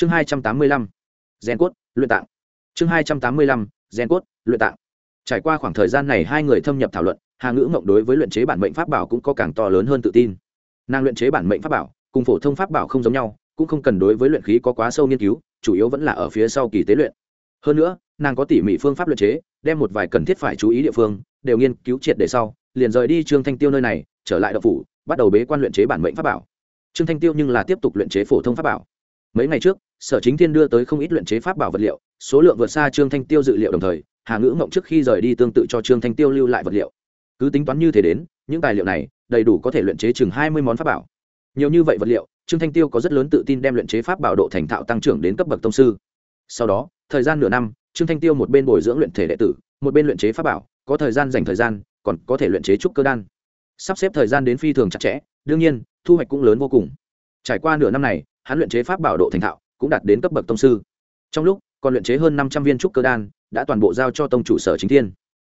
chương hai trăm tám mươi lăm, gen cốt, luyện tạng. Chương hai trăm tám mươi lăm, gen cốt, luyện tạng. Trải qua khoảng thời gian này hai người thâm nhập thảo luận, hà ngữ mộng đối với luyện chế bản mệnh pháp bảo cũng có càng to lớn hơn tự tin. Nàng luyện chế bản mệnh pháp bảo cùng phổ thông pháp bảo không giống nhau, cũng không cần đối với luyện khí có quá sâu nghiên cứu, chủ yếu vẫn là ở phía sau kỳ tế luyện. Hơn nữa, nàng có tỉ mỉ phương pháp luyện chế, đem một vài cần thiết phải chú ý địa phương đều nghiên cứu triệt để sau, liền rời đi trương thanh tiêu nơi này, trở lại đậu phủ, bắt đầu bế quan luyện chế bản mệnh pháp bảo. Trương thanh tiêu nhưng là tiếp tục luyện chế phổ thông pháp bảo mấy ngày trước, sở chính thiên đưa tới không ít luyện chế pháp bảo vật liệu, số lượng vượt xa trương thanh tiêu dự liệu đồng thời, hà ngữ mộng trước khi rời đi tương tự cho trương thanh tiêu lưu lại vật liệu. Cứ tính toán như thế đến, những tài liệu này, đầy đủ có thể luyện chế chừng hai mươi món pháp bảo. Nhiều như vậy vật liệu, trương thanh tiêu có rất lớn tự tin đem luyện chế pháp bảo độ thành thạo tăng trưởng đến cấp bậc tông sư. Sau đó, thời gian nửa năm, trương thanh tiêu một bên bồi dưỡng luyện thể đệ tử, một bên luyện chế pháp bảo, có thời gian dành thời gian, còn có thể luyện chế trúc cơ đan. Sắp xếp thời gian đến phi thường chặt chẽ, đương nhiên, thu hoạch cũng lớn vô cùng. Trải qua nửa năm này hắn luyện chế pháp bảo độ thành thạo, cũng đạt đến cấp bậc tông sư. Trong lúc, còn luyện chế hơn năm trăm viên trúc cơ đan, đã toàn bộ giao cho tông chủ sở chính thiên.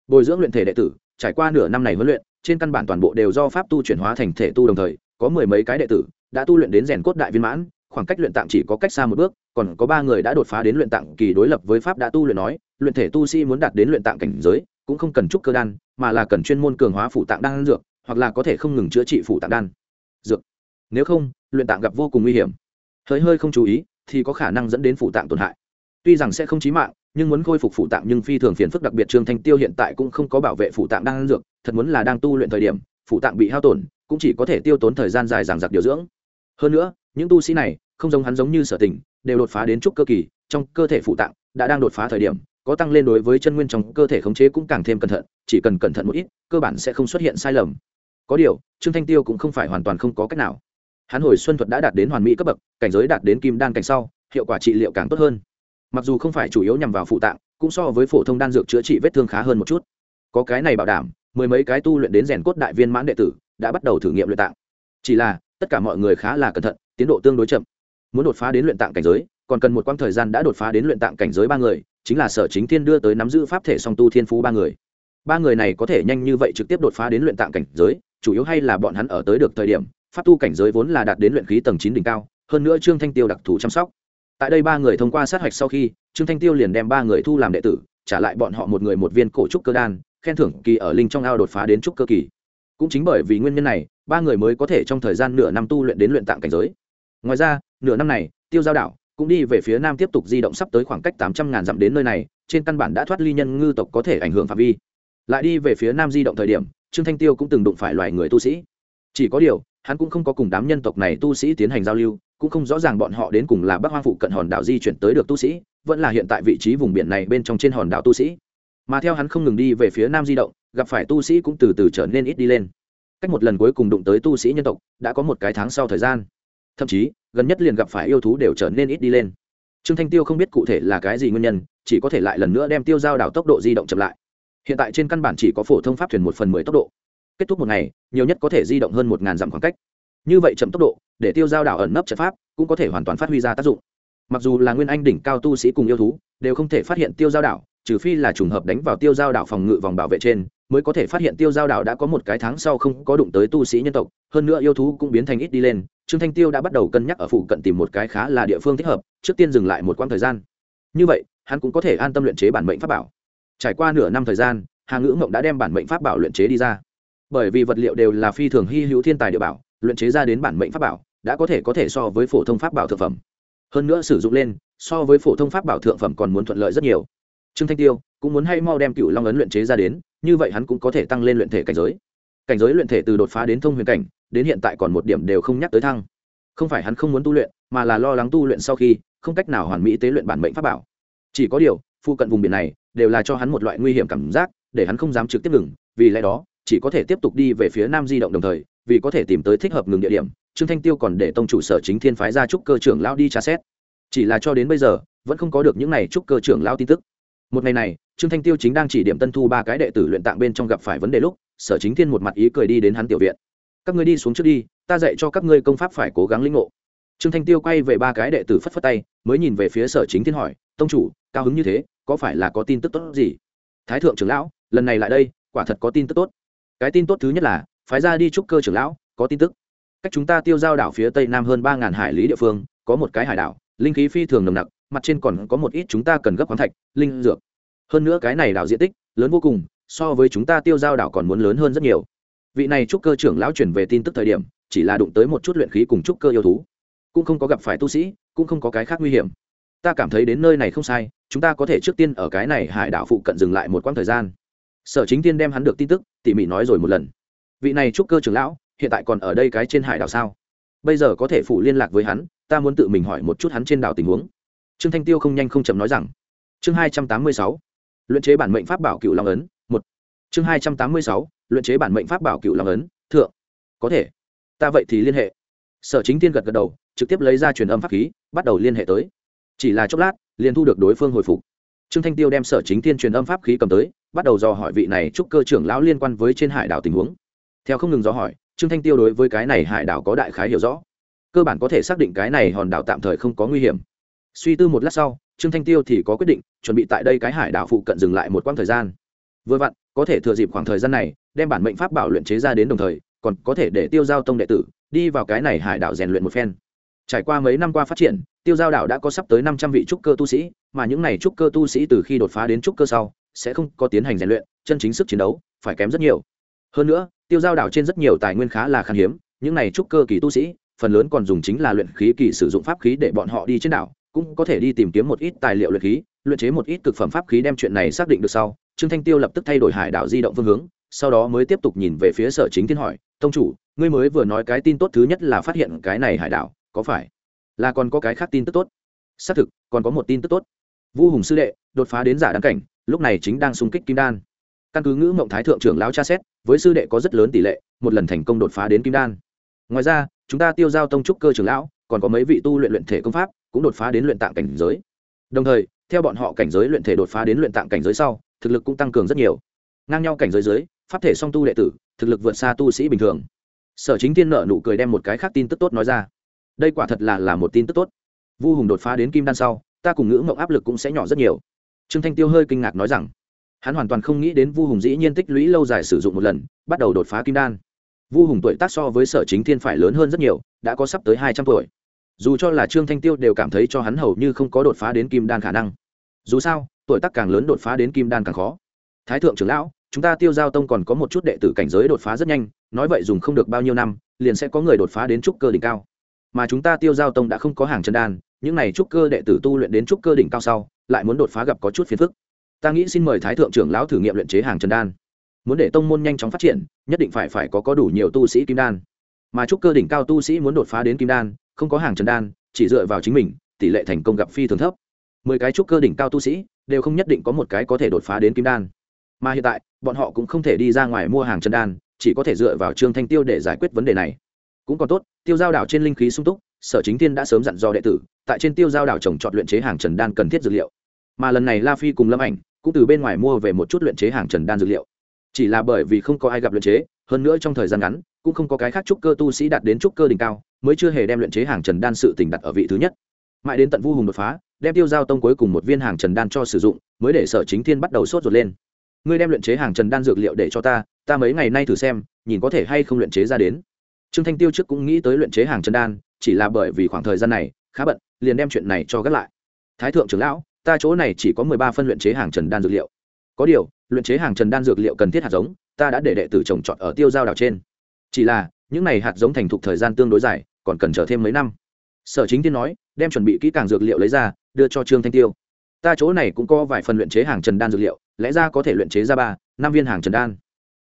Bồi dưỡng luyện thể đệ tử, trải qua nửa năm này huấn luyện, trên căn bản toàn bộ đều do pháp tu chuyển hóa thành thể tu đồng thời, có mười mấy cái đệ tử, đã tu luyện đến rèn cốt đại viên mãn, khoảng cách luyện tạm chỉ có cách xa một bước, còn có ba người đã đột phá đến luyện tạng kỳ đối lập với pháp đã tu luyện nói, luyện thể tu sĩ muốn đạt đến luyện tạng cảnh giới, cũng không cần trúc cơ đan, mà là cần chuyên môn cường hóa phủ tạng đan dược, hoặc là có thể không ngừng chữa trị phủ tạng đan. Dược. Nếu không, luyện tạng gặp vô cùng nguy hiểm hơi hơi không chú ý, thì có khả năng dẫn đến phụ tạng tổn hại. Tuy rằng sẽ không chí mạng, nhưng muốn khôi phục phụ tạng nhưng phi thường phiền phức, đặc biệt trương thanh tiêu hiện tại cũng không có bảo vệ phụ tạng đang ăn dược, thật muốn là đang tu luyện thời điểm, phụ tạng bị hao tổn, cũng chỉ có thể tiêu tốn thời gian dài giảng giặc điều dưỡng. Hơn nữa, những tu sĩ này, không giống hắn giống như sở tình, đều đột phá đến trúc cơ kỳ, trong cơ thể phụ tạng đã đang đột phá thời điểm, có tăng lên đối với chân nguyên trong cơ thể khống chế cũng càng thêm cẩn thận, chỉ cần cẩn thận một ít, cơ bản sẽ không xuất hiện sai lầm. Có điều, trương thanh tiêu cũng không phải hoàn toàn không có cách nào hắn hồi xuân thuật đã đạt đến hoàn mỹ cấp bậc, cảnh giới đạt đến kim đan cảnh sau, hiệu quả trị liệu càng tốt hơn. Mặc dù không phải chủ yếu nhằm vào phụ tạng, cũng so với phổ thông đan dược chữa trị vết thương khá hơn một chút. Có cái này bảo đảm, mười mấy cái tu luyện đến rèn cốt đại viên mãn đệ tử đã bắt đầu thử nghiệm luyện tạng. Chỉ là, tất cả mọi người khá là cẩn thận, tiến độ tương đối chậm. Muốn đột phá đến luyện tạng cảnh giới, còn cần một quãng thời gian đã đột phá đến luyện tạng cảnh giới ba người, chính là sở chính thiên đưa tới nắm giữ pháp thể song tu thiên phú ba người. Ba người này có thể nhanh như vậy trực tiếp đột phá đến luyện tạng cảnh giới, chủ yếu hay là bọn hắn ở tới được thời điểm pháp tu cảnh giới vốn là đạt đến luyện khí tầng chín đỉnh cao, hơn nữa trương thanh tiêu đặc thù chăm sóc. Tại đây ba người thông qua sát hạch sau khi, trương thanh tiêu liền đem ba người thu làm đệ tử, trả lại bọn họ một người một viên cổ trúc cơ đan, khen thưởng kỳ ở linh trong ao đột phá đến trúc cơ kỳ. Cũng chính bởi vì nguyên nhân này, ba người mới có thể trong thời gian nửa năm tu luyện đến luyện tạng cảnh giới. Ngoài ra, nửa năm này, tiêu giao đảo cũng đi về phía nam tiếp tục di động sắp tới khoảng cách tám trăm ngàn dặm đến nơi này, trên căn bản đã thoát ly nhân ngư tộc có thể ảnh hưởng phạm vi. Lại đi về phía nam di động thời điểm, trương thanh tiêu cũng từng đụng phải loài người tu sĩ. Chỉ có điều hắn cũng không có cùng đám nhân tộc này tu sĩ tiến hành giao lưu, cũng không rõ ràng bọn họ đến cùng là bắc hoang phụ cận hòn đảo di chuyển tới được tu sĩ, vẫn là hiện tại vị trí vùng biển này bên trong trên hòn đảo tu sĩ. Mà theo hắn không ngừng đi về phía nam di động, gặp phải tu sĩ cũng từ từ trở nên ít đi lên. Cách một lần cuối cùng đụng tới tu sĩ nhân tộc, đã có một cái tháng sau thời gian. Thậm chí, gần nhất liền gặp phải yêu thú đều trở nên ít đi lên. Trương thanh tiêu không biết cụ thể là cái gì nguyên nhân, chỉ có thể lại lần nữa đem tiêu giao đảo tốc độ di động chậm lại. Hiện tại trên căn bản chỉ có phổ thông pháp thuyền một phần mười tốc độ kết thúc một ngày, nhiều nhất có thể di động hơn một ngàn dặm khoảng cách. Như vậy chậm tốc độ, để tiêu giao đảo ẩn nấp trận pháp cũng có thể hoàn toàn phát huy ra tác dụng. Mặc dù là nguyên anh đỉnh cao tu sĩ cùng yêu thú, đều không thể phát hiện tiêu giao đảo, trừ phi là trùng hợp đánh vào tiêu giao đảo phòng ngự vòng bảo vệ trên, mới có thể phát hiện tiêu giao đảo đã có một cái tháng sau không có đụng tới tu sĩ nhân tộc, hơn nữa yêu thú cũng biến thành ít đi lên. Trương thanh tiêu đã bắt đầu cân nhắc ở phụ cận tìm một cái khá là địa phương thích hợp, trước tiên dừng lại một quãng thời gian. Như vậy, hắn cũng có thể an tâm luyện chế bản mệnh pháp bảo. Trải qua nửa năm thời gian, hà ngữ mộng đã đem bản mệnh pháp bảo luyện chế đi ra bởi vì vật liệu đều là phi thường hy hữu thiên tài địa bảo, luyện chế ra đến bản mệnh pháp bảo, đã có thể có thể so với phổ thông pháp bảo thượng phẩm. Hơn nữa sử dụng lên, so với phổ thông pháp bảo thượng phẩm còn muốn thuận lợi rất nhiều. Trương thanh tiêu cũng muốn hay mau đem cựu long ấn luyện chế ra đến, như vậy hắn cũng có thể tăng lên luyện thể cảnh giới. Cảnh giới luyện thể từ đột phá đến thông huyền cảnh, đến hiện tại còn một điểm đều không nhắc tới thăng. Không phải hắn không muốn tu luyện, mà là lo lắng tu luyện sau khi, không cách nào hoàn mỹ tế luyện bản mệnh pháp bảo. Chỉ có điều, phụ cận vùng biển này đều là cho hắn một loại nguy hiểm cảm giác, để hắn không dám trực tiếp ngừng, vì lẽ đó chỉ có thể tiếp tục đi về phía nam di động đồng thời, vì có thể tìm tới thích hợp ngừng địa điểm, trương thanh tiêu còn để tông chủ sở chính thiên phái ra trúc cơ trưởng lao đi tra xét. Chỉ là cho đến bây giờ, vẫn không có được những này trúc cơ trưởng lao tin tức. Một ngày này, trương thanh tiêu chính đang chỉ điểm tân thu ba cái đệ tử luyện tạng bên trong gặp phải vấn đề lúc, sở chính thiên một mặt ý cười đi đến hắn tiểu viện. Các ngươi đi xuống trước đi, ta dạy cho các ngươi công pháp phải cố gắng linh ngộ. Trương thanh tiêu quay về ba cái đệ tử phất phất tay, mới nhìn về phía sở chính thiên hỏi, tông chủ, cao hứng như thế, có phải là có tin tức tốt gì? Thái thượng trưởng lão, lần này lại đây, quả thật có tin tức tốt cái tin tốt thứ nhất là, phái ra đi trúc cơ trưởng lão, có tin tức. Cách chúng ta tiêu giao đảo phía tây nam hơn ba ngàn hải lý địa phương, có một cái hải đảo, linh khí phi thường nồng nặc, mặt trên còn có một ít chúng ta cần gấp khoáng thạch, linh dược. Hơn nữa cái này đảo diện tích, lớn vô cùng, so với chúng ta tiêu giao đảo còn muốn lớn hơn rất nhiều. Vị này trúc cơ trưởng lão chuyển về tin tức thời điểm, chỉ là đụng tới một chút luyện khí cùng trúc cơ yêu thú. Cũng không có gặp phải tu sĩ, cũng không có cái khác nguy hiểm. Ta cảm thấy đến nơi này không sai, chúng ta có thể trước tiên ở cái này hải đảo phụ cận dừng lại một quãng thời gian sở chính tiên đem hắn được tin tức, tỉ mỉ nói rồi một lần. Vị này trúc cơ trưởng lão, hiện tại còn ở đây cái trên hải đảo sao? Bây giờ có thể phụ liên lạc với hắn, ta muốn tự mình hỏi một chút hắn trên đảo tình huống. Trương thanh tiêu không nhanh không chậm nói rằng, chương hai trăm tám mươi sáu, luyện chế bản mệnh pháp bảo cựu long ấn, một. Chương hai trăm tám mươi sáu, luyện chế bản mệnh pháp bảo cựu long ấn, thượng. Có thể. Ta vậy thì liên hệ. Sở chính tiên gật gật đầu, trực tiếp lấy ra truyền âm pháp khí, bắt đầu liên hệ tới. Chỉ là chốc lát, liền thu được đối phương hồi phục trương thanh tiêu đem sở chính tiên truyền âm pháp khí cầm tới, bắt đầu dò hỏi vị này chúc cơ trưởng lão liên quan với trên hải đảo tình huống. Theo không ngừng dò hỏi, trương thanh tiêu đối với cái này hải đảo có đại khái hiểu rõ. Cơ bản có thể xác định cái này hòn đảo tạm thời không có nguy hiểm. Suy tư một lát sau, trương thanh tiêu thì có quyết định, chuẩn bị tại đây cái hải đảo phụ cận dừng lại một quãng thời gian. Vừa vặn, có thể thừa dịp khoảng thời gian này, đem bản mệnh pháp bảo luyện chế ra đến đồng thời, còn có thể để tiêu giao tông đệ tử đi vào cái này hải đảo rèn luyện một phen trải qua mấy năm qua phát triển, tiêu giao đảo đã có sắp tới năm trăm vị trúc cơ tu sĩ, mà những n à y trúc cơ tu sĩ từ khi đột phá đến trúc cơ sau, sẽ không có tiến hành rèn luyện, chân chính sức chiến đấu phải kém rất nhiều. Hơn nữa, tiêu giao đảo trên rất nhiều tài nguyên khá là khan hiếm, những n à y trúc cơ kỳ tu sĩ, phần lớn còn dùng chính là luyện khí kỳ sử dụng pháp khí để bọn họ đi trên đảo, cũng có thể đi tìm kiếm một ít tài liệu luyện khí, luyện chế một ít cực phẩm pháp khí đem chuyện này xác định được sau, trương thanh tiêu lập tức thay đổi hải đảo di động phương hướng, sau đó mới tiếp tục nhìn về phía sở chính thiên hỏi, tông chủ, ngươi mới vừa nói cái tin tốt thứ nhất là phát hiện cái này hải đảo có phải là còn có cái khác tin tức tốt? Xác thực, còn có một tin tức tốt. Vu hùng sư đệ, đột phá đến giả đáng cảnh, lúc này chính đang xung kích kim đan. Căn cứ ngữ mộng thái thượng trưởng lão cha xét, với sư đệ có rất lớn tỷ lệ, một lần thành công đột phá đến kim đan. Ngoài ra, chúng ta tiêu giao tông trúc cơ trưởng lão, còn có mấy vị tu luyện luyện thể công pháp, cũng đột phá đến luyện tạng cảnh giới. Đồng thời, theo bọn họ cảnh giới luyện thể đột phá đến luyện tạng cảnh giới sau, thực lực cũng tăng cường rất nhiều. Ngang nhau cảnh giới dưới, pháp thể song tu đệ tử, thực lực vượt xa tu sĩ bình thường. Sở chính tiên nợ nụ cười đem một cái khác tin tức tốt nói ra đây quả thật là là một tin tức tốt. Vu hùng đột phá đến kim đan sau, ta cùng ngữ mộng áp lực cũng sẽ nhỏ rất nhiều. Trương thanh tiêu hơi kinh ngạc nói rằng, hắn hoàn toàn không nghĩ đến vu hùng dĩ nhiên tích lũy lâu dài sử dụng một lần, bắt đầu đột phá kim đan. Vu hùng tuổi tác so với sở chính thiên phải lớn hơn rất nhiều, đã có sắp tới hai trăm tuổi. Dù cho là trương thanh tiêu đều cảm thấy cho hắn hầu như không có đột phá đến kim đan khả năng. Dù sao, tuổi tác càng lớn đột phá đến kim đan càng khó. Thái thượng trưởng lão, chúng ta tiêu giao tông còn có một chút đệ tử cảnh giới đột phá rất nhanh, nói vậy dùng không được bao nhiêu năm, liền sẽ có người đột phá đến trúc cơ đỉnh cao mà chúng ta tiêu giao tông đã không có hàng chân đan, những này trúc cơ đệ tử tu luyện đến trúc cơ đỉnh cao sau, lại muốn đột phá gặp có chút phiền phức. Ta nghĩ xin mời thái thượng trưởng lão thử nghiệm luyện chế hàng chân đan. Muốn để tông môn nhanh chóng phát triển, nhất định phải phải có có đủ nhiều tu sĩ kim đan. Mà trúc cơ đỉnh cao tu sĩ muốn đột phá đến kim đan, không có hàng chân đan, chỉ dựa vào chính mình, tỷ lệ thành công gặp phi thường thấp. Mười cái trúc cơ đỉnh cao tu sĩ, đều không nhất định có một cái có thể đột phá đến kim đan. Mà hiện tại, bọn họ cũng không thể đi ra ngoài mua hàng chân đan, chỉ có thể dựa vào trương thanh tiêu để giải quyết vấn đề này cũng còn tốt, tiêu giao đảo trên linh khí sung túc, sở chính thiên đã sớm dặn dò đệ tử, tại trên tiêu giao đảo trồng trọt luyện chế hàng trần đan cần thiết dược liệu. Mà lần này la phi cùng lâm ảnh cũng từ bên ngoài mua về một chút luyện chế hàng trần đan dược liệu. Chỉ là bởi vì không có ai gặp luyện chế, hơn nữa trong thời gian ngắn, cũng không có cái khác trúc cơ tu sĩ đạt đến trúc cơ đỉnh cao, mới chưa hề đem luyện chế hàng trần đan sự tỉnh đặt ở vị thứ nhất. Mãi đến tận vu hùng đột phá, đem tiêu giao tông cuối cùng một viên hàng trần đan cho sử dụng, mới để sở chính thiên bắt đầu sốt ruột lên. Ngươi đem luyện chế hàng trần đan dược liệu để cho ta ta mấy ngày nay thử xem, nhìn có thể hay không luyện chế ra đến trương thanh tiêu trước cũng nghĩ tới luyện chế hàng trần đan, chỉ là bởi vì khoảng thời gian này, khá bận, liền đem chuyện này cho gác lại. Thái thượng trưởng lão, ta chỗ này chỉ có mười ba phân luyện chế hàng trần đan dược liệu. Có điều, luyện chế hàng trần đan dược liệu cần thiết hạt giống, ta đã để đệ tử trồng trọt ở tiêu giao đảo trên. Chỉ là, những này hạt giống thành thục thời gian tương đối dài, còn cần chờ thêm mấy năm. Sở chính tiên nói, đem chuẩn bị kỹ càng dược liệu lấy ra, đưa cho trương thanh tiêu. Ta chỗ này cũng có vài phần luyện chế hàng trần đan dược liệu, lẽ ra có thể luyện chế ra ba, năm viên hàng trần đan.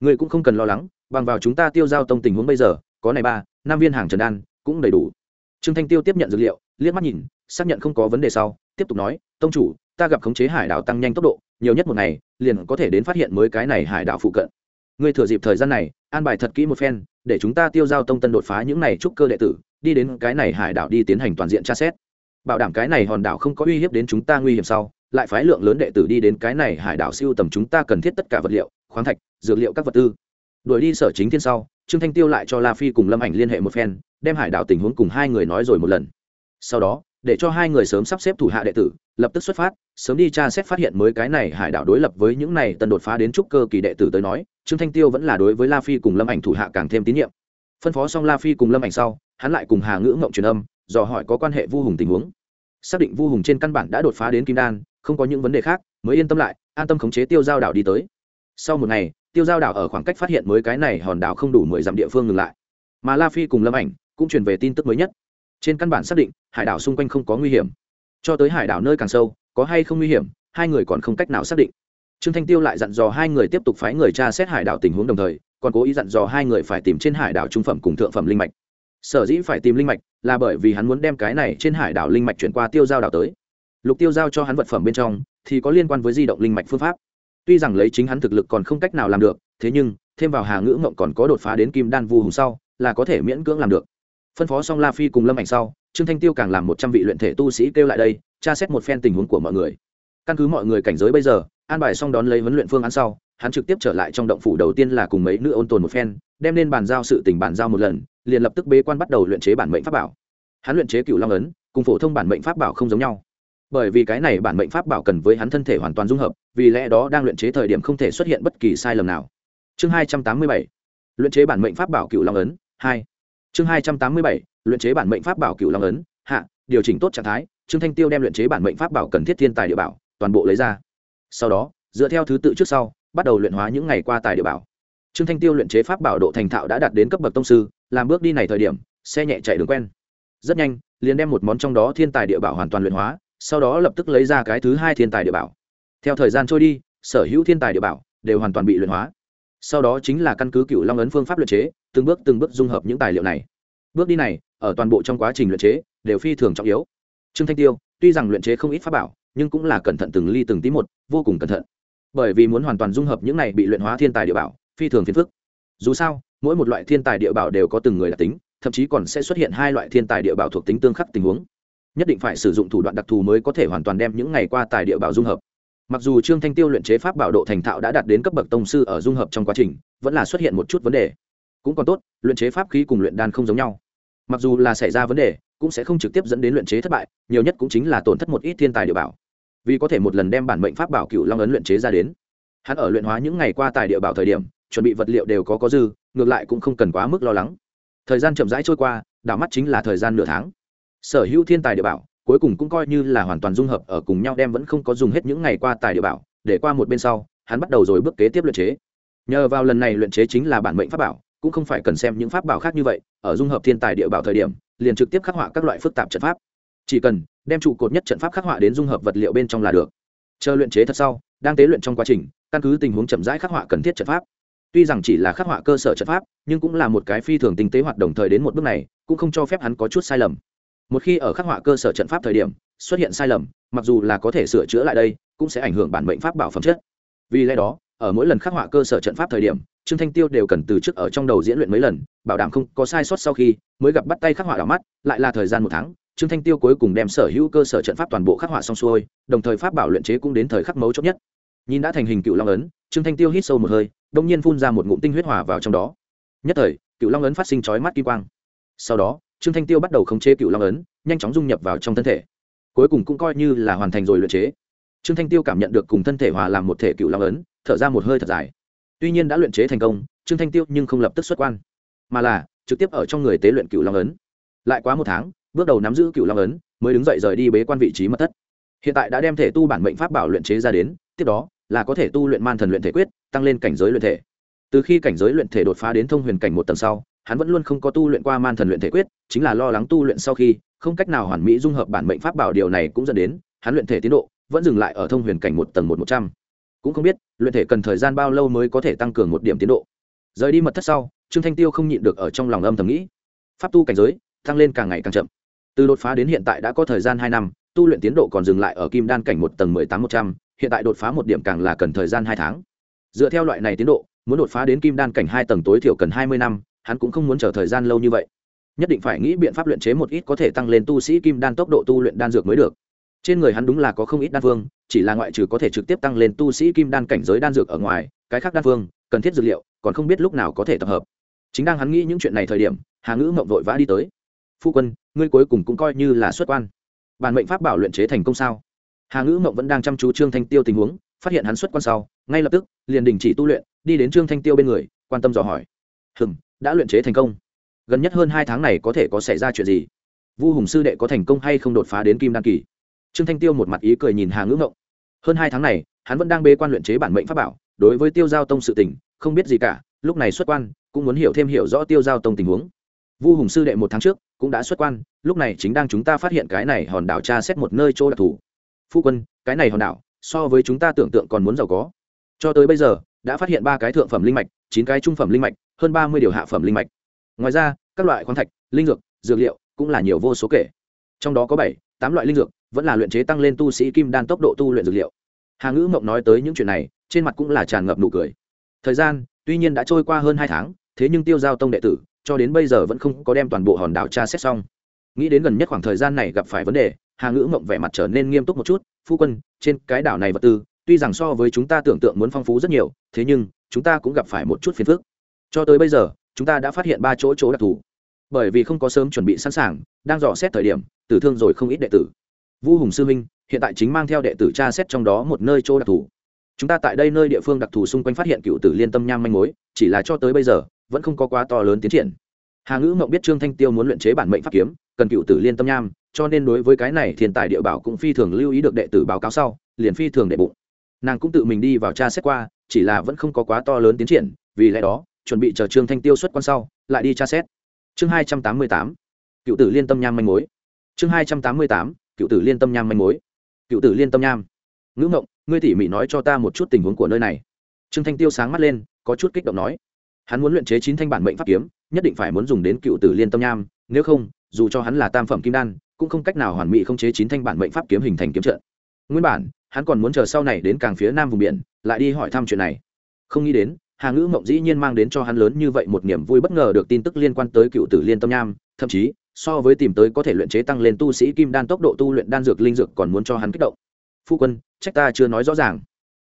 Người cũng không cần lo lắng, bằng vào chúng ta tiêu giao tông tình huống bây giờ có này ba, năm viên hàng trần đan cũng đầy đủ. Trương thanh tiêu tiếp nhận dược liệu, liếc mắt nhìn, xác nhận không có vấn đề sau, tiếp tục nói, tông chủ, ta gặp khống chế hải đảo tăng nhanh tốc độ, nhiều nhất một ngày, liền có thể đến phát hiện mới cái này hải đảo phụ cận. Ngươi thừa dịp thời gian này, an bài thật kỹ một phen, để chúng ta tiêu giao tông tân đột phá những này trúc cơ đệ tử, đi đến cái này hải đảo đi tiến hành toàn diện tra xét. Bảo đảm cái này hòn đảo không có uy hiếp đến chúng ta nguy hiểm sau, lại phái lượng lớn đệ tử đi đến cái này hải đảo siêu tầm chúng ta cần thiết tất cả vật liệu, khoáng thạch, dược liệu các vật tư. Đuổi đi sở chính thiên sau trương thanh tiêu lại cho la phi cùng lâm ảnh liên hệ một phen, đem hải đảo tình huống cùng hai người nói rồi một lần. Sau đó, để cho hai người sớm sắp xếp thủ hạ đệ tử, lập tức xuất phát, sớm đi tra xét phát hiện mới cái này hải đảo đối lập với những này tần đột phá đến trúc cơ kỳ đệ tử tới nói, trương thanh tiêu vẫn là đối với la phi cùng lâm ảnh thủ hạ càng thêm tín nhiệm. Phân phó xong la phi cùng lâm ảnh sau, hắn lại cùng hà ngữ ngộng truyền âm, dò hỏi có quan hệ vu hùng tình huống. Xác định vu hùng trên căn bản đã đột phá đến kim đan, không có những vấn đề khác, mới yên tâm lại, an tâm khống chế tiêu giao đảo đi tới. Sau một ngày tiêu giao đảo ở khoảng cách phát hiện mới cái này hòn đảo không đủ mười dặm địa phương ngừng lại. Mà la phi cùng lâm ảnh cũng truyền về tin tức mới nhất. Trên căn bản xác định, hải đảo xung quanh không có nguy hiểm. Cho tới hải đảo nơi càng sâu, có hay không nguy hiểm, hai người còn không cách nào xác định. Trương thanh tiêu lại dặn dò hai người tiếp tục phái người tra xét hải đảo tình huống đồng thời, còn cố ý dặn dò hai người phải tìm trên hải đảo trung phẩm cùng thượng phẩm linh mạch. Sở dĩ phải tìm linh mạch là bởi vì hắn muốn đem cái này trên hải đảo linh mạch chuyển qua tiêu giao đảo tới. Lục tiêu giao cho hắn vật phẩm bên trong thì có liên quan với di động linh mạch phương pháp tuy rằng lấy chính hắn thực lực còn không cách nào làm được, thế nhưng, thêm vào hà ngữ mộng còn có đột phá đến kim đan vu hùng sau, là có thể miễn cưỡng làm được. Phân phó xong la phi cùng lâm ảnh sau, trương thanh tiêu càng làm một trăm vị luyện thể tu sĩ kêu lại đây, tra xét một phen tình huống của mọi người. Căn cứ mọi người cảnh giới bây giờ, an bài xong đón lấy huấn luyện phương án sau, hắn trực tiếp trở lại trong động phủ đầu tiên là cùng mấy nữ ôn tồn một phen, đem lên bàn giao sự tình bàn giao một lần, liền lập tức bế quan bắt đầu luyện chế bản mệnh pháp bảo. Hắn luyện chế cựu long ấn, cùng phổ thông bản mệnh pháp bảo không giống nhau bởi vì cái này bản mệnh pháp bảo cần với hắn thân thể hoàn toàn dung hợp, vì lẽ đó đang luyện chế thời điểm không thể xuất hiện bất kỳ sai lầm nào. Chương hai trăm tám mươi bảy, luyện chế bản mệnh pháp bảo cựu long ấn, hai. Chương hai trăm tám mươi bảy, luyện chế bản mệnh pháp bảo cựu long ấn, hạ, điều chỉnh tốt trạng thái, trương thanh tiêu đem luyện chế bản mệnh pháp bảo cần thiết thiên tài địa bảo, toàn bộ lấy ra. Sau đó, dựa theo thứ tự trước sau, bắt đầu luyện hóa những ngày qua tài địa bảo. Trương thanh tiêu luyện chế pháp bảo độ thành thạo đã đạt đến cấp bậc tông sư, làm bước đi này thời điểm, xe nhẹ chạy đường quen. Rất nhanh, liền đem một món trong đó thiên tài địa bảo hoàn toàn luyện hóa sau đó lập tức lấy ra cái thứ hai thiên tài địa bảo. Theo thời gian trôi đi, sở hữu thiên tài địa bảo đều hoàn toàn bị luyện hóa. Sau đó chính là căn cứ cựu long ấn phương pháp luyện chế, từng bước từng bước dung hợp những tài liệu này. Bước đi này, ở toàn bộ trong quá trình luyện chế, đều phi thường trọng yếu. Trương thanh tiêu, tuy rằng luyện chế không ít pháp bảo, nhưng cũng là cẩn thận từng ly từng tí một, vô cùng cẩn thận. Bởi vì muốn hoàn toàn dung hợp những này bị luyện hóa thiên tài địa bảo, phi thường phiền phức. Dù sao, mỗi một loại thiên tài địa bảo đều có từng người đặc tính, thậm chí còn sẽ xuất hiện hai loại thiên tài địa bảo thuộc tính tương khắc tình huống nhất định phải sử dụng thủ đoạn đặc thù mới có thể hoàn toàn đem những ngày qua tài địa bảo dung hợp. Mặc dù trương thanh tiêu luyện chế pháp bảo độ thành thạo đã đạt đến cấp bậc tông sư ở dung hợp trong quá trình, vẫn là xuất hiện một chút vấn đề. Cũng còn tốt, luyện chế pháp khí cùng luyện đan không giống nhau. Mặc dù là xảy ra vấn đề, cũng sẽ không trực tiếp dẫn đến luyện chế thất bại, nhiều nhất cũng chính là tổn thất một ít thiên tài địa bảo. Vì có thể một lần đem bản mệnh pháp bảo cựu long ấn luyện chế ra đến. Hắn ở luyện hóa những ngày qua tài địa bảo thời điểm, chuẩn bị vật liệu đều có có dư, ngược lại cũng không cần quá mức lo lắng. Thời gian chậm rãi trôi qua, đảo mắt chính là thời gian nửa tháng sở hữu thiên tài địa bảo, cuối cùng cũng coi như là hoàn toàn dung hợp ở cùng nhau đem vẫn không có dùng hết những ngày qua tài địa bảo, để qua một bên sau, hắn bắt đầu rồi bước kế tiếp luyện chế. Nhờ vào lần này luyện chế chính là bản mệnh pháp bảo, cũng không phải cần xem những pháp bảo khác như vậy, ở dung hợp thiên tài địa bảo thời điểm, liền trực tiếp khắc họa các loại phức tạp trận pháp. Chỉ cần đem trụ cột nhất trận pháp khắc họa đến dung hợp vật liệu bên trong là được. Chờ luyện chế thật sau, đang tế luyện trong quá trình, căn cứ tình huống chậm rãi khắc họa cần thiết trận pháp. Tuy rằng chỉ là khắc họa cơ sở trận pháp, nhưng cũng là một cái phi thường tinh tế hoạt đồng thời đến một bước này, cũng không cho phép hắn có chút sai lầm một khi ở khắc họa cơ sở trận pháp thời điểm, xuất hiện sai lầm, mặc dù là có thể sửa chữa lại đây, cũng sẽ ảnh hưởng bản mệnh pháp bảo phẩm chất. Vì lẽ đó, ở mỗi lần khắc họa cơ sở trận pháp thời điểm, trương thanh tiêu đều cần từ chức ở trong đầu diễn luyện mấy lần, bảo đảm không có sai sót sau khi mới gặp bắt tay khắc họa đỏ mắt, lại là thời gian một tháng, trương thanh tiêu cuối cùng đem sở hữu cơ sở trận pháp toàn bộ khắc họa xong xuôi, đồng thời pháp bảo luyện chế cũng đến thời khắc mấu chốt nhất. Nhìn đã thành hình cựu long ấn, trương thanh tiêu hít sâu một hơi đông nhiên phun ra một ngụm tinh huyết hòa vào trong đó. Nhất thời cựu long ấn phát sinh chói mắt kim quang. Sau đó trương thanh tiêu bắt đầu khống chế cựu long ấn, nhanh chóng dung nhập vào trong thân thể. Cuối cùng cũng coi như là hoàn thành rồi luyện chế. Trương thanh tiêu cảm nhận được cùng thân thể hòa làm một thể cựu long ấn, thở ra một hơi thật dài. Tuy nhiên đã luyện chế thành công, trương thanh tiêu nhưng không lập tức xuất quan, mà là trực tiếp ở trong người tế luyện cựu long ấn. Lại quá một tháng, bước đầu nắm giữ cựu long ấn, mới đứng dậy rời đi bế quan vị trí mất thất. Hiện tại đã đem thể tu bản mệnh pháp bảo luyện chế ra đến, tiếp đó là có thể tu luyện man thần luyện thể quyết, tăng lên cảnh giới luyện thể. Từ khi cảnh giới luyện thể đột phá đến thông huyền cảnh một tầng sau hắn vẫn luôn không có tu luyện qua man thần luyện thể quyết, chính là lo lắng tu luyện sau khi, không cách nào hoàn mỹ dung hợp bản mệnh pháp bảo điều này cũng dẫn đến, hắn luyện thể tiến độ vẫn dừng lại ở thông huyền cảnh một tầng một một trăm. Cũng không biết, luyện thể cần thời gian bao lâu mới có thể tăng cường một điểm tiến độ. Rời đi mật thất sau, trương thanh tiêu không nhịn được ở trong lòng âm thầm nghĩ. Pháp tu cảnh giới, tăng lên càng ngày càng chậm. Từ đột phá đến hiện tại đã có thời gian hai năm, tu luyện tiến độ còn dừng lại ở kim đan cảnh một tầng mười tám một trăm, hiện tại đột phá một điểm càng là cần thời gian hai tháng. Dựa theo loại này tiến độ, muốn đột phá đến kim đan cảnh hai tầng tối thiểu cần hai mươi năm hắn cũng không muốn chờ thời gian lâu như vậy. Nhất định phải nghĩ biện pháp luyện chế một ít có thể tăng lên tu sĩ kim đan tốc độ tu luyện đan dược mới được. Trên người hắn đúng là có không ít đan phương, chỉ là ngoại trừ có thể trực tiếp tăng lên tu sĩ kim đan cảnh giới đan dược ở ngoài, cái khác đan phương, cần thiết dược liệu, còn không biết lúc nào có thể tập hợp. Chính đang hắn nghĩ những chuyện này thời điểm, hà ngữ mộng vội vã đi tới. Phu quân, ngươi cuối cùng cũng coi như là xuất quan. Bản mệnh pháp bảo luyện chế thành công sao? Hà ngữ mộng vẫn đang chăm chú trương thanh tiêu tình huống, phát hiện hắn xuất quan sau, ngay lập tức liền đình chỉ tu luyện, đi đến trương thanh tiêu bên người, quan tâm dò hỏi. Hừng đã luyện chế thành công. Gần nhất hơn hai tháng này có thể có xảy ra chuyện gì? Vu hùng sư đệ có thành công hay không đột phá đến kim đan kỳ? Trương thanh tiêu một mặt ý cười nhìn hà ngữ ngộng. Hơn hai tháng này, hắn vẫn đang bê quan luyện chế bản mệnh pháp bảo, đối với tiêu giao tông sự tình, không biết gì cả, lúc này xuất quan, cũng muốn hiểu thêm hiểu rõ tiêu giao tông tình huống. Vu hùng sư đệ một tháng trước, cũng đã xuất quan, lúc này chính đang chúng ta phát hiện cái này hòn đảo tra xét một nơi chỗ đặc thù. Phu quân, cái này hòn đảo, so với chúng ta tưởng tượng còn muốn giàu có. Cho tới bây giờ, đã phát hiện ba cái thượng phẩm linh mạch chín cái trung phẩm linh mạch, hơn ba mươi điều hạ phẩm linh mạch. Ngoài ra, các loại khoáng thạch, linh dược dược liệu cũng là nhiều vô số kể. Trong đó có bảy, tám loại linh dược vẫn là luyện chế tăng lên tu sĩ kim đan tốc độ tu luyện dược liệu. Hà ngữ mộng nói tới những chuyện này, trên mặt cũng là tràn ngập nụ cười. Thời gian, tuy nhiên đã trôi qua hơn hai tháng, thế nhưng tiêu giao tông đệ tử, cho đến bây giờ vẫn không có đem toàn bộ hòn đảo tra xét xong. Nghĩ đến gần nhất khoảng thời gian này gặp phải vấn đề, hà ngữ mộng vẻ mặt trở nên nghiêm túc một chút. Phu quân, trên cái đảo này vật tư, tuy rằng so với chúng ta tưởng tượng muốn phong phú rất nhiều, thế nhưng chúng ta cũng gặp phải một chút phiền phức. Cho tới bây giờ, chúng ta đã phát hiện ba chỗ chỗ đặc thù. Bởi vì không có sớm chuẩn bị sẵn sàng, đang dò xét thời điểm, tử thương rồi không ít đệ tử. Vu hùng sư minh hiện tại chính mang theo đệ tử tra xét trong đó một nơi chỗ đặc thù. Chúng ta tại đây nơi địa phương đặc thù xung quanh phát hiện cựu tử liên tâm nham manh mối, chỉ là cho tới bây giờ, vẫn không có quá to lớn tiến triển. Hà ngữ mộng biết trương thanh tiêu muốn luyện chế bản mệnh pháp kiếm, cần cựu tử liên tâm nham, cho nên đối với cái này thiên tài địa bảo cũng phi thường lưu ý được đệ tử báo cáo sau, liền phi thường đệ bụng. Nàng cũng tự mình đi vào tra xét qua chỉ là vẫn không có quá to lớn tiến triển, vì lẽ đó, chuẩn bị chờ trương thanh tiêu xuất quan sau, lại đi tra xét. Chương hai trăm tám mươi tám, cựu tử liên tâm nham manh mối. Chương hai trăm tám mươi tám, cựu tử liên tâm nham manh mối. Cựu tử liên tâm nham. Ngữ ngộng, ngươi tỉ mỉ nói cho ta một chút tình huống của nơi này. Trương thanh tiêu sáng mắt lên, có chút kích động nói. Hắn muốn luyện chế chín thanh bản mệnh pháp kiếm, nhất định phải muốn dùng đến cựu tử liên tâm nham, nếu không, dù cho hắn là tam phẩm kim đan, cũng không cách nào hoàn mỹ không chế chín thanh bản mệnh pháp kiếm hình thành kiếm trận nguyên bản, hắn còn muốn chờ sau này đến càng phía nam vùng biển, lại đi hỏi thăm chuyện này. Không nghĩ đến, hà ngữ mộng dĩ nhiên mang đến cho hắn lớn như vậy một niềm vui bất ngờ được tin tức liên quan tới cựu tử liên tâm nham, thậm chí, so với tìm tới có thể luyện chế tăng lên tu sĩ kim đan tốc độ tu luyện đan dược linh dược còn muốn cho hắn kích động. Phu quân, trách ta chưa nói rõ ràng.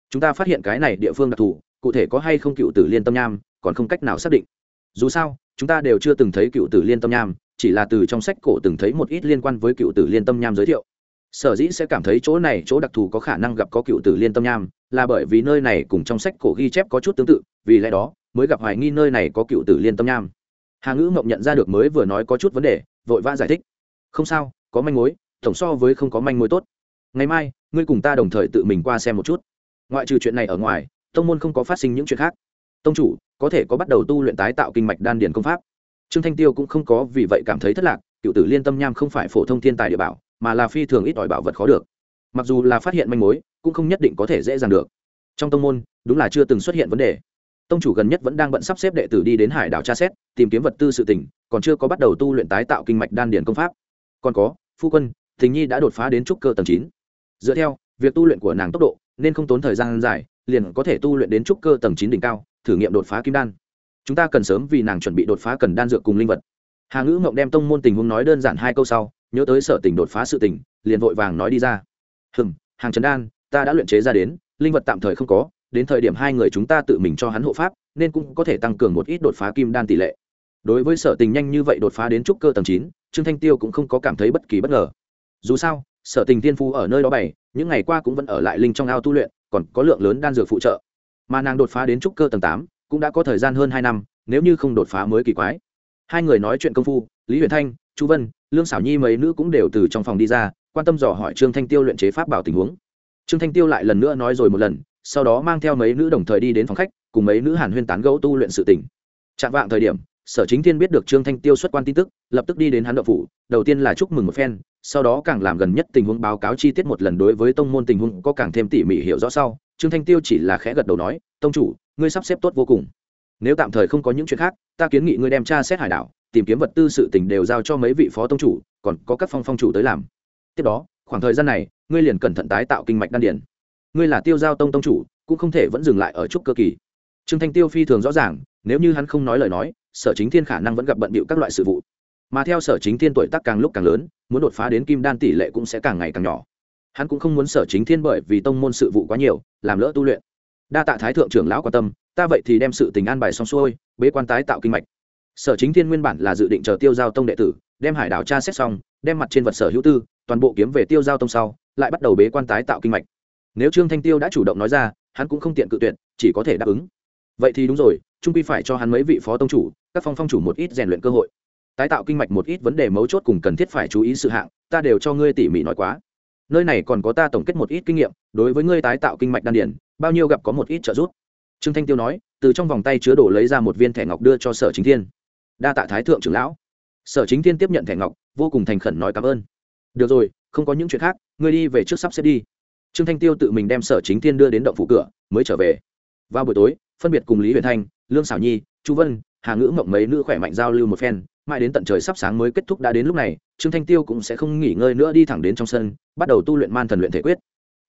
Chúng ta phát hiện cái này địa phương đặc thù, cụ thể có hay không cựu tử liên tâm nham, còn không cách nào xác định. Dù sao, chúng ta đều chưa từng thấy cựu tử liên tâm nham, chỉ là từ trong sách cổ từng thấy một ít liên quan với cựu tử liên tâm nham giới thiệu sở dĩ sẽ cảm thấy chỗ này chỗ đặc thù có khả năng gặp có cựu tử liên tâm nham, là bởi vì nơi này cùng trong sách cổ ghi chép có chút tương tự, vì lẽ đó, mới gặp hoài nghi nơi này có cựu tử liên tâm nham. Hà ngữ mộng nhận ra được mới vừa nói có chút vấn đề, vội vã giải thích. Không sao, có manh mối, tổng so với không có manh mối tốt. Ngày mai, ngươi cùng ta đồng thời tự mình qua xem một chút. Ngoại trừ chuyện này ở ngoài, tông môn không có phát sinh những chuyện khác. Tông chủ, có thể có bắt đầu tu luyện tái tạo kinh mạch đan điền công pháp. Trương thanh tiêu cũng không có vì vậy cảm thấy thất lạc, cựu tử liên tâm nham không phải phổ thông thiên tài địa bảo mà là phi thường ít ỏi bảo vật khó được. Mặc dù là phát hiện manh mối, cũng không nhất định có thể dễ dàng được. Trong tông môn, đúng là chưa từng xuất hiện vấn đề. Tông chủ gần nhất vẫn đang bận sắp xếp đệ tử đi đến hải đảo tra xét, tìm kiếm vật tư sự tỉnh còn chưa có bắt đầu tu luyện tái tạo kinh mạch đan điền công pháp. Còn có, phu quân, thình nhi đã đột phá đến trúc cơ tầng chín. Dựa theo, việc tu luyện của nàng tốc độ, nên không tốn thời gian dài, liền có thể tu luyện đến trúc cơ tầng chín đỉnh cao, thử nghiệm đột phá kim đan. Chúng ta cần sớm vì nàng chuẩn bị đột phá cần đan dược cùng linh vật. Hà ngữ mộng đem tông môn tình huống nói đơn giản hai câu sau nhớ tới sở tình đột phá sự tình, liền vội vàng nói đi ra. Hừng hàng trấn đan, ta đã luyện chế ra đến, linh vật tạm thời không có, đến thời điểm hai người chúng ta tự mình cho hắn hộ pháp, nên cũng có thể tăng cường một ít đột phá kim đan tỷ lệ. Đối với sở tình nhanh như vậy đột phá đến trúc cơ tầng chín, trương thanh tiêu cũng không có cảm thấy bất kỳ bất ngờ. Dù sao, sở tình tiên phu ở nơi đó bày, những ngày qua cũng vẫn ở lại linh trong ao tu luyện, còn có lượng lớn đan dược phụ trợ. Mà nàng đột phá đến trúc cơ tầng tám, cũng đã có thời gian hơn hai năm, nếu như không đột phá mới kỳ quái. Hai người nói chuyện công phu, lý huyền thanh, chu vân lương xảo nhi mấy nữ cũng đều từ trong phòng đi ra, quan tâm dò hỏi trương thanh tiêu luyện chế pháp bảo tình huống. Trương thanh tiêu lại lần nữa nói rồi một lần, sau đó mang theo mấy nữ đồng thời đi đến phòng khách, cùng mấy nữ hàn huyên tán gẫu tu luyện sự tỉnh chạm vạng thời điểm, sở chính thiên biết được trương thanh tiêu xuất quan tin tức, lập tức đi đến hắn đậu phủ, đầu tiên là chúc mừng một phen, sau đó càng làm gần nhất tình huống báo cáo chi tiết một lần đối với tông môn tình huống có càng thêm tỉ mỉ hiểu rõ sau, trương thanh tiêu chỉ là khẽ gật đầu nói, tông chủ, ngươi sắp xếp tốt vô cùng. Nếu tạm thời không có những chuyện khác, ta kiến nghị ngươi đem tra xét hải đảo tìm kiếm vật tư sự tình đều giao cho mấy vị phó tông chủ, còn có các phong phong chủ tới làm. Tiếp đó, khoảng thời gian này, ngươi liền cẩn thận tái tạo kinh mạch đan điển ngươi là tiêu giao tông tông chủ, cũng không thể vẫn dừng lại ở trúc cơ kỳ. Trương thanh tiêu phi thường rõ ràng, nếu như hắn không nói lời nói, sở chính thiên khả năng vẫn gặp bận bịu các loại sự vụ. Mà theo sở chính thiên tuổi tác càng lúc càng lớn, muốn đột phá đến kim đan tỷ lệ cũng sẽ càng ngày càng nhỏ. Hắn cũng không muốn sở chính thiên bởi vì tông môn sự vụ quá nhiều, làm lỡ tu luyện. Đa tạ thái thượng trưởng lão quan tâm, ta vậy thì đem sự tình an bài xong xuôi, bế quan tái tạo kinh mạch sở chính thiên nguyên bản là dự định chờ tiêu giao tông đệ tử, đem hải đảo tra xét xong, đem mặt trên vật sở hữu tư, toàn bộ kiếm về tiêu giao tông sau, lại bắt đầu bế quan tái tạo kinh mạch. Nếu trương thanh tiêu đã chủ động nói ra, hắn cũng không tiện cự tuyệt, chỉ có thể đáp ứng. Vậy thì đúng rồi, trung quy phải cho hắn mấy vị phó tông chủ, các phong phong chủ một ít rèn luyện cơ hội. Tái tạo kinh mạch một ít vấn đề mấu chốt cùng cần thiết phải chú ý sự hạng, ta đều cho ngươi tỉ mỉ nói quá. Nơi này còn có ta tổng kết một ít kinh nghiệm, đối với ngươi tái tạo kinh mạch đan điển bao nhiêu gặp có một ít trợ giúp. Trương thanh tiêu nói, từ trong vòng tay chứa đổ lấy ra một viên thẻ ngọc đưa cho sở chính thiên đa tạ thái thượng trưởng lão. Sở chính thiên tiếp nhận thẻ ngọc, vô cùng thành khẩn nói cảm ơn. Được rồi, không có những chuyện khác, ngươi đi về trước sắp xếp đi. Trương thanh tiêu tự mình đem sở chính thiên đưa đến động phủ cửa, mới trở về. Vào buổi tối, phân biệt cùng lý huyền thanh, lương xảo nhi, chu vân, hà ngữ mộng mấy nữ khỏe mạnh giao lưu một phen, mãi đến tận trời sắp sáng mới kết thúc đã đến lúc này, trương thanh tiêu cũng sẽ không nghỉ ngơi nữa đi thẳng đến trong sân, bắt đầu tu luyện man thần luyện thể quyết.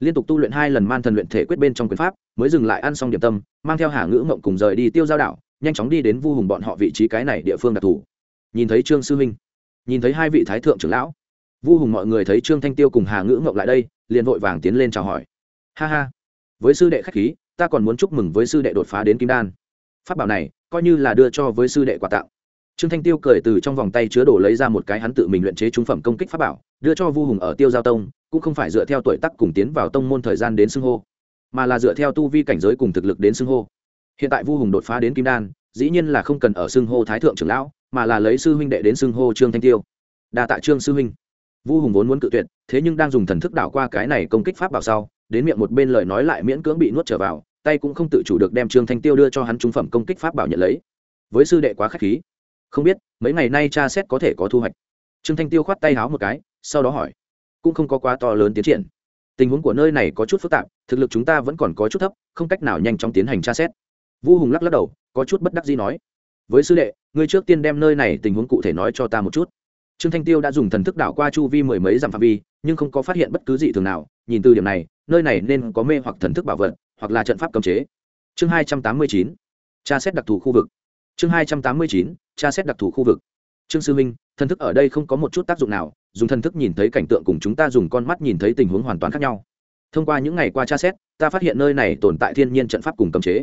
Liên tục tu luyện hai lần man thần luyện thể quyết bên trong quyền pháp, mới dừng lại ăn xong điểm tâm, mang theo hà ngữ mộng cùng rời đi tiêu giao đảo nhanh chóng đi đến vu hùng bọn họ vị trí cái này địa phương đặc thù. Nhìn thấy trương sư huynh nhìn thấy hai vị thái thượng trưởng lão, vu hùng mọi người thấy trương thanh tiêu cùng hà ngữ ngộng lại đây, liền vội vàng tiến lên chào hỏi. Ha ha, với sư đệ khách khí, ta còn muốn chúc mừng với sư đệ đột phá đến kim đan. Pháp bảo này, coi như là đưa cho với sư đệ quà tặng. Trương thanh tiêu cười từ trong vòng tay chứa đồ lấy ra một cái hắn tự mình luyện chế trung phẩm công kích pháp bảo, đưa cho vu hùng ở tiêu giao tông, cũng không phải dựa theo tuổi tác cùng tiến vào tông môn thời gian đến xưng hô, mà là dựa theo tu vi cảnh giới cùng thực lực đến xưng hô hiện tại vu hùng đột phá đến kim đan, dĩ nhiên là không cần ở xưng hô thái thượng trưởng lão, mà là lấy sư huynh đệ đến xưng hô trương thanh tiêu. Đa tạ trương sư huynh. Vu hùng vốn muốn cự tuyệt, thế nhưng đang dùng thần thức đảo qua cái này công kích pháp bảo sau, đến miệng một bên lời nói lại miễn cưỡng bị nuốt trở vào, tay cũng không tự chủ được đem trương thanh tiêu đưa cho hắn trung phẩm công kích pháp bảo nhận lấy. Với sư đệ quá k h á c h khí. Không biết, mấy ngày nay cha xét có thể có thu hoạch. Trương thanh tiêu khoát tay háo một cái, sau đó hỏi. Cũng không có quá to lớn tiến triển. Tình huống của nơi này có chút phức tạp, thực lực chúng ta vẫn còn có chút thấp, không cách nào nhanh chóng tiến hành tra xét vu hùng lắc lắc đầu, có chút bất đắc gì nói, với sư đệ, ngươi trước tiên đem nơi này tình huống cụ thể nói cho ta một chút. Trương thanh tiêu đã dùng thần thức đảo qua chu vi mười mấy dặm phạm vi, nhưng không có phát hiện bất cứ gì thường nào. Nhìn từ điểm này, nơi này nên có mê hoặc thần thức bảo vật, hoặc là trận pháp cấm chế. Chương hai trăm tám mươi chín, tra xét đặc thù khu vực. Chương hai trăm tám mươi chín, tra xét đặc thù khu vực. Trương sư minh, thần thức ở đây không có một chút tác dụng nào, dùng thần thức nhìn thấy cảnh tượng cùng chúng ta dùng con mắt nhìn thấy tình huống hoàn toàn khác nhau. Thông qua những ngày qua tra xét, ta phát hiện nơi này tồn tại thiên nhiên trận pháp cùng cấm chế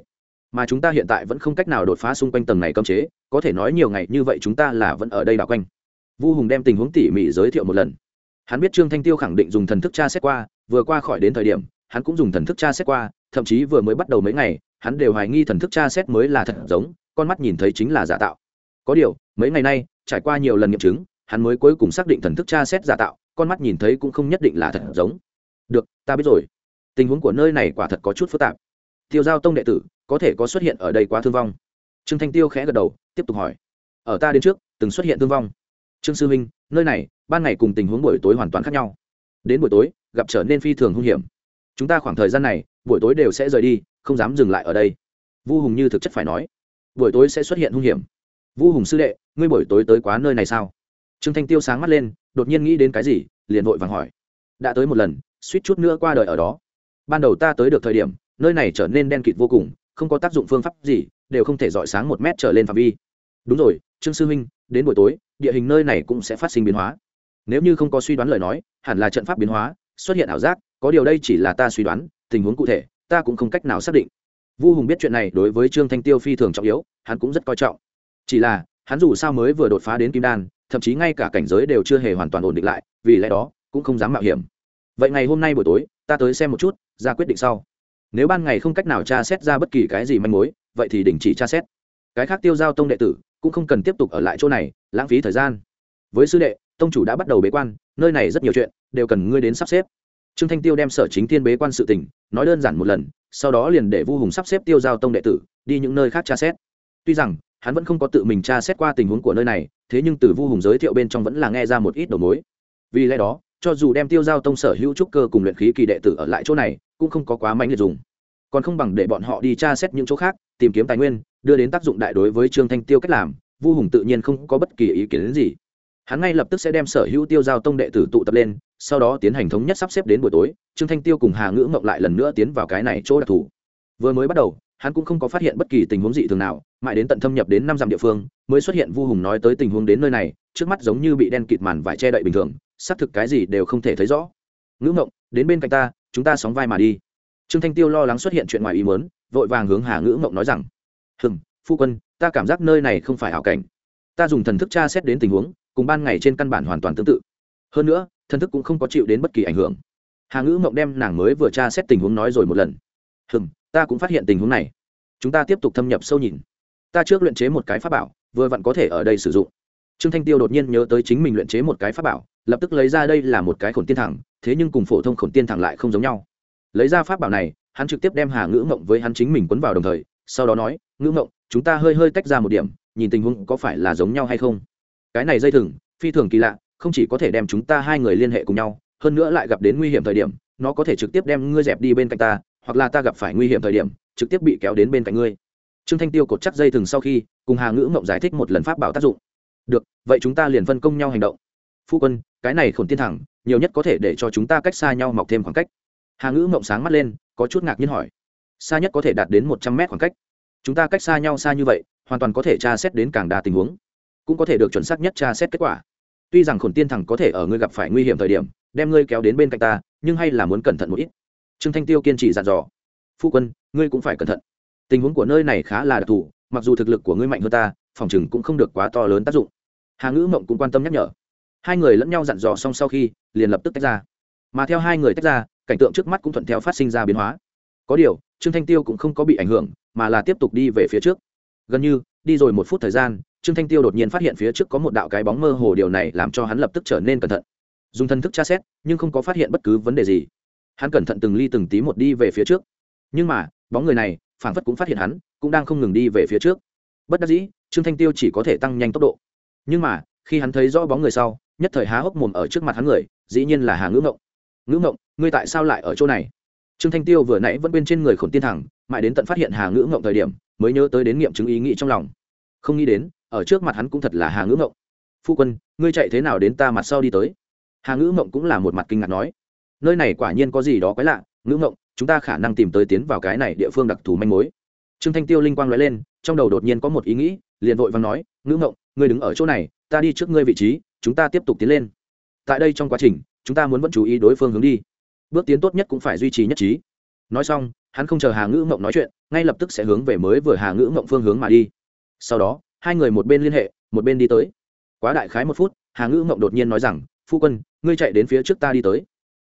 mà chúng ta hiện tại vẫn không cách nào đột phá xung quanh tầng này cấm chế, có thể nói nhiều ngày như vậy chúng ta là vẫn ở đây đảo quanh. Vu hùng đem tình huống tỉ mỉ giới thiệu một lần. Hắn biết trương thanh tiêu khẳng định dùng thần thức tra xét qua, vừa qua khỏi đến thời điểm, hắn cũng dùng thần thức tra xét qua, thậm chí vừa mới bắt đầu mấy ngày, hắn đều hoài nghi thần thức tra xét mới là thật giống, con mắt nhìn thấy chính là giả tạo. Có điều, mấy ngày nay, trải qua nhiều lần nghiệm chứng, hắn mới cuối cùng xác định thần thức tra xét giả tạo, con mắt nhìn thấy cũng không nhất định là thật giống. Được, ta biết rồi. Tình huống của nơi này quả thật có chút phức tạp. Tiêu giao tông đệ tử có thể có xuất hiện ở đây quá thương vong. Trương thanh tiêu khẽ gật đầu, tiếp tục hỏi. Ở ta đến trước, từng xuất hiện thương vong. Trương sư huynh nơi này, ban ngày cùng tình huống buổi tối hoàn toàn khác nhau. Đến buổi tối, gặp trở nên phi thường hung hiểm. Chúng ta khoảng thời gian này, buổi tối đều sẽ rời đi, không dám dừng lại ở đây. Vu hùng như thực chất phải nói, buổi tối sẽ xuất hiện hung hiểm. Vu hùng sư đệ, ngươi buổi tối tới quá nơi này sao? Trương thanh tiêu sáng mắt lên, đột nhiên nghĩ đến cái gì, liền vội vàng hỏi. Đã tới một lần, suýt chút nữa qua đời ở đó. Ban đầu ta tới được thời điểm, nơi này trở nên đen kịt vô cùng không có tác dụng phương pháp gì, đều không thể dọi sáng một mét trở lên phạm vi. Đúng rồi, trương sư huynh, đến buổi tối, địa hình nơi này cũng sẽ phát sinh biến hóa. Nếu như không có suy đoán lời nói, hẳn là trận pháp biến hóa, xuất hiện ảo giác, có điều đây chỉ là ta suy đoán, tình huống cụ thể, ta cũng không cách nào xác định. Vu hùng biết chuyện này đối với trương thanh tiêu phi thường trọng yếu, hắn cũng rất coi trọng. Chỉ là, hắn dù sao mới vừa đột phá đến kim đan, thậm chí ngay cả cảnh giới đều chưa hề hoàn toàn ổn định lại, vì lẽ đó, cũng không dám mạo hiểm. Vậy ngày hôm nay buổi tối, ta tới xem một chút, ra quyết định sau nếu ban ngày không cách nào tra xét ra bất kỳ cái gì manh mối, vậy thì đình chỉ tra xét. Cái khác tiêu giao tông đệ tử cũng không cần tiếp tục ở lại chỗ này, lãng phí thời gian. Với sư đệ, tông chủ đã bắt đầu bế quan, nơi này rất nhiều chuyện đều cần ngươi đến sắp xếp. Trương thanh tiêu đem sở chính thiên bế quan sự tình nói đơn giản một lần, sau đó liền để vu hùng sắp xếp tiêu giao tông đệ tử đi những nơi khác tra xét. Tuy rằng, hắn vẫn không có tự mình tra xét qua tình huống của nơi này, thế nhưng từ vu hùng giới thiệu bên trong vẫn là nghe ra một ít đầu mối. Vì lẽ đó cho dù đem tiêu giao tông sở hữu trúc cơ cùng luyện khí kỳ đệ tử ở lại chỗ này, cũng không có quá mạnh liệt dùng. Còn không bằng để bọn họ đi tra xét những chỗ khác, tìm kiếm tài nguyên, đưa đến tác dụng đại đối với trương thanh tiêu cách làm, vu hùng tự nhiên không có bất kỳ ý kiến gì. Hắn ngay lập tức sẽ đem sở hữu tiêu giao tông đệ tử tụ tập lên, sau đó tiến hành thống nhất sắp xếp đến buổi tối, trương thanh tiêu cùng hà ngữ mộng lại lần nữa tiến vào cái này chỗ đặc thù. Vừa mới bắt đầu, hắn cũng không có phát hiện bất kỳ tình huống dị thường nào, mãi đến tận thâm nhập đến năm dặm địa phương, mới xuất hiện vu hùng nói tới tình huống đến nơi này, trước mắt giống như bị đen kịt màn vải che đậy bình thường xác thực cái gì đều không thể thấy rõ. Ngữ mộng đến bên cạnh ta, chúng ta sóng vai mà đi. Trương thanh tiêu lo lắng xuất hiện chuyện ngoài ý muốn, vội vàng hướng hà ngữ mộng nói rằng, hừm, phu quân, ta cảm giác nơi này không phải hảo cảnh. Ta dùng thần thức tra xét đến tình huống, cùng ban ngày trên căn bản hoàn toàn tương tự. Hơn nữa, thần thức cũng không có chịu đến bất kỳ ảnh hưởng. Hà ngữ mộng đem nàng mới vừa tra xét tình huống nói rồi một lần. Hừm, ta cũng phát hiện tình huống này. Chúng ta tiếp tục thâm nhập sâu nhìn. Ta trước luyện chế một cái pháp bảo, vừa vặn có thể ở đây sử dụng. Trương thanh tiêu đột nhiên nhớ tới chính mình luyện chế một cái pháp bảo lập tức lấy ra đây là một cái khổn tiên thẳng, thế nhưng cùng phổ thông khổn tiên thẳng lại không giống nhau. Lấy ra pháp bảo này, hắn trực tiếp đem hà ngữ mộng với hắn chính mình quấn vào đồng thời, sau đó nói, ngữ mộng chúng ta hơi hơi tách ra một điểm, nhìn tình huống có phải là giống nhau hay không? Cái này dây thừng, phi thường kỳ lạ, không chỉ có thể đem chúng ta hai người liên hệ cùng nhau, hơn nữa lại gặp đến nguy hiểm thời điểm, nó có thể trực tiếp đem ngươi dẹp đi bên cạnh ta, hoặc là ta gặp phải nguy hiểm thời điểm, trực tiếp bị kéo đến bên cạnh ngươi. Trương thanh tiêu cột chắc dây thừng sau khi, cùng hà ngữ mộng giải thích một lần pháp bảo tác dụng. Được, vậy chúng ta liền phân công nhau hành động phu quân, cái này khổn tiên thẳng, nhiều nhất có thể để cho chúng ta cách xa nhau mọc thêm khoảng cách. Hà ngữ mộng sáng mắt lên, có chút ngạc nhiên hỏi. Xa nhất có thể đạt đến một trăm mét khoảng cách. Chúng ta cách xa nhau xa như vậy, hoàn toàn có thể tra xét đến càng đa tình huống. Cũng có thể được chuẩn xác nhất tra xét kết quả. Tuy rằng khổn tiên thẳng có thể ở ngươi gặp phải nguy hiểm thời điểm, đem ngươi kéo đến bên cạnh ta, nhưng hay là muốn cẩn thận một ít. Trương thanh tiêu kiên trì dặn dò. Phu quân, ngươi cũng phải cẩn thận. Tình huống của nơi này khá là đặc thù, mặc dù thực lực của ngươi mạnh hơn ta, phòng chừng cũng không được quá to lớn tác dụng. Hà ngữ mộng cũng quan tâm nhắc nhở hai người lẫn nhau dặn dò xong sau khi, liền lập tức tách ra. Mà theo hai người tách ra, cảnh tượng trước mắt cũng thuận theo phát sinh ra biến hóa. Có điều, trương thanh tiêu cũng không có bị ảnh hưởng, mà là tiếp tục đi về phía trước. Gần như, đi rồi một phút thời gian, trương thanh tiêu đột nhiên phát hiện phía trước có một đạo cái bóng mơ hồ, điều này làm cho hắn lập tức trở nên cẩn thận. Dùng thân thức tra xét, nhưng không có phát hiện bất cứ vấn đề gì. Hắn cẩn thận từng ly từng tí một đi về phía trước. Nhưng mà, bóng người này, phảng phất cũng phát hiện hắn, cũng đang không ngừng đi về phía trước. Bất đắc dĩ, trương thanh tiêu chỉ có thể tăng nhanh tốc độ. Nhưng mà, khi hắn thấy rõ bóng người sau nhất thời há hốc mồm ở trước mặt hắn người, dĩ nhiên là hà ngữ ngộng. Ngữ ngộng, ngươi tại sao lại ở chỗ này? Trương thanh tiêu vừa nãy vẫn bên trên người khổn tiên thẳng, mãi đến tận phát hiện hà ngữ ngộng thời điểm, mới nhớ tới đến nghiệm chứng ý nghĩ trong lòng. Không nghĩ đến, ở trước mặt hắn cũng thật là hà ngữ ngộng. Phu quân, ngươi chạy thế nào đến ta mặt sau đi tới? Hà ngữ ngộng cũng là một mặt kinh ngạc nói. Nơi này quả nhiên có gì đó quái lạ, ngữ ngộng, chúng ta khả năng tìm tới tiến vào cái này địa phương đặc thù manh mối. Trương thanh tiêu linh quang nói lên, trong đầu đột nhiên có một ý nghĩ, liền vội và nói, ngữ ngộng, ngươi đứng ở chỗ này, ta đi trước ngươi vị trí chúng ta tiếp tục tiến lên. Tại đây trong quá trình, chúng ta muốn vẫn chú ý đối phương hướng đi. Bước tiến tốt nhất cũng phải duy trì nhất trí. Nói xong, hắn không chờ hà ngữ mộng nói chuyện, ngay lập tức sẽ hướng về mới vừa hà ngữ mộng phương hướng mà đi. Sau đó, hai người một bên liên hệ, một bên đi tới. Quá đại khái một phút, hà ngữ mộng đột nhiên nói rằng, phu quân, ngươi chạy đến phía trước ta đi tới.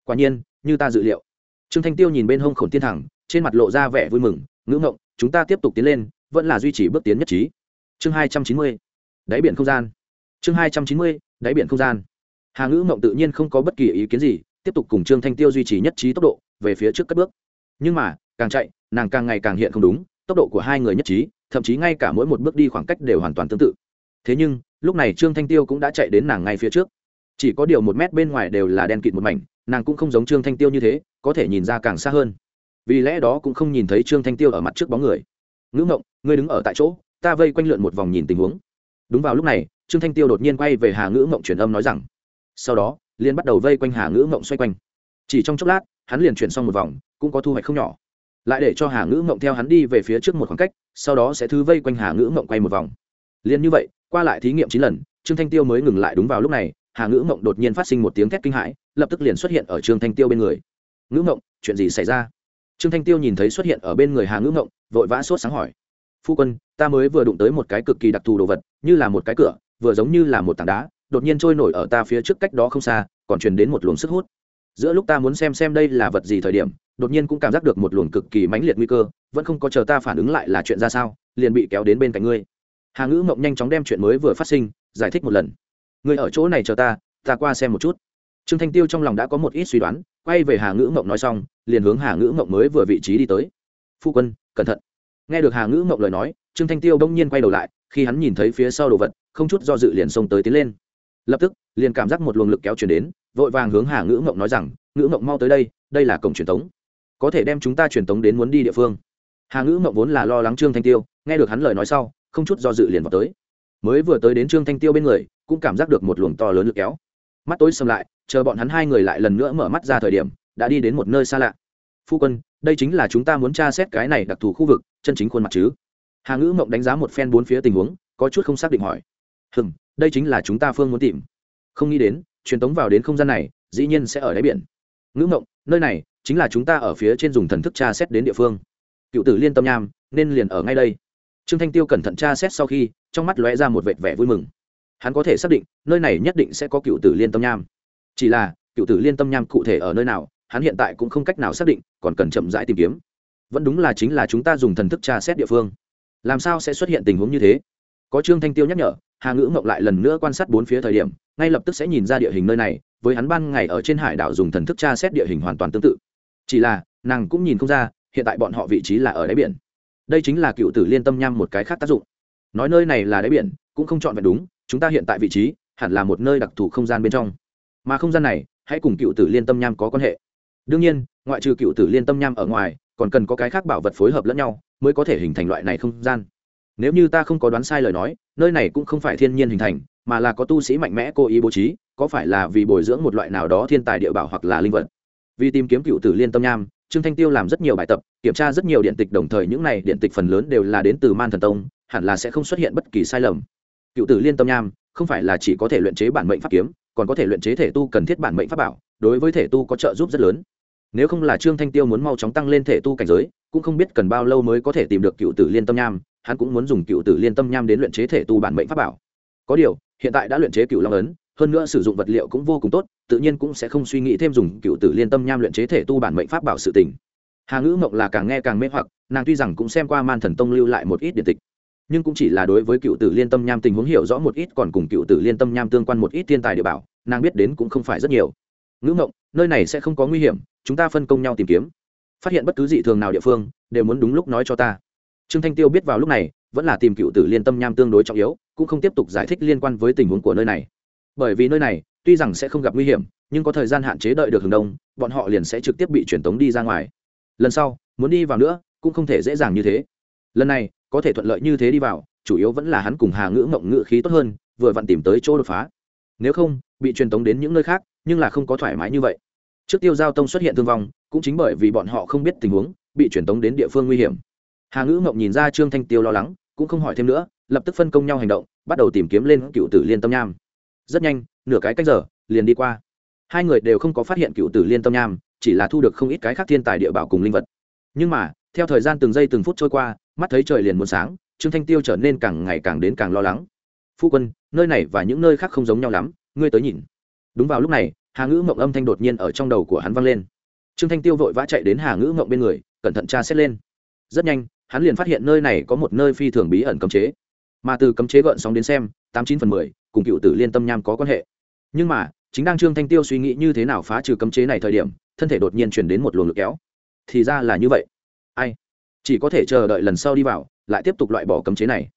Quả nhiên, như ta dự liệu. Trương thanh tiêu nhìn bên hông khổn tiên thẳng, trên mặt lộ ra vẻ vui mừng, ngữ mộng chúng ta tiếp tục tiến lên, vẫn là duy trì bước tiến nhất trí. Chương hai trăm chín mươi. Đáy biển không gian chương hai trăm chín mươi, đáy biển không gian. Hà ngữ mộng tự nhiên không có bất kỳ ý kiến gì, tiếp tục cùng trương thanh tiêu duy trì nhất trí tốc độ, về phía trước cất bước. Nhưng mà, càng chạy, nàng càng ngày càng hiện không đúng, tốc độ của hai người nhất trí, thậm chí ngay cả mỗi một bước đi khoảng cách đều hoàn toàn tương tự. Thế nhưng, lúc này trương thanh tiêu cũng đã chạy đến nàng ngay phía trước. Chỉ có điều một mét bên ngoài đều là đen kịt một mảnh, nàng cũng không giống trương thanh tiêu như thế, có thể nhìn ra càng xa hơn. Vì lẽ đó cũng không nhìn thấy trương thanh tiêu ở mặt trước bóng người. Ngữ ngộng ngươi đứng ở tại chỗ, ta vây quanh lượn một vòng nhìn tình huống. Đúng vào lúc này trương thanh tiêu đột nhiên quay về hà ngữ mộng truyền âm nói rằng, sau đó liên bắt đầu vây quanh hà ngữ mộng xoay quanh. Chỉ trong chốc lát, hắn liền chuyển xong một vòng, cũng có thu hoạch không nhỏ. Lại để cho hà ngữ mộng theo hắn đi về phía trước một khoảng cách, sau đó sẽ thứ vây quanh hà ngữ mộng quay một vòng. Liền như vậy, qua lại thí nghiệm chín lần, trương thanh tiêu mới ngừng lại đúng vào lúc này, hà ngữ mộng đột nhiên phát sinh một tiếng thét kinh hãi, lập tức liền xuất hiện ở trương thanh tiêu bên người. Ngữ mộng, chuyện gì xảy ra? Trương thanh tiêu nhìn thấy xuất hiện ở bên người hà ngữ mộng, vội vã sốt sáng hỏi. Phu quân, ta mới vừa đụng tới một cái cực kỳ đặc thù đồ vật, như là một cái cửa vừa giống như là một tảng đá, đột nhiên trôi nổi ở ta phía trước cách đó không xa, còn truyền đến một luồng sức hút. Giữa lúc ta muốn xem xem đây là vật gì thời điểm, đột nhiên cũng cảm giác được một luồng cực kỳ mãnh liệt nguy cơ, vẫn không có chờ ta phản ứng lại là chuyện ra sao, liền bị kéo đến bên cạnh ngươi. Hà ngữ mộng nhanh chóng đem chuyện mới vừa phát sinh, giải thích một lần. Ngươi ở chỗ này chờ ta ta qua xem một chút. Trương thanh tiêu trong lòng đã có một ít suy đoán, quay về hà ngữ mộng nói xong, liền hướng hà ngữ mộng mới vừa vị trí đi tới. Phu quân, cẩn thận. Nghe được hà ngữ mộng lời nói, trương thanh tiêu bỗng nhiên quay đầu lại, khi hắn nhìn thấy phía sau đồ vật không chút do dự liền xông tới tiến lên. Lập tức liền cảm giác một luồng lực kéo chuyển đến vội vàng hướng hà ngữ mộng nói rằng ngữ mộng mau tới đây đây là cổng truyền thống, có thể đem chúng ta truyền thống đến muốn đi địa phương. Hà ngữ mộng vốn là lo lắng trương thanh tiêu nghe được hắn lời nói sau không chút do dự liền vào tới. Mới vừa tới đến trương thanh tiêu bên người cũng cảm giác được một luồng to lớn lực kéo. Mắt tối xâm lại chờ bọn hắn hai người lại lần nữa mở mắt ra thời điểm đã đi đến một nơi xa lạ. Phu quân đây chính là chúng ta muốn tra xét cái này đặc thù khu vực chân chính khuôn mặt chứ? Hà ngữ mộng đánh giá một phen bốn phía tình huống có chút không xác định hỏi hừng đây chính là chúng ta phương muốn tìm. Không nghĩ đến, truyền tống vào đến không gian này, dĩ nhiên sẽ ở đáy biển. Ngữ mộng nơi này chính là chúng ta ở phía trên dùng thần thức tra xét đến địa phương. Cựu tử liên tâm nham, nên liền ở ngay đây. Trương thanh tiêu cẩn thận tra xét sau khi, trong mắt lóe ra một vệt vẻ vui mừng. Hắn có thể xác định, nơi này nhất định sẽ có cựu tử liên tâm nham. Chỉ là, cựu tử liên tâm nham cụ thể ở nơi nào, hắn hiện tại cũng không cách nào xác định, còn cần chậm rãi tìm kiếm. Vẫn đúng là chính là chúng ta dùng thần thức tra xét địa phương. Làm sao sẽ xuất hiện tình huống như thế? Có trương thanh tiêu nhắc nhở hà ngữ mộng lại lần nữa quan sát bốn phía thời điểm, ngay lập tức sẽ nhìn ra địa hình nơi này, với hắn ban ngày ở trên hải đảo dùng thần thức tra xét địa hình hoàn toàn tương tự. Chỉ là, nàng cũng nhìn không ra, hiện tại bọn họ vị trí là ở đáy biển. Đây chính là cựu tử liên tâm nham một cái khác tác dụng. Nói nơi này là đáy biển, cũng không chọn vẹn đúng, chúng ta hiện tại vị trí, hẳn là một nơi đặc thù không gian bên trong. Mà không gian này, hãy cùng cựu tử liên tâm nham có quan hệ. Đương nhiên, ngoại trừ cựu tử liên tâm nham ở ngoài, còn cần có cái khác bảo vật phối hợp lẫn nhau, mới có thể hình thành loại này không gian. Nếu như ta không có đoán sai lời nói nơi này cũng không phải thiên nhiên hình thành, mà là có tu sĩ mạnh mẽ cố ý bố trí, có phải là vì bồi dưỡng một loại nào đó thiên tài địa bảo hoặc là linh vật? Vì tìm kiếm cựu tử liên tâm nham, trương thanh tiêu làm rất nhiều bài tập, kiểm tra rất nhiều điện tịch, đồng thời những này điện tịch phần lớn đều là đến từ man thần tông, hẳn là sẽ không xuất hiện bất kỳ sai lầm. Cựu tử liên tâm nham, không phải là chỉ có thể luyện chế bản mệnh pháp kiếm, còn có thể luyện chế thể tu cần thiết bản mệnh pháp bảo, đối với thể tu có trợ giúp rất lớn. Nếu không là trương thanh tiêu muốn mau chóng tăng lên thể tu cảnh giới, cũng không biết cần bao lâu mới có thể tìm được cựu tử liên tâm nham hắn cũng muốn dùng cựu tử liên tâm nham đến luyện chế thể tu bản mệnh pháp bảo. Có điều, hiện tại đã luyện chế cựu long ấn, hơn nữa sử dụng vật liệu cũng vô cùng tốt, tự nhiên cũng sẽ không suy nghĩ thêm dùng cựu tử liên tâm nham luyện chế thể tu bản mệnh pháp bảo sự tình. Hà ngữ mộng là càng nghe càng mê hoặc, nàng tuy rằng cũng xem qua man thần tông lưu lại một ít điện tịch, nhưng cũng chỉ là đối với cựu tử liên tâm nham tình huống hiểu rõ một ít còn cùng cựu tử liên tâm nham tương quan một ít thiên tài địa bảo, nàng biết đến cũng không phải rất nhiều. Ngữ mộng, nơi này sẽ không có nguy hiểm, chúng ta phân công nhau tìm kiếm. Phát hiện bất cứ dị thường nào địa phương, đều muốn đúng lúc nói cho ta trương thanh tiêu biết vào lúc này, vẫn là tìm cựu tử liên tâm nham tương đối trọng yếu, cũng không tiếp tục giải thích liên quan với tình huống của nơi này. Bởi vì nơi này, tuy rằng sẽ không gặp nguy hiểm, nhưng có thời gian hạn chế đợi được hướng đông, bọn họ liền sẽ trực tiếp bị truyền tống đi ra ngoài. Lần sau, muốn đi vào nữa, cũng không thể dễ dàng như thế. Lần này, có thể thuận lợi như thế đi vào, chủ yếu vẫn là hắn cùng hà ngữ mộng ngữ khí tốt hơn, vừa vặn tìm tới chỗ đột phá. Nếu không, bị truyền tống đến những nơi khác, nhưng là không có thoải mái như vậy. Trước tiêu giao tông xuất hiện thương vong, cũng chính bởi vì bọn họ không biết tình huống, bị truyền tống đến địa phương nguy hiểm hà ngữ mộng nhìn ra trương thanh tiêu lo lắng, cũng không hỏi thêm nữa, lập tức phân công nhau hành động, bắt đầu tìm kiếm lên cựu tử liên tâm nham. Rất nhanh, nửa cái cách giờ, liền đi qua. Hai người đều không có phát hiện cựu tử liên tâm nham, chỉ là thu được không ít cái khác thiên tài địa bảo cùng linh vật. Nhưng mà, theo thời gian từng giây từng phút trôi qua, mắt thấy trời liền muốn sáng, trương thanh tiêu trở nên càng ngày càng đến càng lo lắng. Phu quân, nơi này và những nơi khác không giống nhau lắm, ngươi tới nhìn. Đúng vào lúc này, hà ngữ mộng âm thanh đột nhiên ở trong đầu của hắn vang lên. Trương thanh tiêu vội vã chạy đến hà ngữ mộng bên người, cẩn thận tra xét lên. Rất nhanh hắn liền phát hiện nơi này có một nơi phi thường bí ẩn cấm chế. Mà từ cấm chế gợn sóng đến xem, tám chín phần mười, cùng cựu tử liên tâm nham có quan hệ. Nhưng mà, chính đang trương thanh tiêu suy nghĩ như thế nào phá trừ cấm chế này thời điểm, thân thể đột nhiên chuyển đến một luồng lực kéo. Thì ra là như vậy. Ai? Chỉ có thể chờ đợi lần sau đi vào, lại tiếp tục loại bỏ cấm chế này.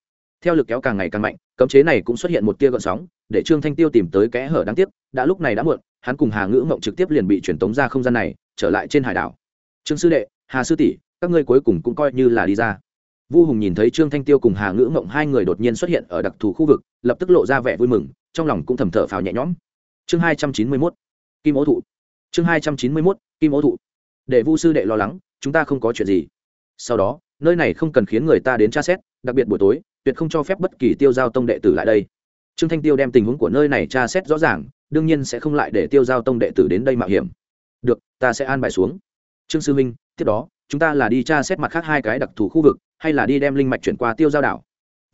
Theo lực kéo càng ngày càng mạnh, cấm chế này cũng xuất hiện một tia gợn sóng, để trương thanh tiêu tìm tới kẽ hở đáng tiếc, đã lúc này đã muộn, hắn cùng hà ngữ mộng trực tiếp liền bị truyền tống ra không gian này, trở lại trên hải đảo. Trương sư đệ, hà sư tỷ các ngươi cuối cùng cũng coi như là đi ra. Vu hùng nhìn thấy trương thanh tiêu cùng hà ngữ mộng hai người đột nhiên xuất hiện ở đặc thù khu vực, lập tức lộ ra vẻ vui mừng, trong lòng cũng thầm thở phào nhẹ nhõm. Chương hai trăm chín mươi mốt, kim ố thụ. Chương hai trăm chín mươi mốt, kim ố thụ. Để vu sư đệ lo lắng, chúng ta không có chuyện gì. Sau đó, nơi này không cần khiến người ta đến tra xét, đặc biệt buổi tối, tuyệt không cho phép bất kỳ tiêu giao tông đệ tử lại đây. Trương thanh tiêu đem tình huống của nơi này tra xét rõ ràng, đương nhiên sẽ không lại để tiêu giao tông đệ tử đến đây mạo hiểm. Được, ta sẽ an bài xuống. Trương sư minh, tiếp đó chúng ta là đi tra xét mặt khác hai cái đặc thù khu vực, hay là đi đem linh mạch chuyển qua tiêu giao đảo?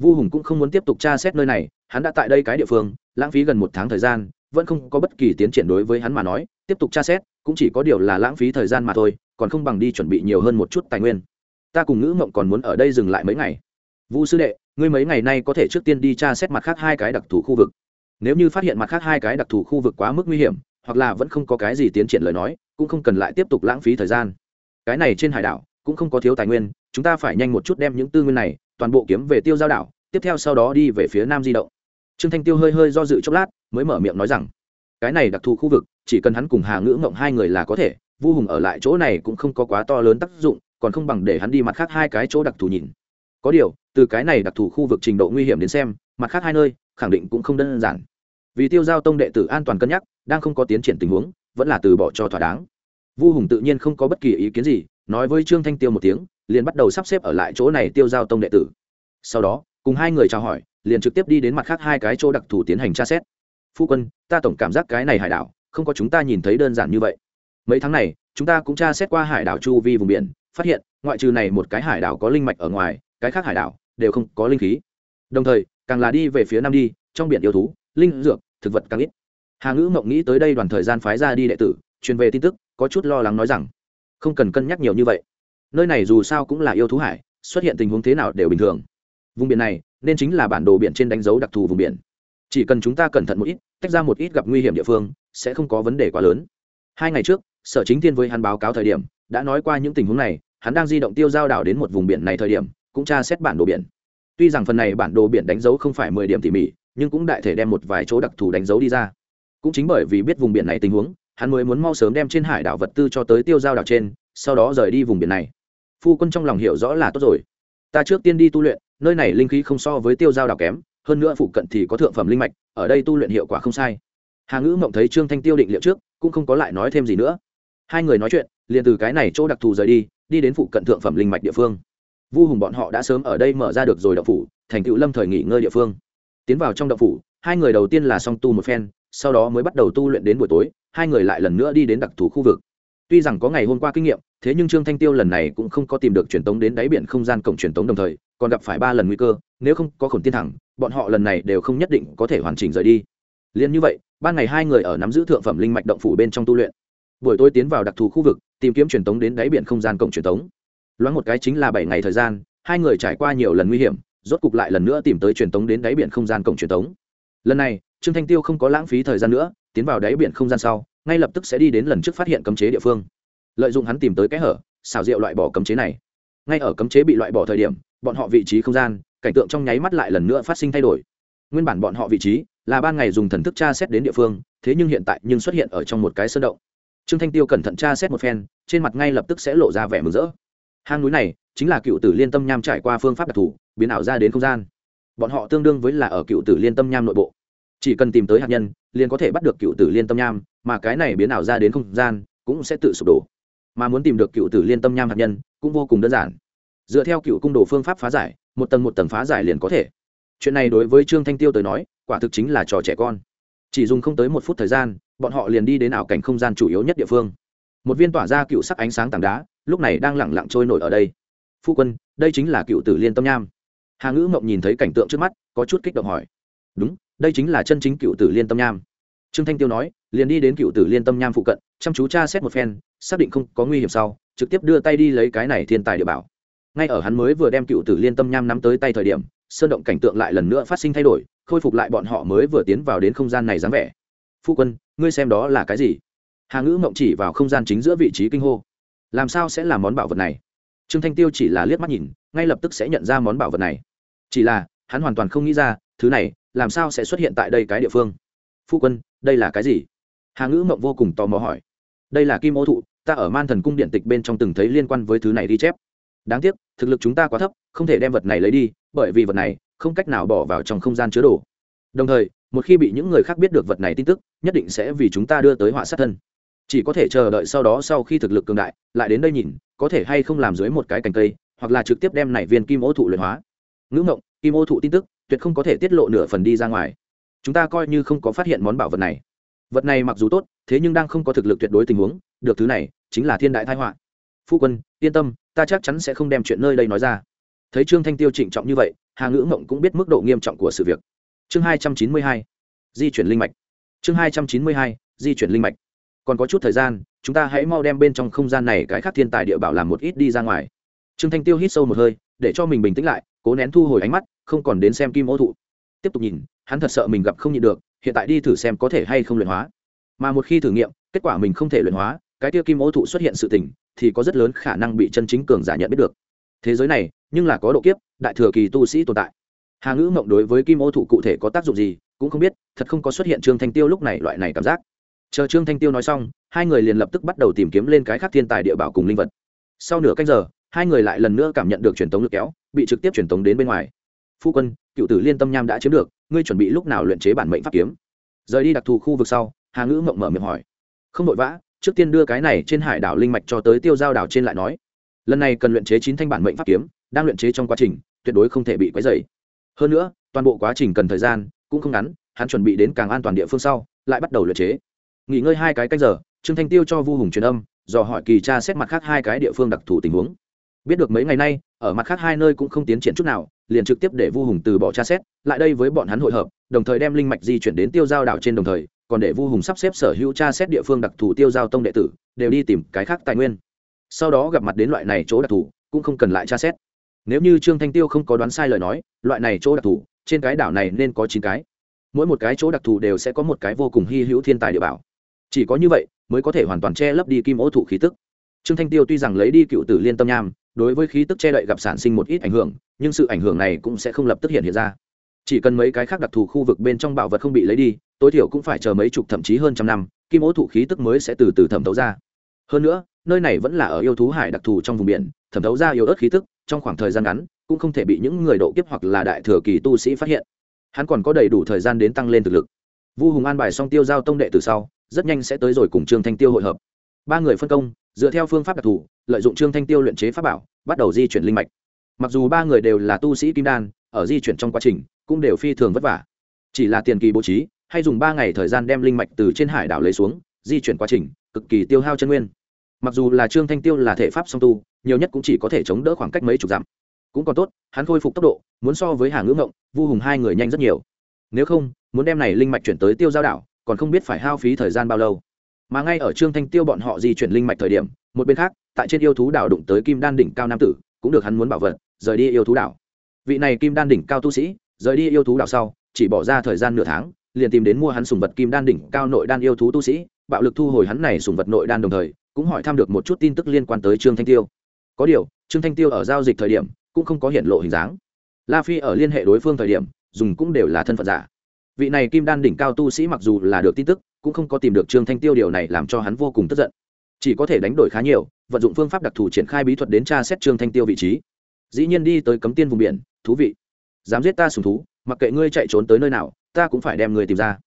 Vu hùng cũng không muốn tiếp tục tra xét nơi này, hắn đã tại đây cái địa phương, lãng phí gần một tháng thời gian, vẫn không có bất kỳ tiến triển đối với hắn mà nói, tiếp tục tra xét, cũng chỉ có điều là lãng phí thời gian mà thôi, còn không bằng đi chuẩn bị nhiều hơn một chút tài nguyên. Ta cùng ngữ mộng còn muốn ở đây dừng lại mấy ngày. Vu sư đệ, ngươi mấy ngày nay có thể trước tiên đi tra xét mặt khác hai cái đặc thù khu vực. Nếu như phát hiện mặt khác hai cái đặc thù khu vực quá mức nguy hiểm, hoặc là vẫn không có cái gì tiến triển lời nói, cũng không cần lại tiếp tục lãng phí thời gian cái này trên hải đảo cũng không có thiếu tài nguyên, chúng ta phải nhanh một chút đem những tư nguyên này toàn bộ kiếm về tiêu giao đảo, tiếp theo sau đó đi về phía nam di động. Trương thanh tiêu hơi hơi do dự chốc lát, mới mở miệng nói rằng, cái này đặc thù khu vực, chỉ cần hắn cùng hà ngữ ngộng hai người là có thể, vu hùng ở lại chỗ này cũng không có quá to lớn tác dụng, còn không bằng để hắn đi mặt khác hai cái chỗ đặc thù nhìn. Có điều, từ cái này đặc thù khu vực trình độ nguy hiểm đến xem, mặt khác hai nơi, khẳng định cũng không đơn giản. Vì tiêu giao tông đệ tử an toàn cân nhắc, đang không có tiến triển tình huống, vẫn là từ bỏ cho thỏa đáng vu hùng tự nhiên không có bất kỳ ý kiến gì, nói với trương thanh tiêu một tiếng, liền bắt đầu sắp xếp ở lại chỗ này tiêu giao tông đệ tử. Sau đó, cùng hai người chào hỏi, liền trực tiếp đi đến mặt khác hai cái chỗ đặc thù tiến hành tra xét. Phu quân, ta tổng cảm giác cái này hải đảo, không có chúng ta nhìn thấy đơn giản như vậy. Mấy tháng này, chúng ta cũng tra xét qua hải đảo chu vi vùng biển, phát hiện, ngoại trừ này một cái hải đảo có linh mạch ở ngoài, cái khác hải đảo đều không có linh khí. Đồng thời, càng là đi về phía nam đi, trong biển yêu thú, linh dược, thực vật càng ít. Hà ngữ mộng nghĩ tới đây đoàn thời gian phái ra đi đệ tử truyền về tin tức, có chút lo lắng nói rằng, không cần cân nhắc nhiều như vậy. Nơi này dù sao cũng là yêu thú hải, xuất hiện tình huống thế nào đều bình thường. Vùng biển này, nên chính là bản đồ biển trên đánh dấu đặc thù vùng biển. Chỉ cần chúng ta cẩn thận một ít, tách ra một ít gặp nguy hiểm địa phương, sẽ không có vấn đề quá lớn. Hai ngày trước, sở chính tiên với hắn báo cáo thời điểm, đã nói qua những tình huống này, hắn đang di động tiêu giao đảo đến một vùng biển này thời điểm, cũng tra xét bản đồ biển. Tuy rằng phần này bản đồ biển đánh dấu không phải mười điểm tỉ mỉ, nhưng cũng đại thể đem một vài chỗ đặc thù đánh dấu đi ra. Cũng chính bởi vì biết vùng biển này tình huống hắn mới muốn mau sớm đem trên hải đảo vật tư cho tới tiêu giao đảo trên, sau đó rời đi vùng biển này. Phu quân trong lòng hiểu rõ là tốt rồi. Ta trước tiên đi tu luyện, nơi này linh khí không so với tiêu giao đảo kém, hơn nữa phụ cận thì có thượng phẩm linh mạch, ở đây tu luyện hiệu quả không sai. Hà ngữ mộng thấy trương thanh tiêu định liệu trước, cũng không có lại nói thêm gì nữa. Hai người nói chuyện, liền từ cái này chỗ đặc thù rời đi đi đến phụ cận thượng phẩm linh mạch địa phương. Vu hùng bọn họ đã sớm ở đây mở ra được rồi đậu phủ, thành tựu lâm thời nghỉ ngơi địa phương. Tiến vào trong đậu phủ, hai người đầu tiên là song tu một phen sau đó mới bắt đầu tu luyện đến buổi tối, hai người lại lần nữa đi đến đặc thù khu vực. Tuy rằng có ngày hôm qua kinh nghiệm, thế nhưng trương thanh tiêu lần này cũng không có tìm được truyền tống đến đáy biển không gian cổng truyền tống đồng thời, còn gặp phải ba lần nguy cơ, nếu không có khổn tiên thẳng, bọn họ lần này đều không nhất định có thể hoàn chỉnh rời đi. Liền như vậy, ban ngày hai người ở nắm giữ thượng phẩm linh mạch động phủ bên trong tu luyện. Buổi tối tiến vào đặc thù khu vực, tìm kiếm truyền tống đến đáy biển không gian cổng truyền tống. Loáng một cái chính là bảy ngày thời gian, hai người trải qua nhiều lần nguy hiểm, rốt cục lại lần nữa tìm tới truyền tống đến đáy biển không gian cổng truyền tống. Lần này trương thanh tiêu không có lãng phí thời gian nữa, tiến vào đáy biển không gian sau, ngay lập tức sẽ đi đến lần trước phát hiện cấm chế địa phương. Lợi dụng hắn tìm tới cái hở xào rượu loại bỏ cấm chế này. Ngay ở cấm chế bị loại bỏ thời điểm, bọn họ vị trí không gian, cảnh tượng trong nháy mắt lại lần nữa phát sinh thay đổi. Nguyên bản bọn họ vị trí là ban ngày dùng thần thức tra xét đến địa phương, thế nhưng hiện tại nhưng xuất hiện ở trong một cái sơn động. Trương thanh tiêu cẩn thận tra xét một phen, trên mặt ngay lập tức sẽ lộ ra vẻ mừng rỡ. Hang núi này chính là cựu tử liên tâm nham trải qua phương pháp đặc thù, biến ảo ra đến không gian. Bọn họ tương đương với là ở cựu tử liên tâm nham nội bộ chỉ cần tìm tới hạt nhân, liền có thể bắt được cựu tử liên tâm nham, mà cái này biến ảo ra đến không gian, cũng sẽ tự sụp đổ. Mà muốn tìm được cựu tử liên tâm nham hạt nhân, cũng vô cùng đơn giản. Dựa theo cựu cung đồ phương pháp phá giải, một tầng một tầng phá giải liền có thể. Chuyện này đối với trương thanh tiêu tới nói, quả thực chính là trò trẻ con. Chỉ dùng không tới một phút thời gian, bọn họ liền đi đến ảo cảnh không gian chủ yếu nhất địa phương. Một viên tỏa ra cựu sắc ánh sáng tảng đá, lúc này đang lẳng lặng trôi nổi ở đây. Phu quân, đây chính là cựu tử liên tâm nham. Hà ngữ mộng nhìn thấy cảnh tượng trước mắt, có chút kích động hỏi. Đúng đây chính là chân chính cựu tử liên tâm nham. Trương thanh tiêu nói, liền đi đến cựu tử liên tâm nham phụ cận, chăm chú tra xét một phen, xác định không có nguy hiểm sau, trực tiếp đưa tay đi lấy cái này thiên tài địa bảo. Ngay ở hắn mới vừa đem cựu tử liên tâm nham nắm tới tay thời điểm, sơn động cảnh tượng lại lần nữa phát sinh thay đổi, khôi phục lại bọn họ mới vừa tiến vào đến không gian này dáng vẻ. Phu quân, ngươi xem đó là cái gì? Hà ngữ mộng chỉ vào không gian chính giữa vị trí kinh hô. Làm sao sẽ là món bảo vật này? Trương thanh tiêu chỉ là liếc mắt nhìn, ngay lập tức sẽ nhận ra món bảo vật này. Chỉ là, hắn hoàn toàn không nghĩ ra, thứ này làm sao sẽ xuất hiện tại đây cái địa phương? Phu quân, đây là cái gì? Hà ngữ mộng vô cùng tò mò hỏi. Đây là kim ô thụ, ta ở man thần cung điện tịch bên trong từng thấy liên quan với thứ này ghi chép. Đáng tiếc, thực lực chúng ta quá thấp, không thể đem vật này lấy đi, bởi vì vật này không cách nào bỏ vào trong không gian chứa đồ. Đồng thời, một khi bị những người khác biết được vật này tin tức, nhất định sẽ vì chúng ta đưa tới họa sát thân. Chỉ có thể chờ đợi sau đó sau khi thực lực cường đại, lại đến đây nhìn, có thể hay không làm dưới một cái cành cây, hoặc là trực tiếp đem này viên kim ô thụ luyện hóa. Ngữ ngộng kim ô thụ tin tức tuyệt không có thể tiết lộ nửa phần đi ra ngoài. Chúng ta coi như không có phát hiện món bảo vật này. Vật này mặc dù tốt, thế nhưng đang không có thực lực tuyệt đối tình huống, được thứ này, chính là thiên đại thái họa. Phu quân, yên tâm, ta chắc chắn sẽ không đem chuyện nơi đây nói ra. Thấy trương thanh tiêu trịnh trọng như vậy, hà ngữ mộng cũng biết mức độ nghiêm trọng của sự việc. Chương hai trăm chín mươi hai, di chuyển linh mạch. Chương hai trăm chín mươi hai, di chuyển linh mạch. Còn có chút thời gian, chúng ta hãy mau đem bên trong không gian này cái khác thiên tài địa bảo làm một ít đi ra ngoài. Trương thanh tiêu hít sâu một hơi, để cho mình bình tĩnh lại cố nén thu hồi ánh mắt không còn đến xem kim ô thụ. Tiếp tục nhìn hắn thật sợ mình gặp không nhịn được hiện tại đi thử xem có thể hay không luyện hóa. Mà một khi thử nghiệm kết quả mình không thể luyện hóa cái tiêu kim ô thụ xuất hiện sự tỉnh, thì có rất lớn khả năng bị chân chính cường giả nhận biết được. Thế giới này nhưng là có độ kiếp đại thừa kỳ tu sĩ tồn tại. Hà ngữ mộng đối với kim ô thụ cụ thể có tác dụng gì cũng không biết thật không có xuất hiện trương thanh tiêu lúc này loại này cảm giác. Chờ trương thanh tiêu nói xong hai người liền lập tức bắt đầu tìm kiếm lên cái khác thiên tài địa bảo cùng linh vật. Sau nửa canh giờ hai người lại lần nữa cảm nhận được truyền tống lực kéo bị trực tiếp truyền tống đến bên ngoài. Phu quân, cựu tử liên tâm nham đã chiếm được, ngươi chuẩn bị lúc nào luyện chế bản mệnh pháp kiếm? Rời đi đặc thù khu vực sau, hà ngữ mộng mở miệng hỏi. Không vội vã, trước tiên đưa cái này trên hải đảo linh mạch cho tới tiêu giao đảo trên lại nói. Lần này cần luyện chế chín thanh bản mệnh pháp kiếm, đang luyện chế trong quá trình, tuyệt đối không thể bị quấy dày hơn nữa, toàn bộ quá trình cần thời gian, cũng không ngắn, hắn chuẩn bị đến càng an toàn địa phương sau, lại bắt đầu luyện chế. Nghỉ ngơi hai cái cách giờ, trương thanh tiêu cho vu hùng truyền âm, dò hỏi kỳ tra xét mặt khác hai cái địa phương đặc thù tình huống biết được mấy ngày nay, ở mặt khác hai nơi cũng không tiến triển chút nào, liền trực tiếp để vu hùng từ bỏ tra xét, lại đây với bọn hắn hội hợp, đồng thời đem linh mạch di chuyển đến tiêu giao đảo trên đồng thời, còn để vu hùng sắp xếp sở hữu tra xét địa phương đặc thù tiêu giao tông đệ tử, đều đi tìm cái khác tài nguyên. Sau đó gặp mặt đến loại này chỗ đặc thù, cũng không cần lại tra xét. Nếu như trương thanh tiêu không có đoán sai lời nói, loại này chỗ đặc thù, trên cái đảo này nên có chín cái. Mỗi một cái chỗ đặc thù đều sẽ có một cái vô cùng hy hữu thiên tài địa bảo. Chỉ có như vậy, mới có thể hoàn toàn che lấp đi kim ô thụ khí tức. Trương thanh tiêu tuy rằng lấy đi cựu tử liên tâm nham đối với khí tức che đậy gặp sản sinh một ít ảnh hưởng, nhưng sự ảnh hưởng này cũng sẽ không lập tức hiện hiện ra. Chỉ cần mấy cái khác đặc thù khu vực bên trong bảo vật không bị lấy đi, tối thiểu cũng phải chờ mấy chục thậm chí hơn trăm năm, kim ố thụ khí tức mới sẽ từ từ thẩm thấu ra. Hơn nữa, nơi này vẫn là ở yêu thú hải đặc thù trong vùng biển, thẩm thấu ra yêu ớt khí tức, trong khoảng thời gian ngắn, cũng không thể bị những người độ kiếp hoặc là đại thừa kỳ tu sĩ phát hiện. Hắn còn có đầy đủ thời gian đến tăng lên thực lực. Vu hùng an bài xong tiêu giao tông đệ từ sau, rất nhanh sẽ tới rồi cùng trương thanh tiêu hội hợp. Ba người phân công, dựa theo phương pháp đặc thù lợi dụng trương thanh tiêu luyện chế pháp bảo, bắt đầu di chuyển linh mạch. Mặc dù ba người đều là tu sĩ kim đan, ở di chuyển trong quá trình cũng đều phi thường vất vả. Chỉ là tiền kỳ bố trí, hay dùng ba ngày thời gian đem linh mạch từ trên hải đảo lấy xuống, di chuyển quá trình cực kỳ tiêu hao chân nguyên. Mặc dù là trương thanh tiêu là thể pháp song tu, nhiều nhất cũng chỉ có thể chống đỡ khoảng cách mấy chục dặm. Cũng còn tốt, hắn khôi phục tốc độ, muốn so với hà ngữ ngộng, vu hùng hai người nhanh rất nhiều. Nếu không, muốn đem này linh mạch chuyển tới tiêu giao đảo, còn không biết phải hao phí thời gian bao lâu. Mà ngay ở trương thanh tiêu bọn họ di chuyển linh mạch thời điểm, một bên khác tại trên yêu thú đảo đụng tới kim đan đỉnh cao nam tử, cũng được hắn muốn bảo vật, rời đi yêu thú đảo. Vị này kim đan đỉnh cao tu sĩ, rời đi yêu thú đảo sau, chỉ bỏ ra thời gian nửa tháng, liền tìm đến mua hắn sùng vật kim đan đỉnh cao nội đan yêu thú tu sĩ, bạo lực thu hồi hắn này sùng vật nội đan đồng thời, cũng hỏi thăm được một chút tin tức liên quan tới trương thanh tiêu. Có điều, trương thanh tiêu ở giao dịch thời điểm, cũng không có hiện lộ hình dáng. La phi ở liên hệ đối phương thời điểm, dùng cũng đều là thân phận giả. Vị này kim đan đỉnh cao tu sĩ mặc dù là được tin tức, cũng không có tìm được trương thanh tiêu điều này làm cho hắn vô cùng tức giận chỉ có thể đánh đổi khá nhiều, vận dụng phương pháp đặc thù triển khai bí thuật đến tra xét trương thanh tiêu vị trí. Dĩ nhiên đi tới cấm tiên vùng biển, thú vị. Dám giết ta sùng thú, mặc kệ ngươi chạy trốn tới nơi nào, ta cũng phải đem người tìm ra.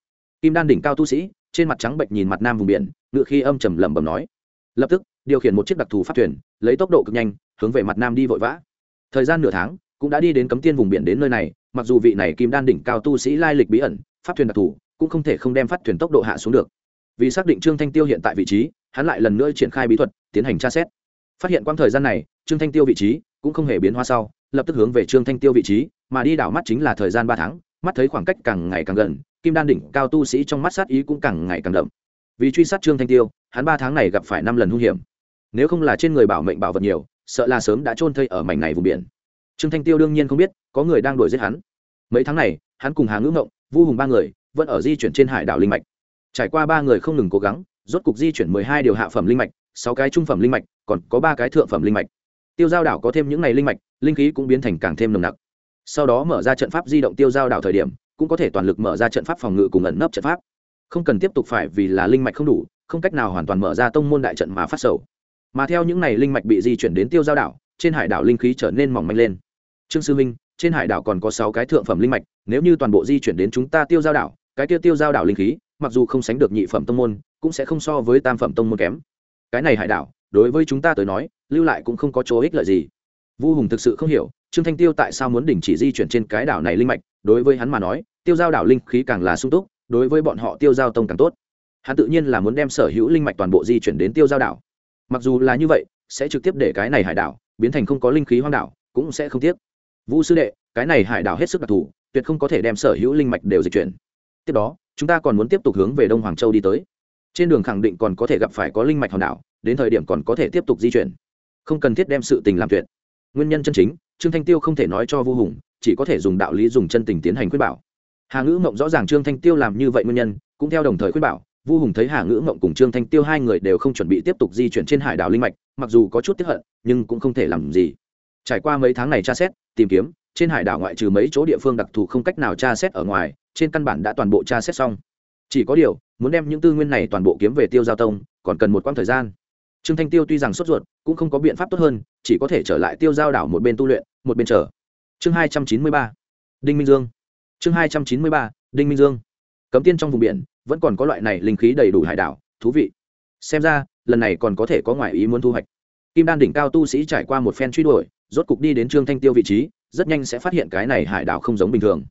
Kim đan đỉnh cao tu sĩ, trên mặt trắng bệnh nhìn mặt nam vùng biển, ngựa khi âm trầm lẩm bẩm nói. Lập tức, điều khiển một chiếc đặc thù phát thuyền, lấy tốc độ cực nhanh, hướng về mặt nam đi vội vã. Thời gian nửa tháng, cũng đã đi đến cấm tiên vùng biển đến nơi này, mặc dù vị này kim đan đỉnh cao tu sĩ lai lịch bí ẩn phát thuyền đặc thù cũng không thể không đem phát thuyền tốc độ hạ xuống được vì xác định trương thanh tiêu hiện tại vị trí, hắn lại lần nữa triển khai bí thuật, tiến hành tra xét. Phát hiện quang thời gian này, trương thanh tiêu vị trí cũng không hề biến hóa sau, lập tức hướng về trương thanh tiêu vị trí, mà đi đảo mắt chính là thời gian ba tháng, mắt thấy khoảng cách càng ngày càng gần, kim đan đỉnh cao tu sĩ trong mắt sát ý cũng càng ngày càng đậm. Vì truy sát trương thanh tiêu, hắn ba tháng này gặp phải năm lần hung hiểm. Nếu không là trên người bảo mệnh bảo vật nhiều, sợ là sớm đã trôn thây ở mảnh này vùng biển. Trương thanh tiêu đương nhiên không biết, có người đang đuổi giết hắn. Mấy tháng này, hắn cùng hà ngữ ngộng, vu hùng ba người, vẫn ở di chuyển trên hải đảo linh mạch trải qua ba người không ngừng cố gắng, rốt cục di chuyển mười hai điều hạ phẩm linh mạch, sáu cái trung phẩm linh mạch, còn có ba cái thượng phẩm linh mạch. Tiêu giao đảo có thêm những ngày linh mạch, linh khí cũng biến thành càng thêm nồng nặc. Sau đó mở ra trận pháp di động tiêu giao đảo thời điểm, cũng có thể toàn lực mở ra trận pháp phòng ngự cùng ẩn nấp trận pháp. Không cần tiếp tục phải vì là linh mạch không đủ, không cách nào hoàn toàn mở ra tông môn đại trận mà phát sầu. Mà theo những ngày linh mạch bị di chuyển đến tiêu giao đảo, trên hải đảo linh khí trở nên mỏng manh lên. Trương sư minh, trên hải đảo còn có sáu cái thượng phẩm linh mạch, nếu như toàn bộ di chuyển đến chúng ta tiêu giao đảo cái tiêu tiêu giao đảo linh khí, mặc dù không sánh được nhị phẩm tông môn, cũng sẽ không so với tam phẩm tông môn kém. Cái này hải đảo, đối với chúng ta tới nói, lưu lại cũng không có chỗ ích lợi gì. Vu hùng thực sự không hiểu, trương thanh tiêu tại sao muốn đình chỉ di chuyển trên cái đảo này linh mạch, đối với hắn mà nói, tiêu giao đảo linh khí càng là sung túc, đối với bọn họ tiêu giao tông càng tốt. Hắn tự nhiên là muốn đem sở hữu linh mạch toàn bộ di chuyển đến tiêu giao đảo. Mặc dù là như vậy, sẽ trực tiếp để cái này hải đảo biến thành không có linh khí hoang đảo, cũng sẽ không tiếc. Vu sư đệ, cái này hải đảo hết sức đặc thù, tuyệt không có thể đem sở hữu linh mạch đều dịch chuyển tiếp đó, chúng ta còn muốn tiếp tục hướng về đông hoàng châu đi tới. Trên đường khẳng định còn có thể gặp phải có linh mạch hòn đảo, đến thời điểm còn có thể tiếp tục di chuyển. Không cần thiết đem sự tình làm tuyệt. Nguyên nhân chân chính, trương thanh tiêu không thể nói cho vô hùng, chỉ có thể dùng đạo lý dùng chân tình tiến hành khuyên bảo. Hà ngữ mộng rõ ràng trương thanh tiêu làm như vậy nguyên nhân, cũng theo đồng thời khuyên bảo, vu hùng thấy hà ngữ mộng cùng trương thanh tiêu hai người đều không chuẩn bị tiếp tục di chuyển trên hải đảo linh mạch, mặc dù có chút tiếp hận, nhưng cũng không thể làm gì. Trải qua mấy tháng này tra xét, tìm kiếm, trên hải đảo ngoại trừ mấy chỗ địa phương đặc thù không cách nào tra xét ở ngoài trên căn bản đã toàn bộ tra xét xong. Chỉ có điều, muốn đem những tư nguyên này toàn bộ kiếm về tiêu giao tông, còn cần một quãng thời gian. Trương thanh tiêu tuy rằng sốt ruột, cũng không có biện pháp tốt hơn, chỉ có thể trở lại tiêu giao đảo một bên tu luyện, một bên chờ. Chương hai trăm chín mươi ba, đinh minh dương. Chương hai trăm chín mươi ba, đinh minh dương. Cấm tiên trong vùng biển, vẫn còn có loại này linh khí đầy đủ hải đảo, thú vị. Xem ra, lần này còn có thể có ngoại ý muốn thu hoạch. Kim đan đỉnh cao tu sĩ trải qua một phen truy đuổi, rốt cục đi đến trương thanh tiêu vị trí, rất nhanh sẽ phát hiện cái này hải đảo không giống bình thường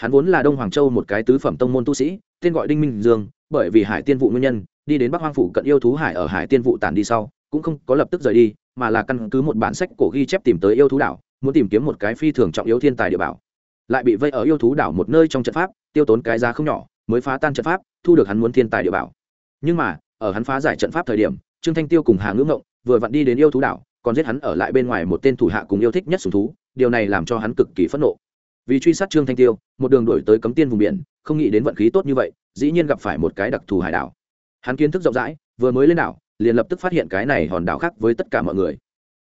hắn vốn là đông hoàng châu một cái tứ phẩm tông môn tu sĩ, tên gọi đinh minh dương, bởi vì hải tiên vụ nguyên nhân, đi đến bắc hoang phủ cận yêu thú hải ở hải tiên vụ tàn đi sau, cũng không có lập tức rời đi, mà là căn cứ một bản sách cổ ghi chép tìm tới yêu thú đảo, muốn tìm kiếm một cái phi thường trọng yếu thiên tài địa bảo. Lại bị vây ở yêu thú đảo một nơi trong trận pháp, tiêu tốn cái giá không nhỏ, mới phá tan trận pháp, thu được hắn muốn thiên tài địa bảo. Nhưng mà, ở hắn phá giải trận pháp thời điểm, trương thanh tiêu cùng hà ngưỡng ngộng vừa vặn đi đến yêu thú đảo, còn giết hắn ở lại bên ngoài một tên thủ hạ cùng yêu thích nhất sùng thú, điều này làm cho hắn cực kỳ phẫn nộ vì truy sát trương thanh tiêu, một đường đổi tới cấm tiên vùng biển, không nghĩ đến vận khí tốt như vậy, dĩ nhiên gặp phải một cái đặc thù hải đảo. Hắn kiến thức rộng rãi, vừa mới lên đảo, liền lập tức phát hiện cái này hòn đảo khác với tất cả mọi người.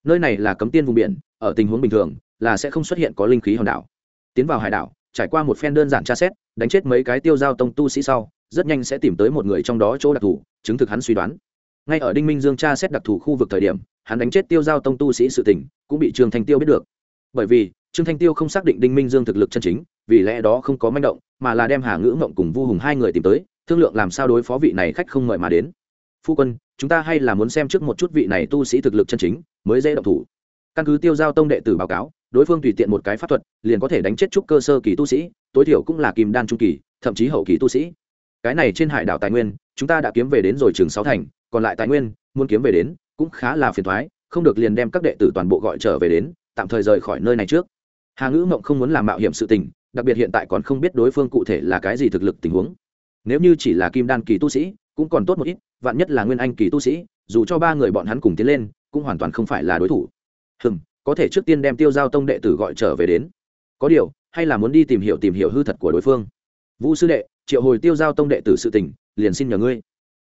Nơi này là cấm tiên vùng biển, ở tình huống bình thường, là sẽ không xuất hiện có linh khí hòn đảo. Tiến vào hải đảo, trải qua một phen đơn giản tra xét, đánh chết mấy cái tiêu giao tông tu sĩ sau, rất nhanh sẽ tìm tới một người trong đó chỗ đặc thù, chứng thực hắn suy đoán. Ngay ở đinh minh dương tra xét đặc thù khu vực thời điểm, hắn đánh chết tiêu giao tông tu sĩ sự tỉnh cũng bị trương thanh tiêu biết được. Bởi vì trương thanh tiêu không xác định đinh minh dương thực lực chân chính, vì lẽ đó không có manh động, mà là đem hà ngữ mộng cùng vu hùng hai người tìm tới, thương lượng làm sao đối phó vị này khách không mời mà đến. Phu quân, chúng ta hay là muốn xem trước một chút vị này tu sĩ thực lực chân chính, mới dễ động thủ. Căn cứ tiêu giao tông đệ tử báo cáo, đối phương tùy tiện một cái pháp thuật, liền có thể đánh chết trúc cơ sơ kỳ tu sĩ, tối thiểu cũng là kim đan trung kỳ, thậm chí hậu kỳ tu sĩ. Cái này trên hải đảo tài nguyên, chúng ta đã kiếm về đến rồi Trường sáu thành, còn lại tài nguyên, muốn kiếm về đến, cũng khá là phiền thoái, không được liền đem các đệ tử toàn bộ gọi trở về đến, tạm thời rời khỏi nơi này trước hà ngữ mộng không muốn làm mạo hiểm sự tình, đặc biệt hiện tại còn không biết đối phương cụ thể là cái gì thực lực tình huống. Nếu như chỉ là kim đan kỳ tu sĩ, cũng còn tốt một ít, vạn nhất là nguyên anh kỳ tu sĩ, dù cho ba người bọn hắn cùng tiến lên, cũng hoàn toàn không phải là đối thủ. Hừm, có thể trước tiên đem tiêu giao tông đệ tử gọi trở về đến. Có điều, hay là muốn đi tìm hiểu tìm hiểu hư thật của đối phương. Vũ sư đệ, triệu hồi tiêu giao tông đệ tử sự tình, liền xin nhờ ngươi.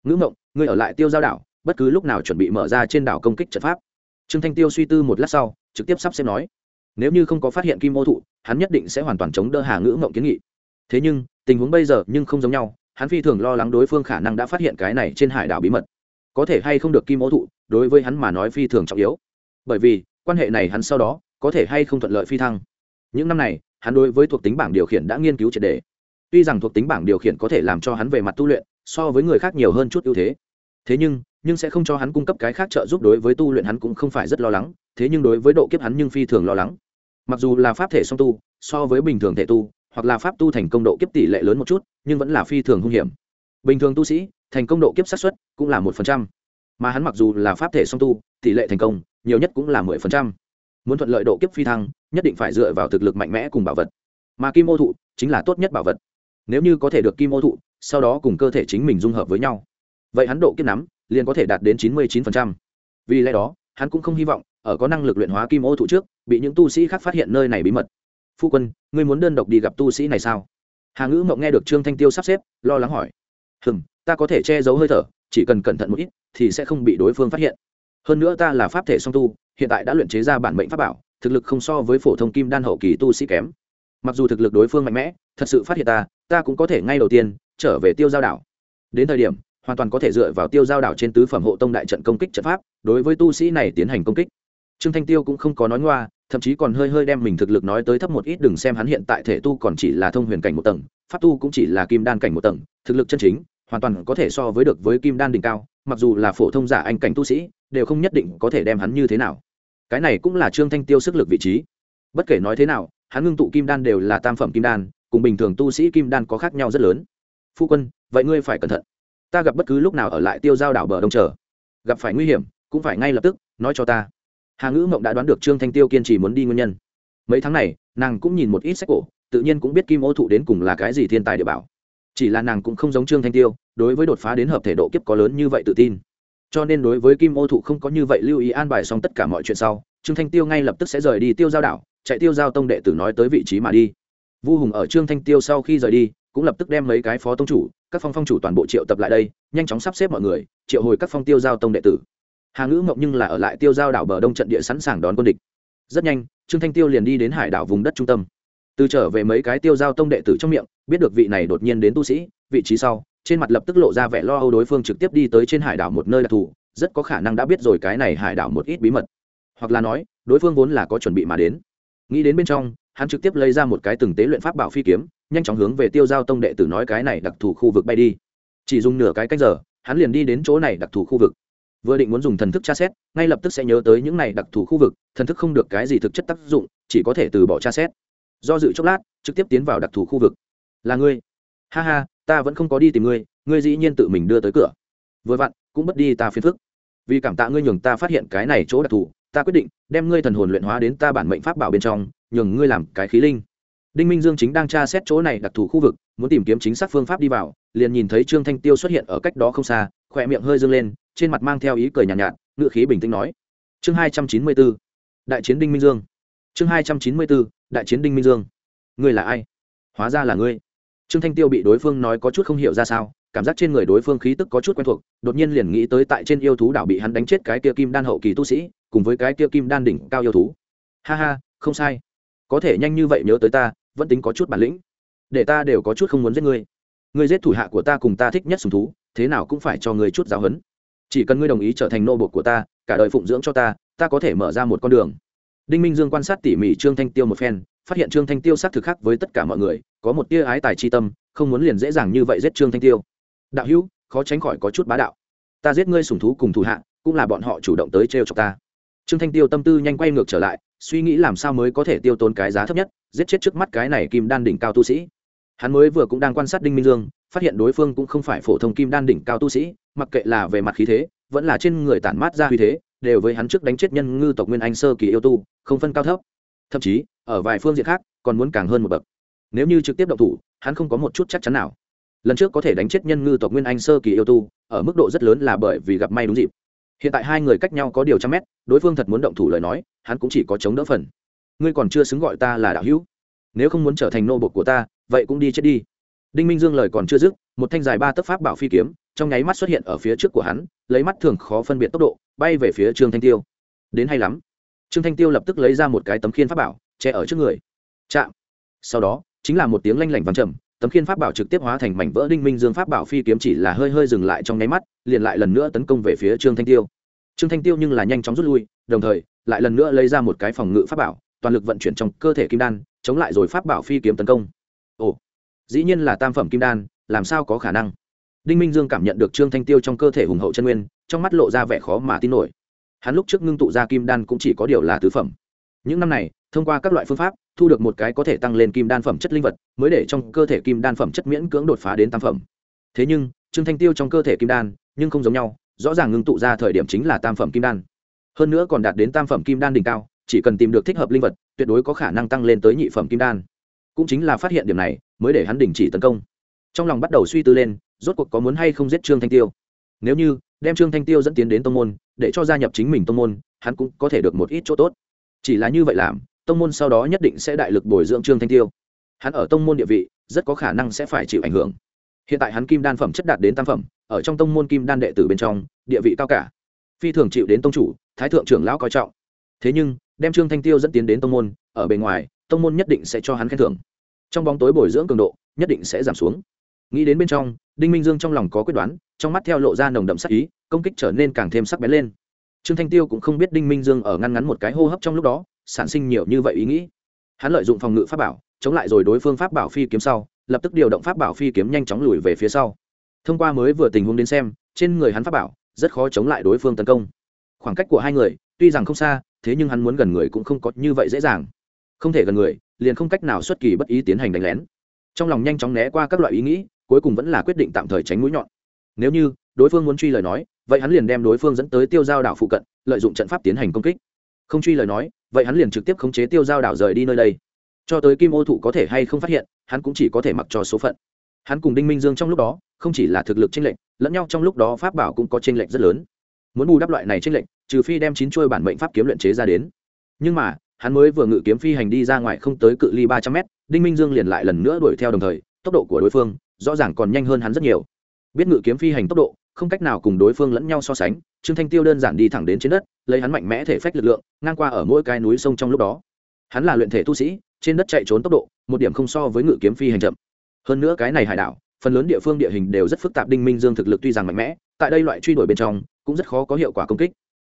Ngữ mộng, ngươi ở lại tiêu giao đảo, bất cứ lúc nào chuẩn bị mở ra trên đảo công kích trận pháp. Trương thanh tiêu suy tư một lát sau, trực tiếp sắp xếp nói nếu như không có phát hiện kim ô thụ, hắn nhất định sẽ hoàn toàn chống đỡ hà ngữ mộng kiến nghị. Thế nhưng, tình huống bây giờ nhưng không giống nhau, hắn phi thường lo lắng đối phương khả năng đã phát hiện cái này trên hải đảo bí mật. Có thể hay không được kim ô thụ, đối với hắn mà nói phi thường trọng yếu. Bởi vì, quan hệ này hắn sau đó có thể hay không thuận lợi phi thăng. Những năm này, hắn đối với thuộc tính bảng điều khiển đã nghiên cứu triệt đề. Tuy rằng thuộc tính bảng điều khiển có thể làm cho hắn về mặt tu luyện, so với người khác nhiều hơn chút ưu thế. Thế nhưng nhưng sẽ không cho hắn cung cấp cái khác trợ giúp đối với tu luyện hắn cũng không phải rất lo lắng, thế nhưng đối với độ kiếp hắn nhưng phi thường lo lắng mặc dù là pháp thể song tu, so với bình thường thể tu, hoặc là pháp tu thành công độ kiếp tỷ lệ lớn một chút, nhưng vẫn là phi thường hung hiểm. Bình thường tu sĩ, thành công độ kiếp sát xuất cũng là một phần trăm. Mà hắn mặc dù là pháp thể song tu, tỷ lệ thành công nhiều nhất cũng là mười phần trăm. Muốn thuận lợi độ kiếp phi thăng, nhất định phải dựa vào thực lực mạnh mẽ cùng bảo vật. Mà kim ô thụ chính là tốt nhất bảo vật. Nếu như có thể được kim ô thụ, sau đó cùng cơ thể chính mình dung hợp với nhau, vậy hắn độ kiếp nắm liền có thể đạt đến chín mươi chín phần trăm. Vì lẽ đó, hắn cũng không hy vọng ở có năng lực luyện hóa kim ô thụ trước, bị những tu sĩ khác phát hiện nơi này bí mật. Phu quân, ngươi muốn đơn độc đi gặp tu sĩ này sao? Hà ngữ mộng nghe được trương thanh tiêu sắp xếp, lo lắng hỏi. Hừm, ta có thể che giấu hơi thở, chỉ cần cẩn thận một ít, thì sẽ không bị đối phương phát hiện. Hơn nữa ta là pháp thể song tu, hiện tại đã luyện chế ra bản mệnh pháp bảo, thực lực không so với phổ thông kim đan hậu kỳ tu sĩ kém. Mặc dù thực lực đối phương mạnh mẽ, thật sự phát hiện ta ta cũng có thể ngay đầu tiên, trở về tiêu giao đảo. Đến thời điểm, hoàn toàn có thể dựa vào tiêu giao đảo trên tứ phẩm hộ tông đại trận công kích trận pháp, đối với tu sĩ này tiến hành công kích trương thanh tiêu cũng không có nói ngoa, thậm chí còn hơi hơi đem mình thực lực nói tới thấp một ít, đừng xem hắn hiện tại thể tu còn chỉ là thông huyền cảnh một tầng, pháp tu cũng chỉ là kim đan cảnh một tầng, thực lực chân chính, hoàn toàn có thể so với được với kim đan đỉnh cao, mặc dù là phổ thông giả anh cảnh tu sĩ, đều không nhất định có thể đem hắn như thế nào. Cái này cũng là trương thanh tiêu sức lực vị trí. Bất kể nói thế nào, hắn ngưng tụ kim đan đều là tam phẩm kim đan, cùng bình thường tu sĩ kim đan có khác nhau rất lớn. Phu quân, vậy ngươi phải cẩn thận. Ta gặp bất cứ lúc nào ở lại tiêu giao đảo bờ đông chờ. Gặp phải nguy hiểm, cũng phải ngay lập tức, nói cho ta hà ngữ mộng đã đoán được trương thanh tiêu kiên trì muốn đi nguyên nhân. Mấy tháng này, nàng cũng nhìn một ít sách cổ, tự nhiên cũng biết kim ô thụ đến cùng là cái gì thiên tài địa bảo. Chỉ là nàng cũng không giống trương thanh tiêu, đối với đột phá đến hợp thể độ kiếp có lớn như vậy tự tin. Cho nên đối với kim ô thụ không có như vậy lưu ý an bài xong tất cả mọi chuyện sau, trương thanh tiêu ngay lập tức sẽ rời đi tiêu giao đảo, chạy tiêu giao tông đệ tử nói tới vị trí mà đi. Vu hùng ở trương thanh tiêu sau khi rời đi, cũng lập tức đem mấy cái phó tông chủ, các phong phong chủ toàn bộ triệu tập lại đây, nhanh chóng sắp xếp mọi người, triệu hồi các phong tiêu giao tông đệ tử hà ngữ mộng nhưng là ở lại tiêu giao đảo bờ đông trận địa sẵn sàng đón quân địch. Rất nhanh, trương thanh tiêu liền đi đến hải đảo vùng đất trung tâm. Từ trở về mấy cái tiêu giao tông đệ tử trong miệng, biết được vị này đột nhiên đến tu sĩ, vị trí sau, trên mặt lập tức lộ ra vẻ lo âu đối phương trực tiếp đi tới trên hải đảo một nơi đặc thù, rất có khả năng đã biết rồi cái này hải đảo một ít bí mật. Hoặc là nói, đối phương vốn là có chuẩn bị mà đến. Nghĩ đến bên trong, hắn trực tiếp lấy ra một cái từng tế luyện pháp bảo phi kiếm, nhanh chóng hướng về tiêu giao tông đệ tử nói cái này đặc thù khu vực bay đi. Chỉ dùng nửa cái cách giờ, hắn liền đi đến chỗ này đặc thù khu vực vừa định muốn dùng thần thức tra xét, ngay lập tức sẽ nhớ tới những này đặc thù khu vực, thần thức không được cái gì thực chất tác dụng, chỉ có thể từ bỏ tra xét. Do dự chốc lát, trực tiếp tiến vào đặc thù khu vực. Là ngươi. Ha ha, ta vẫn không có đi tìm ngươi ngươi dĩ nhiên tự mình đưa tới cửa. Vừa vặn, cũng mất đi ta phiền phức. Vì cảm tạ ngươi nhường ta phát hiện cái này chỗ đặc thù, ta quyết định đem ngươi thần hồn luyện hóa đến ta bản mệnh pháp bảo bên trong, nhường ngươi làm cái khí linh. Đinh minh dương chính đang tra xét chỗ này đặc thù khu vực, muốn tìm kiếm chính xác phương pháp đi vào, liền nhìn thấy trương thanh tiêu xuất hiện ở cách đó không xa, khỏe miệng hơi dâng lên trên mặt mang theo ý cười nhàn nhạt, nhạt ngự khí bình tĩnh nói. Chương hai trăm chín mươi bốn đại chiến đinh minh dương. Chương hai trăm chín mươi bốn đại chiến đinh minh dương. Ngươi là ai? Hóa ra là ngươi. Trương thanh tiêu bị đối phương nói có chút không hiểu ra sao cảm giác trên người đối phương khí tức có chút quen thuộc đột nhiên liền nghĩ tới tại trên yêu thú đảo bị hắn đánh chết cái kia kim đan hậu kỳ tu sĩ cùng với cái kia kim đan đỉnh cao yêu thú. Ha ha không sai. Có thể nhanh như vậy nhớ tới ta vẫn tính có chút bản lĩnh. Để ta đều có chút không muốn giết ngươi. Ngươi giết thủ hạ của ta cùng ta thích nhất sùng thú thế nào cũng phải cho ngươi chút giáo huấn chỉ cần ngươi đồng ý trở thành nô bột của ta, cả đời phụng dưỡng cho ta ta có thể mở ra một con đường. Đinh minh dương quan sát tỉ mỉ trương thanh tiêu một phen, phát hiện trương thanh tiêu xác thực khác với tất cả mọi người, có một tia ái tài chi tâm, không muốn liền dễ dàng như vậy giết trương thanh tiêu. Đạo hữu, khó tránh khỏi có chút bá đạo. Ta giết ngươi sùng thú cùng thủ hạ, cũng là bọn họ chủ động tới trêu chọc ta. Trương thanh tiêu tâm tư nhanh quay ngược trở lại, suy nghĩ làm sao mới có thể tiêu tốn cái giá thấp nhất, giết chết trước mắt cái này kim đan đỉnh cao tu sĩ. Hắn mới vừa cũng đang quan sát đinh minh dương phát hiện đối phương cũng không phải phổ thông kim đan đỉnh cao tu sĩ, mặc kệ là về mặt khí thế, vẫn là trên người tản mát ra uy thế, đều với hắn trước đánh chết nhân ngư tộc nguyên anh sơ kỳ yêu tu, không phân cao thấp. Thậm chí, ở vài phương diện khác, còn muốn càng hơn một bậc. Nếu như trực tiếp động thủ, hắn không có một chút chắc chắn nào. Lần trước có thể đánh chết nhân ngư tộc nguyên anh sơ kỳ yêu tu, ở mức độ rất lớn là bởi vì gặp may đúng dịp. Hiện tại hai người cách nhau có điều trăm mét, đối phương thật muốn động thủ lời nói, hắn cũng chỉ có chống đỡ phần. Ngươi còn chưa xứng gọi ta là đạo hữu. Nếu không muốn trở thành nô bộc của ta, vậy cũng đi chết đi đinh minh dương lời còn chưa dứt, một thanh dài ba tấc pháp bảo phi kiếm, trong nháy mắt xuất hiện ở phía trước của hắn, lấy mắt thường khó phân biệt tốc độ, bay về phía trương thanh tiêu. Đến hay lắm. Trương thanh tiêu lập tức lấy ra một cái tấm khiên pháp bảo, che ở trước người. Chạm. Sau đó, chính là một tiếng lanh lảnh vàng trầm, tấm khiên pháp bảo trực tiếp hóa thành mảnh vỡ đinh minh dương pháp bảo phi kiếm chỉ là hơi hơi dừng lại trong nháy mắt, liền lại lần nữa tấn công về phía trương thanh tiêu. Trương thanh tiêu nhưng là nhanh chóng rút lui, đồng thời, lại lần nữa lấy ra một cái phòng ngự pháp bảo, toàn lực vận chuyển trong cơ thể kim đan, chống lại rồi pháp bảo phi kiếm tấn công. Ồ dĩ nhiên là tam phẩm kim đan, làm sao có khả năng? Đinh minh dương cảm nhận được trương thanh tiêu trong cơ thể hùng hậu chân nguyên, trong mắt lộ ra vẻ khó mà tin nổi. Hắn lúc trước ngưng tụ ra kim đan cũng chỉ có điều là tứ phẩm. Những năm này, thông qua các loại phương pháp, thu được một cái có thể tăng lên kim đan phẩm chất linh vật, mới để trong cơ thể kim đan phẩm chất miễn cưỡng đột phá đến tam phẩm. Thế nhưng, trương thanh tiêu trong cơ thể kim đan, nhưng không giống nhau, rõ ràng ngưng tụ ra thời điểm chính là tam phẩm kim đan. Hơn nữa còn đạt đến tam phẩm kim đan đỉnh cao, chỉ cần tìm được thích hợp linh vật, tuyệt đối có khả năng tăng lên tới nhị phẩm kim đan. Cũng chính là phát hiện điểm này mới để hắn đình chỉ tấn công. Trong lòng bắt đầu suy tư lên, rốt cuộc có muốn hay không giết trương thanh tiêu. Nếu như, đem trương thanh tiêu dẫn tiến đến tông môn, để cho gia nhập chính mình tông môn, hắn cũng có thể được một ít chỗ tốt. Chỉ là như vậy làm, tông môn sau đó nhất định sẽ đại lực bồi dưỡng trương thanh tiêu. Hắn ở tông môn địa vị, rất có khả năng sẽ phải chịu ảnh hưởng. Hiện tại hắn kim đan phẩm chất đạt đến tam phẩm, ở trong tông môn kim đan đệ tử bên trong, địa vị cao cả. Phi thường chịu đến tông chủ, thái thượng trưởng lão coi trọng. Thế nhưng, đem trương thanh tiêu dẫn tiến đến tông môn, ở bề ngoài, tông môn nhất định sẽ cho hắn khen thưởng trong bóng tối bồi dưỡng cường độ, nhất định sẽ giảm xuống. Nghĩ đến bên trong, đinh minh dương trong lòng có quyết đoán, trong mắt theo lộ ra nồng đậm sắc ý, công kích trở nên càng thêm sắc bén lên. Trương thanh tiêu cũng không biết đinh minh dương ở ngăn ngắn một cái hô hấp trong lúc đó, sản sinh nhiều như vậy ý nghĩ. Hắn lợi dụng phòng ngự pháp bảo, chống lại rồi đối phương pháp bảo phi kiếm sau, lập tức điều động pháp bảo phi kiếm nhanh chóng lùi về phía sau. Thông qua mới vừa tình huống đến xem, trên người hắn pháp bảo, rất khó chống lại đối phương tấn công. Khoảng cách của hai người, tuy rằng không xa, thế nhưng hắn muốn gần người cũng không có như vậy dễ dàng. Không thể gần người liền không cách nào xuất kỳ bất ý tiến hành đánh lén. Trong lòng nhanh chóng né qua các loại ý nghĩ, cuối cùng vẫn là quyết định tạm thời tránh mũi nhọn. Nếu như đối phương muốn truy lời nói, vậy hắn liền đem đối phương dẫn tới tiêu giao đảo phụ cận, lợi dụng trận pháp tiến hành công kích. Không truy lời nói, vậy hắn liền trực tiếp khống chế tiêu giao đảo rời đi nơi đây. Cho tới kim ô thụ có thể hay không phát hiện, hắn cũng chỉ có thể mặc cho số phận. Hắn cùng đinh minh dương trong lúc đó, không chỉ là thực lực tranh lệch, lẫn nhau trong lúc đó pháp bảo cũng có tranh lệch rất lớn. Muốn bù đắp loại này tranh lệch, trừ phi đem chín chuôi bản mệnh pháp kiếm luyện chế ra đến. Nhưng mà hắn mới vừa ngự kiếm phi hành đi ra ngoài không tới cự ly ba trăm mét, đinh minh dương liền lại lần nữa đuổi theo đồng thời, tốc độ của đối phương rõ ràng còn nhanh hơn hắn rất nhiều. Biết ngự kiếm phi hành tốc độ, không cách nào cùng đối phương lẫn nhau so sánh, trương thanh tiêu đơn giản đi thẳng đến trên đất, lấy hắn mạnh mẽ thể phách lực lượng, ngang qua ở mỗi cái núi sông trong lúc đó. Hắn là luyện thể tu sĩ, trên đất chạy trốn tốc độ, một điểm không so với ngự kiếm phi hành chậm. Hơn nữa cái này hải đảo, phần lớn địa phương địa hình đều rất phức tạp, đinh minh dương thực lực tuy rằng mạnh mẽ, tại đây loại truy đuổi bên trong cũng rất khó có hiệu quả công kích.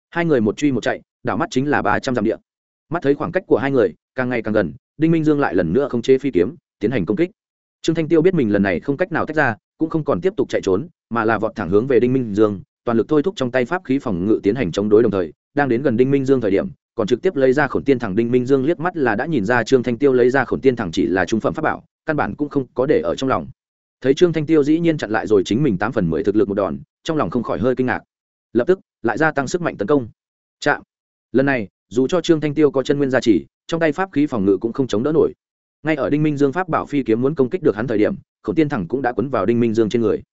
Hai người một truy một chạy, đảo mắt chính là ba trăm dặm địa mắt thấy khoảng cách của hai người, càng ngày càng gần, đinh minh dương lại lần nữa không chế phi kiếm, tiến hành công kích. Trương thanh tiêu biết mình lần này không cách nào tách ra, cũng không còn tiếp tục chạy trốn, mà là vọt thẳng hướng về đinh minh dương, toàn lực thôi thúc trong tay pháp khí phòng ngự tiến hành chống đối đồng thời, đang đến gần đinh minh dương thời điểm, còn trực tiếp lấy ra khổn tiên thẳng đinh minh dương liếc mắt là đã nhìn ra trương thanh tiêu lấy ra khổn tiên thẳng chỉ là trung phẩm pháp bảo, căn bản cũng không có để ở trong lòng. Thấy trương thanh tiêu dĩ nhiên chặn lại rồi chính mình tám phần mười thực lực một đòn, trong lòng không khỏi hơi kinh ngạc. Lập tức, lại gia tăng sức mạnh tấn công. Chạm. Lần này dù cho trương thanh tiêu có chân nguyên gia trì, trong tay pháp khí phòng ngự cũng không chống đỡ nổi. Ngay ở đinh minh dương pháp bảo phi kiếm muốn công kích được hắn thời điểm, khổng tiên thẳng cũng đã quấn vào đinh minh dương trên người.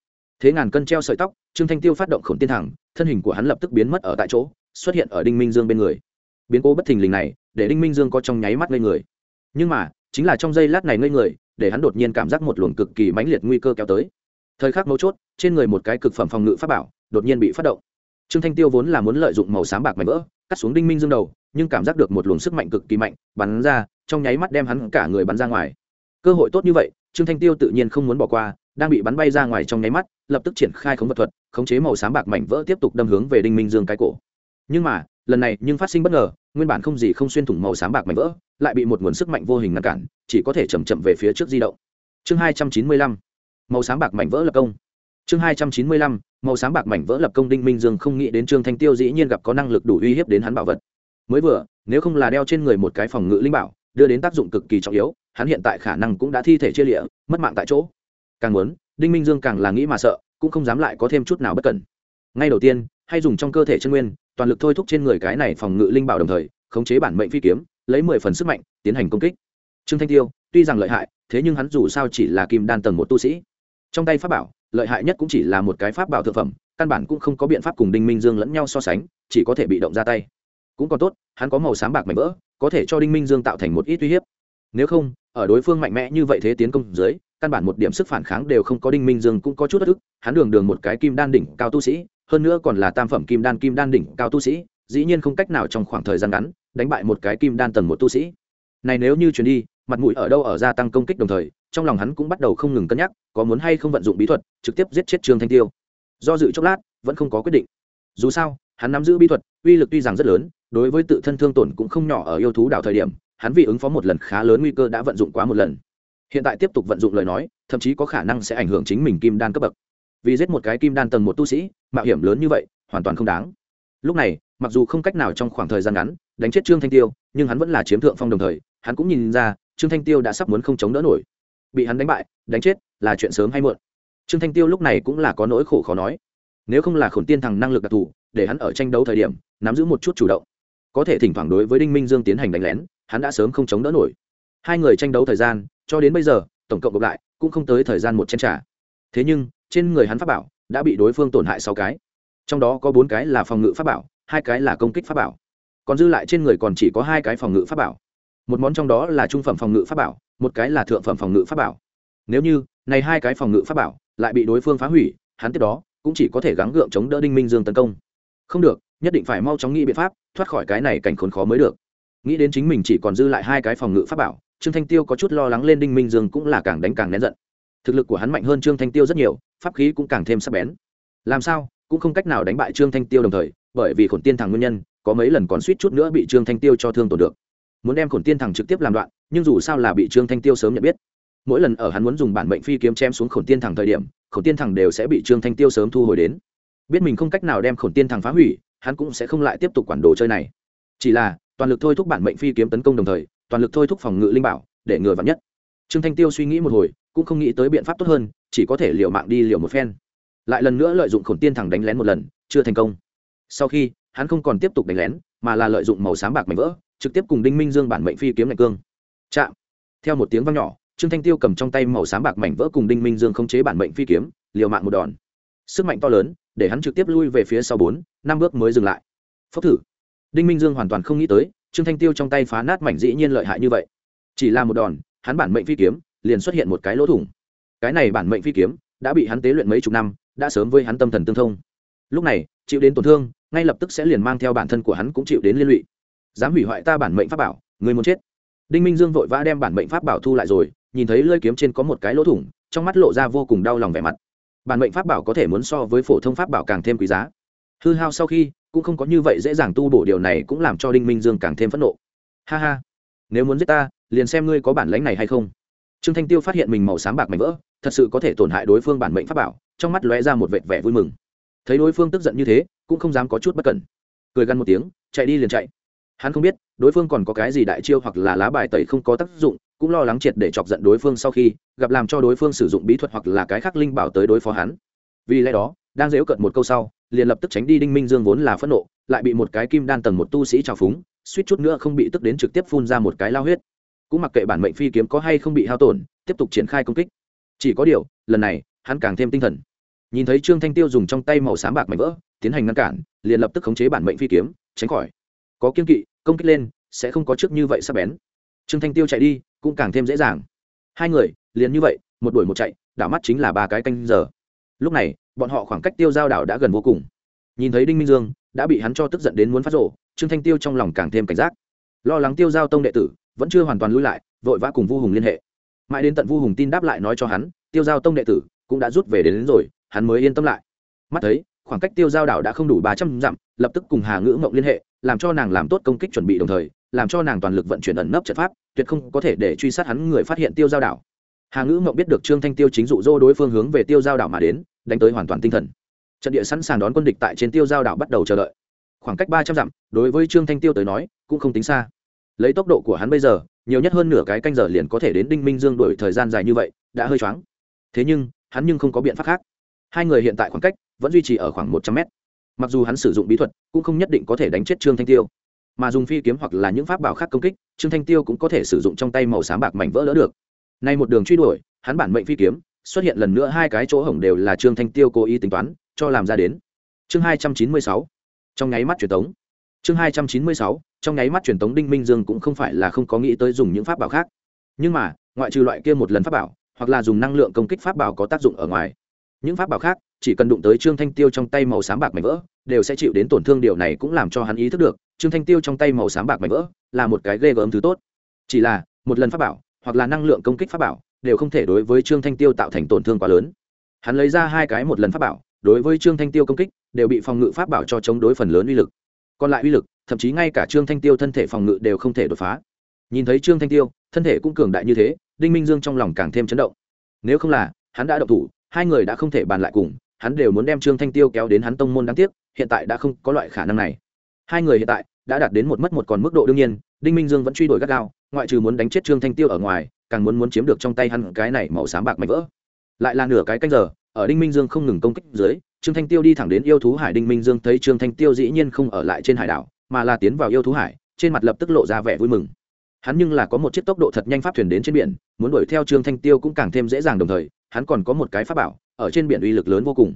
Thế ngàn cân treo sợi tóc, trương thanh tiêu phát động khổng tiên thẳng, thân hình của hắn lập tức biến mất ở tại chỗ, xuất hiện ở đinh minh dương bên người. Biến cố bất thình lình này, để đinh minh dương có trong nháy mắt ngây người. Nhưng mà, chính là trong giây lát này ngây người, để hắn đột nhiên cảm giác một luồng cực kỳ mãnh liệt nguy cơ kéo tới. Thời khắc mấu chốt, trên người một cái cực phẩm phòng ngự pháp bảo đột nhiên bị phát động. Trương thanh tiêu vốn là muốn lợi dụng màu xám bạc mảnh vỡ cắt xuống đinh minh dương đầu, nhưng cảm giác được một luồng sức mạnh cực kỳ mạnh bắn ra, trong nháy mắt đem hắn cả người bắn ra ngoài. Cơ hội tốt như vậy, trương thanh tiêu tự nhiên không muốn bỏ qua, đang bị bắn bay ra ngoài trong nháy mắt, lập tức triển khai khống vật thuật, khống chế màu sáng bạc mảnh vỡ tiếp tục đâm hướng về đinh minh dương cái cổ. Nhưng mà, lần này nhưng phát sinh bất ngờ, nguyên bản không gì không xuyên thủng màu sáng bạc mảnh vỡ, lại bị một nguồn sức mạnh vô hình ngăn cản, chỉ có thể chầm chậm về phía trước di động. Chương hai trăm chín mươi lăm, màu sáng bạc mảnh vỡ lập công chương hai trăm chín mươi lăm, màu sáng bạc mảnh vỡ lập công đinh minh dương không nghĩ đến trương thanh tiêu dĩ nhiên gặp có năng lực đủ uy hiếp đến hắn bảo vật. Mới vừa, nếu không là đeo trên người một cái phòng ngự linh bảo, đưa đến tác dụng cực kỳ trọng yếu, hắn hiện tại khả năng cũng đã thi thể chia lịa, mất mạng tại chỗ. Càng muốn, đinh minh dương càng là nghĩ mà sợ, cũng không dám lại có thêm chút nào bất cẩn. Ngay đầu tiên, hay dùng trong cơ thể chân nguyên, toàn lực thôi thúc trên người cái này phòng ngự linh bảo đồng thời, khống chế bản mệnh phi kiếm, lấy mười phần sức mạnh, tiến hành công kích. Trương thanh tiêu, tuy rằng lợi hại, thế nhưng hắn dù sao chỉ là kim đan tầng một tu sĩ. Trong tay pháp bảo lợi hại nhất cũng chỉ là một cái pháp bảo thượng phẩm, căn bản cũng không có biện pháp cùng đinh minh dương lẫn nhau so sánh, chỉ có thể bị động ra tay. Cũng còn tốt, hắn có màu sáng bạc mảnh vỡ, có thể cho đinh minh dương tạo thành một ít uy hiếp. Nếu không, ở đối phương mạnh mẽ như vậy thế tiến công dưới, căn bản một điểm sức phản kháng đều không có, đinh minh dương cũng có chút bất ức, hắn đường đường một cái kim đan đỉnh cao tu sĩ, hơn nữa còn là tam phẩm kim đan kim đan đỉnh cao tu sĩ, dĩ nhiên không cách nào trong khoảng thời gian ngắn đánh bại một cái kim đan tầng một tu sĩ này nếu như chuyển đi, mặt mũi ở đâu ở gia tăng công kích đồng thời, trong lòng hắn cũng bắt đầu không ngừng cân nhắc, có muốn hay không vận dụng bí thuật, trực tiếp giết chết trương thanh tiêu. Do dự chốc lát, vẫn không có quyết định. Dù sao, hắn nắm giữ bí thuật, uy lực tuy rằng rất lớn, đối với tự thân thương tổn cũng không nhỏ ở yêu thú đảo thời điểm, hắn vì ứng phó một lần khá lớn nguy cơ đã vận dụng quá một lần. Hiện tại tiếp tục vận dụng lời nói, thậm chí có khả năng sẽ ảnh hưởng chính mình kim đan cấp bậc. Vì giết một cái kim đan tầng một tu sĩ, mạo hiểm lớn như vậy, hoàn toàn không đáng. Lúc này, mặc dù không cách nào trong khoảng thời gian ngắn, đánh chết trương thanh tiêu nhưng hắn vẫn là chiếm thượng phong đồng thời, hắn cũng nhìn ra, trương thanh tiêu đã sắp muốn không chống đỡ nổi. Bị hắn đánh bại, đánh chết, là chuyện sớm hay muộn. Trương thanh tiêu lúc này cũng là có nỗi khổ khó nói. Nếu không là khổn tiên thằng năng lực đặc thù, để hắn ở tranh đấu thời điểm, nắm giữ một chút chủ động, có thể thỉnh thoảng đối với đinh minh dương tiến hành đánh lén, hắn đã sớm không chống đỡ nổi. Hai người tranh đấu thời gian, cho đến bây giờ, tổng cộng gộp lại, cũng không tới thời gian một chen trả thế nhưng, trên người hắn pháp bảo, đã bị đối phương tổn hại sáu cái. Trong đó có bốn cái là phòng ngự pháp bảo, hai cái là công kích pháp bảo còn dư lại trên người còn chỉ có hai cái phòng ngự pháp bảo. Một món trong đó là trung phẩm phòng ngự pháp bảo, một cái là thượng phẩm phòng ngự pháp bảo. Nếu như, này hai cái phòng ngự pháp bảo lại bị đối phương phá hủy, hắn tiếp đó cũng chỉ có thể gắng gượng chống đỡ đinh minh dương tấn công. Không được, nhất định phải mau chóng nghĩ biện pháp, thoát khỏi cái này cảnh khốn khó mới được. Nghĩ đến chính mình chỉ còn dư lại hai cái phòng ngự pháp bảo, trương thanh tiêu có chút lo lắng lên đinh minh dương cũng là càng đánh càng nén giận. Thực lực của hắn mạnh hơn trương thanh tiêu rất nhiều, pháp khí cũng càng thêm sắc bén. Làm sao, cũng không cách nào đánh bại trương thanh tiêu đồng thời, bởi vì khổn tiên thằng nguyên nhân có mấy lần còn suýt chút nữa bị trương thanh tiêu cho thương tổn được. Muốn đem khổn tiên thằng trực tiếp làm đoạn, nhưng dù sao là bị trương thanh tiêu sớm nhận biết. Mỗi lần ở hắn muốn dùng bản mệnh phi kiếm chém xuống khổn tiên thằng thời điểm, khổn tiên thằng đều sẽ bị trương thanh tiêu sớm thu hồi đến. Biết mình không cách nào đem khổn tiên thằng phá hủy, hắn cũng sẽ không lại tiếp tục quản đồ chơi này. Chỉ là, toàn lực thôi thúc bản mệnh phi kiếm tấn công đồng thời, toàn lực thôi thúc phòng ngự linh bảo, để ngừa vắn nhất. Trương thanh tiêu suy nghĩ một hồi, cũng không nghĩ tới biện pháp tốt hơn, chỉ có thể liều mạng đi liều một phen. Lại lần nữa lợi dụng khổn tiên thẳng đánh lén một lần, chưa thành công. Sau khi hắn không còn tiếp tục đánh lén, mà là lợi dụng màu sáng bạc mảnh vỡ, trực tiếp cùng đinh minh dương bản mệnh phi kiếm ngạch cương. Chạm. Theo một tiếng vang nhỏ, trương thanh tiêu cầm trong tay màu sáng bạc mảnh vỡ cùng đinh minh dương không chế bản mệnh phi kiếm, liều mạng một đòn. Sức mạnh to lớn, để hắn trực tiếp lui về phía sau bốn, năm bước mới dừng lại. Phốc thử. Đinh minh dương hoàn toàn không nghĩ tới, trương thanh tiêu trong tay phá nát mảnh dĩ nhiên lợi hại như vậy. Chỉ là một đòn, hắn bản mệnh phi kiếm, liền xuất hiện một cái lỗ thủng. Cái này bản mệnh phi kiếm, đã bị hắn tế luyện mấy chục năm, đã sớm với hắn tâm thần tương thông. Lúc này chịu đến tổn thương, ngay lập tức sẽ liền mang theo bản thân của hắn cũng chịu đến liên lụy. Dám hủy hoại ta bản mệnh pháp bảo, người muốn chết. Đinh minh dương vội vã đem bản mệnh pháp bảo thu lại rồi, nhìn thấy lơi kiếm trên có một cái lỗ thủng, trong mắt lộ ra vô cùng đau lòng vẻ mặt. Bản mệnh pháp bảo có thể muốn so với phổ thông pháp bảo càng thêm quý giá. Hư hao sau khi, cũng không có như vậy dễ dàng tu bổ điều này cũng làm cho đinh minh dương càng thêm phẫn nộ. Ha ha, nếu muốn giết ta, liền xem ngươi có bản lãnh này hay không. Trương thanh tiêu phát hiện mình màu sáng bạc mảnh vỡ, thật sự có thể tổn hại đối phương bản mệnh pháp bảo, trong mắt lóe ra một vệt vẻ vui mừng thấy đối phương tức giận như thế, cũng không dám có chút bất cẩn. Cười gằn một tiếng, chạy đi liền chạy. Hắn không biết, đối phương còn có cái gì đại chiêu hoặc là lá bài tẩy không có tác dụng, cũng lo lắng triệt để chọc giận đối phương sau khi, gặp làm cho đối phương sử dụng bí thuật hoặc là cái khác linh bảo tới đối phó hắn. Vì lẽ đó, đang dễu cận một câu sau, liền lập tức tránh đi đinh minh dương vốn là phẫn nộ, lại bị một cái kim đan tầng một tu sĩ trào phúng, suýt chút nữa không bị tức đến trực tiếp phun ra một cái lao huyết. Cũng mặc kệ bản mệnh phi kiếm có hay không bị hao tổn, tiếp tục triển khai công kích. Chỉ có điều, lần này, hắn càng thêm tinh thần nhìn thấy trương thanh tiêu dùng trong tay màu xám bạc mảnh vỡ tiến hành ngăn cản liền lập tức khống chế bản mệnh phi kiếm tránh khỏi. Có kiên kỵ công kích lên sẽ không có trước như vậy sắp bén. Trương thanh tiêu chạy đi cũng càng thêm dễ dàng. Hai người liền như vậy một đuổi một chạy đảo mắt chính là ba cái canh giờ. Lúc này bọn họ khoảng cách tiêu giao đảo đã gần vô cùng. Nhìn thấy đinh minh dương đã bị hắn cho tức giận đến muốn phát rộ trương thanh tiêu trong lòng càng thêm cảnh giác. Lo lắng tiêu giao tông đệ tử vẫn chưa hoàn toàn lui lại vội vã cùng vu hùng liên hệ. Mãi đến tận vu hùng tin đáp lại nói cho hắn tiêu giao tông đệ tử cũng đã rút về đến, đến rồi hắn mới yên tâm lại. Mắt thấy, khoảng cách tiêu giao đảo đã không đủ ba trăm dặm, lập tức cùng hà ngữ mộng liên hệ, làm cho nàng làm tốt công kích chuẩn bị đồng thời, làm cho nàng toàn lực vận chuyển ẩn nấp trận pháp, tuyệt không có thể để truy sát hắn người phát hiện tiêu giao đảo. Hà ngữ mộng biết được trương thanh tiêu chính dụ dỗ đối phương hướng về tiêu giao đảo mà đến, đánh tới hoàn toàn tinh thần. Trận địa sẵn sàng đón quân địch tại trên tiêu giao đảo bắt đầu chờ đợi. Khoảng cách ba trăm dặm, đối với trương thanh tiêu tới nói, cũng không tính xa. Lấy tốc độ của hắn bây giờ, nhiều nhất hơn nửa cái canh giờ liền có thể đến đinh minh dương đổi thời gian dài như vậy, đã hơi choáng. Thế nhưng, hắn nhưng không có biện pháp khác hai người hiện tại khoảng cách vẫn duy trì ở khoảng một trăm mét. Mặc dù hắn sử dụng bí thuật, cũng không nhất định có thể đánh chết trương thanh tiêu. Mà dùng phi kiếm hoặc là những pháp bảo khác công kích, trương thanh tiêu cũng có thể sử dụng trong tay màu xám bạc mảnh vỡ đỡ được. Nay một đường truy đuổi, hắn bản mệnh phi kiếm, xuất hiện lần nữa hai cái chỗ hổng đều là trương thanh tiêu cố ý tính toán, cho làm ra đến. Chương hai trăm chín mươi sáu. Trong nháy mắt truyền tống. Chương hai trăm chín mươi sáu. Trong nháy mắt truyền tống đinh minh dương cũng không phải là không có nghĩ tới dùng những pháp bảo khác. Nhưng mà, ngoại trừ loại kia một lần pháp bảo, hoặc là dùng năng lượng công kích pháp bảo có tác dụng ở ngoài những pháp bảo khác, chỉ cần đụng tới trương thanh tiêu trong tay màu xám bạc mảnh vỡ, đều sẽ chịu đến tổn thương điều này cũng làm cho hắn ý thức được, trương thanh tiêu trong tay màu xám bạc mảnh vỡ là một cái ghê gớm thứ tốt. Chỉ là, một lần pháp bảo, hoặc là năng lượng công kích pháp bảo, đều không thể đối với trương thanh tiêu tạo thành tổn thương quá lớn. Hắn lấy ra hai cái một lần pháp bảo, đối với trương thanh tiêu công kích, đều bị phòng ngự pháp bảo cho chống đối phần lớn uy lực. Còn lại uy lực, thậm chí ngay cả trương thanh tiêu thân thể phòng ngự đều không thể đột phá. Nhìn thấy trương thanh tiêu, thân thể cũng cường đại như thế, đinh minh dương trong lòng càng thêm chấn động. Nếu không là, hắn đã động thủ hai người đã không thể bàn lại cùng, hắn đều muốn đem trương thanh tiêu kéo đến hắn tông môn đáng tiếc, hiện tại đã không có loại khả năng này. Hai người hiện tại đã đạt đến một mất một còn mức độ đương nhiên, đinh minh dương vẫn truy đuổi gắt gao, ngoại trừ muốn đánh chết trương thanh tiêu ở ngoài, càng muốn muốn chiếm được trong tay hắn cái này màu xám bạc mạnh vỡ. Lại là nửa cái canh giờ, ở đinh minh dương không ngừng công kích dưới, trương thanh tiêu đi thẳng đến yêu thú hải đinh minh dương thấy trương thanh tiêu dĩ nhiên không ở lại trên hải đảo, mà là tiến vào yêu thú hải, trên mặt lập tức lộ ra vẻ vui mừng. Hắn nhưng là có một chiếc tốc độ thật nhanh pháp thuyền đến trên biển, muốn đuổi theo trương thanh tiêu cũng càng thêm dễ dàng đồng thời hắn còn có một cái pháp bảo, ở trên biển uy lực lớn vô cùng.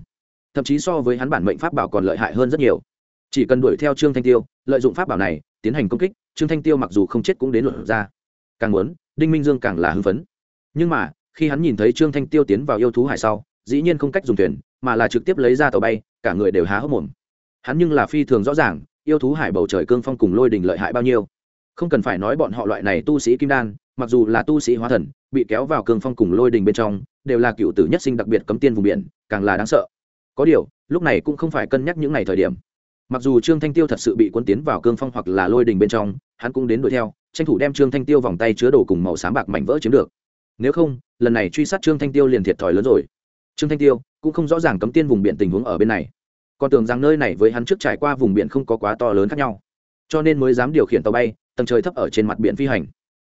Thậm chí so với hắn bản mệnh pháp bảo còn lợi hại hơn rất nhiều. Chỉ cần đuổi theo trương thanh tiêu, lợi dụng pháp bảo này, tiến hành công kích, trương thanh tiêu mặc dù không chết cũng đến luận ra. Càng muốn, đinh minh dương càng là hưng phấn. Nhưng mà, khi hắn nhìn thấy trương thanh tiêu tiến vào yêu thú hải sau, dĩ nhiên không cách dùng thuyền, mà là trực tiếp lấy ra tàu bay, cả người đều há hốc mồm. Hắn nhưng là phi thường rõ ràng, yêu thú hải bầu trời cương phong cùng lôi đình lợi hại bao nhiêu không cần phải nói bọn họ loại này tu sĩ kim đan, mặc dù là tu sĩ hóa thần, bị kéo vào cương phong cùng lôi đình bên trong, đều là cựu tử nhất sinh đặc biệt cấm tiên vùng biển, càng là đáng sợ. Có điều, lúc này cũng không phải cân nhắc những ngày thời điểm. Mặc dù trương thanh tiêu thật sự bị quân tiến vào cương phong hoặc là lôi đình bên trong, hắn cũng đến đuổi theo, tranh thủ đem trương thanh tiêu vòng tay chứa đồ cùng màu sáng bạc mảnh vỡ chiếm được. Nếu không, lần này truy sát trương thanh tiêu liền thiệt thòi lớn rồi. Trương thanh tiêu cũng không rõ ràng cấm tiên vùng biển tình huống ở bên này. Còn tưởng rằng nơi này với hắn trước trải qua vùng biển không có quá to lớn khác nhau. Cho nên mới dám điều khiển tàu bay tầng trời thấp ở trên mặt biển phi hành.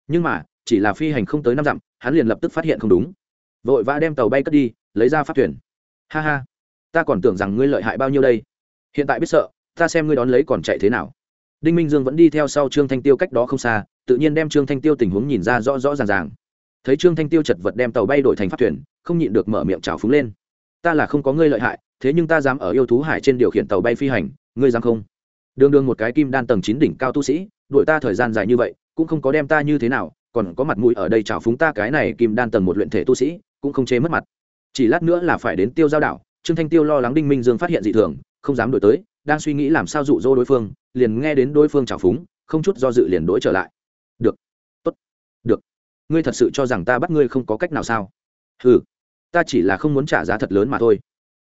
Nhưng mà, chỉ là phi hành không tới năm dặm, hắn liền lập tức phát hiện không đúng. Vội vã đem tàu bay cất đi, lấy ra phát thuyền. Ha ha, ta còn tưởng rằng ngươi lợi hại bao nhiêu đây. Hiện tại biết sợ, ta xem ngươi đón lấy còn chạy thế nào. Đinh minh dương vẫn đi theo sau trương thanh tiêu cách đó không xa, tự nhiên đem trương thanh tiêu tình huống nhìn ra rõ rõ ràng ràng. Thấy trương thanh tiêu chật vật đem tàu bay đổi thành phát thuyền, không nhịn được mở miệng trào phúng lên. Ta là không có ngươi lợi hại, thế nhưng ta dám ở yêu thú hải trên điều khiển tàu bay phi hành, ngươi dám không? Đường đường một cái kim đan tầng chín đỉnh cao tu sĩ đuổi ta thời gian dài như vậy, cũng không có đem ta như thế nào, còn có mặt mũi ở đây chào phúng ta cái này kim đan tầng một luyện thể tu sĩ, cũng không chế mất mặt. Chỉ lát nữa là phải đến tiêu giao đảo, trương thanh tiêu lo lắng đinh minh dương phát hiện dị thường, không dám đổi tới, đang suy nghĩ làm sao dụ dỗ đối phương, liền nghe đến đối phương chào phúng, không chút do dự liền đổi trở lại. Được, tốt, được. Ngươi thật sự cho rằng ta bắt ngươi không có cách nào sao? Ừ ta chỉ là không muốn trả giá thật lớn mà thôi.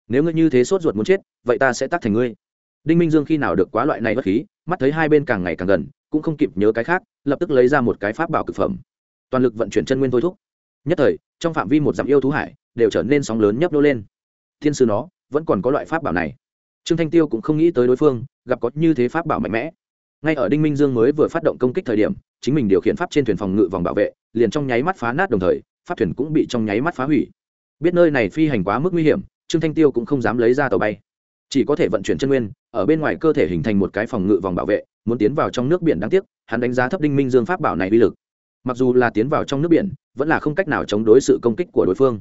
Nếu ngươi như thế sốt ruột muốn chết, vậy ta sẽ tắt thành ngươi. Đinh minh dương khi nào được quá loại này bất khí, mắt thấy hai bên càng ngày càng gần cũng không kịp nhớ cái khác, lập tức lấy ra một cái pháp bảo cực phẩm. Toàn lực vận chuyển chân nguyên thôi thúc. Nhất thời, trong phạm vi một dặm yêu thú hải, đều trở nên sóng lớn nhấp nô lên. Thiên sư nó, vẫn còn có loại pháp bảo này. Trương thanh tiêu cũng không nghĩ tới đối phương, gặp có như thế pháp bảo mạnh mẽ. Ngay ở đinh minh dương mới vừa phát động công kích thời điểm, chính mình điều khiển pháp trên thuyền phòng ngự vòng bảo vệ, liền trong nháy mắt phá nát đồng thời, pháp thuyền cũng bị trong nháy mắt phá hủy. Biết nơi này phi hành quá mức nguy hiểm, trương thanh tiêu cũng không dám lấy ra tàu bay. Chỉ có thể vận chuyển chân nguyên, ở bên ngoài cơ thể hình thành một cái phòng ngự vòng bảo vệ muốn tiến vào trong nước biển đáng tiếc, hắn đánh giá thấp đinh minh dương pháp bảo này uy lực. Mặc dù là tiến vào trong nước biển, vẫn là không cách nào chống đối sự công kích của đối phương.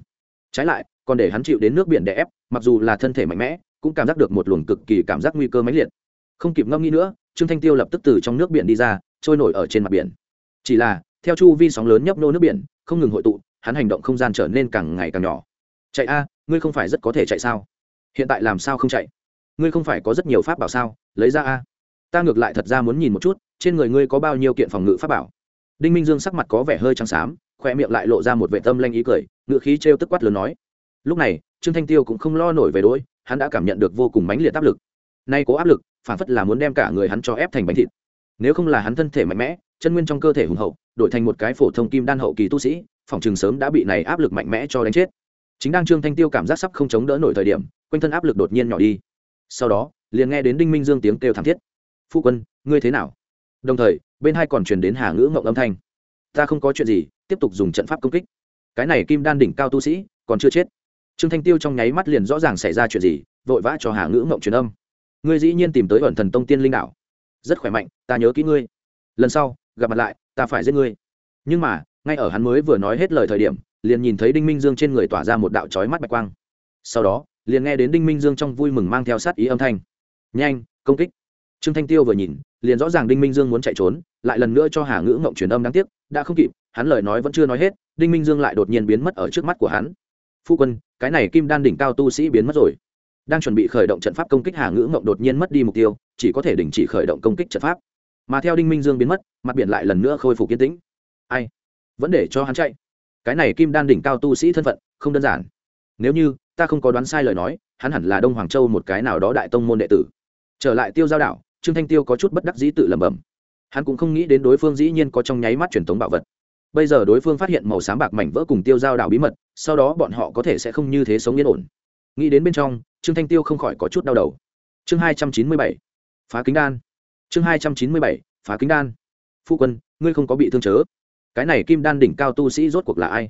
Trái lại, còn để hắn chịu đến nước biển đè ép, mặc dù là thân thể mạnh mẽ, cũng cảm giác được một luồng cực kỳ cảm giác nguy cơ mãnh liệt. Không kịp ngâm nghĩ nữa, trương thanh tiêu lập tức từ trong nước biển đi ra, trôi nổi ở trên mặt biển. Chỉ là, theo chu vi sóng lớn nhấp nô nước biển, không ngừng hội tụ, hắn hành động không gian trở nên càng ngày càng nhỏ. Chạy a, ngươi không phải rất có thể chạy sao? Hiện tại làm sao không chạy? Ngươi không phải có rất nhiều pháp bảo sao? Lấy ra a ta ngược lại thật ra muốn nhìn một chút, trên người ngươi có bao nhiêu kiện phòng ngự pháp bảo. Đinh minh dương sắc mặt có vẻ hơi trắng xám khoe miệng lại lộ ra một vệ tâm lanh ý cười ngự khí t r e o tức quát lớn nói. Lúc này, trương thanh tiêu cũng không lo nổi về đôi, hắn đã cảm nhận được vô cùng mãnh liệt áp lực. Nay cố áp lực, phản phất là muốn đem cả người hắn cho ép thành bánh thịt. Nếu không là hắn thân thể mạnh mẽ, chân nguyên trong cơ thể hùng hậu, đổi thành một cái phổ thông kim đan hậu kỳ tu sĩ, phòng trường sớm đã bị này áp lực mạnh mẽ cho đánh chết. Chính đang trương thanh tiêu cảm giác sắp không chống đỡ nổi thời điểm, quanh thân áp lực đột nhiên nhỏ đi. Sau đó, liền nghe đến đinh minh dương tiếng kêu thảm thiết phu quân, ngươi thế nào? Đồng thời, bên hai còn truyền đến hà ngữ ngộng âm thanh. Ta không có chuyện gì, tiếp tục dùng trận pháp công kích. Cái này kim đan đỉnh cao tu sĩ, còn chưa chết. Trương thanh tiêu trong nháy mắt liền rõ ràng xảy ra chuyện gì, vội vã cho hà ngữ ngộng truyền âm. Ngươi dĩ nhiên tìm tới ẩn thần tông tiên linh đạo. Rất khỏe mạnh, ta nhớ kỹ ngươi. Lần sau, gặp mặt lại, ta phải giết ngươi. Nhưng mà, ngay ở hắn mới vừa nói hết lời thời điểm, liền nhìn thấy đinh minh dương trên người tỏa ra một đạo trói mắt bạch quang. Sau đó, liền nghe đến đinh minh dương trong vui mừng mang theo sát ý âm thanh. Nhanh, công kích trương thanh tiêu vừa nhìn, liền rõ ràng đinh minh dương muốn chạy trốn, lại lần nữa cho hà ngữ ngộng truyền âm đáng tiếc, đã không kịp, hắn lời nói vẫn chưa nói hết, đinh minh dương lại đột nhiên biến mất ở trước mắt của hắn. Phu quân, cái này kim đan đỉnh cao tu sĩ biến mất rồi. Đang chuẩn bị khởi động trận pháp công kích hà ngữ ngộng đột nhiên mất đi mục tiêu, chỉ có thể đình chỉ khởi động công kích trận pháp. Mà theo đinh minh dương biến mất, mặt biển lại lần nữa khôi phục yên tĩnh. Ai? Vẫn để cho hắn chạy. Cái này kim đan đỉnh cao tu sĩ thân phận, không đơn giản. Nếu như, ta không có đoán sai lời nói, hắn hẳn là đông hoàng châu một cái nào đó đại tông môn đệ tử. Trở lại tiêu giao đảo trương thanh tiêu có chút bất đắc dĩ tự lẩm bẩm. Hắn cũng không nghĩ đến đối phương dĩ nhiên có trong nháy mắt truyền thống bảo vật. Bây giờ đối phương phát hiện màu xám bạc mảnh vỡ cùng tiêu giao đảo bí mật, sau đó bọn họ có thể sẽ không như thế sống yên ổn. Nghĩ đến bên trong, trương thanh tiêu không khỏi có chút đau đầu. Chương hai trăm chín mươi bảy, phá kính đan. Chương hai trăm chín mươi bảy, phá kính đan. Phu quân, ngươi không có bị thương chớ. Cái này kim đan đỉnh cao tu sĩ rốt cuộc là ai?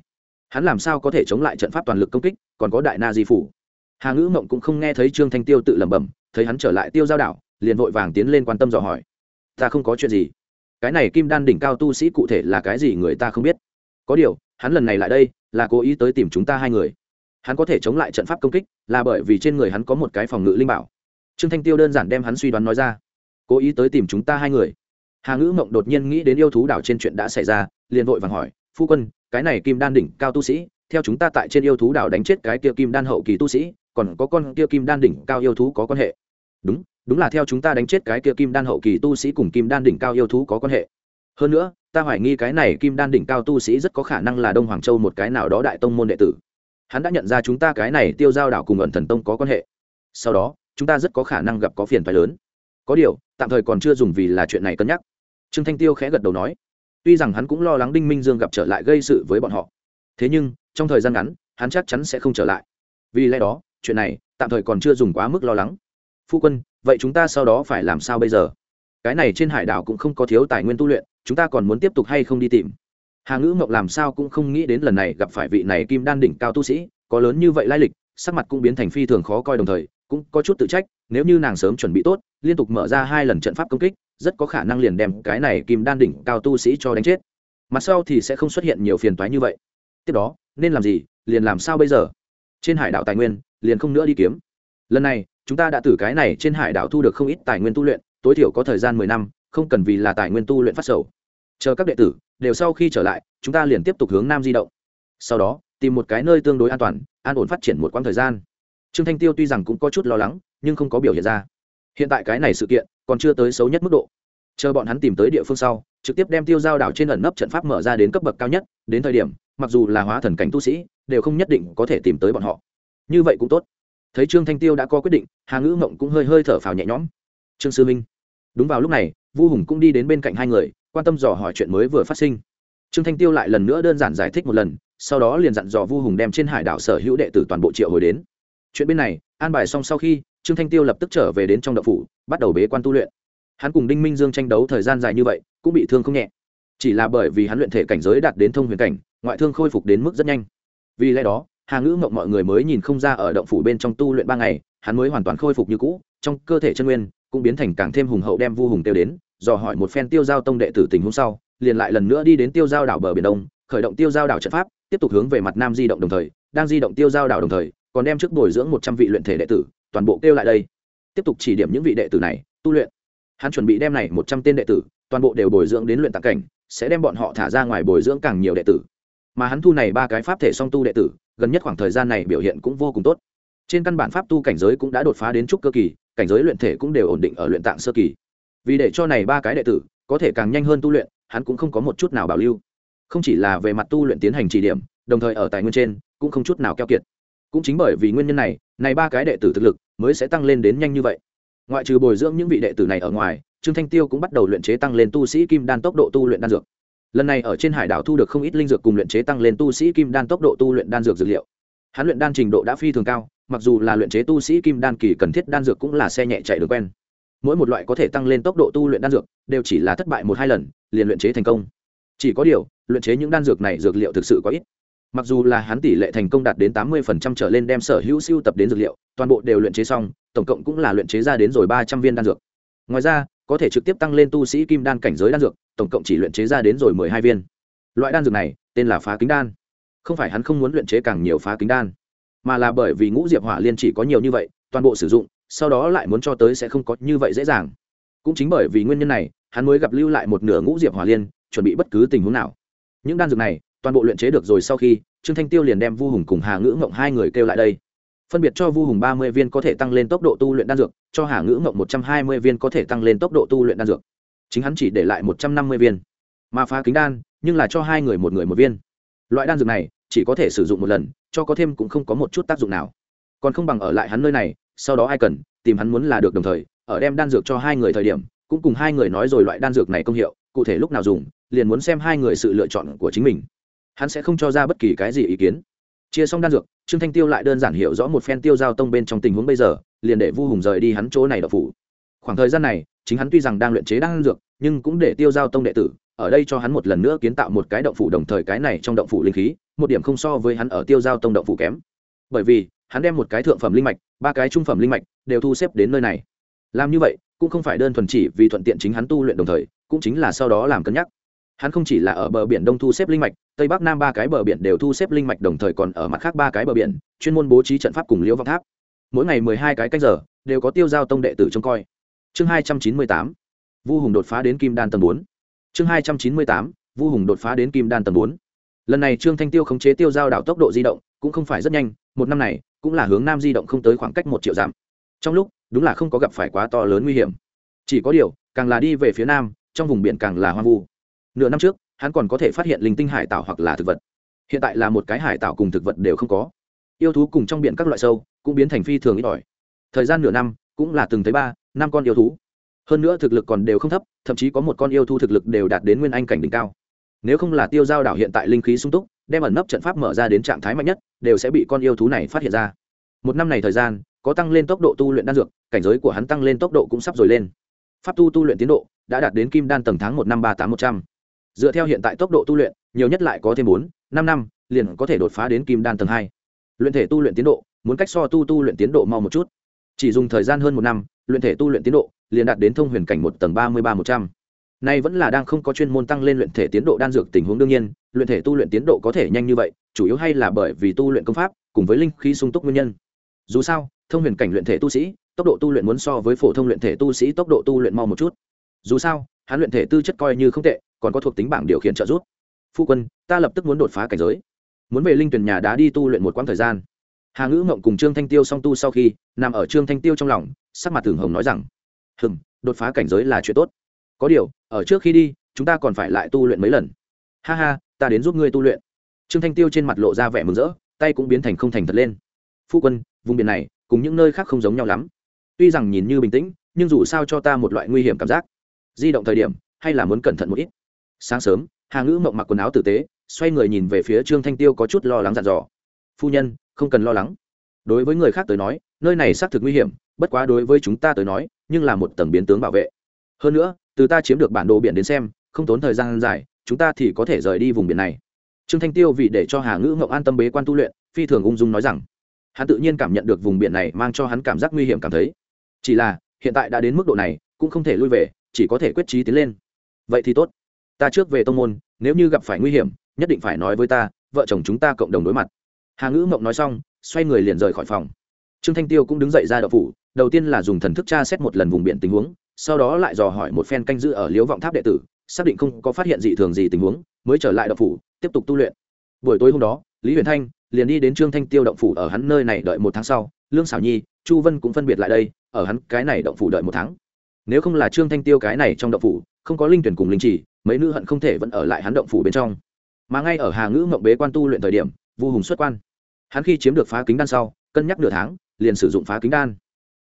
Hắn làm sao có thể chống lại trận pháp toàn lực công kích, còn có đại na di phủ? Hà ngữ mộng cũng không nghe thấy trương thanh tiêu tự lẩm bẩm, thấy hắn trở lại tiêu giao đảo liền vội vàng tiến lên quan tâm dò hỏi. Ta không có chuyện gì. Cái này kim đan đỉnh cao tu sĩ cụ thể là cái gì người ta không biết. Có điều, hắn lần này lại đây, là cố ý tới tìm chúng ta hai người. Hắn có thể chống lại trận pháp công kích, là bởi vì trên người hắn có một cái phòng ngự linh bảo. Trương thanh tiêu đơn giản đem hắn suy đoán nói ra. Cố ý tới tìm chúng ta hai người. Hà ngữ mộng đột nhiên nghĩ đến yêu thú đảo trên chuyện đã xảy ra, liền vội vàng hỏi, phu quân, cái này kim đan đỉnh cao tu sĩ, theo chúng ta tại trên yêu thú đảo đánh chết cái kia kim đan hậu kỳ tu sĩ, còn có con kia kim đan đỉnh cao yêu thú có quan hệ? Đúng đúng là theo chúng ta đánh chết cái kia kim đan hậu kỳ tu sĩ cùng kim đan đỉnh cao yêu thú có quan hệ. Hơn nữa, ta hoài nghi cái này kim đan đỉnh cao tu sĩ rất có khả năng là đông hoàng châu một cái nào đó đại tông môn đệ tử. Hắn đã nhận ra chúng ta cái này tiêu giao đảo cùng ẩn thần tông có quan hệ. Sau đó, chúng ta rất có khả năng gặp có phiền phái lớn. Có điều, tạm thời còn chưa dùng vì là chuyện này cân nhắc. Trương thanh tiêu khẽ gật đầu nói, tuy rằng hắn cũng lo lắng đinh minh dương gặp trở lại gây sự với bọn họ. Thế nhưng, trong thời gian ngắn, hắn chắc chắn sẽ không trở lại. Vì lẽ đó, chuyện này tạm thời còn chưa dùng quá mức lo lắng phu quân, vậy chúng ta sau đó phải làm sao bây giờ? Cái này trên hải đảo cũng không có thiếu tài nguyên tu luyện, chúng ta còn muốn tiếp tục hay không đi tìm? Hà ngữ mộng làm sao cũng không nghĩ đến lần này gặp phải vị này kim đan đỉnh cao tu sĩ, có lớn như vậy lai lịch, sắc mặt cũng biến thành phi thường khó coi đồng thời, cũng có chút tự trách, nếu như nàng sớm chuẩn bị tốt, liên tục mở ra hai lần trận pháp công kích, rất có khả năng liền đem cái này kim đan đỉnh cao tu sĩ cho đánh chết. Mặt sau thì sẽ không xuất hiện nhiều phiền toái như vậy. Tiếp đó, nên làm gì, liền làm sao bây giờ? Trên hải đảo tài nguyên, liền không nữa đi kiếm. Lần này chúng ta đã từ cái này trên hải đảo thu được không ít tài nguyên tu luyện, tối thiểu có thời gian mười năm, không cần vì là tài nguyên tu luyện phát sầu. Chờ các đệ tử đều sau khi trở lại, chúng ta liền tiếp tục hướng nam di động. Sau đó, tìm một cái nơi tương đối an toàn, an ổn phát triển một quãng thời gian. Trương thanh tiêu tuy rằng cũng có chút lo lắng, nhưng không có biểu hiện ra. Hiện tại cái này sự kiện còn chưa tới xấu nhất mức độ. Chờ bọn hắn tìm tới địa phương sau, trực tiếp đem tiêu giao đảo trên ẩn nấp trận pháp mở ra đến cấp bậc cao nhất, đến thời điểm, mặc dù là hóa thần cảnh tu sĩ, đều không nhất định có thể tìm tới bọn họ. Như vậy cũng tốt thấy trương thanh tiêu đã có quyết định, hà ngữ mộng cũng hơi hơi thở phào nhẹ nhõm. Trương sư minh. Đúng vào lúc này, vu hùng cũng đi đến bên cạnh hai người, quan tâm dò hỏi chuyện mới vừa phát sinh. Trương thanh tiêu lại lần nữa đơn giản giải thích một lần, sau đó liền dặn dò vu hùng đem trên hải đảo sở hữu đệ tử toàn bộ triệu hồi đến. Chuyện bên này, an bài xong sau khi, trương thanh tiêu lập tức trở về đến trong đậu phủ, bắt đầu bế quan tu luyện. Hắn cùng đinh minh dương tranh đấu thời gian dài như vậy, cũng bị thương không nhẹ. Chỉ là bởi vì hắn luyện thể cảnh giới đạt đến thông huyền cảnh, ngoại thương khôi phục đến mức rất nhanh. Vì lẽ đó hà ngữ mộng mọi người mới nhìn không ra ở động phủ bên trong tu luyện ba ngày, hắn mới hoàn toàn khôi phục như cũ, trong cơ thể chân nguyên cũng biến thành càng thêm hùng hậu đem vu hùng tiêu đến, dò hỏi một phen tiêu giao tông đệ tử tình hôm sau, liền lại lần nữa đi đến tiêu giao đảo bờ biển đông, khởi động tiêu giao đảo trận pháp, tiếp tục hướng về mặt nam di động đồng thời, đang di động tiêu giao đảo đồng thời, còn đem trước bồi dưỡng một trăm vị luyện thể đệ tử, toàn bộ kêu lại đây. Tiếp tục chỉ điểm những vị đệ tử này, tu luyện. Hắn chuẩn bị đem này một trăm tên đệ tử, toàn bộ đều bồi dưỡng đến luyện tạc cảnh, sẽ đem bọn họ thả ra ngoài bồi dưỡng càng nhiều đệ tử. Mà hắn thu này ba cái pháp thể song tu đệ tử gần nhất khoảng thời gian này biểu hiện cũng vô cùng tốt. Trên căn bản pháp tu cảnh giới cũng đã đột phá đến trúc cơ kỳ, cảnh giới luyện thể cũng đều ổn định ở luyện tạng sơ kỳ. Vì để cho này ba cái đệ tử có thể càng nhanh hơn tu luyện, hắn cũng không có một chút nào bảo lưu. Không chỉ là về mặt tu luyện tiến hành chỉ điểm, đồng thời ở tài nguyên trên cũng không chút nào keo kiệt. Cũng chính bởi vì nguyên nhân này này ba cái đệ tử thực lực mới sẽ tăng lên đến nhanh như vậy. Ngoại trừ bồi dưỡng những vị đệ tử này ở ngoài, trương thanh tiêu cũng bắt đầu luyện chế tăng lên tu sĩ kim đan tốc độ tu luyện đan dược lần này ở trên hải đảo thu được không ít linh dược cùng luyện chế tăng lên tu sĩ kim đan tốc độ tu luyện đan dược dược liệu. Hắn luyện đan trình độ đã phi thường cao, mặc dù là luyện chế tu sĩ kim đan kỳ cần thiết đan dược cũng là xe nhẹ chạy được quen. Mỗi một loại có thể tăng lên tốc độ tu luyện đan dược, đều chỉ là thất bại một hai lần, liền luyện chế thành công. Chỉ có điều, luyện chế những đan dược này dược liệu thực sự có ít. Mặc dù là hắn tỷ lệ thành công đạt đến tám mươi phần trăm trở lên đem sở hữu siêu tập đến dược liệu, toàn bộ đều luyện chế xong, tổng cộng cũng là luyện chế ra đến rồi ba trăm viên đan dược. Ngoài ra có thể trực tiếp tăng lên tu sĩ kim đan cảnh giới đan dược, tổng cộng chỉ luyện chế ra đến rồi mười hai viên. Loại đan dược này, tên là phá kính đan. Không phải hắn không muốn luyện chế càng nhiều phá kính đan, mà là bởi vì ngũ diệp hỏa liên chỉ có nhiều như vậy, toàn bộ sử dụng, sau đó lại muốn cho tới sẽ không có như vậy dễ dàng. Cũng chính bởi vì nguyên nhân này, hắn mới gặp lưu lại một nửa ngũ diệp hỏa liên, chuẩn bị bất cứ tình huống nào. Những đan dược này, toàn bộ luyện chế được rồi sau khi, trương thanh tiêu liền đem vu hùng cùng hà ngữ ngộng hai người kêu lại đây phân biệt cho vu hùng ba mươi viên có thể tăng lên tốc độ tu luyện đan dược, cho hà ngữ ngộng một trăm hai mươi viên có thể tăng lên tốc độ tu luyện đan dược. Chính hắn chỉ để lại một trăm năm mươi viên, mà phá kính đan, nhưng là cho hai người một người một viên. Loại đan dược này, chỉ có thể sử dụng một lần, cho có thêm cũng không có một chút tác dụng nào. Còn không bằng ở lại hắn nơi này, sau đó ai cần, tìm hắn muốn là được đồng thời, ở đem đan dược cho hai người thời điểm, cũng cùng hai người nói rồi loại đan dược này công hiệu, cụ thể lúc nào dùng, liền muốn xem hai người sự lựa chọn của chính mình. Hắn sẽ không cho ra bất kỳ cái gì ý kiến chia xong đan dược, trương thanh tiêu lại đơn giản hiểu rõ một phen tiêu giao tông bên trong tình huống bây giờ, liền để vu hùng rời đi hắn chỗ này đậu phủ. Khoảng thời gian này, chính hắn tuy rằng đang luyện chế đan dược, nhưng cũng để tiêu giao tông đệ tử, ở đây cho hắn một lần nữa kiến tạo một cái động phủ đồng thời cái này trong động phủ linh khí, một điểm không so với hắn ở tiêu giao tông động phủ kém. Bởi vì, hắn đem một cái thượng phẩm linh mạch, ba cái trung phẩm linh mạch đều thu xếp đến nơi này. Làm như vậy, cũng không phải đơn thuần chỉ vì thuận tiện chính hắn tu luyện đồng thời, cũng chính là sau đó làm cân nhắc. Hắn không chỉ là ở bờ biển đông thu xếp linh mạch tây bắc nam ba cái bờ biển đều thu xếp linh mạch đồng thời còn ở mặt khác ba cái bờ biển, chuyên môn bố trí trận pháp cùng liễu vọng tháp. Mỗi ngày mười hai cái canh giờ, đều có tiêu giao tông đệ tử trông coi. Chương hai trăm chín mươi tám, vu hùng đột phá đến kim đan tầng bốn. Chương hai trăm chín mươi tám, vu hùng đột phá đến kim đan tầng bốn. Lần này trương thanh tiêu khống chế tiêu giao đảo tốc độ di động cũng không phải rất nhanh, một năm này cũng là hướng nam di động không tới khoảng cách một triệu dặm. Trong lúc, đúng là không có gặp phải quá to lớn nguy hiểm. Chỉ có điều, càng là đi về phía nam, trong vùng biển càng là hoang vu. Nửa năm trước hắn còn có thể phát hiện linh tinh hải tạo hoặc là thực vật. Hiện tại là một cái hải tạo cùng thực vật đều không có. Yêu thú cùng trong biển các loại sâu cũng biến thành phi thường ít ỏi. Thời gian nửa năm cũng là từng thấy ba, năm con yêu thú. Hơn nữa thực lực còn đều không thấp, thậm chí có một con yêu thú thực lực đều đạt đến nguyên anh cảnh đỉnh cao. Nếu không là tiêu giao đảo hiện tại linh khí sung túc, đem ẩn nấp trận pháp mở ra đến trạng thái mạnh nhất, đều sẽ bị con yêu thú này phát hiện ra. Một năm này thời gian, có tăng lên tốc độ tu luyện đan dược, cảnh giới của hắn tăng lên tốc độ cũng sắp rồi lên. Pháp tu tu luyện tiến độ đã đạt đến kim đan tầng tháng một năm ba tám một trăm dựa theo hiện tại tốc độ tu luyện, nhiều nhất lại có thêm bốn, năm năm, liền có thể đột phá đến kim đan tầng hai. Luyện thể tu luyện tiến độ, muốn cách so tu tu luyện tiến độ mau một chút. Chỉ dùng thời gian hơn một năm, luyện thể tu luyện tiến độ, liền đạt đến thông huyền cảnh một tầng ba mươi ba một trăm. Nay vẫn là đang không có chuyên môn tăng lên luyện thể tiến độ đan dược tình huống đương nhiên, luyện thể tu luyện tiến độ có thể nhanh như vậy, chủ yếu hay là bởi vì tu luyện công pháp, cùng với linh khí sung túc nguyên nhân. Dù sao, thông huyền cảnh luyện thể tu sĩ, tốc độ tu luyện muốn so với phổ thông luyện thể tu sĩ tốc độ tu luyện mau một chút. Dù sao, hắn luyện thể tư chất coi như không tệ còn có thuộc tính bảng điều khiển trợ giúp. Phu quân, ta lập tức muốn đột phá cảnh giới. Muốn về linh tuyển nhà đá đi tu luyện một quãng thời gian. Hà ngữ ngộng cùng trương thanh tiêu song tu sau khi, nằm ở trương thanh tiêu trong lòng, sắc mặt thường hồng nói rằng hừng đột phá cảnh giới là chuyện tốt. Có điều, ở trước khi đi, chúng ta còn phải lại tu luyện mấy lần. Ha ha, ta đến giúp ngươi tu luyện. Trương thanh tiêu trên mặt lộ ra vẻ mừng rỡ, tay cũng biến thành không thành thật lên. Phu quân, vùng biển này, cùng những nơi khác không giống nhau lắm. Tuy rằng nhìn như bình tĩnh, nhưng dù sao cho ta một loại nguy hiểm cảm giác. Di động thời điểm, hay là muốn cẩn thận một ít sáng sớm, hà ngữ mộng mặc quần áo tử tế, xoay người nhìn về phía trương thanh tiêu có chút lo lắng dặn dò. Phu nhân, không cần lo lắng. Đối với người khác tới nói, nơi này xác thực nguy hiểm, bất quá đối với chúng ta tới nói, nhưng là một tầng biến tướng bảo vệ. Hơn nữa, từ ta chiếm được bản đồ biển đến xem, không tốn thời gian dài, chúng ta thì có thể rời đi vùng biển này. Trương thanh tiêu vì để cho hà ngữ ngộng an tâm bế quan tu luyện, phi thường ung dung nói rằng, hắn tự nhiên cảm nhận được vùng biển này mang cho hắn cảm giác nguy hiểm cảm thấy. Chỉ là, hiện tại đã đến mức độ này, cũng không thể lui về, chỉ có thể quyết trí tiến lên. Vậy thì tốt ta trước về tông môn, nếu như gặp phải nguy hiểm, nhất định phải nói với ta, vợ chồng chúng ta cộng đồng đối mặt. Hà ngữ mộng nói xong, xoay người liền rời khỏi phòng. Trương thanh tiêu cũng đứng dậy ra đậu phủ, đầu tiên là dùng thần thức tra xét một lần vùng biển tình huống, sau đó lại dò hỏi một phen canh giữ ở liếu vọng tháp đệ tử, xác định không có phát hiện dị thường gì tình huống, mới trở lại động phủ, tiếp tục tu luyện. Buổi tối hôm đó, lý huyền thanh liền đi đến trương thanh tiêu động phủ ở hắn nơi này đợi một tháng sau, lương xảo nhi, chu vân cũng phân biệt lại đây, ở hắn cái này động phủ đợi một tháng. Nếu không là trương thanh tiêu cái này trong động phủ không có linh tuyển cùng linh chỉ mấy nữ hận không thể vẫn ở lại hắn động phủ bên trong. Mà ngay ở hà ngữ mộng bế quan tu luyện thời điểm, vu hùng xuất quan. Hắn khi chiếm được phá kính đan sau, cân nhắc nửa tháng, liền sử dụng phá kính đan.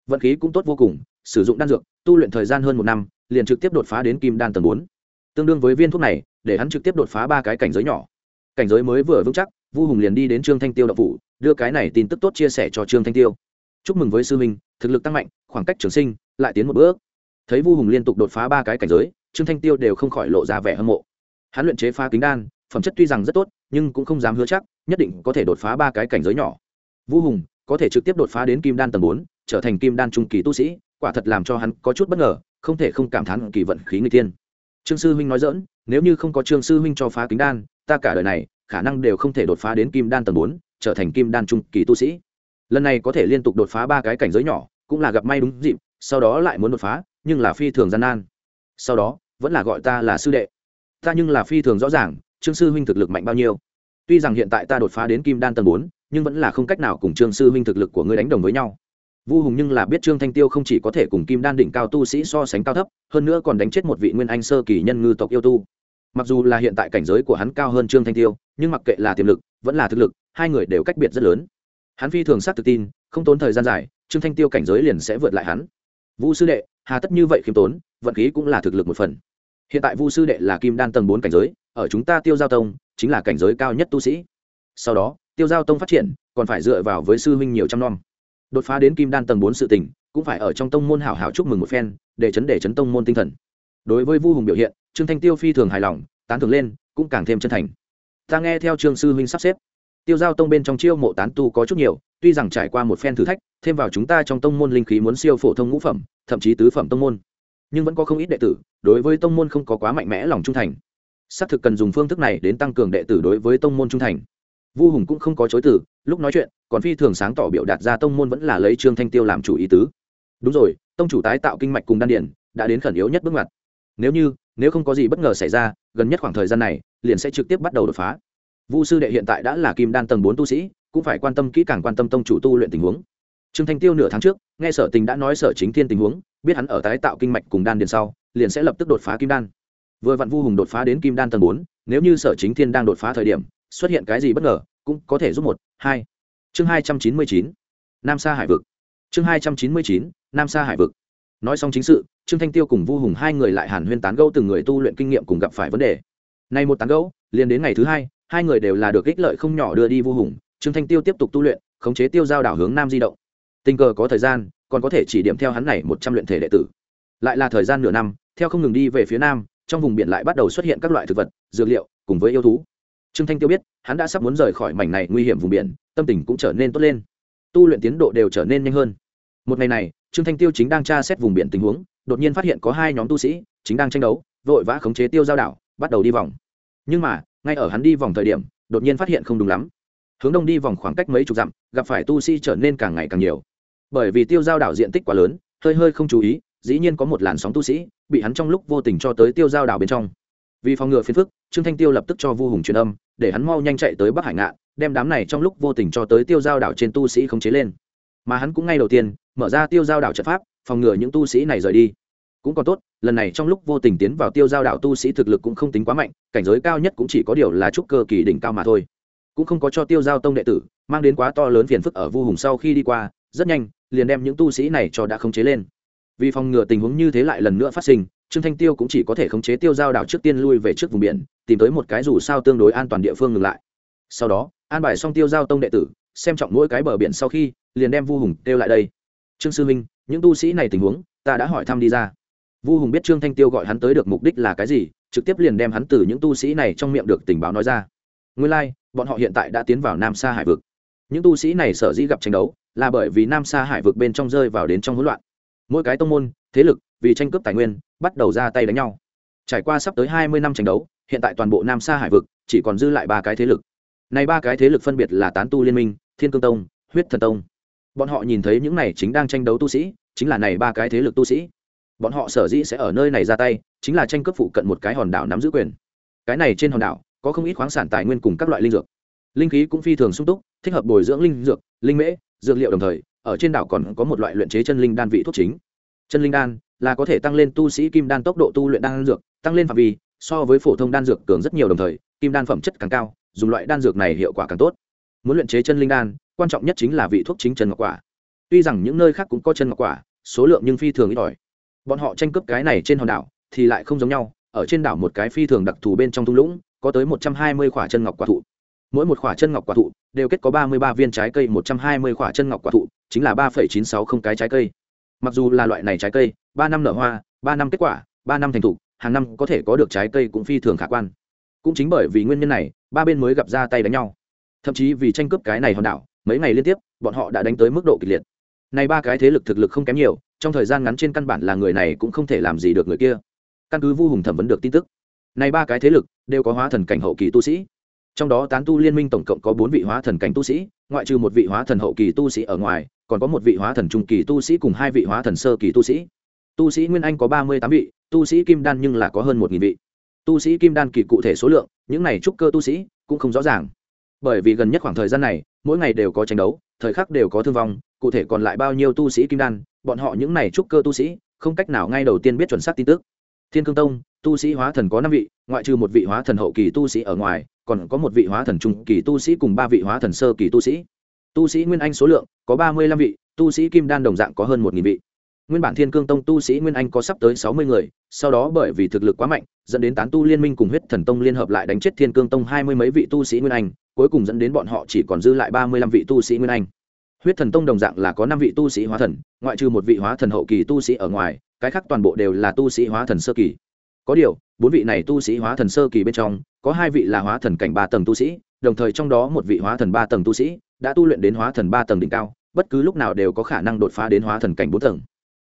Vận khí cũng tốt vô cùng, sử dụng đan dược, tu luyện thời gian hơn một năm, liền trực tiếp đột phá đến kim đan tầng bốn. Tương đương với viên thuốc này, để hắn trực tiếp đột phá ba cái cảnh giới nhỏ. Cảnh giới mới vừa vững chắc, vu hùng liền đi đến trương thanh tiêu đậu phủ, đưa cái này tin tức tốt chia sẻ cho trương thanh tiêu. Chúc mừng với sư minh thực lực tăng mạnh, khoảng cách trường sinh lại tiến một bước. Thấy vu hùng liên tục đột phá ba cái cảnh giới trương thanh tiêu đều không khỏi lộ ra vẻ hâm mộ. Hắn luyện chế phá kính đan, phẩm chất tuy rằng rất tốt, nhưng cũng không dám hứa chắc, nhất định có thể đột phá ba cái cảnh giới nhỏ. Vu hùng, có thể trực tiếp đột phá đến kim đan tầng bốn, trở thành kim đan trung kỳ tu sĩ, quả thật làm cho hắn có chút bất ngờ, không thể không cảm thán kỳ vận khí người tiên trương sư huynh nói dỡn nếu như không có trương sư huynh cho phá kính đan, ta cả đời này, khả năng đều không thể đột phá đến kim đan tầng bốn, trở thành kim đan trung kỳ tu sĩ. Lần này có thể liên tục đột phá ba cái cảnh giới nhỏ, cũng là gặp may đúng dịp, sau đó lại muốn đột phá, nhưng là phi thường gian nan. Sau đó vẫn là gọi ta là sư đệ. Ta nhưng là phi thường rõ ràng, trương sư huynh thực lực mạnh bao nhiêu. Tuy rằng hiện tại ta đột phá đến kim đan tầng bốn, nhưng vẫn là không cách nào cùng trương sư huynh thực lực của ngươi đánh đồng với nhau. Vu hùng nhưng là biết trương thanh tiêu không chỉ có thể cùng kim đan đỉnh cao tu sĩ so sánh cao thấp, hơn nữa còn đánh chết một vị nguyên anh sơ kỳ nhân ngư tộc yêu tu. Mặc dù là hiện tại cảnh giới của hắn cao hơn trương thanh tiêu, nhưng mặc kệ là tiềm lực, vẫn là thực lực, hai người đều cách biệt rất lớn. Hắn phi thường xác tự tin, không tốn thời gian dài, trương thanh tiêu cảnh giới liền sẽ vượt lại hắn. Vu sư đệ, hà tất như vậy khiêm tốn, vận khí cũng là thực lực một phần hiện tại vu sư đệ là kim đan tầng bốn cảnh giới, ở chúng ta tiêu giao tông, chính là cảnh giới cao nhất tu sĩ. Sau đó, tiêu giao tông phát triển, còn phải dựa vào với sư huynh nhiều trăm năm. Đột phá đến kim đan tầng bốn sự tỉnh cũng phải ở trong tông môn hảo hảo chúc mừng một phen, để chấn để chấn tông môn tinh thần. Đối với vu hùng biểu hiện, trương thanh tiêu phi thường hài lòng, tán thưởng lên, cũng càng thêm chân thành. Ta nghe theo trương sư huynh sắp xếp, tiêu giao tông bên trong chiêu mộ tán tu có chút nhiều, tuy rằng trải qua một phen thử thách, thêm vào chúng ta trong tông môn linh khí muốn siêu phổ thông ngũ phẩm, thậm chí tứ phẩm tông môn nhưng vẫn có không ít đệ tử, đối với tông môn không có quá mạnh mẽ lòng trung thành. Xác thực cần dùng phương thức này đến tăng cường đệ tử đối với tông môn trung thành. Vu hùng cũng không có chối từ, lúc nói chuyện, còn phi thường sáng tỏ biểu đạt ra tông môn vẫn là lấy trương thanh tiêu làm chủ ý tứ. Đúng rồi, tông chủ tái tạo kinh mạch cùng đan điển, đã đến khẩn yếu nhất bước ngoặt. Nếu như, nếu không có gì bất ngờ xảy ra, gần nhất khoảng thời gian này, liền sẽ trực tiếp bắt đầu đột phá. Vu sư đệ hiện tại đã là kim đan tầng bốn tu sĩ, cũng phải quan tâm kỹ càng quan tâm tông chủ tu luyện tình huống. Trương thanh tiêu nửa tháng trước nghe sở tình đã nói sở chính thiên tình huống, biết hắn ở tái tạo kinh mạch cùng đan điền sau, liền sẽ lập tức đột phá kim đan. Vừa vặn vu hùng đột phá đến kim đan tầng bốn, nếu như sở chính thiên đang đột phá thời điểm, xuất hiện cái gì bất ngờ, cũng có thể giúp một, hai. Chương hai trăm chín mươi chín, nam sa hải vực. Chương hai trăm chín mươi chín, nam sa hải vực. Nói xong chính sự, trương thanh tiêu cùng vu hùng hai người lại hàn huyên tán gẫu từng người tu luyện kinh nghiệm cùng gặp phải vấn đề. Nay một tán gẫu, liền đến ngày thứ hai hai người đều là được ích lợi không nhỏ đưa đi vu hùng, trương thanh tiêu tiếp tục tu luyện, khống chế tiêu giao đảo hướng nam di động tình cờ có thời gian, còn có thể chỉ điểm theo hắn này một trăm luyện thể đệ tử. Lại là thời gian nửa năm, theo không ngừng đi về phía nam, trong vùng biển lại bắt đầu xuất hiện các loại thực vật, dược liệu, cùng với yêu thú. Trương thanh tiêu biết, hắn đã sắp muốn rời khỏi mảnh này nguy hiểm vùng biển, tâm tình cũng trở nên tốt lên. Tu luyện tiến độ đều trở nên nhanh hơn. Một ngày này, trương thanh tiêu chính đang tra xét vùng biển tình huống, đột nhiên phát hiện có hai nhóm tu sĩ chính đang tranh đấu, vội vã khống chế tiêu giao đảo, bắt đầu đi vòng. Nhưng mà, ngay ở hắn đi vòng thời điểm, đột nhiên phát hiện không đúng lắm. Hướng đông đi vòng khoảng cách mấy chục dặm, gặp phải tu sĩ trở nên càng ngày càng nhiều bởi vì tiêu giao đảo diện tích quá lớn, hơi hơi không chú ý, dĩ nhiên có một làn sóng tu sĩ bị hắn trong lúc vô tình cho tới tiêu giao đảo bên trong. Vì phòng ngừa phiền phức, trương thanh tiêu lập tức cho vu hùng truyền âm, để hắn mau nhanh chạy tới bắc hải ngạn, đem đám này trong lúc vô tình cho tới tiêu giao đảo trên tu sĩ khống chế lên. Mà hắn cũng ngay đầu tiên, mở ra tiêu giao đảo trận pháp, phòng ngừa những tu sĩ này rời đi. Cũng còn tốt, lần này trong lúc vô tình tiến vào tiêu giao đảo tu sĩ thực lực cũng không tính quá mạnh, cảnh giới cao nhất cũng chỉ có điều là trúc cơ kỳ đỉnh cao mà thôi. Cũng không có cho tiêu giao tông đệ tử, mang đến quá to lớn phiền phức ở vu hùng sau khi đi qua rất nhanh liền đem những tu sĩ này cho đã khống chế lên. Vì phòng ngừa tình huống như thế lại lần nữa phát sinh trương thanh tiêu cũng chỉ có thể khống chế tiêu giao đảo trước tiên lui về trước vùng biển tìm tới một cái dù sao tương đối an toàn địa phương ngừng lại. Sau đó an bài xong tiêu giao tông đệ tử xem trọng mỗi cái bờ biển sau khi liền đem vu hùng kêu lại đây. Trương sư minh những tu sĩ này tình huống ta đã hỏi thăm đi ra. Vu hùng biết trương thanh tiêu gọi hắn tới được mục đích là cái gì trực tiếp liền đem hắn từ những tu sĩ này trong miệng được tình báo nói ra. Nguyên lai、like, bọn họ hiện tại đã tiến vào nam sa hải vực những tu sĩ này sở dĩ gặp tranh đấu là bởi vì nam sa hải vực bên trong rơi vào đến trong hỗn loạn. Mỗi cái tông môn, thế lực, vì tranh cướp tài nguyên, bắt đầu ra tay đánh nhau. Trải qua sắp tới hai mươi năm tranh đấu, hiện tại toàn bộ nam sa hải vực chỉ còn dư lại ba cái thế lực. Này ba cái thế lực phân biệt là tán tu liên minh, thiên cương tông, huyết thần tông. Bọn họ nhìn thấy những này chính đang tranh đấu tu sĩ, chính là này ba cái thế lực tu sĩ. Bọn họ sở dĩ sẽ ở nơi này ra tay, chính là tranh cướp phụ cận một cái hòn đảo nắm giữ quyền. Cái này trên hòn đảo có không ít khoáng sản tài nguyên cùng các loại linh dược linh khí cũng phi thường sung túc, thích hợp bồi dưỡng linh dược, linh mễ, dược liệu đồng thời, ở trên đảo còn có một loại luyện chế chân linh đan vị thuốc chính. Chân linh đan là có thể tăng lên tu sĩ kim đan tốc độ tu luyện đan dược, tăng lên phạm vi, so với phổ thông đan dược cường rất nhiều đồng thời, kim đan phẩm chất càng cao, dùng loại đan dược này hiệu quả càng tốt. Muốn luyện chế chân linh đan, quan trọng nhất chính là vị thuốc chính chân ngọc quả. Tuy rằng những nơi khác cũng có chân ngọc quả, số lượng nhưng phi thường ít ỏi. Bọn họ tranh cướp cái này trên hòn đảo thì lại không giống nhau, ở trên đảo một cái phi thường đặc thù bên trong thung lũng, có tới một trăm hai mươi quả chân ngọc quả thụ mỗi một quả chân ngọc quả thụ đều kết có ba mươi ba viên trái cây, một trăm hai mươi quả chân ngọc quả thụ, chính là ba phẩy chín sáu không cái trái cây. Mặc dù là loại này trái cây, ba năm nở hoa, ba năm kết quả, ba năm thành thục, hàng năm có thể có được trái cây cũng phi thường khả quan. Cũng chính bởi vì nguyên nhân này, ba bên mới gặp ra tay đánh nhau. Thậm chí vì tranh cướp cái này hòn đảo, mấy ngày liên tiếp, bọn họ đã đánh tới mức độ kịch liệt. Này ba cái thế lực thực lực không kém nhiều, trong thời gian ngắn trên căn bản là người này cũng không thể làm gì được người kia. Căn cứ vu hùng thẩm vấn được tin tức, này ba cái thế lực đều có hóa thần cảnh hậu kỳ tu sĩ trong đó tán tu liên minh tổng cộng có bốn vị hóa thần cảnh tu sĩ, ngoại trừ một vị hóa thần hậu kỳ tu sĩ ở ngoài, còn có một vị hóa thần trung kỳ tu sĩ cùng hai vị hóa thần sơ kỳ tu sĩ. Tu sĩ nguyên anh có ba mươi tám vị, tu sĩ kim đan nhưng là có hơn một nghìn vị. Tu sĩ kim đan kỳ cụ thể số lượng, những này trúc cơ tu sĩ cũng không rõ ràng. Bởi vì gần nhất khoảng thời gian này, mỗi ngày đều có tranh đấu, thời khắc đều có thương vong, cụ thể còn lại bao nhiêu tu sĩ kim đan, bọn họ những này trúc cơ tu sĩ, không cách nào ngay đầu tiên biết chuẩn xác tin tức. Thiên cương tông, tu sĩ hóa thần có năm vị, ngoại trừ một vị hóa thần hậu kỳ tu sĩ ở ngoài còn có một vị hóa thần trung kỳ tu sĩ cùng ba vị hóa thần sơ kỳ tu sĩ. Tu sĩ nguyên anh số lượng có ba mươi lăm vị, tu sĩ kim đan đồng dạng có hơn một nghìn vị. Nguyên bản thiên cương tông tu sĩ nguyên anh có sắp tới sáu mươi người, sau đó bởi vì thực lực quá mạnh, dẫn đến tán tu liên minh cùng huyết thần tông liên hợp lại đánh chết thiên cương tông hai mươi mấy vị tu sĩ nguyên anh, cuối cùng dẫn đến bọn họ chỉ còn dư lại ba mươi lăm vị tu sĩ nguyên anh. Huyết thần tông đồng dạng là có năm vị tu sĩ hóa thần, ngoại trừ một vị hóa thần hậu kỳ tu sĩ ở ngoài, cái khác toàn bộ đều là tu sĩ hóa thần sơ kỳ. Có điều, bốn vị này tu sĩ hóa thần sơ kỳ bên trong có hai vị là hóa thần cảnh ba tầng tu sĩ, đồng thời trong đó một vị hóa thần ba tầng tu sĩ đã tu luyện đến hóa thần ba tầng đỉnh cao, bất cứ lúc nào đều có khả năng đột phá đến hóa thần cảnh bốn tầng.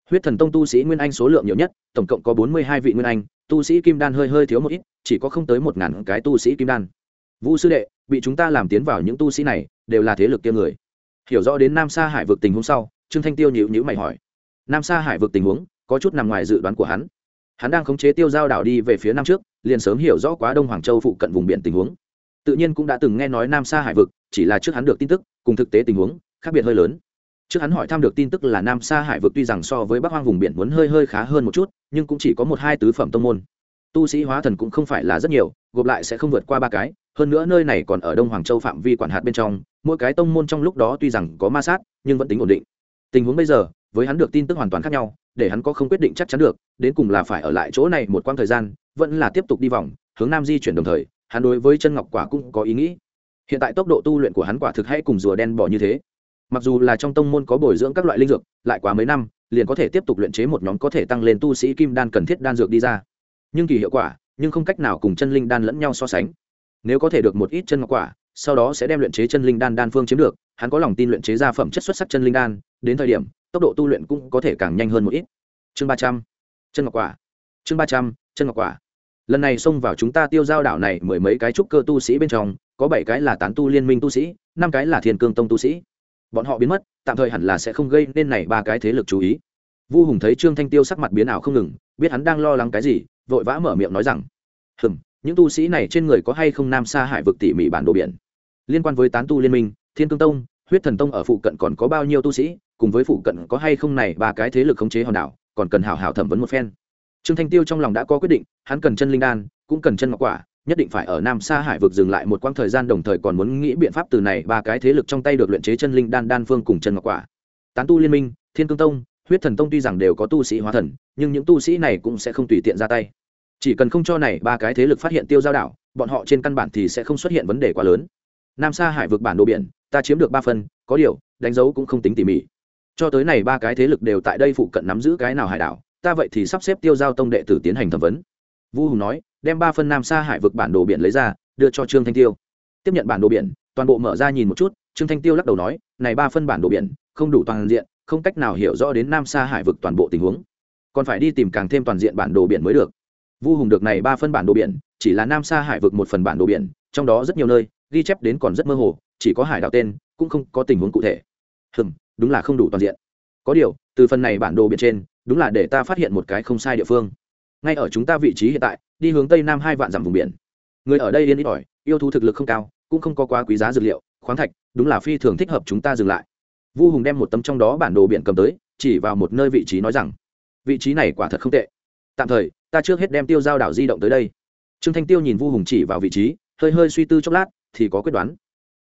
Huyết thần tông tu sĩ nguyên anh số lượng nhiều nhất, tổng cộng có bốn mươi hai vị nguyên anh, tu sĩ kim đan hơi hơi thiếu một ít, chỉ có không tới một ngàn cái tu sĩ kim đan. Vũ sư đệ, bị chúng ta làm tiến vào những tu sĩ này, đều là thế lực kia người. Hiểu rõ đến nam sa hải vực tình huống sau, trương thanh tiêu nhịu nhữ mày hỏi. Nam sa hải vực tình huống, có chút nằm ngoài dự đoán của hắn hắn đang khống chế tiêu giao đảo đi về phía nam trước, liền sớm hiểu rõ quá đông hoàng châu phụ cận vùng biển tình huống. Tự nhiên cũng đã từng nghe nói nam sa hải vực, chỉ là trước hắn được tin tức, cùng thực tế tình huống, khác biệt hơi lớn. Trước hắn hỏi thăm được tin tức là nam sa hải vực tuy rằng so với bắc hoang vùng biển muốn hơi hơi khá hơn một chút, nhưng cũng chỉ có một hai tứ phẩm tông môn. Tu sĩ hóa thần cũng không phải là rất nhiều, gộp lại sẽ không vượt qua ba cái, hơn nữa nơi này còn ở đông hoàng châu phạm vi quản hạt bên trong, mỗi cái tông môn trong lúc đó tuy rằng có ma sát, nhưng vẫn tính ổn định. Tình huống bây giờ, với hắn được tin tức hoàn toàn khác nhau để hắn có không quyết định chắc chắn được, đến cùng là phải ở lại chỗ này một quãng thời gian, vẫn là tiếp tục đi vòng, hướng nam di chuyển đồng thời, hắn đối với chân ngọc quả cũng có ý nghĩ. Hiện tại tốc độ tu luyện của hắn quả thực hay cùng rùa đen bỏ như thế. Mặc dù là trong tông môn có bồi dưỡng các loại linh dược, lại quá mấy năm, liền có thể tiếp tục luyện chế một nhóm có thể tăng lên tu sĩ kim đan cần thiết đan dược đi ra. Nhưng kỳ hiệu quả, nhưng không cách nào cùng chân linh đan lẫn nhau so sánh. Nếu có thể được một ít chân ngọc quả, sau đó sẽ đem luyện chế chân linh đan đan phương chiếm được, hắn có lòng tin luyện chế ra phẩm chất xuất sắc chân linh đan, đến thời điểm tốc độ tu luyện cũng có thể càng nhanh hơn một ít. Chương ba trăm, chân ngọc quả. Chương ba trăm, chân ngọc quả. Lần này xông vào chúng ta tiêu giao đảo này mười mấy cái trúc cơ tu sĩ bên trong, có bảy cái là tán tu liên minh tu sĩ, năm cái là thiên cương tông tu sĩ. Bọn họ biến mất, tạm thời hẳn là sẽ không gây nên này ba cái thế lực chú ý. Vu hùng thấy trương thanh tiêu sắc mặt biến ảo không ngừng, biết hắn đang lo lắng cái gì, vội vã mở miệng nói rằng, hừm, những tu sĩ này trên người có hay không nam xa hải vực tỉ mỉ bản đồ biển? Liên quan với tán tu liên minh, thiên cương tông, huyết thần tông ở phụ cận còn có bao nhiêu tu sĩ cùng với phụ cận có hay không này ba cái thế lực khống chế hòn đảo, còn cần hảo hảo thẩm vấn một phen. Trương thanh tiêu trong lòng đã có quyết định, hắn cần chân linh đan, cũng cần chân ngọc quả, nhất định phải ở nam xa hải vực dừng lại một quãng thời gian đồng thời còn muốn nghĩ biện pháp từ này ba cái thế lực trong tay được luyện chế chân linh đan đan phương cùng chân ngọc quả. Tán tu liên minh, thiên cương tông, huyết thần tông tuy rằng đều có tu sĩ hóa thần, nhưng những tu sĩ này cũng sẽ không tùy tiện ra tay. Chỉ cần không cho này ba cái thế lực phát hiện tiêu giao đảo, bọn họ trên căn bản thì sẽ không xuất hiện vấn đề quá lớn. Nam xa hải vực bản đồ biển, ta chiếm được ba phần, có điều, đánh dấu cũng không tính tỉ mỉ cho tới này ba cái thế lực đều tại đây phụ cận nắm giữ cái nào hải đảo, ta vậy thì sắp xếp tiêu giao tông đệ tử tiến hành thẩm vấn. Vu hùng nói, đem ba phân nam xa hải vực bản đồ biển lấy ra, đưa cho trương thanh tiêu. Tiếp nhận bản đồ biển, toàn bộ mở ra nhìn một chút, trương thanh tiêu lắc đầu nói, này ba phân bản đồ biển, không đủ toàn diện, không cách nào hiểu rõ đến nam xa hải vực toàn bộ tình huống. Còn phải đi tìm càng thêm toàn diện bản đồ biển mới được. Vu hùng được này ba phân bản đồ biển, chỉ là nam xa hải vực một phần bản đồ biển, trong đó rất nhiều nơi ghi chép đến còn rất mơ hồ, chỉ có hải đảo tên, cũng không có tình huống cụ thể. Hừm đúng là không đủ toàn diện. Có điều, từ phần này bản đồ biển trên, đúng là để ta phát hiện một cái không sai địa phương. Ngay ở chúng ta vị trí hiện tại, đi hướng tây nam hai vạn dặm vùng biển. Người ở đây yên ít ỏi yêu thú thực lực không cao, cũng không có quá quý giá dược liệu, khoáng thạch, đúng là phi thường thích hợp chúng ta dừng lại. Vu hùng đem một tấm trong đó bản đồ biển cầm tới, chỉ vào một nơi vị trí nói rằng, vị trí này quả thật không tệ. Tạm thời, ta trước hết đem tiêu giao đảo di động tới đây. Trương thanh tiêu nhìn vu hùng chỉ vào vị trí, hơi hơi suy tư chốc lát, thì có quyết đoán.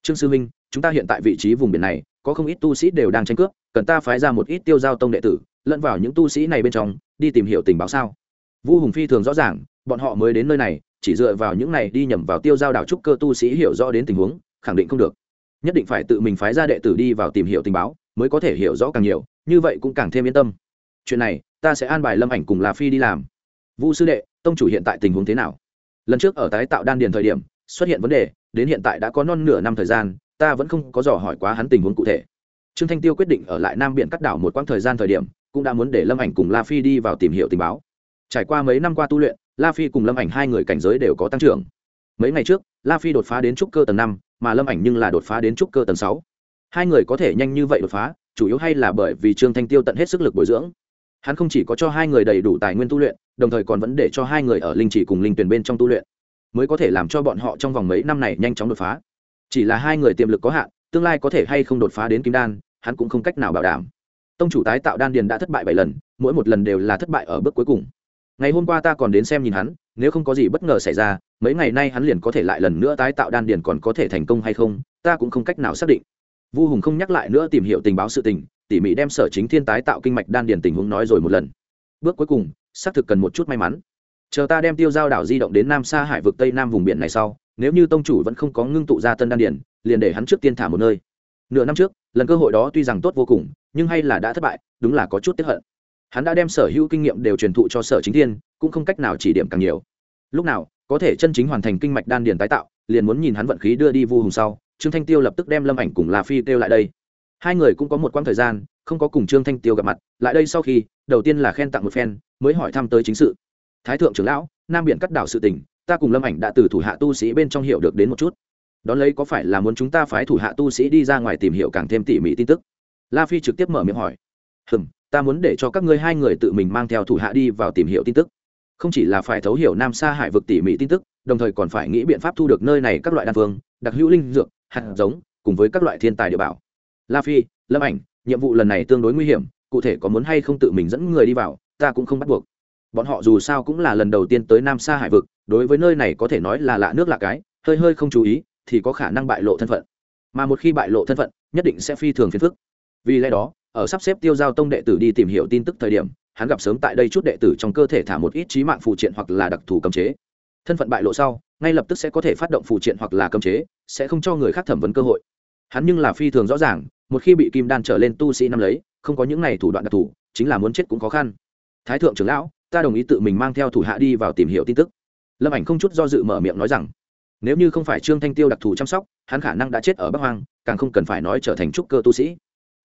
Trương sư minh, chúng ta hiện tại vị trí vùng biển này có không ít tu sĩ đều đang tranh cướp, cần ta phái ra một ít tiêu giao tông đệ tử, lẫn vào những tu sĩ này bên trong, đi tìm hiểu tình báo sao? Vu hùng phi thường rõ ràng, bọn họ mới đến nơi này, chỉ dựa vào những này đi nhầm vào tiêu giao đảo trúc cơ tu sĩ hiểu rõ đến tình huống, khẳng định không được. Nhất định phải tự mình phái ra đệ tử đi vào tìm hiểu tình báo, mới có thể hiểu rõ càng nhiều, như vậy cũng càng thêm yên tâm. Chuyện này, ta sẽ an bài lâm ảnh cùng là phi đi làm. Vu sư đệ, tông chủ hiện tại tình huống thế nào? Lần trước ở tái tạo đan điền thời điểm, xuất hiện vấn đề, đến hiện tại đã có non nửa năm thời gian ta vẫn không có dò hỏi quá hắn tình huống cụ thể. Trương thanh tiêu quyết định ở lại nam biển cắt đảo một quãng thời gian thời điểm, cũng đã muốn để lâm ảnh cùng la phi đi vào tìm hiểu tình báo. Trải qua mấy năm qua tu luyện, la phi cùng lâm ảnh hai người cảnh giới đều có tăng trưởng. Mấy ngày trước, la phi đột phá đến trúc cơ tầng năm, mà lâm ảnh nhưng là đột phá đến trúc cơ tầng sáu. Hai người có thể nhanh như vậy đột phá, chủ yếu hay là bởi vì trương thanh tiêu tận hết sức lực bồi dưỡng. Hắn không chỉ có cho hai người đầy đủ tài nguyên tu luyện, đồng thời còn vẫn để cho hai người ở linh chỉ cùng linh tuyển bên trong tu luyện, mới có thể làm cho bọn họ trong vòng mấy năm này nhanh chóng đột phá chỉ là hai người tiềm lực có hạn, tương lai có thể hay không đột phá đến kim đan, hắn cũng không cách nào bảo đảm. Tông chủ tái tạo đan điền đã thất bại bảy lần, mỗi một lần đều là thất bại ở bước cuối cùng. Ngày hôm qua ta còn đến xem nhìn hắn, nếu không có gì bất ngờ xảy ra, mấy ngày nay hắn liền có thể lại lần nữa tái tạo đan điền còn có thể thành công hay không, ta cũng không cách nào xác định. Vu hùng không nhắc lại nữa tìm hiểu tình báo sự tình, tỉ mỉ đem sở chính thiên tái tạo kinh mạch đan điền tình huống nói rồi một lần. Bước cuối cùng, xác thực cần một chút may mắn. Chờ ta đem tiêu giao đảo di động đến nam xa hải vực tây nam vùng biển này sau nếu như tông chủ vẫn không có ngưng tụ ra tân đan điền liền để hắn trước tiên thả một nơi. Nửa năm trước, lần cơ hội đó tuy rằng tốt vô cùng, nhưng hay là đã thất bại, đúng là có chút tiếp hận. Hắn đã đem sở hữu kinh nghiệm đều truyền thụ cho sở chính thiên, cũng không cách nào chỉ điểm càng nhiều. Lúc nào, có thể chân chính hoàn thành kinh mạch đan điền tái tạo, liền muốn nhìn hắn vận khí đưa đi vu hùng sau, trương thanh tiêu lập tức đem lâm ảnh cùng la phi kêu lại đây. Hai người cũng có một quãng thời gian, không có cùng trương thanh tiêu gặp mặt, lại đây sau khi, đầu tiên là khen tặng một phen, mới hỏi thăm tới chính sự. Thái thượng trưởng lão, nam biển cắt đảo sự tình ta cùng lâm ảnh đã từ thủ hạ tu sĩ bên trong hiểu được đến một chút. Đón lấy có phải là muốn chúng ta phái thủ hạ tu sĩ đi ra ngoài tìm hiểu càng thêm tỉ mỉ tin tức? La phi trực tiếp mở miệng hỏi. Hừm, ta muốn để cho các ngươi hai người tự mình mang theo thủ hạ đi vào tìm hiểu tin tức. Không chỉ là phải thấu hiểu nam sa hải vực tỉ mỉ tin tức, đồng thời còn phải nghĩ biện pháp thu được nơi này các loại đan phương, đặc hữu linh dược, hạt giống, cùng với các loại thiên tài địa bảo. La phi, lâm ảnh, nhiệm vụ lần này tương đối nguy hiểm, cụ thể có muốn hay không tự mình dẫn người đi vào, ta cũng không bắt buộc bọn họ dù sao cũng là lần đầu tiên tới nam sa hải vực, đối với nơi này có thể nói là lạ nước lạ cái, hơi hơi không chú ý, thì có khả năng bại lộ thân phận. Mà một khi bại lộ thân phận, nhất định sẽ phi thường phiền phức. Vì lẽ đó, ở sắp xếp tiêu giao tông đệ tử đi tìm hiểu tin tức thời điểm, hắn gặp sớm tại đây chút đệ tử trong cơ thể thả một ít trí mạng phụ triện hoặc là đặc thù cấm chế. Thân phận bại lộ sau, ngay lập tức sẽ có thể phát động phụ triện hoặc là cấm chế, sẽ không cho người khác thẩm vấn cơ hội. Hắn nhưng là phi thường rõ ràng, một khi bị kim đan trở lên tu sĩ năm lấy, không có những này thủ đoạn đặc thù, chính là muốn chết cũng khó khăn. Thái thượng trưởng lão ta đồng ý tự mình mang theo thủ hạ đi vào tìm hiểu tin tức. Lâm ảnh không chút do dự mở miệng nói rằng, nếu như không phải trương thanh tiêu đặc thù chăm sóc, hắn khả năng đã chết ở bắc hoang, càng không cần phải nói trở thành trúc cơ tu sĩ.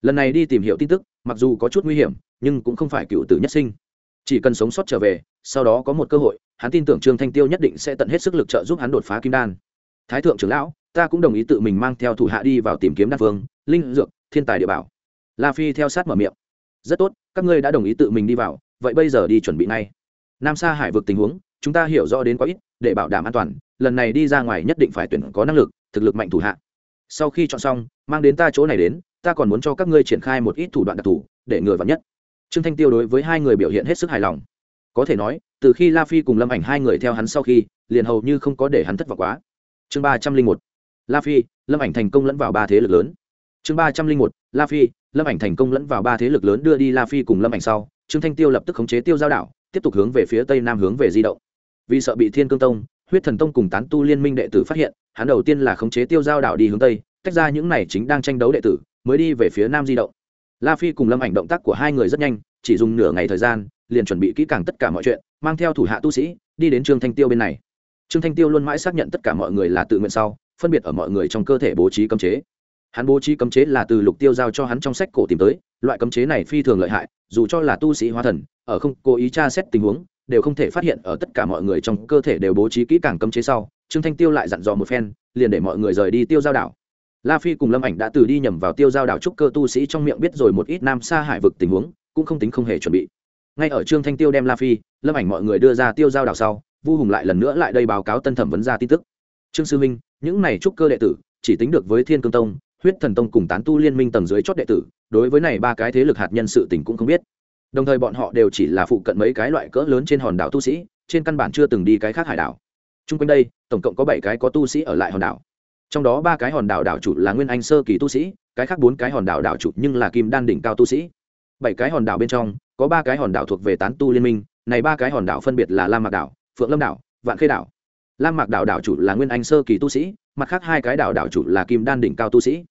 Lần này đi tìm hiểu tin tức, mặc dù có chút nguy hiểm, nhưng cũng không phải cựu tử nhất sinh. Chỉ cần sống sót trở về, sau đó có một cơ hội, hắn tin tưởng trương thanh tiêu nhất định sẽ tận hết sức lực trợ giúp hắn đột phá kim đan. Thái thượng trưởng lão, ta cũng đồng ý tự mình mang theo thủ hạ đi vào tìm kiếm đan phương, linh dược, thiên tài địa bảo. La phi theo sát mở miệng. Rất tốt, các ngươi đã đồng ý tự mình đi vào vậy bây giờ đi chuẩn bị ngay. Nam sa hải vực tình huống, chúng ta hiểu rõ đến quá ít, để bảo đảm an toàn, lần này đi ra ngoài nhất định phải tuyển có năng lực, thực lực mạnh thủ hạ. Sau khi chọn xong, mang đến ta chỗ này đến, ta còn muốn cho các ngươi triển khai một ít thủ đoạn đặc thù, để ngừa vắn nhất. Trương thanh tiêu đối với hai người biểu hiện hết sức hài lòng. Có thể nói, từ khi la phi cùng lâm ảnh hai người theo hắn sau khi, liền hầu như không có để hắn thất vọng quá. Chương ba trăm linh một, la phi, lâm ảnh thành công lẫn vào ba thế lực lớn. Chương ba trăm linh một, la phi, lâm ảnh thành công lẫn vào ba thế lực lớn đưa đi la phi cùng lâm ảnh sau trương thanh tiêu lập tức khống chế tiêu giao đảo, tiếp tục hướng về phía tây nam hướng về di động. Vì sợ bị thiên cương tông, huyết thần tông cùng tán tu liên minh đệ tử phát hiện, hắn đầu tiên là khống chế tiêu giao đảo đi hướng tây, tách ra những này chính đang tranh đấu đệ tử, mới đi về phía nam di động. La phi cùng lâm ảnh động tác của hai người rất nhanh, chỉ dùng nửa ngày thời gian, liền chuẩn bị kỹ càng tất cả mọi chuyện, mang theo thủ hạ tu sĩ, đi đến trương thanh tiêu bên này. Trương thanh tiêu luôn mãi xác nhận tất cả mọi người là tự nguyện sau, phân biệt ở mọi người trong cơ thể bố trí cấm chế. Hắn bố trí cấm chế là từ lục tiêu giao cho hắn trong sách cổ tìm tới loại cấm chế này phi thường lợi hại, dù cho là tu sĩ hóa thần, ở không cố ý tra xét tình huống, đều không thể phát hiện ở tất cả mọi người trong cơ thể đều bố trí kỹ càng cấm chế sau, trương thanh tiêu lại dặn dò một phen, liền để mọi người rời đi tiêu giao đảo. La phi cùng lâm ảnh đã từ đi nhầm vào tiêu giao đảo trúc cơ tu sĩ trong miệng biết rồi một ít nam xa hải vực tình huống, cũng không tính không hề chuẩn bị. Ngay ở trương thanh tiêu đem la phi, lâm ảnh mọi người đưa ra tiêu giao đảo sau, vu hùng lại lần nữa lại đây báo cáo tân thẩm vấn ra tin tức. Trương sư minh những này trúc cơ đệ tử, chỉ tính được với thiên cương tông huyết thần tông cùng tán tu liên minh tầng dưới chót đệ tử, đối với này ba cái thế lực hạt nhân sự tình cũng không biết. Đồng thời bọn họ đều chỉ là phụ cận mấy cái loại cỡ lớn trên hòn đảo tu sĩ, trên căn bản chưa từng đi cái khác hải đảo. T r u n g quanh đây, tổng cộng có bảy cái có tu sĩ ở lại hòn đảo. Trong đó ba cái hòn đảo đảo chủ là nguyên anh sơ kỳ tu sĩ, cái khác bốn cái hòn đảo đảo chủ nhưng là kim đan đỉnh cao tu sĩ. Bảy cái hòn đảo bên trong, có ba cái hòn đảo thuộc về tán tu liên minh, này ba cái hòn đảo phân biệt là lam mạc đảo, phượng lâm đảo, vạn khê đảo. Lam mạc đảo đảo chủ là nguyên anh sơ kỳ tu sĩ, mặt khác hai cái đảo đảo chủ là kim đan đỉnh cao tu sĩ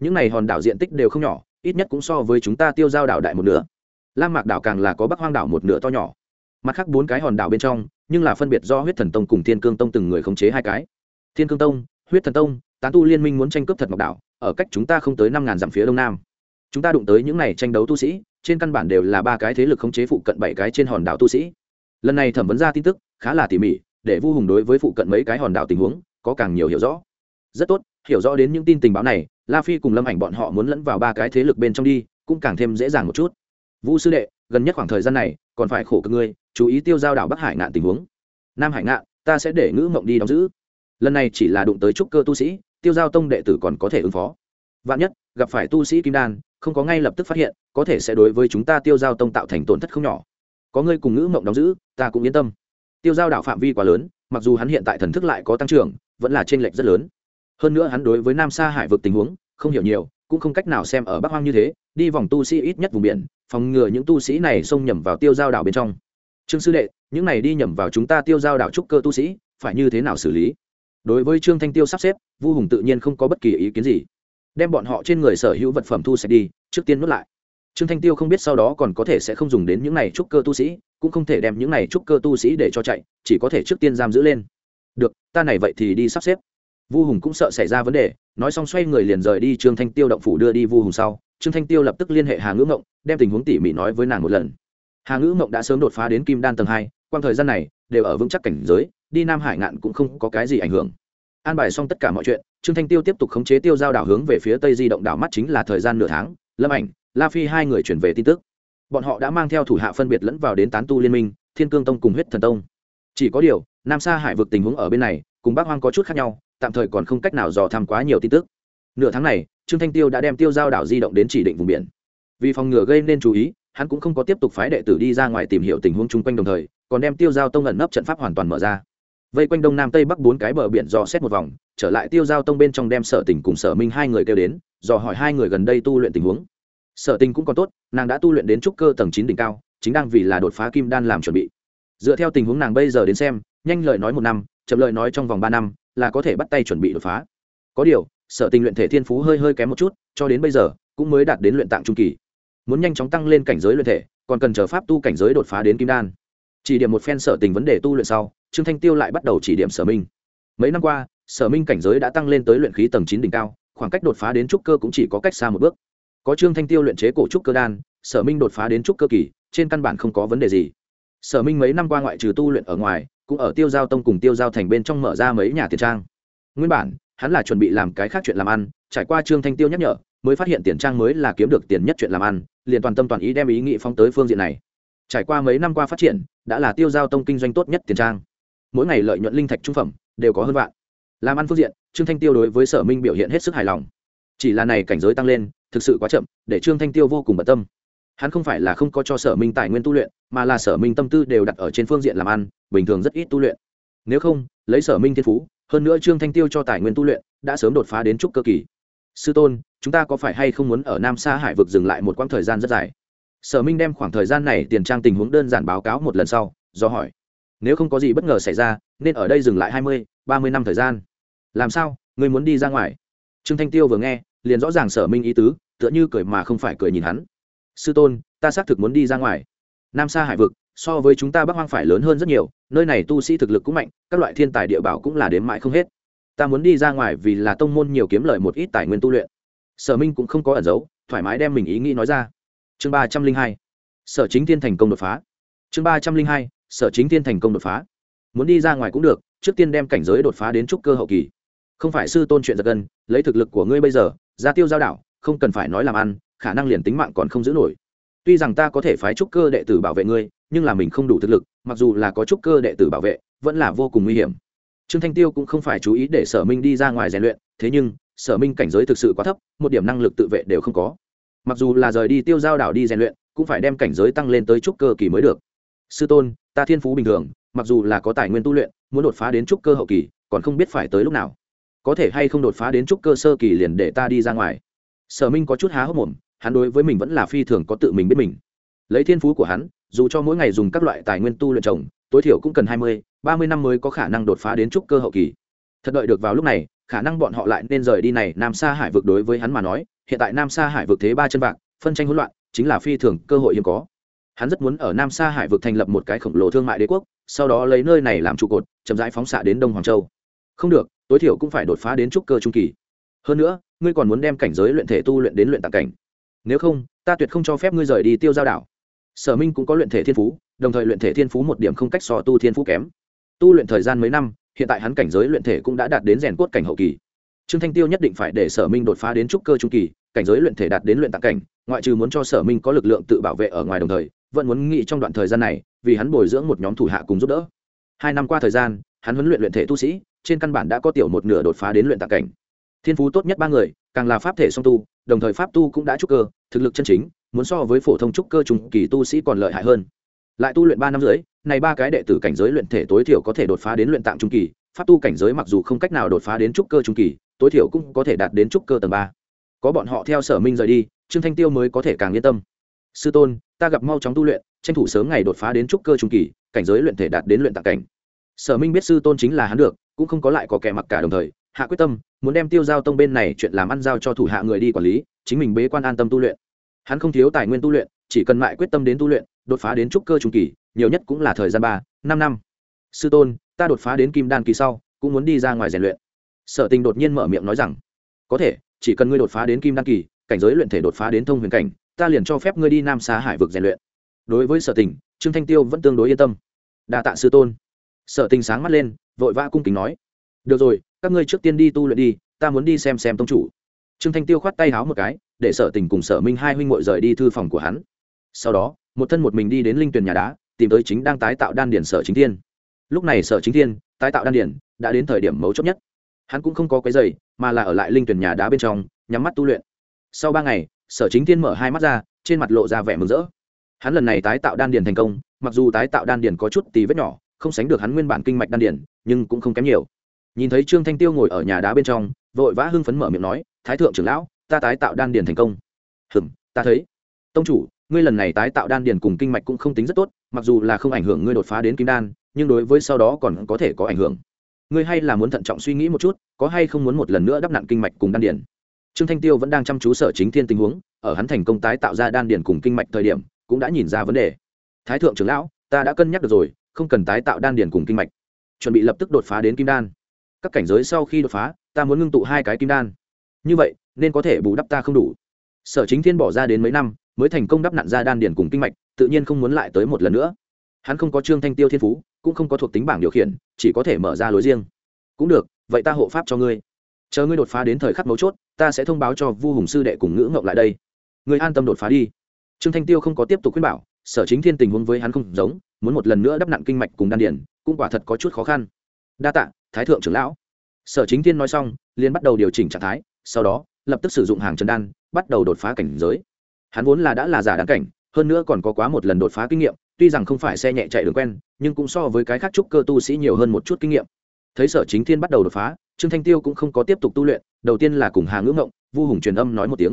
những này hòn đảo diện tích đều không nhỏ, ít nhất cũng so với chúng ta tiêu giao đảo đại một nửa. Lam mạc đảo càng là có bắc hoang đảo một nửa to nhỏ. Mặt khác bốn cái hòn đảo bên trong, nhưng là phân biệt do huyết thần tông cùng thiên cương tông từng người khống chế hai cái. Thiên cương tông, huyết thần tông, tán tu liên minh muốn tranh cướp thật ngọc đảo, ở cách chúng ta không tới năm ngàn dặm phía đông nam. Chúng ta đụng tới những này tranh đấu tu sĩ, trên căn bản đều là ba cái thế lực khống chế phụ cận bảy cái trên hòn đảo tu sĩ. Lần này thẩm vấn ra tin tức, khá là tỉ mỉ, để vu hùng đối với phụ cận mấy cái hòn đảo tình huống, có càng nhiều hiểu rõ. Rất tốt, hiểu rõ đến những tin tình báo này la phi cùng lâm ảnh bọn họ muốn lẫn vào ba cái thế lực bên trong đi, cũng càng thêm dễ dàng một chút. Vũ sư đệ, gần nhất khoảng thời gian này, còn phải khổ cực ngươi, chú ý tiêu giao đảo bắc hải ngạn tình huống. Nam hải ngạn, ta sẽ để ngữ mộng đi đóng giữ. Lần này chỉ là đụng tới trúc cơ tu sĩ, tiêu giao tông đệ tử còn có thể ứng phó. Vạn nhất, gặp phải tu sĩ kim đan, không có ngay lập tức phát hiện, có thể sẽ đối với chúng ta tiêu giao tông tạo thành tổn thất không nhỏ. Có ngươi cùng ngữ mộng đóng giữ, ta cũng yên tâm. Tiêu giao đảo phạm vi quá lớn, mặc dù hắn hiện tại thần thức lại có tăng trưởng, vẫn là t r ê n lệch rất lớn hơn nữa hắn đối với nam sa hải vực tình huống, không hiểu nhiều, cũng không cách nào xem ở bắc hoang như thế, đi vòng tu sĩ ít nhất vùng biển, phòng ngừa những tu sĩ này xông nhầm vào tiêu giao đảo bên trong. Trương sư đệ, những này đi nhầm vào chúng ta tiêu giao đảo trúc cơ tu sĩ, phải như thế nào xử lý? Đối với trương thanh tiêu sắp xếp, vu hùng tự nhiên không có bất kỳ ý kiến gì. Đem bọn họ trên người sở hữu vật phẩm thu sạch đi, trước tiên nuốt lại. Trương thanh tiêu không biết sau đó còn có thể sẽ không dùng đến những này trúc cơ tu sĩ, cũng không thể đem những này trúc cơ tu sĩ để cho chạy, chỉ có thể trước tiên giam giữ lên. Được, ta này vậy thì đi sắp xếp vu hùng cũng sợ xảy ra vấn đề, nói xong xoay người liền rời đi trương thanh tiêu động phủ đưa đi vu hùng sau. Trương thanh tiêu lập tức liên hệ hà ngữ ngộng, đem tình huống tỉ mỉ nói với nàng một lần. Hà ngữ ngộng đã sớm đột phá đến kim đan tầng hai, quang thời gian này đều ở vững chắc cảnh giới, đi nam hải ngạn cũng không có cái gì ảnh hưởng. An bài xong tất cả mọi chuyện, trương thanh tiêu tiếp tục khống chế tiêu giao đảo hướng về phía tây di động đảo mắt chính là thời gian nửa tháng, lâm ảnh, la phi hai người chuyển về tin tức. Bọn họ đã mang theo thủ hạ phân biệt lẫn vào đến tán tu liên minh, thiên cương tông cùng huyết thần tông. Chỉ có điều, nam sa hải vực tình huống ở bên này cùng bác hoang có chút khác nhau, tạm thời còn không cách nào dò tham quá nhiều tin tức. Nửa tháng này, trương thanh tiêu đã đem tiêu giao đảo di động đến chỉ định vùng biển. Vì phòng ngừa gây nên chú ý, hắn cũng không có tiếp tục phái đệ tử đi ra ngoài tìm hiểu tình huống chung quanh đồng thời, còn đem tiêu giao tông ẩn nấp trận pháp hoàn toàn mở ra. Vây quanh đông nam tây bắc bốn cái bờ biển dò xét một vòng, trở lại tiêu giao tông bên trong đem sở tình cùng sở minh hai người kêu đến, dò hỏi hai người gần đây tu luyện tình huống. Sở tình cũng còn tốt, nàng đã tu luyện đến trúc cơ tầng chín đỉnh cao, chính đang vì là đột phá kim đan làm chuẩn bị. Dựa theo tình huống nàng bây giờ đến xem nhanh lời nói một năm, chậm lời nói trong vòng ba năm, là có thể bắt tay chuẩn bị đột phá. Có điều, sở tình luyện thể thiên phú hơi hơi kém một chút, cho đến bây giờ, cũng mới đạt đến luyện tạng trung kỳ. Muốn nhanh chóng tăng lên cảnh giới luyện thể, còn cần chờ pháp tu cảnh giới đột phá đến kim đan. Chỉ điểm một phen sở tình vấn đề tu luyện sau, trương thanh tiêu lại bắt đầu chỉ điểm sở minh. Mấy năm qua, sở minh cảnh giới đã tăng lên tới luyện khí tầng chín đỉnh cao, khoảng cách đột phá đến trúc cơ cũng chỉ có cách xa một bước. Có trương thanh tiêu luyện chế cổ trúc cơ đan, sở minh đột phá đến trúc cơ kỳ, trên căn bản không có vấn đề gì. Sở minh mấy năm qua ngoại trừ tu luyện ở ngoài cũng ở tiêu giao tông cùng tiêu giao thành bên trong mở ra mấy nhà tiền trang. Nguyên bản, hắn là chuẩn bị làm cái khác chuyện làm ăn, trải qua trương thanh tiêu nhắc nhở, mới phát hiện tiền trang mới là kiếm được tiền nhất chuyện làm ăn, liền toàn tâm toàn ý đem ý nghị phong tới phương diện này. Trải qua mấy năm qua phát triển, đã là tiêu giao tông kinh doanh tốt nhất tiền trang. Mỗi ngày lợi nhuận linh thạch trung phẩm, đều có hơn vạn. Làm ăn phương diện, trương thanh tiêu đối với sở minh biểu hiện hết sức hài lòng. Chỉ là này cảnh giới tăng lên, thực sự quá chậm, để trương thanh tiêu vô cùng bận tâm hắn không phải là không có cho sở minh tài nguyên tu luyện, mà là sở minh tâm tư đều đặt ở trên phương diện làm ăn, bình thường rất ít tu luyện. Nếu không, lấy sở minh thiên phú, hơn nữa trương thanh tiêu cho tài nguyên tu luyện, đã sớm đột phá đến trúc cơ kỳ. Sư tôn, chúng ta có phải hay không muốn ở nam sa hải vực dừng lại một quãng thời gian rất dài? Sở minh đem khoảng thời gian này tiền trang tình huống đơn giản báo cáo một lần sau, do hỏi. Nếu không có gì bất ngờ xảy ra, nên ở đây dừng lại hai mươi, ba mươi năm thời gian. Làm sao? Người muốn đi ra ngoài? Trương thanh tiêu vừa nghe, liền rõ ràng sở minh ý tứ, tựa như cười mà không phải cười nhìn hắn sư tôn, ta xác thực muốn đi ra ngoài. Nam sa hải vực, so với chúng ta bắc hoang phải lớn hơn rất nhiều, nơi này tu sĩ thực lực cũng mạnh, các loại thiên tài địa bảo cũng là đếm mãi không hết. Ta muốn đi ra ngoài vì là tông môn nhiều kiếm lợi một ít tài nguyên tu luyện. Sở minh cũng không có ẩn giấu, thoải mái đem mình ý nghĩ nói ra. Chương ba trăm linh hai, sở chính thiên thành công đột phá. Chương ba trăm linh hai, sở chính thiên thành công đột phá. Muốn đi ra ngoài cũng được, trước tiên đem cảnh giới đột phá đến trúc cơ hậu kỳ. Không phải sư tôn chuyện giật gân, lấy thực lực của ngươi bây giờ, ra tiêu giao đảo, không cần phải nói làm ăn khả năng liền tính mạng còn không giữ nổi. Tuy rằng ta có thể phái trúc cơ đệ tử bảo vệ ngươi, nhưng là mình không đủ thực lực, mặc dù là có trúc cơ đệ tử bảo vệ, vẫn là vô cùng nguy hiểm. Trương thanh tiêu cũng không phải chú ý để sở minh đi ra ngoài rèn luyện, thế nhưng, sở minh cảnh giới thực sự quá thấp, một điểm năng lực tự vệ đều không có. Mặc dù là rời đi tiêu giao đảo đi rèn luyện, cũng phải đem cảnh giới tăng lên tới trúc cơ kỳ mới được. Sư tôn, ta thiên phú bình thường, mặc dù là có tài nguyên tu luyện, muốn đột phá đến trúc cơ hậu kỳ, còn không biết phải tới lúc nào. Có thể hay không đột phá đến trúc cơ sơ kỳ liền để ta đi ra ngoài. Sở minh có chút há hốc mồm hắn đối với mình vẫn là phi thường có tự mình biết mình. Lấy thiên phú của hắn, dù cho mỗi ngày dùng các loại tài nguyên tu luyện trồng, tối thiểu cũng cần hai mươi, ba mươi năm mới có khả năng đột phá đến trúc cơ hậu kỳ. Thật đợi được vào lúc này, khả năng bọn họ lại nên rời đi này nam sa hải vực đối với hắn mà nói, hiện tại nam sa hải vực thế ba chân vạc, phân tranh hỗn loạn, chính là phi thường cơ hội hiếm có. Hắn rất muốn ở nam sa hải vực thành lập một cái khổng lồ thương mại đế quốc, sau đó lấy nơi này làm trụ cột, chậm rãi phóng xạ đến đông hoàng châu. Không được, tối thiểu cũng phải đột phá đến trúc cơ trung kỳ. Hơn nữa, ngươi còn muốn đem cảnh giới luyện thể tu luyện đến luyện tạng cảnh nếu không, ta tuyệt không cho phép ngươi rời đi tiêu giao đảo. Sở minh cũng có luyện thể thiên phú, đồng thời luyện thể thiên phú một điểm không cách so tu thiên phú kém. Tu luyện thời gian mấy năm, hiện tại hắn cảnh giới luyện thể cũng đã đạt đến rèn cốt cảnh hậu kỳ. Trương thanh tiêu nhất định phải để sở minh đột phá đến trúc cơ trung kỳ, cảnh giới luyện thể đạt đến luyện tạng cảnh, ngoại trừ muốn cho sở minh có lực lượng tự bảo vệ ở ngoài đồng thời, vẫn muốn nghĩ trong đoạn thời gian này, vì hắn bồi dưỡng một nhóm thủ hạ cùng giúp đỡ. Hai năm qua thời gian, hắn huấn luyện luyện thể tu sĩ, trên căn bản đã có tiểu một nửa đột phá đến luyện tạng cảnh. Thiên phú tốt nhất ba người, càng là pháp thể song tu đồng thời pháp tu cũng đã trúc cơ, thực lực chân chính, muốn so với phổ thông trúc cơ trung kỳ tu sĩ còn lợi hại hơn. Lại tu luyện ba năm dưới này ba cái đệ tử cảnh giới luyện thể tối thiểu có thể đột phá đến luyện tạng trung kỳ, pháp tu cảnh giới mặc dù không cách nào đột phá đến trúc cơ trung kỳ, tối thiểu cũng có thể đạt đến trúc cơ tầng ba. Có bọn họ theo sở minh rời đi, trương thanh tiêu mới có thể càng yên tâm. Sư tôn, ta gặp mau chóng tu luyện, tranh thủ sớm ngày đột phá đến trúc cơ trung kỳ, cảnh giới luyện thể đạt đến luyện tạng cảnh. Sở minh biết sư tôn chính là hắn được, cũng không có lại có kẻ mặc cả đồng thời hạ quyết tâm, muốn đem tiêu giao tông bên này chuyện làm ăn giao cho thủ hạ người đi quản lý, chính mình bế quan an tâm tu luyện. Hắn không thiếu tài nguyên tu luyện, chỉ cần mại quyết tâm đến tu luyện, đột phá đến trúc cơ trung kỳ, nhiều nhất cũng là thời gian ba, năm năm. Sư tôn, ta đột phá đến kim đan kỳ sau, cũng muốn đi ra ngoài rèn luyện. Sở tình đột nhiên mở miệng nói rằng, có thể, chỉ cần ngươi đột phá đến kim đan kỳ, cảnh giới luyện thể đột phá đến thông huyền cảnh, ta liền cho phép ngươi đi nam xá hải vực rèn luyện. Đối với sở tình, trương thanh tiêu vẫn tương đối yên tâm. Đa tạ sư tôn. Sở tình sáng mắt lên, vội vã cung kính nói, được rồi các ngươi trước tiên đi tu luyện đi, ta muốn đi xem xem tông chủ. Trương thanh tiêu khoát tay háo một cái, để sở tình cùng sở minh hai huynh ngội rời đi thư phòng của hắn. Sau đó, một thân một mình đi đến linh tuyển nhà đá, tìm tới chính đang tái tạo đan điển sở chính thiên. Lúc này sở chính thiên, tái tạo đan điển đã đến thời điểm mấu chốt nhất. Hắn cũng không có cái giày mà là ở lại linh tuyển nhà đá bên trong, nhắm mắt tu luyện. Sau ba ngày, sở chính thiên mở hai mắt ra, trên mặt lộ ra vẻ mừng rỡ. Hắn lần này tái tạo đan điển thành công, mặc dù tái tạo đan điển có chút tì vết nhỏ, không sánh được hắn nguyên bản kinh mạch đan điển nhưng cũng không kém nhiều nhìn thấy trương thanh tiêu ngồi ở nhà đá bên trong, vội vã hưng phấn mở miệng nói, thái thượng trưởng lão, ta tái tạo đan điền thành công. Hừm, ta thấy. Tông chủ, ngươi lần này tái tạo đan điền cùng kinh mạch cũng không tính rất tốt, mặc dù là không ảnh hưởng ngươi đột phá đến kim đan, nhưng đối với sau đó còn có thể có ảnh hưởng. Ngươi hay là muốn thận trọng suy nghĩ một chút, có hay không muốn một lần nữa đắp nặn kinh mạch cùng đan điền? Trương thanh tiêu vẫn đang chăm chú sở chính thiên tình huống, ở hắn thành công tái tạo ra đan điền cùng kinh mạch thời điểm, cũng đã nhìn ra vấn đề. Thái thượng trưởng lão, ta đã cân nhắc được rồi, không cần tái tạo đan điền cùng kinh mạch. Chuẩn bị lập tức đột phá đến kim đan các cảnh giới sau khi đột phá, ta muốn ngưng tụ hai cái kim đan. Như vậy, nên có thể bù đắp ta không đủ. Sở chính thiên bỏ ra đến mấy năm, mới thành công đắp nặn ra đan điển cùng kinh mạch, tự nhiên không muốn lại tới một lần nữa. Hắn không có trương thanh tiêu thiên phú, cũng không có thuộc tính bảng điều khiển, chỉ có thể mở ra lối riêng. Cũng được, vậy ta hộ pháp cho ngươi. Chờ ngươi đột phá đến thời khắc mấu chốt, ta sẽ thông báo cho vu hùng sư đệ cùng ngữ ngộng lại đây. Ngươi an tâm đột phá đi. Trương thanh tiêu không có tiếp tục khuyên bảo, sở chính thiên tình huống với hắn không giống, muốn một lần nữa đắp nặn kinh mạch cùng đan điển cũng quả thật có chút khó khăn đa tạ, thái thượng trưởng lão. Sở chính thiên nói xong liên bắt đầu điều chỉnh trạng thái, sau đó, lập tức sử dụng hàng trần đan, bắt đầu đột phá cảnh giới. Hắn vốn là đã là giả đáng cảnh, hơn nữa còn có quá một lần đột phá kinh nghiệm, tuy rằng không phải xe nhẹ chạy đường quen, nhưng cũng so với cái khác trúc cơ tu sĩ nhiều hơn một chút kinh nghiệm. Thấy sở chính thiên bắt đầu đột phá, trương thanh tiêu cũng không có tiếp tục tu luyện, đầu tiên là cùng hà ngưỡng ngộng, vu hùng truyền âm nói một tiếng.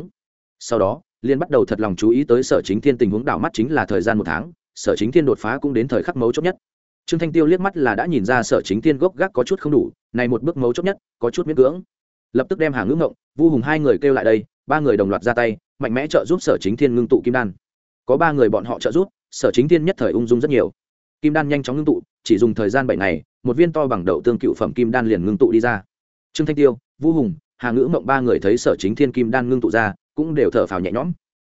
Sau đó liên bắt đầu thật lòng chú ý tới sở chính thiên tình huống, đảo mắt chính là thời gian một tháng, sở chính thiên đột phá cũng đến thời khắc mấu chốt nhất trương thanh tiêu liếc mắt là đã nhìn ra sở chính thiên gốc gác có chút không đủ, này một bước mấu chốt nhất, có chút miễn cưỡng. Lập tức đem hà ngưỡng ngộng, vu hùng hai người kêu lại đây, ba người đồng loạt ra tay, mạnh mẽ trợ giúp sở chính thiên ngưng tụ kim đan. Có ba người bọn họ trợ giúp, sở chính thiên nhất thời ung dung rất nhiều. Kim đan nhanh chóng ngưng tụ, chỉ dùng thời gian bảy ngày, một viên to bằng đậu tương cựu phẩm kim đan liền ngưng tụ đi ra. Trương thanh tiêu vũ hùng, hà ngữ mộng ba người thấy sở chính thiên kim đan ngưng tụ ra, cũng đều thở phào nhẹ nhõm.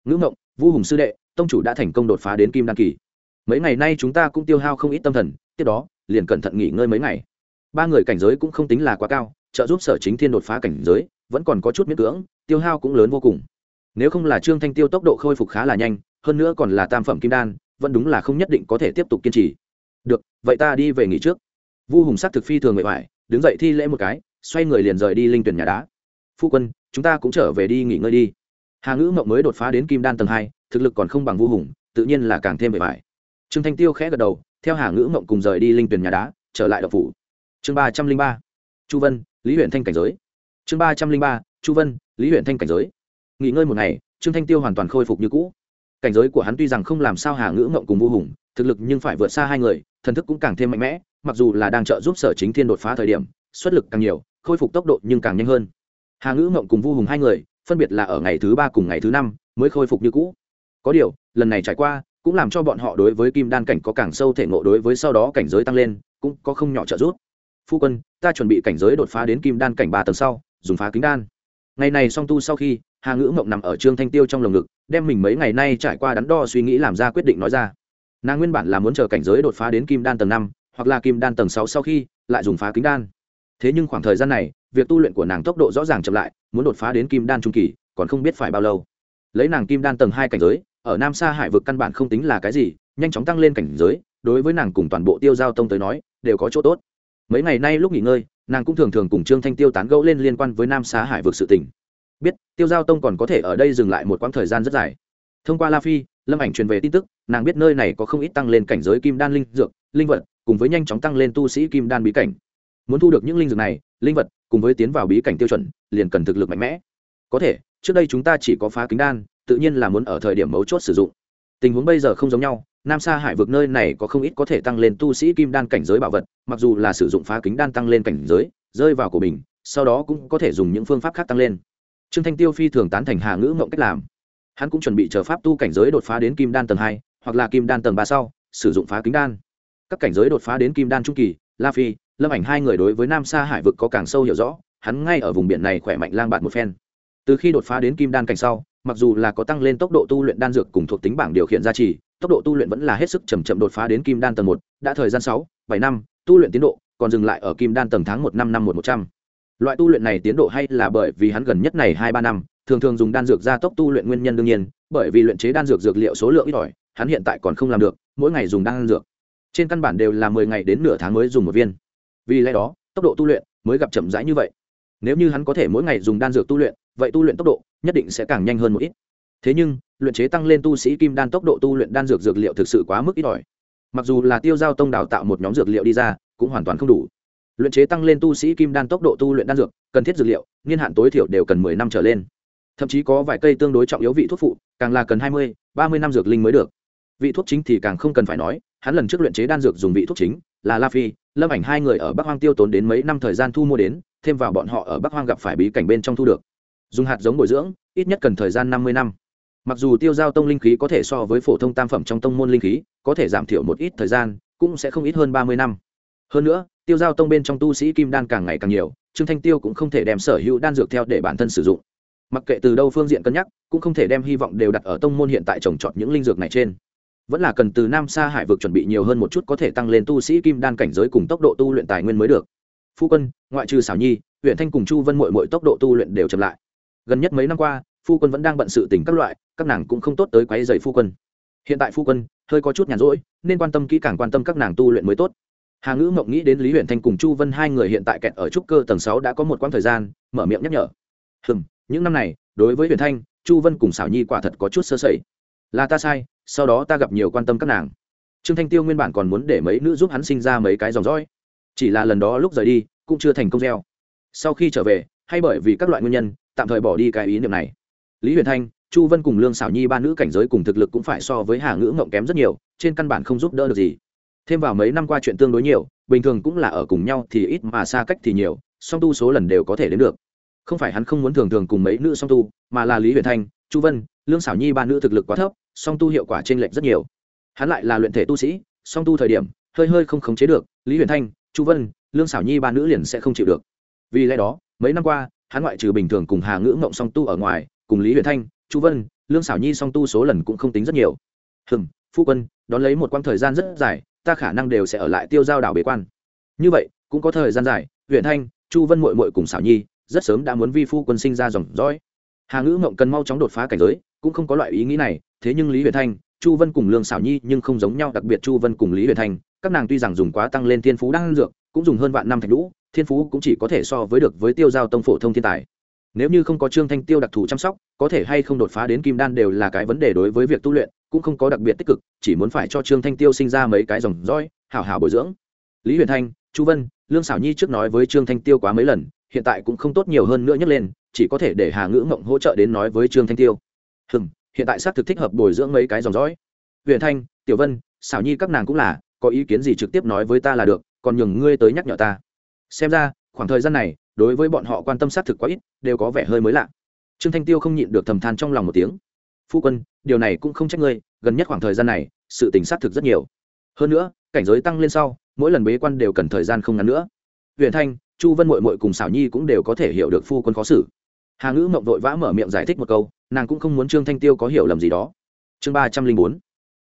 Ngữ mộng vũ hùng sư đệ, tông chủ đã thành công đột phá đến kim đan kỳ mấy ngày nay chúng ta cũng tiêu hao không ít tâm thần, tiếp đó, liền cẩn thận nghỉ ngơi mấy ngày. Ba người cảnh giới cũng không tính là quá cao, trợ giúp sở chính thiên đột phá cảnh giới, vẫn còn có chút miễn cưỡng, tiêu hao cũng lớn vô cùng. Nếu không là trương thanh tiêu tốc độ khôi phục khá là nhanh, hơn nữa còn là tam phẩm kim đan, vẫn đúng là không nhất định có thể tiếp tục kiên trì. Được, vậy ta đi về nghỉ trước. Vu hùng sắc thực phi thường mệt mỏi đứng dậy thi lễ một cái, xoay người liền rời đi linh tuyển nhà đá. Phu quân, chúng ta cũng trở về đi nghỉ ngơi đi. Hà ngữ mộng mới đột phá đến kim đan tầng hai, thực lực còn không bằng vu hùng, tự nhiên là càng thêm mệt mỏi trương thanh tiêu khẽ gật đầu, theo hà ngữ mộng cùng rời đi linh tuyển nhà đá, trở lại đập phủ. Chương ba trăm linh ba, chu vân, lý huyện thanh cảnh giới. Chương ba trăm linh ba, chu vân, lý huyện thanh cảnh giới. Nghỉ ngơi một ngày, trương thanh tiêu hoàn toàn khôi phục như cũ. Cảnh giới của hắn tuy rằng không làm sao hà ngữ mộng cùng vô hùng, thực lực nhưng phải vượt xa hai người, thần thức cũng càng thêm mạnh mẽ, mặc dù là đang trợ giúp sở chính thiên đột phá thời điểm, xuất lực càng nhiều, khôi phục tốc độ nhưng càng nhanh hơn. Hà ngữ mộng cùng vô hùng hai người, phân biệt là ở ngày thứ ba cùng ngày thứ năm mới khôi phục như cũ. Có điều, lần này trải qua cũng làm cho bọn họ đối với kim đan cảnh có càng sâu thể ngộ đối với sau đó cảnh giới tăng lên, cũng có không nhỏ trợ giúp. Phu quân, ta chuẩn bị cảnh giới đột phá đến kim đan cảnh ba tầng sau, dùng phá kính đan. Ngày này song tu sau khi, hà ngữ mộng nằm ở trương thanh tiêu trong lồng ngực, đem mình mấy ngày nay trải qua đắn đo suy nghĩ làm ra quyết định nói ra. Nàng nguyên bản là muốn chờ cảnh giới đột phá đến kim đan tầng năm, hoặc là kim đan tầng sáu sau khi, lại dùng phá kính đan. Thế nhưng khoảng thời gian này, việc tu luyện của nàng tốc độ rõ ràng chậm lại, muốn đột phá đến kim đan trung kỳ, còn không biết phải bao lâu. Lấy nàng kim đan tầng hai cảnh giới ở nam sa hải vực căn bản không tính là cái gì, nhanh chóng tăng lên cảnh giới, đối với nàng cùng toàn bộ tiêu giao tông tới nói, đều có chỗ tốt. Mấy ngày nay lúc nghỉ ngơi, nàng cũng thường thường cùng trương thanh tiêu tán gẫu lên liên quan với nam xá hải vực sự tình. biết, tiêu giao tông còn có thể ở đây dừng lại một quãng thời gian rất dài. Thông qua la phi, lâm ảnh truyền về tin tức, nàng biết nơi này có không ít tăng lên cảnh giới kim đan linh dược, linh vật, cùng với nhanh chóng tăng lên tu sĩ kim đan bí cảnh. Muốn thu được những linh dược này, linh vật, cùng với tiến vào bí cảnh tiêu chuẩn, liền cần thực lực mạnh mẽ. Có thể trước đây chúng ta chỉ có phá kính đan, tự nhiên là muốn ở thời điểm mấu chốt sử dụng. Tình huống bây giờ không giống nhau, nam sa hải vực nơi này có không ít có thể tăng lên tu sĩ kim đan cảnh giới bảo vật, mặc dù là sử dụng phá kính đan tăng lên cảnh giới, rơi vào của mình sau đó cũng có thể dùng những phương pháp khác tăng lên. Trương thanh tiêu phi thường tán thành hà ngữ mộng cách làm. Hắn cũng chuẩn bị chờ pháp tu cảnh giới đột phá đến kim đan tầng hai, hoặc là kim đan tầng ba sau, sử dụng phá kính đan. Các cảnh giới đột phá đến kim đan trung kỳ, la phi, lâm ảnh hai người đối với nam sa hải vực có càng sâu hiểu rõ, hắn ngay ở vùng biển này khỏe mạnh lang bạn một phen từ khi đột phá đến kim đan cảnh sau, mặc dù là có tăng lên tốc độ tu luyện đan dược cùng thuộc tính bảng điều khiển gia trì, tốc độ tu luyện vẫn là hết sức chậm chậm đột phá đến kim đan tầng một, đã thời gian sáu, bảy năm, tu luyện tiến độ còn dừng lại ở kim đan tầng tháng một năm năm một một trăm. Loại tu luyện này tiến độ hay là bởi vì hắn gần nhất này hai ba năm, thường thường dùng đan dược gia tốc tu luyện nguyên nhân đương nhiên, bởi vì luyện chế đan dược dược liệu số lượng ít ỏi, hắn hiện tại còn không làm được, mỗi ngày dùng đan dược. Trên căn bản đều là mười ngày đến nửa tháng mới dùng một viên. Vì lẽ đó, tốc độ tu luyện mới gặp chậm rãi như vậy. Nếu như hắn có thể mỗi ngày dùng đan dược tu luyện vậy tu luyện tốc độ nhất định sẽ càng nhanh hơn một ít. Thế nhưng, luyện chế tăng lên tu sĩ kim đan tốc độ tu luyện đan dược dược liệu thực sự quá mức ít ỏi. Mặc dù là tiêu giao tông đào tạo một nhóm dược liệu đi ra, cũng hoàn toàn không đủ. Luyện chế tăng lên tu sĩ kim đan tốc độ tu luyện đan dược, cần thiết dược liệu, niên hạn tối thiểu đều cần mười năm trở lên. Thậm chí có vài cây tương đối trọng yếu vị thuốc phụ, càng là cần hai mươi, ba mươi năm dược linh mới được. Vị thuốc chính thì càng không cần phải nói, hắn lần trước luyện chế đan dược dùng vị thuốc chính là la phi, lâm ảnh hai người ở bắc hoang tiêu tốn đến mấy năm thời gian thu mua đến, thêm vào bọn họ ở bắc hoang gặp phải bí cảnh bên trong thu được dùng hạt giống bồi dưỡng, ít nhất cần thời gian năm mươi năm. Mặc dù tiêu giao tông linh khí có thể so với phổ thông tam phẩm trong tông môn linh khí, có thể giảm thiểu một ít thời gian, cũng sẽ không ít hơn ba mươi năm. Hơn nữa, tiêu giao tông bên trong tu sĩ kim đan càng ngày càng nhiều, trương thanh tiêu cũng không thể đem sở hữu đan dược theo để bản thân sử dụng. Mặc kệ từ đâu phương diện cân nhắc, cũng không thể đem hy vọng đều đặt ở tông môn hiện tại trồng trọt những linh dược này trên. Vẫn là cần từ nam xa hải vực chuẩn bị nhiều hơn một chút có thể tăng lên tu sĩ kim đan cảnh giới cùng tốc độ tu luyện tài nguyên mới được. Phu quân, ngoại trừ xảo nhi, huyện thanh cùng chu vân mội mội tốc độ tu luyện đều chậm lại gần nhất mấy năm qua, phu quân vẫn đang bận sự tình các loại, các nàng cũng không tốt tới quấy dày phu quân. Hiện tại phu quân, hơi có chút nhàn rỗi, nên quan tâm kỹ càng quan tâm các nàng tu luyện mới tốt. Hà ngữ mộng nghĩ đến lý huyện thanh cùng chu vân hai người hiện tại kẹt ở trúc cơ tầng sáu đã có một quãng thời gian, mở miệng nhắc nhở. Hừm, những năm này, đối với huyện thanh, chu vân cùng xảo nhi quả thật có chút sơ sẩy. Là ta sai, sau đó ta gặp nhiều quan tâm các nàng. Trương thanh tiêu nguyên bản còn muốn để mấy nữ giúp hắn sinh ra mấy cái dòng dõi. Chỉ là lần đó lúc rời đi, cũng chưa thành công gieo. Sau khi trở về, hay bởi vì các loại nguyên nhân tạm thời bỏ đi cái ý niệm này. Lý huyền thanh, chu vân cùng lương xảo nhi ba nữ cảnh giới cùng thực lực cũng phải so với hà ngữ ngộng kém rất nhiều, trên căn bản không giúp đỡ được gì. Thêm vào mấy năm qua chuyện tương đối nhiều, bình thường cũng là ở cùng nhau thì ít mà xa cách thì nhiều, song tu số lần đều có thể đến được. Không phải hắn không muốn thường thường cùng mấy nữ song tu, mà là lý huyền thanh, chu vân, lương xảo nhi ba nữ thực lực quá thấp, song tu hiệu quả t r ê n lệch rất nhiều. Hắn lại là luyện thể tu sĩ, song tu thời điểm, hơi hơi không khống chế được, lý huyền thanh, chu vân, lương xảo nhi ba nữ liền sẽ không chịu được. Vì lẽ đó, mấy năm qua hắn ngoại trừ bình thường cùng hà ngữ mộng song tu ở ngoài, cùng lý huyền thanh, chu vân, lương xảo nhi song tu số lần cũng không tính rất nhiều. Hừm, phu quân, đón lấy một quãng thời gian rất dài, ta khả năng đều sẽ ở lại tiêu giao đảo bế quan. Như vậy, cũng có thời gian dài huyện thanh, chu vân mội mội cùng xảo nhi, rất sớm đã muốn vi phu quân sinh ra dòng dõi. Hà ngữ mộng cần mau chóng đột phá cảnh giới, cũng không có loại ý nghĩ này, thế nhưng lý huyền thanh, chu vân cùng lương xảo nhi nhưng không giống nhau, đặc biệt chu vân cùng lý huyền thanh, các nàng tuy rằng dùng quá tăng lên thiên phú đang dược, cũng dùng hơn vạn năm thạch lũ thiên phú cũng chỉ có thể so với được với tiêu giao tông phổ thông thiên tài. Nếu như không có trương thanh tiêu đặc thù chăm sóc, có thể hay không đột phá đến kim đan đều là cái vấn đề đối với việc tu luyện, cũng không có đặc biệt tích cực, chỉ muốn phải cho trương thanh tiêu sinh ra mấy cái dòng dõi, hảo hảo bồi dưỡng. Lý huyền thanh, chu vân, lương xảo nhi trước nói với trương thanh tiêu quá mấy lần, hiện tại cũng không tốt nhiều hơn nữa nhấc lên, chỉ có thể để hà ngữ mộng hỗ trợ đến nói với trương thanh tiêu. Hừm, hiện tại xác thực thích hợp bồi dưỡng mấy cái dòng dõi. Huyền thanh, tiểu vân xảo nhi các nàng cũng là, có ý kiến gì trực tiếp nói với ta là được, còn nhường ngươi tới nhắc nhở ta xem ra, khoảng thời gian này, đối với bọn họ quan tâm xác thực quá ít, đều có vẻ hơi mới lạ. Trương thanh tiêu không nhịn được thầm than trong lòng một tiếng. Phu quân, điều này cũng không trách ngươi, gần nhất khoảng thời gian này, sự tình xác thực rất nhiều. Hơn nữa, cảnh giới tăng lên sau, mỗi lần bế quan đều cần thời gian không ngắn nữa. Huyền thanh, chu vân mội mội cùng xảo nhi cũng đều có thể hiểu được phu quân khó xử. Hà ngữ mộng vội vã mở miệng giải thích một câu, nàng cũng không muốn trương thanh tiêu có hiểu lầm gì đó. Chương ba trăm linh bốn,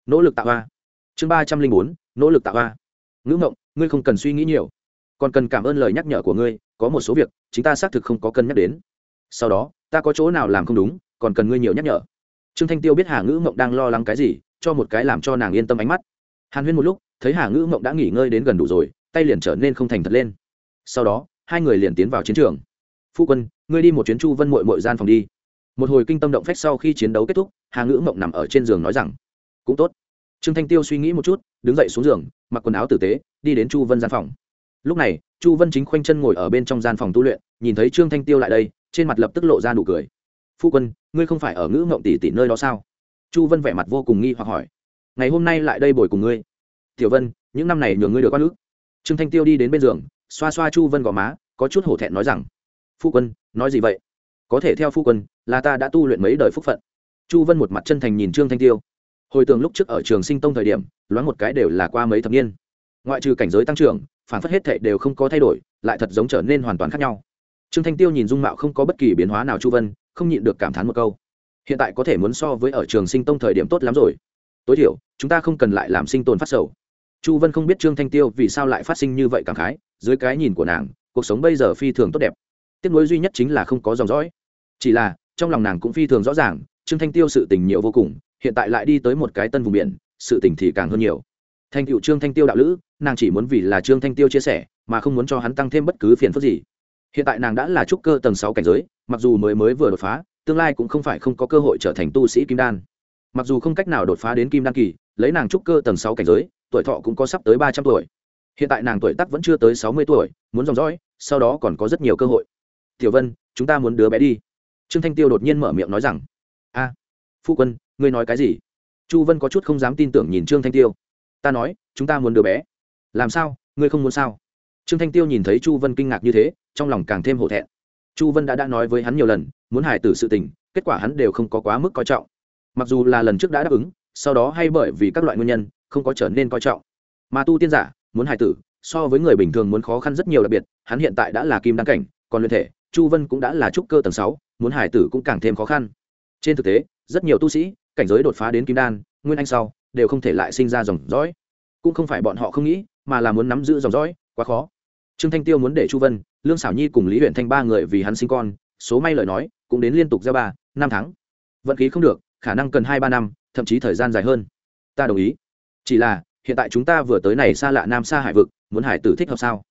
nỗ lực tạo hoa. Chương ba trăm linh bốn, nỗ lực tạo hoa. Ngữ mộng, ngươi không cần suy nghĩ nhiều còn cần cảm ơn lời nhắc nhở của ngươi, có một số việc, chúng ta xác thực không có cân nhắc đến. Sau đó, ta có chỗ nào làm không đúng, còn cần ngươi nhiều nhắc nhở. Trương thanh tiêu biết hà ngữ mộng đang lo lắng cái gì, cho một cái làm cho nàng yên tâm ánh mắt. Hàn huyên một lúc, thấy hà ngữ mộng đã nghỉ ngơi đến gần đủ rồi, tay liền trở nên không thành thật lên. Sau đó, hai người liền tiến vào chiến trường. Phu quân, ngươi đi một chuyến chu vân mội mội gian phòng đi. Một hồi kinh tâm động phách sau khi chiến đấu kết thúc, hà ngữ mộng nằm ở trên giường nói rằng, cũng tốt. Trương thanh tiêu suy nghĩ một chút, đứng dậy xuống giường, mặc quần áo tử tế, đi đến chu vân gian phòng lúc này, chu vân chính khoanh chân ngồi ở bên trong gian phòng tu luyện, nhìn thấy trương thanh tiêu lại đây, trên mặt lập tức lộ ra nụ cười. Phu quân, ngươi không phải ở ngữ mộng tỷ tỷ nơi đó sao? Chu vân vẻ mặt vô cùng nghi hoặc hỏi. Ngày hôm nay lại đây bồi cùng ngươi. Tiểu vân, những năm này nhường ngươi được quan ước trương thanh tiêu đi đến bên giường, xoa xoa chu vân gò má, có chút hổ thẹn nói rằng, phu quân, nói gì vậy? Có thể theo phu quân, là ta đã tu luyện mấy đời phúc phận. Chu vân một mặt chân thành nhìn trương thanh tiêu. Hồi tưởng lúc trước ở trường sinh tông thời điểm, loáng một cái đều là qua mấy thập niên ngoại trừ cảnh giới tăng trưởng, phản phất hết thệ đều không có thay đổi, lại thật giống trở nên hoàn toàn khác nhau. Trương thanh tiêu nhìn dung mạo không có bất kỳ biến hóa nào chu vân, không nhịn được cảm thán một câu. Hiện tại có thể muốn so với ở trường sinh tông thời điểm tốt lắm rồi. Tối thiểu, chúng ta không cần lại làm sinh tồn phát sầu. Chu vân không biết trương thanh tiêu vì sao lại phát sinh như vậy cảm khái, dưới cái nhìn của nàng, cuộc sống bây giờ phi thường tốt đẹp. Tiếc nuối duy nhất chính là không có dòng dõi. Chỉ là, trong lòng nàng cũng phi thường rõ ràng, trương thanh tiêu sự tình nhiều vô cùng, hiện tại lại đi tới một cái tân vùng biển, sự tình thì càng hơn nhiều. Thành cựu trương thanh tiêu đạo lữ nàng chỉ muốn vì là trương thanh tiêu chia sẻ, mà không muốn cho hắn tăng thêm bất cứ phiền phức gì. Hiện tại nàng đã là trúc cơ tầng sáu cảnh giới, mặc dù mới mới vừa đột phá, tương lai cũng không phải không có cơ hội trở thành tu sĩ kim đan. Mặc dù không cách nào đột phá đến kim đan kỳ, lấy nàng trúc cơ tầng sáu cảnh giới, tuổi thọ cũng có sắp tới ba trăm tuổi. Hiện tại nàng tuổi tắc vẫn chưa tới sáu mươi tuổi, muốn dòng dõi, sau đó còn có rất nhiều cơ hội. Tiểu vân, chúng ta muốn đứa bé đi. Trương thanh tiêu đột nhiên mở miệng nói rằng, a, phu quân, ngươi nói cái gì? Chu vân có chút không dám tin tưởng nhìn trương thanh tiêu. Ta nói, chúng ta muốn đứa bé làm sao? Ngươi không muốn sao? Trương thanh tiêu nhìn thấy chu vân kinh ngạc như thế, trong lòng càng thêm hổ thẹn. Chu vân đã đã nói với hắn nhiều lần, muốn hài tử sự tình, kết quả hắn đều không có quá mức coi trọng. Mặc dù là lần trước đã đáp ứng, sau đó hay bởi vì các loại nguyên nhân, không có trở nên coi trọng. Mà tu tiên giả, muốn hài tử, so với người bình thường muốn khó khăn rất nhiều đặc biệt, hắn hiện tại đã là kim đăng cảnh, còn luyện thể, chu vân cũng đã là trúc cơ tầng sáu, muốn hài tử cũng càng thêm khó khăn. Trên thực tế, rất nhiều tu sĩ, cảnh giới đột phá đến kim đan, nguyên anh sau, đều không thể lại sinh ra dòng dõi. Cũng không phải bọn họ không nghĩ mà là muốn nắm giữ dòng dõi, quá khó. Trương thanh tiêu muốn để chu vân, lương xảo nhi cùng lý huyện thanh ba người vì hắn sinh con, số may lời nói, cũng đến liên tục ra ba, năm tháng. Vận khí không được, khả năng cần hai ba năm, thậm chí thời gian dài hơn. Ta đồng ý. Chỉ là, hiện tại chúng ta vừa tới này xa lạ nam xa hải vực, muốn hải tử thích hợp sao?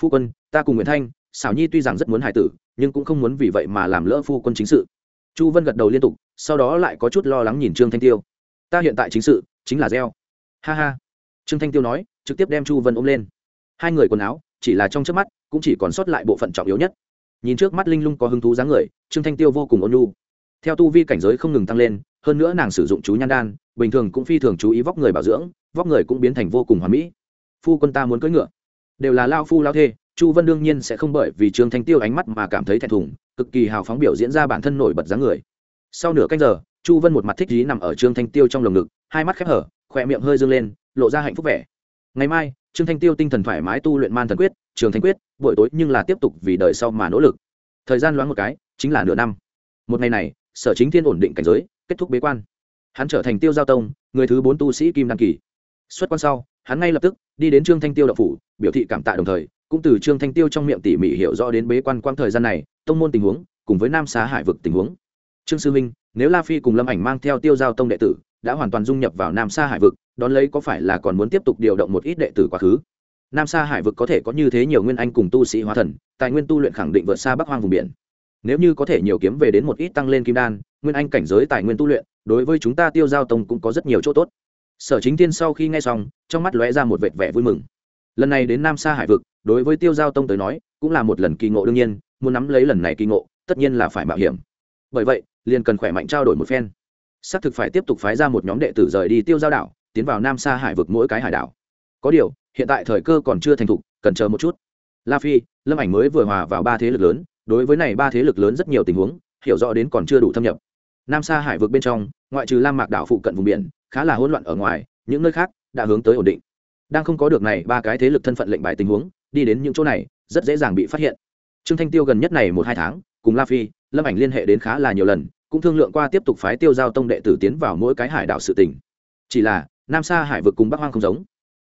Phu quân, ta cùng nguyễn thanh xảo nhi tuy rằng rất muốn hải tử, nhưng cũng không muốn vì vậy mà làm lỡ phu quân chính sự. Chu vân gật đầu liên tục, sau đó lại có chút lo lắng nhìn trương thanh tiêu. Ta hiện tại chính sự, chính là gieo. Ha ha trương thanh tiêu nói, trực tiếp đem chu vân ôm lên. Hai người quần áo, chỉ là trong trước mắt, cũng chỉ còn sót lại bộ phận trọng yếu nhất. Nhìn trước mắt linh lung có hứng thú dáng người, trương thanh tiêu vô cùng ôn nhu. Theo tu vi cảnh giới không ngừng tăng lên, hơn nữa nàng sử dụng chú nhan đan, bình thường cũng phi thường chú ý vóc người bảo dưỡng, vóc người cũng biến thành vô cùng hoàn mỹ. Phu quân ta muốn cưỡi ngựa. Đều là lao phu lao thê, chu vân đương nhiên sẽ không bởi vì trương thanh tiêu ánh mắt mà cảm thấy thẹn thùng, cực kỳ hào phóng biểu diễn ra bản thân nổi bật dáng người. Sau nửa canh giờ, chu vân một mặt thích dí nằm ở trương thanh tiêu trong lồng ngực, hai mắt khép hở, khỏe miệng hơi dâng lên lộ ra hạnh phúc vẻ. Ngày mai, trương thanh tiêu tinh thần thoải mái tu luyện man thần quyết, trường thanh quyết, buổi tối nhưng là tiếp tục vì đời sau mà nỗ lực. Thời gian loáng một cái, chính là nửa năm. Một ngày này, sở chính thiên ổn định cảnh giới, kết thúc bế quan. Hắn trở thành tiêu giao tông, người thứ bốn tu sĩ kim đăng kỳ. Xuất quan sau, hắn ngay lập tức đi đến trương thanh tiêu đậu phủ, biểu thị cảm tạ đồng thời, cũng từ trương thanh tiêu trong miệng tỉ mỉ hiểu rõ đến bế quan quang thời gian này, tông môn tình huống, cùng với nam xá hải vực tình huống. Trương sư minh, nếu la phi cùng lâm ảnh mang theo tiêu giao tông đệ tử đã hoàn toàn dung nhập vào nam sa hải vực, đón lấy có phải là còn muốn tiếp tục điều động một ít đệ tử quá khứ? Nam sa hải vực có thể có như thế nhiều nguyên anh cùng tu sĩ hóa thần, tài nguyên tu luyện khẳng định vượt xa bắc hoang vùng biển. Nếu như có thể nhiều kiếm về đến một ít tăng lên kim đan, nguyên anh cảnh giới tài nguyên tu luyện, đối với chúng ta tiêu giao tông cũng có rất nhiều chỗ tốt. Sở chính tiên sau khi nghe xong, trong mắt lóe ra một vệt vẻ vui mừng. Lần này đến nam sa hải vực, đối với tiêu giao tông tới nói, cũng là một lần kỳ ngộ đương nhiên, muốn nắm lấy lần này kỳ ngộ, tất nhiên là phải mạo hiểm. Bởi vậy, liền cần khỏe mạnh trao đổi một phen xác thực phải tiếp tục phái ra một nhóm đệ tử rời đi tiêu giao đảo, tiến vào nam sa hải vực mỗi cái hải đảo. Có điều, hiện tại thời cơ còn chưa thành thục, cần chờ một chút. La phi, lâm ảnh mới vừa hòa vào ba thế lực lớn, đối với này ba thế lực lớn rất nhiều tình huống, hiểu rõ đến còn chưa đủ thâm nhập. Nam sa hải vực bên trong, ngoại trừ lam mạc đảo phụ cận vùng biển, khá là hỗn loạn ở ngoài, những nơi khác đã hướng tới ổn định. Đang không có được này ba cái thế lực thân phận lệnh bài tình huống, đi đến những chỗ này, rất dễ dàng bị phát hiện. Trương thanh tiêu gần nhất này một hai tháng, cùng la phi, lâm ảnh liên hệ đến khá là nhiều lần cũng thương lượng qua tiếp tục phái tiêu giao tông đệ tử tiến vào mỗi cái hải đảo sự tỉnh chỉ là, nam sa hải vực cùng bắc hoang không giống.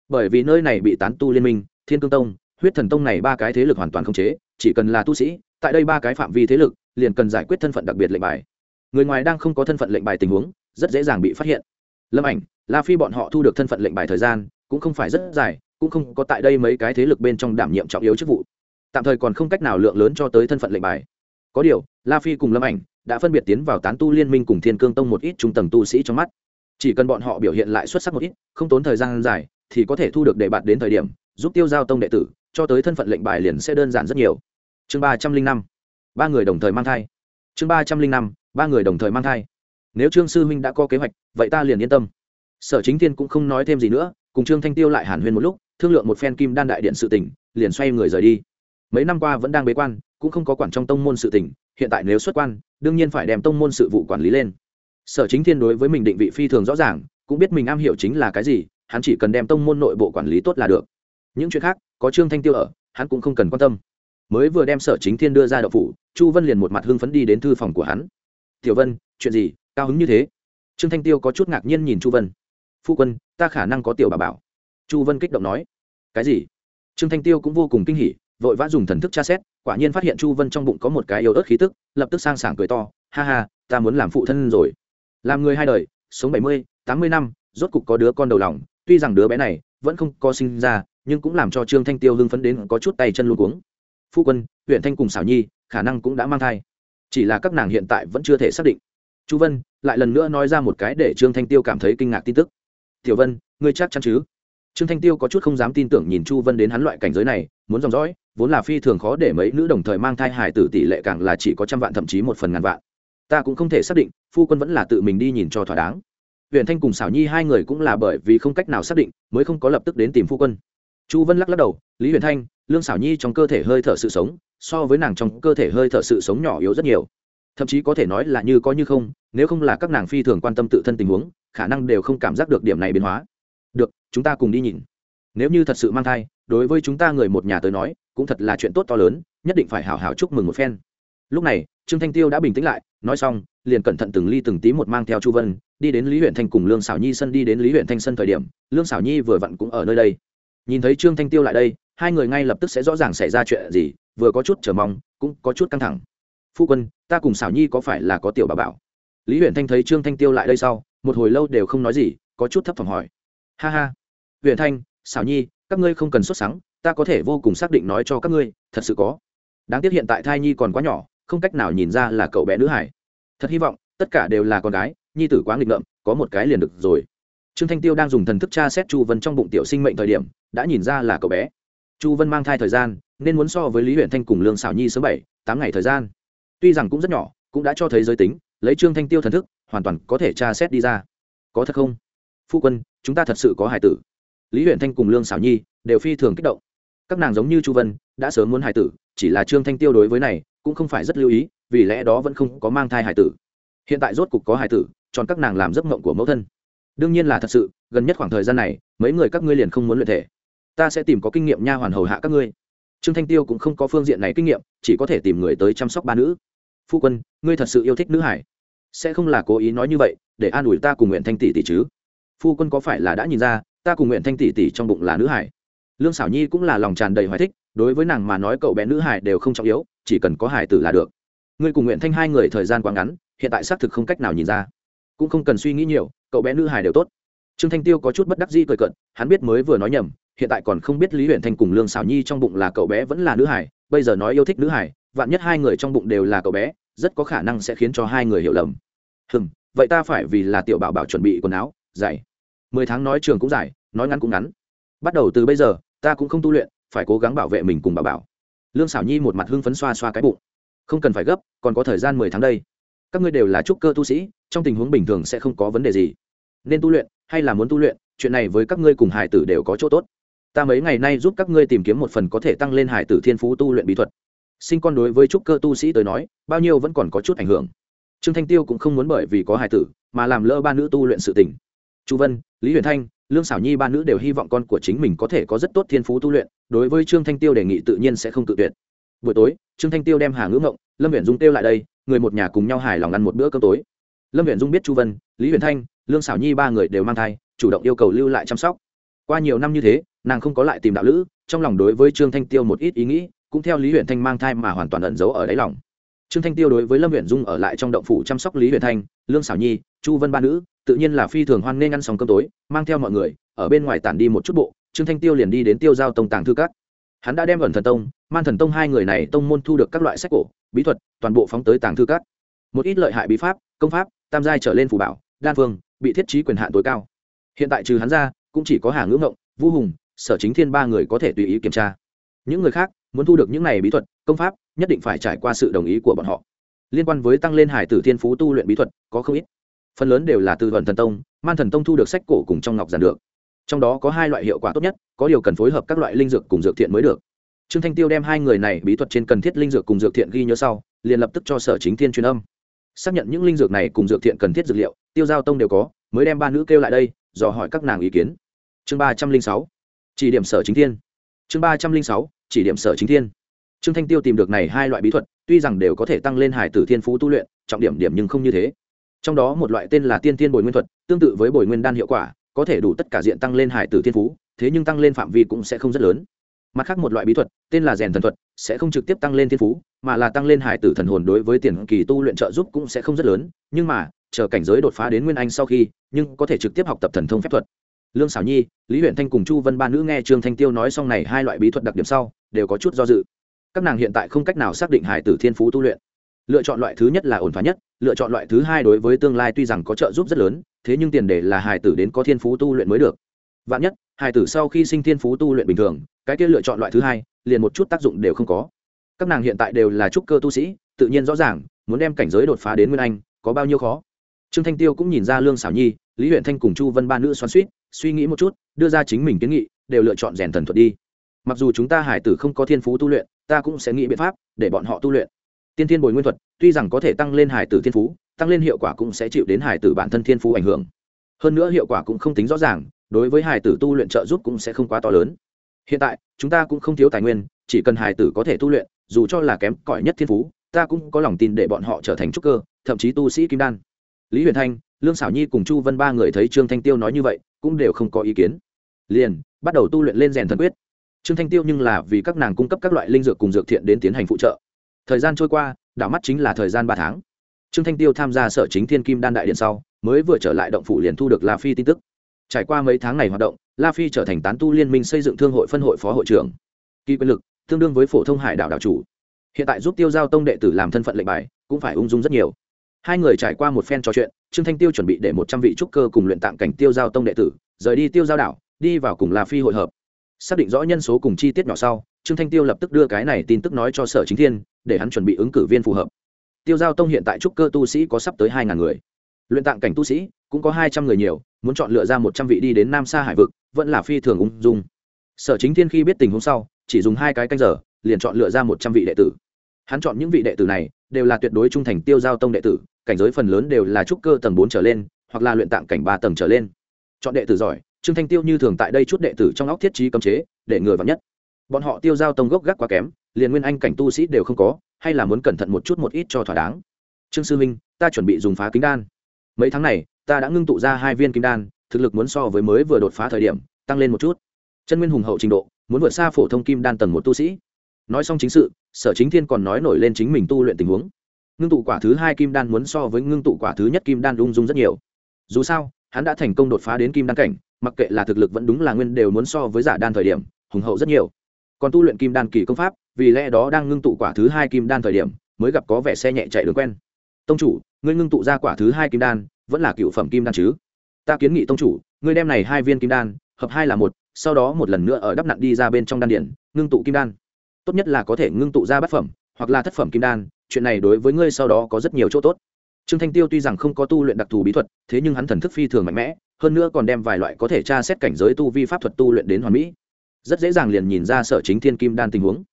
Bởi vì nơi này bị tán tu liên minh, thiên cương tông, huyết thần tông này ba cái thế lực hoàn toàn không chế, chỉ cần là tu sĩ, tại đây ba cái phạm vi thế lực, liền cần giải quyết thân phận đặc biệt lệnh bài. Người ngoài đang không có thân phận lệnh bài tình huống, rất dễ dàng bị phát hiện. Lâm ảnh, la phi bọn họ thu được thân phận lệnh bài thời gian, cũng không phải rất dài, cũng không có tại đây mấy cái thế lực bên trong đảm nhiệm trọng yếu chức vụ. Tạm thời còn không cách nào lượng lớn cho tới thân phận lệnh bài. Có điều, la phi cùng lâm ảnh đã phân biệt tiến vào tán tu liên minh cùng thiên cương tông một ít trung tầng tu sĩ trong mắt. Chỉ cần bọn họ biểu hiện lại xuất sắc một ít, không tốn thời gian dài, thì có thể thu được đề bạt đến thời điểm, giúp tiêu giao tông đệ tử, cho tới thân phận lệnh bài liền sẽ đơn giản rất nhiều. Chương ba trăm linh năm, ba người đồng thời mang thai. Chương ba trăm linh năm, ba người đồng thời mang thai. Nếu trương sư huynh đã có kế hoạch, vậy ta liền yên tâm. Sở chính thiên cũng không nói thêm gì nữa, cùng trương thanh tiêu lại hàn huyên một lúc, thương lượng một phen kim đan đại điện sự tỉnh liền xoay người rời đi. Mấy năm qua vẫn đang bế quan, cũng không có quản trong tông môn sự tỉnh hiện tại nếu xuất quan, đương nhiên phải đem tông môn sự vụ quản lý lên. Sở chính thiên đối với mình định vị phi thường rõ ràng, cũng biết mình am hiểu chính là cái gì, hắn chỉ cần đem tông môn nội bộ quản lý tốt là được. Những chuyện khác, có trương thanh tiêu ở, hắn cũng không cần quan tâm. Mới vừa đem sở chính thiên đưa ra đậu phủ, chu vân liền một mặt hưng phấn đi đến thư phòng của hắn. Tiểu vân, chuyện gì? Cao hứng như thế? Trương thanh tiêu có chút ngạc nhiên nhìn chu vân. Phu quân, ta khả năng có tiểu bà bảo. Chu vân kích động nói. Cái gì? Trương thanh tiêu cũng vô cùng kinh hỉ vội vã dùng thần thức tra xét, quả nhiên phát hiện chu vân trong bụng có một cái yếu ớt khí tức, lập tức sang sảng cười to, ha ha, ta muốn làm phụ thân rồi. Làm người hai đời, sống bảy mươi, tám mươi năm, rốt cục có đứa con đầu lòng, tuy rằng đứa bé này vẫn không có sinh ra, nhưng cũng làm cho trương thanh tiêu hưng phấn đến có chút tay chân luôn cuống. Phu quân, huyện thanh cùng xảo nhi, khả năng cũng đã mang thai. Chỉ là các nàng hiện tại vẫn chưa thể xác định. Chu vân lại lần nữa nói ra một cái để trương thanh tiêu cảm thấy kinh ngạc tin tức. Tiểu vân, ngươi chắc chắn chứ? Trương thanh tiêu có chút không dám tin tưởng nhìn chu vân đến hắn loại cảnh giới này, muốn dòng dõi, vốn là phi thường khó để mấy nữ đồng thời mang thai hải tử tỷ lệ càng là chỉ có trăm vạn thậm chí một phần ngàn vạn. Ta cũng không thể xác định, phu quân vẫn là tự mình đi nhìn cho thỏa đáng. Huyện thanh cùng xảo nhi hai người cũng là bởi vì không cách nào xác định, mới không có lập tức đến tìm phu quân. Chu vân lắc lắc đầu, lý huyền thanh, lương xảo nhi trong cơ thể hơi thở sự sống, so với nàng trong cơ thể hơi thở sự sống nhỏ yếu rất nhiều. Thậm chí có thể nói là như có như không, nếu không là các nàng phi thường quan tâm tự thân tình huống, khả năng đều không cảm giác được điểm này biến hóa chúng ta cùng đi nhìn. Nếu như thật sự mang thai, đối với chúng ta người một nhà tới nói, cũng thật là chuyện tốt to lớn, nhất định phải hào hào chúc mừng một phen. Lúc này, trương thanh tiêu đã bình tĩnh lại, nói xong, liền cẩn thận từng ly từng tí một mang theo chu vân, đi đến lý huyện thanh cùng lương xảo nhi sân, đi đến lý huyện thanh sân thời điểm, lương xảo nhi vừa vặn cũng ở nơi đây. Nhìn thấy trương thanh tiêu lại đây, hai người ngay lập tức sẽ rõ ràng xảy ra chuyện gì, vừa có chút chờ mong, cũng có chút căng thẳng. Phu quân, ta cùng xảo nhi có phải là có tiểu bà bảo? Lý huyện thanh thấy trương thanh tiêu lại đây sau, một hồi lâu đều không nói gì, có chút thấp thỏm hỏi. Ha ha huyện thanh xảo nhi, các ngươi không cần xuất sáng ta có thể vô cùng xác định nói cho các ngươi, thật sự có. Đáng tiếc hiện tại thai nhi còn quá nhỏ, không cách nào nhìn ra là cậu bé nữ hải. Thật hy vọng, tất cả đều là con gái, nhi tử quá nghịch ngợm, có một cái liền được rồi. Trương thanh tiêu đang dùng thần thức tra xét chu vân trong bụng tiểu sinh mệnh thời điểm, đã nhìn ra là cậu bé. Chu vân mang thai thời gian, nên muốn so với lý huyện thanh cùng lương xảo nhi sớm bảy, tám ngày thời gian. Tuy rằng cũng rất nhỏ, cũng đã cho thấy giới tính, lấy trương thanh tiêu thần thức, hoàn toàn có thể tra xét đi ra. Có thật không? Phu quân, chúng ta thật sự có hải tử lý huyện thanh cùng lương xảo nhi đều phi thường kích động. Các nàng giống như chu vân, đã sớm muốn hải tử, chỉ là trương thanh tiêu đối với này cũng không phải rất lưu ý, vì lẽ đó vẫn không có mang thai hải tử. Hiện tại rốt cục có hải tử, chọn các nàng làm giấc mộng của mẫu thân. Đương nhiên là thật sự, gần nhất khoảng thời gian này, mấy người các ngươi liền không muốn luyện thể. Ta sẽ tìm có kinh nghiệm nha hoàn hầu hạ các ngươi. Trương thanh tiêu cũng không có phương diện này kinh nghiệm, chỉ có thể tìm người tới chăm sóc ba nữ. Phu quân, ngươi thật sự yêu thích nữ hải. Sẽ không là cố ý nói như vậy, để an ủi ta cùng nguyện thanh tỷ tỷ chứ. Phu quân có phải là đã nhìn ra ta cùng nguyện thanh tỷ tỷ trong bụng là nữ hải. Lương xảo nhi cũng là lòng tràn đầy hoài thích, đối với nàng mà nói cậu bé nữ hải đều không trọng yếu, chỉ cần có hải tử là được. Ngươi cùng nguyện thanh hai người thời gian quá ngắn, hiện tại xác thực không cách nào nhìn ra. Cũng không cần suy nghĩ nhiều, cậu bé nữ hải đều tốt. Trương thanh tiêu có chút bất đắc dĩ cười cận hắn biết mới vừa nói nhầm, hiện tại còn không biết lý huyện thanh cùng lương xảo nhi trong bụng là cậu bé vẫn là nữ hải, bây giờ nói yêu thích nữ hải, vạn nhất hai người trong bụng đều là cậu bé, rất có khả năng sẽ khiến cho hai người hiểu lầm. Hừm, vậy ta phải vì là tiểu bảo bảo chuẩn bị quần áo dạy mười tháng nói trường cũng dài, nói ngắn cũng ngắn. Bắt đầu từ bây giờ, ta cũng không tu luyện, phải cố gắng bảo vệ mình cùng bảo bảo. Lương xảo nhi một mặt hưng phấn xoa xoa cái bụng. Không cần phải gấp, còn có thời gian mười tháng đây. Các ngươi đều là trúc cơ tu sĩ, trong tình huống bình thường sẽ không có vấn đề gì. Nên tu luyện, hay là muốn tu luyện, chuyện này với các ngươi cùng hải tử đều có chỗ tốt. Ta mấy ngày nay giúp các ngươi tìm kiếm một phần có thể tăng lên hải tử thiên phú tu luyện bí thuật. Sinh con đối với trúc cơ tu sĩ tới nói, bao nhiêu vẫn còn có chút ảnh hưởng. Trương thanh tiêu cũng không muốn bởi vì có hải tử, mà làm lỡ ba nữ tu luyện sự tình chu vân, lý huyền thanh, lương xảo nhi ba nữ đều hy vọng con của chính mình có thể có rất tốt thiên phú tu luyện, đối với trương thanh tiêu đề nghị tự nhiên sẽ không tự tuyệt. Buổi tối, trương thanh tiêu đem hà ngữ ngộng, lâm viện dung tiêu lại đây, người một nhà cùng nhau hài lòng ăn một bữa cơm tối. Lâm viện dung biết chu vân, lý huyền thanh, lương xảo nhi ba người đều mang thai, chủ động yêu cầu lưu lại chăm sóc. Qua nhiều năm như thế, nàng không có lại tìm đạo lữ, trong lòng đối với trương thanh tiêu một ít ý nghĩ, cũng theo lý Huyền thanh mang thai mà hoàn toàn ẩn giấu ở đáy lòng trương thanh tiêu đối với lâm huyện dung ở lại trong động phủ chăm sóc lý huyện thanh, lương xảo nhi, chu vân ba nữ, tự nhiên là phi thường hoan nghênh ăn xong cơm tối, mang theo mọi người, ở bên ngoài tản đi một chút bộ, trương thanh tiêu liền đi đến tiêu giao tông tàng thư các. Hắn đã đem ẩn thần tông, man thần tông hai người này tông môn thu được các loại sách cổ, bí thuật, toàn bộ phóng tới tàng thư các. Một ít lợi hại bí pháp, công pháp, tam giai trở lên phù bảo, đan phương, bị thiết trí quyền hạn tối cao. Hiện tại trừ hắn ra, cũng chỉ có hà ngữ ngộng vũ hùng, sở chính thiên ba người có thể tùy ý kiểm tra. Những người khác, muốn thu được những này bí thuật, công pháp nhất định phải trải qua sự đồng ý của bọn họ. Liên quan với tăng lên hải tử thiên phú tu luyện bí thuật, có không ít. Phần lớn đều là từ vận thần tông, man thần tông thu được sách cổ cùng trong ngọc giản được. Trong đó có hai loại hiệu quả tốt nhất, có điều cần phối hợp các loại linh dược cùng dược thiện mới được. Trương thanh tiêu đem hai người này bí thuật trên cần thiết linh dược cùng dược thiện ghi nhớ sau, liền lập tức cho sở chính thiên truyền âm. Xác nhận những linh dược này cùng dược thiện cần thiết dược liệu, tiêu giao tông đều có, mới đem ba nữ kêu lại đây, dò hỏi các nàng ý kiến. Chương ba trăm linh sáu, chỉ điểm sở chính thiên. Chương ba trăm linh sáu, chỉ điểm sở chính thiên trương thanh tiêu tìm được này hai loại bí thuật, tuy rằng đều có thể tăng lên hải tử thiên phú tu luyện, trọng điểm điểm nhưng không như thế. Trong đó một loại tên là tiên tiên bồi nguyên thuật, tương tự với bồi nguyên đan hiệu quả, có thể đủ tất cả diện tăng lên hải tử thiên phú, thế nhưng tăng lên phạm vi cũng sẽ không rất lớn. Mặt khác một loại bí thuật, tên là rèn thần thuật, sẽ không trực tiếp tăng lên thiên phú, mà là tăng lên hải tử thần hồn đối với tiền kỳ tu luyện trợ giúp cũng sẽ không rất lớn, nhưng mà, chờ cảnh giới đột phá đến nguyên anh sau khi, nhưng có thể trực tiếp học tập thần thông phép thuật. Lương xảo nhi, lý huyện thanh cùng chu vân ba nữ nghe trương thanh tiêu nói xong này hai loại bí thuật đặc điểm sau, đều có chút do dự các nàng hiện tại không cách nào xác định hải tử thiên phú tu luyện. Lựa chọn loại thứ nhất là ổn thỏa nhất, lựa chọn loại thứ hai đối với tương lai tuy rằng có trợ giúp rất lớn, thế nhưng tiền đề là hải tử đến có thiên phú tu luyện mới được. Vạn nhất, hải tử sau khi sinh thiên phú tu luyện bình thường, cái kia lựa chọn loại thứ hai, liền một chút tác dụng đều không có. Các nàng hiện tại đều là trúc cơ tu sĩ, tự nhiên rõ ràng, muốn đem cảnh giới đột phá đến nguyên anh, có bao nhiêu khó. Trương thanh tiêu cũng nhìn ra lương xảo nhi, lý huyện thanh cùng chu vân ba nữ xoắn suýt suy nghĩ một chút, đưa ra chính mình kiến nghị, đều lựa chọn rèn thần thuật đi mặc dù chúng ta hải tử không có thiên phú tu luyện, ta cũng sẽ nghĩ biện pháp để bọn họ tu luyện. Tiên thiên bồi nguyên thuật, tuy rằng có thể tăng lên hải tử thiên phú, tăng lên hiệu quả cũng sẽ chịu đến hải tử bản thân thiên phú ảnh hưởng. Hơn nữa hiệu quả cũng không tính rõ ràng, đối với hải tử tu luyện trợ giúp cũng sẽ không quá to lớn. Hiện tại, chúng ta cũng không thiếu tài nguyên, chỉ cần hải tử có thể tu luyện, dù cho là kém cỏi nhất thiên phú, ta cũng có lòng tin để bọn họ trở thành trúc cơ, thậm chí tu sĩ kim đan. Lý huyền thanh, lương xảo nhi cùng chu vân ba người thấy trương thanh tiêu nói như vậy, cũng đều không có ý kiến. Liền, bắt đầu tu luyện lên rèn thần quyết trương thanh tiêu nhưng là vì các nàng cung cấp các loại linh dược cùng dược thiện đến tiến hành phụ trợ. Thời gian trôi qua, đảo mắt chính là thời gian ba tháng. Trương thanh tiêu tham gia sở chính thiên kim đan đại điện sau, mới vừa trở lại động phủ liền thu được la phi tin tức. Trải qua mấy tháng này hoạt động, la phi trở thành tán tu liên minh xây dựng thương hội phân hội phó hội trưởng. Kỳ quyền lực, tương đương với phổ thông hải đảo đảo chủ. Hiện tại giúp tiêu giao tông đệ tử làm thân phận lệnh bài, cũng phải ung dung rất nhiều. Hai người trải qua một phen trò chuyện, trương thanh tiêu chuẩn bị để một trăm vị trúc cơ cùng luyện tạm cảnh tiêu giao tông đệ tử, rời đi tiêu giao đảo, đi vào cùng la phi hội hợp xác định rõ nhân số cùng chi tiết nhỏ sau, trương thanh tiêu lập tức đưa cái này tin tức nói cho sở chính thiên, để hắn chuẩn bị ứng cử viên phù hợp. Tiêu giao tông hiện tại trúc cơ tu sĩ có sắp tới hai ngàn người. Luyện tạng cảnh tu sĩ cũng có hai trăm người nhiều, muốn chọn lựa ra một trăm vị đi đến nam xa hải vực, vẫn là phi thường ung dung. Sở chính thiên khi biết tình huống sau, chỉ dùng hai cái canh giờ, liền chọn lựa ra một trăm vị đệ tử. Hắn chọn những vị đệ tử này, đều là tuyệt đối trung thành tiêu giao tông đệ tử, cảnh giới phần lớn đều là trúc cơ tầng bốn trở lên, hoặc là luyện tạng cảnh ba tầng trở lên. Chọn đệ tử giỏi trương thanh tiêu như thường tại đây chút đệ tử trong óc thiết trí cấm chế, để người vắn nhất. Bọn họ tiêu giao tông gốc gác quá kém, liền nguyên anh cảnh tu sĩ đều không có, hay là muốn cẩn thận một chút một ít cho thỏa đáng. Trương sư minh, ta chuẩn bị dùng phá kính đan. Mấy tháng này, ta đã ngưng tụ ra hai viên kim đan, thực lực muốn so với mới vừa đột phá thời điểm, tăng lên một chút. Chân nguyên hùng hậu trình độ, muốn vượt xa phổ thông kim đan tầng một tu sĩ. Nói xong chính sự, sở chính thiên còn nói nổi lên chính mình tu luyện tình huống. Ngưng tụ quả thứ hai kim đan muốn so với ngưng tụ quả thứ nhất kim đan lung dung rất nhiều. Dù sao, hắn đã thành công đột phá đến kim đan cảnh mặc kệ là thực lực vẫn đúng là nguyên đều muốn so với giả đan thời điểm, hùng hậu rất nhiều. Còn tu luyện kim đan kỳ công pháp, vì lẽ đó đang ngưng tụ quả thứ hai kim đan thời điểm, mới gặp có vẻ xe nhẹ chạy đường quen. Tông chủ, ngươi ngưng tụ ra quả thứ hai kim đan, vẫn là cựu phẩm kim đan chứ? Ta kiến nghị tông chủ, ngươi đem này hai viên kim đan, hợp hai là một, sau đó một lần nữa ở đắp nặn đi ra bên trong đan điện ngưng tụ kim đan. Tốt nhất là có thể ngưng tụ ra bát phẩm, hoặc là thất phẩm kim đan, chuyện này đối với ngươi sau đó có rất nhiều chỗ tốt trương thanh tiêu tuy rằng không có tu luyện đặc thù bí thuật, thế nhưng hắn thần thức phi thường mạnh mẽ, hơn nữa còn đem vài loại có thể tra xét cảnh giới tu vi pháp thuật tu luyện đến hoàn mỹ. Rất dễ dàng liền nhìn ra sở chính thiên kim đan tình huống.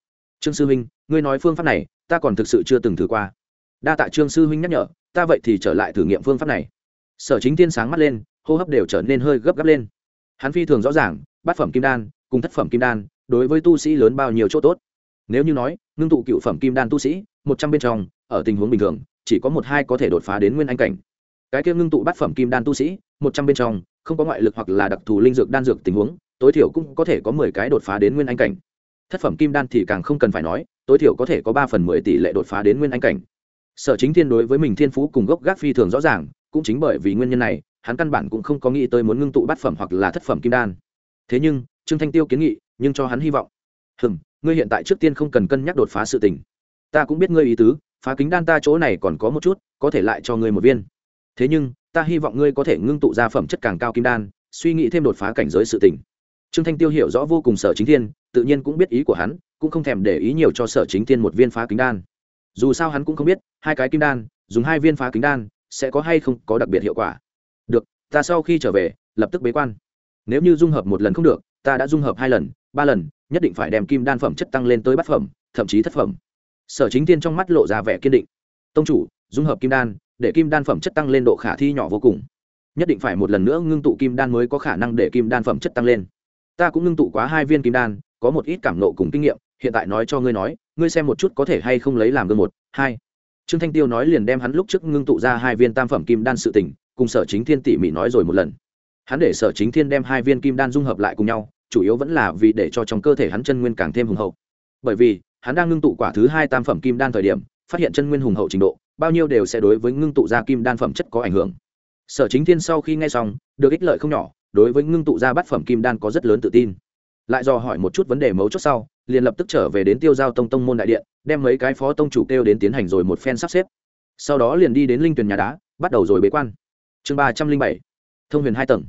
Trương sư huynh, ngươi nói phương pháp này, ta còn thực sự chưa từng thử qua. Đa tạ trương sư huynh nhắc nhở, ta vậy thì trở lại thử nghiệm phương pháp này. Sở chính thiên sáng mắt lên, hô hấp đều trở nên hơi gấp gáp lên. Hắn phi thường rõ ràng, bát phẩm kim đan cùng thất phẩm kim đan đối với tu sĩ lớn bao nhiêu chỗ tốt. Nếu như nói, ngưng tụ cựu phẩm kim đan tu sĩ, một trăm bên trong, ở tình huống bình thường chỉ có một hai có thể đột phá đến nguyên anh cảnh. Cái kia ngưng tụ bát phẩm kim đan tu sĩ, một trăm bên trong, không có ngoại lực hoặc là đặc thù linh dược đan dược tình huống, tối thiểu cũng có thể có mười cái đột phá đến nguyên anh cảnh. Thất phẩm kim đan thì càng không cần phải nói, tối thiểu có thể có ba phần mười tỷ lệ đột phá đến nguyên anh cảnh. Sở chính thiên đối với mình thiên phú cùng gốc gác phi thường rõ ràng, cũng chính bởi vì nguyên nhân này, hắn căn bản cũng không có nghĩ tới muốn ngưng tụ bát phẩm hoặc là thất phẩm kim đan. Thế nhưng, trương thanh tiêu kiến nghị, nhưng cho hắn hy vọng. Hừng ngươi hiện tại trước tiên không cần cân nhắc đột phá sự tình. Ta cũng biết ngươi ý tứ phá kính đan ta chỗ này còn có một chút, có thể lại cho ngươi một viên. Thế nhưng, ta hy vọng ngươi có thể ngưng tụ ra phẩm chất càng cao kim đan, suy nghĩ thêm đột phá cảnh giới sự tình. Trương thanh tiêu hiểu rõ vô cùng sở chính thiên, tự nhiên cũng biết ý của hắn, cũng không thèm để ý nhiều cho sở chính thiên một viên phá kính đan. Dù sao hắn cũng không biết, hai cái kim đan, dùng hai viên phá kính đan, sẽ có hay không có đặc biệt hiệu quả. Được, ta sau khi trở về, lập tức bế quan. Nếu như dung hợp một lần không được, ta đã dung hợp hai lần, ba lần, nhất định phải đem kim đan phẩm chất tăng lên tới bát phẩm, thậm chí thất phẩm sở chính tiên trong mắt lộ ra vẻ kiên định. Tông chủ dung hợp kim đan để kim đan phẩm chất tăng lên độ khả thi nhỏ vô cùng. Nhất định phải một lần nữa ngưng tụ kim đan mới có khả năng để kim đan phẩm chất tăng lên. Ta cũng ngưng tụ quá hai viên kim đan có một ít cảm nộ cùng kinh nghiệm hiện tại nói cho ngươi nói ngươi xem một chút có thể hay không lấy làm gương một hai. Trương thanh tiêu nói liền đem hắn lúc trước ngưng tụ ra hai viên tam phẩm kim đan sự tình, cùng sở chính thiên tỉ mỉ nói rồi một lần. Hắn để sở chính thiên đem hai viên kim đan dung hợp lại cùng nhau chủ yếu vẫn là vì để cho trong cơ thể hắn chân nguyên càng thêm hùng hậu. Bởi vì hắn đang ngưng tụ quả thứ hai tam phẩm kim đan thời điểm, phát hiện chân nguyên hùng hậu trình độ, bao nhiêu đều sẽ đối với ngưng tụ ra kim đan phẩm chất có ảnh hưởng. Sở chính thiên sau khi nghe xong, được ích lợi không nhỏ, đối với ngưng tụ ra bát phẩm kim đan có rất lớn tự tin. Lại do hỏi một chút vấn đề mấu chốt sau, liền lập tức trở về đến tiêu giao tông tông môn đại điện, đem mấy cái phó tông chủ kêu đến tiến hành rồi một phen sắp xếp. Sau đó liền đi đến linh tuyền nhà đá, bắt đầu rồi bế quan. Chương ba trăm linh bảy, thông huyền hai tầng.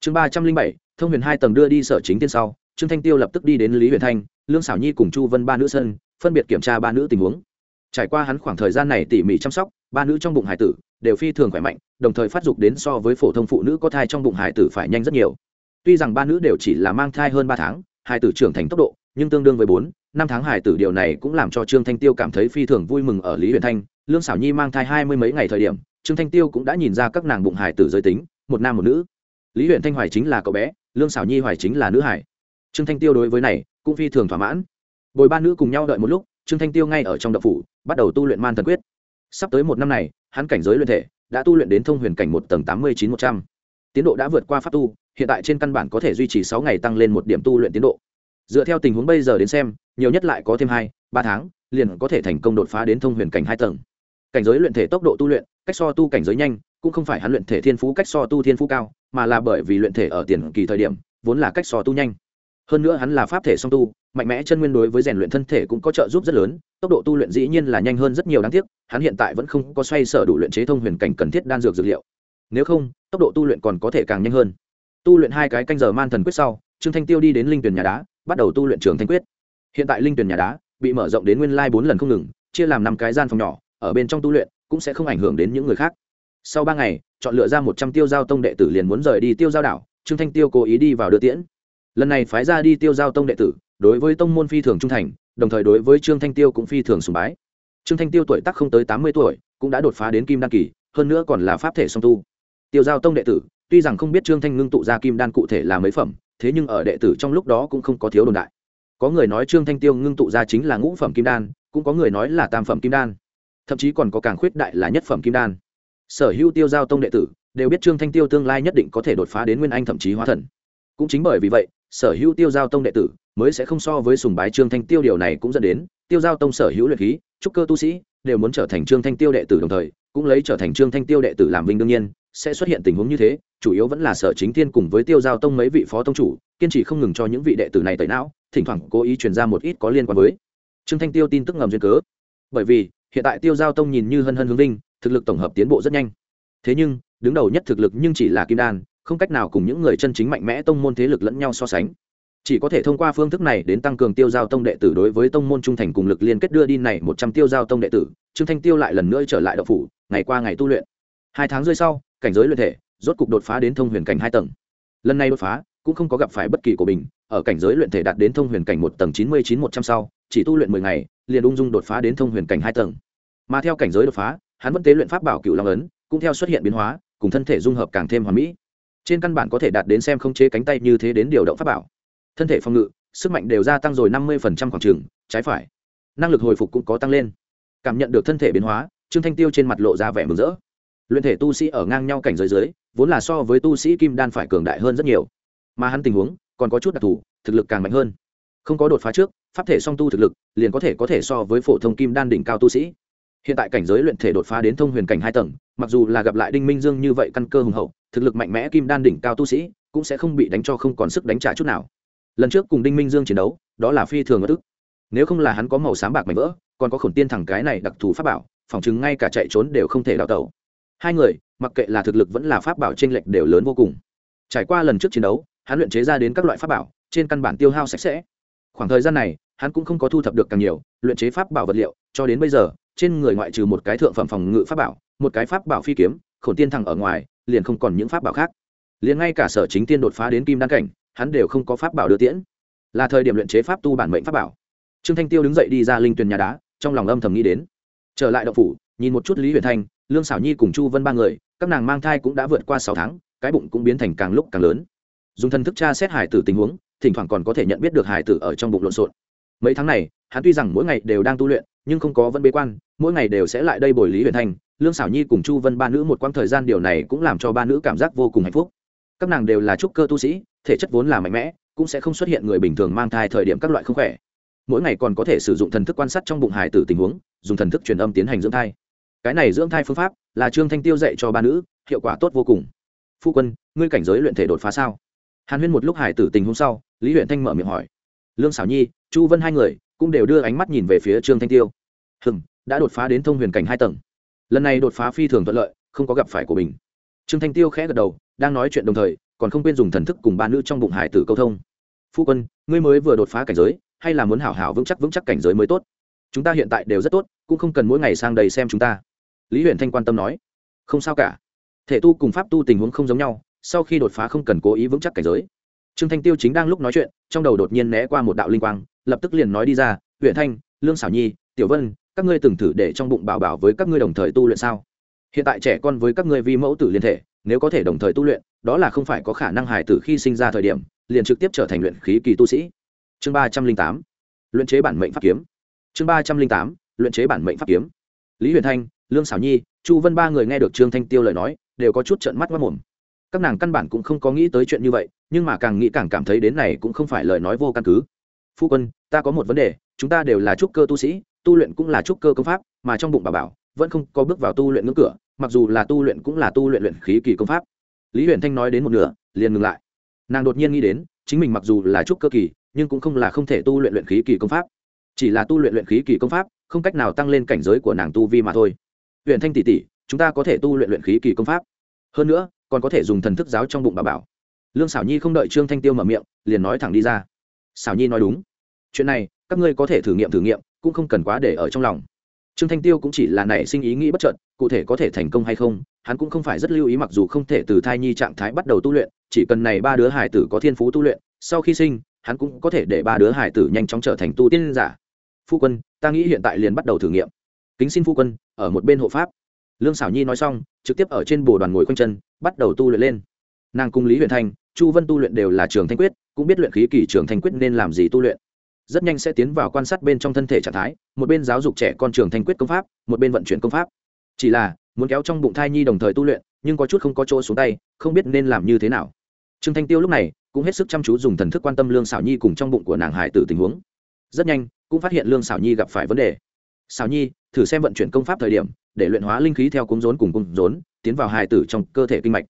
Chương ba trăm linh bảy, thông huyền hai tầng đưa đi sở chính tiên sau trương thanh tiêu lập tức đi đến lý huyền thanh, lương xảo nhi cùng chu vân ba nữ sân, phân biệt kiểm tra ba nữ tình huống. Trải qua hắn khoảng thời gian này tỉ mỉ chăm sóc, ba nữ trong bụng hải tử đều phi thường khỏe mạnh, đồng thời phát dục đến so với phổ thông phụ nữ có thai trong bụng hải tử phải nhanh rất nhiều. Tuy rằng ba nữ đều chỉ là mang thai hơn ba tháng, hải tử trưởng thành tốc độ nhưng tương đương với bốn, năm tháng hải tử điều này cũng làm cho trương thanh tiêu cảm thấy phi thường vui mừng ở lý huyền thanh. Lương xảo nhi mang thai hai mươi mấy ngày thời điểm, trương thanh tiêu cũng đã nhìn ra các nàng bụng hải tử giới tính, một nam một nữ. Lý huyện thanh hoài chính là cậu bé, lương xảo nhi hoài chính là nữ hải trương thanh tiêu đối với này cũng phi thường thỏa mãn. Bồi ba nữ cùng nhau đợi một lúc, trương thanh tiêu ngay ở trong đậu phủ, bắt đầu tu luyện man thần quyết. Sắp tới một năm này, hắn cảnh giới luyện thể đã tu luyện đến thông huyền cảnh một tầng tám mươi chín một trăm. Tiến độ đã vượt qua pháp tu, hiện tại trên căn bản có thể duy trì sáu ngày tăng lên một điểm tu luyện tiến độ. Dựa theo tình huống bây giờ đến xem, nhiều nhất lại có thêm hai, ba tháng, liền có thể thành công đột phá đến thông huyền cảnh hai tầng. Cảnh giới luyện thể tốc độ tu luyện, cách so tu cảnh giới nhanh, cũng không phải hắn luyện thể thiên phú cách so tu thiên phú cao, mà là bởi vì luyện thể ở tiền kỳ thời điểm, vốn là cách so tu nhanh hơn nữa hắn là pháp thể song tu, mạnh mẽ chân nguyên đối với rèn luyện thân thể cũng có trợ giúp rất lớn, tốc độ tu luyện dĩ nhiên là nhanh hơn rất nhiều đáng tiếc, hắn hiện tại vẫn không có xoay sở đủ luyện chế thông huyền cảnh cần thiết đan dược dược liệu. Nếu không, tốc độ tu luyện còn có thể càng nhanh hơn. Tu luyện hai cái canh giờ man thần quyết sau, trương thanh tiêu đi đến linh tuyển nhà đá, bắt đầu tu luyện trường thanh quyết. Hiện tại linh tuyển nhà đá bị mở rộng đến nguyên lai bốn lần không ngừng, chia làm năm cái gian phòng nhỏ, ở bên trong tu luyện cũng sẽ không ảnh hưởng đến những người khác. Sau ba ngày, chọn lựa ra một trăm tiêu giao tông đệ tử liền muốn rời đi tiêu giao đảo, trương thanh tiêu cố ý đi vào đưa tiễn lần này phái ra đi tiêu giao tông đệ tử, đối với tông môn phi thường trung thành, đồng thời đối với trương thanh tiêu cũng phi thường sùng bái. Trương thanh tiêu tuổi tác không tới tám mươi tuổi, cũng đã đột phá đến kim đan kỳ, hơn nữa còn là pháp thể song tu. Tiêu giao tông đệ tử, tuy rằng không biết trương thanh ngưng tụ ra kim đan cụ thể là mấy phẩm, thế nhưng ở đệ tử trong lúc đó cũng không có thiếu đồn đại. Có người nói trương thanh tiêu ngưng tụ ra chính là ngũ phẩm kim đan, cũng có người nói là tam phẩm kim đan. Thậm chí còn có càng khuyết đại là nhất phẩm kim đan. Sở hữu tiêu giao tông đệ tử, đều biết trương thanh tiêu tương lai nhất định có thể đột phá đến nguyên anh thậm chí hóa thần. Cũng chính bởi vì vậy sở hữu tiêu giao tông đệ tử mới sẽ không so với sùng bái trương thanh tiêu điều này cũng dẫn đến tiêu giao tông sở hữu luyện khí, trúc cơ tu sĩ đều muốn trở thành trương thanh tiêu đệ tử đồng thời, cũng lấy trở thành trương thanh tiêu đệ tử làm vinh đương nhiên, sẽ xuất hiện tình huống như thế, chủ yếu vẫn là sở chính thiên cùng với tiêu giao tông mấy vị phó tông chủ, kiên trì không ngừng cho những vị đệ tử này tẩy não, thỉnh thoảng cố ý truyền ra một ít có liên quan với trương thanh tiêu tin tức ngầm duyên cớ. Bởi vì, hiện tại tiêu giao tông nhìn như hân hân hướng vinh, thực lực tổng hợp tiến bộ rất nhanh. Thế nhưng, đứng đầu nhất thực lực nhưng chỉ là kim đan không cách nào cùng những người chân chính mạnh mẽ tông môn thế lực lẫn nhau so sánh. Chỉ có thể thông qua phương thức này đến tăng cường tiêu giao tông đệ tử đối với tông môn trung thành cùng lực liên kết đưa đi này một trăm tiêu giao tông đệ tử, trương thanh tiêu lại lần nữa trở lại đậu phủ, ngày qua ngày tu luyện. Hai tháng rơi sau, cảnh giới luyện thể, rốt cục đột phá đến thông huyền cảnh hai tầng. Lần này đột phá, cũng không có gặp phải bất kỳ của mình ở cảnh giới luyện thể đạt đến thông huyền cảnh một tầng chín mươi chín một trăm sau, chỉ tu luyện mười ngày, liền ung dung đột phá đến thông huyền cảnh hai tầng. Mà theo cảnh giới đột phá, hắn vẫn tế luyện pháp bảo cựu long ấn, cũng theo xuất hiện biến hóa, cùng thân thể dung hợp càng thêm hoàn mỹ trên căn bản có thể đạt đến xem không chế cánh tay như thế đến điều động pháp bảo. Thân thể phòng ngự, sức mạnh đều gia tăng rồi năm mươi khoảng trường, trái phải. Năng lực hồi phục cũng có tăng lên. Cảm nhận được thân thể biến hóa, trương thanh tiêu trên mặt lộ ra vẻ mừng rỡ. Luyện thể tu sĩ ở ngang nhau cảnh giới dưới, vốn là so với tu sĩ kim đan phải cường đại hơn rất nhiều. Mà hắn tình huống, còn có chút đặc thù, thực lực càng mạnh hơn. Không có đột phá trước, pháp thể song tu thực lực, liền có thể có thể so với phổ thông kim đan đỉnh cao tu sĩ. Hiện tại cảnh giới luyện thể đột phá đến thông huyền cảnh hai tầng, mặc dù là gặp lại đinh minh dương như vậy căn cơ hùng hậu thực lực mạnh mẽ kim đan đỉnh cao tu sĩ, cũng sẽ không bị đánh cho không còn sức đánh trả chút nào. Lần trước cùng đinh minh dương chiến đấu, đó là phi thường ở ức nếu không là hắn có màu xám bạc mảnh vỡ, còn có khổn tiên thẳng cái này đặc thù pháp bảo phỏng chứng ngay cả chạy trốn đều không thể đào tẩu. Hai người, mặc kệ là thực lực vẫn là pháp bảo t r ê n lệch đều lớn vô cùng. Trải qua lần trước chiến đấu, hắn luyện chế ra đến các loại pháp bảo, trên căn bản tiêu hao sạch sẽ. Khoảng thời gian này, hắn cũng không có thu thập được càng nhiều, luyện chế pháp bảo vật liệu, cho đến bây giờ, trên người ngoại trừ một cái thượng phẩm phòng ngự pháp bảo, một cái pháp bảo phi kiếm, khổn tiên thẳng ở ngoài liền không còn những pháp bảo khác. Liền ngay cả sở chính tiên đột phá đến kim đan cảnh, hắn đều không có pháp bảo đưa tiễn. Là thời điểm luyện chế pháp tu bản mệnh pháp bảo. Trương thanh tiêu đứng dậy đi ra linh tuyền nhà đá, trong lòng âm thầm nghĩ đến. Trở lại đậu phủ, nhìn một chút lý huyền thanh, lương xảo nhi cùng chu vân ba người, các nàng mang thai cũng đã vượt qua sáu tháng, cái bụng cũng biến thành càng lúc càng lớn. Dùng thân thức tra xét hải tử tình huống, thỉnh thoảng còn có thể nhận biết được hải tử ở trong bụng lộn xộn. Mấy tháng này, hắn tuy rằng mỗi ngày đều đang tu luyện, nhưng không có vẫn bế quan, mỗi ngày đều sẽ lại đây bồi lý huyền thanh lương xảo nhi cùng chu vân ba nữ một quãng thời gian điều này cũng làm cho ba nữ cảm giác vô cùng hạnh phúc. Các nàng đều là trúc cơ tu sĩ, thể chất vốn là mạnh mẽ, cũng sẽ không xuất hiện người bình thường mang thai thời điểm các loại không khỏe. Mỗi ngày còn có thể sử dụng thần thức quan sát trong bụng hải tử tình huống, dùng thần thức truyền âm tiến hành dưỡng thai. Cái này dưỡng thai phương pháp là trương thanh tiêu dạy cho ba nữ, hiệu quả tốt vô cùng. Phu quân, ngươi cảnh giới luyện thể đột phá sao? Hàn huyên một lúc hải tử tình hôm sau, lý huyện thanh mở miệng hỏi. Lương xảo nhi, chu vân hai người cũng đều đưa ánh mắt nhìn về phía trương thanh tiêu. Hừng đã đột phá đến thông huyền cảnh hai tầng lần này đột phá phi thường thuận lợi, không có gặp phải của mình. Trương thanh tiêu khẽ gật đầu, đang nói chuyện đồng thời, còn không quên dùng thần thức cùng ba nữ trong bụng hải tử câu thông. Phu quân, ngươi mới vừa đột phá cảnh giới, hay là muốn hảo hảo vững chắc vững chắc cảnh giới mới tốt? Chúng ta hiện tại đều rất tốt, cũng không cần mỗi ngày sang đây xem chúng ta. Lý huyền thanh quan tâm nói. Không sao cả. Thể tu cùng pháp tu tình huống không giống nhau, sau khi đột phá không cần cố ý vững chắc cảnh giới. Trương thanh tiêu chính đang lúc nói chuyện, trong đầu đột nhiên né qua một đạo linh quang, lập tức liền nói đi ra huyện thanh, lương xảo nhi, tiểu vân các ngươi từng thử để trong bụng bảo bảo với các ngươi đồng thời tu luyện sao? Hiện tại trẻ con với các ngươi vi mẫu tử liên thể, nếu có thể đồng thời tu luyện, đó là không phải có khả năng hài tử khi sinh ra thời điểm, liền trực tiếp trở thành luyện khí kỳ tu sĩ. Chương ba trăm linh tám, luyện chế bản mệnh pháp kiếm. Chương ba trăm linh tám, luyện chế bản mệnh pháp kiếm. Lý huyền thanh, lương xảo nhi, chu vân ba người nghe được trương thanh tiêu lời nói, đều có chút trợn mắt mất mồm. Các nàng căn bản cũng không có nghĩ tới chuyện như vậy, nhưng mà càng nghĩ càng cảm thấy đến này cũng không phải lời nói vô căn cứ. Phu quân, ta có một vấn đề, chúng ta đều là trúc cơ tu sĩ tu luyện cũng là trúc cơ công pháp, mà trong bụng bà bảo, vẫn không có bước vào tu luyện ngưỡng cửa, mặc dù là tu luyện cũng là tu luyện luyện khí kỳ công pháp. Lý huyền thanh nói đến một nửa, liền ngừng lại. Nàng đột nhiên nghĩ đến, chính mình mặc dù là trúc cơ kỳ, nhưng cũng không là không thể tu luyện luyện khí kỳ công pháp. Chỉ là tu luyện luyện khí kỳ công pháp, không cách nào tăng lên cảnh giới của nàng tu vi mà thôi. Huyền thanh tỷ tỷ, chúng ta có thể tu luyện luyện khí kỳ công pháp. Hơn nữa, còn có thể dùng thần thức giáo trong bụng bà bảo. Lương xảo nhi không đợi trương thanh tiêu mở miệng, liền nói thẳng đi ra. Xảo nhi nói đúng. Chuyện này, các ngươi có thể thử nghiệm thử nghiệm cũng không cần quá để ở trong lòng. Trương thanh tiêu cũng chỉ là nảy sinh ý nghĩ bất trợn cụ thể có thể thành công hay không, hắn cũng không phải rất lưu ý mặc dù không thể từ thai nhi trạng thái bắt đầu tu luyện, chỉ cần này ba đứa hải tử có thiên phú tu luyện, sau khi sinh, hắn cũng có thể để ba đứa hải tử nhanh chóng trở thành tu tiên giả. Phu quân, ta nghĩ hiện tại liền bắt đầu thử nghiệm. Kính xin phu quân, ở một bên hộ pháp. Lương xảo nhi nói xong, trực tiếp ở trên bồ đoàn ngồi quanh chân, bắt đầu tu luyện lên. Nàng cung lý Huyền thanh chu vân tu luyện đều là trường thanh quyết, cũng biết luyện khí kỳ trường thanh quyết nên làm gì tu luyện rất nhanh sẽ tiến vào quan sát bên trong thân thể trạng thái, một bên giáo dục trẻ con trường thanh quyết công pháp, một bên vận chuyển công pháp. Chỉ là, muốn kéo trong bụng thai nhi đồng thời tu luyện, nhưng có chút không có chỗ xuống tay, không biết nên làm như thế nào. Trương thanh tiêu lúc này cũng hết sức chăm chú dùng thần thức quan tâm lương xảo nhi cùng trong bụng của nàng hải tử tình huống. Rất nhanh, cũng phát hiện lương xảo nhi gặp phải vấn đề. Xảo nhi, thử xem vận chuyển công pháp thời điểm, để luyện hóa linh khí theo cúng rốn cùng cúng rốn tiến vào Hải tử trong cơ thể kinh mạch.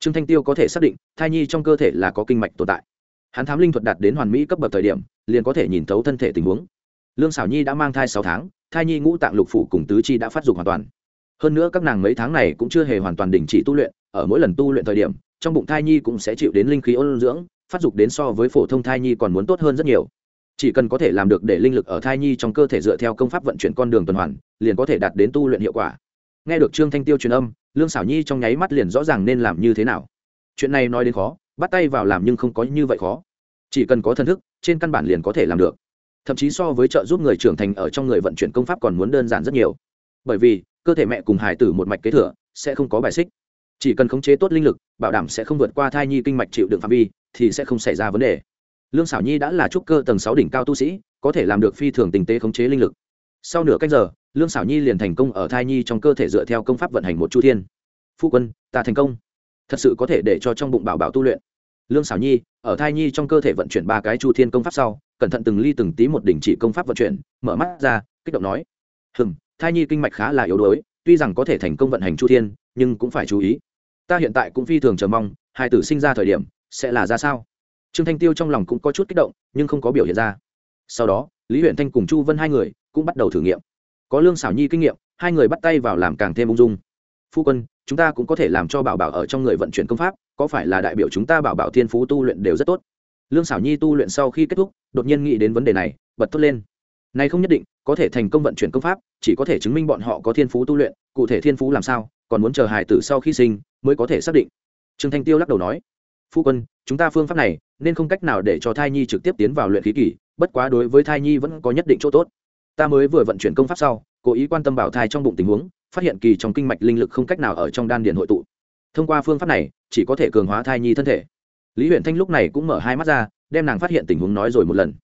Trương thanh tiêu có thể xác định, thai nhi trong cơ thể là có kinh mạch tồn tại hắn thám linh thuật đạt đến hoàn mỹ cấp bậc thời điểm, liền có thể nhìn thấu thân thể tình huống. Lương xảo nhi đã mang thai sáu tháng, thai nhi ngũ tạng lục phủ cùng tứ chi đã phát dục hoàn toàn. Hơn nữa các nàng mấy tháng này cũng chưa hề hoàn toàn đình chỉ tu luyện, ở mỗi lần tu luyện thời điểm, trong bụng thai nhi cũng sẽ chịu đến linh khí ôn dưỡng, phát dục đến so với phổ thông thai nhi còn muốn tốt hơn rất nhiều. Chỉ cần có thể làm được để linh lực ở thai nhi trong cơ thể dựa theo công pháp vận chuyển con đường tuần hoàn, liền có thể đạt đến tu luyện hiệu quả. Nghe được trương thanh tiêu truyền âm, lương xảo nhi trong nháy mắt liền rõ ràng nên làm như thế nào. Chuyện này nói đến khó bắt tay vào làm nhưng không có như vậy khó. Chỉ cần có thân thức, trên căn bản liền có thể làm được. Thậm chí so với trợ giúp người trưởng thành ở trong người vận chuyển công pháp còn muốn đơn giản rất nhiều. Bởi vì, cơ thể mẹ cùng hải tử một mạch kế thừa, sẽ không có bài xích. Chỉ cần khống chế tốt linh lực, bảo đảm sẽ không vượt qua thai nhi kinh mạch chịu đựng phạm vi, thì sẽ không xảy ra vấn đề. Lương xảo nhi đã là trúc cơ tầng sáu đỉnh cao tu sĩ, có thể làm được phi thường tình tế khống chế linh lực. Sau nửa cách giờ, lương xảo nhi liền thành công ở thai nhi trong cơ thể dựa theo công pháp vận hành một chu thiên. Phụ quân, ta thành công thật sự có thể để cho trong bụng bảo bảo tu luyện. Lương xảo nhi, ở thai nhi trong cơ thể vận chuyển ba cái chu thiên công pháp sau, cẩn thận từng ly từng tí một đỉnh chỉ công pháp vận chuyển, mở mắt ra, kích động nói hừng thai nhi kinh mạch khá là yếu đuối, tuy rằng có thể thành công vận hành chu thiên, nhưng cũng phải chú ý. Ta hiện tại cũng phi thường chờ mong, hai tử sinh ra thời điểm, sẽ là ra sao? Trương thanh tiêu trong lòng cũng có chút kích động, nhưng không có biểu hiện ra. Sau đó, lý huyện thanh cùng chu vân hai người cũng bắt đầu thử nghiệm. Có lương xảo nhi kinh nghiệm, hai người bắt tay vào làm càng thêm ung dung. Phu quân chúng ta cũng có thể làm cho bảo bảo ở trong người vận chuyển công pháp, có phải là đại biểu chúng ta bảo bảo thiên phú tu luyện đều rất tốt? Lương xảo nhi tu luyện sau khi kết thúc, đột nhiên nghĩ đến vấn đề này, bật thốt lên. Này không nhất định, có thể thành công vận chuyển công pháp, chỉ có thể chứng minh bọn họ có thiên phú tu luyện, cụ thể thiên phú làm sao, còn muốn chờ hài tử sau khi sinh mới có thể xác định. Trương thanh tiêu lắc đầu nói, phu quân, chúng ta phương pháp này nên không cách nào để cho thai nhi trực tiếp tiến vào luyện khí kỷ bất quá đối với thai nhi vẫn có nhất định chỗ tốt. Ta mới vừa vận chuyển công pháp sau, cố ý quan tâm bảo thai trong bụng tình huống phát hiện kỳ trong kinh mạch linh lực không cách nào ở trong đan điền hội tụ. Thông qua phương pháp này, chỉ có thể cường hóa thai nhi thân thể. Lý huyện thanh lúc này cũng mở hai mắt ra, đem nàng phát hiện tình huống nói rồi một lần.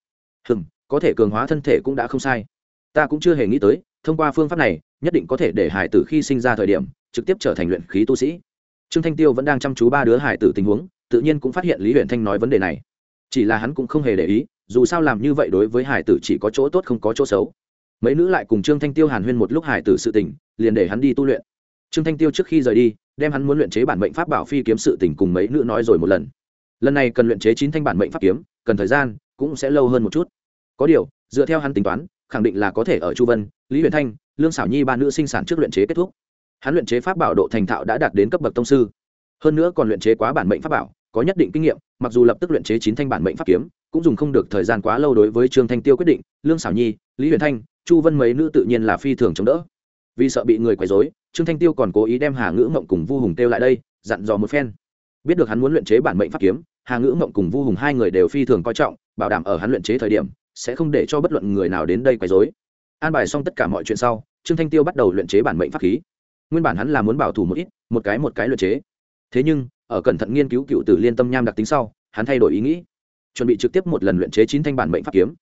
Hừm, có thể cường hóa thân thể cũng đã không sai. Ta cũng chưa hề nghĩ tới, thông qua phương pháp này, nhất định có thể để hải tử khi sinh ra thời điểm, trực tiếp trở thành luyện khí tu sĩ. Trương thanh tiêu vẫn đang chăm chú ba đứa hải tử tình huống, tự nhiên cũng phát hiện lý huyện thanh nói vấn đề này. Chỉ là hắn cũng không hề để ý, dù sao làm như vậy đối với hải tử chỉ có chỗ tốt không có chỗ xấu. Mấy nữ lại cùng trương thanh tiêu hàn huyên một lúc hải tử sự tình liền để hắn đi tu luyện. Trương thanh tiêu trước khi rời đi, đem hắn muốn luyện chế bản mệnh pháp bảo phi kiếm sự tình cùng mấy nữ nói rồi một lần. Lần này cần luyện chế chín thanh bản mệnh pháp kiếm, cần thời gian, cũng sẽ lâu hơn một chút. Có điều, dựa theo hắn tính toán, khẳng định là có thể ở chu vân, lý huyền thanh, lương xảo nhi ba nữ sinh sản trước luyện chế kết thúc. Hắn luyện chế pháp bảo độ thành thạo đã đạt đến cấp bậc tông sư. Hơn nữa còn luyện chế quá bản mệnh pháp bảo, có nhất định kinh nghiệm, mặc dù lập tức luyện chế chín thanh bản mệnh pháp kiếm, cũng dùng không được thời gian quá lâu đối với trương thanh tiêu quyết định, lương xảo nhi, lý huyền thanh, chu vân mấy nữ tự nhiên là phi thường chống đỡ vì sợ bị người quấy rối, trương thanh tiêu còn cố ý đem hà ngữ mộng cùng vu hùng kêu lại đây dặn dò một phen. Biết được hắn muốn luyện chế bản mệnh pháp kiếm hà ngữ mộng cùng vu hùng hai người đều phi thường coi trọng bảo đảm ở hắn luyện chế thời điểm sẽ không để cho bất luận người nào đến đây quấy rối. an bài xong tất cả mọi chuyện sau trương thanh tiêu bắt đầu luyện chế bản mệnh pháp khí. Nguyên bản hắn là muốn bảo thủ một ít một cái một cái luyện chế. Thế nhưng ở cẩn thận nghiên cứu cựu tử liên tâm nham đặc tính sau hắn thay đổi ý nghĩ. Chuẩn bị trực tiếp một lần luyện chế chín thanh bản mệnh pháp kiếm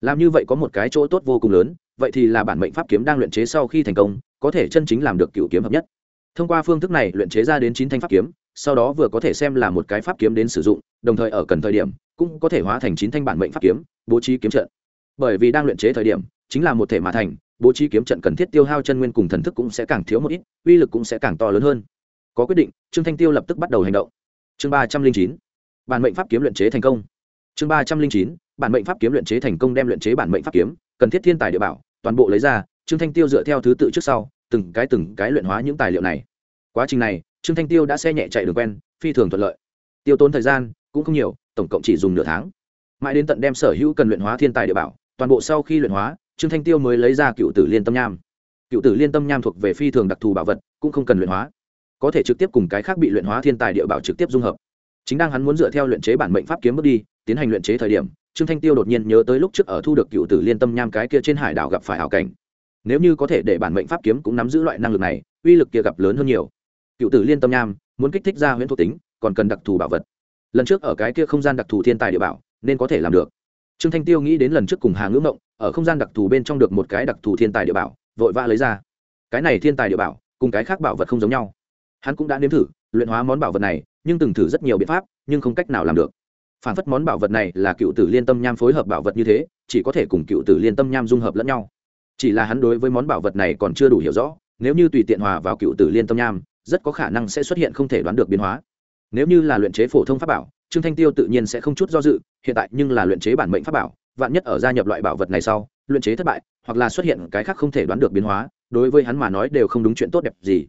làm như vậy có một cái chỗ tốt vô cùng lớn, vậy thì là bản mệnh pháp kiếm đang luyện chế sau khi thành công, có thể chân chính làm được cựu kiếm hợp nhất. Thông qua phương thức này luyện chế ra đến chín thanh pháp kiếm, sau đó vừa có thể xem là một cái pháp kiếm đến sử dụng, đồng thời ở cần thời điểm, cũng có thể hóa thành chín thanh bản mệnh pháp kiếm, bố trí kiếm trận. Bởi vì đang luyện chế thời điểm, chính là một thể mà thành, bố trí kiếm trận cần thiết tiêu hao chân nguyên cùng thần thức cũng sẽ càng thiếu một ít, uy lực cũng sẽ càng to lớn hơn. Có quyết định, trương thanh tiêu lập tức bắt đầu hành động. Chương ba trăm linh chín. Bản mệnh pháp kiếm luyện chế thành công. Chương ba trăm linh chín bản mệnh pháp kiếm luyện chế thành công đem luyện chế bản mệnh pháp kiếm, cần thiết thiên tài địa bảo, toàn bộ lấy ra, trương thanh tiêu dựa theo thứ tự trước sau, từng cái từng cái luyện hóa những tài liệu này. Quá trình này, trương thanh tiêu đã xe nhẹ chạy đường quen, phi thường thuận lợi. Tiêu tốn thời gian, cũng không nhiều, tổng cộng chỉ dùng nửa tháng. Mãi đến tận đem sở hữu cần luyện hóa thiên tài địa bảo, toàn bộ sau khi luyện hóa, trương thanh tiêu mới lấy ra cựu tử liên tâm nham. Cựu tử liên tâm nham thuộc về phi thường đặc thù bảo vật, cũng không cần luyện hóa. Có thể trực tiếp cùng cái khác bị luyện hóa thiên tài địa bảo trực tiếp dung hợp. Chính đang hắn muốn dựa theo luyện chế bản mệnh pháp kiếm bước đi, tiến hành luyện chế thời điểm trương thanh tiêu đột nhiên nhớ tới lúc trước ở thu được cựu tử liên tâm nham cái kia trên hải đảo gặp phải hảo cảnh. Nếu như có thể để bản mệnh pháp kiếm cũng nắm giữ loại năng lực này, uy lực kia gặp lớn hơn nhiều. Cựu tử liên tâm nham muốn kích thích ra huyễn thuộc tính, còn cần đặc thù bảo vật. Lần trước ở cái kia không gian đặc thù thiên tài địa bảo, nên có thể làm được. Trương thanh tiêu nghĩ đến lần trước cùng hà ngữ mộng, ở không gian đặc thù bên trong được một cái đặc thù thiên tài địa bảo, vội vã lấy ra. Cái này thiên tài địa bảo, cùng cái khác bảo vật không giống nhau. Hắn cũng đã nếm thử, luyện hóa món bảo vật này, nhưng từng thử rất nhiều biện pháp, nhưng không cách nào làm được phản phất món bảo vật này là cựu tử liên tâm nham phối hợp bảo vật như thế, chỉ có thể cùng cựu tử liên tâm nham dung hợp lẫn nhau. Chỉ là hắn đối với món bảo vật này còn chưa đủ hiểu rõ, nếu như tùy tiện hòa vào cựu tử liên tâm nham, rất có khả năng sẽ xuất hiện không thể đoán được biến hóa. Nếu như là luyện chế phổ thông pháp bảo, trương thanh tiêu tự nhiên sẽ không chút do dự, hiện tại nhưng là luyện chế bản mệnh pháp bảo, vạn nhất ở gia nhập loại bảo vật này sau, luyện chế thất bại, hoặc là xuất hiện cái khác không thể đoán được biến hóa, đối với hắn mà nói đều không đúng chuyện tốt đẹp gì.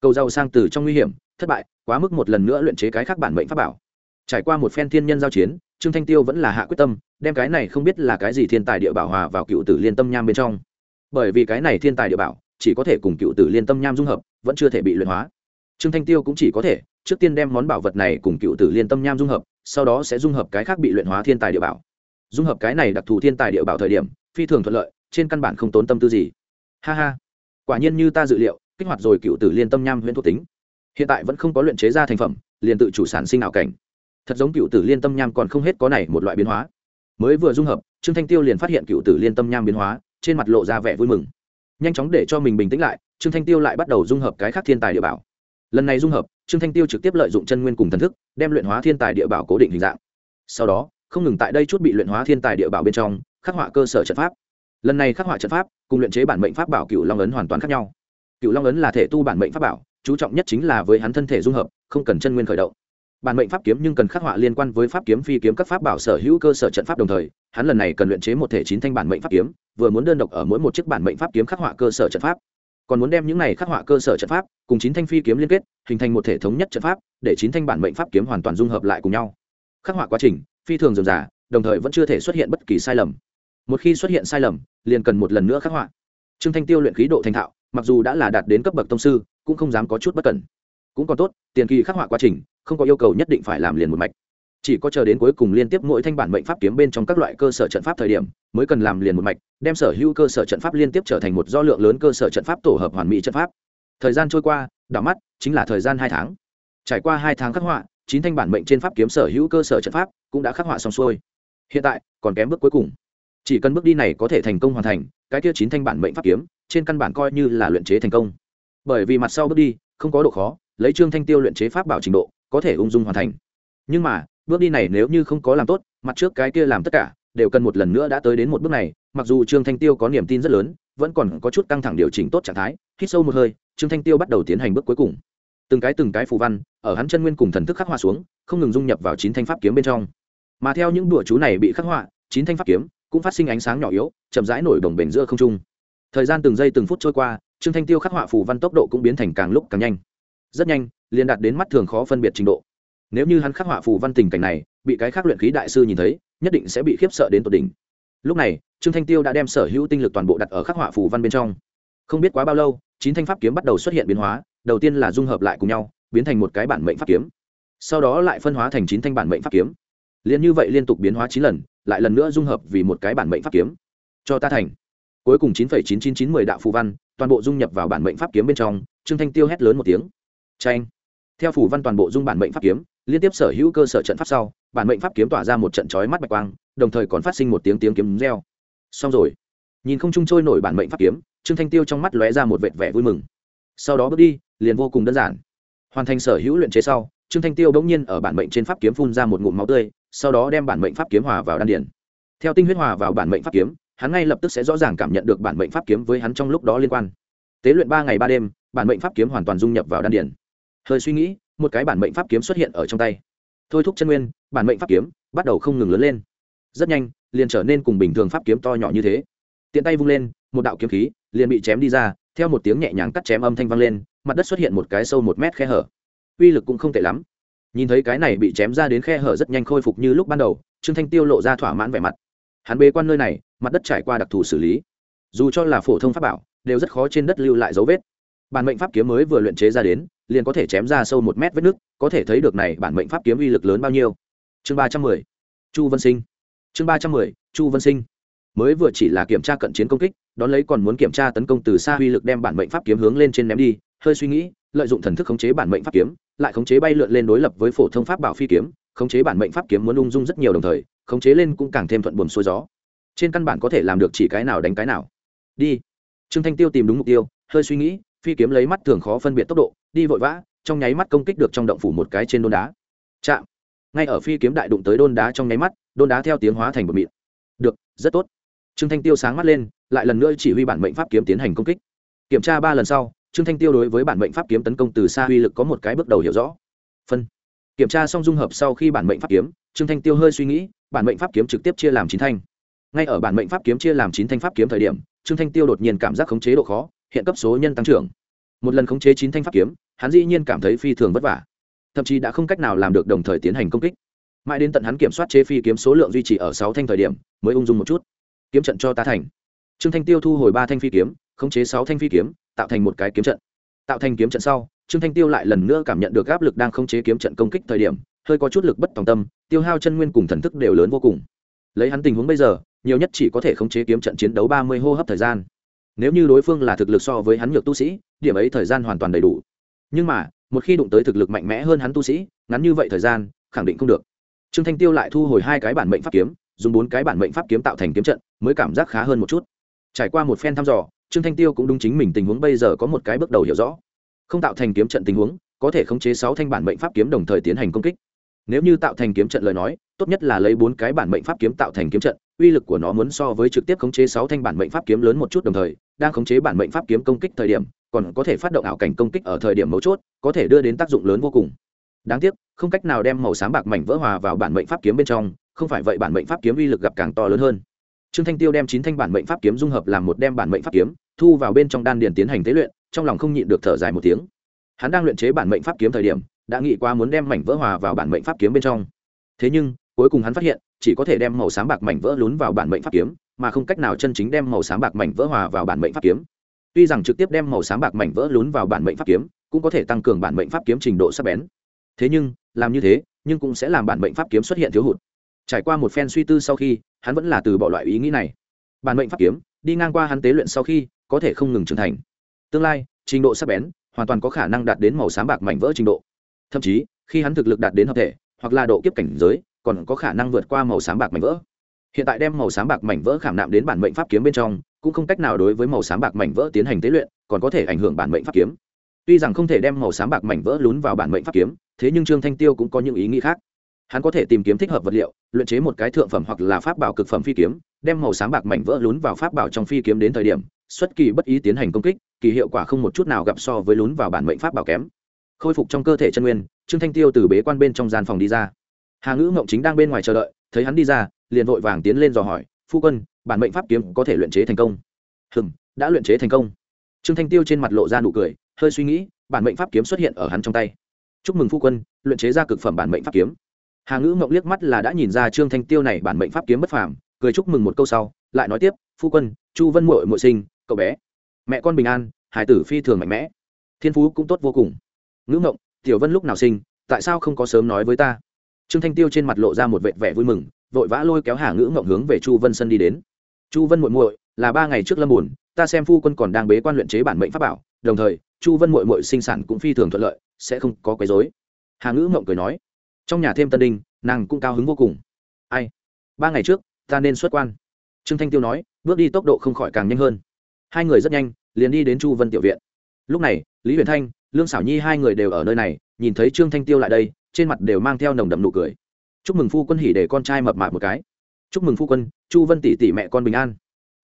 Cầu giàu sang từ trong nguy hiểm, thất bại, quá mức một lần nữa luyện chế cái khác bản mệnh pháp bảo trải qua một phen thiên nhân giao chiến, trương thanh tiêu vẫn là hạ quyết tâm, đem cái này không biết là cái gì thiên tài địa bảo hòa vào cựu tử liên tâm nham bên trong. Bởi vì cái này thiên tài địa bảo, chỉ có thể cùng cựu tử liên tâm nham dung hợp, vẫn chưa thể bị luyện hóa. Trương thanh tiêu cũng chỉ có thể, trước tiên đem món bảo vật này cùng cựu tử liên tâm nham dung hợp, sau đó sẽ dung hợp cái khác bị luyện hóa thiên tài địa bảo. Dung hợp cái này đặc thù thiên tài địa bảo thời điểm, phi thường thuận lợi, trên căn bản không tốn tâm tư gì. Ha ha. Quả nhiên như ta dự liệu, kích hoạt rồi cựu tử liên tâm nham huyễn thuộc tính. Hiện tại vẫn không có luyện chế ra thành phẩm, liền tự chủ sản sinh ảo cảnh thật giống cựu tử liên tâm nham còn không hết có này một loại biến hóa. Mới vừa dung hợp, trương thanh tiêu liền phát hiện cựu tử liên tâm nham biến hóa, trên mặt lộ ra vẻ vui mừng. Nhanh chóng để cho mình bình tĩnh lại, trương thanh tiêu lại bắt đầu dung hợp cái khác thiên tài địa bảo. Lần này dung hợp, trương thanh tiêu trực tiếp lợi dụng chân nguyên cùng thần thức, đem luyện hóa thiên tài địa bảo cố định hình dạng. Sau đó, không ngừng tại đây chút bị luyện hóa thiên tài địa bảo bên trong, khắc họa cơ sở trận pháp. Lần này khắc họa trận pháp, cùng luyện chế bản mệnh pháp bảo cựu long ấn hoàn toàn khác nhau. Cựu long ấn là thể tu bản mệnh pháp bảo, chú trọng nhất chính là với hắn thân thể dung hợp, không cần chân nguyên khởi động bản mệnh pháp kiếm nhưng cần khắc họa liên quan với pháp kiếm phi kiếm các pháp bảo sở hữu cơ sở trận pháp đồng thời, hắn lần này cần luyện chế một thể chín thanh bản mệnh pháp kiếm, vừa muốn đơn độc ở mỗi một chiếc bản mệnh pháp kiếm khắc họa cơ sở trận pháp. Còn muốn đem những này khắc họa cơ sở trận pháp cùng chín thanh phi kiếm liên kết, hình thành một thể thống nhất trận pháp, để chín thanh bản mệnh pháp kiếm hoàn toàn dung hợp lại cùng nhau. Khắc họa quá trình, phi thường dườm giả đồng thời vẫn chưa thể xuất hiện bất kỳ sai lầm. Một khi xuất hiện sai lầm, liền cần một lần nữa khắc họa. Trương thanh tiêu luyện khí độ thành thạo, mặc dù đã là đạt đến cấp bậc tông sư, cũng không dám có chút bất cẩn. Cũng còn tốt, tiền kỳ khắc họa quá trình không có yêu cầu nhất định phải làm liền một mạch. Chỉ có chờ đến cuối cùng liên tiếp mỗi thanh bản mệnh pháp kiếm bên trong các loại cơ sở trận pháp thời điểm, mới cần làm liền một mạch, đem sở hữu cơ sở trận pháp liên tiếp trở thành một do lượng lớn cơ sở trận pháp tổ hợp hoàn mỹ trận pháp. Thời gian trôi qua, đảo mắt, chính là thời gian hai tháng. Trải qua hai tháng khắc họa, chín thanh bản mệnh trên pháp kiếm sở hữu cơ sở trận pháp cũng đã khắc họa xong xuôi. Hiện tại, còn kém bước cuối cùng. Chỉ cần bước đi này có thể thành công hoàn thành, cái kia chín thanh bản mệnh pháp kiếm, trên căn bản coi như là luyện chế thành công. Bởi vì mặt sau bước đi, không có độ khó, lấy trương thanh tiêu luyện chế pháp bảo trình độ có thể ung dung hoàn thành. Nhưng mà, bước đi này nếu như không có làm tốt, mặt trước cái kia làm tất cả, đều cần một lần nữa đã tới đến một bước này, mặc dù trương thanh tiêu có niềm tin rất lớn, vẫn còn có chút căng thẳng điều chỉnh tốt trạng thái, hít sâu một hơi, trương thanh tiêu bắt đầu tiến hành bước cuối cùng. Từng cái từng cái phù văn, ở hắn chân nguyên cùng thần thức khắc họa xuống, không ngừng dung nhập vào chín thanh pháp kiếm bên trong. Mà theo những đùa chú này bị khắc họa, chín thanh pháp kiếm cũng phát sinh ánh sáng nhỏ yếu, chậm rãi nổi đồng bền giữa không trung. Thời gian từng giây từng phút trôi qua, trương thanh tiêu khắc họa phù văn tốc độ cũng biến thành càng lúc càng nhanh rất nhanh, liền đạt đến mắt thường khó phân biệt trình độ. Nếu như hắn khắc họa phù văn tình cảnh này, bị cái khác luyện khí đại sư nhìn thấy, nhất định sẽ bị khiếp sợ đến tột đỉnh. Lúc này, trương thanh tiêu đã đem sở hữu tinh lực toàn bộ đặt ở khắc họa phù văn bên trong. Không biết quá bao lâu, chín thanh pháp kiếm bắt đầu xuất hiện biến hóa, đầu tiên là dung hợp lại cùng nhau, biến thành một cái bản mệnh pháp kiếm. Sau đó lại phân hóa thành chín thanh bản mệnh pháp kiếm. Liền như vậy liên tục biến hóa chín lần, lại lần nữa dung hợp vì một cái bản mệnh pháp kiếm. Cho ta thành. Cuối cùng chín chín chín chín mười đạo phù văn, toàn bộ dung nhập vào bản mệnh pháp kiếm bên trong, trương thanh tiêu hét lớn một tiếng tranh theo phủ văn toàn bộ dung bản mệnh pháp kiếm, liên tiếp sở hữu cơ sở trận pháp sau, bản mệnh pháp kiếm tỏa ra một trận chói mắt bạch quang, đồng thời còn phát sinh một tiếng tiếng kiếm reo. Xong rồi. Nhìn không trung trôi nổi bản mệnh pháp kiếm, trương thanh tiêu trong mắt lóe ra một vệt vẻ vui mừng. Sau đó bước đi, liền vô cùng đơn giản. Hoàn thành sở hữu luyện chế sau, trương thanh tiêu bỗng nhiên ở bản mệnh trên pháp kiếm phun ra một ngụm máu tươi, sau đó đem bản mệnh pháp kiếm hòa vào đan điển theo tinh huyết hòa vào bản mệnh pháp kiếm, hắn ngay lập tức sẽ rõ ràng cảm nhận được bản mệnh pháp kiếm với hắn trong lúc đó liên quan. Tế luyện ba ngày ba đêm, bản mệnh pháp kiếm hoàn toàn dung nhập vào đan điển hơi suy nghĩ, một cái bản mệnh pháp kiếm xuất hiện ở trong tay. Thôi thúc chân nguyên, bản mệnh pháp kiếm bắt đầu không ngừng lớn lên. Rất nhanh, liền trở nên cùng bình thường pháp kiếm to nhỏ như thế. Tiện tay vung lên, một đạo kiếm khí liền bị chém đi ra, theo một tiếng nhẹ nhàng cắt chém âm thanh vang lên, mặt đất xuất hiện một cái sâu một mét khe hở. Uy lực cũng không tệ lắm. Nhìn thấy cái này bị chém ra đến khe hở rất nhanh khôi phục như lúc ban đầu, trương thanh tiêu lộ ra thỏa mãn vẻ mặt. Hắn bê quan nơi này, mặt đất trải qua đặc thù xử lý. Dù cho là phổ thông pháp bảo, đều rất khó trên đất lưu lại dấu vết bản mệnh pháp kiếm mới vừa luyện chế ra đến, liền có thể chém ra sâu một mét vết nước, có thể thấy được này bản mệnh pháp kiếm uy lực lớn bao nhiêu. Chương ba trăm mười, chu vân sinh. Chương ba trăm mười, chu vân sinh. Mới vừa chỉ là kiểm tra cận chiến công kích, đón lấy còn muốn kiểm tra tấn công từ xa uy lực đem bản mệnh pháp kiếm hướng lên trên ném đi, hơi suy nghĩ, lợi dụng thần thức khống chế bản mệnh pháp kiếm, lại khống chế bay lượn lên đối lập với phổ thông pháp bảo phi kiếm, khống chế bản mệnh pháp kiếm muốn ung dung rất nhiều đồng thời, khống chế lên cũng càng thêm thuận buồm xuôi gió. Trên căn bản có thể làm được chỉ cái nào đánh cái nào. Đi. Trương thanh tiêu tìm đúng mục tiêu, hơi suy nghĩ phi kiếm lấy mắt thường khó phân biệt tốc độ, đi vội vã, trong nháy mắt công kích được trong động phủ một cái trên đôn đá. Chạm. Ngay ở phi kiếm đại đụng tới đôn đá trong nháy mắt, đôn đá theo tiếng hóa thành một mịn. Được, rất tốt. Trương thanh tiêu sáng mắt lên, lại lần nữa chỉ huy bản mệnh pháp kiếm tiến hành công kích. Kiểm tra ba lần sau, trương thanh tiêu đối với bản mệnh pháp kiếm tấn công từ xa uy lực có một cái bước đầu hiểu rõ. Phân. Kiểm tra xong dung hợp sau khi bản mệnh pháp kiếm, trương thanh tiêu hơi suy nghĩ, bản mệnh pháp kiếm trực tiếp chia làm chín thanh. Ngay ở bản mệnh pháp kiếm chia làm chín thanh pháp kiếm thời điểm, trương thanh tiêu đột nhiên cảm giác khống chế độ khó hiện cấp số nhân tăng trưởng. Một lần khống chế chín thanh pháp kiếm, hắn dĩ nhiên cảm thấy phi thường vất vả. Thậm chí đã không cách nào làm được đồng thời tiến hành công kích. Mãi đến tận hắn kiểm soát chế phi kiếm số lượng duy trì ở sáu thanh thời điểm, mới ung dung một chút. Kiếm trận cho ta thành. Trương thanh tiêu thu hồi ba thanh phi kiếm, khống chế sáu thanh phi kiếm, tạo thành một cái kiếm trận. Tạo thành kiếm trận sau, trương thanh tiêu lại lần nữa cảm nhận được áp lực đang khống chế kiếm trận công kích thời điểm, hơi có chút lực bất tòng tâm, tiêu hao chân nguyên cùng thần thức đều lớn vô cùng. Lấy hắn tình huống bây giờ, nhiều nhất chỉ có thể khống chế kiếm trận chiến đấu ba mươi hô hấp thời gian nếu như đối phương là thực lực so với hắn nhược tu sĩ, điểm ấy thời gian hoàn toàn đầy đủ. Nhưng mà, một khi đụng tới thực lực mạnh mẽ hơn hắn tu sĩ, ngắn như vậy thời gian, khẳng định không được. Trương thanh tiêu lại thu hồi hai cái bản mệnh pháp kiếm, dùng bốn cái bản mệnh pháp kiếm tạo thành kiếm trận, mới cảm giác khá hơn một chút. Trải qua một phen thăm dò, trương thanh tiêu cũng đúng chính mình tình huống bây giờ có một cái bước đầu hiểu rõ. Không tạo thành kiếm trận tình huống, có thể khống chế sáu thanh bản mệnh pháp kiếm đồng thời tiến hành công kích nếu như tạo thành kiếm trận lời nói, tốt nhất là lấy bốn cái bản mệnh pháp kiếm tạo thành kiếm trận, uy lực của nó muốn so với trực tiếp khống chế sáu thanh bản mệnh pháp kiếm lớn một chút đồng thời, đang khống chế bản mệnh pháp kiếm công kích thời điểm, còn có thể phát động ảo cảnh công kích ở thời điểm mấu chốt, có thể đưa đến tác dụng lớn vô cùng. Đáng tiếc, không cách nào đem màu sáng bạc mảnh vỡ hòa vào bản mệnh pháp kiếm bên trong, không phải vậy bản mệnh pháp kiếm uy lực gặp càng to lớn hơn. Trương thanh tiêu đem chín thanh bản mệnh pháp kiếm dung hợp làm một đem bản mệnh pháp kiếm, thu vào bên trong đan điền tiến hành tế luyện, trong lòng không nhịn được thở dài một tiếng. Hắn đang luyện chế bản mệnh pháp kiếm thời điểm đã nghĩ qua muốn đem mảnh vỡ hòa vào bản mệnh pháp kiếm bên trong. Thế nhưng, cuối cùng hắn phát hiện, chỉ có thể đem màu sáng bạc mảnh vỡ lún vào bản mệnh pháp kiếm, mà không cách nào chân chính đem màu sáng bạc mảnh vỡ hòa vào bản mệnh pháp kiếm. Tuy rằng trực tiếp đem màu sáng bạc mảnh vỡ lún vào bản mệnh pháp kiếm, cũng có thể tăng cường bản mệnh pháp kiếm trình độ sắc bén. Thế nhưng, làm như thế, nhưng cũng sẽ làm bản mệnh pháp kiếm xuất hiện thiếu hụt. Trải qua một phen suy tư sau khi, hắn vẫn là từ bỏ loại ý nghĩ này. Bản mệnh pháp kiếm, đi ngang qua hắn tế luyện sau khi, có thể không ngừng trưởng thành. Tương lai, trình độ sắc bén, hoàn toàn có khả năng đạt đến màu sáng bạc mảnh vỡ trình độ thậm chí, khi hắn thực lực đạt đến hợp thể, hoặc là độ kiếp cảnh giới, còn có khả năng vượt qua màu sáng bạc mảnh vỡ. Hiện tại đem màu sáng bạc mảnh vỡ khảm nạm đến bản mệnh pháp kiếm bên trong, cũng không cách nào đối với màu sáng bạc mảnh vỡ tiến hành tế luyện, còn có thể ảnh hưởng bản mệnh pháp kiếm. Tuy rằng không thể đem màu sáng bạc mảnh vỡ lún vào bản mệnh pháp kiếm, thế nhưng trương thanh tiêu cũng có những ý nghĩ khác. Hắn có thể tìm kiếm thích hợp vật liệu, luyện chế một cái thượng phẩm hoặc là pháp bảo cực phẩm phi kiếm, đem màu sáng bạc mảnh vỡ lún vào pháp bảo trong phi kiếm đến thời điểm, xuất kỳ bất ý tiến hành công kích, kỳ hiệu quả không một chút nào gặp so với lún vào bản mệnh pháp bảo kém khôi phục trong cơ thể chân nguyên, trương thanh tiêu từ bế quan bên trong gian phòng đi ra. Hà ngữ mộng chính đang bên ngoài chờ đợi, thấy hắn đi ra, liền vội vàng tiến lên dò hỏi, phu quân, bản mệnh pháp kiếm có thể luyện chế thành công? Hừng đã luyện chế thành công. Trương thanh tiêu trên mặt lộ ra nụ cười, hơi suy nghĩ, bản mệnh pháp kiếm xuất hiện ở hắn trong tay. Chúc mừng phu quân, luyện chế ra cực phẩm bản mệnh pháp kiếm. Hà ngữ mộng liếc mắt là đã nhìn ra trương thanh tiêu này bản mệnh pháp kiếm bất phàm, cười chúc mừng một câu sau, lại nói tiếp, phu quân, chu vân mội mội sinh, cậu bé. Mẹ con bình an hải tử phi thường mạnh mẽ. Thiên phú cũng tốt vô cùng ngữ mộng tiểu vân lúc nào sinh, tại sao không có sớm nói với ta? Trương thanh tiêu trên mặt lộ ra một vệ vẻ vui mừng, vội vã lôi kéo hà ngữ mộng hướng về chu vân sân đi đến. Chu vân muội muội, là ba ngày trước lâm buồn, ta xem phu quân còn đang bế quan luyện chế bản mệnh pháp bảo, đồng thời, chu vân muội muội sinh sản cũng phi thường thuận lợi, sẽ không có quấy rối. Hà ngữ mộng cười nói, trong nhà thêm tân đinh, nàng cũng cao hứng vô cùng. Ai? Ba ngày trước, ta nên xuất quan. Trương thanh tiêu nói, bước đi tốc độ không khỏi càng nhanh hơn. Hai người rất nhanh, liền đi đến chu vân tiểu viện. Lúc này, lý huyền thanh lương xảo nhi hai người đều ở nơi này, nhìn thấy trương thanh tiêu lại đây, trên mặt đều mang theo nồng đậm nụ cười. Chúc mừng phu quân hỉ để con trai mập mạp một cái. Chúc mừng phu quân, chu vân tỷ tỷ mẹ con bình an.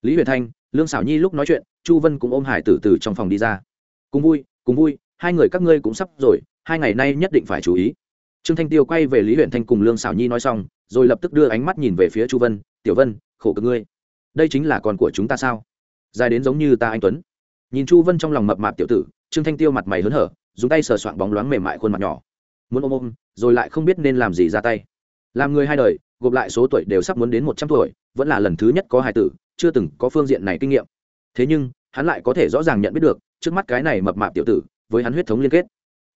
Lý huyền thanh, lương xảo nhi lúc nói chuyện, chu vân cũng ôm hải tử từ trong phòng đi ra. Cùng vui cùng vui, hai người các ngươi cũng sắp rồi, hai ngày nay nhất định phải chú ý. Trương thanh tiêu quay về lý huyện thanh cùng lương xảo nhi nói xong, rồi lập tức đưa ánh mắt nhìn về phía chu vân, tiểu vân, khổ cực ngươi. Đây chính là con của chúng ta sao? Dài đến giống như ta anh tuấn. Nhìn chu vân trong lòng mập mạp tiểu tử trương thanh tiêu mặt mày hớn hở, dùng tay sờ soạng bóng loáng mềm mại khuôn mặt nhỏ. Muốn ôm ôm, rồi lại không biết nên làm gì ra tay. Làm người hai đời, gộp lại số tuổi đều sắp muốn đến một trăm tuổi, vẫn là lần thứ nhất có hài tử, chưa từng có phương diện này kinh nghiệm. Thế nhưng, hắn lại có thể rõ ràng nhận biết được, trước mắt cái này mập mạp tiểu tử, với hắn huyết thống liên kết.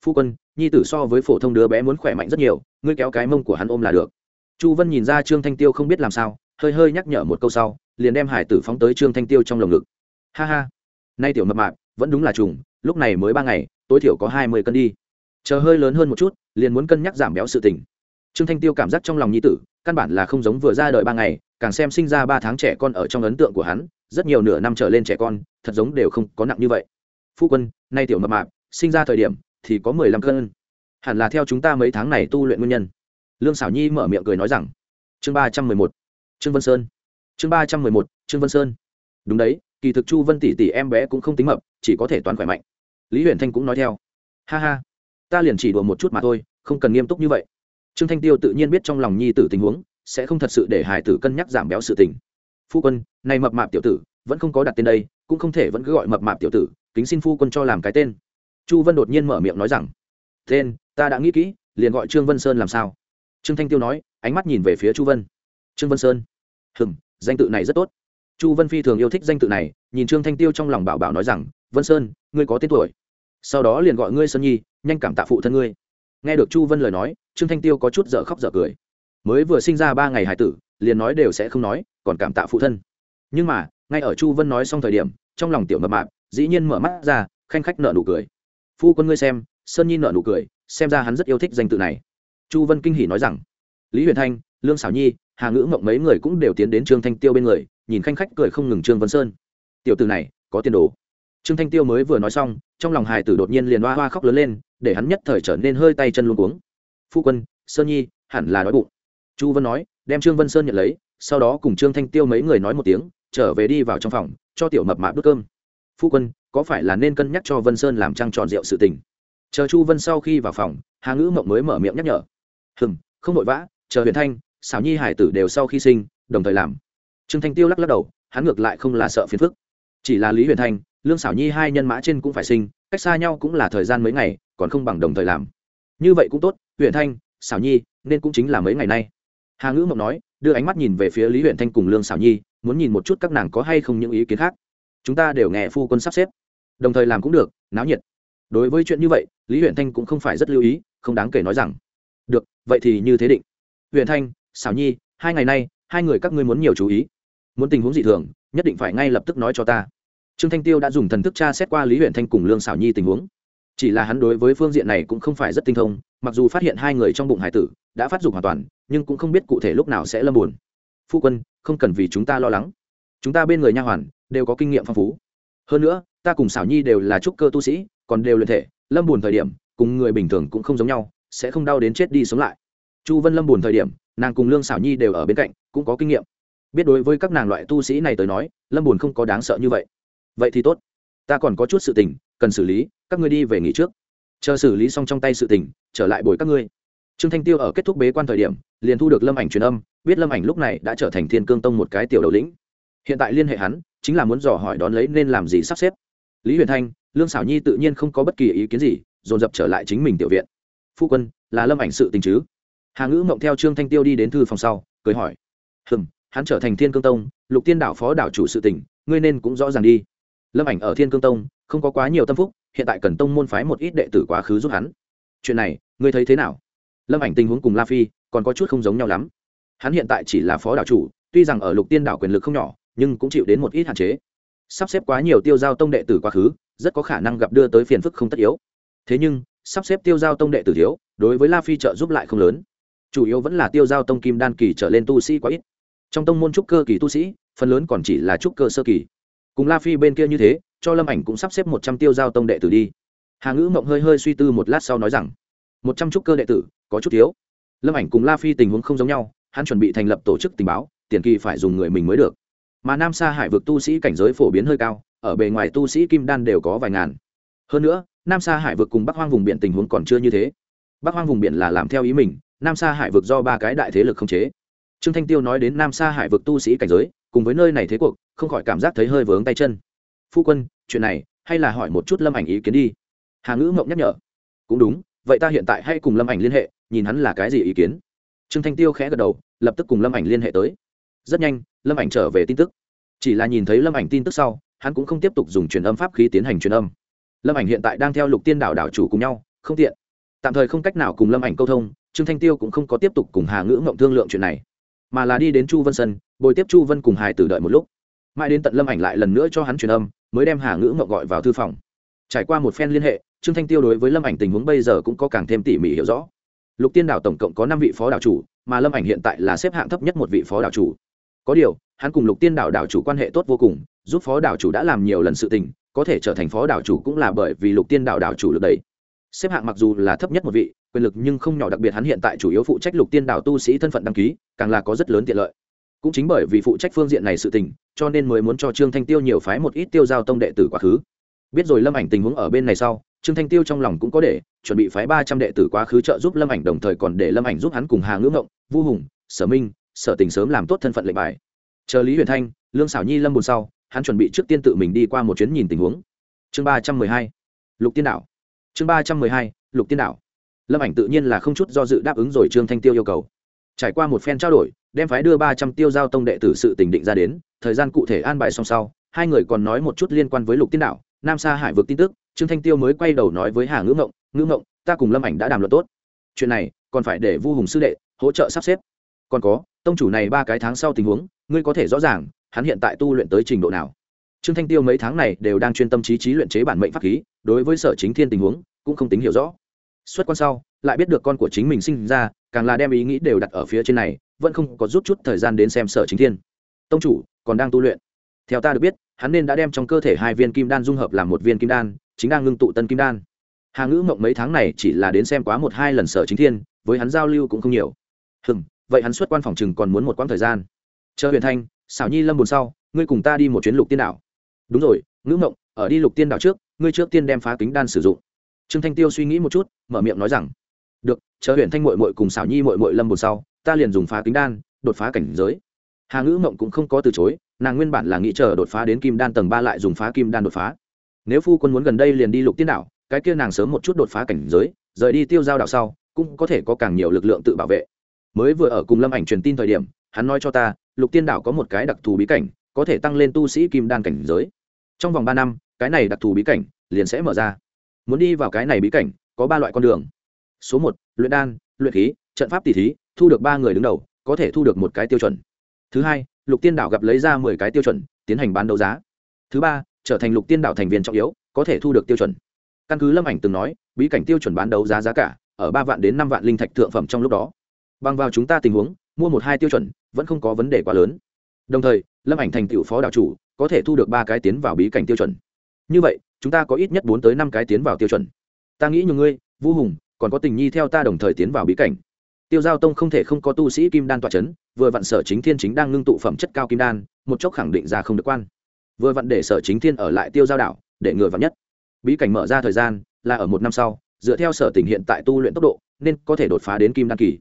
Phu quân, nhi tử so với phổ thông đứa bé muốn khỏe mạnh rất nhiều, ngươi kéo cái mông của hắn ôm là được. Chu vân nhìn ra trương thanh tiêu không biết làm sao, hơi hơi nhắc nhở một câu sau, liền đem hải tử phóng tới trương thanh tiêu trong lồng ngực. Ha ha, nay tiểu mập mạp, vẫn đúng là trùng lúc này mới ba ngày, tối thiểu có hai mươi cân đi. Chờ hơi lớn hơn một chút, liền muốn cân nhắc giảm béo sự tình. Trương thanh tiêu cảm giác trong lòng nhi tử, căn bản là không giống vừa ra đời ba ngày, càng xem sinh ra ba tháng trẻ con ở trong ấn tượng của hắn, rất nhiều nửa năm trở lên trẻ con, thật giống đều không có nặng như vậy. Phu quân, nay tiểu mập mạp, sinh ra thời điểm, thì có mười lăm cân. Hẳn là theo chúng ta mấy tháng này tu luyện nguyên nhân. Lương xảo nhi mở miệng cười nói rằng, chương ba trăm mười một, trương vân sơn. Chương ba trăm mười một, trương vân sơn. Đúng đấy, kỳ thực chu vân tỷ tỷ em bé cũng không tính mập, chỉ có thể toán khỏe mạnh lý huyền thanh cũng nói theo. Ha ha, ta liền chỉ đùa một chút mà thôi, không cần nghiêm túc như vậy. Trương thanh tiêu tự nhiên biết trong lòng nhi tử tình huống, sẽ không thật sự để hải tử cân nhắc giảm béo sự tình. Phu quân, này mập mạp tiểu tử, vẫn không có đặt tên đây, cũng không thể vẫn cứ gọi mập mạp tiểu tử, kính xin phu quân cho làm cái tên. Chu vân đột nhiên mở miệng nói rằng, tên, ta đã nghĩ kỹ, liền gọi trương vân sơn làm sao? Trương thanh tiêu nói, ánh mắt nhìn về phía chu vân. Trương vân sơn? Hừm, danh tự này rất tốt. Chu vân phi thường yêu thích danh tự này, nhìn trương thanh tiêu trong lòng bảo bảo nói rằng, vân sơn, ngươi có tên tuổi? Sau đó liền gọi ngươi sơn nhi, nhanh cảm tạ phụ thân ngươi. Nghe được chu vân lời nói, trương thanh tiêu có chút dở khóc dở cười. Mới vừa sinh ra ba ngày hải tử, liền nói đều sẽ không nói, còn cảm tạ phụ thân. Nhưng mà, ngay ở chu vân nói xong thời điểm, trong lòng tiểu mập mạp, dĩ nhiên mở mắt ra, khanh khách nợ nụ cười. Phu quân ngươi xem, sơn nhi nợ nụ cười, xem ra hắn rất yêu thích danh tự này. Chu vân kinh hỉ nói rằng, lý huyền thanh, lương xảo nhi, hà ngữ mộng mấy người cũng đều tiến đến trương thanh tiêu bên người, nhìn khanh khách cười không ngừng trương vân sơn. Tiểu từ này, có tiền đồ trương thanh tiêu mới vừa nói xong, trong lòng hài tử đột nhiên liền hoa hoa khóc lớn lên, để hắn nhất thời trở nên hơi tay chân luôn cuống. Phu quân, sơn nhi hẳn là đói bụng. Chu vân nói, đem trương vân sơn nhận lấy, sau đó cùng trương thanh tiêu mấy người nói một tiếng, trở về đi vào trong phòng, cho tiểu mập mạp đốt cơm. Phu quân, có phải là nên cân nhắc cho vân sơn làm trăng tròn rượu sự tình? Chờ chu vân sau khi vào phòng, hà ngữ mộng mới mở miệng nhắc nhở. Hừm, không vội vã, chờ huyền thanh, xảo nhi hải tử đều sau khi sinh, đồng thời làm. Trương thanh tiêu lắc lắc đầu, hắn ngược lại không là sợ phiền phức. Chỉ là lý huyền thanh lương xảo nhi hai nhân mã trên cũng phải sinh, cách xa nhau cũng là thời gian mấy ngày, còn không bằng đồng thời làm. Như vậy cũng tốt Huyện thanh, xảo nhi, nên cũng chính là mấy ngày nay. Hà ngữ mộng nói, đưa ánh mắt nhìn về phía lý Huyện thanh cùng lương xảo nhi, muốn nhìn một chút các nàng có hay không những ý kiến khác. Chúng ta đều nghe phu quân sắp xếp. Đồng thời làm cũng được, náo nhiệt. Đối với chuyện như vậy, lý huyện thanh cũng không phải rất lưu ý, không đáng kể nói rằng. Được, vậy thì như thế định. Huyện thanh, xảo nhi, hai ngày nay, hai người các ngươi muốn nhiều chú ý. Muốn tình huống dị thường, nhất định phải ngay lập tức nói cho ta trương thanh tiêu đã dùng thần thức tra xét qua lý huyện thanh cùng lương xảo nhi tình huống. Chỉ là hắn đối với phương diện này cũng không phải rất tinh thông, mặc dù phát hiện hai người trong bụng hải tử đã phát dục hoàn toàn, nhưng cũng không biết cụ thể lúc nào sẽ lâm buồn. Phu quân, không cần vì chúng ta lo lắng. Chúng ta bên người nha hoàn đều có kinh nghiệm phong phú. Hơn nữa, ta cùng xảo nhi đều là trúc cơ tu sĩ, còn đều luyện thể, lâm buồn thời điểm, cùng người bình thường cũng không giống nhau, sẽ không đau đến chết đi sống lại. Chu vân lâm buồn thời điểm, nàng cùng lương xảo nhi đều ở bên cạnh, cũng có kinh nghiệm. Biết đối với các nàng loại tu sĩ này tới nói, lâm buồn không có đáng sợ như vậy vậy thì tốt. Ta còn có chút sự tình, cần xử lý, các ngươi đi về nghỉ trước. Chờ xử lý xong trong tay sự tình, trở lại bồi các ngươi. Trương thanh tiêu ở kết thúc bế quan thời điểm, liền thu được lâm ảnh truyền âm, biết lâm ảnh lúc này đã trở thành thiên cương tông một cái tiểu đầu lĩnh. Hiện tại liên hệ hắn, chính là muốn dò hỏi đón lấy nên làm gì sắp xếp. Lý huyền thanh, lương xảo nhi tự nhiên không có bất kỳ ý kiến gì, dồn dập trở lại chính mình tiểu viện. Phu quân, là lâm ảnh sự tình chứ? Hà ngữ mộng theo trương thanh tiêu đi đến thư phòng sau, cười hỏi. Hừm, hắn trở thành thiên cương tông, lục tiên đảo phó đảo chủ sự tỉnh ngươi nên cũng rõ ràng đi lâm ảnh ở thiên cương tông, không có quá nhiều tâm phúc, hiện tại cần tông môn phái một ít đệ tử quá khứ giúp hắn. Chuyện này, ngươi thấy thế nào? Lâm ảnh tình huống cùng la phi, còn có chút không giống nhau lắm. Hắn hiện tại chỉ là phó đảo chủ, tuy rằng ở lục tiên đảo quyền lực không nhỏ, nhưng cũng chịu đến một ít hạn chế. Sắp xếp quá nhiều tiêu giao tông đệ tử quá khứ, rất có khả năng gặp đưa tới phiền phức không tất yếu. Thế nhưng, sắp xếp tiêu giao tông đệ tử thiếu, đối với la phi trợ giúp lại không lớn. Chủ yếu vẫn là tiêu giao tông kim đan kỳ trở lên tu sĩ quá ít. Trong tông môn trúc cơ kỳ tu sĩ, phần lớn còn chỉ là trúc cơ sơ kỳ cùng la phi bên kia như thế, cho lâm ảnh cũng sắp xếp một trăm tiêu giao tông đệ tử đi. Hà ngữ mộng hơi hơi suy tư một lát sau nói rằng, một trăm trúc cơ đệ tử, có chút thiếu. Lâm ảnh cùng la phi tình huống không giống nhau, hắn chuẩn bị thành lập tổ chức tình báo, tiền kỳ phải dùng người mình mới được. Mà nam sa hải vực tu sĩ cảnh giới phổ biến hơi cao, ở bề ngoài tu sĩ kim đan đều có vài ngàn. Hơn nữa, nam sa hải vực cùng bắc hoang vùng biển tình huống còn chưa như thế. Bắc hoang vùng biển là làm theo ý mình, nam sa hải vực do ba cái đại thế lực khống chế. Trương thanh tiêu nói đến nam sa hải vực tu sĩ cảnh giới cùng với nơi này thế cuộc, không khỏi cảm giác thấy hơi vướng tay chân. Phu quân, chuyện này, hay là hỏi một chút lâm ảnh ý kiến đi. Hà ngữ mộng nhắc nhở. Cũng đúng, vậy ta hiện tại hay cùng lâm ảnh liên hệ, nhìn hắn là cái gì ý kiến. Trương thanh tiêu khẽ gật đầu, lập tức cùng lâm ảnh liên hệ tới. Rất nhanh, lâm ảnh trở về tin tức. Chỉ là nhìn thấy lâm ảnh tin tức sau, hắn cũng không tiếp tục dùng truyền âm pháp khí tiến hành truyền âm. Lâm ảnh hiện tại đang theo lục tiên đảo đảo chủ cùng nhau, không tiện. Tạm thời không cách nào cùng lâm ảnh câu thông, trương thanh tiêu cũng không có tiếp tục cùng hà ngữ mộng thương lượng chuyện này mà là đi đến chu vân sân, bồi tiếp chu vân cùng hải tử đợi một lúc. Mãi đến tận lâm ảnh lại lần nữa cho hắn truyền âm, mới đem hà ngữ ngọc gọi vào thư phòng. Trải qua một phen liên hệ, trương thanh tiêu đối với lâm ảnh tình huống bây giờ cũng có càng thêm tỉ mỉ hiểu rõ. Lục tiên đảo tổng cộng có năm vị phó đảo chủ, mà lâm ảnh hiện tại là xếp hạng thấp nhất một vị phó đảo chủ. Có điều, hắn cùng lục tiên đảo đảo chủ quan hệ tốt vô cùng, giúp phó đảo chủ đã làm nhiều lần sự tình, có thể trở thành phó đảo chủ cũng là bởi vì lục tiên đảo đảo chủ lực đấy xếp hạng mặc dù là thấp nhất một vị, quyền lực nhưng không nhỏ, đặc biệt hắn hiện tại chủ yếu phụ trách lục tiên đảo tu sĩ thân phận đăng ký, càng là có rất lớn tiện lợi. Cũng chính bởi vì phụ trách phương diện này sự tình, cho nên mới muốn cho trương thanh tiêu nhiều phái một ít tiêu giao tông đệ tử quá khứ. Biết rồi lâm ảnh tình huống ở bên này sau, trương thanh tiêu trong lòng cũng có để, chuẩn bị phái ba trăm đệ tử quá khứ trợ giúp lâm ảnh, đồng thời còn để lâm ảnh giúp hắn cùng hà ngữ ngộng, vu hùng, sở minh, sở tình sớm làm tốt thân phận lệnh bài. Chờ lý huyền thanh, lương xảo nhi lâm bùn sau, hắn chuẩn bị trước tiên tự mình đi qua một chuyến nhìn tình huống. Chương ba trăm mười hai, lục tiên đảo chương ba trăm mười hai, lục tiên đảo. Lâm ảnh tự nhiên là không chút do dự đáp ứng rồi trương thanh tiêu yêu cầu. Trải qua một phen trao đổi, đem phái đưa ba trăm tiêu giao tông đệ tử sự tình định ra đến, thời gian cụ thể an bài song sau, hai người còn nói một chút liên quan với lục tiên đảo, nam sa hải vực tin tức, trương thanh tiêu mới quay đầu nói với hà ngữ ngộng ngữ ngộng, ta cùng lâm ảnh đã đàm luận tốt. Chuyện này, còn phải để vu hùng sư đệ hỗ trợ sắp xếp. Còn có, tông chủ này ba cái tháng sau tình huống, ngươi có thể rõ ràng, hắn hiện tại tu luyện tới trình độ nào trương thanh tiêu mấy tháng này đều đang chuyên tâm trí trí luyện chế bản mệnh pháp khí, đối với sở chính thiên tình huống cũng không tính hiểu rõ. Xuất quan sau, lại biết được con của chính mình sinh ra, càng là đem ý nghĩ đều đặt ở phía trên này, vẫn không có rút chút thời gian đến xem sở chính thiên. Tông chủ, còn đang tu luyện. Theo ta được biết, hắn nên đã đem trong cơ thể hai viên kim đan dung hợp làm một viên kim đan, chính đang ngưng tụ tân kim đan. Hà ngữ mộng mấy tháng này chỉ là đến xem quá một hai lần sở chính thiên, với hắn giao lưu cũng không nhiều. Hừm, vậy hắn xuất quan phòng chừng còn muốn một quãng thời gian. Chờ huyền thanh xảo nhi lâm buồn sau, ngươi cùng ta đi một chuyến lục tiên đảo đúng rồi, ngữ ngộng ở đi lục tiên đảo trước, ngươi trước tiên đem phá kính đan sử dụng. Trương thanh tiêu suy nghĩ một chút, mở miệng nói rằng, được, chờ huyền thanh mội mội cùng xảo nhi mội mội lâm buồn sau, ta liền dùng phá kính đan, đột phá cảnh giới. Hà ngữ ngộng cũng không có từ chối, nàng nguyên bản là nghĩ chờ đột phá đến kim đan tầng ba lại dùng phá kim đan đột phá. Nếu phu quân muốn gần đây liền đi lục tiên đảo, cái kia nàng sớm một chút đột phá cảnh giới, rời đi tiêu giao đảo sau, cũng có thể có càng nhiều lực lượng tự bảo vệ. Mới vừa ở cùng lâm ảnh truyền tin thời điểm, hắn nói cho ta, lục tiên đảo có một cái đặc thù bí cảnh có thể tăng lên tu sĩ kim đan cảnh giới. Trong vòng ba năm, cái này đặc thù bí cảnh liền sẽ mở ra. Muốn đi vào cái này bí cảnh, có ba loại con đường. Số một, luyện đan, luyện khí, trận pháp tỷ thí, thu được ba người đứng đầu, có thể thu được một cái tiêu chuẩn. Thứ hai, lục tiên đảo gặp lấy ra mười cái tiêu chuẩn, tiến hành bán đấu giá. Thứ ba, trở thành lục tiên đảo thành viên trọng yếu, có thể thu được tiêu chuẩn. Căn cứ lâm ảnh từng nói, bí cảnh tiêu chuẩn bán đấu giá giá cả ở ba vạn đến năm vạn linh thạch thượng phẩm trong lúc đó. Bằng vào chúng ta tình huống, mua một hai tiêu chuẩn, vẫn không có vấn đề quá lớn đồng thời, lâm ảnh thành tựu phó đạo chủ, có thể thu được ba cái tiến vào bí cảnh tiêu chuẩn. Như vậy, chúng ta có ít nhất bốn tới năm cái tiến vào tiêu chuẩn. Ta nghĩ nhiều ngươi, vu hùng, còn có tình nhi theo ta đồng thời tiến vào bí cảnh. Tiêu giao tông không thể không có tu sĩ kim đan tọa c h ấ n vừa vặn sở chính thiên chính đang ngưng tụ phẩm chất cao kim đan, một chốc khẳng định ra không được quan. Vừa vặn để sở chính thiên ở lại tiêu giao đảo, để ngừa vặn nhất. Bí cảnh mở ra thời gian, là ở một năm sau, dựa theo sở tình hiện tại tu luyện tốc độ, nên có thể đột phá đến kim đan kỳ.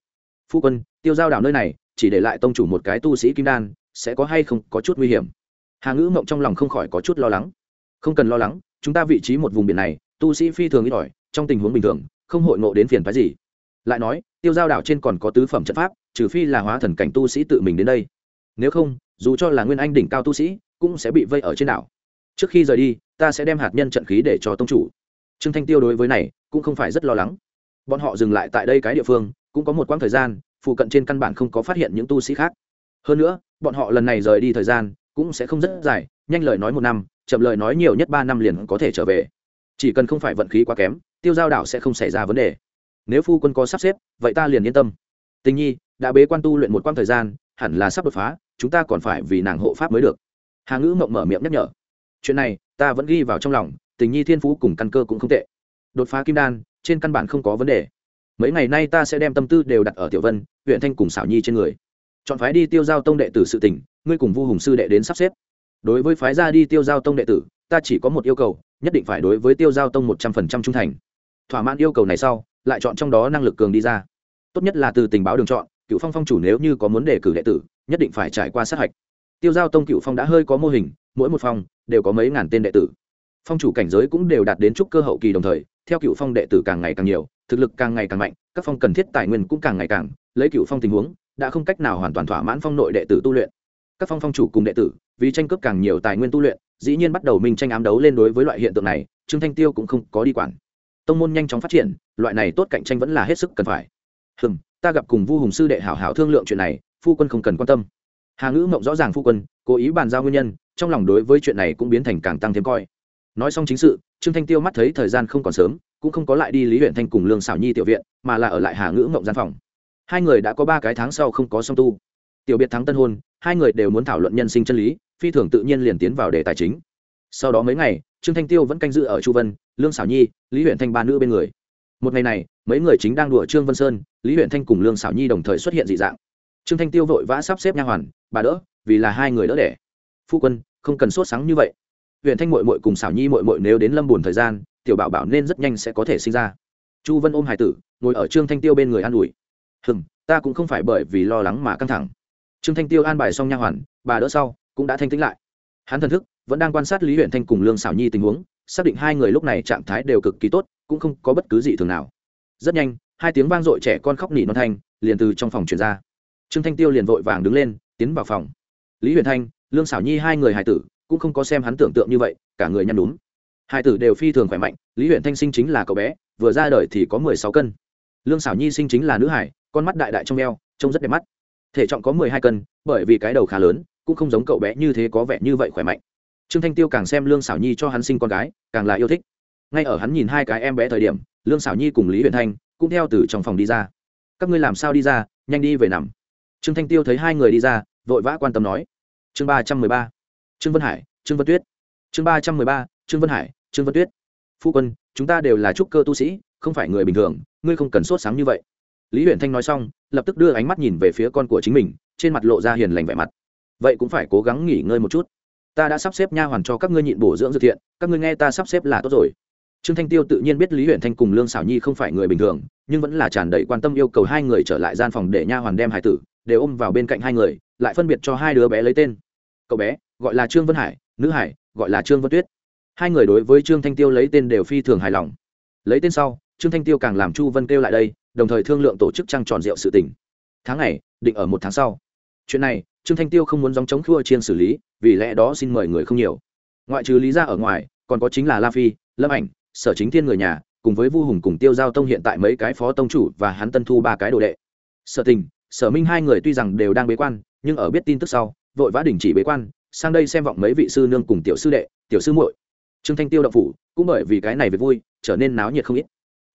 Phu quân, tiêu giao đảo nơi này, chỉ để lại tông chủ một cái tu sĩ kim đan sẽ có hay không có chút nguy hiểm. Hà ngữ mộng trong lòng không khỏi có chút lo lắng. Không cần lo lắng, chúng ta vị trí một vùng biển này, tu sĩ phi thường ít ỏi, trong tình huống bình thường, không hội ngộ đến phiền phái gì. Lại nói, tiêu giao đảo trên còn có tứ phẩm trận pháp, trừ phi là hóa thần cảnh tu sĩ tự mình đến đây. Nếu không, dù cho là nguyên anh đỉnh cao tu sĩ, cũng sẽ bị vây ở trên đảo. Trước khi rời đi, ta sẽ đem hạt nhân trận khí để cho tông chủ. Trương thanh tiêu đối với này, cũng không phải rất lo lắng. Bọn họ dừng lại tại đây cái địa phương, cũng có một quãng thời gian, phụ cận trên căn bản không có phát hiện những tu sĩ khác. Hơn nữa bọn họ lần này rời đi thời gian cũng sẽ không rất dài, nhanh lời nói một năm, chậm lời nói nhiều nhất ba năm liền có thể trở về. Chỉ cần không phải vận khí quá kém, tiêu giao đảo sẽ không xảy ra vấn đề. Nếu phu quân có sắp xếp, vậy ta liền yên tâm. Tình nhi, đã bế quan tu luyện một quãng thời gian, hẳn là sắp đột phá, chúng ta còn phải vì nàng hộ pháp mới được. Hà ngữ mộng mở miệng nhắc nhở. Chuyện này, ta vẫn ghi vào trong lòng, tình nhi thiên phú cùng căn cơ cũng không tệ. Đột phá kim đan, trên căn bản không có vấn đề. Mấy ngày nay ta sẽ đem tâm tư đều đặt ở tiểu vân, huyện thanh cùng xảo nhi trên người chọn phái đi tiêu giao tông đệ tử sự tỉnh ngươi cùng vu hùng sư đệ đến sắp xếp. Đối với phái ra đi tiêu giao tông đệ tử, ta chỉ có một yêu cầu, nhất định phải đối với tiêu giao tông một trăm phần trăm trung thành. Thỏa mãn yêu cầu này sau, lại chọn trong đó năng lực cường đi ra. Tốt nhất là từ tình báo đường chọn, cựu phong phong chủ nếu như có muốn đề cử đệ tử, nhất định phải trải qua sát hạch. Tiêu giao tông cựu phong đã hơi có mô hình, mỗi một phong đều có mấy ngàn tên đệ tử. Phong chủ cảnh giới cũng đều đạt đến trúc cơ hậu kỳ đồng thời, theo cựu phong đệ tử càng ngày càng nhiều, thực lực càng ngày càng mạnh, các phong cần thiết tài nguyên cũng càng ngày càng, lấy cựu phong tình huống đã không cách nào hoàn toàn thỏa mãn phong nội đệ tử tu luyện. Các phong phong chủ cùng đệ tử, vì tranh cướp càng nhiều tài nguyên tu luyện, dĩ nhiên bắt đầu minh tranh ám đấu lên đối với loại hiện tượng này, trương thanh tiêu cũng không có đi quản. Tông môn nhanh chóng phát triển, loại này tốt cạnh tranh vẫn là hết sức cần phải. Hừm, ta gặp cùng vu hùng sư đệ hảo hảo thương lượng chuyện này, phu quân không cần quan tâm. Hà ngữ mộng rõ ràng phu quân, cố ý bàn giao nguyên nhân, trong lòng đối với chuyện này cũng biến thành càng tăng thêm coi. Nói xong chính sự, trương thanh tiêu mắt thấy thời gian không còn sớm, cũng không có lại đi lý huyện thanh cùng lương xảo nhi tiểu viện, mà là ở lại hà ngữ mộng gian phòng hai người đã có ba cái tháng sau không có song tu. Tiểu biệt thắng tân hôn, hai người đều muốn thảo luận nhân sinh chân lý, phi thường tự nhiên liền tiến vào đề tài chính. Sau đó mấy ngày, trương thanh tiêu vẫn canh giữ ở chu vân, lương xảo nhi, lý huyện thanh ba nữ bên người. Một ngày này, mấy người chính đang đùa trương vân sơn, lý huyện thanh cùng lương xảo nhi đồng thời xuất hiện dị dạng. Trương thanh tiêu vội vã sắp xếp nha hoàn, bà đỡ, vì là hai người đỡ đẻ. Phu quân, không cần sốt sáng như vậy. Huyện thanh mội mội cùng xảo nhi mội mội nếu đến lâm buồn thời gian, tiểu bảo bảo nên rất nhanh sẽ có thể sinh ra. Chu vân ôm hải tử, ngồi ở trương thanh tiêu bên người an ủi hừm, ta cũng không phải bởi vì lo lắng mà căng thẳng. Trương thanh tiêu an bài xong nha hoàn, bà đỡ sau, cũng đã thanh tĩnh lại. Hắn thần thức vẫn đang quan sát lý huyện thanh cùng lương xảo nhi tình huống, xác định hai người lúc này trạng thái đều cực kỳ tốt, cũng không có bất cứ gì thường nào. Rất nhanh, hai tiếng vang dội trẻ con khóc nỉ non thanh liền từ trong phòng truyền ra. Trương thanh tiêu liền vội vàng đứng lên, tiến vào phòng. Lý huyền thanh, lương xảo nhi hai người hài tử, cũng không có xem hắn tưởng tượng như vậy, cả người nhăn đúng hai tử đều phi thường khỏe mạnh, lý huyện thanh sinh chính là cậu bé, vừa ra đời thì có mười sáu cân. Lương xảo nhi sinh chính là nữ hải con mắt đại đại trong eo, trông rất đẹp mắt. Thể trọng có mười hai cân, bởi vì cái đầu khá lớn, cũng không giống cậu bé như thế có vẻ như vậy khỏe mạnh. Trương thanh tiêu càng xem lương xảo nhi cho hắn sinh con gái, càng là yêu thích. Ngay ở hắn nhìn hai cái em bé thời điểm, lương xảo nhi cùng lý huyền thanh cũng theo từ trong phòng đi ra. Các ngươi làm sao đi ra? Nhanh đi về nằm. Trương thanh tiêu thấy hai người đi ra, vội vã quan tâm nói. Chương ba trăm mười ba, trương vân hải, trương vân tuyết. Chương ba trăm mười ba, trương vân hải, trương vân tuyết. Phu quân, chúng ta đều là trúc cơ tu sĩ, không phải người bình thường, ngươi không cần sốt sáng như vậy lý huyện thanh nói xong, lập tức đưa ánh mắt nhìn về phía con của chính mình, trên mặt lộ ra hiền lành vẻ mặt. Vậy cũng phải cố gắng nghỉ ngơi một chút. Ta đã sắp xếp nha hoàn cho các ngươi nhịn bổ dưỡng dự thiện, các ngươi nghe ta sắp xếp là tốt rồi. Trương thanh tiêu tự nhiên biết lý huyện thanh cùng lương xảo nhi không phải người bình thường, nhưng vẫn là tràn đầy quan tâm yêu cầu hai người trở lại gian phòng để nha hoàn đem hải tử đều ôm vào bên cạnh hai người, lại phân biệt cho hai đứa bé lấy tên. Cậu bé, gọi là trương vân hải, nữ hải, gọi là trương vân tuyết. Hai người đối với trương thanh tiêu lấy tên đều phi thường hài lòng. Lấy tên sau, trương thanh tiêu càng làm chu vân kêu lại đây đồng thời thương lượng tổ chức trăng tròn rượu sự tỉnh tháng này, định ở một tháng sau. Chuyện này, trương thanh tiêu không muốn dòng chống khua chiên xử lý, vì lẽ đó xin mời người không nhiều. Ngoại trừ lý ra ở ngoài, còn có chính là la phi, lâm ảnh, sở chính thiên người nhà, cùng với vu hùng cùng tiêu giao tông hiện tại mấy cái phó tông chủ và hắn tân thu ba cái đồ đệ. Sở tình, sở minh hai người tuy rằng đều đang bế quan, nhưng ở biết tin tức sau, vội vã đình chỉ bế quan, sang đây xem vọng mấy vị sư nương cùng tiểu sư đệ, tiểu sư muội. Trương thanh tiêu đậu phủ, cũng bởi vì cái này về vui, trở nên náo nhiệt không ít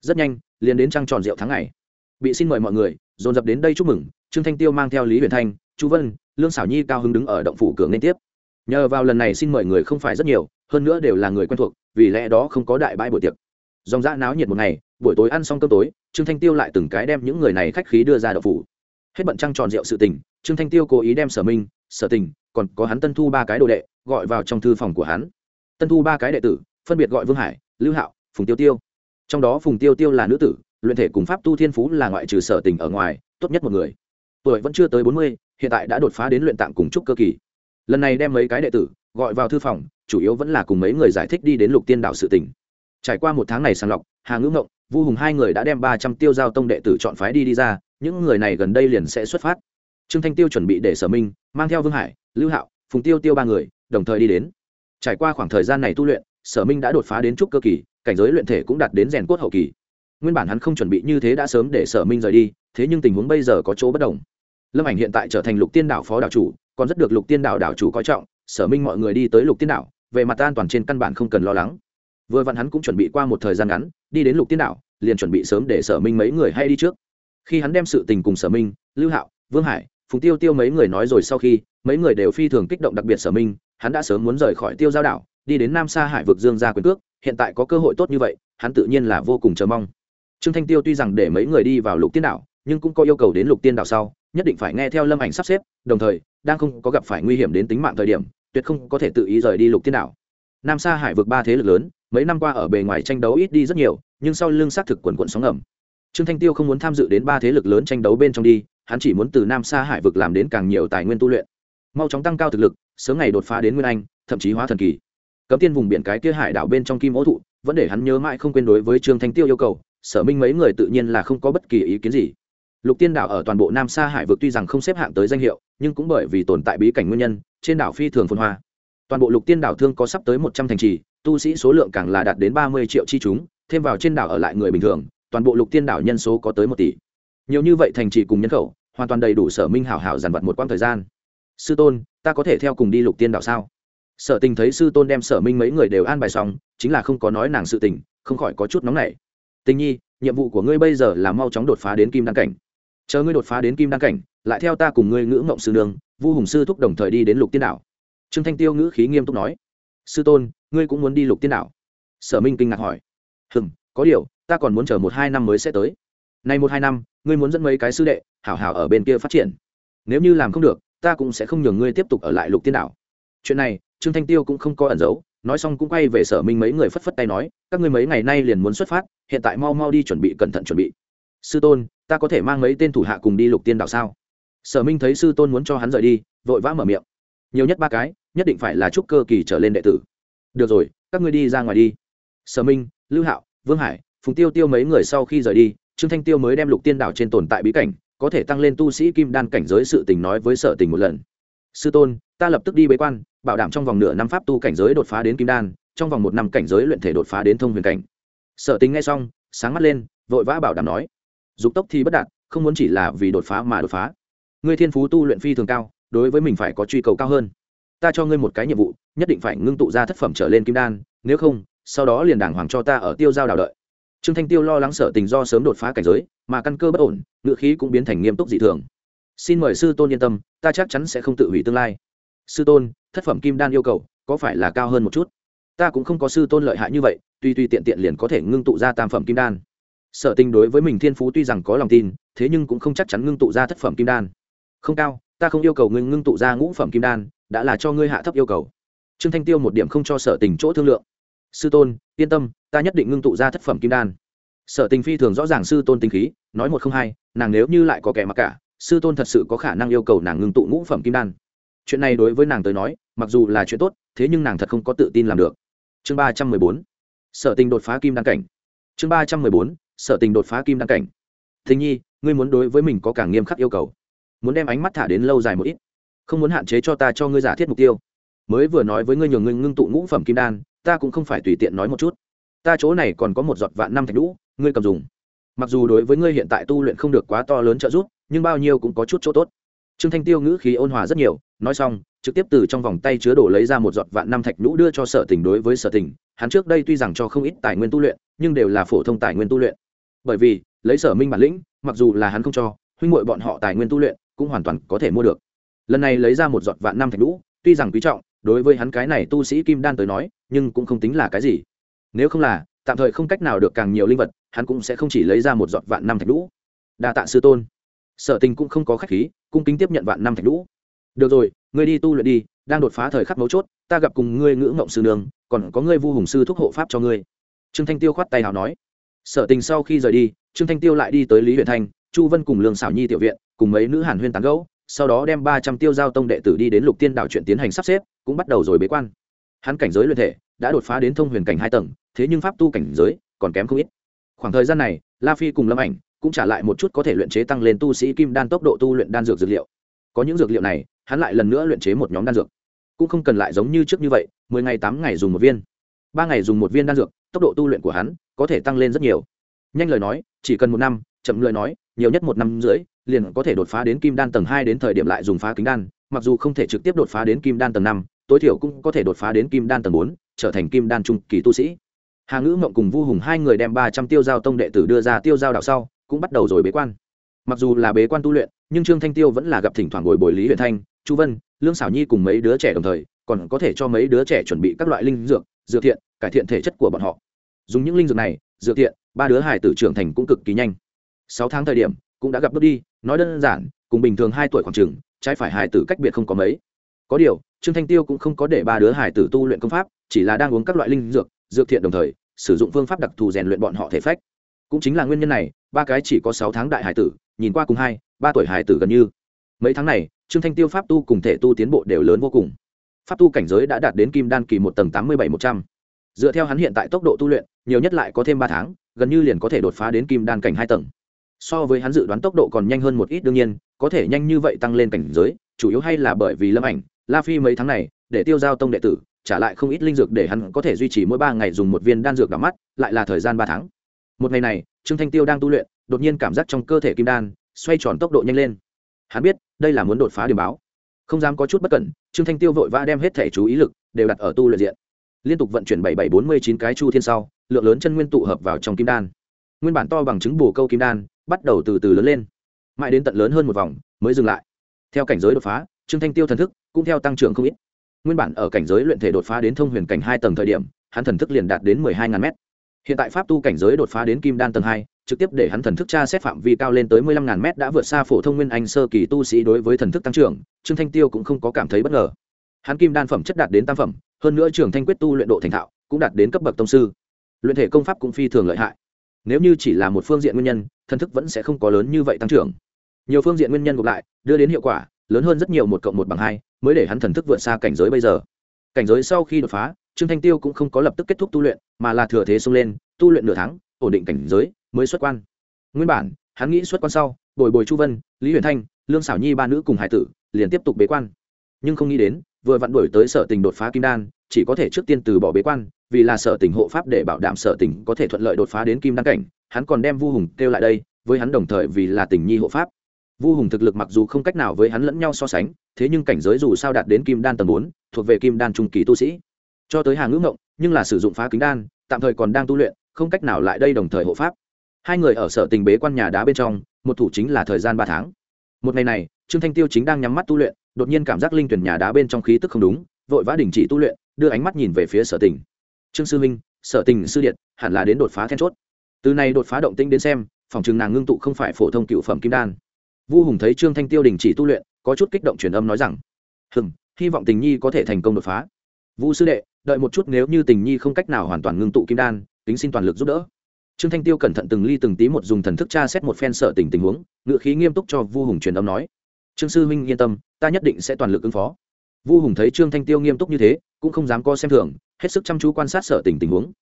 rất nhanh, liền đến trăng tròn rượu tháng ngày. Bị xin mời mọi người, dồn dập đến đây chúc mừng, trương thanh tiêu mang theo lý huyền thanh, chu vân, lương xảo nhi cao hứng đứng ở động phủ cường liên tiếp. Nhờ vào lần này xin mời người không phải rất nhiều, hơn nữa đều là người quen thuộc, vì lẽ đó không có đại bãi buổi tiệc. Dòng dã náo nhiệt một ngày, buổi tối ăn xong cơm tối, trương thanh tiêu lại từng cái đem những người này khách khí đưa ra đậu phủ. Hết bận trăng tròn rượu sự tình, trương thanh tiêu cố ý đem sở minh, sở tình, còn có hắn tân thu ba cái đồ đệ, gọi vào trong thư phòng của hắn. Tân thu ba cái đệ tử, phân biệt gọi vương hải, lưu hạo, phùng tiêu tiêu trong đó phùng tiêu tiêu là nữ tử, luyện thể cùng pháp tu thiên phú là ngoại trừ sở tình ở ngoài, tốt nhất một người. Tuổi vẫn chưa tới bốn mươi, hiện tại đã đột phá đến luyện tạng cùng trúc cơ kỳ. Lần này đem mấy cái đệ tử gọi vào thư phòng, chủ yếu vẫn là cùng mấy người giải thích đi đến lục tiên đạo sự tỉnh trải qua một tháng này sàng lọc, hà ngữ ngộng, vu hùng hai người đã đem ba trăm tiêu giao tông đệ tử chọn phái đi đi ra, những người này gần đây liền sẽ xuất phát. Trương thanh tiêu chuẩn bị để sở minh, mang theo vương hải, lưu hạo, phùng tiêu tiêu ba người, đồng thời đi đến. Trải qua khoảng thời gian này tu luyện sở minh đã đột phá đến trúc cơ kỳ, cảnh giới luyện thể cũng đạt đến rèn cốt hậu kỳ. Nguyên bản hắn không chuẩn bị như thế đã sớm để sở minh rời đi, thế nhưng tình huống bây giờ có chỗ bất đồng. Lâm ảnh hiện tại trở thành lục tiên đảo phó đảo chủ, còn rất được lục tiên đảo đảo chủ coi trọng, sở minh mọi người đi tới lục tiên đảo, về mặt an toàn trên căn bản không cần lo lắng. Vừa vặn hắn cũng chuẩn bị qua một thời gian ngắn, đi đến lục tiên đảo, liền chuẩn bị sớm để sở minh mấy người hay đi trước. Khi hắn đem sự tình cùng sở minh, lưu hạo, vương hải, phùng tiêu tiêu mấy người nói rồi sau khi, mấy người đều phi thường kích động đặc biệt sở minh, hắn đã sớm muốn rời khỏi tiêu giao đảo đi đến nam sa hải vực dương ra quyền cước, hiện tại có cơ hội tốt như vậy, hắn tự nhiên là vô cùng chờ mong. Trương thanh tiêu tuy rằng để mấy người đi vào lục tiên đảo, nhưng cũng có yêu cầu đến lục tiên đảo sau, nhất định phải nghe theo lâm ảnh sắp xếp, đồng thời, đang không có gặp phải nguy hiểm đến tính mạng thời điểm, tuyệt không có thể tự ý rời đi lục tiên đảo. Nam sa hải vực ba thế lực lớn, mấy năm qua ở bề ngoài tranh đấu ít đi rất nhiều, nhưng sau lưng xác thực quần quận sóng ẩm trương thanh tiêu không muốn tham dự đến ba thế lực lớn tranh đấu bên trong đi, hắn chỉ muốn từ nam sa hải vực làm đến càng nhiều tài nguyên tu luyện. Mau chóng tăng cao thực lực, sớm ngày đột phá đến nguyên anh, thậm chí hóa thần kỳ cấm tiên vùng biển cái kia hải đảo bên trong kim ố thụ, vẫn để hắn nhớ mãi không quên đối với trương thanh tiêu yêu cầu, sở minh mấy người tự nhiên là không có bất kỳ ý kiến gì. Lục tiên đảo ở toàn bộ nam sa hải vực tuy rằng không xếp hạng tới danh hiệu, nhưng cũng bởi vì tồn tại bí cảnh nguyên nhân, trên đảo phi thường phồn hoa. Toàn bộ lục tiên đảo thương có sắp tới một trăm thành trì, tu sĩ số lượng càng là đạt đến ba mươi triệu chi chúng, thêm vào trên đảo ở lại người bình thường, toàn bộ lục tiên đảo nhân số có tới một tỷ. Nhiều như vậy thành trì cùng nhân khẩu, hoàn toàn đầy đủ sở minh hảo hảo dàn vật một quãng thời gian. Sư tôn, ta có thể theo cùng đi lục tiên đảo sao? Sở tình thấy sư tôn đem sở minh mấy người đều an bài xong, chính là không có nói nàng sự tình, không khỏi có chút nóng nảy. Tình nhi, nhiệm vụ của ngươi bây giờ là mau chóng đột phá đến kim đăng cảnh. Chờ ngươi đột phá đến kim đăng cảnh, lại theo ta cùng ngươi ngữ ngộng sư nương vu hùng sư thúc đồng thời đi đến lục tiên đảo. Trương thanh tiêu ngữ khí nghiêm túc nói, sư tôn, ngươi cũng muốn đi lục tiên đảo? Sở minh kinh ngạc hỏi. Hừm, có điều, ta còn muốn chờ một hai năm mới sẽ tới. Nay một hai năm, ngươi muốn dẫn mấy cái sư đệ, hảo hảo ở bên kia phát triển. Nếu như làm không được, ta cũng sẽ không nhường ngươi tiếp tục ở lại lục tiên đảo. Chuyện này trương thanh tiêu cũng không có ẩn giấu, nói xong cũng quay về sở minh mấy người phất phất tay nói, các ngươi mấy ngày nay liền muốn xuất phát, hiện tại mau mau đi chuẩn bị cẩn thận chuẩn bị. Sư tôn, ta có thể mang mấy tên thủ hạ cùng đi lục tiên đảo sao? Sở minh thấy sư tôn muốn cho hắn rời đi, vội vã mở miệng. Nhiều nhất ba cái, nhất định phải là chúc cơ kỳ trở lên đệ tử. Được rồi, các ngươi đi ra ngoài đi. Sở minh, lưu hạo, vương hải, phùng tiêu tiêu mấy người sau khi rời đi, trương thanh tiêu mới đem lục tiên đảo trên tồn tại bí cảnh, có thể tăng lên tu sĩ kim đan cảnh giới sự tình nói với sở tình một lần. Sư tôn, ta lập tức đi bế quan bảo đảm trong vòng nửa năm pháp tu cảnh giới đột phá đến kim đan, trong vòng một năm cảnh giới luyện thể đột phá đến thông huyền cảnh. Sở tính nghe xong, sáng mắt lên, vội vã bảo đảm nói, dục tốc thì bất đạt, không muốn chỉ là vì đột phá mà đột phá. Ngươi thiên phú tu luyện phi thường cao, đối với mình phải có truy cầu cao hơn. Ta cho ngươi một cái nhiệm vụ, nhất định phải ngưng tụ ra thất phẩm trở lên kim đan, nếu không, sau đó liền đàng hoàng cho ta ở tiêu giao đào đợi. Trương thanh tiêu lo lắng sở tình do sớm đột phá cảnh giới, mà căn cơ bất ổn, ngựa khí cũng biến thành nghiêm túc dị thường. Xin mời sư tôn yên tâm, ta chắc chắn sẽ không tự hủy tương lai. Sư tôn thất phẩm kim đan yêu cầu, có phải là cao hơn một chút? Ta cũng không có sư tôn lợi hại như vậy, tuy tuy tiện tiện liền có thể ngưng tụ ra tam phẩm kim đan. Sở tình đối với mình thiên phú tuy rằng có lòng tin, thế nhưng cũng không chắc chắn ngưng tụ ra thất phẩm kim đan. Không cao, ta không yêu cầu ngươi ngưng tụ ra ngũ phẩm kim đan, đã là cho ngươi hạ thấp yêu cầu. Trương thanh tiêu một điểm không cho sở tình chỗ thương lượng. Sư tôn, yên tâm, ta nhất định ngưng tụ ra thất phẩm kim đan. Sở tình phi thường rõ ràng sư tôn tinh khí, nói một không hai, nàng nếu như lại có kẻ mặc cả, sư tôn thật sự có khả năng yêu cầu nàng ngưng tụ ngũ phẩm kim đan chuyện này đối với nàng tới nói, mặc dù là chuyện tốt, thế nhưng nàng thật không có tự tin làm được. Chương ba trăm mười bốn. Sở tình đột phá kim đăng cảnh. Chương ba trăm mười bốn. Sở tình đột phá kim đăng cảnh. Thình nhi, ngươi muốn đối với mình có càng nghiêm khắc yêu cầu. Muốn đem ánh mắt thả đến lâu dài một ít. Không muốn hạn chế cho ta cho ngươi giả thiết mục tiêu. Mới vừa nói với ngươi nhường ngươi ngưng tụ ngũ phẩm kim đan, ta cũng không phải tùy tiện nói một chút. Ta chỗ này còn có một giọt vạn năm thạch lũ ngươi cầm dùng. Mặc dù đối với ngươi hiện tại tu luyện không được quá to lớn trợ giúp, nhưng bao nhiêu cũng có chút chỗ tốt. Trương thanh tiêu ngữ khí ôn hòa rất nhiều nói xong, trực tiếp từ trong vòng tay chứa đổ lấy ra một giọt vạn năm thạch lũ đưa cho sở tình đối với sở tình. Hắn trước đây tuy rằng cho không ít tài nguyên tu luyện, nhưng đều là phổ thông tài nguyên tu luyện. Bởi vì, lấy sở minh bản lĩnh, mặc dù là hắn không cho, huynh muội bọn họ tài nguyên tu luyện cũng hoàn toàn có thể mua được. Lần này lấy ra một giọt vạn năm thạch lũ tuy rằng quý trọng, đối với hắn cái này tu sĩ kim đan tới nói, nhưng cũng không tính là cái gì. Nếu không là, tạm thời không cách nào được càng nhiều linh vật, hắn cũng sẽ không chỉ lấy ra một giọt vạn năm thạch lũ đa tạ sư tôn. Sở tình cũng không có khách khí, cung kính tiếp nhận vạn năm thạch lũ được rồi, ngươi đi tu luyện đi, đang đột phá thời khắc mấu chốt, ta gặp cùng ngươi ngữ ngộng sư nương, còn có ngươi vu hùng sư thúc hộ pháp cho ngươi. Trương thanh tiêu khoát tay nào nói. Sở tình sau khi rời đi, trương thanh tiêu lại đi tới lý huyện thanh chu vân cùng lương xảo nhi tiểu viện, cùng mấy nữ hàn huyên tán gẫu, sau đó đem ba trăm tiêu giao tông đệ tử đi đến lục tiên đảo chuyện tiến hành sắp xếp, cũng bắt đầu rồi bế quan. Hắn cảnh giới luyện thể, đã đột phá đến thông huyền cảnh hai tầng, thế nhưng pháp tu cảnh giới còn kém không ít. Khoảng thời gian này, la phi cùng lâm ảnh cũng trả lại một chút có thể luyện chế tăng lên tu sĩ kim đan tốc độ tu luyện đan dược dược liệu có những dược liệu này, hắn lại lần nữa luyện chế một nhóm đan dược. Cũng không cần lại giống như trước như vậy, mười ngày tám ngày dùng một viên. Ba ngày dùng một viên đan dược, tốc độ tu luyện của hắn có thể tăng lên rất nhiều. Nhanh lời nói, chỉ cần một năm, chậm lời nói, nhiều nhất một năm rưỡi, liền có thể đột phá đến kim đan tầng hai đến thời điểm lại dùng phá kính đan, mặc dù không thể trực tiếp đột phá đến kim đan tầng năm, tối thiểu cũng có thể đột phá đến kim đan tầng bốn, trở thành kim đan trung kỳ tu sĩ. Hà ngữ mộng cùng vu hùng hai người đem ba trăm tiêu giao tông đệ tử đưa ra tiêu giao đạo sau, cũng bắt đầu rồi bế quan. Mặc dù là bế quan tu luyện nhưng trương thanh tiêu vẫn là gặp thỉnh thoảng ngồi bồi lý huyền thanh, chu vân, lương xảo nhi cùng mấy đứa trẻ đồng thời, còn có thể cho mấy đứa trẻ chuẩn bị các loại linh dược dược thiện, cải thiện thể chất của bọn họ. Dùng những linh dược này, dược thiện, ba đứa hải tử trưởng thành cũng cực kỳ nhanh. Sáu tháng thời điểm, cũng đã gặp bước đi, nói đơn giản, cùng bình thường hai tuổi khoảng trường trái phải hải tử cách biệt không có mấy. Có điều, trương thanh tiêu cũng không có để ba đứa hải tử tu luyện công pháp, chỉ là đang uống các loại linh dược dược thiện đồng thời, sử dụng phương pháp đặc thù rèn luyện bọn họ thể phách. Cũng chính là nguyên nhân này, ba cái chỉ có sáu tháng đại hải tử, nhìn qua cùng hai ba tuổi hải tử gần như. Mấy tháng này, trương thanh tiêu pháp tu cùng thể tu tiến bộ đều lớn vô cùng. Pháp tu cảnh giới đã đạt đến kim đan kỳ một tầng tám mươi bảy một trăm. Dựa theo hắn hiện tại tốc độ tu luyện, nhiều nhất lại có thêm ba tháng, gần như liền có thể đột phá đến kim đan cảnh hai tầng. So với hắn dự đoán tốc độ còn nhanh hơn một ít đương nhiên, có thể nhanh như vậy tăng lên cảnh giới, chủ yếu hay là bởi vì lâm ảnh, la phi mấy tháng này, để tiêu giao tông đệ tử, trả lại không ít linh dược để hắn có thể duy trì mỗi ba ngày dùng một viên đan dược đỏ mắt, lại là thời gian ba tháng. Một ngày này, trương thanh tiêu đang tu luyện, đột nhiên cảm giác trong cơ thể kim đan xoay tròn tốc độ nhanh lên. Hắn biết, đây là muốn đột phá điểm báo. Không dám có chút bất cẩn, trương thanh tiêu vội vã đem hết thể chú ý lực đều đặt ở tu luyện diện. Liên tục vận chuyển bảy bảy bốn mươi chín cái chu thiên sau, lượng lớn chân nguyên tụ hợp vào trong kim đan. Nguyên bản to bằng chứng bù câu kim đan, bắt đầu từ từ lớn lên. Mãi đến tận lớn hơn một vòng, mới dừng lại. Theo cảnh giới đột phá, trương thanh tiêu thần thức cũng theo tăng trưởng không ít. Nguyên bản ở cảnh giới luyện thể đột phá đến thông huyền cảnh hai tầng thời điểm, hắn thần thức liền đạt đến mười hai ngàn mét. Hiện tại pháp tu cảnh giới đột phá đến kim đan tầng hai trực tiếp để hắn thần thức tra xét phạm vi cao lên tới mười lăm ngàn mét đã vượt xa phổ thông nguyên anh sơ kỳ tu sĩ đối với thần thức tăng trưởng, trương thanh tiêu cũng không có cảm thấy bất ngờ. Hắn kim đan phẩm chất đạt đến tam phẩm, hơn nữa trường thanh quyết tu luyện độ thành thạo, cũng đạt đến cấp bậc tông sư. Luyện thể công pháp cũng phi thường lợi hại. Nếu như chỉ là một phương diện nguyên nhân, thần thức vẫn sẽ không có lớn như vậy tăng trưởng. Nhiều phương diện nguyên nhân gộp lại, đưa đến hiệu quả, lớn hơn rất nhiều một cộng một bằng hai, mới để hắn thần thức vượt xa cảnh giới bây giờ. Cảnh giới sau khi đột phá, trương thanh tiêu cũng không có lập tức kết thúc tu luyện, mà là thừa thế xông lên, tu luyện nửa tháng, ổn định cảnh giới mới xuất quan. Nguyên bản, hắn nghĩ xuất quan sau, bồi bồi chu vân, lý huyền thanh, lương xảo nhi ba nữ cùng hải tử, liền tiếp tục bế quan. Nhưng không nghĩ đến, vừa vặn đổi tới sở tình đột phá kim đan, chỉ có thể trước tiên từ bỏ bế quan, vì là sở tình hộ pháp để bảo đảm sở tình có thể thuận lợi đột phá đến kim đan cảnh, hắn còn đem vu hùng kêu lại đây, với hắn đồng thời vì là tình nhi hộ pháp. Vu hùng thực lực mặc dù không cách nào với hắn lẫn nhau so sánh, thế nhưng cảnh giới dù sao đạt đến kim đan tầng bốn, thuộc về kim đan trung kỳ tu sĩ. Cho tới hàng ngữ ngộng, nhưng là sử dụng phá kính đan, tạm thời còn đang tu luyện, không cách nào lại đây đồng thời hộ pháp hai người ở sở tình bế quan nhà đá bên trong, một thủ chính là thời gian ba tháng. Một ngày này, trương thanh tiêu chính đang nhắm mắt tu luyện, đột nhiên cảm giác linh tuyển nhà đá bên trong khí tức không đúng, vội vã đình chỉ tu luyện, đưa ánh mắt nhìn về phía sở tình. Trương sư minh sở tình sư điện, hẳn là đến đột phá then chốt. Từ này đột phá động tĩnh đến xem, phòng chừng nàng ngưng tụ không phải phổ thông cựu phẩm kim đan. Vu hùng thấy trương thanh tiêu đình chỉ tu luyện, có chút kích động truyền âm nói rằng hừng hy vọng tình nhi có thể thành công đột phá. Vu sư đệ, đợi một chút, nếu như tình nhi không cách nào hoàn toàn ngưng tụ kim đan tính xin toàn lực giúp đỡ trương thanh tiêu cẩn thận từng ly từng tí một dùng thần thức tra xét một phen sợ tình tình huống ngựa khí nghiêm túc cho vu hùng truyền âm nói. Trương sư huynh yên tâm, ta nhất định sẽ toàn lực ứng phó. Vu hùng thấy trương thanh tiêu nghiêm túc như thế, cũng không dám co xem thường, hết sức chăm chú quan sát sở tình tình huống.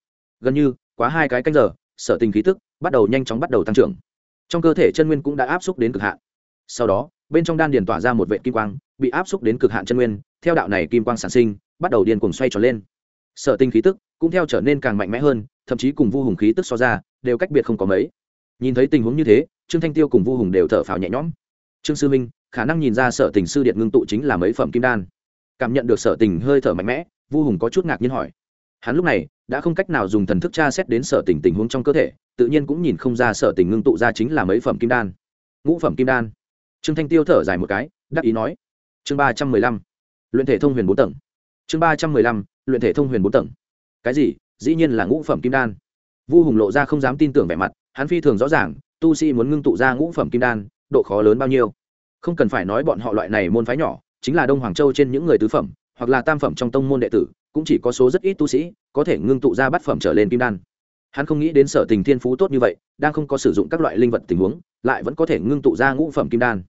Gần như, quá hai cái canh giờ sở tình khí tức bắt đầu nhanh chóng bắt đầu tăng trưởng. Trong cơ thể chân nguyên cũng đã áp xúc đến cực hạn. Sau đó, bên trong đan điền tỏa ra một vệ kim quang, bị áp xúc đến cực hạn chân nguyên, theo đạo này kim quang sản sinh, bắt đầu điên cuồng xoay tròn lên. Sở tinh khí tức cũng theo trở nên càng mạnh mẽ hơn thậm chí cùng vu hùng khí tức so ra, đều cách biệt không có mấy. Nhìn thấy tình huống như thế, trương thanh tiêu cùng vu hùng đều thở phào nhẹ nhõm. Trương sư minh, khả năng nhìn ra sở tình sư điện ngưng tụ chính là mấy phẩm kim đan. Cảm nhận được sở tình hơi thở mạnh mẽ, vu hùng có chút ngạc nhiên hỏi. Hắn lúc này, đã không cách nào dùng thần thức tra xét đến sở tình tình huống trong cơ thể, tự nhiên cũng nhìn không ra sở tình ngưng tụ ra chính là mấy phẩm kim đan. Ngũ phẩm kim đan. Trương thanh tiêu thở dài một cái, đắc ý nói. Chương ba trăm mười lăm, luyện thể thông huyền bốn tầng. Chương ba trăm mười lăm, luyện thể thông huyền bốn tầng. Cái gì? Dĩ nhiên là ngũ phẩm kim đan. Vu hùng lộ ra không dám tin tưởng vẻ mặt, hắn phi thường rõ ràng, tu sĩ muốn ngưng tụ ra ngũ phẩm kim đan, độ khó lớn bao nhiêu. Không cần phải nói bọn họ loại này môn phái nhỏ, chính là đông hoàng châu trên những người tứ phẩm, hoặc là tam phẩm trong tông môn đệ tử, cũng chỉ có số rất ít tu sĩ, có thể ngưng tụ ra bát phẩm trở lên kim đan. Hắn không nghĩ đến sở tình thiên phú tốt như vậy, đang không có sử dụng các loại linh vật tình huống, lại vẫn có thể ngưng tụ ra ngũ phẩm kim đan.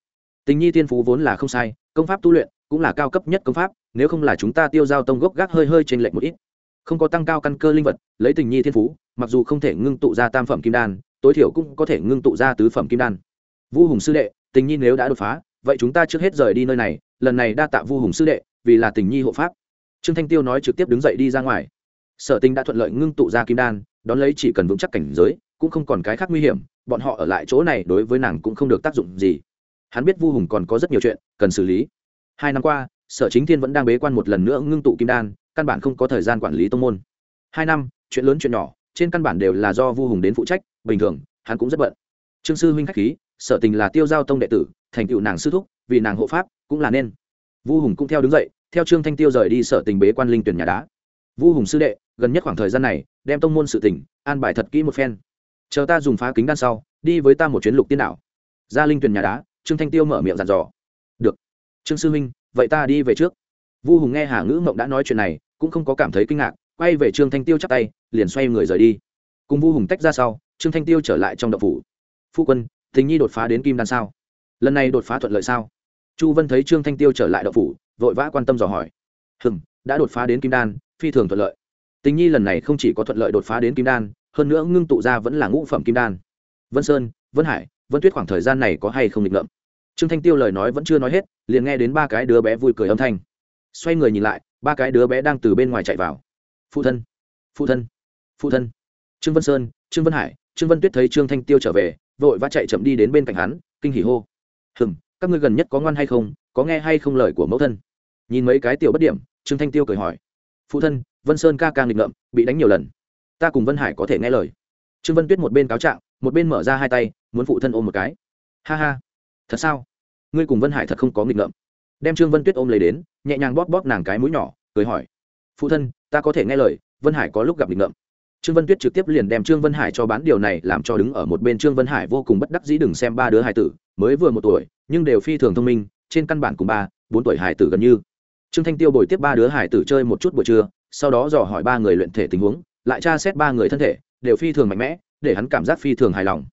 Tình nhi thiên phú vốn là không sai, công pháp tu luyện cũng là cao cấp nhất công pháp, nếu không là chúng ta tiêu giao tông gốc gác hơi hơi trên lệch một ít không có tăng cao căn cơ linh vật, lấy tình nhi thiên phú, mặc dù không thể ngưng tụ ra tam phẩm kim đan, tối thiểu cũng có thể ngưng tụ ra tứ phẩm kim đan. Vu hùng sư đệ, tình nhi nếu đã đột phá, vậy chúng ta trước hết rời đi nơi này, lần này đa tạ vu hùng sư đệ, vì là tình nhi hộ pháp. Trương thanh tiêu nói trực tiếp đứng dậy đi ra ngoài. Sở tình đã thuận lợi ngưng tụ ra kim đan, đón lấy chỉ cần vững chắc cảnh giới, cũng không còn cái khác nguy hiểm, bọn họ ở lại chỗ này đối với nàng cũng không được tác dụng gì. Hắn biết vu hùng còn có rất nhiều chuyện cần xử lý. Hai năm qua, sở chính thiên vẫn đang bế quan một lần nữa ngưng tụ kim đan căn bản không có thời gian quản lý tông môn. Hai năm, chuyện lớn chuyện nhỏ, trên căn bản đều là do vu hùng đến phụ trách, bình thường, hắn cũng rất bận. Trương sư huynh khách khí, sở tình là tiêu giao tông đệ tử, thành tựu nàng sư thúc, vì nàng hộ pháp, cũng là nên. Vu hùng cũng theo đứng dậy, theo trương thanh tiêu rời đi sở tình bế quan linh tuyển nhà đá. Vu hùng sư đệ, gần nhất khoảng thời gian này, đem tông môn sự tỉnh an bài thật kỹ một phen. Chờ ta dùng phá kính đan sau, đi với ta một chuyến lục tiên đạo ra linh tuyển nhà đá, trương thanh tiêu mở miệng dặn dò. Được. Trương sư huynh, vậy ta đi về trước vu hùng nghe hà ngữ mộng đã nói chuyện này, cũng không có cảm thấy kinh ngạc, quay về trương thanh tiêu chắp tay, liền xoay người rời đi. Cùng vu hùng tách ra sau, trương thanh tiêu trở lại trong đậu phủ. Phu quân tình nhi đột phá đến kim đan sao? Lần này đột phá thuận lợi sao? Chu vân thấy trương thanh tiêu trở lại đậu phủ, vội vã quan tâm dò hỏi. Hừng đã đột phá đến kim đan, phi thường thuận lợi. Tình nhi lần này không chỉ có thuận lợi đột phá đến kim đan, hơn nữa ngưng tụ ra vẫn là ngũ phẩm kim đan. Vân sơn, vân hải, vân tuyết khoảng thời gian này có hay không định ngợm? Trương thanh tiêu lời nói vẫn chưa nói hết, liền nghe đến ba cái đứa bé vui cười âm thanh xoay người nhìn lại, ba cái đứa bé đang từ bên ngoài chạy vào. Phụ thân phụ thân phụ thân. Trương vân sơn, trương vân hải, trương vân tuyết thấy trương thanh tiêu trở về, vội vã chạy chậm đi đến bên cạnh hắn, kinh hỉ hô. Hừm, các ngươi gần nhất có ngoan hay không, có nghe hay không lời của mẫu thân? Nhìn mấy cái tiểu bất điểm, trương thanh tiêu cười hỏi. Phụ thân, vân sơn ca ca nghịch ngợm, bị đánh nhiều lần. Ta cùng vân hải có thể nghe lời. Trương vân tuyết một bên cáo trạng, một bên mở ra hai tay, muốn phụ thân ôm một cái. Ha ha, thật sao? Ngươi cùng vân hải thật không có nghịch ngợm. Đem trương vân tuyết ôm lấy đến nhẹ nhàng bóp bóp nàng cái mũi nhỏ, cười hỏi, phụ thân, ta có thể nghe lời, vân hải có lúc gặp định ngậm trương vân tuyết trực tiếp liền đem trương vân hải cho bán điều này làm cho đứng ở một bên trương vân hải vô cùng bất đắc dĩ đừng xem ba đứa hải tử, mới vừa một tuổi, nhưng đều phi thường thông minh, trên căn bản cùng ba, bốn tuổi hải tử gần như. Trương thanh tiêu bồi tiếp ba đứa hải tử chơi một chút buổi trưa, sau đó dò hỏi ba người luyện thể tình huống, lại tra xét ba người thân thể, đều phi thường mạnh mẽ, để hắn cảm giác phi thường hài lòng.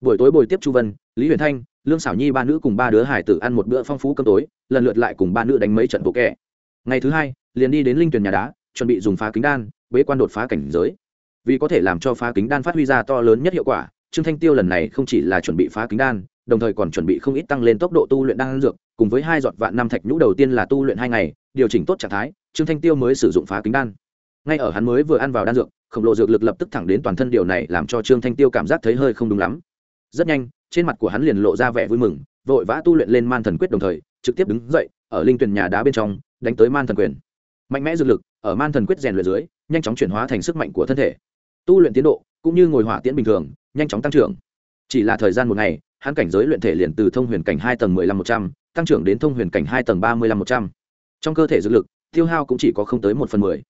Buổi tối bồi tiếp chu vân, lý huyền thanh lương xảo nhi ba nữ cùng ba đứa hải tử ăn một bữa phong phú cơm tối, lần lượt lại cùng ba nữ đánh mấy trận bộ kẹ. Ngày thứ hai, liền đi đến linh tuyển nhà đá, chuẩn bị dùng phá kính đan, bế quan đột phá cảnh giới. Vì có thể làm cho phá kính đan phát huy ra to lớn nhất hiệu quả, trương thanh tiêu lần này không chỉ là chuẩn bị phá kính đan, đồng thời còn chuẩn bị không ít tăng lên tốc độ tu luyện đan dược, cùng với hai giọt vạn năm thạch nhũ đầu tiên là tu luyện hai ngày, điều chỉnh tốt trạng thái, trương thanh tiêu mới sử dụng phá kính đan. Ngay ở hắn mới vừa ăn vào đan dược, khổng lồ dược lực lập tức thẳng đến toàn thân, điều này làm cho trương thanh tiêu cảm giác thấy hơi không đúng lắm. Rất nhanh trên mặt của hắn liền lộ ra vẻ vui mừng, vội vã tu luyện lên man thần quyết đồng thời, trực tiếp đứng dậy, ở linh tuyển nhà đá bên trong, đánh tới man thần quyền. Mạnh mẽ dược lực, ở man thần quyết rèn luyện dưới, nhanh chóng chuyển hóa thành sức mạnh của thân thể. Tu luyện tiến độ, cũng như ngồi hỏa tiễn bình thường, nhanh chóng tăng trưởng. Chỉ là thời gian một ngày, hắn cảnh giới luyện thể liền từ thông huyền cảnh hai tầng mười lăm một trăm, tăng trưởng đến thông huyền cảnh hai tầng ba mươi lăm một trăm. Trong cơ thể dược lực, tiêu hao cũng chỉ có không tới một phần mười.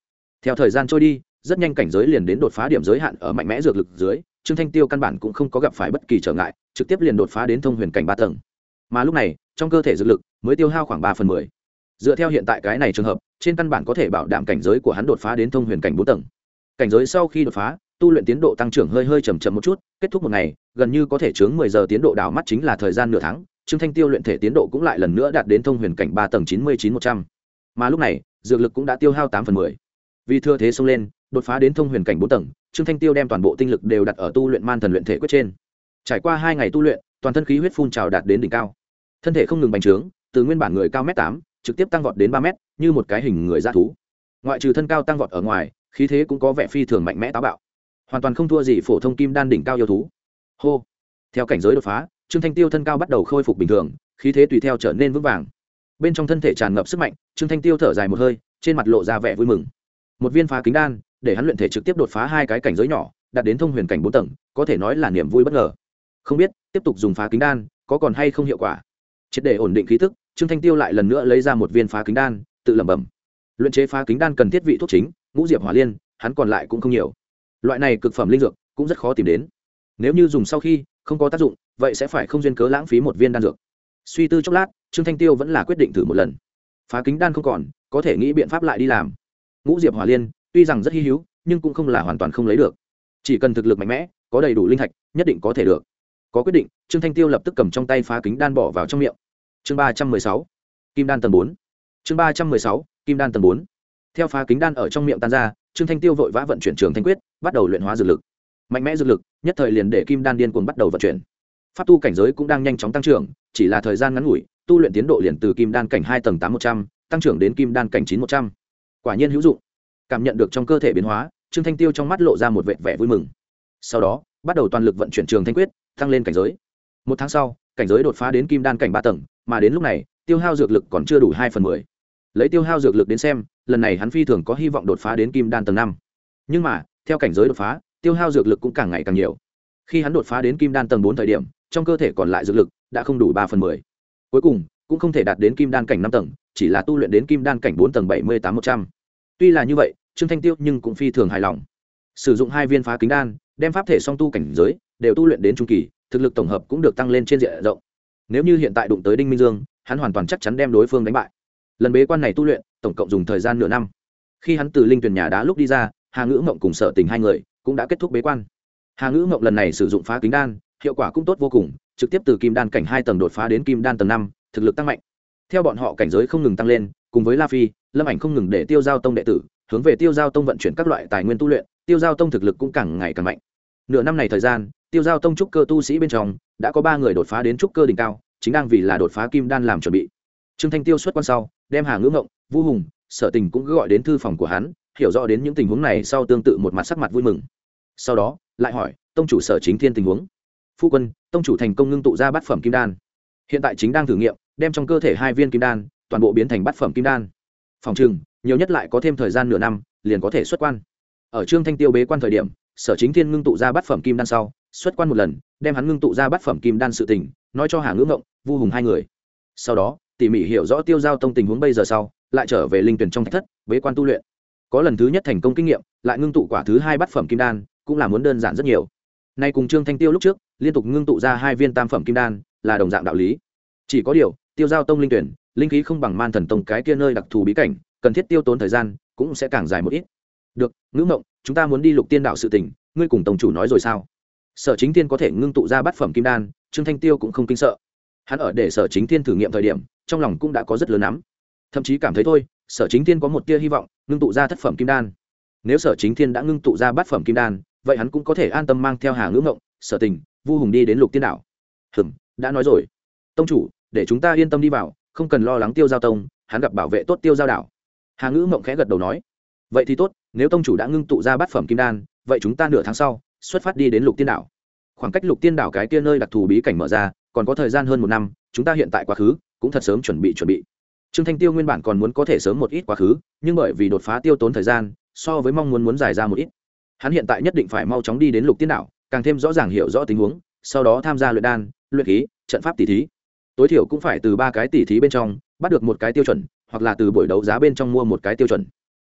Theo thời gian trôi đi, rất nhanh cảnh giới liền đến đột phá điểm giới hạn ở mạnh mẽ dược lực dưới trương thanh tiêu căn bản cũng không có gặp phải bất kỳ trở ngại, trực tiếp liền đột phá đến thông huyền cảnh ba tầng. Mà lúc này, trong cơ thể dược lực mới tiêu hao khoảng ba phần mười. Dựa theo hiện tại cái này trường hợp, trên căn bản có thể bảo đảm cảnh giới của hắn đột phá đến thông huyền cảnh bốn tầng. Cảnh giới sau khi đột phá, tu luyện tiến độ tăng trưởng hơi hơi chầm chậm một chút, kết thúc một ngày, gần như có thể chướng mười giờ tiến độ đảo mắt chính là thời gian nửa tháng, trương thanh tiêu luyện thể tiến độ cũng lại lần nữa đạt đến thông huyền cảnh ba tầng chín mươi chín một trăm. Mà lúc này, dược lực cũng đã tiêu hao tám phần mười. Vì thừa thế xông lên, đột phá đến thông huyền cảnh bốn tầng trương thanh tiêu đem toàn bộ tinh lực đều đặt ở tu luyện man thần luyện thể quyết trên. Trải qua hai ngày tu luyện, toàn thân khí huyết phun trào đạt đến đỉnh cao. Thân thể không ngừng bành trướng, từ nguyên bản người cao m tám, trực tiếp tăng vọt đến ba m như một cái hình người ra thú. Ngoại trừ thân cao tăng vọt ở ngoài, khí thế cũng có vẻ phi thường mạnh mẽ táo bạo. Hoàn toàn không thua gì phổ thông kim đan đỉnh cao yêu thú. Hô! Theo cảnh giới đột phá, trương thanh tiêu thân cao bắt đầu khôi phục bình thường, khí thế tùy theo trở nên vững vàng. Bên trong thân thể tràn ngập sức mạnh, trương thanh tiêu thở dài một hơi, trên mặt lộ ra vẻ vui mừng. Một viên phá kính đan để hắn luyện thể trực tiếp đột phá hai cái cảnh giới nhỏ, đạt đến thông huyền cảnh bốn tầng, có thể nói là niềm vui bất ngờ. Không biết, tiếp tục dùng phá kính đan, có còn hay không hiệu quả? Triệt để ổn định khí thức trương thanh tiêu lại lần nữa lấy ra một viên phá kính đan, tự lẩm bẩm. Luyện chế phá kính đan cần thiết vị thuốc chính, ngũ diệp hỏa liên, hắn còn lại cũng không nhiều. Loại này cực phẩm linh dược, cũng rất khó tìm đến. Nếu như dùng sau khi, không có tác dụng, vậy sẽ phải không duyên cớ lãng phí một viên đan dược. Suy tư chốc lát, trương thanh tiêu vẫn là quyết định thử một lần. Phá kính đan không còn, có thể nghĩ biện pháp lại đi làm. Ngũ diệp hỏa liên tuy rằng rất hy hữu, nhưng cũng không là hoàn toàn không lấy được. Chỉ cần thực lực mạnh mẽ, có đầy đủ linh thạch, nhất định có thể được. Có quyết định, trương thanh tiêu lập tức cầm trong tay phá kính đan bỏ vào trong miệng. Chương ba trăm mười sáu, kim đan tầng bốn. Chương ba trăm mười sáu, kim đan tầng bốn. Theo phá kính đan ở trong miệng tan ra, trương thanh tiêu vội vã vận chuyển trường thanh quyết, bắt đầu luyện hóa dược lực. Mạnh mẽ dược lực, nhất thời liền để kim đan điên cuồng bắt đầu vận chuyển. Pháp tu cảnh giới cũng đang nhanh chóng tăng trưởng, chỉ là thời gian ngắn ngủi, tu luyện tiến độ liền từ kim đan cảnh hai tầng tám một trăm, tăng trưởng đến kim đan cảnh chín một trăm. Quả nhiên hữu dụng cảm nhận được trong cơ thể biến hóa, trương thanh tiêu trong mắt lộ ra một vẻ vẻ vui mừng. Sau đó, bắt đầu toàn lực vận chuyển trường thanh quyết tăng lên cảnh giới. Một tháng sau, cảnh giới đột phá đến kim đan cảnh ba tầng, mà đến lúc này, tiêu hao dược lực còn chưa đủ hai phần mười. Lấy tiêu hao dược lực đến xem, lần này hắn phi thường có hy vọng đột phá đến kim đan tầng năm. Nhưng mà, theo cảnh giới đột phá, tiêu hao dược lực cũng càng ngày càng nhiều. Khi hắn đột phá đến kim đan tầng bốn thời điểm, trong cơ thể còn lại dược lực đã không đủ ba phần mười. Cuối cùng, cũng không thể đạt đến kim đan cảnh năm tầng, chỉ là tu luyện đến kim đan cảnh bốn tầng bảy mươi tám một trăm tuy là như vậy, trương thanh tiêu nhưng cũng phi thường hài lòng. Sử dụng hai viên phá kính đan, đem pháp thể song tu cảnh giới, đều tu luyện đến trung kỳ, thực lực tổng hợp cũng được tăng lên trên diện rộng. Nếu như hiện tại đụng tới đinh minh dương, hắn hoàn toàn chắc chắn đem đối phương đánh bại. Lần bế quan này tu luyện, tổng cộng dùng thời gian nửa năm. Khi hắn từ linh tuyển nhà đá lúc đi ra, hà ngữ mộng cùng sở tình hai người cũng đã kết thúc bế quan. Hà ngữ mộng lần này sử dụng phá kính đan, hiệu quả cũng tốt vô cùng, trực tiếp từ kim đan cảnh hai tầng đột phá đến kim đan tầng năm, thực lực tăng mạnh. Theo bọn họ cảnh giới không ngừng tăng lên cùng với la phi, lâm ảnh không ngừng để tiêu giao tông đệ tử hướng về tiêu giao tông vận chuyển các loại tài nguyên tu luyện, tiêu giao tông thực lực cũng càng ngày càng mạnh. Nửa năm này thời gian, tiêu giao tông trúc cơ tu sĩ bên trong đã có ba người đột phá đến trúc cơ đỉnh cao, chính đang vì là đột phá kim đan làm chuẩn bị. Trương thanh tiêu xuất quan sau, đem hà ngữ ngộng, vu hùng, sở tình cũng gọi đến thư phòng của hắn, hiểu rõ đến những tình huống này sau tương tự một mặt sắc mặt vui mừng. Sau đó, lại hỏi, tông chủ sở chính thiên tình huống? Phu quân, tông chủ thành công ngưng tụ ra bát phẩm kim đan. Hiện tại chính đang thử nghiệm, đem trong cơ thể hai viên kim đan toàn bộ biến thành bát phẩm kim đan. Phòng trừng, nhiều nhất lại có thêm thời gian nửa năm, liền có thể xuất quan. Ở trương thanh tiêu bế quan thời điểm, sở chính thiên ngưng tụ ra bát phẩm kim đan sau, xuất quan một lần, đem hắn ngưng tụ ra bát phẩm kim đan sự tình, nói cho hà ngưỡng ngộng, vu hùng hai người. Sau đó, tỉ mỉ hiểu rõ tiêu giao tông tình huống bây giờ sau, lại trở về linh tuyển trong thất, bế quan tu luyện. Có lần thứ nhất thành công kinh nghiệm, lại ngưng tụ quả thứ hai bát phẩm kim đan, cũng là muốn đơn giản rất nhiều. Nay cùng trương thanh tiêu lúc trước, liên tục ngưng tụ ra hai viên tam phẩm kim đan, là đồng dạng đạo lý. Chỉ có điều, tiêu giao tông linh tuyển linh khí không bằng man thần tông cái kia nơi đặc thù bí cảnh, cần thiết tiêu tốn thời gian, cũng sẽ càng dài một ít. Được, ngữ mộng, chúng ta muốn đi lục tiên đạo sự tỉnh ngươi cùng tổng chủ nói rồi sao? Sở chính tiên có thể ngưng tụ ra bát phẩm kim đan, trương thanh tiêu cũng không kinh sợ. Hắn ở để sở chính tiên thử nghiệm thời điểm, trong lòng cũng đã có rất lớn lắm thậm chí cảm thấy thôi, sở chính tiên có một tia hy vọng, ngưng tụ ra thất phẩm kim đan. Nếu sở chính thiên đã ngưng tụ ra bát phẩm kim đan, vậy hắn cũng có thể an tâm mang theo hà ngữ ngộng sở tình, vu hùng đi đến lục tiên đảo hừm, đã nói rồi. Tông chủ, để chúng ta yên tâm đi vào không cần lo lắng tiêu giao tông, hắn gặp bảo vệ tốt tiêu giao đảo. Hà ngữ mộng khẽ gật đầu nói, vậy thì tốt, nếu tông chủ đã ngưng tụ ra bát phẩm kim đan, vậy chúng ta nửa tháng sau, xuất phát đi đến lục tiên đảo. Khoảng cách lục tiên đảo cái kia nơi đặc thù bí cảnh mở ra, còn có thời gian hơn một năm, chúng ta hiện tại quá khứ, cũng thật sớm chuẩn bị chuẩn bị. Trương thanh tiêu nguyên bản còn muốn có thể sớm một ít quá khứ, nhưng bởi vì đột phá tiêu tốn thời gian, so với mong muốn muốn dài ra một ít. Hắn hiện tại nhất định phải mau chóng đi đến lục tiên đảo, càng thêm rõ ràng hiểu rõ tình huống, sau đó tham gia luyện đan, luyện khí, trận pháp tỷ thí tối thiểu cũng phải từ ba cái tỷ thí bên trong, bắt được một cái tiêu chuẩn, hoặc là từ buổi đấu giá bên trong mua một cái tiêu chuẩn.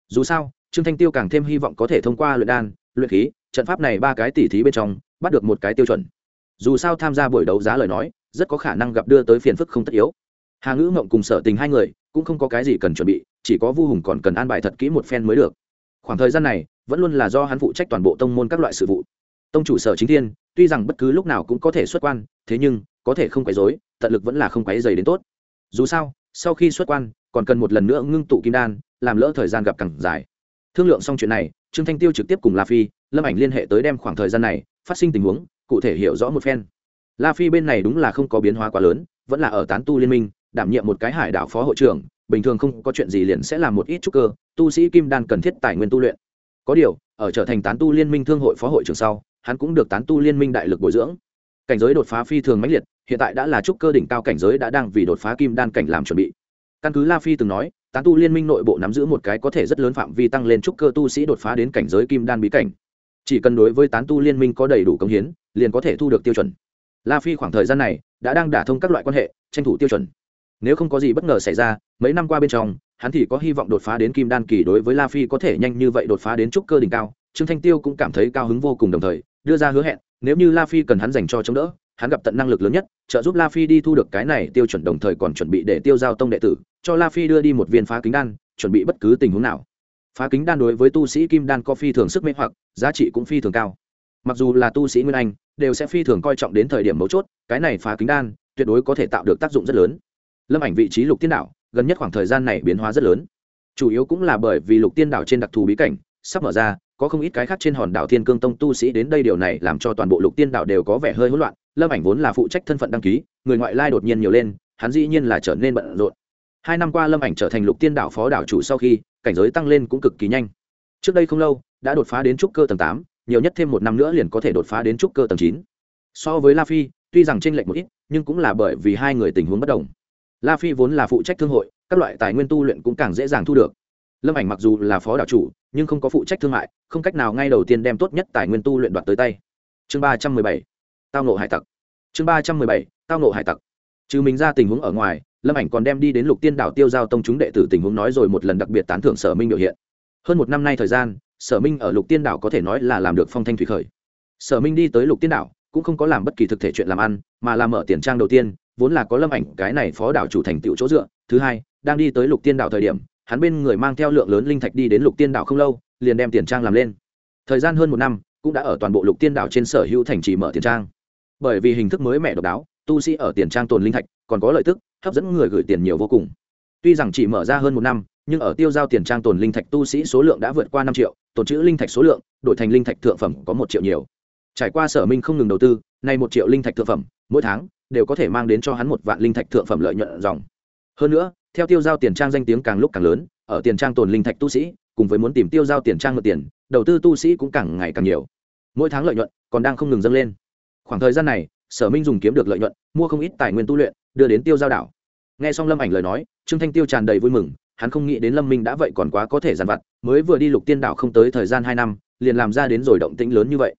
Dù sao, trương thanh tiêu càng thêm hy vọng có thể thông qua luyện đan, luyện khí, trận pháp này ba cái tỷ thí bên trong, bắt được một cái tiêu chuẩn. Dù sao tham gia buổi đấu giá lời nói, rất có khả năng gặp đưa tới phiền phức không tất yếu. Hà ngữ mộng cùng sở tình hai người, cũng không có cái gì cần chuẩn bị, chỉ có vu hùng còn cần an bài thật kỹ một phen mới được. Khoảng thời gian này, vẫn luôn là do hắn phụ trách toàn bộ tông môn các loại sự vụ. Tông chủ sở chính thiên, tuy rằng bất cứ lúc nào cũng có thể xuất quan, thế nhưng có thể không quấy dối tận lực vẫn là không quấy dày đến tốt. Dù sao, sau khi xuất quan, còn cần một lần nữa ngưng tụ kim đan, làm lỡ thời gian gặp càng dài. Thương lượng xong chuyện này, trương thanh tiêu trực tiếp cùng la phi, lâm ảnh liên hệ tới đem khoảng thời gian này phát sinh tình huống, cụ thể hiểu rõ một phen. La phi bên này đúng là không có biến hóa quá lớn, vẫn là ở tán tu liên minh, đảm nhiệm một cái hải đảo phó hội trưởng, bình thường không có chuyện gì liền sẽ làm một ít trúc cơ, tu sĩ kim đan cần thiết tài nguyên tu luyện. Có điều, ở trở thành tán tu liên minh thương hội phó hội trưởng sau, hắn cũng được tán tu liên minh đại lực bồi dưỡng. Cảnh giới đột phá phi thường mãnh liệt hiện tại đã là trúc cơ đỉnh cao cảnh giới đã đang vì đột phá kim đan cảnh làm chuẩn bị. Căn cứ la phi từng nói, tán tu liên minh nội bộ nắm giữ một cái có thể rất lớn phạm vi tăng lên trúc cơ tu sĩ đột phá đến cảnh giới kim đan bí cảnh. Chỉ cần đối với tán tu liên minh có đầy đủ công hiến, liền có thể thu được tiêu chuẩn. La phi khoảng thời gian này đã đang đả thông các loại quan hệ, tranh thủ tiêu chuẩn. Nếu không có gì bất ngờ xảy ra, mấy năm qua bên trong, hắn thì có hy vọng đột phá đến kim đan kỳ đối với la phi có thể nhanh như vậy đột phá đến trúc cơ đỉnh cao. Trương thanh tiêu cũng cảm thấy cao hứng vô cùng đồng thời, đưa ra hứa hẹn, nếu như la phi cần hắn dành cho chống đỡ hắn gặp tận năng lực lớn nhất, trợ giúp la phi đi thu được cái này tiêu chuẩn đồng thời còn chuẩn bị để tiêu giao tông đệ tử, cho la phi đưa đi một viên phá kính đan, chuẩn bị bất cứ tình huống nào. Phá kính đan đối với tu sĩ kim đan có phi thường sức mê hoặc, giá trị cũng phi thường cao. Mặc dù là tu sĩ nguyên anh, đều sẽ phi thường coi trọng đến thời điểm mấu chốt, cái này phá kính đan tuyệt đối có thể tạo được tác dụng rất lớn. Lâm ảnh vị trí lục tiên đảo, gần nhất khoảng thời gian này biến hóa rất lớn. Chủ yếu cũng là bởi vì lục tiên đảo trên đặc thù bí cảnh sắp mở ra, có không ít cái khác trên hòn đảo thiên cương tông tu sĩ đến đây điều này làm cho toàn bộ lục tiên đảo đều có vẻ hơi hỗn loạn lâm ảnh vốn là phụ trách thân phận đăng ký, người ngoại lai đột nhiên nhiều lên, hắn dĩ nhiên là trở nên bận rộn. Hai năm qua lâm ảnh trở thành lục tiên đảo phó đảo chủ sau khi, cảnh giới tăng lên cũng cực kỳ nhanh. Trước đây không lâu, đã đột phá đến trúc cơ tầng tám, nhiều nhất thêm một năm nữa liền có thể đột phá đến trúc cơ tầng chín. So với la phi, tuy rằng tranh lệch một ít, nhưng cũng là bởi vì hai người tình huống bất đồng. La phi vốn là phụ trách thương hội, các loại tài nguyên tu luyện cũng càng dễ dàng thu được. Lâm ảnh mặc dù là phó đảo chủ, nhưng không có phụ trách thương mại, không cách nào ngay đầu tiên đem tốt nhất tài nguyên tu luyện đoạt tới tay. Chương ba trăm mười bảy tao nộ hải tặc. Chương ba trăm mười bảy, tao nộ hải tặc. Trừ mình ra tình huống ở ngoài, lâm ảnh còn đem đi đến lục tiên đảo tiêu giao tông chúng đệ tử tình huống nói rồi một lần đặc biệt tán thưởng sở minh biểu hiện. Hơn một năm nay thời gian, sở minh ở lục tiên đảo có thể nói là làm được phong thanh thủy khởi. Sở minh đi tới lục tiên đảo, cũng không có làm bất kỳ thực thể chuyện làm ăn, mà làm ở tiền trang đầu tiên, vốn là có lâm ảnh, cái này phó đảo chủ thành tựu chỗ dựa. Thứ hai, đang đi tới lục tiên đảo thời điểm, hắn bên người mang theo lượng lớn linh thạch đi đến lục tiên đảo không lâu, liền đem tiền trang làm lên. Thời gian hơn một năm, cũng đã ở toàn bộ lục tiên đảo trên sở hữu thành trì mở tiền trang bởi vì hình thức mới mẻ độc đáo, tu sĩ ở tiền trang tồn linh thạch còn có lợi tức, hấp dẫn người gửi tiền nhiều vô cùng. Tuy rằng chỉ mở ra hơn một năm, nhưng ở tiêu giao tiền trang tồn linh thạch tu sĩ số lượng đã vượt qua năm triệu, tồn chữ linh thạch số lượng, đổi thành linh thạch thượng phẩm có một triệu nhiều. Trải qua sở minh không ngừng đầu tư, nay một triệu linh thạch thượng phẩm, mỗi tháng, đều có thể mang đến cho hắn một vạn linh thạch thượng phẩm lợi nhuận dòng. Hơn nữa, theo tiêu giao tiền trang danh tiếng càng lúc càng lớn, ở tiền trang tồn linh thạch tu sĩ, cùng với muốn tìm tiêu giao tiền trang mượn tiền, đầu tư tu sĩ cũng càng ngày càng nhiều. Mỗi tháng lợi nhuận còn đang không ngừng dâng lên khoảng thời gian này, sở minh dùng kiếm được lợi nhuận, mua không ít tài nguyên tu luyện, đưa đến tiêu giao đảo. Nghe xong lâm ảnh lời nói, trương thanh tiêu tràn đầy vui mừng, hắn không nghĩ đến lâm minh đã vậy còn quá có thể dàn vặt, mới vừa đi lục tiên đảo không tới thời gian hai năm, liền làm ra đến rồi động tĩnh lớn như vậy.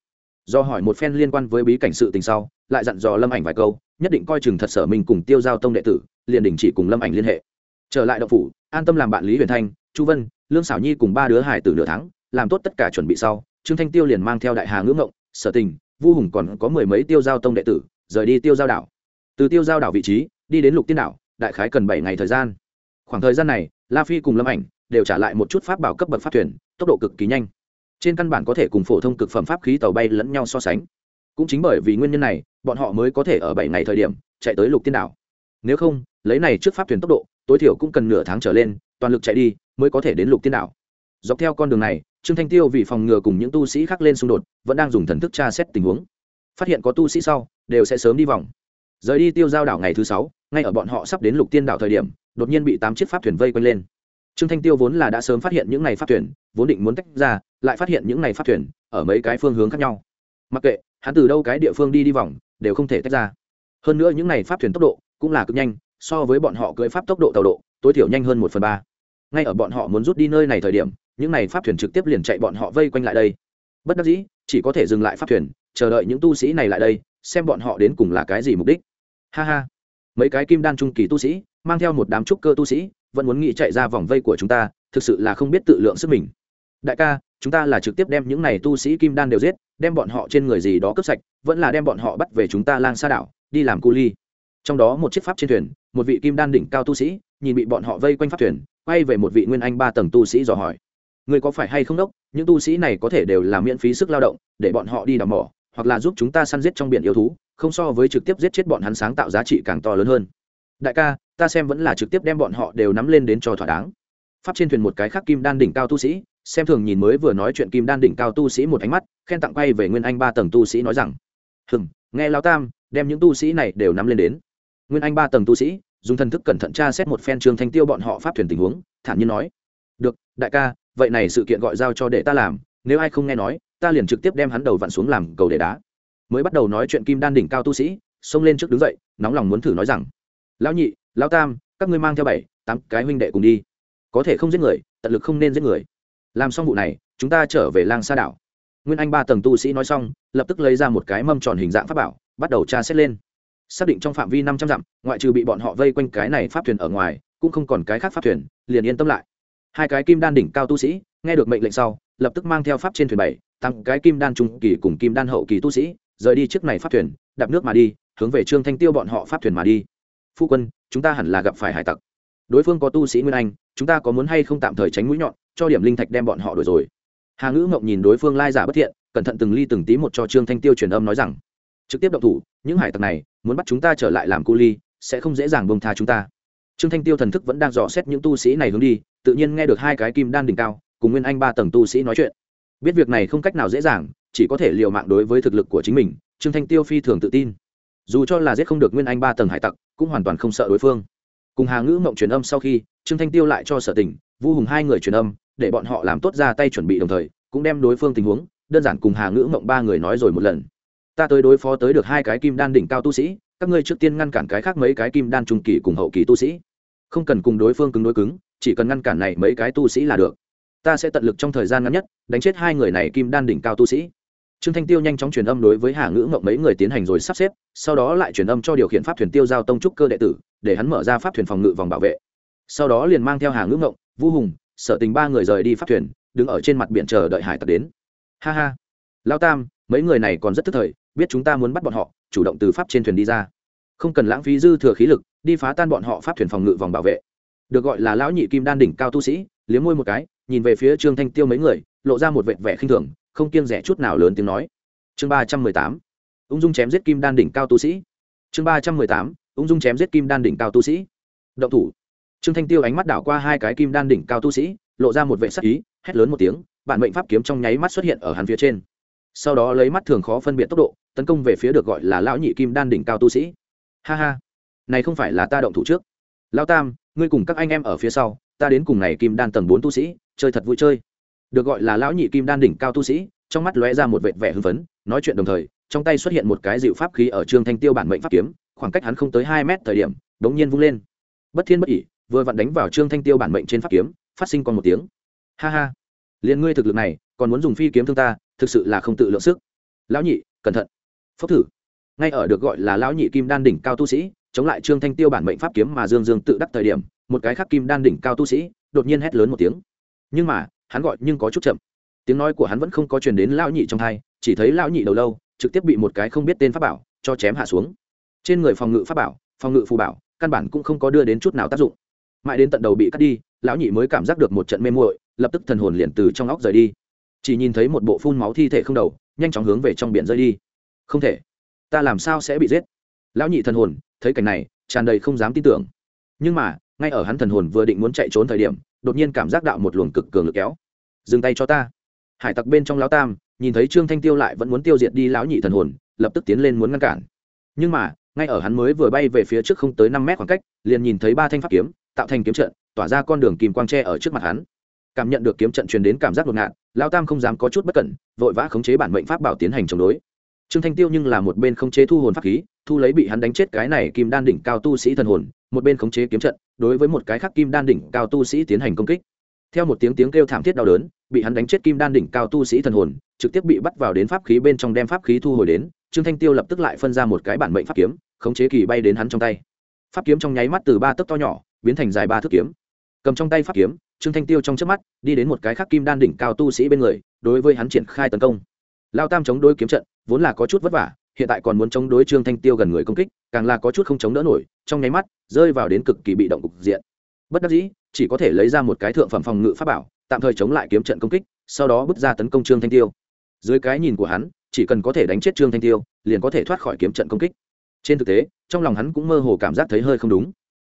Do hỏi một phen liên quan với bí cảnh sự tình sau, lại dặn dò lâm ảnh vài câu, nhất định coi chừng thật sở minh cùng tiêu giao tông đệ tử, liền đình chỉ cùng lâm ảnh liên hệ. Trở lại đậu phủ, an tâm làm bạn lý huyền thanh, chu vân, lương xảo nhi cùng ba đứa hải từ nửa tháng, làm tốt tất cả chuẩn bị sau, trương thanh tiêu liền mang theo đại hà ngưỡng ngộng, sở tình vu hùng còn có mười mấy tiêu giao tông đệ tử, rời đi tiêu giao đảo. Từ tiêu giao đảo vị trí, đi đến lục tiên đảo, đại khái cần bảy ngày thời gian. Khoảng thời gian này, la phi cùng lâm ảnh đều trả lại một chút pháp bảo cấp bậc pháp thuyền, tốc độ cực kỳ nhanh. Trên căn bản có thể cùng phổ thông cực phẩm pháp khí tàu bay lẫn nhau so sánh. Cũng chính bởi vì nguyên nhân này, bọn họ mới có thể ở bảy ngày thời điểm chạy tới lục tiên đảo. Nếu không, lấy này trước pháp thuyền tốc độ, tối thiểu cũng cần nửa tháng trở lên, toàn lực chạy đi mới có thể đến lục tiên đảo dọc theo con đường này, trương thanh tiêu vì phòng ngừa cùng những tu sĩ khác lên xung đột, vẫn đang dùng thần thức tra xét tình huống. Phát hiện có tu sĩ sau, đều sẽ sớm đi vòng. Rời đi tiêu giao đảo ngày thứ sáu, ngay ở bọn họ sắp đến lục tiên đảo thời điểm, đột nhiên bị tám chiếc pháp thuyền vây quanh lên. Trương thanh tiêu vốn là đã sớm phát hiện những này pháp thuyền, vốn định muốn tách ra, lại phát hiện những này pháp thuyền ở mấy cái phương hướng khác nhau. Mặc kệ, hắn từ đâu cái địa phương đi đi vòng, đều không thể tách ra. Hơn nữa những này pháp thuyền tốc độ cũng là cực nhanh, so với bọn họ cưỡi pháp tốc độ tàu độ, tối thiểu nhanh hơn một phần ba. Ngay ở bọn họ muốn rút đi nơi này thời điểm những này pháp thuyền trực tiếp liền chạy bọn họ vây quanh lại đây. Bất đắc dĩ, chỉ có thể dừng lại pháp thuyền, chờ đợi những tu sĩ này lại đây, xem bọn họ đến cùng là cái gì mục đích. Ha ha. Mấy cái kim đan trung kỳ tu sĩ, mang theo một đám trúc cơ tu sĩ, vẫn muốn nghĩ chạy ra vòng vây của chúng ta, thực sự là không biết tự lượng sức mình. Đại ca, chúng ta là trực tiếp đem những này tu sĩ kim đan đều giết, đem bọn họ trên người gì đó cướp sạch, vẫn là đem bọn họ bắt về chúng ta lang sa đảo, đi làm cu ly. Trong đó một chiếc pháp trên thuyền, một vị kim đan đỉnh cao tu sĩ, nhìn bị bọn họ vây quanh pháp thuyền, quay về một vị nguyên anh ba tầng tu sĩ dò hỏi người có phải hay không đốc? Những tu sĩ này có thể đều là miễn phí sức lao động, để bọn họ đi đào mỏ, hoặc là giúp chúng ta săn giết trong biển yêu thú, không so với trực tiếp giết chết bọn hắn sáng tạo giá trị càng to lớn hơn. Đại ca, ta xem vẫn là trực tiếp đem bọn họ đều nắm lên đến cho thỏa đáng. Pháp trên thuyền một cái khác kim đan đỉnh cao tu sĩ, xem thường nhìn mới vừa nói chuyện kim đan đỉnh cao tu sĩ một ánh mắt, khen tặng quay về nguyên anh ba tầng tu sĩ nói rằng hừng nghe lao tam, đem những tu sĩ này đều nắm lên đến. Nguyên anh ba tầng tu sĩ, dùng thần thức cẩn thận tra xét một phen trường thanh tiêu bọn họ pháp thuyền tình huống, thản nhiên nói, được, đại ca vậy này sự kiện gọi giao cho để ta làm, nếu ai không nghe nói, ta liền trực tiếp đem hắn đầu vặn xuống làm cầu để đá. Mới bắt đầu nói chuyện kim đan đỉnh cao tu sĩ, xông lên trước đứng dậy, nóng lòng muốn thử nói rằng, lão nhị, lão tam, các ngươi mang theo bảy, tám cái huynh đệ cùng đi. Có thể không giết người, tận lực không nên giết người. Làm xong vụ này, chúng ta trở về lang sa đảo. Nguyên anh ba tầng tu sĩ nói xong, lập tức lấy ra một cái mâm tròn hình dạng pháp bảo, bắt đầu tra xét lên. Xác định trong phạm vi năm trăm dặm, ngoại trừ bị bọn họ vây quanh cái này pháp thuyền ở ngoài, cũng không còn cái khác pháp thuyền, liền yên tâm lại hai cái kim đan đỉnh cao tu sĩ, nghe được mệnh lệnh sau, lập tức mang theo pháp trên thuyền bảy tăng cái kim đan trung kỳ cùng kim đan hậu kỳ tu sĩ, rời đi trước này pháp thuyền, đạp nước mà đi, hướng về trương thanh tiêu bọn họ pháp thuyền mà đi. Phu quân, chúng ta hẳn là gặp phải hải tặc. Đối phương có tu sĩ nguyên anh, chúng ta có muốn hay không tạm thời tránh mũi nhọn, cho điểm linh thạch đem bọn họ đuổi rồi. Hà ngữ ngộng nhìn đối phương lai giả bất thiện, cẩn thận từng ly từng tí một cho trương thanh tiêu truyền âm nói rằng, trực tiếp động thủ, những hải tặc này, muốn bắt chúng ta trở lại làm cu ly, sẽ không dễ dàng bông tha chúng ta trương thanh tiêu thần thức vẫn đang dò xét những tu sĩ này hướng đi, tự nhiên nghe được hai cái kim đan đỉnh cao, cùng nguyên anh ba tầng tu sĩ nói chuyện. Biết việc này không cách nào dễ dàng, chỉ có thể liều mạng đối với thực lực của chính mình, trương thanh tiêu phi thường tự tin. Dù cho là giết không được nguyên anh ba tầng hải tặc, cũng hoàn toàn không sợ đối phương. Cùng hà ngữ mộng truyền âm sau khi, trương thanh tiêu lại cho sở tỉnh vu hùng hai người truyền âm, để bọn họ làm tốt ra tay chuẩn bị đồng thời, cũng đem đối phương tình huống, đơn giản cùng hà ngữ mộng ba người nói rồi một lần. Ta tới đối phó tới được hai cái kim đan đỉnh cao tu sĩ, các ngươi trước tiên ngăn cản cái khác mấy cái kim đan trung kỳ cùng hậu kỳ tu sĩ không cần cùng đối phương cứng đối cứng, chỉ cần ngăn cản này mấy cái tu sĩ là được. Ta sẽ tận lực trong thời gian ngắn nhất, đánh chết hai người này kim đan đỉnh cao tu sĩ. Trương thanh tiêu nhanh chóng truyền âm đối với hà ngữ mộng mấy người tiến hành rồi sắp xếp, sau đó lại truyền âm cho điều khiển pháp thuyền tiêu giao tông trúc cơ đệ tử, để hắn mở ra pháp thuyền phòng ngự vòng bảo vệ. Sau đó liền mang theo hà ngữ mộng vũ hùng, sở tình ba người rời đi pháp thuyền, đứng ở trên mặt biển chờ đợi hải tặc đến. Ha ha. Lao tam, mấy người này còn rất tức thời, biết chúng ta muốn bắt bọn họ, chủ động từ pháp trên thuyền đi ra không cần lãng phí dư thừa khí lực, đi phá tan bọn họ pháp thuyền phòng ngự vòng bảo vệ. Được gọi là lão nhị kim đan đỉnh cao tu sĩ, liếm môi một cái, nhìn về phía trương thanh tiêu mấy người, lộ ra một vệt vẻ khinh thường, không kiêng rẻ chút nào lớn tiếng nói. Chương ba trăm mười tám, ung dung chém giết kim đan đỉnh cao tu sĩ. Chương ba trăm mười tám, ung dung chém giết kim đan đỉnh cao tu sĩ. Động thủ. Trương thanh tiêu ánh mắt đảo qua hai cái kim đan đỉnh cao tu sĩ, lộ ra một vệ sắc ý, hét lớn một tiếng, bản mệnh pháp kiếm trong nháy mắt xuất hiện ở hắn phía trên. Sau đó lấy mắt thường khó phân biệt tốc độ, tấn công về phía được gọi là lão nhị kim đan đỉnh cao tu sĩ ha ha. Này không phải là ta động thủ trước. Lão tam, ngươi cùng các anh em ở phía sau, ta đến cùng này kim đan tầng bốn tu sĩ, chơi thật vui chơi. Được gọi là lão nhị kim đan đỉnh cao tu sĩ, trong mắt lóe ra một vệt vẻ hưng phấn, nói chuyện đồng thời, trong tay xuất hiện một cái dịu pháp khí ở trương thanh tiêu bản mệnh pháp kiếm, khoảng cách hắn không tới hai mét thời điểm đống nhiên vung lên. Bất thiên bất ỉ vừa vặn đánh vào trương thanh tiêu bản mệnh trên pháp kiếm, phát sinh còn một tiếng. Ha ha. Liền ngươi thực lực này, còn muốn dùng phi kiếm thương ta, thực sự là không tự lượng sức. Lão nhị, cẩn thận. Phốc thử ngay ở được gọi là lão nhị kim đan đỉnh cao tu sĩ, chống lại trương thanh tiêu bản mệnh pháp kiếm mà dương dương tự đắc thời điểm, một cái khác kim đan đỉnh cao tu sĩ, đột nhiên hét lớn một tiếng. Nhưng mà, hắn gọi nhưng có chút chậm. Tiếng nói của hắn vẫn không có truyền đến lão nhị trong thai chỉ thấy lão nhị đầu lâu, trực tiếp bị một cái không biết tên pháp bảo cho chém hạ xuống. Trên người phòng ngự pháp bảo, phòng ngự phù bảo, căn bản cũng không có đưa đến chút nào tác dụng. Mãi đến tận đầu bị cắt đi, lão nhị mới cảm giác được một trận mê muội, lập tức thần hồn liền từ trong óc rời đi. Chỉ nhìn thấy một bộ phun máu thi thể không đầu, nhanh chóng hướng về trong biển rơi đi. Không thể ta làm sao sẽ bị giết? Lão nhị thần hồn, thấy cảnh này, tràn đầy không dám tin tưởng. Nhưng mà, ngay ở hắn thần hồn vừa định muốn chạy trốn thời điểm, đột nhiên cảm giác đạo một luồng cực cường lực kéo. Dừng tay cho ta. Hải tặc bên trong lão tam, nhìn thấy trương thanh tiêu lại vẫn muốn tiêu diệt đi lão nhị thần hồn, lập tức tiến lên muốn ngăn cản. Nhưng mà, ngay ở hắn mới vừa bay về phía trước không tới năm mét khoảng cách, liền nhìn thấy ba thanh pháp kiếm, tạo thành kiếm trận, tỏa ra con đường kìm quang tre ở trước mặt hắn. Cảm nhận được kiếm trận truyền đến cảm giác ngột ngạt, lão tam không dám có chút bất cẩn, vội vã khống chế bản mệnh pháp bảo tiến hành chống đối trương thanh tiêu nhưng là một bên khống chế thu hồn pháp khí, thu lấy bị hắn đánh chết cái này kim đan đỉnh cao tu sĩ thần hồn, một bên khống chế kiếm trận, đối với một cái khác kim đan đỉnh cao tu sĩ tiến hành công kích. Theo một tiếng tiếng kêu thảm thiết đau đớn, bị hắn đánh chết kim đan đỉnh cao tu sĩ thần hồn, trực tiếp bị bắt vào đến pháp khí bên trong đem pháp khí thu hồi đến, trương thanh tiêu lập tức lại phân ra một cái bản mệnh pháp kiếm, khống chế kỳ bay đến hắn trong tay. Pháp kiếm trong nháy mắt từ ba tấc to nhỏ, biến thành dài ba thước kiếm. Cầm trong tay pháp kiếm, trương thanh tiêu trong trước mắt, đi đến một cái khác kim đan đỉnh cao tu sĩ bên người, đối với hắn triển khai tấn công. Lao tam chống đối kiếm trận vốn là có chút vất vả, hiện tại còn muốn chống đối trương thanh tiêu gần người công kích, càng là có chút không chống đỡ nổi, trong nháy mắt, rơi vào đến cực kỳ bị động cục diện. Bất đắc dĩ, chỉ có thể lấy ra một cái thượng phẩm phòng ngự pháp bảo, tạm thời chống lại kiếm trận công kích, sau đó bước ra tấn công trương thanh tiêu. Dưới cái nhìn của hắn, chỉ cần có thể đánh chết trương thanh tiêu, liền có thể thoát khỏi kiếm trận công kích. Trên thực tế, trong lòng hắn cũng mơ hồ cảm giác thấy hơi không đúng.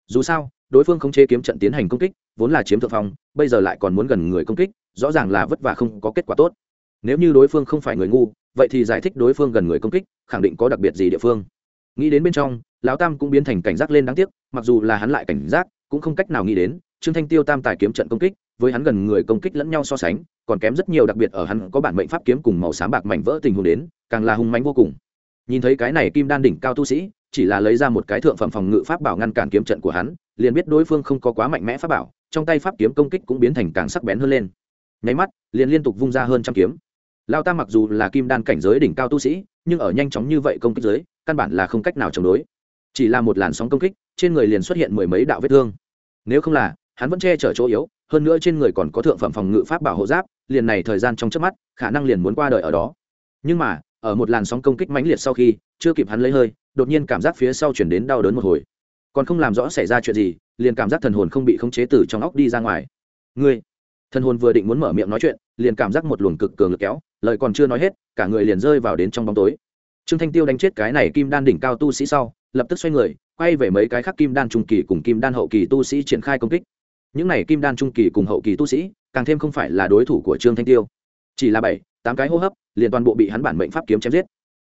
Dù sao, đối phương không chế kiếm trận tiến hành công kích, vốn là chiếm thượng phong, bây giờ lại còn muốn gần người công kích, rõ ràng là vất vả không có kết quả tốt. Nếu như đối phương không phải người ngu vậy thì giải thích đối phương gần người công kích, khẳng định có đặc biệt gì địa phương. Nghĩ đến bên trong, lão tam cũng biến thành cảnh giác lên đáng tiếc, mặc dù là hắn lại cảnh giác, cũng không cách nào nghĩ đến, trương thanh tiêu tam tài kiếm trận công kích, với hắn gần người công kích lẫn nhau so sánh, còn kém rất nhiều đặc biệt ở hắn có bản mệnh pháp kiếm cùng màu xám bạc mảnh vỡ tình huống đến, càng là hung mánh vô cùng. Nhìn thấy cái này kim đan đỉnh cao tu sĩ, chỉ là lấy ra một cái thượng phẩm phòng ngự pháp bảo ngăn cản kiếm trận của hắn, liền biết đối phương không có quá mạnh mẽ pháp bảo, trong tay pháp kiếm công kích cũng biến thành càng sắc bén hơn lên. Nháy mắt, liền liên tục vung ra hơn trăm kiếm lao tam mặc dù là kim đan cảnh giới đỉnh cao tu sĩ, nhưng ở nhanh chóng như vậy công kích giới, căn bản là không cách nào chống đối. Chỉ là một làn sóng công kích, trên người liền xuất hiện mười mấy đạo vết thương. Nếu không là, hắn vẫn che chở chỗ yếu, hơn nữa trên người còn có thượng phẩm phòng ngự pháp bảo hộ giáp, liền này thời gian trong trước mắt, khả năng liền muốn qua đời ở đó. Nhưng mà, ở một làn sóng công kích mãnh liệt sau khi, chưa kịp hắn lấy hơi, đột nhiên cảm giác phía sau chuyển đến đau đớn một hồi. Còn không làm rõ xảy ra chuyện gì, liền cảm giác thần hồn không bị khống chế từ trong óc đi ra ngoài. Ngươi! Thần hồn vừa định muốn mở miệng nói chuyện liền cảm giác một luồng cực cường lực kéo, lời còn chưa nói hết, cả người liền rơi vào đến trong bóng tối. Trương thanh tiêu đánh chết cái này kim đan đỉnh cao tu sĩ sau, lập tức xoay người, quay về mấy cái khác kim đan trung kỳ cùng kim đan hậu kỳ tu sĩ triển khai công kích. Những này kim đan trung kỳ cùng hậu kỳ tu sĩ, càng thêm không phải là đối thủ của trương thanh tiêu. Chỉ là bảy, tám cái hô hấp, liền toàn bộ bị hắn bản mệnh pháp kiếm chém giết.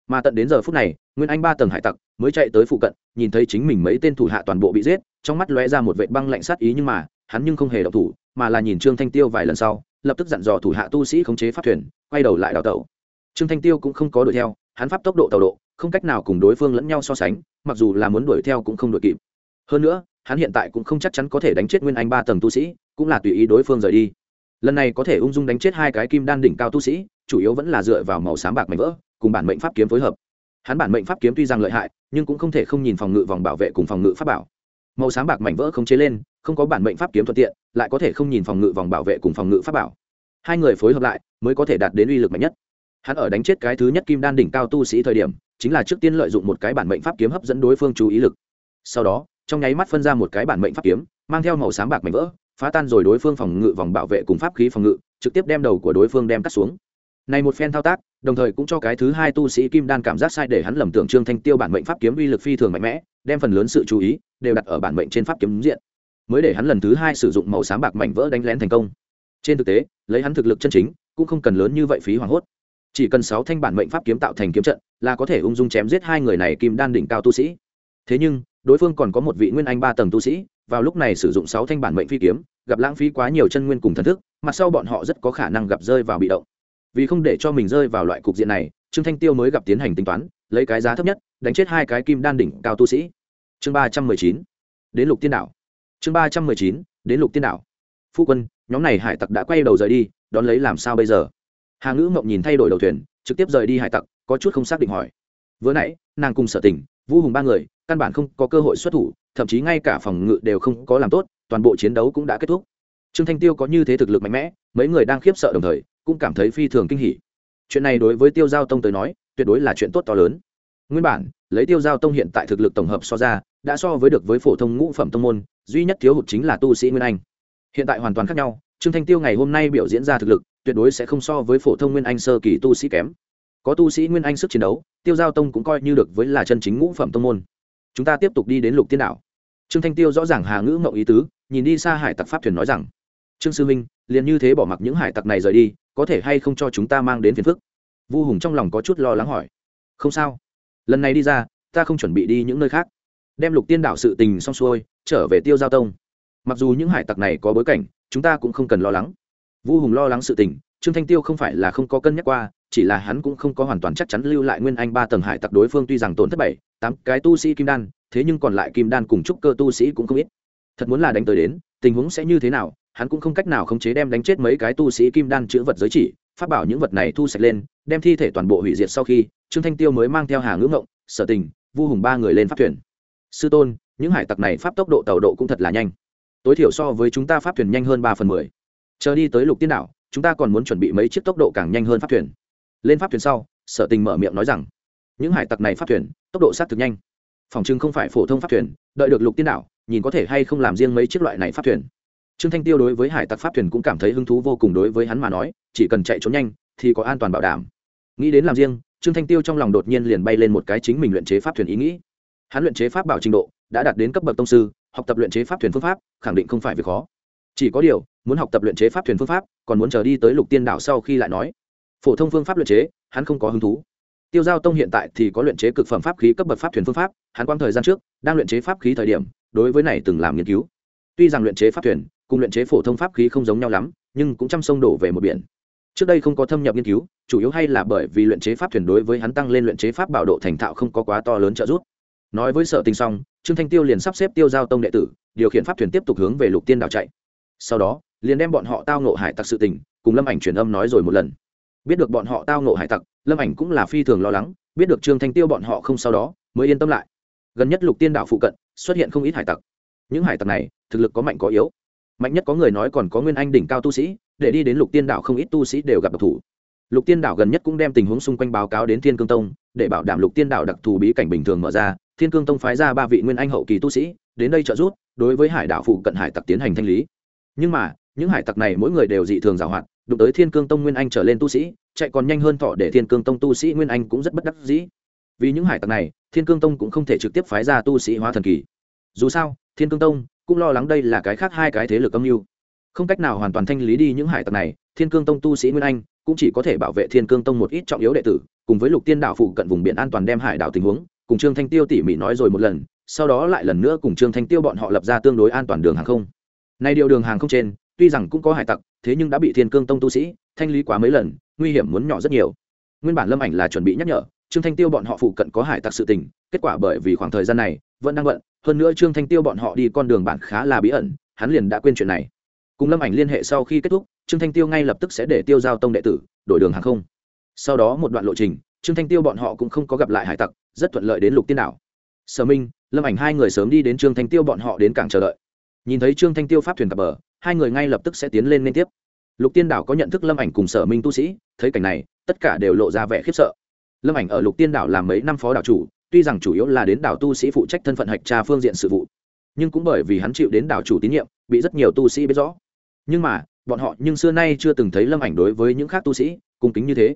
Mà tận đến giờ phút này, nguyên anh ba tầng hải tặc mới chạy tới phụ cận, nhìn thấy chính mình mấy tên thủ hạ toàn bộ bị giết, trong mắt lóe ra một vệ băng lạnh sát ý nhưng mà, hắn nhưng không hề động thủ, mà là nhìn trương thanh tiêu vài lần sau lập tức dặn dò thủ hạ tu sĩ khống chế pháp thuyền, quay đầu lại đào tẩu. Trương thanh tiêu cũng không có đuổi theo, hắn pháp tốc độ tàu độ, không cách nào cùng đối phương lẫn nhau so sánh, mặc dù là muốn đuổi theo cũng không đuổi kịp. Hơn nữa, hắn hiện tại cũng không chắc chắn có thể đánh chết nguyên anh ba tầng tu sĩ, cũng là tùy ý đối phương rời đi. Lần này có thể ung dung đánh chết hai cái kim đan đỉnh cao tu sĩ, chủ yếu vẫn là dựa vào màu sáng bạc mảnh vỡ, cùng bản mệnh pháp kiếm phối hợp. Hắn bản mệnh pháp kiếm tuy rằng lợi hại, nhưng cũng không thể không nhìn phòng ngự vòng bảo vệ cùng phòng ngự pháp bảo. Màu sáng bạc mảnh vỡ không chế lên không có bản mệnh pháp kiếm thuận tiện, lại có thể không nhìn phòng ngự vòng bảo vệ cùng phòng ngự pháp bảo. Hai người phối hợp lại, mới có thể đạt đến uy lực mạnh nhất. Hắn ở đánh chết cái thứ nhất kim đan đỉnh cao tu sĩ thời điểm, chính là trước tiên lợi dụng một cái bản mệnh pháp kiếm hấp dẫn đối phương chú ý lực. Sau đó, trong nháy mắt phân ra một cái bản mệnh pháp kiếm, mang theo màu sáng bạc mảnh vỡ, phá tan rồi đối phương phòng ngự vòng bảo vệ cùng pháp khí phòng ngự, trực tiếp đem đầu của đối phương đem cắt xuống. Này một phen thao tác, đồng thời cũng cho cái thứ hai tu sĩ kim đan cảm giác sai để hắn lầm tưởng trương thanh tiêu bản mệnh pháp kiếm uy lực phi thường mạnh mẽ, đem phần lớn sự chú ý đều đặt ở bản mệnh trên pháp kiếm diện mới để hắn lần thứ hai sử dụng màu xám bạc mảnh vỡ đánh lén thành công. Trên thực tế, lấy hắn thực lực chân chính, cũng không cần lớn như vậy phí hoảng hốt. Chỉ cần sáu thanh bản mệnh pháp kiếm tạo thành kiếm trận, là có thể ung dung chém giết hai người này kim đan đỉnh cao tu sĩ. Thế nhưng, đối phương còn có một vị nguyên anh ba tầng tu sĩ, vào lúc này sử dụng sáu thanh bản mệnh phi kiếm, gặp lãng phí quá nhiều chân nguyên cùng thần thức, mặt sau bọn họ rất có khả năng gặp rơi vào bị động. Vì không để cho mình rơi vào loại cục diện này, trương thanh tiêu mới gặp tiến hành tính toán, lấy cái giá thấp nhất, đánh chết hai cái kim đan đỉnh cao tu sĩ. Chương ba trăm mười chín. Đến lục tiên đảo chương ba trăm mười chín, đến lục tiên đảo. Phu quân, nhóm này hải tặc đã quay đầu rời đi, đón lấy làm sao bây giờ? Hà ngữ mộng nhìn thay đổi đầu thuyền, trực tiếp rời đi hải tặc, có chút không xác định hỏi. Vừa nãy, nàng cùng sở tình vũ hùng ba người, căn bản không có cơ hội xuất thủ, thậm chí ngay cả phòng ngự đều không có làm tốt, toàn bộ chiến đấu cũng đã kết thúc. Trương thanh tiêu có như thế thực lực mạnh mẽ, mấy người đang khiếp sợ đồng thời, cũng cảm thấy phi thường kinh hỉ. Chuyện này đối với tiêu giao tông tới nói, tuyệt đối là chuyện tốt to lớn nguyên bản, lấy tiêu giao tông hiện tại thực lực tổng hợp so ra, đã so với được với phổ thông ngũ phẩm tông môn, duy nhất thiếu hụt chính là tu sĩ nguyên anh. Hiện tại hoàn toàn khác nhau, trương thanh tiêu ngày hôm nay biểu diễn ra thực lực, tuyệt đối sẽ không so với phổ thông nguyên anh sơ kỳ tu sĩ kém. Có tu sĩ nguyên anh sức chiến đấu, tiêu giao tông cũng coi như được với là chân chính ngũ phẩm tông môn. Chúng ta tiếp tục đi đến lục tiên đảo. Trương thanh tiêu rõ ràng hà ngữ mộng ý tứ, nhìn đi xa hải tặc pháp thuyền nói rằng, trương sư minh liền như thế bỏ mặc những hải tặc này rời đi, có thể hay không cho chúng ta mang đến phiền phức? Vu hùng trong lòng có chút lo lắng hỏi. Không sao lần này đi ra, ta không chuẩn bị đi những nơi khác. Đem lục tiên đảo sự tình xong xuôi, trở về tiêu giao tông. Mặc dù những hải tặc này có bối cảnh, chúng ta cũng không cần lo lắng. Vu hùng lo lắng sự tình, trương thanh tiêu không phải là không có cân nhắc qua, chỉ là hắn cũng không có hoàn toàn chắc chắn lưu lại nguyên anh ba tầng hải tặc đối phương tuy rằng tổn thất bảy, tám cái tu sĩ kim đan, thế nhưng còn lại kim đan cùng trúc cơ tu sĩ cũng không ít. Thật muốn là đánh tới đến, tình huống sẽ như thế nào, hắn cũng không cách nào khống chế đem đánh chết mấy cái tu sĩ kim đan chữ vật giới chỉ phát bảo những vật này thu sạch lên, đem thi thể toàn bộ hủy diệt sau khi, trương thanh tiêu mới mang theo hà ngữ ngộng, sở tình, vu hùng ba người lên pháp thuyền. Sư tôn, những hải tặc này pháp tốc độ tàu độ cũng thật là nhanh. Tối thiểu so với chúng ta pháp thuyền nhanh hơn ba phần mười. Chờ đi tới lục tiên đảo, chúng ta còn muốn chuẩn bị mấy chiếc tốc độ càng nhanh hơn pháp thuyền. Lên pháp thuyền sau, sở tình mở miệng nói rằng, những hải tặc này pháp thuyền, tốc độ sát thực nhanh. Phòng chừng không phải phổ thông pháp thuyền, đợi được lục tiên đảo, nhìn có thể hay không làm riêng mấy chiếc loại này pháp thuyền trương thanh tiêu đối với hải tặc pháp thuyền cũng cảm thấy hứng thú vô cùng đối với hắn mà nói, chỉ cần chạy trốn nhanh thì có an toàn bảo đảm. Nghĩ đến làm riêng, trương thanh tiêu trong lòng đột nhiên liền bay lên một cái chính mình luyện chế pháp thuyền ý nghĩ. Hắn luyện chế pháp bảo trình độ đã đạt đến cấp bậc tông sư, học tập luyện chế pháp thuyền phương pháp khẳng định không phải việc khó. Chỉ có điều, muốn học tập luyện chế pháp thuyền phương pháp, còn muốn chờ đi tới lục tiên đảo sau khi lại nói. Phổ thông phương pháp luyện chế, hắn không có hứng thú. Tiêu giao tông hiện tại thì có luyện chế cực phẩm pháp khí cấp bậc pháp thuyền phương pháp, hắn quang thời gian trước, đang luyện chế pháp khí thời điểm, đối với này từng làm nghiên cứu. Tuy rằng luyện chế pháp thuyền cùng luyện chế phổ thông pháp khí không giống nhau lắm, nhưng cũng chăm sông đổ về một biển. Trước đây không có thâm nhập nghiên cứu, chủ yếu hay là bởi vì luyện chế pháp thuyền đối với hắn tăng lên luyện chế pháp bảo độ thành thạo không có quá to lớn trợ giúp. Nói với sở tình xong, trương thanh tiêu liền sắp xếp tiêu giao tông đệ tử, điều khiển pháp thuyền tiếp tục hướng về lục tiên đảo chạy. Sau đó, liền đem bọn họ tao nộ hải tặc sự tình, cùng lâm ảnh truyền âm nói rồi một lần. Biết được bọn họ tao nộ hải tặc, lâm ảnh cũng là phi thường lo lắng, biết được trương thanh tiêu bọn họ không sau đó, mới yên tâm lại. Gần nhất lục tiên đảo phụ cận, xuất hiện không ít hải tặc. Những hải tặc này, thực lực có mạnh có yếu mạnh nhất có người nói còn có nguyên anh đỉnh cao tu sĩ, để đi đến lục tiên đảo không ít tu sĩ đều gặp độc thủ. Lục tiên đảo gần nhất cũng đem tình huống xung quanh báo cáo đến thiên cương tông, để bảo đảm lục tiên đảo đặc thù bí cảnh bình thường mở ra, thiên cương tông phái ra ba vị nguyên anh hậu kỳ tu sĩ, đến đây trợ giúp, đối với hải đảo phụ cận hải tặc tiến hành thanh lý. Nhưng mà, những hải tặc này mỗi người đều dị thường giàu hoạt, đụng tới thiên cương tông nguyên anh trở lên tu sĩ, chạy còn nhanh hơn thọ để thiên cương tông tu sĩ nguyên anh cũng rất bất đắc dĩ. Vì những hải tặc này, thiên cương tông cũng không thể trực tiếp phái ra tu sĩ hóa thần kỳ. Dù sao, thiên cương tông cũng lo lắng đây là cái khác hai cái thế lực âm mưu. Không cách nào hoàn toàn thanh lý đi những hải tặc này, thiên cương tông tu sĩ nguyên anh cũng chỉ có thể bảo vệ thiên cương tông một ít trọng yếu đệ tử, cùng với lục tiên đảo phụ cận vùng biển an toàn đem hải đảo tình huống, cùng trương thanh tiêu tỉ mỉ nói rồi một lần, sau đó lại lần nữa cùng trương thanh tiêu bọn họ lập ra tương đối an toàn đường hàng không. Nay điều đường hàng không trên, tuy rằng cũng có hải tặc, thế nhưng đã bị thiên cương tông tu sĩ thanh lý quá mấy lần, nguy hiểm muốn nhỏ rất nhiều. Nguyên bản lâm ảnh là chuẩn bị nhắc nhở, trương thanh tiêu bọn họ phụ cận có hải tặc sự tình, kết quả bởi vì khoảng thời gian này vẫn đang bận, hơn nữa trương thanh tiêu bọn họ đi con đường bản khá là bí ẩn, hắn liền đã quên chuyện này. Cùng lâm ảnh liên hệ sau khi kết thúc, trương thanh tiêu ngay lập tức sẽ để tiêu giao tông đệ tử đổi đường hàng không. Sau đó một đoạn lộ trình, trương thanh tiêu bọn họ cũng không có gặp lại hải tặc, rất thuận lợi đến lục tiên đảo. Sở minh, lâm ảnh hai người sớm đi đến trương thanh tiêu bọn họ đến cảng chờ đợi. Nhìn thấy trương thanh tiêu pháp thuyền cập bờ, hai người ngay lập tức sẽ tiến lên liên tiếp. Lục tiên đảo có nhận thức lâm ảnh cùng sở minh tu sĩ, thấy cảnh này, tất cả đều lộ ra vẻ khiếp sợ. Lâm ảnh ở lục tiên đảo làm mấy năm phó đảo chủ tuy rằng chủ yếu là đến đảo tu sĩ phụ trách thân phận hạch tra phương diện sự vụ, nhưng cũng bởi vì hắn chịu đến đảo chủ tín nhiệm, bị rất nhiều tu sĩ biết rõ. Nhưng mà, bọn họ nhưng xưa nay chưa từng thấy lâm ảnh đối với những khác tu sĩ cung kính như thế.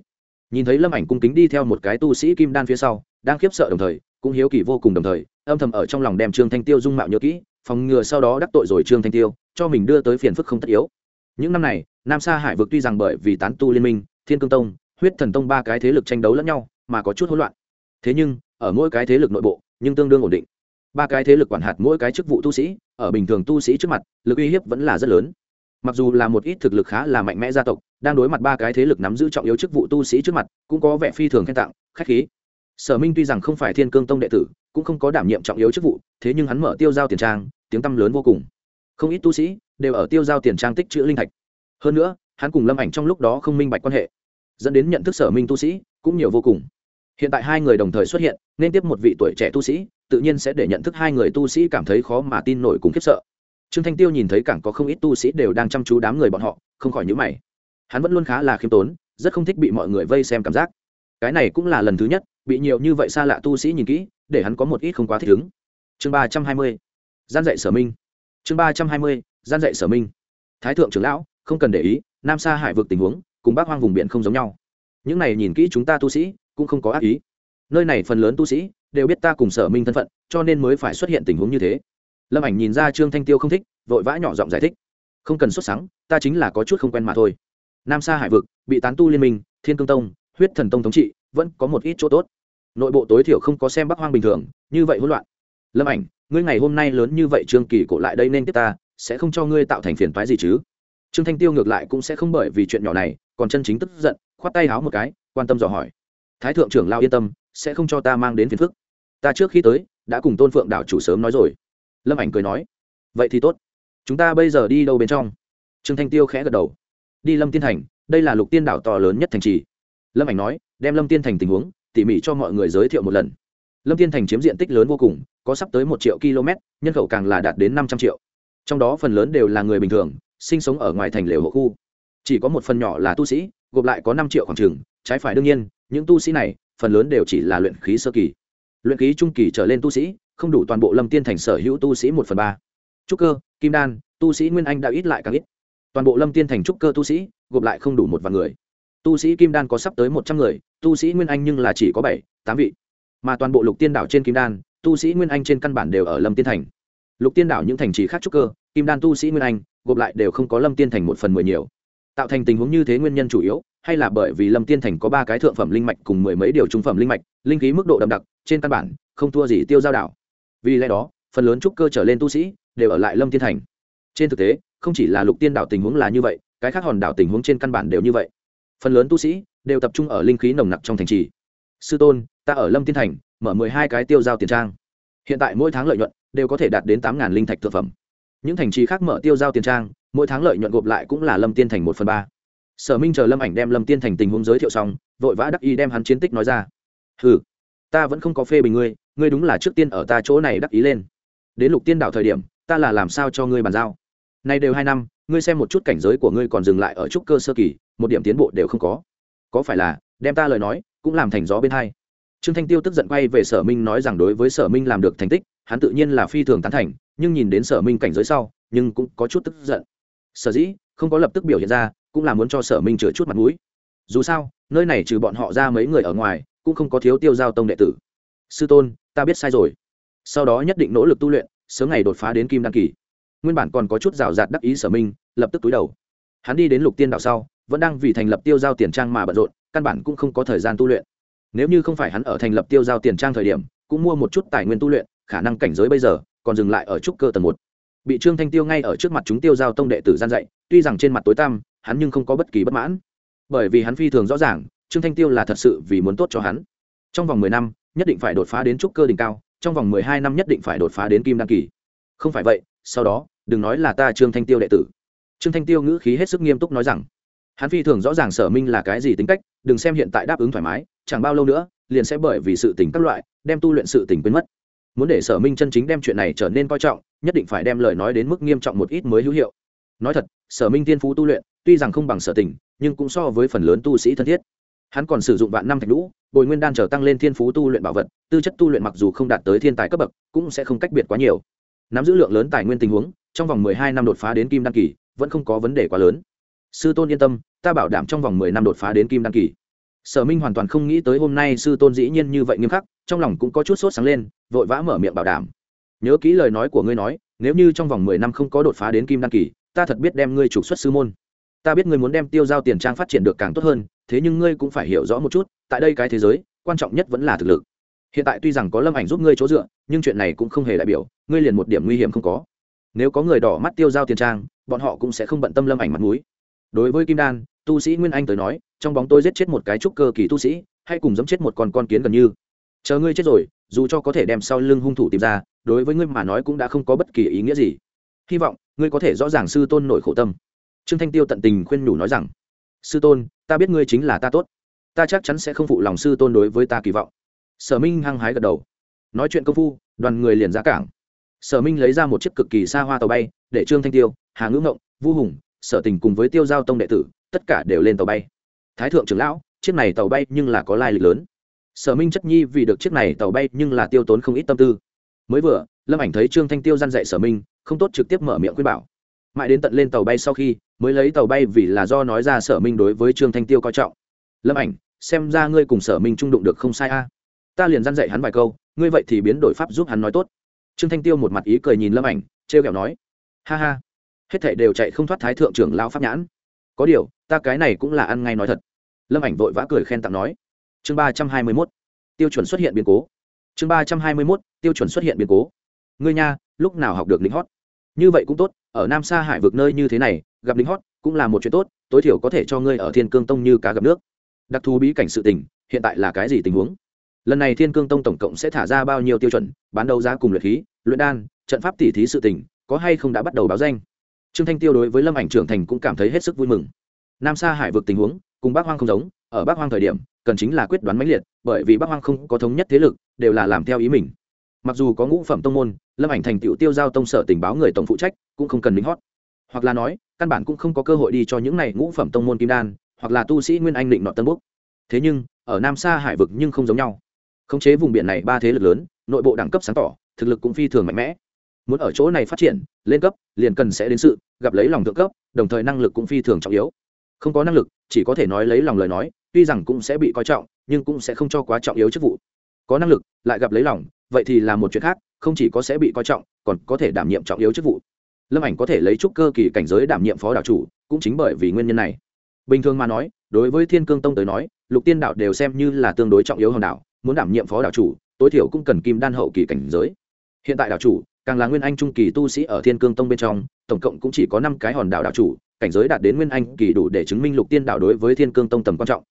Nhìn thấy lâm ảnh cung kính đi theo một cái tu sĩ kim đan phía sau, đang khiếp sợ đồng thời, cũng hiếu kỳ vô cùng đồng thời, âm thầm ở trong lòng đem trương thanh tiêu dung mạo nhớ kỹ, phòng ngừa sau đó đắc tội rồi trương thanh tiêu, cho mình đưa tới phiền phức không tất yếu. Những năm này, nam sa hải vực tuy rằng bởi vì tán tu liên minh, thiên cương tông, huyết thần tông ba cái thế lực tranh đấu lẫn nhau, mà có chút hỗn loạn. Thế nhưng ở mỗi cái thế lực nội bộ, nhưng tương đương ổn định. Ba cái thế lực quản hạt mỗi cái chức vụ tu sĩ, ở bình thường tu sĩ trước mặt, lực uy hiếp vẫn là rất lớn. Mặc dù là một ít thực lực khá là mạnh mẽ gia tộc, đang đối mặt ba cái thế lực nắm giữ trọng yếu chức vụ tu sĩ trước mặt, cũng có vẻ phi thường khen tặng, khách khí. Sở minh tuy rằng không phải thiên cương tông đệ tử, cũng không có đảm nhiệm trọng yếu chức vụ, thế nhưng hắn mở tiêu giao tiền trang, tiếng tăm lớn vô cùng. Không ít tu sĩ đều ở tiêu giao tiền trang tích chữ linh thạch. Hơn nữa, hắn cùng lâm ảnh trong lúc đó không minh bạch quan hệ, dẫn đến nhận thức sở minh tu sĩ cũng nhiều vô cùng. Hiện tại hai người đồng thời xuất hiện nên tiếp một vị tuổi trẻ tu sĩ, tự nhiên sẽ để nhận thức hai người tu sĩ cảm thấy khó mà tin nổi cùng khiếp sợ. Trương thanh tiêu nhìn thấy cảng có không ít tu sĩ đều đang chăm chú đám người bọn họ, không khỏi nhữ mày. Hắn vẫn luôn khá là khiêm tốn, rất không thích bị mọi người vây xem cảm giác. Cái này cũng là lần thứ nhất, bị nhiều như vậy xa lạ tu sĩ nhìn kỹ, để hắn có một ít không quá thích ứng. Chương ba trăm hai mươi, gian dạy sở minh. Chương ba trăm hai mươi, gian dạy sở minh. Thái thượng trưởng lão, không cần để ý, nam sa hải vực tình huống, cùng bác hoang vùng biển không giống nhau. Những này nhìn kỹ chúng ta tu sĩ, cũng không có ác ý nơi này phần lớn tu sĩ đều biết ta cùng sở minh thân phận, cho nên mới phải xuất hiện tình huống như thế. Lâm ảnh nhìn ra trương thanh tiêu không thích, vội vã nhỏ giọng giải thích. Không cần xuất sáng ta chính là có chút không quen mà thôi. Nam sa hải vực, bị tán tu liên minh, thiên cương tông, huyết thần tông thống trị, vẫn có một ít chỗ tốt. Nội bộ tối thiểu không có xem bắc hoang bình thường, như vậy hỗn loạn. Lâm ảnh, ngươi ngày hôm nay lớn như vậy trương kỳ cổ lại đây nên tiếp ta, sẽ không cho ngươi tạo thành phiền toái gì chứ? Trương thanh tiêu ngược lại cũng sẽ không bởi vì chuyện nhỏ này, còn chân chính tức giận, khoát tay háo một cái, quan tâm dò hỏi. Thái thượng trưởng lao yên tâm sẽ không cho ta mang đến phiền phức. Ta trước khi tới, đã cùng tôn phượng đảo chủ sớm nói rồi. Lâm ảnh cười nói. Vậy thì tốt. Chúng ta bây giờ đi đâu bên trong? Trương thanh tiêu khẽ gật đầu. Đi lâm tiên thành, đây là lục tiên đảo to lớn nhất thành trì. Lâm ảnh nói, đem lâm tiên thành tình huống, tỉ mỉ cho mọi người giới thiệu một lần. Lâm tiên thành chiếm diện tích lớn vô cùng, có sắp tới một triệu km, nhân khẩu càng là đạt đến năm trăm triệu. Trong đó phần lớn đều là người bình thường, sinh sống ở ngoài thành lều hộ khu. Chỉ có một phần nhỏ là tu sĩ, gộp lại có năm triệu khoảng trường trái phải đương nhiên, những tu sĩ này phần lớn đều chỉ là luyện khí sơ kỳ. Luyện khí trung kỳ trở lên tu sĩ, không đủ toàn bộ lâm tiên thành sở hữu tu sĩ một phần ba. Trúc cơ, kim đan, tu sĩ nguyên anh đã ít lại càng ít. Toàn bộ lâm tiên thành trúc cơ tu sĩ, gộp lại không đủ một vạn người. Tu sĩ kim đan có sắp tới một trăm người, tu sĩ nguyên anh nhưng là chỉ có bảy, tám vị. Mà toàn bộ lục tiên đảo trên kim đan, tu sĩ nguyên anh trên căn bản đều ở lâm tiên thành. Lục tiên đảo những thành trì khác trúc cơ, kim đan tu sĩ nguyên anh, gộp lại đều không có lâm tiên thành một phần mười nhiều. Tạo thành tình huống như thế nguyên nhân chủ yếu hay là bởi vì lâm tiên thành có ba cái thượng phẩm linh mạch cùng mười mấy điều trung phẩm linh mạch, linh khí mức độ đậm đặc, trên căn bản, không thua gì tiêu giao đảo. Vì lẽ đó, phần lớn trúc cơ trở lên tu sĩ đều ở lại lâm tiên thành. Trên thực tế, không chỉ là lục tiên đảo tình huống là như vậy, cái khác hòn đảo tình huống trên căn bản đều như vậy. Phần lớn tu sĩ đều tập trung ở linh khí nồng nặc trong thành trì. Sư tôn, ta ở lâm tiên thành, mở mười hai cái tiêu giao tiền trang. Hiện tại mỗi tháng lợi nhuận đều có thể đạt đến tám linh thạch thực phẩm. Những thành trì khác mở tiêu giao tiền trang, mỗi tháng lợi nhuận gộp lại cũng là lâm tiên thành một phần ba sở minh chờ lâm ảnh đem lâm tiên thành tình huống giới thiệu xong, vội vã đắc y đem hắn chiến tích nói ra. Ừ ta vẫn không có phê bình ngươi ngươi đúng là trước tiên ở ta chỗ này đắc ý lên. Đến lục tiên đảo thời điểm, ta là làm sao cho ngươi bàn giao? Nay đều hai năm, ngươi xem một chút cảnh giới của ngươi còn dừng lại ở trúc cơ sơ kỳ, một điểm tiến bộ đều không có. Có phải là, đem ta lời nói, cũng làm thành gió bên hai? Trương thanh tiêu tức giận quay về sở minh nói rằng đối với sở minh làm được thành tích, hắn tự nhiên là phi thường tán thành, nhưng nhìn đến sở minh cảnh giới sau, nhưng cũng có chút tức giận. Sở dĩ, không có lập tức biểu hiện ra cũng là muốn cho sở minh chừa chút mặt mũi. Dù sao, nơi này trừ bọn họ ra mấy người ở ngoài, cũng không có thiếu tiêu giao tông đệ tử. Sư tôn, ta biết sai rồi. Sau đó nhất định nỗ lực tu luyện, sớm ngày đột phá đến kim đăng kỳ. Nguyên bản còn có chút rào rạt đắc ý sở minh, lập tức túi đầu. Hắn đi đến lục tiên đạo sau, vẫn đang vì thành lập tiêu giao tiền trang mà bận rộn, căn bản cũng không có thời gian tu luyện. Nếu như không phải hắn ở thành lập tiêu giao tiền trang thời điểm, cũng mua một chút tài nguyên tu luyện, khả năng cảnh giới bây giờ còn dừng lại ở trúc cơ tầng một. Bị trương thanh tiêu ngay ở trước mặt chúng tiêu giao tông đệ tử gian dạy, tuy rằng trên mặt tối tăm hắn nhưng không có bất kỳ bất mãn. Bởi vì hắn phi thường rõ ràng, trương thanh tiêu là thật sự vì muốn tốt cho hắn. Trong vòng mười năm, nhất định phải đột phá đến trúc cơ đỉnh cao, trong vòng mười hai năm nhất định phải đột phá đến kim đăng kỳ. Không phải vậy, sau đó, đừng nói là ta trương thanh tiêu đệ tử. Trương thanh tiêu ngữ khí hết sức nghiêm túc nói rằng, hắn phi thường rõ ràng sở minh là cái gì tính cách, đừng xem hiện tại đáp ứng thoải mái, chẳng bao lâu nữa, liền sẽ bởi vì sự tình các loại, đem tu luyện sự tình quên mất. Muốn để sở minh chân chính đem chuyện này trở nên coi trọng, nhất định phải đem lời nói đến mức nghiêm trọng một ít mới hữu hiệu. Nói thật, sở minh tiên phú tu luyện tuy rằng không bằng sở tình, nhưng cũng so với phần lớn tu sĩ thân thiết. Hắn còn sử dụng vạn năm thạch lũ bồi nguyên đan trở tăng lên thiên phú tu luyện bảo vật, tư chất tu luyện mặc dù không đạt tới thiên tài cấp bậc, cũng sẽ không cách biệt quá nhiều. Nắm giữ lượng lớn tài nguyên tình huống, trong vòng mười hai năm đột phá đến kim đăng kỳ, vẫn không có vấn đề quá lớn. Sư tôn yên tâm, ta bảo đảm trong vòng mười năm đột phá đến kim đăng kỳ. Sở minh hoàn toàn không nghĩ tới hôm nay sư tôn dĩ nhiên như vậy nghiêm khắc, trong lòng cũng có chút sốt sáng lên, vội vã mở miệng bảo đảm. Nhớ kỹ lời nói của ngươi nói, nếu như trong vòng mười năm không có đột phá đến kim đăng kỳ, ta thật biết đem ngươi trục xuất sư môn ta biết ngươi muốn đem tiêu giao tiền trang phát triển được càng tốt hơn, thế nhưng ngươi cũng phải hiểu rõ một chút, tại đây cái thế giới, quan trọng nhất vẫn là thực lực. Hiện tại tuy rằng có lâm ảnh giúp ngươi chỗ dựa, nhưng chuyện này cũng không hề đại biểu, ngươi liền một điểm nguy hiểm không có. Nếu có người đỏ mắt tiêu giao tiền trang, bọn họ cũng sẽ không bận tâm lâm ảnh mặt mũi. Đối với kim đan, tu sĩ nguyên anh tới nói, trong bóng tôi giết chết một cái trúc cơ kỳ tu sĩ, hay cùng giấm chết một con con kiến gần như. Chờ ngươi chết rồi, dù cho có thể đem sau lưng hung thủ tìm ra, đối với ngươi mà nói cũng đã không có bất kỳ ý nghĩa gì. Hy vọng, ngươi có thể rõ ràng sư tôn nổi khổ tâm trương thanh tiêu tận tình khuyên nhủ nói rằng, sư tôn, ta biết ngươi chính là ta tốt. Ta chắc chắn sẽ không phụ lòng sư tôn đối với ta kỳ vọng. Sở minh hăng hái gật đầu. Nói chuyện công phu, đoàn người liền ra cảng. Sở minh lấy ra một chiếc cực kỳ xa hoa tàu bay, để trương thanh tiêu, hà ngữ ngộng, vu hùng, sở tình cùng với tiêu giao tông đệ tử, tất cả đều lên tàu bay. Thái thượng trưởng lão, chiếc này tàu bay nhưng là có lai lịch lớn. Sở minh chất nhi vì được chiếc này tàu bay nhưng là tiêu tốn không ít tâm tư. Mới vừa, lâm ảnh thấy trương thanh tiêu g i a n dạy sở minh, không tốt trực tiếp mở miệng khuyên bảo mãi đến tận lên tàu bay sau khi mới lấy tàu bay vì là do nói ra sở minh đối với trương thanh tiêu coi trọng. Lâm ảnh, xem ra ngươi cùng sở minh trung đụng được không sai a. Ta liền dăn dạy hắn vài câu, ngươi vậy thì biến đổi pháp giúp hắn nói tốt. Trương thanh tiêu một mặt ý cười nhìn lâm ảnh t r e o kẹo nói, ha ha, hết thảy đều chạy không thoát thái thượng trưởng lao pháp nhãn. Có điều, ta cái này cũng là ăn ngay nói thật. Lâm ảnh vội vã cười khen tặng nói, chương ba trăm hai mươi mốt, tiêu chuẩn xuất hiện biến cố. Chương ba trăm hai mươi mốt, tiêu chuẩn xuất hiện biến cố. Ngươi nha, lúc nào học được lính hót? Như vậy cũng tốt, ở nam sa hải vực nơi như thế này, gặp lính hót cũng là một chuyện tốt, tối thiểu có thể cho ngươi ở thiên cương tông như cá gặp nước. Đặc thù bí cảnh sự tình, hiện tại là cái gì tình huống? Lần này thiên cương tông tổng cộng sẽ thả ra bao nhiêu tiêu chuẩn, bán đấu giá cùng luyện khí, luyện đan, trận pháp tỉ thí sự tình, có hay không đã bắt đầu báo danh? Trương thanh tiêu đối với lâm ảnh trưởng thành cũng cảm thấy hết sức vui mừng. Nam sa hải vực tình huống, cùng bác hoang không giống, ở bác hoang thời điểm, cần chính là quyết đoán mãnh liệt, bởi vì bắc hoang không có thống nhất thế lực, đều là làm theo ý mình mặc dù có ngũ phẩm tông môn, lâm ảnh thành tựu tiêu giao tông sở tình báo người tổng phụ trách, cũng không cần lính hót. Hoặc là nói, căn bản cũng không có cơ hội đi cho những này ngũ phẩm tông môn kim đan, hoặc là tu sĩ nguyên anh định nọ tân búc thế nhưng, ở nam xa hải vực nhưng không giống nhau. Khống chế vùng biển này ba thế lực lớn, nội bộ đẳng cấp sáng tỏ, thực lực cũng phi thường mạnh mẽ. Muốn ở chỗ này phát triển, lên cấp, liền cần sẽ đến sự, gặp lấy lòng thượng cấp, đồng thời năng lực cũng phi thường trọng yếu. Không có năng lực, chỉ có thể nói lấy lòng lời nói, tuy rằng cũng sẽ bị coi trọng, nhưng cũng sẽ không cho quá trọng yếu chức vụ. Có năng lực, lại gặp lấy lòng vậy thì là một chuyện khác, không chỉ có sẽ bị coi trọng, còn có thể đảm nhiệm trọng yếu chức vụ. Lâm ảnh có thể lấy chút cơ kỳ cảnh giới đảm nhiệm phó đạo chủ, cũng chính bởi vì nguyên nhân này. Bình thường mà nói, đối với thiên cương tông tới nói, lục tiên đạo đều xem như là tương đối trọng yếu hòn đảo, muốn đảm nhiệm phó đạo chủ, tối thiểu cũng cần kim đan hậu kỳ cảnh giới. Hiện tại đạo chủ, càng là nguyên anh trung kỳ tu sĩ ở thiên cương tông bên trong, tổng cộng cũng chỉ có năm cái hòn đảo đạo chủ, cảnh giới đạt đến nguyên anh kỳ đủ để chứng minh lục tiên đạo đối với thiên cương tông tầm quan trọng.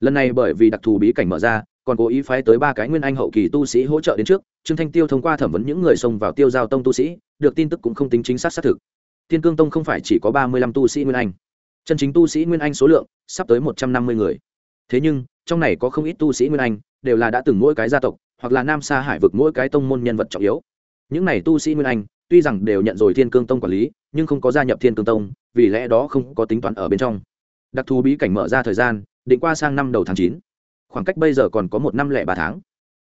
Lần này bởi vì đặc thù bí cảnh mở ra còn cố ý phái tới ba cái nguyên anh hậu kỳ tu sĩ hỗ trợ đến trước, trương thanh tiêu thông qua thẩm vấn những người xông vào tiêu giao tông tu sĩ, được tin tức cũng không tính chính xác xác thực. Thiên cương tông không phải chỉ có ba mươi lăm tu sĩ nguyên anh. Chân chính tu sĩ nguyên anh số lượng sắp tới một trăm năm mươi người. Thế nhưng, trong này có không ít tu sĩ nguyên anh, đều là đã từng mỗi cái gia tộc, hoặc là nam xa hải vực mỗi cái tông môn nhân vật trọng yếu. Những này tu sĩ nguyên anh, tuy rằng đều nhận rồi thiên cương tông quản lý, nhưng không có gia nhập thiên cương tông, vì lẽ đó không có tính toán ở bên trong. Đặc thù bí cảnh mở ra thời gian, định qua sang năm đầu tháng chín khoảng cách bây giờ còn có một năm lẻ ba tháng.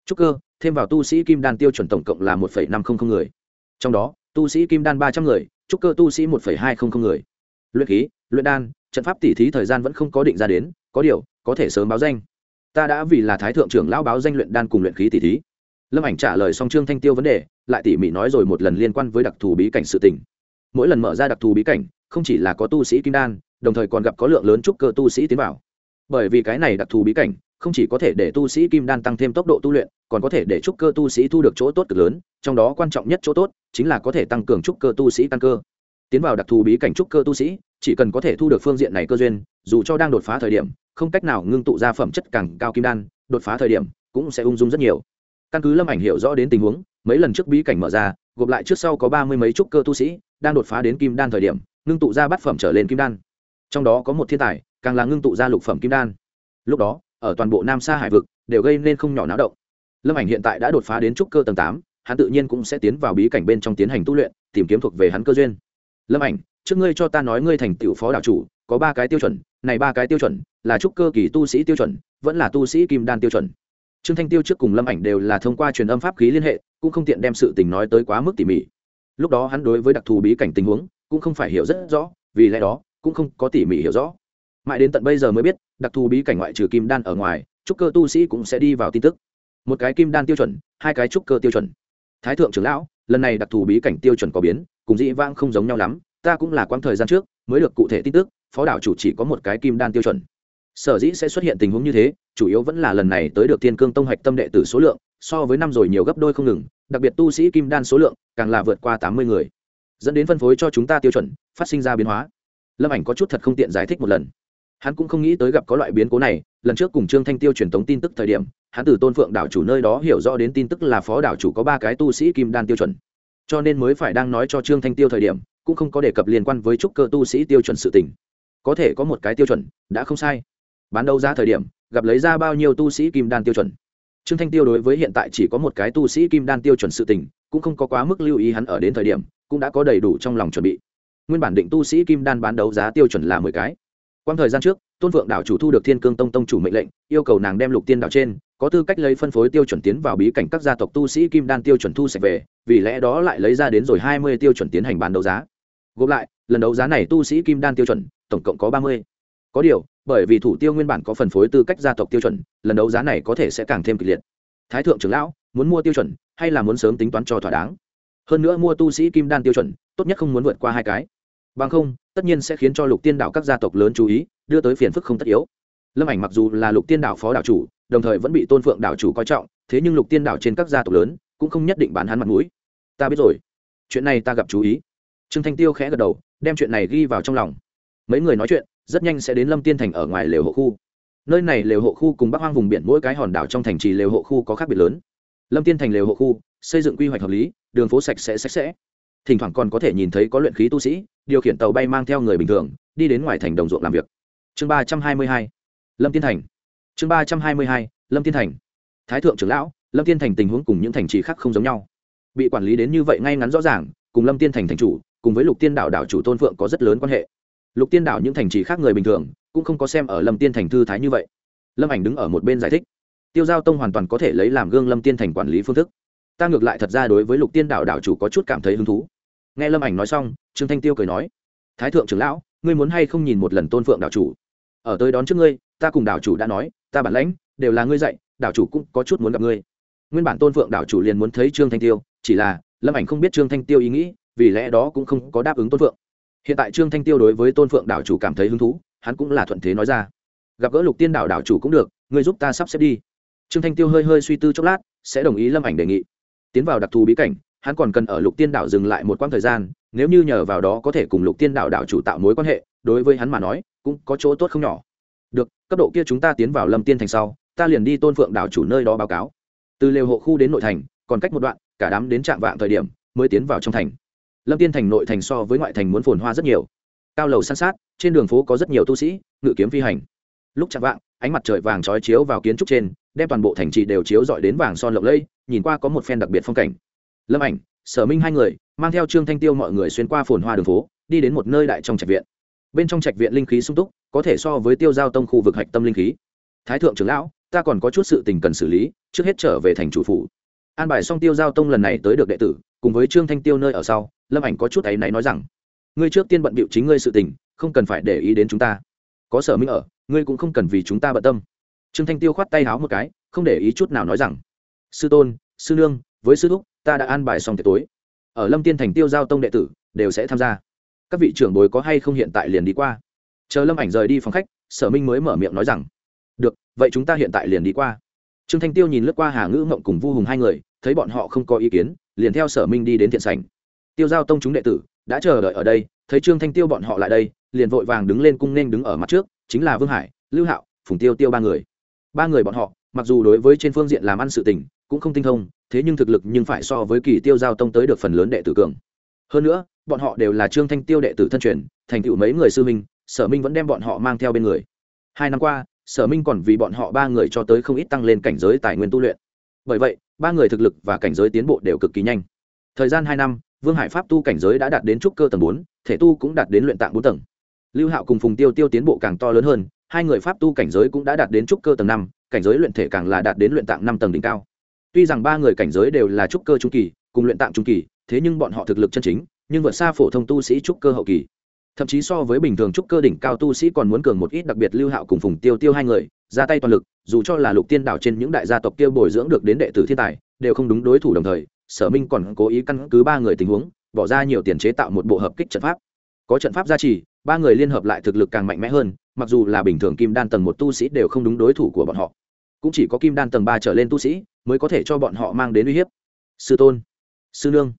Trúc cơ, thêm vào tu sĩ kim đan tiêu chuẩn tổng cộng là một năm trăm linh người. Trong đó, tu sĩ kim đan ba trăm người trúc cơ tu sĩ một hai trăm linh người. Luyện khí, luyện đan, trận pháp tỉ thí thời gian vẫn không có định ra đến, có điều, có thể sớm báo danh. Ta đã vì là thái thượng trưởng lão báo danh luyện đan cùng luyện khí tỉ thí. Lâm ảnh trả lời xong trương thanh tiêu vấn đề, lại tỉ mỉ nói rồi một lần liên quan với đặc thù bí cảnh sự tình. Mỗi lần mở ra đặc thù bí cảnh, không chỉ là có tu sĩ kim đan, đồng thời còn gặp có lượng lớn trúc cơ tu sĩ tiến vào. Bởi vì cái này đặc thù bí cảnh không chỉ có thể để tu sĩ kim đan tăng thêm tốc độ tu luyện, còn có thể để trúc cơ tu sĩ thu được chỗ tốt cực lớn, trong đó quan trọng nhất chỗ tốt chính là có thể tăng cường trúc cơ tu sĩ tăng cơ. Tiến vào đặc thù bí cảnh trúc cơ tu sĩ, chỉ cần có thể thu được phương diện này cơ duyên, dù cho đang đột phá thời điểm, không cách nào ngưng tụ ra phẩm chất càng cao kim đan, đột phá thời điểm cũng sẽ ung dung rất nhiều. Căn cứ lâm ảnh hiểu rõ đến tình huống, mấy lần trước bí cảnh mở ra, gộp lại trước sau có ba mươi mấy trúc cơ tu sĩ đang đột phá đến kim đan thời điểm, ngưng tụ ra bát phẩm trở lên kim đan. Trong đó có một thiên tài, càng là ngưng tụ ra lục phẩm kim đan. Lúc đó ở toàn bộ nam sa hải vực, đều gây nên không nhỏ náo động. Lâm ảnh hiện tại đã đột phá đến trúc cơ tầng tám, hắn tự nhiên cũng sẽ tiến vào bí cảnh bên trong tiến hành tu luyện, tìm kiếm thuộc về hắn cơ duyên. Lâm ảnh, trước ngươi cho ta nói ngươi thành tựu phó đạo chủ, có ba cái tiêu chuẩn, này ba cái tiêu chuẩn là trúc cơ kỳ tu sĩ tiêu chuẩn, vẫn là tu sĩ kim đan tiêu chuẩn. Trương thanh tiêu trước cùng lâm ảnh đều là thông qua truyền âm pháp khí liên hệ, cũng không tiện đem sự tình nói tới quá mức tỉ mỉ. Lúc đó hắn đối với đặc thù bí cảnh tình huống, cũng không phải hiểu rất rõ, vì lẽ đó, cũng không có tỉ mỉ hiểu rõ mãi đến tận bây giờ mới biết, đặc thù bí cảnh ngoại trừ kim đan ở ngoài, trúc cơ tu sĩ cũng sẽ đi vào tin tức. Một cái kim đan tiêu chuẩn, hai cái trúc cơ tiêu chuẩn. Thái thượng trưởng lão, lần này đặc thù bí cảnh tiêu chuẩn có biến, cùng dĩ vãng không giống nhau lắm, ta cũng là quãng thời gian trước mới được cụ thể tin tức, phó đảo chủ chỉ có một cái kim đan tiêu chuẩn. Sở dĩ sẽ xuất hiện tình huống như thế, chủ yếu vẫn là lần này tới được thiên cương tông hạch tâm đệ tử số lượng, so với năm rồi nhiều gấp đôi không ngừng, đặc biệt tu sĩ kim đan số lượng càng là vượt qua tám mươi người. Dẫn đến phân phối cho chúng ta tiêu chuẩn, phát sinh ra biến hóa. Lâm ảnh có chút thật không tiện giải thích một lần hắn cũng không nghĩ tới gặp có loại biến cố này, lần trước cùng trương thanh tiêu truyền tống tin tức thời điểm, hắn từ tôn phượng đảo chủ nơi đó hiểu rõ đến tin tức là phó đảo chủ có ba cái tu sĩ kim đan tiêu chuẩn. Cho nên mới phải đang nói cho trương thanh tiêu thời điểm, cũng không có đề cập liên quan với trúc cơ tu sĩ tiêu chuẩn sự tình. Có thể có một cái tiêu chuẩn, đã không sai. Bán đấu ra thời điểm, gặp lấy ra bao nhiêu tu sĩ kim đan tiêu chuẩn. Trương thanh tiêu đối với hiện tại chỉ có một cái tu sĩ kim đan tiêu chuẩn sự tình, cũng không có quá mức lưu ý hắn ở đến thời điểm, cũng đã có đầy đủ trong lòng chuẩn bị. Nguyên bản định tu sĩ kim đan bán đấu giá tiêu chuẩn là mười cái quang thời gian trước, tôn phượng đảo chủ thu được thiên cương tông tông chủ mệnh lệnh, yêu cầu nàng đem lục tiên đảo trên, có tư cách lấy phân phối tiêu chuẩn tiến vào bí cảnh các gia tộc tu sĩ kim đan tiêu chuẩn thu sạch về, vì lẽ đó lại lấy ra đến rồi hai mươi tiêu chuẩn tiến hành bán đấu giá. Gộp lại, lần đấu giá này tu sĩ kim đan tiêu chuẩn, tổng cộng có ba mươi. Có điều, bởi vì thủ tiêu nguyên bản có phân phối tư cách gia tộc tiêu chuẩn, lần đấu giá này có thể sẽ càng thêm kịch liệt. Thái thượng trưởng lão, muốn mua tiêu chuẩn, hay là muốn sớm tính toán cho thỏa đáng? Hơn nữa mua tu sĩ kim đan tiêu chuẩn, tốt nhất không muốn vượt qua hai cái bằng không, tất nhiên sẽ khiến cho lục tiên đạo các gia tộc lớn chú ý, đưa tới phiền phức không tất yếu. Lâm ảnh mặc dù là lục tiên đạo phó đạo chủ, đồng thời vẫn bị tôn phượng đạo chủ coi trọng, thế nhưng lục tiên đạo trên các gia tộc lớn cũng không nhất định bán hắn mặt mũi. Ta biết rồi. Chuyện này ta gặp chú ý. Trương thanh tiêu khẽ gật đầu, đem chuyện này ghi vào trong lòng. Mấy người nói chuyện, rất nhanh sẽ đến lâm tiên thành ở ngoài lều hộ khu. Nơi này lều hộ khu cùng bắc hoang vùng biển mỗi cái hòn đảo trong thành trì lều hộ khu có khác biệt lớn. Lâm tiên thành lều hộ khu, xây dựng quy hoạch hợp lý, đường phố sạch sẽ sạch sẽ thỉnh thoảng còn có thể nhìn thấy có luyện khí tu sĩ, điều khiển tàu bay mang theo người bình thường, đi đến ngoài thành đồng ruộng làm việc. Chương ba trăm hai mươi hai, lâm tiên thành. Chương ba trăm hai mươi hai, lâm tiên thành. Thái thượng trưởng lão, lâm tiên thành tình huống cùng những thành trì khác không giống nhau. Bị quản lý đến như vậy ngay ngắn rõ ràng, cùng lâm tiên thành thành chủ, cùng với lục tiên đạo đảo chủ tôn phượng có rất lớn quan hệ. Lục tiên đảo những thành trì khác người bình thường, cũng không có xem ở lâm tiên thành thư thái như vậy. Lâm ảnh đứng ở một bên giải thích. Tiêu giao tông hoàn toàn có thể lấy làm gương lâm tiên thành quản lý phương thức. Ta ngược lại thật ra đối với lục tiên đảo đảo chủ có chút cảm thấy hứng thú nghe lâm ảnh nói xong, trương thanh tiêu cười nói, thái thượng trưởng lão, ngươi muốn hay không nhìn một lần tôn phượng đảo chủ? Ở tới đón trước ngươi, ta cùng đảo chủ đã nói, ta bản lãnh, đều là ngươi dạy đảo chủ cũng có chút muốn gặp ngươi. Nguyên bản tôn phượng đảo chủ liền muốn thấy trương thanh tiêu, chỉ là lâm ảnh không biết trương thanh tiêu ý nghĩ, vì lẽ đó cũng không có đáp ứng tôn phượng. Hiện tại trương thanh tiêu đối với tôn phượng đảo chủ cảm thấy hứng thú, hắn cũng là thuận thế nói ra, gặp gỡ lục tiên đảo đảo chủ cũng được, ngươi giúp ta sắp xếp đi. Trương thanh tiêu hơi hơi suy tư chốc lát, sẽ đồng ý lâm ảnh đề nghị. Tiến vào đặc thù bí cảnh hắn còn cần ở lục tiên đảo dừng lại một quãng thời gian, nếu như nhờ vào đó có thể cùng lục tiên đảo đảo chủ tạo mối quan hệ, đối với hắn mà nói, cũng có chỗ tốt không nhỏ. Được, cấp độ kia chúng ta tiến vào lâm tiên thành sau, ta liền đi tôn phượng đảo chủ nơi đó báo cáo. Từ lều hộ khu đến nội thành, còn cách một đoạn, cả đám đến trạm vạng thời điểm, mới tiến vào trong thành. Lâm tiên thành nội thành so với ngoại thành muốn phồn hoa rất nhiều. Cao lầu san sát, trên đường phố có rất nhiều tu sĩ, ngự kiếm phi hành. Lúc chạm vạng, ánh mặt trời vàng trói chiếu vào kiến trúc trên, đem toàn bộ thành trì đều chiếu dọi đến vàng son lộng lẫy, nhìn qua có một phen đặc biệt phong cảnh lâm ảnh, sở minh hai người, mang theo trương thanh tiêu mọi người xuyên qua phồn hoa đường phố, đi đến một nơi đại trong trạch viện. Bên trong trạch viện linh khí sung túc, có thể so với tiêu giao tông khu vực hạch tâm linh khí. Thái thượng trưởng lão, ta còn có chút sự tình cần xử lý, trước hết trở về thành chủ phủ. An bài xong tiêu giao tông lần này tới được đệ tử, cùng với trương thanh tiêu nơi ở sau, lâm ảnh có chút áy náy nói rằng, ngươi trước tiên bận bịu chính ngươi sự tình, không cần phải để ý đến chúng ta. Có sở minh ở, ngươi cũng không cần vì chúng ta bận tâm. Trương thanh tiêu khoát tay háo một cái, không để ý chút nào nói rằng, sư tôn, sư nương, với sư thúc ta đã an bài xong tiệc tối. Ở lâm tiên thành tiêu giao tông đệ tử, đều sẽ tham gia. Các vị trưởng bối có hay không hiện tại liền đi qua? Chờ lâm ảnh rời đi phòng khách, sở minh mới mở miệng nói rằng, được, vậy chúng ta hiện tại liền đi qua. Trương thanh tiêu nhìn lướt qua hà ngữ mộng cùng vu hùng hai người, thấy bọn họ không có ý kiến, liền theo sở minh đi đến thiện sảnh. Tiêu giao tông chúng đệ tử đã chờ đợi ở đây, thấy trương thanh tiêu bọn họ lại đây, liền vội vàng đứng lên cung nên đứng ở mặt trước, chính là vương hải, lưu hạo, phùng tiêu tiêu ba người. Ba người bọn họ, mặc dù đối với trên phương diện làm ăn sự tình, cũng không tinh thông thế nhưng thực lực nhưng phải so với kỳ tiêu giao tông tới được phần lớn đệ tử cường. Hơn nữa, bọn họ đều là trương thanh tiêu đệ tử thân truyền, thành tựu mấy người sư minh sở minh vẫn đem bọn họ mang theo bên người. Hai năm qua, sở minh còn vì bọn họ ba người cho tới không ít tăng lên cảnh giới tài nguyên tu luyện. Bởi vậy, ba người thực lực và cảnh giới tiến bộ đều cực kỳ nhanh. Thời gian hai năm, vương hải pháp tu cảnh giới đã đạt đến trúc cơ tầng bốn, thể tu cũng đạt đến luyện tạng bốn tầng. Lưu hạo cùng phùng tiêu tiêu tiến bộ càng to lớn hơn, hai người pháp tu cảnh giới cũng đã đạt đến trúc cơ tầng năm, cảnh giới luyện thể càng là đạt đến luyện tạng năm tầng đỉnh cao tuy rằng ba người cảnh giới đều là trúc cơ trung kỳ, cùng luyện tạng trung kỳ, thế nhưng bọn họ thực lực chân chính, nhưng vượt xa phổ thông tu sĩ trúc cơ hậu kỳ. Thậm chí so với bình thường trúc cơ đỉnh cao tu sĩ còn muốn cường một ít đặc biệt lưu hạo cùng phùng tiêu tiêu hai người, ra tay toàn lực, dù cho là lục tiên đảo trên những đại gia tộc kia bồi dưỡng được đến đệ tử thiên tài, đều không đúng đối thủ đồng thời, sở minh còn cố ý căn cứ ba người tình huống, bỏ ra nhiều tiền chế tạo một bộ hợp kích trận pháp. Có trận pháp gia trì, ba người liên hợp lại thực lực càng mạnh mẽ hơn, mặc dù là bình thường kim đan tầng một tu sĩ đều không đúng đối thủ của bọn họ. Cũng chỉ có kim đan tầng ba trở lên tu sĩ mới có thể cho bọn họ mang đến uy hiếp. Sư tôn, sư nương,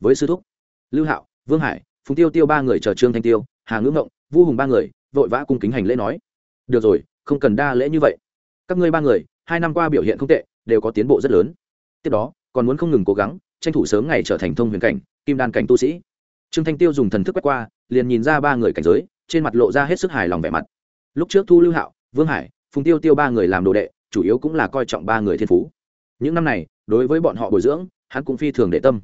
với sư thúc, lưu hạo, vương hải, phùng tiêu tiêu ba người chờ trương thanh tiêu, hà ngữ ngộng, vu hùng ba người, vội vã cung kính hành lễ nói. Được rồi, không cần đa lễ như vậy. Các ngươi ba người, hai năm qua biểu hiện không tệ, đều có tiến bộ rất lớn. Tiếp đó, còn muốn không ngừng cố gắng, tranh thủ sớm ngày trở thành thông huyền cảnh, kim đan cảnh tu sĩ. Trương thanh tiêu dùng thần thức quét qua, liền nhìn ra ba người cảnh giới, trên mặt lộ ra hết sức hài lòng vẻ mặt. Lúc trước thu lưu hạo, vương hải, phùng tiêu tiêu ba người làm đồ đệ, chủ yếu cũng là coi trọng ba người thiên phú những năm này, đối với bọn họ bồi dưỡng, hắn cũng phi thường để tâm.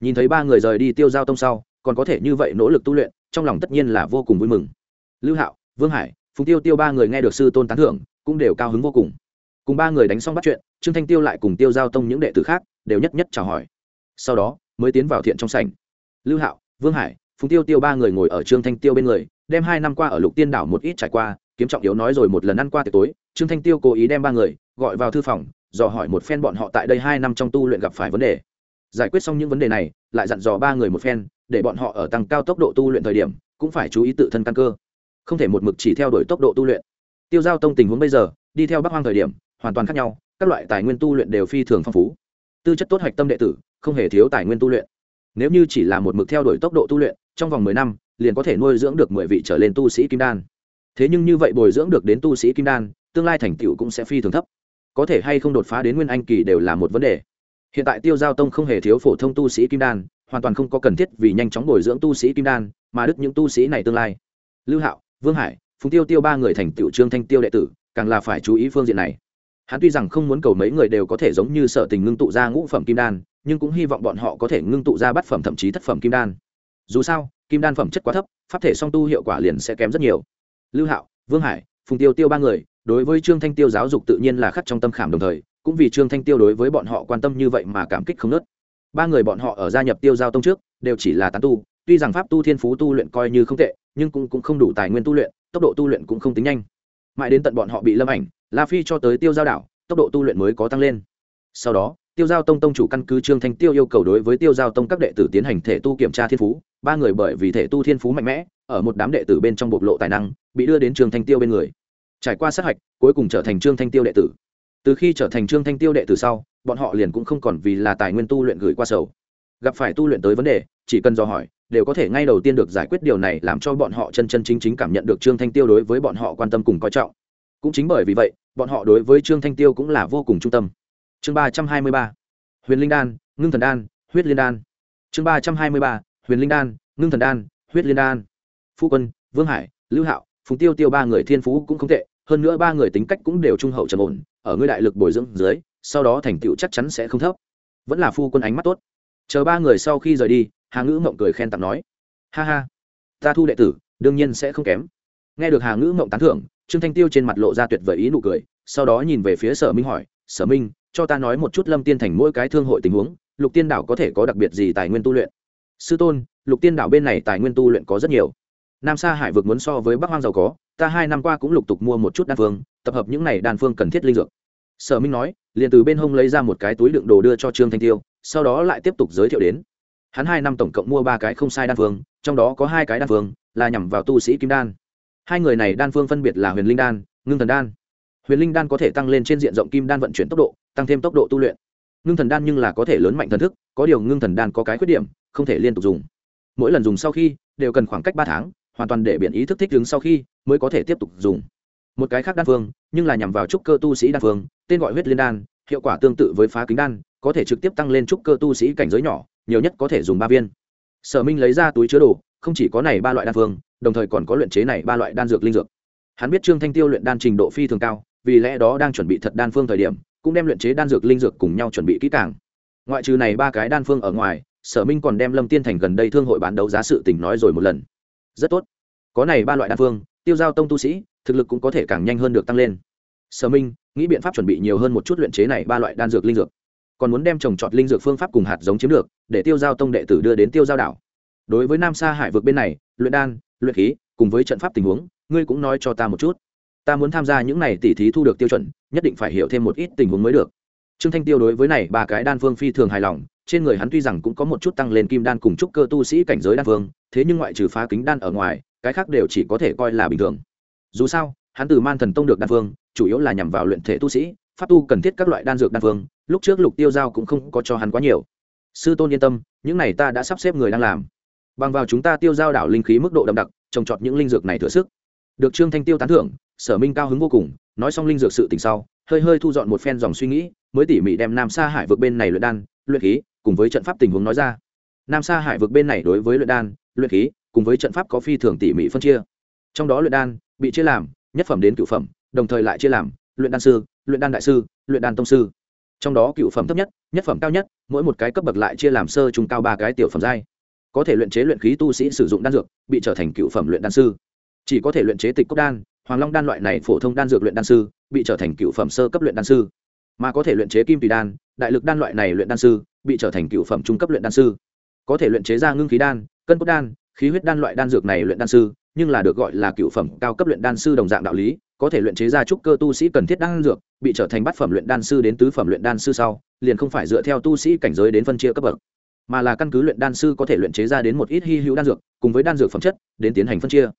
Nhìn thấy ba người rời đi tiêu giao tông sau, còn có thể như vậy nỗ lực tu luyện, trong lòng tất nhiên là vô cùng vui mừng. Lưu hạo, vương hải, phùng tiêu tiêu ba người nghe được sư tôn tán thưởng, cũng đều cao hứng vô cùng. Cùng ba người đánh xong bắt chuyện, trương thanh tiêu lại cùng tiêu giao tông những đệ tử khác đều nhất nhất chào hỏi. Sau đó, mới tiến vào thiện trong sảnh. Lưu hạo, vương hải, phùng tiêu tiêu ba người ngồi ở trương thanh tiêu bên người, đem hai năm qua ở lục tiên đảo một ít trải qua, kiếm trọng yếu nói rồi một lần ăn qua tiệc tối, trương thanh tiêu cố ý đem ba người gọi vào thư phòng dò hỏi một phen bọn họ tại đây hai năm trong tu luyện gặp phải vấn đề. Giải quyết xong những vấn đề này, lại dặn dò ba người một phen, để bọn họ ở tăng cao tốc độ tu luyện thời điểm, cũng phải chú ý tự thân căn cơ. Không thể một mực chỉ theo đuổi tốc độ tu luyện. Tiêu giao tông tình huống bây giờ, đi theo bắc hoang thời điểm, hoàn toàn khác nhau, các loại tài nguyên tu luyện đều phi thường phong phú. Tư chất tốt hạch tâm đệ tử, không hề thiếu tài nguyên tu luyện. Nếu như chỉ là một mực theo đuổi tốc độ tu luyện, trong vòng mười năm, liền có thể nuôi dưỡng được mười vị trở lên tu sĩ kim đan. Thế nhưng như vậy bồi dưỡng được đến tu sĩ kim đan, tương lai thành tựu cũng sẽ phi thường thấp có thể hay không đột phá đến nguyên anh kỳ đều là một vấn đề. Hiện tại tiêu giao tông không hề thiếu phổ thông tu sĩ kim đan, hoàn toàn không có cần thiết vì nhanh chóng bồi dưỡng tu sĩ kim đan, mà đứt những tu sĩ này tương lai. Lưu hạo, vương hải, phùng tiêu tiêu ba người thành tiểu trương thanh tiêu đệ tử, càng là phải chú ý phương diện này. Hắn tuy rằng không muốn cầu mấy người đều có thể giống như sở tình ngưng tụ ra ngũ phẩm kim đan, nhưng cũng hy vọng bọn họ có thể ngưng tụ ra bát phẩm thậm chí thất phẩm kim đan. Dù sao, kim đan phẩm chất quá thấp, pháp thể song tu hiệu quả liền sẽ kém rất nhiều. Lưu hạo, vương hải, phùng tiêu tiêu ba người đối với trương thanh tiêu giáo dục tự nhiên là khắc trong tâm khảm đồng thời cũng vì trương thanh tiêu đối với bọn họ quan tâm như vậy mà cảm kích không nớt. Ba người bọn họ ở gia nhập tiêu giao tông trước đều chỉ là tán tu tuy rằng pháp tu thiên phú tu luyện coi như không tệ nhưng cũng, cũng không đủ tài nguyên tu luyện tốc độ tu luyện cũng không tính nhanh. Mãi đến tận bọn họ bị lâm ảnh la phi cho tới tiêu giao đảo tốc độ tu luyện mới có tăng lên. Sau đó tiêu giao tông tông chủ căn cứ trương thanh tiêu yêu cầu đối với tiêu giao tông các đệ tử tiến hành thể tu kiểm tra thiên phú ba người bởi vì thể tu thiên phú mạnh mẽ ở một đám đệ tử bên trong bộc lộ tài năng bị đưa đến trương thanh tiêu bên người trải qua sát hạch, cuối cùng trở thành trương thanh tiêu đệ tử. Từ khi trở thành trương thanh tiêu đệ tử sau, bọn họ liền cũng không còn vì là tài nguyên tu luyện gửi qua sầu. Gặp phải tu luyện tới vấn đề, chỉ cần do hỏi, đều có thể ngay đầu tiên được giải quyết điều này làm cho bọn họ chân chân chính chính cảm nhận được trương thanh tiêu đối với bọn họ quan tâm cùng coi trọng. Cũng chính bởi vì vậy, bọn họ đối với trương thanh tiêu cũng là vô cùng trung tâm. Chương ba trăm hai mươi ba, huyền linh đan, ngưng thần đan, huyết liên đan. Chương ba trăm hai mươi ba, huyền linh đan, ngưng thần đan, huyết liên đan. Phu quân, vương hải, lưu hạo phùng tiêu tiêu ba người thiên phú cũng không tệ, hơn nữa ba người tính cách cũng đều trung hậu trầm ổn, ở ngươi đại lực bồi dưỡng dưới, sau đó thành tựu chắc chắn sẽ không thấp. Vẫn là phu quân ánh mắt tốt. Chờ ba người sau khi rời đi, hà ngữ mộng cười khen tặng nói, ha ha, ta thu đệ tử, đương nhiên sẽ không kém. Nghe được hà ngữ mộng tán thưởng, trương thanh tiêu trên mặt lộ ra tuyệt vời ý nụ cười, sau đó nhìn về phía sở minh hỏi, sở minh, cho ta nói một chút lâm tiên thành mỗi cái thương hội tình huống, lục tiên đảo có thể có đặc biệt gì tài nguyên tu luyện? Sư tôn, lục tiên đảo bên này tài nguyên tu luyện có rất nhiều nam sa hải vực muốn so với bắc hoang giàu có, ta hai năm qua cũng lục tục mua một chút đan phương, tập hợp những này đan phương cần thiết linh dược. Sở minh nói, liền từ bên hông lấy ra một cái túi đựng đồ đưa cho trương thanh tiêu, sau đó lại tiếp tục giới thiệu đến. Hắn hai năm tổng cộng mua ba cái không sai đan phương, trong đó có hai cái đan phương là nhằm vào tu sĩ kim đan. Hai người này đan phương phân biệt là huyền linh đan, ngưng thần đan. Huyền linh đan có thể tăng lên trên diện rộng kim đan vận chuyển tốc độ, tăng thêm tốc độ tu luyện. Ngưng thần đan nhưng là có thể lớn mạnh thần thức, có điều ngưng thần đan có cái khuyết điểm, không thể liên tục dùng. Mỗi lần dùng sau khi, đều cần khoảng cách ba tháng hoàn toàn để biển ý thức thích ứng sau khi mới có thể tiếp tục dùng. Một cái khác đan phương, nhưng là nhằm vào trúc cơ tu sĩ đan phương, tên gọi huyết liên đan, hiệu quả tương tự với phá kính đan, có thể trực tiếp tăng lên trúc cơ tu sĩ cảnh giới nhỏ, nhiều nhất có thể dùng ba viên. Sở minh lấy ra túi chứa đồ, không chỉ có này ba loại đan phương, đồng thời còn có luyện chế này ba loại đan dược linh dược. Hắn biết trương thanh tiêu luyện đan trình độ phi thường cao, vì lẽ đó đang chuẩn bị thật đan phương thời điểm, cũng đem luyện chế đan dược linh dược cùng nhau chuẩn bị kỹ càng. Ngoại trừ này ba cái đan phương ở ngoài, sở minh còn đem lâm tiên thành gần đây thương hội bán đấu giá sự tình nói rồi một lần rất tốt. Có này ba loại đan phương, tiêu giao tông tu sĩ, thực lực cũng có thể càng nhanh hơn được tăng lên. Sở minh, nghĩ biện pháp chuẩn bị nhiều hơn một chút luyện chế này ba loại đan dược linh dược. Còn muốn đem trồng trọt linh dược phương pháp cùng hạt giống chiếm được, để tiêu giao tông đệ tử đưa đến tiêu giao đảo. Đối với nam sa hải vực bên này, luyện đan, luyện khí, cùng với trận pháp tình huống, ngươi cũng nói cho ta một chút. Ta muốn tham gia những này tỉ thí thu được tiêu chuẩn, nhất định phải hiểu thêm một ít tình huống mới được. Trương thanh tiêu đối với này ba cái đan phương phi thường hài lòng, trên người hắn tuy rằng cũng có một chút tăng lên kim đan cùng chúc cơ tu sĩ cảnh giới đan phương thế nhưng ngoại trừ phá kính đan ở ngoài, cái khác đều chỉ có thể coi là bình thường. Dù sao, hắn từ man thần tông được đan phương chủ yếu là nhằm vào luyện thể tu sĩ, pháp tu cần thiết các loại đan dược đan phương lúc trước lục tiêu giao cũng không có cho hắn quá nhiều. Sư tôn yên tâm, những này ta đã sắp xếp người đang làm. Bằng vào chúng ta tiêu giao đảo linh khí mức độ đậm đặc, trồng trọt những linh dược này thừa sức. Được trương thanh tiêu tán thưởng, sở minh cao hứng vô cùng, nói xong linh dược sự tình sau, hơi hơi thu dọn một phen dòng suy nghĩ, mới tỉ mỉ đem nam sa hải vượt bên này luyện đan, luyện khí, cùng với trận pháp tình huống nói ra. Nam sa hải vượt bên này đối với luyện đan luyện khí, cùng với trận pháp có phi thường tỉ mỉ phân chia. Trong đó luyện đan, bị chia làm, nhất phẩm đến cựu phẩm, đồng thời lại chia làm, luyện đan sư, luyện đan đại sư, luyện đan tông sư. Trong đó cựu phẩm thấp nhất nhất phẩm cao nhất, mỗi một cái cấp bậc lại chia làm sơ trung cao ba cái tiểu phẩm giai. Có thể luyện chế luyện khí tu sĩ sử dụng đan dược, bị trở thành cựu phẩm luyện đan sư. Chỉ có thể luyện chế tịch cốc đan, hoàng long đan loại này phổ thông đan dược luyện đan sư, bị trở thành cựu phẩm sơ cấp luyện đan sư. Mà có thể luyện chế kim tùy đan, đại lực đan loại này luyện đan sư, bị trở thành cựu phẩm trung cấp luyện đan sư. Có thể luyện chế ra ngưng khí đan cân cốt đan, khí huyết đan loại đan dược này luyện đan sư, nhưng là được gọi là cựu phẩm cao cấp luyện đan sư đồng dạng đạo lý, có thể luyện chế ra trúc cơ tu sĩ cần thiết đan dược, bị trở thành bát phẩm luyện đan sư đến tứ phẩm luyện đan sư sau, liền không phải dựa theo tu sĩ cảnh giới đến phân chia cấp bậc, mà là căn cứ luyện đan sư có thể luyện chế ra đến một ít hy hữu đan dược, cùng với đan dược phẩm chất, đến tiến hành phân chia.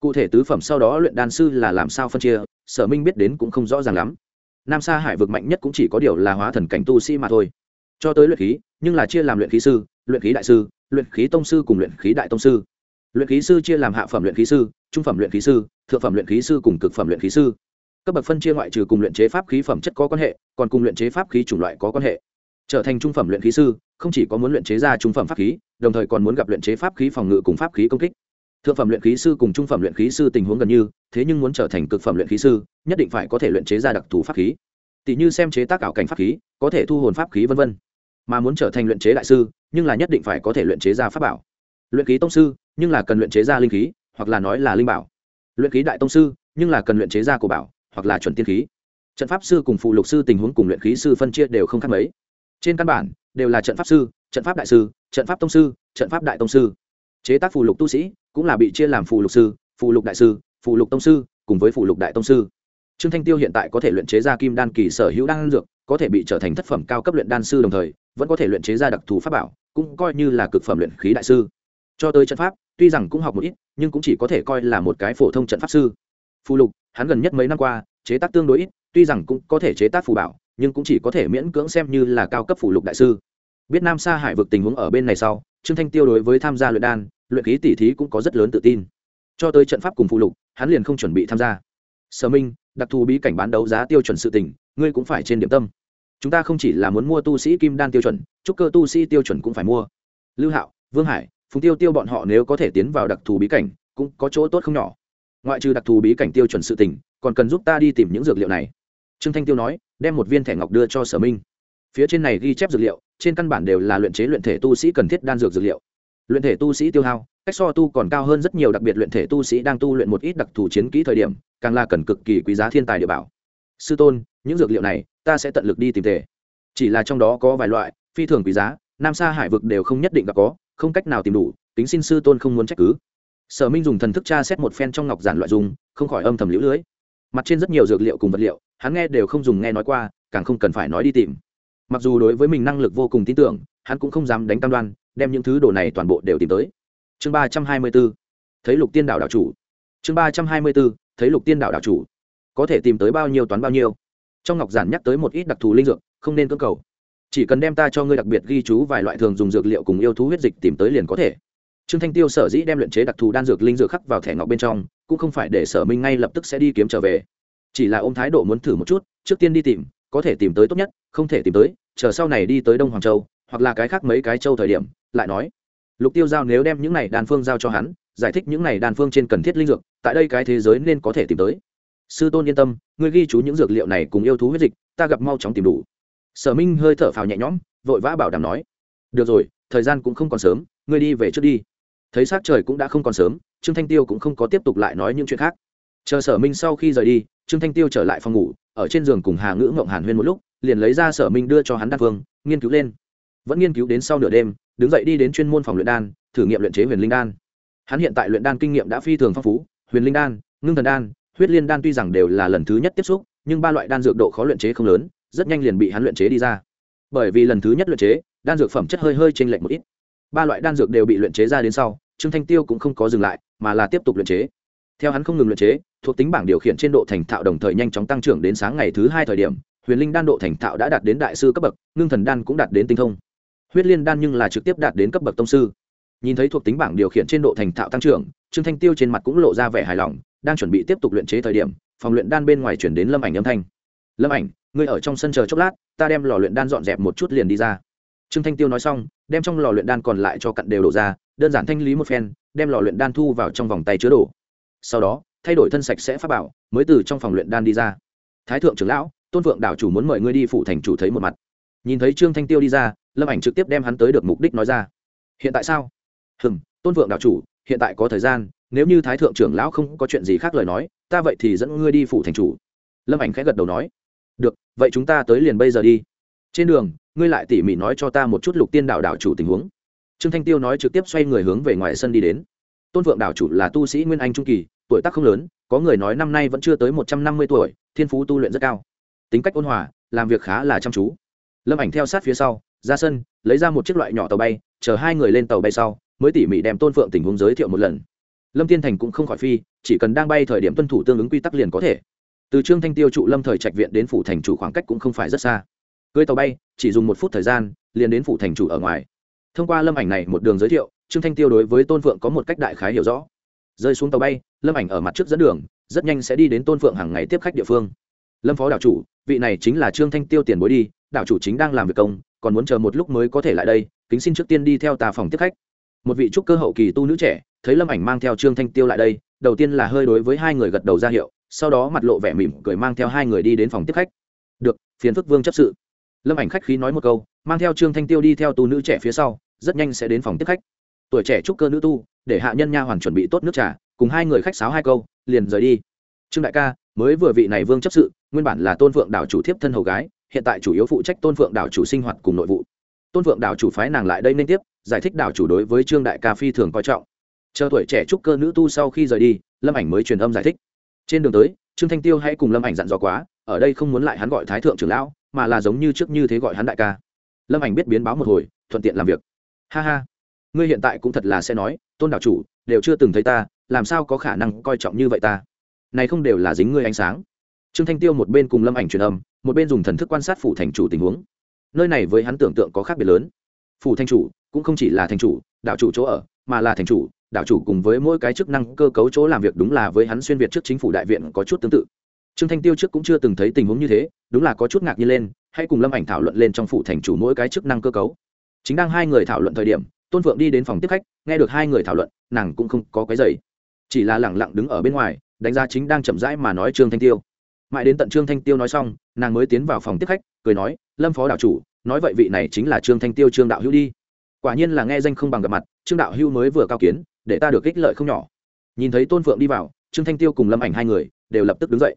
Cụ thể tứ phẩm sau đó luyện đan sư là làm sao phân chia, sở minh biết đến cũng không rõ ràng lắm. Nam sa hải vực mạnh nhất cũng chỉ có điều là hóa thần cảnh tu sĩ mà thôi. Cho tới luyện khí, nhưng là chia làm luyện khí sư luyện khí đại sư luyện khí tông sư cùng luyện khí đại tông sư luyện khí sư chia làm hạ phẩm luyện khí sư trung phẩm luyện khí sư thượng phẩm luyện khí sư cùng cực phẩm luyện khí sư Các bậc phân chia ngoại trừ cùng luyện chế pháp khí phẩm chất có quan hệ còn cùng luyện chế pháp khí chủng loại có quan hệ trở thành trung phẩm luyện khí sư không chỉ có muốn luyện chế ra trung phẩm pháp khí đồng thời còn muốn gặp luyện chế pháp khí phòng ngự cùng pháp khí công kích thượng phẩm luyện khí sư cùng trung phẩm luyện khí sư tình huống gần như thế nhưng muốn trở thành cực phẩm luyện khí sư nhất định phải có thể luyện chế ra đặc thù pháp khí tỷ như xem chế tác ảo cảnh pháp khí có thể thu hồn pháp khí v v mà muốn trở thành luyện chế đại sư nhưng là nhất định phải có thể luyện chế ra pháp bảo. Luyện khí tông sư, nhưng là cần luyện chế ra linh khí, hoặc là nói là linh bảo. Luyện khí đại tông sư, nhưng là cần luyện chế ra cổ bảo, hoặc là chuẩn tiên khí. Trận pháp sư cùng phụ lục sư tình huống cùng luyện khí sư phân chia đều không khác mấy. Trên căn bản, đều là trận pháp sư, trận pháp đại sư, trận pháp tông sư, trận pháp đại tông sư. Chế tác phụ lục tu sĩ, cũng là bị chia làm phụ lục sư, phụ lục đại sư, phụ lục tông sư, cùng với phụ lục đại tông sư. Trương thanh tiêu hiện tại có thể luyện chế ra kim đan kỳ sở hữu đan dược có thể bị trở thành thất phẩm cao cấp luyện đan sư đồng thời, vẫn có thể luyện chế ra đặc thù pháp bảo, cũng coi như là cực phẩm luyện khí đại sư. Cho tới trận pháp, tuy rằng cũng học một ít, nhưng cũng chỉ có thể coi là một cái phổ thông trận pháp sư. Phù lục, hắn gần nhất mấy năm qua, chế tác tương đối ít, tuy rằng cũng có thể chế tác phù bảo, nhưng cũng chỉ có thể miễn cưỡng xem như là cao cấp phù lục đại sư. Biết nam sa hải vực tình huống ở bên này sau, trương thanh tiêu đối với tham gia luyện đan, luyện khí tỷ thí cũng có rất lớn tự tin. Cho tới trận pháp cùng phù lục, hắn liền không chuẩn bị tham gia. Sở minh, đặc thù bí cảnh bán đấu giá tiêu chuẩn sự tình, ngươi cũng phải trên điểm tâm chúng ta không chỉ là muốn mua tu sĩ kim đan tiêu chuẩn trúc cơ tu sĩ tiêu chuẩn cũng phải mua. Lưu hạo, vương hải, phùng tiêu tiêu bọn họ nếu có thể tiến vào đặc thù bí cảnh, cũng có chỗ tốt không nhỏ. Ngoại trừ đặc thù bí cảnh tiêu chuẩn sự tình, còn cần giúp ta đi tìm những dược liệu này. Trương thanh tiêu nói, đem một viên thẻ ngọc đưa cho sở minh. Phía trên này ghi chép dược liệu, trên căn bản đều là luyện chế luyện thể tu sĩ cần thiết đan dược dược liệu. Luyện thể tu sĩ tiêu hao, cách so tu còn cao hơn rất nhiều, đặc biệt luyện thể tu sĩ đang tu luyện một ít đặc thù chiến kỹ thời điểm, càng là cần cực kỳ quý giá thiên tài địa bảo. Sư tôn, những dược liệu này ta sẽ tận lực đi tìm thể chỉ là trong đó có vài loại, phi thường quý giá, nam sa hải vực đều không nhất định gặp có, không cách nào tìm đủ tính xin sư tôn không muốn trách cứ. Sở minh dùng thần thức tra xét một phen trong ngọc giản loại dùng, không khỏi âm thầm lũ lưới. Mặt trên rất nhiều dược liệu cùng vật liệu, hắn nghe đều không dùng nghe nói qua, càng không cần phải nói đi tìm. Mặc dù đối với mình năng lực vô cùng tin tưởng, hắn cũng không dám đánh cam đoan, đem những thứ đồ này toàn bộ đều tìm tới. Chương ba trăm hai mươi b ố thấy lục tiên đảo đảo chủ. Chương ba trăm hai mươi b ố thấy lục tiên đảo đảo chủ. Có thể tìm tới bao nhiêu toán bao nhiêu trong ngọc giản nhắc tới một ít đặc thù linh dược, không nên cưỡng cầu. Chỉ cần đem ta cho ngươi đặc biệt ghi chú vài loại thường dùng dược liệu cùng yêu thú huyết dịch tìm tới liền có thể. Trương thanh tiêu sở dĩ đem luyện chế đặc thù đan dược linh dược khắc vào thẻ ngọc bên trong, cũng không phải để sở minh ngay lập tức sẽ đi kiếm trở về. Chỉ là ôm thái độ muốn thử một chút, trước tiên đi tìm, có thể tìm tới tốt nhất, không thể tìm tới, chờ sau này đi tới đông hoàng châu, hoặc là cái khác mấy cái châu thời điểm, lại nói. Lục tiêu giao nếu đem những này đan phương giao cho hắn, giải thích những này đan phương trên cần thiết linh dược, tại đây cái thế giới nên có thể tìm tới sư tôn yên tâm, ngươi ghi chú những dược liệu này cùng yêu thú huyết dịch, ta gặp mau chóng tìm đủ. Sở minh hơi thở phào nhẹ nhõm, vội vã bảo đảm nói. Được rồi, thời gian cũng không còn sớm, ngươi đi về trước đi. Thấy s á c trời cũng đã không còn sớm, trương thanh tiêu cũng không có tiếp tục lại nói những chuyện khác. Chờ sở minh sau khi rời đi, trương thanh tiêu trở lại phòng ngủ, ở trên giường cùng hà ngữ ngộng hàn huyên một lúc, liền lấy ra sở minh đưa cho hắn đan phương, nghiên cứu lên. Vẫn nghiên cứu đến sau nửa đêm, đứng dậy đi đến chuyên môn phòng luyện đan, thử nghiệm luyện chế huyền linh đan. Hắn hiện tại luyện đan kinh nghiệm đã phi thường phong phú, huyền linh đan, ngưng thần đan huyết liên đan tuy rằng đều là lần thứ nhất tiếp xúc, nhưng ba loại đan dược độ khó luyện chế không lớn, rất nhanh liền bị hắn luyện chế đi ra. Bởi vì lần thứ nhất luyện chế, đan dược phẩm chất hơi hơi chênh lệch một ít. Ba loại đan dược đều bị luyện chế ra đến sau, trương thanh tiêu cũng không có dừng lại, mà là tiếp tục luyện chế. Theo hắn không ngừng luyện chế, thuộc tính bảng điều khiển trên độ thành thạo đồng thời nhanh chóng tăng trưởng đến sáng ngày thứ hai thời điểm, huyền linh đan độ thành thạo đã đạt đến đại sư cấp bậc, ngưng thần đan cũng đạt đến tinh thông. Huyết liên đan nhưng là trực tiếp đạt đến cấp bậc tông sư. Nhìn thấy thuộc tính bảng điều khiển trên độ thành thạo tăng trưởng, trương thanh tiêu trên mặt cũng lộ ra vẻ hài lòng đang chuẩn bị tiếp tục luyện chế thời điểm, phòng luyện đan bên ngoài chuyển đến lâm ảnh âm thanh. Lâm ảnh, ngươi ở trong sân chờ chốc lát, ta đem lò luyện đan dọn dẹp một chút liền đi ra. Trương thanh tiêu nói xong, đem trong lò luyện đan còn lại cho cặn đều đổ ra, đơn giản thanh lý một phen, đem lò luyện đan thu vào trong vòng tay chứa đổ sau đó, thay đổi thân sạch sẽ phát bảo, mới từ trong phòng luyện đan đi ra. Thái thượng trưởng lão, tôn vượng đảo chủ muốn mời ngươi đi phụ thành chủ thấy một mặt. Nhìn thấy trương thanh tiêu đi ra, lâm ảnh trực tiếp đem hắn tới được mục đích nói ra. Hiện tại sao? Hừm, tôn vượng đảo chủ, hiện tại có thời gian nếu như thái thượng trưởng lão không có chuyện gì khác lời nói, ta vậy thì dẫn ngươi đi phủ thành chủ. Lâm ảnh khẽ gật đầu nói, được, vậy chúng ta tới liền bây giờ đi. Trên đường, ngươi lại tỉ mỉ nói cho ta một chút lục tiên đạo đạo chủ tình huống. Trương thanh tiêu nói trực tiếp xoay người hướng về ngoài sân đi đến. Tôn vượng đạo chủ là tu sĩ nguyên anh trung kỳ, tuổi tác không lớn, có người nói năm nay vẫn chưa tới một trăm năm mươi tuổi, thiên phú tu luyện rất cao. Tính cách ôn hòa, làm việc khá là chăm chú. Lâm ảnh theo sát phía sau, ra sân, lấy ra một chiếc loại nhỏ tàu bay, chờ hai người lên tàu bay sau, mới tỉ mỉ đem tôn phượng tình huống giới thiệu một lần lâm tiên thành cũng không khỏi phi, chỉ cần đang bay thời điểm tuân thủ tương ứng quy tắc liền có thể. Từ trương thanh tiêu trụ lâm thời trạch viện đến phủ thành chủ khoảng cách cũng không phải rất xa. Cưới tàu bay, chỉ dùng một phút thời gian, liền đến phủ thành chủ ở ngoài. Thông qua lâm ảnh này một đường giới thiệu, trương thanh tiêu đối với tôn phượng có một cách đại khái hiểu rõ. Rơi xuống tàu bay, lâm ảnh ở mặt trước dẫn đường, rất nhanh sẽ đi đến tôn phượng hàng ngày tiếp khách địa phương. Lâm phó đảo chủ, vị này chính là trương thanh tiêu tiền bối đi đảo chủ chính đang làm việc công, còn muốn chờ một lúc mới có thể lại đây, kính xin trước tiên đi theo tà phòng tiếp khách. Một vị trúc cơ hậu kỳ tu nữ trẻ thấy lâm ảnh mang theo trương thanh tiêu lại đây, đầu tiên là hơi đối với hai người gật đầu ra hiệu, sau đó mặt lộ vẻ mỉm cười mang theo hai người đi đến phòng tiếp khách. Được, phiền phức vương chấp sự. Lâm ảnh khách khí nói một câu, mang theo trương thanh tiêu đi theo tu nữ trẻ phía sau, rất nhanh sẽ đến phòng tiếp khách. Tuổi trẻ trúc cơ nữ tu, để hạ nhân nha hoàn chuẩn bị tốt nước trà, cùng hai người khách sáo hai câu, liền rời đi. Trương đại ca, mới vừa vị này vương chấp sự, nguyên bản là tôn phượng đảo chủ thiếp thân hầu gái, hiện tại chủ yếu phụ trách tôn phượng đảo chủ sinh hoạt cùng nội vụ. Tôn phượng đảo chủ phái nàng lại đây nên tiếp, giải thích đảo chủ đối với trương đại ca phi thường coi trọng chờ tuổi trẻ trúc cơ nữ tu sau khi rời đi, lâm ảnh mới truyền âm giải thích. Trên đường tới, trương thanh tiêu hãy cùng lâm ảnh dặn dò quá, ở đây không muốn lại hắn gọi thái thượng trưởng lão, mà là giống như trước như thế gọi hắn đại ca. Lâm ảnh biết biến báo một hồi, thuận tiện làm việc. Ha ha, ngươi hiện tại cũng thật là sẽ nói, tôn đảo chủ, đều chưa từng thấy ta, làm sao có khả năng coi trọng như vậy ta? Này không đều là dính ngươi ánh sáng. Trương thanh tiêu một bên cùng lâm ảnh truyền âm, một bên dùng thần thức quan sát phủ thành chủ tình huống. Nơi này với hắn tưởng tượng có khác biệt lớn. Phủ thành chủ cũng không chỉ là thành chủ, đạo chủ chỗ ở, mà là thành chủ đạo chủ cùng với mỗi cái chức năng cơ cấu chỗ làm việc đúng là với hắn xuyên việt trước chính phủ đại viện có chút tương tự. Trương thanh tiêu trước cũng chưa từng thấy tình huống như thế, đúng là có chút ngạc nhiên lên hãy cùng lâm ảnh thảo luận lên trong phủ thành chủ mỗi cái chức năng cơ cấu. Chính đang hai người thảo luận thời điểm, tôn phượng đi đến phòng tiếp khách, nghe được hai người thảo luận, nàng cũng không có cái giày chỉ là lẳng lặng đứng ở bên ngoài, đánh giá chính đang chậm rãi mà nói trương thanh tiêu. Mãi đến tận trương thanh tiêu nói xong, nàng mới tiến vào phòng tiếp khách, cười nói, lâm phó đạo chủ, nói vậy vị này chính là trương thanh tiêu trương đạo hữu đi. Quả nhiên là nghe danh không bằng gặp mặt, trương đạo hữu mới vừa cao kiến để ta được ích lợi không nhỏ. Nhìn thấy tôn phượng đi vào, trương thanh tiêu cùng lâm ảnh hai người đều lập tức đứng dậy.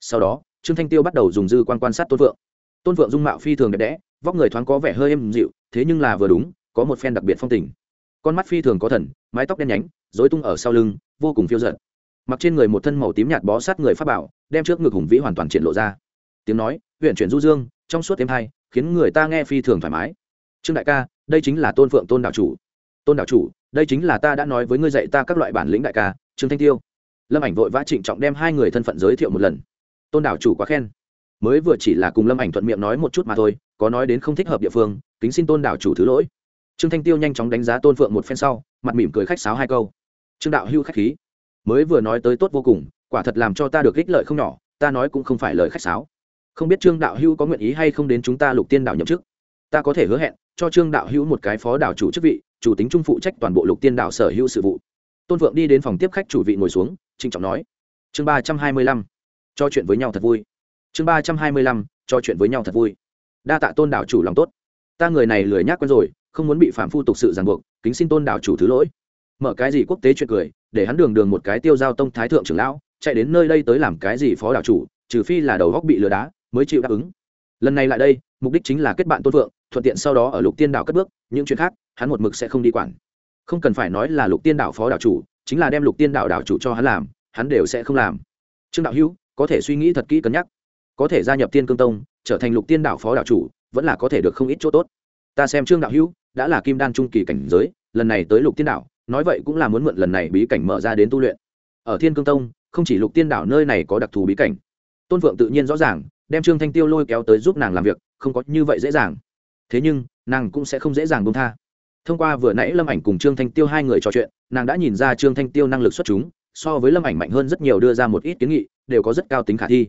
Sau đó, trương thanh tiêu bắt đầu dùng dư quan quan sát tôn phượng. Tôn phượng dung mạo phi thường đẹp đẽ, vóc người thoáng có vẻ hơi êm dịu, thế nhưng là vừa đúng, có một phen đặc biệt phong tình. Con mắt phi thường có thần, mái tóc đen nhánh dối tung ở sau lưng, vô cùng phiêu giận mặc trên người một thân màu tím nhạt bó sát người pháp bảo, đem trước ngực hùng vĩ hoàn toàn triển lộ ra. Tiếng nói huyện chuyển du dương, trong suốt thêm hai, khiến người ta nghe phi thường thoải mái. Trương đại ca, đây chính là tôn phượng tôn đạo chủ. Tôn đạo chủ đây chính là ta đã nói với ngươi dạy ta các loại bản lĩnh đại ca, trương thanh tiêu. Lâm ảnh vội vã trịnh trọng đem hai người thân phận giới thiệu một lần. Tôn đạo chủ quá khen. Mới vừa chỉ là cùng lâm ảnh thuận miệng nói một chút mà thôi, có nói đến không thích hợp địa phương, kính xin tôn đạo chủ thứ lỗi. Trương thanh tiêu nhanh chóng đánh giá tôn phượng một phen sau, mặt mỉm cười khách sáo hai câu. Trương đạo hưu khách khí. Mới vừa nói tới tốt vô cùng, quả thật làm cho ta được ích lợi không nhỏ, ta nói cũng không phải lời khách sáo. Không biết trương đạo hưu có nguyện ý hay không đến chúng ta lục tiên đạo nhậm chức. Ta có thể hứa hẹn, cho trương đạo hữu một cái phó đảo chủ chức vị chủ tính trung phụ trách toàn bộ lục tiên đảo sở hữu sự vụ. Tôn vượng đi đến phòng tiếp khách chủ vị ngồi xuống, trịnh trọng nói, chương ba trăm hai mươi lăm, cho chuyện với nhau thật vui. Chương ba trăm hai mươi lăm, cho chuyện với nhau thật vui. Đa tạ tôn đảo chủ lòng tốt. Ta người này lười nhác quen rồi, không muốn bị phạm phu tục sự ràng buộc, kính xin tôn đảo chủ thứ lỗi. Mở cái gì quốc tế chuyện cười, để hắn đường đường một cái tiêu giao tông thái thượng trưởng lão, chạy đến nơi đây tới làm cái gì phó đảo chủ, trừ phi là đầu góc bị lừa đá, mới chịu đáp ứng. Lần này lại đây, mục đích chính là kết bạn tôn vượng, thuận tiện sau đó ở lục tiên đảo cất bước, những chuyện khác hắn một mực sẽ không đi quản. Không cần phải nói là lục tiên đảo phó đảo chủ, chính là đem lục tiên đảo đảo chủ cho hắn làm, hắn đều sẽ không làm. Trương đạo hữu, có thể suy nghĩ thật kỹ cân nhắc. Có thể gia nhập tiên cương tông, trở thành lục tiên đảo phó đảo chủ, vẫn là có thể được không ít chỗ tốt. Ta xem trương đạo hữu đã là kim đan trung kỳ cảnh giới, lần này tới lục tiên đảo nói vậy cũng là muốn mượn lần này bí cảnh mở ra đến tu luyện. Ở thiên cương tông, không chỉ lục tiên đảo nơi này có đặc thù bí cảnh. Tôn phượng tự nhiên rõ ràng, đem trương thanh tiêu lôi kéo tới giúp nàng làm việc, không có như vậy dễ dàng. Thế nhưng, nàng cũng sẽ không dễ dàng bông tha thông qua vừa nãy lâm ảnh cùng trương thanh tiêu hai người trò chuyện, nàng đã nhìn ra trương thanh tiêu năng lực xuất chúng, so với lâm ảnh mạnh hơn rất nhiều đưa ra một ít kiến nghị, đều có rất cao tính khả thi.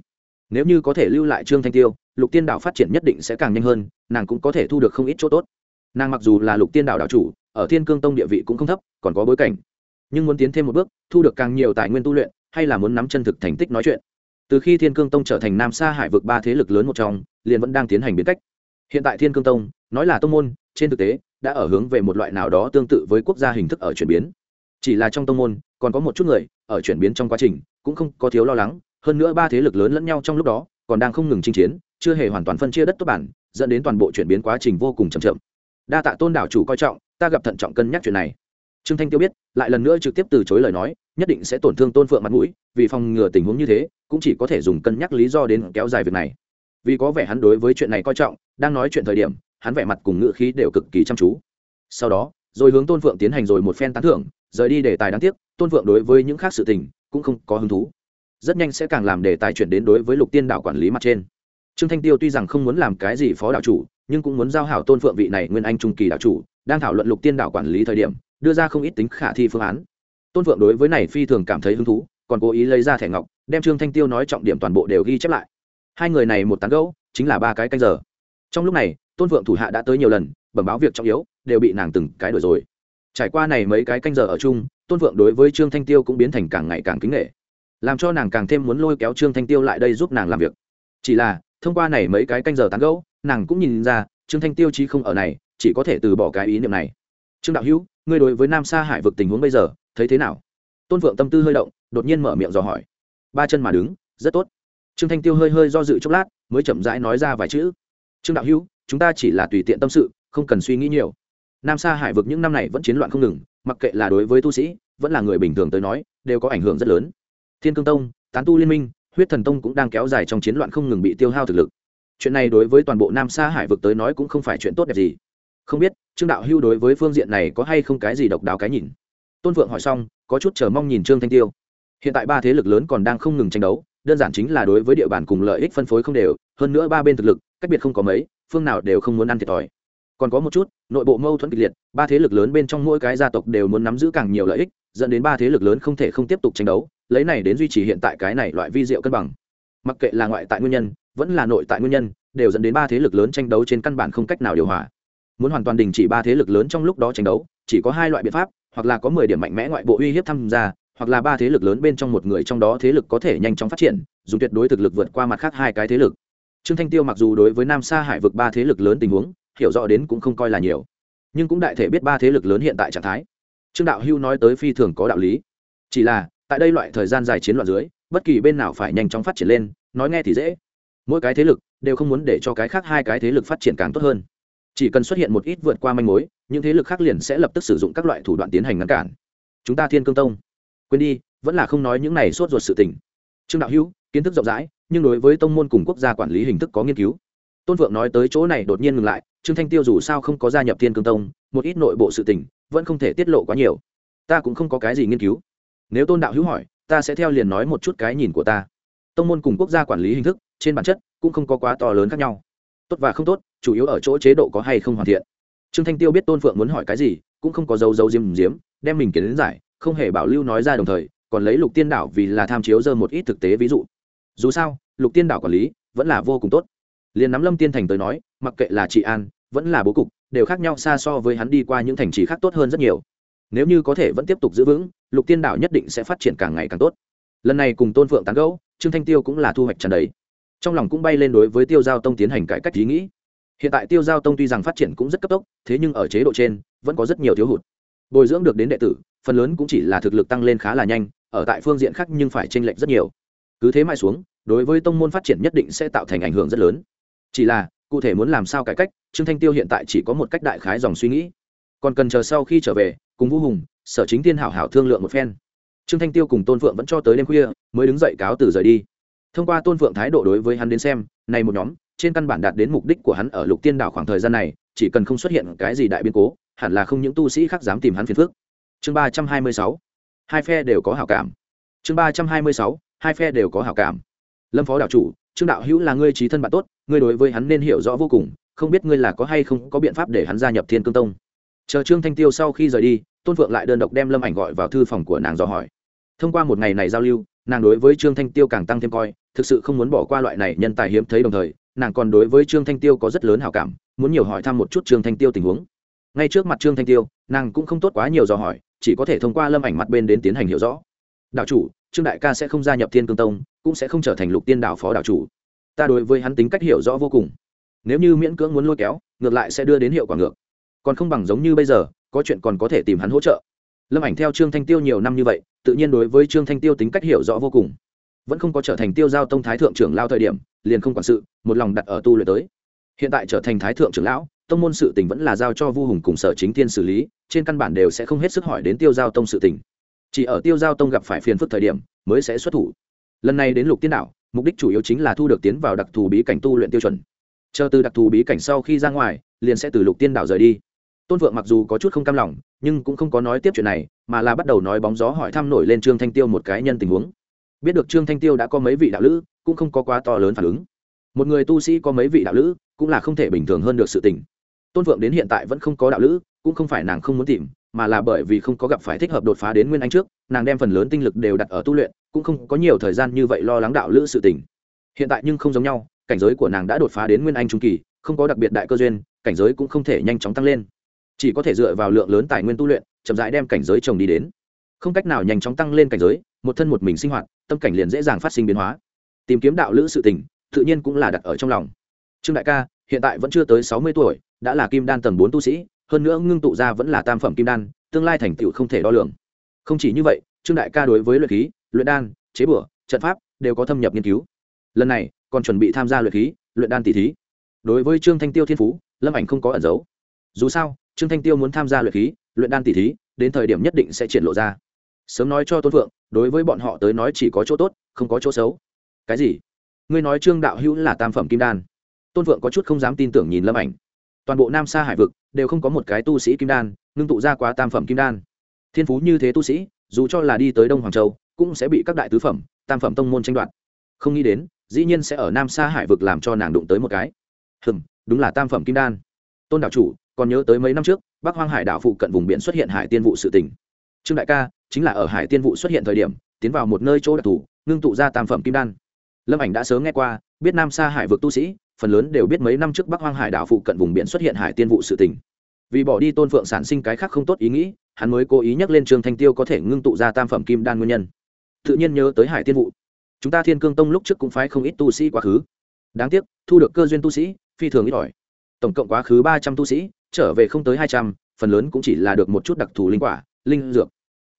Nếu như có thể lưu lại trương thanh tiêu, lục tiên đạo phát triển nhất định sẽ càng nhanh hơn, nàng cũng có thể thu được không ít chỗ tốt. Nàng mặc dù là lục tiên đạo đạo chủ, ở thiên cương tông địa vị cũng không thấp, còn có bối cảnh. Nhưng muốn tiến thêm một bước, thu được càng nhiều tài nguyên tu luyện, hay là muốn nắm chân thực thành tích nói chuyện. Từ khi thiên cương tông trở thành nam sa hải vực ba thế lực lớn một trong, liền vẫn đang tiến hành biến cách. Hiện tại thiên cương tông, nói là tông môn trên thực tế, đã ở hướng về một loại nào đó tương tự với quốc gia hình thức ở chuyển biến. Chỉ là trong tông môn, còn có một chút người, ở chuyển biến trong quá trình, cũng không có thiếu lo lắng. Hơn nữa ba thế lực lớn lẫn nhau trong lúc đó, còn đang không ngừng chinh chiến, chưa hề hoàn toàn phân chia đất tốt bản, dẫn đến toàn bộ chuyển biến quá trình vô cùng chậm chậm. Đa tạ tôn đảo chủ coi trọng, ta gặp thận trọng cân nhắc chuyện này. Trương thanh tiêu biết, lại lần nữa trực tiếp từ chối lời nói, nhất định sẽ tổn thương tôn phượng mặt mũi, vì phòng ngừa tình huống như thế, cũng chỉ có thể dùng cân nhắc lý do đến kéo dài việc này. Vì có vẻ hắn đối với chuyện này coi trọng, đang nói chuyện thời điểm hắn vẻ mặt cùng ngữ khí đều cực kỳ chăm chú. Sau đó, rồi hướng tôn phượng tiến hành rồi một phen tán thưởng, rời đi đề tài đáng tiếc, tôn phượng đối với những khác sự tình cũng không có hứng thú. Rất nhanh sẽ càng làm đề tài chuyển đến đối với lục tiên đảo quản lý mặt trên. Trương thanh tiêu tuy rằng không muốn làm cái gì phó đạo chủ, nhưng cũng muốn giao hảo tôn phượng vị này nguyên anh trung kỳ đạo chủ, đang thảo luận lục tiên đảo quản lý thời điểm, đưa ra không ít tính khả thi phương án. Tôn phượng đối với này phi thường cảm thấy hứng thú, còn cố ý lấy ra thẻ ngọc, đem trương thanh tiêu nói trọng điểm toàn bộ đều ghi chép lại. Hai người này một tán gẫu, chính là ba cái canh giờ. Trong lúc này tôn Vượng thủ hạ đã tới nhiều lần, bẩm báo việc trọng yếu, đều bị nàng từng cái đổi rồi. Trải qua này mấy cái canh giờ ở chung, tôn Vượng đối với trương thanh tiêu cũng biến thành càng ngày càng kính nghệ làm cho nàng càng thêm muốn lôi kéo trương thanh tiêu lại đây giúp nàng làm việc. Chỉ là, thông qua này mấy cái canh giờ tán gẫu, nàng cũng nhìn ra, trương thanh tiêu chí không ở này, chỉ có thể từ bỏ cái ý niệm này. Trương đạo hữu, ngươi đối với nam sa hải vực tình huống bây giờ, thấy thế nào? Tôn Vượng tâm tư hơi động, đột nhiên mở miệng dò hỏi. Ba chân mà đứng, rất tốt. Trương thanh tiêu hơi hơi do dự chốc lát, mới chậm rãi nói ra vài chữ trương đạo hữu, chúng ta chỉ là tùy tiện tâm sự, không cần suy nghĩ nhiều. Nam sa hải vực những năm này vẫn chiến loạn không ngừng, mặc kệ là đối với tu sĩ, vẫn là người bình thường tới nói, đều có ảnh hưởng rất lớn. Thiên cương tông, tán tu liên minh, huyết thần tông cũng đang kéo dài trong chiến loạn không ngừng bị tiêu hao thực lực. Chuyện này đối với toàn bộ nam sa hải vực tới nói cũng không phải chuyện tốt đẹp gì. Không biết, trương đạo hưu đối với phương diện này có hay không cái gì độc đáo cái nhìn? Tôn Vượng hỏi xong, có chút chờ mong nhìn trương thanh tiêu. Hiện tại ba thế lực lớn còn đang không ngừng tranh đấu, đơn giản chính là đối với địa bàn cùng lợi ích phân phối không đều, hơn nữa ba bên thực lực cách biệt không có mấy, phương nào đều không muốn ăn thiệt thòi. Còn có một chút, nội bộ mâu thuẫn kịch liệt, ba thế lực lớn bên trong mỗi cái gia tộc đều muốn nắm giữ càng nhiều lợi ích, dẫn đến ba thế lực lớn không thể không tiếp tục tranh đấu, lấy này đến duy trì hiện tại cái này loại vi diệu cân bằng. Mặc kệ là ngoại tại nguyên nhân, vẫn là nội tại nguyên nhân, đều dẫn đến ba thế lực lớn tranh đấu trên căn bản không cách nào điều hòa. Muốn hoàn toàn đình chỉ ba thế lực lớn trong lúc đó tranh đấu, chỉ có hai loại biện pháp, hoặc là có mười điểm mạnh mẽ ngoại bộ uy hiếp tham gia, hoặc là ba thế lực lớn bên trong một người trong đó thế lực có thể nhanh chóng phát triển, dùng tuyệt đối thực lực vượt qua mặt khác hai cái thế lực trương thanh tiêu mặc dù đối với nam sa hải vực ba thế lực lớn tình huống, hiểu rõ đến cũng không coi là nhiều, nhưng cũng đại thể biết ba thế lực lớn hiện tại trạng thái. Trương đạo hưu nói tới phi thường có đạo lý. Chỉ là, tại đây loại thời gian dài chiến loạn dưới, bất kỳ bên nào phải nhanh chóng phát triển lên, nói nghe thì dễ. Mỗi cái thế lực đều không muốn để cho cái khác hai cái thế lực phát triển càng tốt hơn. Chỉ cần xuất hiện một ít vượt qua manh mối, những thế lực khác liền sẽ lập tức sử dụng các loại thủ đoạn tiến hành ngăn cản. Chúng ta thiên cương tông. Quên đi, vẫn là không nói những này sốt ruột sự tình. Trương đạo hữu kiến thức rộng rãi, nhưng đối với tông môn cùng quốc gia quản lý hình thức có nghiên cứu. Tôn vượng nói tới chỗ này đột nhiên ngừng lại, trương thanh tiêu dù sao không có gia nhập thiên cương tông, một ít nội bộ sự tình, vẫn không thể tiết lộ quá nhiều. Ta cũng không có cái gì nghiên cứu. Nếu tôn đạo hữu hỏi, ta sẽ theo liền nói một chút cái nhìn của ta. Tông môn cùng quốc gia quản lý hình thức, trên bản chất, cũng không có quá to lớn khác nhau. Tốt và không tốt, chủ yếu ở chỗ chế độ có hay không hoàn thiện. Trương thanh tiêu biết tôn phượng muốn hỏi cái gì, cũng không có dấu dấu diếm diếm, đem mình kiến giải, không hề bảo lưu nói ra đồng thời, còn lấy lục tiên đảo vì là tham chiếu dơ một ít thực tế ví dụ dù sao, lục tiên đảo quản lý vẫn là vô cùng tốt. Liền nắm lâm tiên thành tới nói, mặc kệ là trị an, vẫn là bố cục, đều khác nhau xa so với hắn đi qua những thành trì khác tốt hơn rất nhiều. Nếu như có thể vẫn tiếp tục giữ vững, lục tiên đảo nhất định sẽ phát triển càng ngày càng tốt. Lần này cùng tôn phượng tán gẫu, trương thanh tiêu cũng là thu hoạch trần đấy trong lòng cũng bay lên đối với tiêu giao tông tiến hành cải cách ý nghĩ. Hiện tại tiêu giao tông tuy rằng phát triển cũng rất cấp tốc, thế nhưng ở chế độ trên, vẫn có rất nhiều thiếu hụt. Bồi dưỡng được đến đệ tử, phần lớn cũng chỉ là thực lực tăng lên khá là nhanh, ở tại phương diện khác nhưng phải tranh lệch rất nhiều cứ thế mãi xuống, đối với tông môn phát triển nhất định sẽ tạo thành ảnh hưởng rất lớn. Chỉ là, cụ thể muốn làm sao cải cách, trương thanh tiêu hiện tại chỉ có một cách đại khái dòng suy nghĩ. Còn cần chờ sau khi trở về, cùng vũ hùng, sở chính tiên hảo hảo thương lượng một phen. Trương thanh tiêu cùng tôn phượng vẫn cho tới đêm khuya, mới đứng dậy cáo từ rời đi. Thông qua tôn phượng thái độ đối với hắn đến xem, này một nhóm, trên căn bản đạt đến mục đích của hắn ở lục tiên đảo khoảng thời gian này, chỉ cần không xuất hiện cái gì đại biến cố, hẳn là không những tu sĩ khác dám tìm hắn phiền phức. Chương ba trăm hai mươi sáu, hai phe đều có hảo cảm. Chương ba trăm hai mươi sáu hai phe đều có hảo cảm. Lâm phó đạo chủ, trương đạo hữu là ngươi trí thân bạn tốt, ngươi đối với hắn nên hiểu rõ vô cùng, không biết ngươi là có hay không có biện pháp để hắn gia nhập thiên cương tông. Chờ trương thanh tiêu sau khi rời đi, tôn phượng lại đơn độc đem lâm ảnh gọi vào thư phòng của nàng dò hỏi. Thông qua một ngày này giao lưu, nàng đối với trương thanh tiêu càng tăng thêm coi, thực sự không muốn bỏ qua loại này nhân tài hiếm thấy đồng thời, nàng còn đối với trương thanh tiêu có rất lớn hảo cảm, muốn nhiều hỏi thăm một chút trương thanh tiêu tình huống. Ngay trước mặt trương thanh tiêu, nàng cũng không tốt quá nhiều dò hỏi, chỉ có thể thông qua lâm ảnh mặt bên đến tiến hành hiểu rõ. Đạo chủ trương đại ca sẽ không gia nhập thiên cương tông, cũng sẽ không trở thành lục tiên Đảo phó Đảo chủ. Ta đối với hắn tính cách hiểu rõ vô cùng. Nếu như miễn cưỡng muốn lôi kéo, ngược lại sẽ đưa đến hiệu quả ngược. Còn không bằng giống như bây giờ, có chuyện còn có thể tìm hắn hỗ trợ. Lâm ảnh theo trương thanh tiêu nhiều năm như vậy, tự nhiên đối với trương thanh tiêu tính cách hiểu rõ vô cùng. Vẫn không có trở thành tiêu giao tông thái thượng trưởng lao thời điểm, liền không quản sự, một lòng đặt ở tu luyện tới. Hiện tại trở thành thái thượng trưởng lão, tông môn sự tình vẫn là giao cho vu hùng cùng sở chính tiên xử lý, trên căn bản đều sẽ không hết sức hỏi đến tiêu giao tông sự tình chỉ ở tiêu giao tông gặp phải phiền phức thời điểm, mới sẽ xuất thủ. Lần này đến lục tiên đảo, mục đích chủ yếu chính là thu được tiến vào đặc thù bí cảnh tu luyện tiêu chuẩn. Chờ từ đặc thù bí cảnh sau khi ra ngoài, liền sẽ từ lục tiên đảo rời đi. Tôn vượng mặc dù có chút không cam lòng, nhưng cũng không có nói tiếp chuyện này, mà là bắt đầu nói bóng gió hỏi thăm nổi lên trương thanh tiêu một cái nhân tình huống. Biết được trương thanh tiêu đã có mấy vị đạo lữ, cũng không có quá to lớn phản ứng. Một người tu sĩ có mấy vị đạo lữ, cũng là không thể bình thường hơn được sự tình. Tôn vượng đến hiện tại vẫn không có đạo lữ, cũng không phải nàng không muốn tìm mà là bởi vì không có gặp phải thích hợp đột phá đến nguyên anh trước, nàng đem phần lớn tinh lực đều đặt ở tu luyện, cũng không có nhiều thời gian như vậy lo lắng đạo lữ sự tình. Hiện tại nhưng không giống nhau, cảnh giới của nàng đã đột phá đến nguyên anh trung kỳ, không có đặc biệt đại cơ duyên, cảnh giới cũng không thể nhanh chóng tăng lên. Chỉ có thể dựa vào lượng lớn tài nguyên tu luyện, chậm rãi đem cảnh giới trồng đi đến. Không cách nào nhanh chóng tăng lên cảnh giới, một thân một mình sinh hoạt, tâm cảnh liền dễ dàng phát sinh biến hóa. Tìm kiếm đạo lữ sự tình, tự nhiên cũng là đặt ở trong lòng. Trương đại ca, hiện tại vẫn chưa tới sáu mươi tuổi, đã là kim đan tầng bốn tu sĩ hơn nữa ngưng tụ ra vẫn là tam phẩm kim đan, tương lai thành tựu không thể đo lường. Không chỉ như vậy, trương đại ca đối với luyện khí, luyện đan, chế bửa trận pháp đều có thâm nhập nghiên cứu. Lần này, còn chuẩn bị tham gia luyện khí, luyện đan tỷ thí. Đối với trương thanh tiêu thiên phú, lâm ảnh không có ẩn giấu. Dù sao, trương thanh tiêu muốn tham gia luyện khí, luyện đan tỷ thí, đến thời điểm nhất định sẽ triển lộ ra. Sớm nói cho tôn phượng, đối với bọn họ tới nói chỉ có chỗ tốt, không có chỗ xấu. Cái gì? Ngươi nói trương đạo hữu là tam phẩm kim đan. Tôn phượng có chút không dám tin tưởng nhìn lâm ảnh. Toàn bộ nam sa hải vực đều không có một cái tu sĩ kim đan, ngưng tụ ra quá tam phẩm kim đan. Thiên phú như thế tu sĩ, dù cho là đi tới đông hoàng châu, cũng sẽ bị các đại tứ phẩm, tam phẩm tông môn tranh đoạt. Không nghĩ đến, dĩ nhiên sẽ ở nam sa hải vực làm cho nàng đụng tới một cái. Hừm, đúng là tam phẩm kim đan. Tôn đạo chủ, còn nhớ tới mấy năm trước, bắc hoang hải đảo phụ cận vùng biển xuất hiện hải tiên vụ sự tỉnh trương đại ca, chính là ở hải tiên vụ xuất hiện thời điểm, tiến vào một nơi chỗ đặc thù, ngưng tụ ra tam phẩm kim đan. Lâm ảnh đã sớm nghe qua, biết nam sa hải vực tu sĩ phần lớn đều biết mấy năm trước bắc hoang hải đảo phụ cận vùng biển xuất hiện hải tiên vụ sự tình. vì bỏ đi tôn phượng sản sinh cái khác không tốt ý nghĩ, hắn mới cố ý nhắc lên trương thanh tiêu có thể ngưng tụ ra tam phẩm kim đan nguyên nhân. Tự nhiên nhớ tới hải tiên vụ. Chúng ta thiên cương tông lúc trước cũng phái không ít tu sĩ quá khứ. Đáng tiếc, thu được cơ duyên tu sĩ, phi thường ít ỏi. Tổng cộng quá khứ ba trăm tu sĩ, trở về không tới hai trăm, phần lớn cũng chỉ là được một chút đặc thù linh quả, linh dược.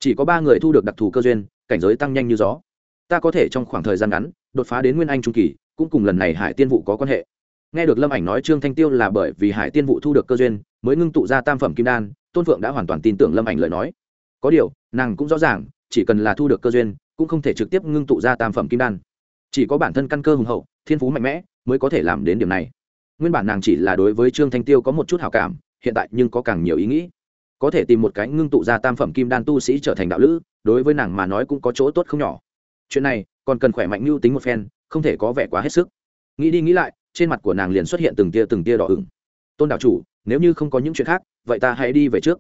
Chỉ có ba người thu được đặc thù cơ duyên, cảnh giới tăng nhanh như gió. Ta có thể trong khoảng thời gian ngắn, đột phá đến nguyên anh trung kỳ cũng cùng lần này hải tiên vụ có quan hệ. Nghe được lâm ảnh nói trương thanh tiêu là bởi vì hải tiên vụ thu được cơ duyên, mới ngưng tụ ra tam phẩm kim đan, tôn phượng đã hoàn toàn tin tưởng lâm ảnh lời nói. Có điều, nàng cũng rõ ràng, chỉ cần là thu được cơ duyên, cũng không thể trực tiếp ngưng tụ ra tam phẩm kim đan. Chỉ có bản thân căn cơ hùng hậu, thiên phú mạnh mẽ, mới có thể làm đến điểm này. Nguyên bản nàng chỉ là đối với trương thanh tiêu có một chút hào cảm, hiện tại nhưng có càng nhiều ý nghĩ. Có thể tìm một cái ngưng tụ ra tam phẩm kim đan tu sĩ trở thành đạo lữ, đối với nàng mà nói cũng có chỗ tốt không nhỏ. Chuyện này, còn cần khỏe mạnh mưu tính một phen không thể có vẻ quá hết sức. Nghĩ đi nghĩ lại, trên mặt của nàng liền xuất hiện từng tia từng tia đỏ ửng. Tôn đạo chủ, nếu như không có những chuyện khác, vậy ta hãy đi về trước.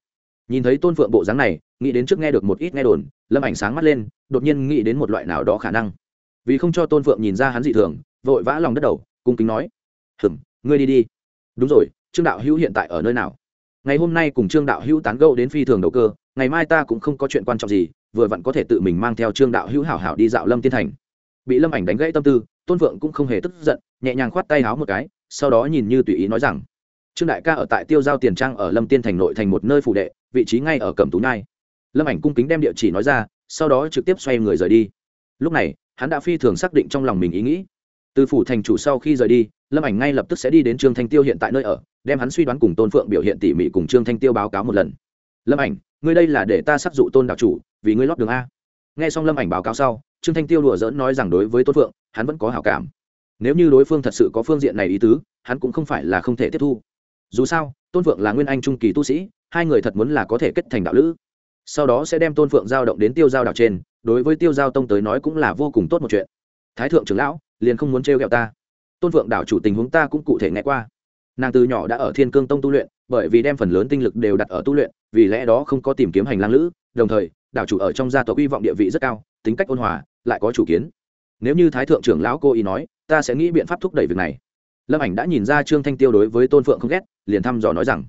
Nhìn thấy tôn phượng bộ dáng này, nghĩ đến trước nghe được một ít nghe đồn, lâm ảnh sáng mắt lên, đột nhiên nghĩ đến một loại nào đó khả năng. Vì không cho tôn phượng nhìn ra hắn dị thường, vội vã lòng đất đầu, cung kính nói hừng ngươi đi đi. Đúng rồi, trương đạo hữu hiện tại ở nơi nào? Ngày hôm nay cùng trương đạo hữu tán gẫu đến phi thường đầu cơ, ngày mai ta cũng không có chuyện quan trọng gì, vừa vặn có thể tự mình mang theo trương đạo hữu hảo hảo đi dạo lâm tiên thành bị lâm ảnh đánh gãy tâm tư, tôn phượng cũng không hề tức giận, nhẹ nhàng khoát tay háo một cái, sau đó nhìn như tùy ý nói rằng, trương đại ca ở tại tiêu giao tiền trang ở lâm tiên thành nội thành một nơi phủ đệ, vị trí ngay ở cẩm tú nhai. Lâm ảnh cung kính đem địa chỉ nói ra, sau đó trực tiếp xoay người rời đi. Lúc này, hắn đã phi thường xác định trong lòng mình ý nghĩ. Từ phủ thành chủ sau khi rời đi, lâm ảnh ngay lập tức sẽ đi đến trương thanh tiêu hiện tại nơi ở, đem hắn suy đoán cùng tôn phượng biểu hiện tỉ mỉ cùng trương thanh tiêu báo cáo một lần. Lâm ảnh, ngươi đây là để ta sắc dụ tôn đạo chủ, vì ngươi lót đường a. Nghe xong lâm ảnh báo cáo sau trương thanh tiêu đùa dỡn nói rằng đối với tôn phượng, hắn vẫn có hảo cảm. Nếu như đối phương thật sự có phương diện này ý tứ, hắn cũng không phải là không thể tiếp thu. Dù sao, tôn phượng là nguyên anh trung kỳ tu sĩ, hai người thật muốn là có thể kết thành đạo lữ. Sau đó sẽ đem tôn phượng giao động đến tiêu giao đạo trên, đối với tiêu giao tông tới nói cũng là vô cùng tốt một chuyện. Thái thượng trưởng lão, liền không muốn trêu ghẹo ta. Tôn phượng đảo chủ tình huống ta cũng cụ thể nghe qua. Nàng từ nhỏ đã ở thiên cương tông tu luyện, bởi vì đem phần lớn tinh lực đều đặt ở tu luyện, vì lẽ đó không có tìm kiếm hành lang lữ, đồng thời, đảo chủ ở trong gia tộc hy vọng địa vị rất cao tính cách ôn hòa, lại có chủ kiến. Nếu như thái thượng trưởng lão cô ý nói, ta sẽ nghĩ biện pháp thúc đẩy việc này. Lâm ảnh đã nhìn ra trương thanh tiêu đối với tôn phượng không ghét, liền thăm dò nói rằng,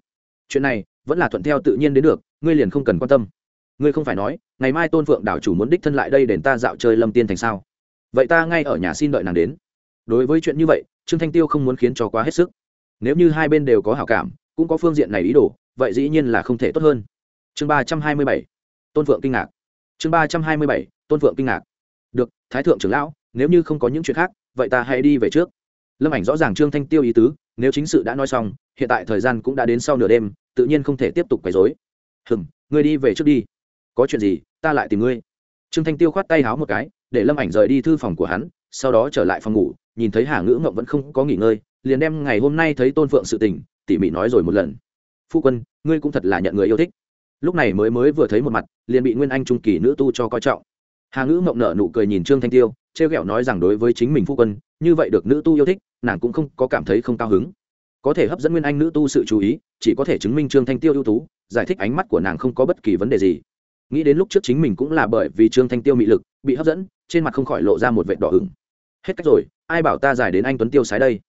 chuyện này, vẫn là thuận theo tự nhiên đến được, ngươi liền không cần quan tâm. Ngươi không phải nói, ngày mai tôn phượng đảo chủ muốn đích thân lại đây đền ta dạo chơi lâm tiên thành sao? Vậy ta ngay ở nhà xin đợi nàng đến. Đối với chuyện như vậy, trương thanh tiêu không muốn khiến cho quá hết sức. Nếu như hai bên đều có hảo cảm, cũng có phương diện này ý đồ, vậy dĩ nhiên là không thể tốt hơn. Chương ba trăm hai mươi bảy, tôn phượng kinh ngạc. Chương ba trăm hai mươi bảy tôn phượng kinh ngạc. Được, thái thượng trưởng lão, nếu như không có những chuyện khác, vậy ta hãy đi về trước. Lâm ảnh rõ ràng trương thanh tiêu ý tứ, nếu chính sự đã nói xong, hiện tại thời gian cũng đã đến sau nửa đêm, tự nhiên không thể tiếp tục quấy dối hừm, ngươi đi về trước đi. Có chuyện gì, ta lại tìm ngươi. Trương thanh tiêu khoát tay háo một cái, để lâm ảnh rời đi thư phòng của hắn, sau đó trở lại phòng ngủ, nhìn thấy hà ngữ ngộng vẫn không có nghỉ ngơi, liền đem ngày hôm nay thấy tôn phượng sự tình, tỉ mỉ nói rồi một lần. Phu quân, ngươi cũng thật là nhận người yêu thích. Lúc này mới mới vừa thấy một mặt, liền bị nguyên anh trung kỳ nữ tu cho coi trọng hà ngữ mộng nở nụ cười nhìn trương thanh tiêu t r e o g ẹ o nói rằng đối với chính mình phu quân, như vậy được nữ tu yêu thích, nàng cũng không có cảm thấy không cao hứng. Có thể hấp dẫn nguyên anh nữ tu sự chú ý, chỉ có thể chứng minh trương thanh tiêu ưu tú, giải thích ánh mắt của nàng không có bất kỳ vấn đề gì. Nghĩ đến lúc trước chính mình cũng là bởi vì trương thanh tiêu mị lực, bị hấp dẫn, trên mặt không khỏi lộ ra một vệt đỏ ửng. Hết cách rồi, ai bảo ta giải đến anh tuấn tiêu sái đây?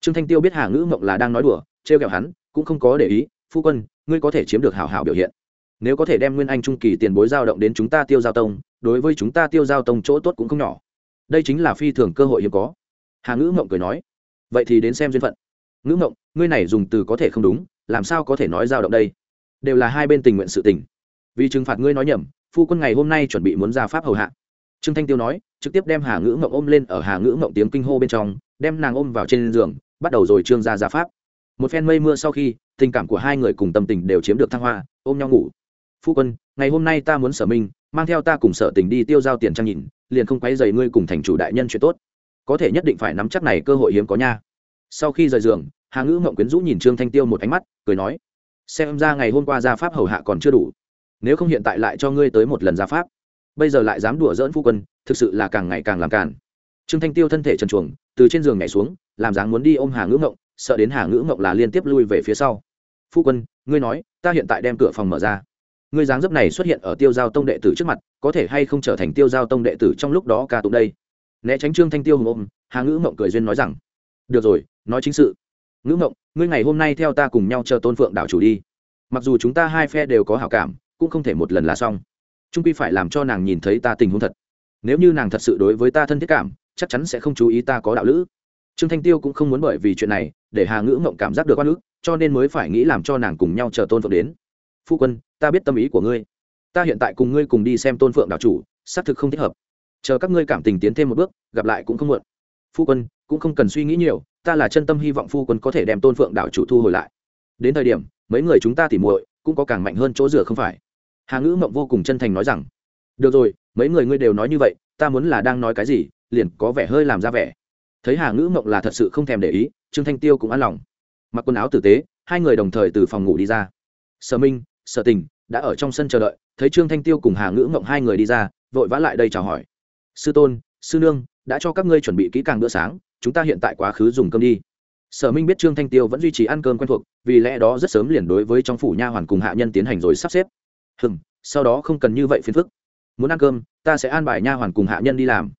Trương thanh tiêu biết hà ngữ mộng là đang nói đùa t r e o g ẹ o hắn, cũng không có để ý, phu quân, ngươi có thể chiếm được hảo hảo biểu hiện. Nếu có thể đem nguyên anh trung kỳ tiền bối giao động đến chúng ta tiêu giao tông đối với chúng ta tiêu giao tông chỗ tốt cũng không nhỏ. Đây chính là phi thường cơ hội hiếm có. Hà ngữ mộng cười nói. Vậy thì đến xem duyên phận. Ngữ mộng ngươi này dùng từ có thể không đúng, làm sao có thể nói giao động đây? Đều là hai bên tình nguyện sự tình. Vì trừng phạt ngươi nói nhầm, phu quân ngày hôm nay chuẩn bị muốn ra pháp hầu hạ. Trương thanh tiêu nói, trực tiếp đem hà ngữ mộng ôm lên ở hà ngữ mộng tiếng kinh hô bên trong, đem nàng ôm vào trên giường, bắt đầu rồi trương ra ra pháp. Một phen mây mưa sau khi, tình cảm của hai người cùng tâm tình đều chiếm được thăng hoa, ôm nhau ngủ. Phu quân, ngày hôm nay ta muốn sở minh mang theo ta cùng sở tình đi tiêu giao tiền trang nhìn, liền không quay dày ngươi cùng thành chủ đại nhân chuyện tốt. Có thể nhất định phải nắm chắc này cơ hội hiếm có nha. Sau khi rời giường, hà ngữ mộng quyến rũ nhìn trương thanh tiêu một ánh mắt, cười nói, xem ra ngày hôm qua gia pháp hầu hạ còn chưa đủ. Nếu không hiện tại lại cho ngươi tới một lần gia pháp. Bây giờ lại dám đùa dỡn phu quân, thực sự là càng ngày càng làm càn. Trương thanh tiêu thân thể trần chuồng từ trên giường nhảy xuống, làm dáng muốn đi ôm hà ngữ mộng sợ đến hà ngữ mộng là liên tiếp lui về phía sau. Phu quân, ngươi nói, ta hiện tại đem cửa phòng mở ra ngươi dáng dấp này xuất hiện ở tiêu giao tông đệ tử trước mặt, có thể hay không trở thành tiêu giao tông đệ tử trong lúc đó ca tụng đây? Né tránh trương thanh tiêu hùng ôm, hà ngữ mộng cười duyên nói rằng, được rồi, nói chính sự. Ngữ mộng, ngươi ngày hôm nay theo ta cùng nhau chờ tôn phượng đảo chủ đi. Mặc dù chúng ta hai phe đều có hảo cảm, cũng không thể một lần là xong. Trung quy phải làm cho nàng nhìn thấy ta tình huống thật. Nếu như nàng thật sự đối với ta thân thiết cảm, chắc chắn sẽ không chú ý ta có đạo lữ. Trương thanh tiêu cũng không muốn bởi vì chuyện này, để hà ngữ mộng cảm giác được oan ức, cho nên mới phải nghĩ làm cho nàng cùng nhau chờ tôn phượng đến phu quân, ta biết tâm ý của ngươi. Ta hiện tại cùng ngươi cùng đi xem tôn phượng đạo chủ, xác thực không thích hợp. Chờ các ngươi cảm tình tiến thêm một bước, gặp lại cũng không muộn. Phu quân, cũng không cần suy nghĩ nhiều, ta là chân tâm hy vọng phu quân có thể đem tôn phượng đạo chủ thu hồi lại. Đến thời điểm, mấy người chúng ta tỉ muội cũng có càng mạnh hơn chỗ rửa không phải? Hà ngữ mộng vô cùng chân thành nói rằng, được rồi, mấy người ngươi đều nói như vậy, ta muốn là đang nói cái gì, liền có vẻ hơi làm ra vẻ. Thấy hà ngữ mộng là thật sự không thèm để ý, trương thanh tiêu cũng an lòng. Mặc quần áo tử tế, hai người đồng thời từ phòng ngủ đi ra. Sở minh sở tình, đã ở trong sân chờ đợi, thấy trương thanh tiêu cùng hà ngữ ngộng hai người đi ra, vội vã lại đây chào hỏi. Sư tôn, sư nương, đã cho các ngươi chuẩn bị kỹ càng bữa sáng, chúng ta hiện tại quá khứ dùng cơm đi. Sở minh biết trương thanh tiêu vẫn duy trì ăn cơm quen thuộc, vì lẽ đó rất sớm liền đối với trong phủ nha hoàn cùng hạ nhân tiến hành rồi sắp xếp. Hừng sau đó không cần như vậy phiền phức. Muốn ăn cơm, ta sẽ an bài nha hoàn cùng hạ nhân đi làm.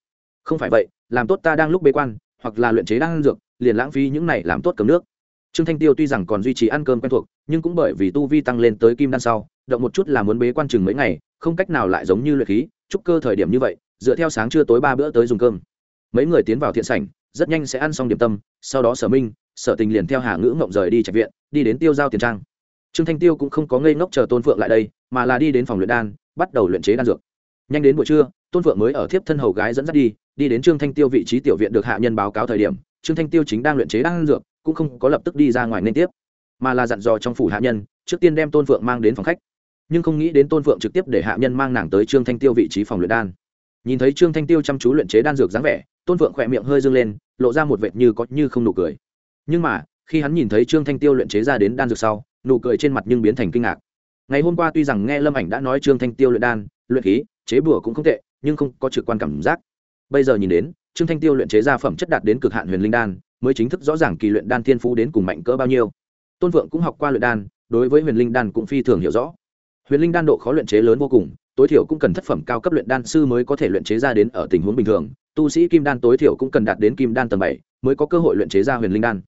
Không phải vậy, làm tốt ta đang lúc bế quan, hoặc là luyện chế đang ăn dược, liền lãng phí những này làm tốt cầm nước trương thanh tiêu tuy rằng còn duy trì ăn cơm quen thuộc, nhưng cũng bởi vì tu vi tăng lên tới kim đan sau, động một chút là muốn bế quan chừng mấy ngày, không cách nào lại giống như luyện khí trúc cơ thời điểm như vậy, dựa theo sáng trưa tối ba bữa tới dùng cơm. Mấy người tiến vào thiện sảnh, rất nhanh sẽ ăn xong điểm tâm, sau đó sở minh, sở tình liền theo hà ngữ ngộng rời đi trạch viện, đi đến tiêu giao tiền trang. Trương thanh tiêu cũng không có ngây ngốc chờ tôn phượng lại đây, mà là đi đến phòng luyện đan, bắt đầu luyện chế đan dược. Nhanh đến buổi trưa, tôn phượng mới ở thiếp thân hầu gái dẫn dắt đi đi đến trương thanh tiêu vị trí tiểu viện được hạ nhân báo cáo thời điểm, trương thanh tiêu chính đang luyện chế đan dược cũng không có lập tức đi ra ngoài nên tiếp, mà là dặn dò trong phủ hạ nhân, trước tiên đem tôn phượng mang đến phòng khách. Nhưng không nghĩ đến tôn phượng trực tiếp để hạ nhân mang nàng tới trương thanh tiêu vị trí phòng luyện đan. Nhìn thấy trương thanh tiêu chăm chú luyện chế đan dược dáng vẻ, tôn phượng khỏe miệng hơi dâng lên, lộ ra một vệt như có như không nụ cười. Nhưng mà, khi hắn nhìn thấy trương thanh tiêu luyện chế ra đến đan dược sau, nụ cười trên mặt nhưng biến thành kinh ngạc. Ngày hôm qua tuy rằng nghe lâm ảnh đã nói trương thanh tiêu luyện đan, luyện khí, chế bùa cũng không tệ, nhưng không có trực quan cảm giác. Bây giờ nhìn đến, trương thanh tiêu luyện chế ra phẩm chất đạt đến cực hạn huyền linh đan mới chính thức rõ ràng kỳ luyện đan thiên phú đến cùng mạnh cỡ bao nhiêu. Tôn vượng cũng học qua luyện đan, đối với huyền linh đan cũng phi thường hiểu rõ. Huyền linh đan độ khó luyện chế lớn vô cùng, tối thiểu cũng cần thất phẩm cao cấp luyện đan sư mới có thể luyện chế ra đến ở tình huống bình thường. Tu sĩ kim đan tối thiểu cũng cần đạt đến kim đan tầng bảy mới có cơ hội luyện chế ra huyền linh đan.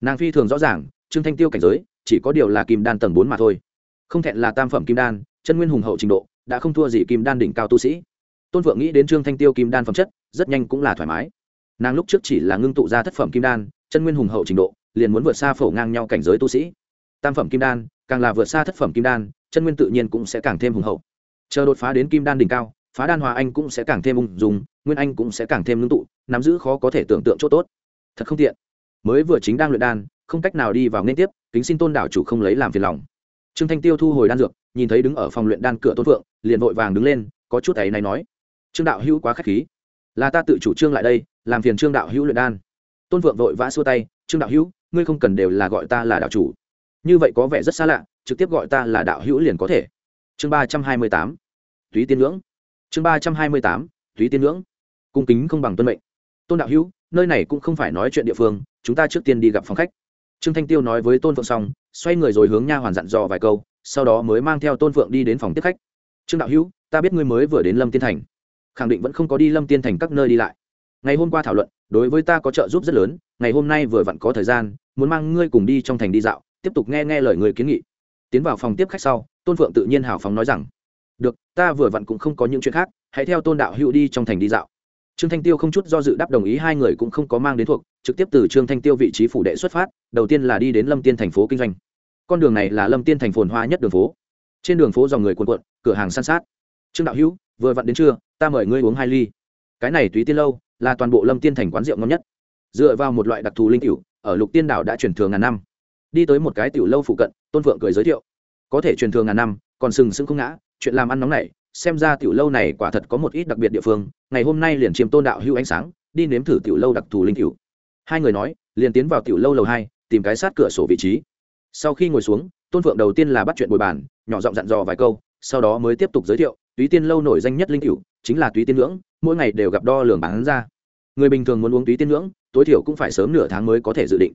Nàng phi thường rõ ràng, trương thanh tiêu cảnh giới, chỉ có điều là kim đan tầng bốn mà thôi. Không thẹn là tam phẩm kim đan, chân nguyên hùng hậu trình độ, đã không thua gì kim đan đỉnh cao tu sĩ. Tôn vượng nghĩ đến trương thanh tiêu kim đan phẩm chất, rất nhanh cũng là thoải mái nàng lúc trước chỉ là ngưng tụ ra thất phẩm kim đan, chân nguyên hùng hậu trình độ, liền muốn vượt xa phổ ngang nhau cảnh giới tu sĩ. Tam phẩm kim đan, càng là vượt xa thất phẩm kim đan, chân nguyên tự nhiên cũng sẽ càng thêm hùng hậu. Chờ đột phá đến kim đan đỉnh cao, phá đan hòa anh cũng sẽ càng thêm ung dùng nguyên anh cũng sẽ càng thêm ngưng tụ, nắm giữ khó có thể tưởng tượng chỗ tốt. Thật không tiện. Mới vừa chính đang luyện đan, không cách nào đi vào liên tiếp, kính xin tôn đảo chủ không lấy làm phiền lòng. Trương thanh tiêu thu hồi đan dược, nhìn thấy đứng ở phòng luyện đan cửa tôn phượng, liền vội vàng đứng lên, có chút ấy này nói. Trương đạo hữu quá k h á c h khí là ta tự chủ trương lại đây, làm phiền trương đạo hữu luyện đan. Tôn vượng vội vã xua tay, trương đạo hữu, ngươi không cần đều là gọi ta là đạo chủ. Như vậy có vẻ rất xa lạ, trực tiếp gọi ta là đạo hữu liền có thể. Chương ba trăm hai mươi tám. Túy tiên ngưỡng. Chương ba trăm hai mươi tám, túy tiên ngưỡng. Cung kính không bằng tuân mệnh. Tôn đạo hữu, nơi này cũng không phải nói chuyện địa phương, chúng ta trước tiên đi gặp phòng khách. Trương thanh tiêu nói với tôn phượng xong, xoay người rồi hướng nha hoàn dặn dò vài câu, sau đó mới mang theo tôn phượng đi đến phòng tiếp khách. Trương đạo hữu, ta biết ngươi mới vừa đến lâm tiên thành khẳng định vẫn không có đi lâm tiên thành các nơi đi lại. Ngày hôm qua thảo luận, đối với ta có trợ giúp rất lớn, ngày hôm nay vừa vặn có thời gian, muốn mang ngươi cùng đi trong thành đi dạo, tiếp tục nghe nghe lời người kiến nghị. Tiến vào phòng tiếp khách sau, tôn phượng tự nhiên hào phóng nói rằng, được, ta vừa vặn cũng không có những chuyện khác, hãy theo tôn đạo hữu đi trong thành đi dạo. Trương thanh tiêu không chút do dự đáp đồng ý, hai người cũng không có mang đến thuộc, trực tiếp từ trương thanh tiêu vị trí phủ đệ xuất phát, đầu tiên là đi đến lâm tiên thành phố kinh doanh. Con đường này là lâm tiên thành phồn hoa nhất đường phố. Trên đường phố dòng người cuồn cuộn, cửa hàng san sát trương đạo hữu, vừa vặn đến trưa, ta mời ngươi uống hai ly. Cái này túy tiên lâu, là toàn bộ lâm tiên thành quán rượu ngon nhất. Dựa vào một loại đặc thù linh tiểu, ở lục tiên đảo đã truyền thường ngàn năm. Đi tới một cái tiểu lâu phụ cận, tôn phượng cười giới thiệu. Có thể truyền thường ngàn năm, còn sừng sững không ngã, chuyện làm ăn nóng này, xem ra tiểu lâu này quả thật có một ít đặc biệt địa phương. Ngày hôm nay liền chiêm tôn đạo hưu ánh sáng, đi nếm thử tiểu lâu đặc thù linh tiểu. Hai người nói, liền tiến vào tiểu lâu lầu hai, tìm cái sát cửa sổ vị trí. Sau khi ngồi xuống, tôn phượng đầu tiên là bắt chuyện bồi bàn, nhỏ giọng dặn dò vài câu, sau đó mới tiếp tục giới thiệu túy tiên lâu nổi danh nhất linh cựu chính là túy tiên ngưỡng, mỗi ngày đều gặp đo lường bán ra. Người bình thường muốn uống túy tiên ngưỡng, tối thiểu cũng phải sớm nửa tháng mới có thể dự định.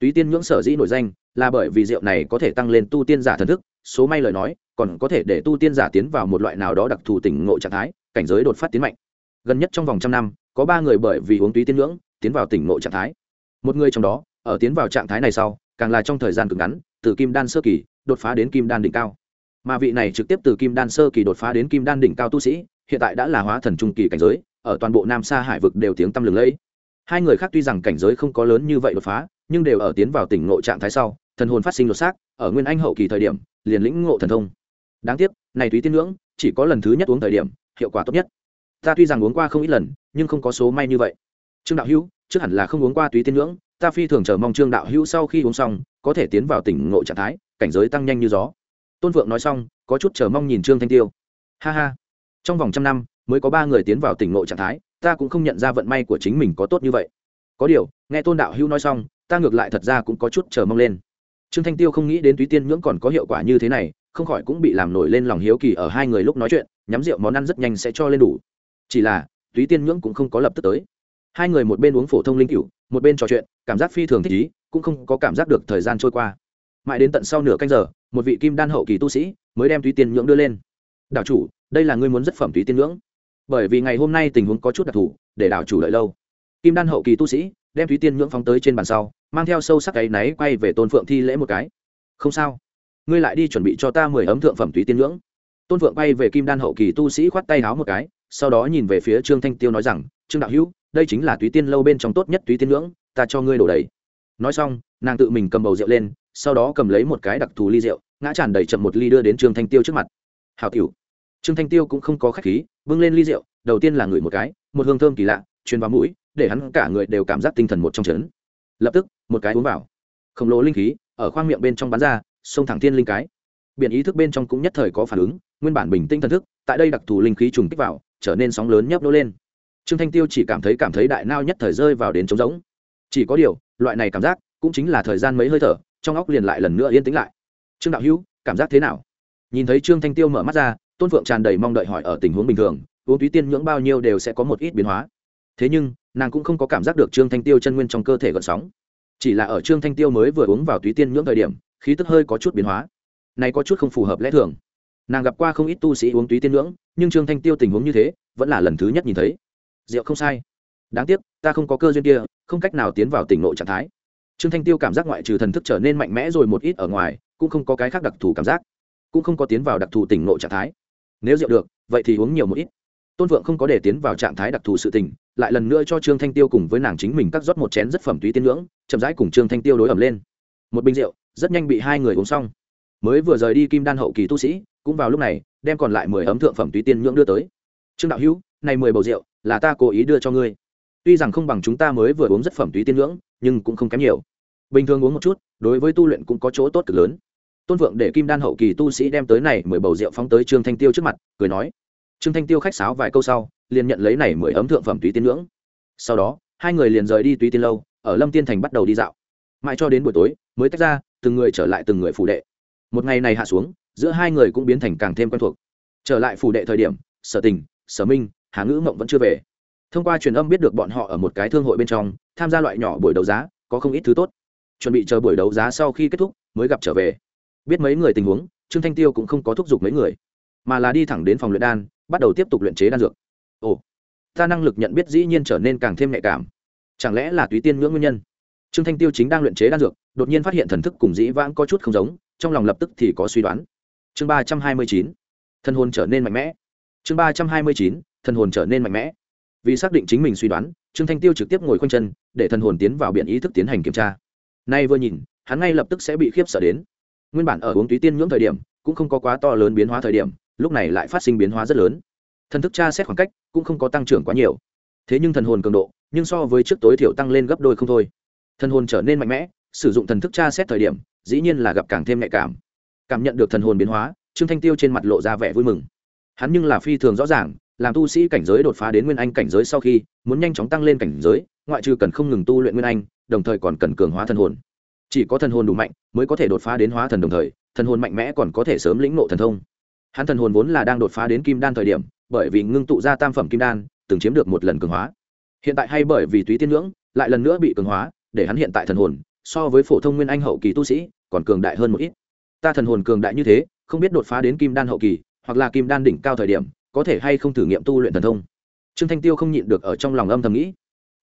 Túy tiên ngưỡng sở dĩ nổi danh là bởi vì rượu này có thể tăng lên tu tiên giả thần thức, số may lời nói, còn có thể để tu tiên giả tiến vào một loại nào đó đặc thù tỉnh ngộ trạng thái, cảnh giới đột phát tiến mạnh. Gần nhất trong vòng trăm năm, có ba người bởi vì uống túy tiên ngưỡng tiến vào tỉnh ngộ trạng thái. Một người trong đó, ở tiến vào trạng thái này sau, càng là trong thời gian cực ngắn, từ kim đan sơ kỳ, đột phá đến kim đan đỉnh cao mà vị này trực tiếp từ kim đan sơ kỳ đột phá đến kim đan đỉnh cao tu sĩ, hiện tại đã là hóa thần trung kỳ cảnh giới, ở toàn bộ nam sa hải vực đều tiếng tăm lừng lẫy. Hai người khác tuy rằng cảnh giới không có lớn như vậy đột phá, nhưng đều ở tiến vào tỉnh ngộ trạng thái sau, thần hồn phát sinh lột xác, ở nguyên anh hậu kỳ thời điểm, liền lĩnh ngộ thần thông. Đáng tiếc, này túy tiên ngưỡng, chỉ có lần thứ nhất uống thời điểm, hiệu quả tốt nhất. Ta tuy rằng uống qua không ít lần, nhưng không có số may như vậy. Trương đạo hữu, trước hẳn là không uống qua túy tiên ngưỡng, ta phi thường chờ mong trương đạo hữu sau khi uống xong, có thể tiến vào tỉnh ngộ trạng thái, cảnh giới tăng nhanh như gió tôn vượng nói xong, có chút chờ mong nhìn trương thanh tiêu. Ha ha. Trong vòng trăm năm, mới có ba người tiến vào tỉnh nội trạng thái, ta cũng không nhận ra vận may của chính mình có tốt như vậy. Có điều, nghe tôn đạo hữu nói xong, ta ngược lại thật ra cũng có chút chờ mong lên. Trương thanh tiêu không nghĩ đến túy tiên nhưỡng còn có hiệu quả như thế này, không khỏi cũng bị làm nổi lên lòng hiếu kỳ ở hai người lúc nói chuyện, nhắm rượu món ăn rất nhanh sẽ cho lên đủ. Chỉ là, túy tiên nhưỡng cũng không có lập tức tới. Hai người một bên uống phổ thông linh cựu một bên trò chuyện, cảm giác phi thường thích ý, cũng không có cảm giác được thời gian trôi qua mãi đến tận sau nửa canh giờ, một vị kim đan hậu kỳ tu sĩ mới đem túy tiên nhưỡng đưa lên. Đảo chủ, đây là ngươi muốn rất phẩm túy tiên nhưỡng. Bởi vì ngày hôm nay tình huống có chút đặc thù, để đảo chủ đợi lâu. Kim đan hậu kỳ tu sĩ đem túy tiên nhưỡng phóng tới trên bàn sau, mang theo sâu sắc cái náy quay về tôn phượng thi lễ một cái. Không sao. Ngươi lại đi chuẩn bị cho ta mười ấm thượng phẩm túy tiên nhưỡng. Tôn phượng bay về kim đan hậu kỳ tu sĩ khoát tay háo một cái, sau đó nhìn về phía trương thanh tiêu nói rằng, trương đạo hữu, đây chính là túy tiên lâu bên trong tốt nhất túy tiên ngưỡng ta cho ngươi đổ đầy. Nói xong, nàng tự mình cầm bầu rượu lên sau đó cầm lấy một cái đặc thù ly rượu, ngã tràn đầy chậm một ly đưa đến trương thanh tiêu trước mặt. Hào tiểu trương thanh tiêu cũng không có khách khí, bưng lên ly rượu, đầu tiên là ngửi một cái, một hương thơm kỳ lạ, truyền vào mũi, để hắn cả người đều cảm giác tinh thần một trong chấn. Lập tức, một cái uống vào. Khổng lồ linh khí ở khoang miệng bên trong bắn ra, xông thẳng thiên linh cái. Biển ý thức bên trong cũng nhất thời có phản ứng, nguyên bản bình tĩnh thần thức, tại đây đặc thù linh khí trùng kích vào, trở nên sóng lớn nhấp nô lên. Trương thanh tiêu chỉ cảm thấy cảm thấy đại nao nhất thời rơi vào đến trống rỗng. Chỉ có điều, loại này cảm giác cũng chính là thời gian mấy hơi thở trong óc liền lại lần nữa yên tĩnh lại. Trương đạo hữu, cảm giác thế nào? Nhìn thấy trương thanh tiêu mở mắt ra, tôn phượng tràn đầy mong đợi hỏi ở tình huống bình thường, uống túy tiên nhưỡng bao nhiêu đều sẽ có một ít biến hóa. Thế nhưng, nàng cũng không có cảm giác được trương thanh tiêu chân nguyên trong cơ thể gợn sóng. Chỉ là ở trương thanh tiêu mới vừa uống vào túy tiên nhưỡng thời điểm, khí tức hơi có chút biến hóa. Này có chút không phù hợp lẽ thường. Nàng gặp qua không ít tu sĩ uống túy tiên nhưỡng, nhưng trương thanh tiêu tình huống như thế, vẫn là lần thứ nhất nhìn thấy. Rượu không sai. Đáng tiếc, ta không có cơ duyên kia, không cách nào tiến vào tỉnh nội trạng thái trương thanh tiêu cảm giác ngoại trừ thần thức trở nên mạnh mẽ rồi một ít ở ngoài, cũng không có cái khác đặc thù cảm giác, cũng không có tiến vào đặc thù tỉnh nội trạng thái. Nếu rượu được, vậy thì uống nhiều một ít. Tôn vượng không có để tiến vào trạng thái đặc thù sự tình, lại lần nữa cho trương thanh tiêu cùng với nàng chính mình cắt rót một chén rất phẩm túy tiên ngưỡng chậm rãi cùng trương thanh tiêu đối ẩm lên. Một bình rượu, rất nhanh bị hai người uống xong. Mới vừa rời đi kim đan hậu kỳ tu sĩ, cũng vào lúc này, đem còn lại mười ấm thượng phẩm túy tiên nhưỡng đưa tới. Trương đạo hữu, này mười bầu rượu, là ta cố ý đưa cho ngươi. Tuy rằng không bằng chúng ta mới vừa uống rất phẩm túy tiên nhưỡng nhưng cũng không kém nhiều bình thường uống một chút, đối với tu luyện cũng có chỗ tốt cực lớn. Tôn vượng để kim đan hậu kỳ tu sĩ đem tới này mười bầu rượu phóng tới trương thanh tiêu trước mặt, cười nói, trương thanh tiêu khách sáo vài câu sau, liền nhận lấy này mười ấm thượng phẩm túy tiên ngưỡng. Sau đó, hai người liền rời đi túy tiên lâu, ở lâm tiên thành bắt đầu đi dạo. Mãi cho đến buổi tối, mới tách ra, từng người trở lại từng người phủ đệ. Một ngày này hạ xuống, giữa hai người cũng biến thành càng thêm quen thuộc. Trở lại phủ đệ thời điểm, sở tình, sở minh, hà ngữ mộng vẫn chưa về. Thông qua truyền âm biết được bọn họ ở một cái thương hội bên trong, tham gia loại nhỏ buổi đấu giá, có không ít thứ tốt chuẩn bị chờ buổi đấu giá sau khi kết thúc, mới gặp trở về. Biết mấy người tình huống, trương thanh tiêu cũng không có thúc giục mấy người, mà là đi thẳng đến phòng luyện đan, bắt đầu tiếp tục luyện chế đan dược. Ồ, ta năng lực nhận biết dĩ nhiên trở nên càng thêm nhạy cảm. Chẳng lẽ là túy tiên ngưỡng nguyên nhân? Trương thanh tiêu chính đang luyện chế đan dược, đột nhiên phát hiện thần thức cùng dĩ vãng có chút không giống, trong lòng lập tức thì có suy đoán. Chương ba trăm hai mươi chín thân hồn trở nên mạnh mẽ. Chương ba trăm hai mươi chín thân hồn trở nên mạnh mẽ. Vì xác định chính mình suy đoán, trương thanh tiêu trực tiếp ngồi khoanh chân, để thần hồn tiến vào biển ý thức tiến hành kiểm tra nay vừa nhìn, hắn ngay lập tức sẽ bị khiếp sợ đến. Nguyên bản ở uống túy tiên ngưỡng thời điểm, cũng không có quá to lớn biến hóa thời điểm, lúc này lại phát sinh biến hóa rất lớn. Thần thức tra xét khoảng cách, cũng không có tăng trưởng quá nhiều. Thế nhưng thần hồn cường độ, nhưng so với trước tối thiểu tăng lên gấp đôi không thôi. Thần hồn trở nên mạnh mẽ, sử dụng thần thức tra xét thời điểm, dĩ nhiên là gặp càng thêm nhạy cảm. Cảm nhận được thần hồn biến hóa, trương thanh tiêu trên mặt lộ ra vẻ vui mừng. Hắn nhưng là phi thường rõ ràng, làm tu sĩ cảnh giới đột phá đến nguyên anh cảnh giới sau khi, muốn nhanh chóng tăng lên cảnh giới, ngoại trừ cần không ngừng tu luyện nguyên anh đồng thời còn cần cường hóa thần hồn. Chỉ có thần hồn đủ mạnh mới có thể đột phá đến hóa thần đồng thời, thần hồn mạnh mẽ còn có thể sớm lĩnh nộ thần thông. Hắn thần hồn vốn là đang đột phá đến kim đan thời điểm, bởi vì ngưng tụ ra tam phẩm kim đan, từng chiếm được một lần cường hóa. Hiện tại hay bởi vì túy tiên ngưỡng lại lần nữa bị cường hóa, để hắn hiện tại thần hồn, so với phổ thông nguyên anh hậu kỳ tu sĩ, còn cường đại hơn một ít. Ta thần hồn cường đại như thế, không biết đột phá đến kim đan hậu kỳ, hoặc là kim đan đỉnh cao thời điểm, có thể hay không thử nghiệm tu luyện thần thông. Trương thanh tiêu không nhịn được ở trong lòng âm thầm nghĩ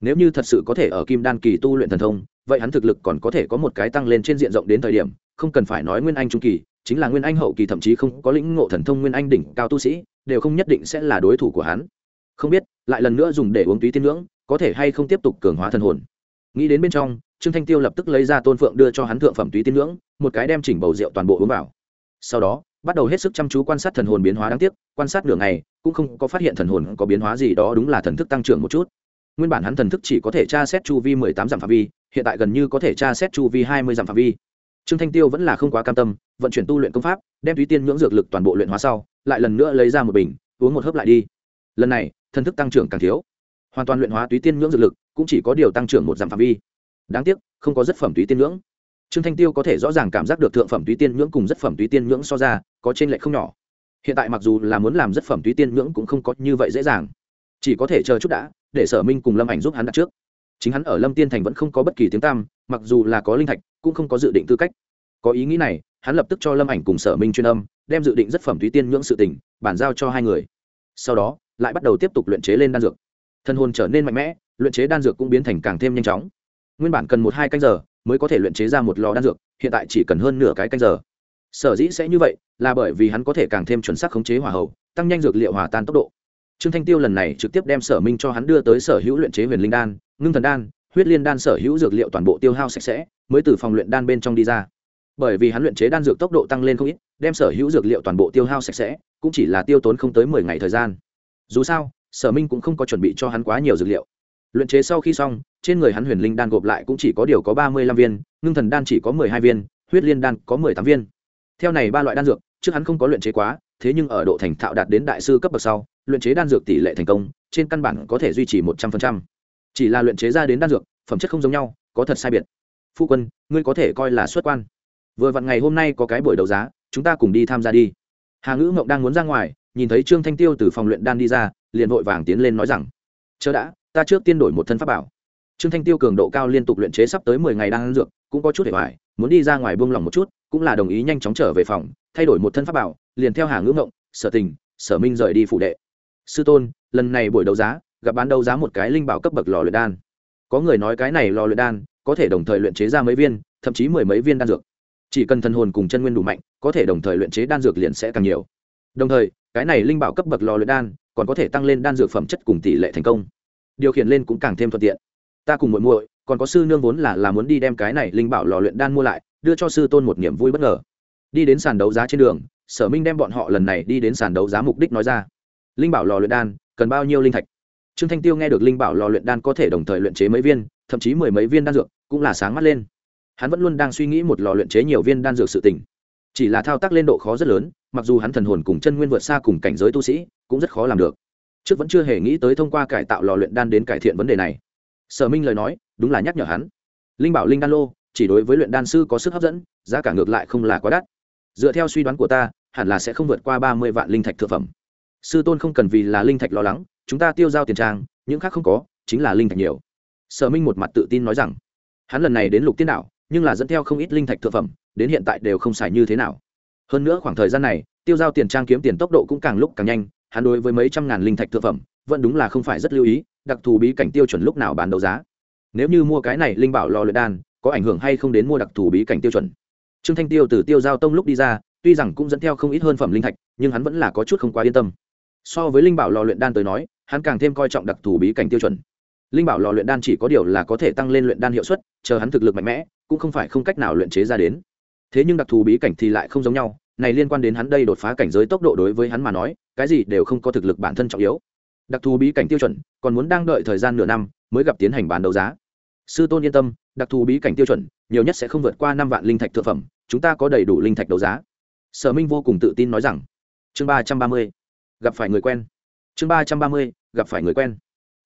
nếu như thật sự có thể ở kim đan kỳ tu luyện thần thông, vậy hắn thực lực còn có thể có một cái tăng lên trên diện rộng đến thời điểm, không cần phải nói nguyên anh trung kỳ, chính là nguyên anh hậu kỳ thậm chí không có lĩnh ngộ thần thông nguyên anh đỉnh cao tu sĩ, đều không nhất định sẽ là đối thủ của hắn. Không biết, lại lần nữa dùng để uống túy tiên ngưỡng, có thể hay không tiếp tục cường hóa thần hồn. Nghĩ đến bên trong, trương thanh tiêu lập tức lấy ra tôn phượng đưa cho hắn thượng phẩm túy tiên ngưỡng, một cái đem chỉnh bầu rượu toàn bộ uống vào. Sau đó, bắt đầu hết sức chăm chú quan sát thần hồn biến hóa đáng tiếc, quan sát nửa ngày, cũng không có phát hiện thần hồn có biến hóa gì đó đúng là thần thức tăng trưởng một chút nguyên bản hắn thần thức chỉ có thể tra xét chu vi mười tám dặm phạm vi, hiện tại gần như có thể tra xét chu vi hai mươi dặm phạm vi. Trương thanh tiêu vẫn là không quá cam tâm, vận chuyển tu luyện công pháp, đem túy tiên ngưỡng dược lực toàn bộ luyện hóa sau, lại lần nữa lấy ra một bình, uống một hớp lại đi. Lần này, thần thức tăng trưởng càng thiếu. Hoàn toàn luyện hóa túy tiên ngưỡng dược lực cũng chỉ có điều tăng trưởng một dặm phạm vi. Đáng tiếc, không có rất phẩm túy tiên ngưỡng. trương thanh tiêu có thể rõ ràng cảm giác được thượng phẩm túy tiên ngưỡng cùng rất phẩm túy tiên ngưỡng so ra, có trên lệch không nhỏ. Hiện tại mặc dù là muốn làm rất phẩm túy tiên ngưỡng cũng không có như vậy dễ dàng chỉ có thể chờ chút đã, để sở minh cùng lâm ảnh giúp hắn đặt trước. Chính hắn ở lâm tiên thành vẫn không có bất kỳ tiếng tam mặc dù là có linh thạch, cũng không có dự định tư cách. Có ý nghĩ này, hắn lập tức cho lâm ảnh cùng sở minh chuyên âm, đem dự định rất phẩm thúy tiên nhưỡng sự tình bản giao cho hai người. Sau đó, lại bắt đầu tiếp tục luyện chế lên đan dược. Thân hồn trở nên mạnh mẽ, luyện chế đan dược cũng biến thành càng thêm nhanh chóng. Nguyên bản cần một hai canh giờ mới có thể luyện chế ra một lò đan dược, hiện tại chỉ cần hơn nửa cái canh giờ. Sở dĩ sẽ như vậy là bởi vì hắn có thể càng thêm chuẩn xác khống chế hỏa hậu tăng nhanh dược liệu hòa tan tốc độ trương thanh tiêu lần này trực tiếp đem sở minh cho hắn đưa tới sở hữu luyện chế huyền linh đan, ngưng thần đan, huyết liên đan sở hữu dược liệu toàn bộ tiêu hao sạch sẽ, mới từ phòng luyện đan bên trong đi ra. Bởi vì hắn luyện chế đan dược tốc độ tăng lên không ít, đem sở hữu dược liệu toàn bộ tiêu hao sạch sẽ, cũng chỉ là tiêu tốn không tới mười ngày thời gian. Dù sao, sở minh cũng không có chuẩn bị cho hắn quá nhiều dược liệu. Luyện chế sau khi xong, trên người hắn huyền linh đan gộp lại cũng chỉ có điều có ba mươi lăm viên, ngưng thần đan chỉ có mười hai viên, huyết liên đan có mười tám viên. Theo này ba loại đan dược, trước hắn không có luyện chế quá, thế nhưng ở độ thành thạo đạt đến đại sư cấp bậc sau luyện chế đan dược tỷ lệ thành công, trên căn bản có thể duy trì một trăm phần trăm. Chỉ là luyện chế ra đến đan dược, phẩm chất không giống nhau, có thật sai biệt. Phu quân, ngươi có thể coi là xuất quan. Vừa vặn ngày hôm nay có cái buổi đấu giá, chúng ta cùng đi tham gia đi. Hà ngữ ngộng đang muốn ra ngoài, nhìn thấy trương thanh tiêu từ phòng luyện đan đi ra, liền vội vàng tiến lên nói rằng, chớ đã, ta trước tiên đổi một thân pháp bảo. Trương thanh tiêu cường độ cao liên tục luyện chế sắp tới mười ngày đang ăn dược, cũng có chút để hoài, muốn đi ra ngoài buông lỏng một chút, cũng là đồng ý nhanh chóng trở về phòng, thay đổi một thân pháp bảo, liền theo hà ngữ ngộng, sở tình, sở minh rời đi phủ đệ sư tôn, lần này buổi đấu giá, gặp bán đấu giá một cái linh bảo cấp bậc lò luyện đan. Có người nói cái này lò luyện đan, có thể đồng thời luyện chế ra mấy viên, thậm chí mười mấy viên đan dược. Chỉ cần thần hồn cùng chân nguyên đủ mạnh, có thể đồng thời luyện chế đan dược liền sẽ càng nhiều. Đồng thời, cái này linh bảo cấp bậc lò luyện đan, còn có thể tăng lên đan dược phẩm chất cùng tỷ lệ thành công. Điều khiển lên cũng càng thêm thuận tiện. Ta cùng muội muội, còn có sư nương vốn là là muốn đi đem cái này linh bảo lò luyện đan mua lại, đưa cho sư tôn một niềm vui bất ngờ. Đi đến sàn đấu giá trên đường, sở minh đem bọn họ lần này đi đến sàn đấu giá mục đích nói ra linh bảo lò luyện đan, cần bao nhiêu linh thạch? Trương thanh tiêu nghe được linh bảo lò luyện đan có thể đồng thời luyện chế mấy viên, thậm chí mười mấy viên đan dược, cũng là sáng mắt lên. Hắn vẫn luôn đang suy nghĩ một lò luyện chế nhiều viên đan dược sự tỉnh chỉ là thao tác lên độ khó rất lớn, mặc dù hắn thần hồn cùng chân nguyên vượt xa cùng cảnh giới tu sĩ, cũng rất khó làm được. Trước vẫn chưa hề nghĩ tới thông qua cải tạo lò luyện đan đến cải thiện vấn đề này. Sở minh lời nói, đúng là nhắc nhở hắn. Linh bảo linh đan lô, chỉ đối với luyện đan sư có sức hấp dẫn, giá cả ngược lại không là quá đắt. Dựa theo suy đoán của ta, hẳn là sẽ không vượt qua ba mươi vạn linh thạch thực phẩm sư tôn không cần vì là linh thạch lo lắng, chúng ta tiêu giao tiền trang, những khác không có, chính là linh thạch nhiều. Sở minh một mặt tự tin nói rằng, hắn lần này đến lục tiên đảo, nhưng là dẫn theo không ít linh thạch thực phẩm, đến hiện tại đều không xài như thế nào. Hơn nữa khoảng thời gian này, tiêu giao tiền trang kiếm tiền tốc độ cũng càng lúc càng nhanh, hắn đối với mấy trăm ngàn linh thạch thực phẩm, vẫn đúng là không phải rất lưu ý, đặc thù bí cảnh tiêu chuẩn lúc nào bán đấu giá. Nếu như mua cái này linh bảo lò luyện đan, có ảnh hưởng hay không đến mua đặc thù bí cảnh tiêu chuẩn? Trương thanh tiêu từ tiêu giao tông lúc đi ra, tuy rằng cũng dẫn theo không ít hơn phẩm linh thạch, nhưng hắn vẫn là có chút không quá yên tâm so với linh bảo lò luyện đan tới nói, hắn càng thêm coi trọng đặc thù bí cảnh tiêu chuẩn. Linh bảo lò luyện đan chỉ có điều là có thể tăng lên luyện đan hiệu suất, chờ hắn thực lực mạnh mẽ, cũng không phải không cách nào luyện chế ra đến. Thế nhưng đặc thù bí cảnh thì lại không giống nhau, này liên quan đến hắn đây đột phá cảnh giới tốc độ đối với hắn mà nói, cái gì đều không có thực lực bản thân trọng yếu. Đặc thù bí cảnh tiêu chuẩn, còn muốn đang đợi thời gian nửa năm mới gặp tiến hành bán đấu giá. Sư tôn yên tâm, đặc thù bí cảnh tiêu chuẩn nhiều nhất sẽ không vượt qua năm vạn linh thạch thực phẩm, chúng ta có đầy đủ linh thạch đấu giá. Sở minh vô cùng tự tin nói rằng. Chương ba trăm ba mươi gặp phải người quen. Chương ba trăm ba mươi, gặp phải người quen.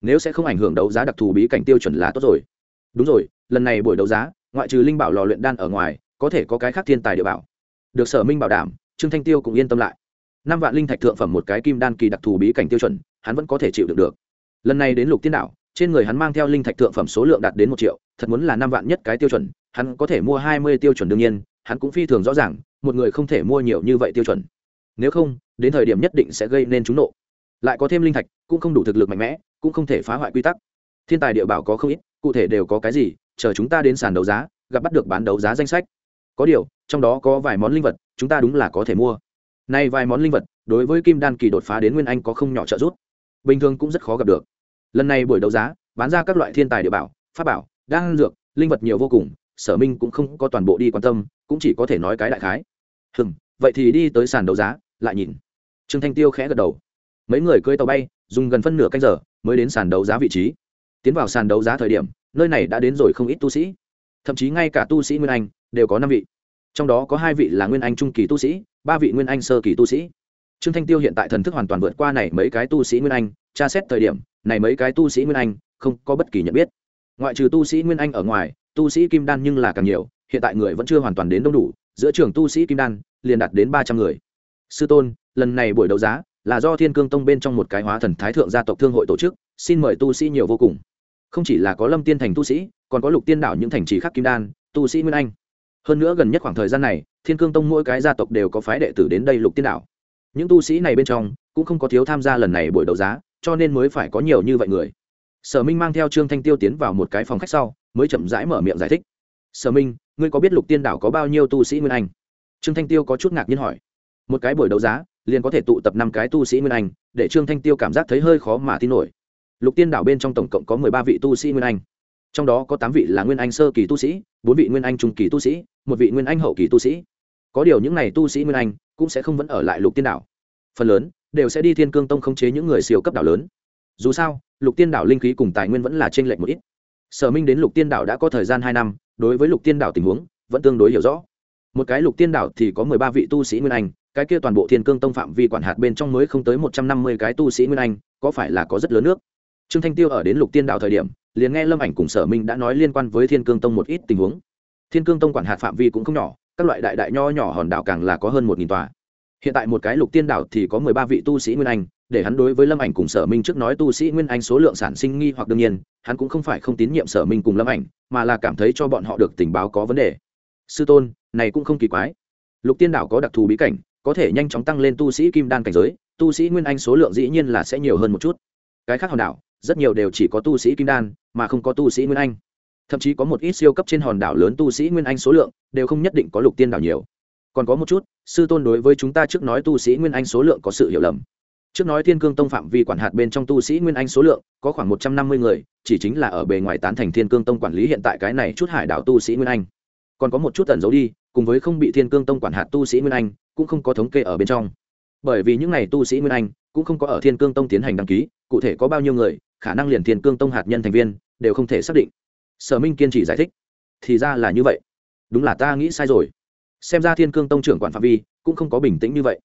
Nếu sẽ không ảnh hưởng đấu giá đặc thù bí cảnh tiêu chuẩn là tốt rồi. Đúng rồi, lần này buổi đấu giá, ngoại trừ linh bảo lò luyện đan ở ngoài, có thể có cái khác thiên tài địa bảo. Được sở minh bảo đảm, trương thanh tiêu cũng yên tâm lại. Năm vạn linh thạch thượng phẩm một cái kim đan kỳ đặc thù bí cảnh tiêu chuẩn, hắn vẫn có thể chịu được được. Lần này đến lục tiên đạo, trên người hắn mang theo linh thạch thượng phẩm số lượng đạt đến một triệu, thật muốn là năm vạn nhất cái tiêu chuẩn, hắn có thể mua hai mươi tiêu chuẩn đương nhiên, hắn cũng phi thường rõ ràng, một người không thể mua nhiều như vậy tiêu chuẩn. Nếu không đến thời điểm nhất định sẽ gây nên trúng nộ. Lại có thêm linh thạch, cũng không đủ thực lực mạnh mẽ, cũng không thể phá hoại quy tắc. Thiên tài địa bảo có không ít, cụ thể đều có cái gì, chờ chúng ta đến sàn đấu giá, gặp bắt được bán đấu giá danh sách. Có điều, trong đó có vài món linh vật, chúng ta đúng là có thể mua. Nay vài món linh vật, đối với kim đan kỳ đột phá đến nguyên anh có không nhỏ trợ giúp. Bình thường cũng rất khó gặp được. Lần này buổi đấu giá, bán ra các loại thiên tài địa bảo, pháp bảo, đan dược, linh vật nhiều vô cùng, sở minh cũng không có toàn bộ đi quan tâm, cũng chỉ có thể nói cái đại khái. Hừm, vậy thì đi tới sàn đấu giá, lại nhìn trương thanh tiêu khẽ gật đầu. Mấy người cưỡi tàu bay, dùng gần phân nửa canh giờ mới đến sàn đấu giá vị trí. Tiến vào sàn đấu giá thời điểm, nơi này đã đến rồi không ít tu sĩ. Thậm chí ngay cả tu sĩ nguyên anh đều có năm vị. Trong đó có hai vị là nguyên anh trung kỳ tu sĩ, ba vị nguyên anh sơ kỳ tu sĩ. Trương thanh tiêu hiện tại thần thức hoàn toàn vượt qua này mấy cái tu sĩ nguyên anh, tra xét thời điểm, này mấy cái tu sĩ nguyên anh không có bất kỳ nhận biết. Ngoại trừ tu sĩ nguyên anh ở ngoài, tu sĩ kim đan nhưng là càng nhiều, hiện tại người vẫn chưa hoàn toàn đến đông đủ, giữa trường tu sĩ kim đan liền đạt đến ba trăm người. Sư tôn lần này buổi đấu giá là do thiên cương tông bên trong một cái hóa thần thái thượng gia tộc thương hội tổ chức, xin mời tu sĩ nhiều vô cùng. Không chỉ là có lâm tiên thành tu sĩ, còn có lục tiên đảo những thành trì khác kim đan, tu sĩ nguyên anh. Hơn nữa gần nhất khoảng thời gian này, thiên cương tông mỗi cái gia tộc đều có phái đệ tử đến đây lục tiên đảo. Những tu sĩ này bên trong cũng không có thiếu tham gia lần này buổi đấu giá, cho nên mới phải có nhiều như vậy người. Sở minh mang theo trương thanh tiêu tiến vào một cái phòng khách sau, mới chậm rãi mở miệng giải thích. Sở minh, ngươi có biết lục tiên đảo có bao nhiêu tu sĩ nguyên anh? Trương thanh tiêu có chút ngạc nhiên hỏi. Một cái buổi đấu giá liền có thể tụ tập năm cái tu sĩ nguyên anh, để trương thanh tiêu cảm giác thấy hơi khó mà tin nổi. Lục tiên đảo bên trong tổng cộng có mười ba vị tu sĩ nguyên anh. Trong đó có tám vị là nguyên anh sơ kỳ tu sĩ, bốn vị nguyên anh trung kỳ tu sĩ, một vị nguyên anh hậu kỳ tu sĩ. Có điều những n à y tu sĩ nguyên anh cũng sẽ không vẫn ở lại lục tiên đảo. Phần lớn đều sẽ đi thiên cương tông khống chế những người siêu cấp đảo lớn. Dù sao, lục tiên đảo linh khí cùng tài nguyên vẫn là t r ê n lệch một ít. Sở minh đến lục tiên đảo đã có thời gian hai năm, đối với lục tiên đảo tình huống vẫn tương đối hiểu rõ. Một cái lục tiên đảo thì có mười ba vị tu sĩ nguyên anh cái kia toàn bộ thiên cương tông phạm vi quản hạt bên trong mới không tới một trăm năm mươi cái tu sĩ nguyên anh, có phải là có rất lớn nước? Trương thanh tiêu ở đến lục tiên đảo thời điểm, liền nghe lâm ảnh cùng sở minh đã nói liên quan với thiên cương tông một ít tình huống. Thiên cương tông quản hạt phạm vi cũng không nhỏ, các loại đại đại nho nhỏ hòn đảo càng là có hơn một nghìn tòa. Hiện tại một cái lục tiên đảo thì có mười ba vị tu sĩ nguyên anh, để hắn đối với lâm ảnh cùng sở minh trước nói tu sĩ nguyên anh số lượng sản sinh nghi hoặc đương nhiên, hắn cũng không phải không tín nhiệm sở minh cùng lâm ảnh, mà là cảm thấy cho bọn họ được tình báo có vấn đề. Sư tôn, này cũng không kỳ quái. Lục tiên đảo có đặc thù bí cảnh có thể nhanh chóng tăng lên tu sĩ kim đan cảnh giới, tu sĩ nguyên anh số lượng dĩ nhiên là sẽ nhiều hơn một chút. Cái khác hòn đảo, rất nhiều đều chỉ có tu sĩ kim đan, mà không có tu sĩ nguyên anh. Thậm chí có một ít siêu cấp trên hòn đảo lớn tu sĩ nguyên anh số lượng, đều không nhất định có lục tiên đảo nhiều. Còn có một chút, sư tôn đối với chúng ta trước nói tu sĩ nguyên anh số lượng có sự hiểu lầm. Trước nói thiên cương tông phạm vi quản hạt bên trong tu sĩ nguyên anh số lượng, có khoảng một trăm năm mươi người, chỉ chính là ở bề ngoài tán thành thiên cương tông quản lý hiện tại cái này chút hải đảo tu sĩ nguyên anh. Còn có một chút tần giấu đi, cùng với không bị thiên cương tông quản hạt tu sĩ nguyên anh cũng không có thống kê ở bên trong. Bởi vì những n à y tu sĩ nguyên anh cũng không có ở thiên cương tông tiến hành đăng ký, cụ thể có bao nhiêu người, khả năng liền thiên cương tông hạt nhân thành viên đều không thể xác định. Sở minh kiên trì giải thích. Thì ra là như vậy. Đúng là ta nghĩ sai rồi. Xem ra thiên cương tông trưởng quản phạm vi cũng không có bình tĩnh như vậy.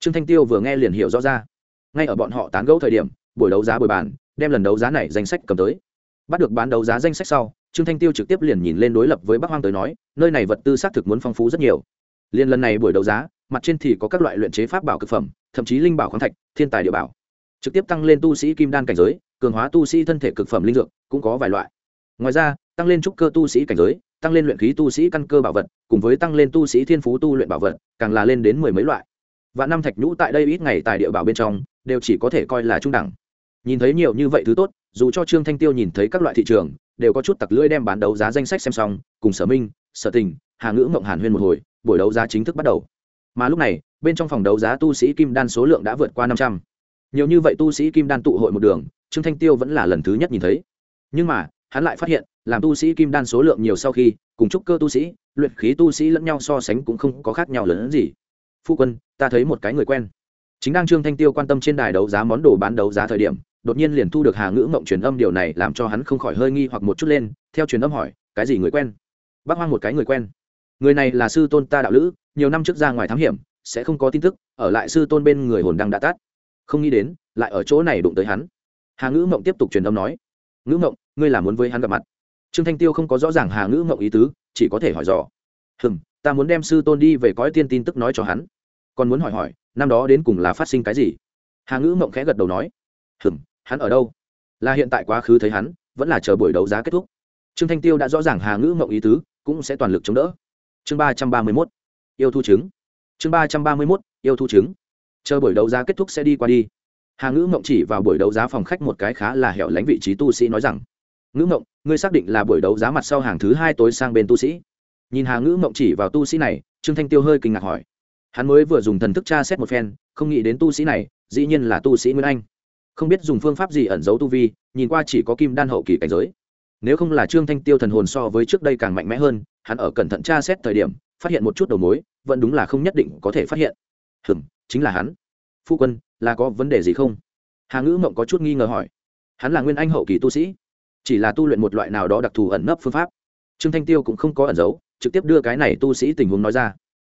Trương thanh tiêu vừa nghe liền hiểu rõ ra. Ngay ở bọn họ tán gẫu thời điểm, buổi đấu giá bồi bàn, đem lần đấu giá này danh sách cầm tới. Bắt được bán đấu giá danh sách sau, trương thanh tiêu trực tiếp liền nhìn lên đối lập với bắc hoang tới nói, nơi này vật tư xác thực muốn phong phú rất nhiều. Liền lần này buổi đấu giá mặt trên thì có các loại luyện chế pháp bảo cực phẩm, thậm chí linh bảo khoáng thạch, thiên tài địa bảo. Trực tiếp tăng lên tu sĩ kim đan cảnh giới, cường hóa tu sĩ thân thể cực phẩm linh dược, cũng có vài loại. Ngoài ra, tăng lên trúc cơ tu sĩ cảnh giới, tăng lên luyện khí tu sĩ căn cơ bảo vật, cùng với tăng lên tu sĩ thiên phú tu luyện bảo vật, càng là lên đến mười mấy loại. Và năm thạch nhũ tại đây ít ngày tài địa bảo bên trong, đều chỉ có thể coi là trung đẳng. Nhìn thấy nhiều như vậy thứ tốt, dù cho trương thanh tiêu nhìn thấy các loại thị trường, đều có chút tặc lưỡi đem bán đấu giá danh sách xem xong, cùng sở minh, sở tình, hà ngữ mộng hàn huyên một hồi, buổi đấu giá chính thức bắt đầu mà lúc này, bên trong phòng đấu giá tu sĩ kim đan số lượng đã vượt qua năm trăm. Nhiều như vậy tu sĩ kim đan tụ hội một đường, trương thanh tiêu vẫn là lần thứ nhất nhìn thấy. Nhưng mà, hắn lại phát hiện, làm tu sĩ kim đan số lượng nhiều sau khi, cùng chúc cơ tu sĩ, luyện khí tu sĩ lẫn nhau so sánh cũng không có khác nhau lớn hơn gì. Phu quân, ta thấy một cái người quen. Chính đang trương thanh tiêu quan tâm trên đài đấu giá món đồ bán đấu giá thời điểm, đột nhiên liền thu được hà ngữ mộng truyền âm điều này làm cho hắn không khỏi hơi nghi hoặc một chút lên, theo truyền âm hỏi, cái gì người quen? Bác hoang một cái người quen. Người này là sư tôn ta đạo lữ nhiều năm trước ra ngoài thám hiểm, sẽ không có tin tức, ở lại sư tôn bên người hồn đăng đã tát không nghĩ đến, lại ở chỗ này đụng tới hắn. Hà ngữ mộng tiếp tục truyền âm nói, ngữ mộng, ngươi là muốn với hắn gặp mặt. Trương thanh tiêu không có rõ ràng hà ngữ mộng ý tứ, chỉ có thể hỏi dò. Hừm, ta muốn đem sư tôn đi về cõi tiên tin tức nói cho hắn. Còn muốn hỏi hỏi, năm đó đến cùng là phát sinh cái gì? Hà ngữ mộng khẽ gật đầu nói, hừm, hắn ở đâu? Là hiện tại quá khứ thấy hắn, vẫn là chờ buổi đấu giá kết thúc. Trương thanh tiêu đã rõ ràng hà ngữ mộng ý tứ, cũng sẽ toàn lực chống đỡ. Chương ba trăm ba mươi mốt yêu thu chứng chương ba trăm ba mươi mốt, yêu thu chứng chờ buổi đấu giá kết thúc sẽ đi qua đi. Hà ngữ mộng chỉ vào buổi đấu giá phòng khách một cái khá là hẻo lánh vị trí tu sĩ nói rằng, ngữ mộng ngươi xác định là buổi đấu giá mặt sau hàng thứ hai tối sang bên tu sĩ? Nhìn hà ngữ mộng chỉ vào tu sĩ này, trương thanh tiêu hơi kinh ngạc hỏi. Hắn mới vừa dùng thần thức tra xét một phen, không nghĩ đến tu sĩ này, dĩ nhiên là tu sĩ nguyễn anh. Không biết dùng phương pháp gì ẩn giấu tu vi, nhìn qua chỉ có kim đan hậu kỳ cảnh giới. Nếu không là trương thanh tiêu thần hồn so với trước đây càng mạnh mẽ hơn, hắn ở cẩn thận tra xét thời điểm phát hiện một chút đầu mối, vẫn đúng là không nhất định có thể phát hiện. Hừm, chính là hắn. Phu quân, là có vấn đề gì không? Hà ngữ mộng có chút nghi ngờ hỏi. Hắn là nguyên anh hậu kỳ tu sĩ, chỉ là tu luyện một loại nào đó đặc thù ẩn nấp phương pháp. Trương thanh tiêu cũng không có ẩn giấu, trực tiếp đưa cái này tu sĩ tình huống nói ra.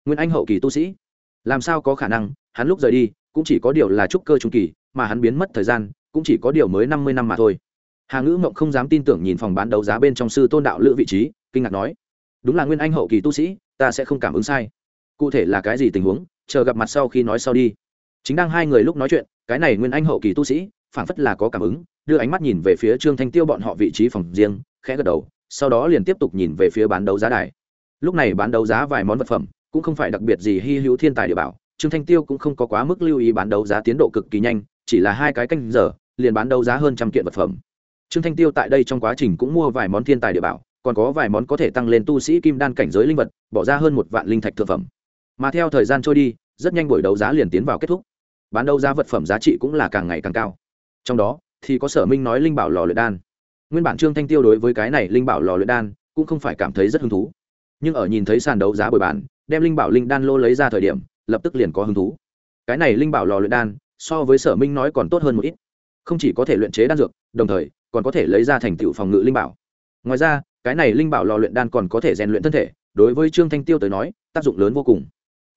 Nguyên anh hậu kỳ tu sĩ? Làm sao có khả năng? Hắn lúc rời đi, cũng chỉ có điều là trúc cơ trung kỳ, mà hắn biến mất thời gian, cũng chỉ có điều mới năm mươi năm mà thôi. Hà ngữ mộng không dám tin tưởng nhìn phòng bán đấu giá bên trong sư tôn đạo lữ vị trí, kinh ngạc nói đúng là nguyên anh hậu kỳ tu sĩ, ta sẽ không cảm ứng sai. Cụ thể là cái gì tình huống, chờ gặp mặt sau khi nói sau đi. Chính đang hai người lúc nói chuyện, cái này nguyên anh hậu kỳ tu sĩ, phảng phất là có cảm ứng, đưa ánh mắt nhìn về phía trương thanh tiêu bọn họ vị trí phòng riêng, khẽ gật đầu, sau đó liền tiếp tục nhìn về phía bán đấu giá đài. Lúc này bán đấu giá vài món vật phẩm, cũng không phải đặc biệt gì hy hữu thiên tài địa bảo, trương thanh tiêu cũng không có quá mức lưu ý bán đấu giá tiến độ cực kỳ nhanh, chỉ là hai cái canh giờ, liền bán đấu giá hơn trăm kiện vật phẩm. Trương thanh tiêu tại đây trong quá trình cũng mua vài món thiên tài địa bảo còn có vài món có thể tăng lên tu sĩ kim đan cảnh giới linh vật, bỏ ra hơn một vạn linh thạch thực phẩm. Mà theo thời gian trôi đi, rất nhanh buổi đấu giá liền tiến vào kết thúc. Bán đấu giá vật phẩm giá trị cũng là càng ngày càng cao. Trong đó, thì có sở minh nói linh bảo lò luyện đan. Nguyên bản trương thanh tiêu đối với cái này linh bảo lò luyện đan cũng không phải cảm thấy rất hứng thú. Nhưng ở nhìn thấy sàn đấu giá bồi bàn, đem linh bảo linh đan lô lấy ra thời điểm, lập tức liền có hứng thú. Cái này linh bảo lò luyện đan, so với sở minh nói còn tốt hơn một ít. Không chỉ có thể luyện chế đan dược, đồng thời còn có thể lấy ra thành tựu phòng ngự linh bảo. Ngoài ra cái này linh bảo lò luyện đan còn có thể rèn luyện thân thể, đối với trương thanh tiêu tới nói, tác dụng lớn vô cùng.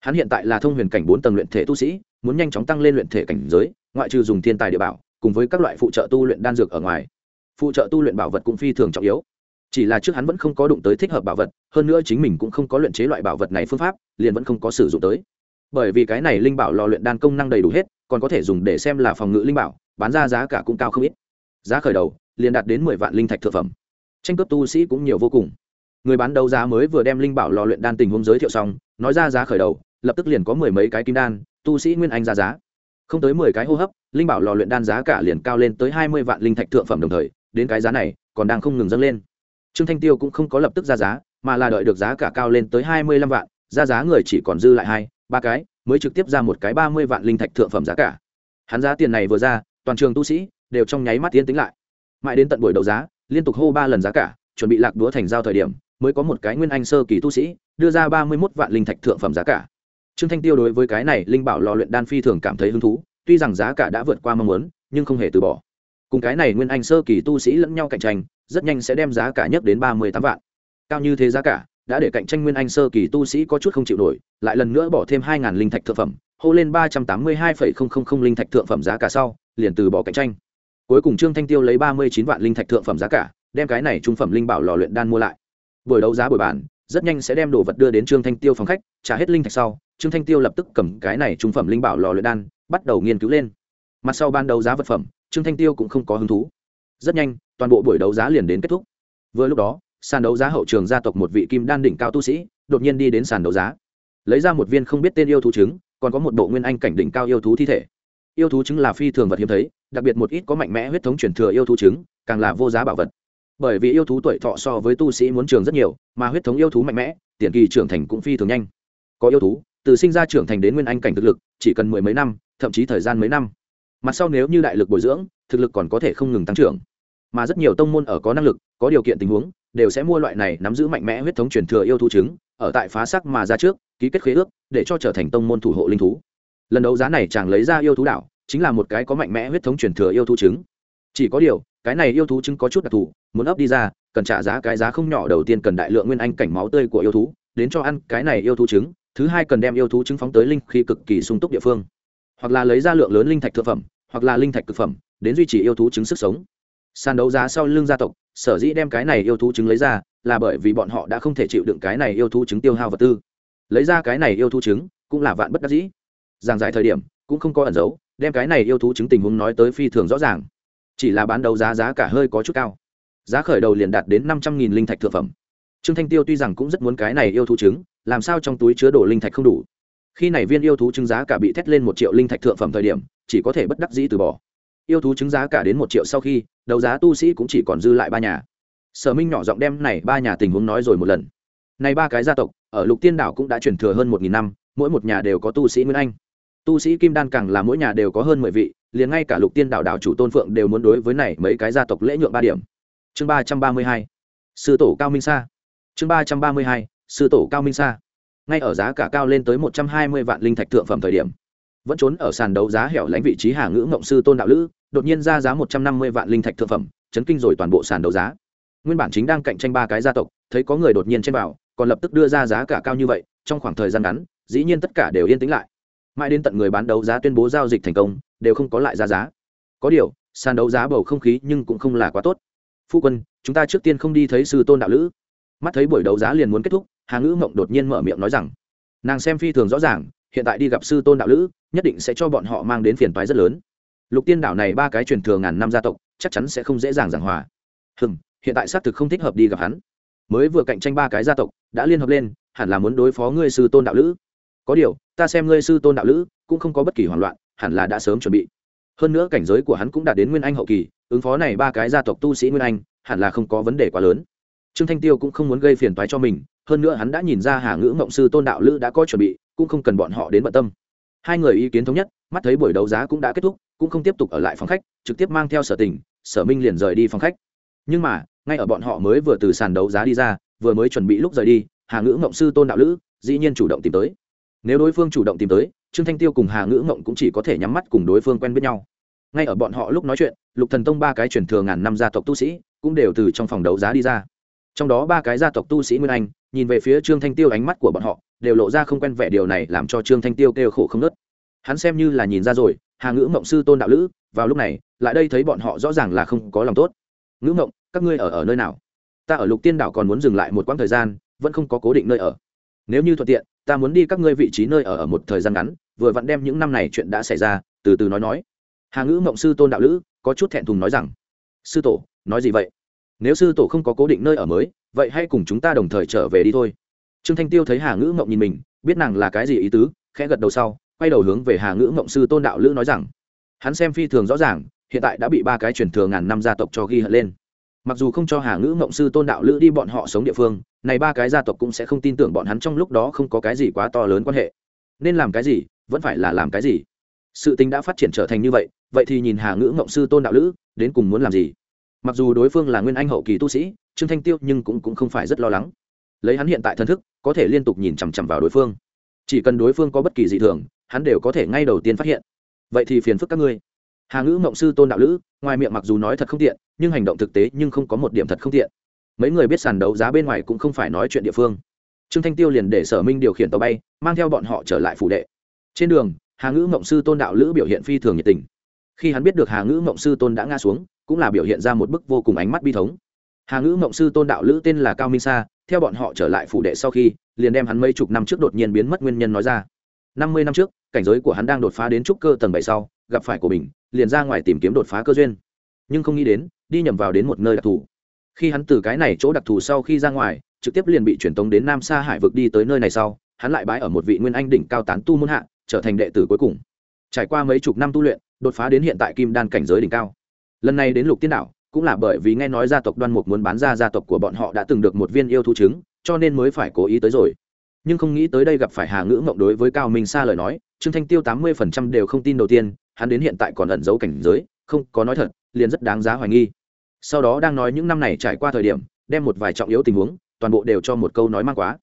Hắn hiện tại là thông huyền cảnh bốn tầng luyện thể tu sĩ, muốn nhanh chóng tăng lên luyện thể cảnh giới, ngoại trừ dùng thiên tài địa bảo, cùng với các loại phụ trợ tu luyện đan dược ở ngoài. Phụ trợ tu luyện bảo vật cũng phi thường trọng yếu. Chỉ là trước hắn vẫn không có đụng tới thích hợp bảo vật, hơn nữa chính mình cũng không có luyện chế loại bảo vật này phương pháp, liền vẫn không có sử dụng tới. Bởi vì cái này linh bảo lò luyện đan công năng đầy đủ hết, còn có thể dùng để xem là phòng ngự linh bảo, bán ra giá cả cũng cao không ít. Giá khởi đầu, liền đạt đến mười vạn linh thạch thực phẩm tranh cướp tu sĩ cũng nhiều vô cùng. Người bán đấu giá mới vừa đem linh bảo lò luyện đan tình huống giới thiệu xong, nói ra giá khởi đầu, lập tức liền có mười mấy cái kim đan, tu sĩ nguyên anh ra giá. Không tới mười cái hô hấp, linh bảo lò luyện đan giá cả liền cao lên tới hai mươi vạn linh thạch thượng phẩm đồng thời, đến cái giá này, còn đang không ngừng dâng lên. Trương thanh tiêu cũng không có lập tức ra giá, mà là đợi được giá cả cao lên tới hai mươi lăm vạn, ra giá người chỉ còn dư lại hai, ba cái, mới trực tiếp ra một cái ba mươi vạn linh thạch thượng phẩm giá cả. Hắn giá tiền này vừa ra, toàn trường tu sĩ đều trong nháy mắt tiến tính lại. Mãi đến tận buổi đấu giá liên tục hô ba lần giá cả, chuẩn bị lạc đúa thành giao thời điểm, mới có một cái nguyên anh sơ kỳ tu sĩ, đưa ra ba mươi mốt vạn linh thạch thượng phẩm giá cả. Trương thanh tiêu đối với cái này linh bảo lò luyện đan phi thường cảm thấy hứng thú, tuy rằng giá cả đã vượt qua mong muốn, nhưng không hề từ bỏ. Cùng cái này nguyên anh sơ kỳ tu sĩ lẫn nhau cạnh tranh, rất nhanh sẽ đem giá cả nhất đến ba mươi tám vạn. Cao như thế giá cả, đã để cạnh tranh nguyên anh sơ kỳ tu sĩ có chút không chịu nổi, lại lần nữa bỏ thêm hai ngàn linh thạch thượng phẩm, hô lên ba trăm tám mươi hai phẩy không không không linh thạch thượng phẩm giá cả sau, liền từ bỏ cạnh tranh cuối cùng trương thanh tiêu lấy ba mươi chín vạn linh thạch thượng phẩm giá cả, đem cái này trung phẩm linh bảo lò luyện đan mua lại. Buổi đấu giá buổi bàn, rất nhanh sẽ đem đồ vật đưa đến trương thanh tiêu phòng khách, trả hết linh thạch sau, trương thanh tiêu lập tức cầm cái này trung phẩm linh bảo lò luyện đan, bắt đầu nghiên cứu lên. Mặt sau ban đấu giá vật phẩm, trương thanh tiêu cũng không có hứng thú. Rất nhanh, toàn bộ buổi đấu giá liền đến kết thúc. Vừa lúc đó, sàn đấu giá hậu trường gia tộc một vị kim đan đỉnh cao tu sĩ, đột nhiên đi đến sàn đấu giá. Lấy ra một viên không biết tên yêu thú trứng, còn có một bộ nguyên anh cảnh đỉnh cao yêu thú thi thể yêu thú trứng là phi thường vật hiếm thấy, đặc biệt một ít có mạnh mẽ huyết thống truyền thừa yêu thú trứng, càng là vô giá bảo vật. Bởi vì yêu thú tuổi thọ so với tu sĩ muốn trường rất nhiều, mà huyết thống yêu thú mạnh mẽ, tiền kỳ trưởng thành cũng phi thường nhanh. Có yêu thú, từ sinh ra trưởng thành đến nguyên anh cảnh thực lực, chỉ cần mười mấy năm, thậm chí thời gian mấy năm. Mặt sau nếu như đại lực bồi dưỡng, thực lực còn có thể không ngừng tăng trưởng. Mà rất nhiều tông môn ở có năng lực, có điều kiện tình huống, đều sẽ mua loại này nắm giữ mạnh mẽ huyết thống truyền thừa yêu thú trứng, ở tại phá sắc mà ra trước, ký kết khế ước, để cho trở thành tông môn thủ hộ linh thú lần đấu giá này chàng lấy ra yêu thú đảo, chính là một cái có mạnh mẽ huyết thống truyền thừa yêu thú trứng. Chỉ có điều, cái này yêu thú trứng có chút đặc thù, muốn ấp đi ra, cần trả giá cái giá không nhỏ đầu tiên cần đại lượng nguyên anh cảnh máu tươi của yêu thú, đến cho ăn cái này yêu thú trứng, thứ hai cần đem yêu thú trứng phóng tới linh khi cực kỳ sung túc địa phương. Hoặc là lấy ra lượng lớn linh thạch thực phẩm, hoặc là linh thạch thực phẩm, đến duy trì yêu thú trứng sức sống. Sàn đấu giá sau lưng gia tộc, sở dĩ đem cái này yêu thú trứng lấy ra, là bởi vì bọn họ đã không thể chịu đựng cái này yêu thú trứng tiêu hao vật tư. Lấy ra cái này yêu thú trứng, cũng là vạn bất đắc dĩ giảng giải thời điểm, cũng không có ẩn giấu đem cái này yêu thú chứng tình huống nói tới phi thường rõ ràng. Chỉ là bán đấu giá giá cả hơi có chút cao. Giá khởi đầu liền đạt đến năm trăm nghìn linh thạch thượng phẩm. Trương thanh tiêu tuy rằng cũng rất muốn cái này yêu thú trứng, làm sao trong túi chứa đồ linh thạch không đủ. Khi này viên yêu thú trứng giá cả bị thét lên một triệu linh thạch thượng phẩm thời điểm, chỉ có thể bất đắc dĩ từ bỏ. Yêu thú trứng giá cả đến một triệu sau khi, đấu giá tu sĩ cũng chỉ còn dư lại ba nhà. Sở minh nhỏ giọng đem này ba nhà tình huống nói rồi một lần. Này ba cái gia tộc, ở lục tiên đảo cũng đã truyền thừa hơn một nghìn năm, mỗi một nhà đều có tu sĩ nguyên anh tu sĩ kim đan càng là mỗi nhà đều có hơn mười vị liền ngay cả lục tiên đảo đảo chủ tôn phượng đều muốn đối với này mấy cái gia tộc lễ nhượng ba điểm. Chương ba trăm ba mươi hai sư tổ cao minh sa chương ba trăm ba mươi hai sư tổ cao minh sa ngay ở giá cả cao lên tới một trăm hai mươi vạn linh thạch thượng phẩm thời điểm vẫn trốn ở sàn đấu giá hẻo lánh vị trí hà ngữ ngộng sư tôn đạo lữ đột nhiên ra giá một trăm năm mươi vạn linh thạch thượng phẩm chấn kinh rồi toàn bộ sàn đấu giá. Nguyên bản chính đang cạnh tranh ba cái gia tộc thấy có người đột nhiên trên bảo, còn lập tức đưa ra giá cả cao như vậy trong khoảng thời gian ngắn dĩ nhiên tất cả đều yên tĩnh lại mãi đến tận người bán đấu giá tuyên bố giao dịch thành công, đều không có lại ra giá. Có điều, sàn đấu giá bầu không khí nhưng cũng không là quá tốt. Phu quân, chúng ta trước tiên không đi thấy sư tôn đạo lữ. Mắt thấy buổi đấu giá liền muốn kết thúc, hà ngữ mộng đột nhiên mở miệng nói rằng, nàng xem phi thường rõ ràng, hiện tại đi gặp sư tôn đạo lữ, nhất định sẽ cho bọn họ mang đến phiền toái rất lớn. Lục tiên đảo này ba cái truyền thừa ngàn năm gia tộc, chắc chắn sẽ không dễ dàng giảng hòa. Hừm, hiện tại xác thực không thích hợp đi gặp hắn. Mới vừa cạnh tranh ba cái gia tộc, đã liên hợp lên, hẳn là muốn đối phó ngươi sư tôn đạo lữ có điều, ta xem ngươi sư tôn đạo lữ, cũng không có bất kỳ hoảng loạn, hẳn là đã sớm chuẩn bị. Hơn nữa cảnh giới của hắn cũng đã đến nguyên anh hậu kỳ, ứng phó này ba cái gia tộc tu sĩ nguyên anh, hẳn là không có vấn đề quá lớn. Trương thanh tiêu cũng không muốn gây phiền toái cho mình, hơn nữa hắn đã nhìn ra hà ngữ mộng sư tôn đạo lữ đã có chuẩn bị, cũng không cần bọn họ đến bận tâm. Hai người ý kiến thống nhất, mắt thấy buổi đấu giá cũng đã kết thúc, cũng không tiếp tục ở lại phòng khách, trực tiếp mang theo sở tình, sở minh liền rời đi phòng khách. Nhưng mà, ngay ở bọn họ mới vừa từ sàn đấu giá đi ra, vừa mới chuẩn bị lúc rời đi, hà ngữ mộng sư tôn đạo lữ, dĩ nhiên chủ động tìm tới nếu đối phương chủ động tìm tới, trương thanh tiêu cùng hà ngữ mộng cũng chỉ có thể nhắm mắt cùng đối phương quen biết nhau. Ngay ở bọn họ lúc nói chuyện, lục thần tông ba cái truyền thừa ngàn năm gia tộc tu sĩ cũng đều từ trong phòng đấu giá đi ra. Trong đó ba cái gia tộc tu sĩ nguyên anh, nhìn về phía trương thanh tiêu ánh mắt của bọn họ, đều lộ ra không quen vẻ điều này làm cho trương thanh tiêu kêu khổ không nớt hắn xem như là nhìn ra rồi, hà ngữ mộng sư tôn đạo lữ, vào lúc này, lại đây thấy bọn họ rõ ràng là không có lòng tốt. Ngữ mộng các ngươi ở ở nơi nào? Ta ở lục tiên đảo còn muốn dừng lại một quãng thời gian, vẫn không có cố định nơi ở. Nếu như thuận tiện ta muốn đi các ngươi vị trí nơi ở ở một thời gian ngắn, vừa vặn đem những năm này chuyện đã xảy ra, từ từ nói nói. Hà ngữ mộng sư tôn đạo lữ, có chút thẹn thùng nói rằng, sư tổ, nói gì vậy? Nếu sư tổ không có cố định nơi ở mới, vậy hãy cùng chúng ta đồng thời trở về đi thôi. Trương thanh tiêu thấy hà ngữ mộng nhìn mình, biết nàng là cái gì ý tứ, khẽ gật đầu sau, quay đầu hướng về hà ngữ mộng sư tôn đạo lữ nói rằng, hắn xem phi thường rõ ràng, hiện tại đã bị ba cái truyền thừa ngàn năm gia tộc cho ghi hận lên mặc dù không cho hà ngữ mộng sư tôn đạo lữ đi bọn họ sống địa phương này ba cái gia tộc cũng sẽ không tin tưởng bọn hắn trong lúc đó không có cái gì quá to lớn quan hệ. Nên làm cái gì vẫn phải là làm cái gì. Sự tình đã phát triển trở thành như vậy vậy thì nhìn hà ngữ mộng sư tôn đạo lữ đến cùng muốn làm gì? Mặc dù đối phương là nguyên anh hậu kỳ tu sĩ trương thanh tiêu nhưng cũng, cũng không phải rất lo lắng. Lấy hắn hiện tại thân thức có thể liên tục nhìn chằm chằm vào đối phương. Chỉ cần đối phương có bất kỳ dị thường hắn đều có thể ngay đầu tiên phát hiện. Vậy thì phiền phức các ngươi hà ngữ mộng sư tôn đạo lữ, ngoài miệng mặc dù nói thật không tiện, nhưng hành động thực tế nhưng không có một điểm thật không tiện. Mấy người biết sàn đấu giá bên ngoài cũng không phải nói chuyện địa phương. Trương thanh tiêu liền để sở minh điều khiển tàu bay, mang theo bọn họ trở lại phủ đệ. Trên đường, hà ngữ mộng sư tôn đạo lữ biểu hiện phi thường nhiệt tình. Khi hắn biết được hà ngữ mộng sư tôn đã ngã xuống, cũng là biểu hiện ra một bức vô cùng ánh mắt bi thống. Hà ngữ mộng sư tôn đạo lữ tên là cao minh sa, theo bọn họ trở lại phủ đệ sau khi, liền đem hắn mấy chục năm trước đột nhiên biến mất nguyên nhân nói ra. Năm mươi năm trước, cảnh giới của hắn đang đột phá đến trúc cơ tầng bảy sau, gặp phải của mình liền ra ngoài tìm kiếm đột phá cơ duyên. Nhưng không nghĩ đến đi nhầm vào đến một nơi đặc thù. Khi hắn từ cái này chỗ đặc thù sau khi ra ngoài trực tiếp liền bị truyền tống đến nam sa hải vực đi tới nơi này sau hắn lại bái ở một vị nguyên anh đỉnh cao tán tu môn hạ trở thành đệ tử cuối cùng. Trải qua mấy chục năm tu luyện đột phá đến hiện tại kim đan cảnh giới đỉnh cao. Lần này đến lục tiên đảo cũng là bởi vì nghe nói gia tộc đoan mục muốn bán ra gia tộc của bọn họ đã từng được một viên yêu thú chứng, cho nên mới phải cố ý tới rồi. Nhưng không nghĩ tới đây gặp phải hà ngữ mộng đối với cao minh sa lời nói trương thanh tiêu tám mươi phần trăm đều không tin đầu tiên hắn đến hiện tại còn ẩn giấu cảnh giới không có nói thật liền rất đáng giá hoài nghi. Sau đó đang nói những năm này trải qua thời điểm đem một vài trọng yếu tình huống toàn bộ đều cho một câu nói mang quá.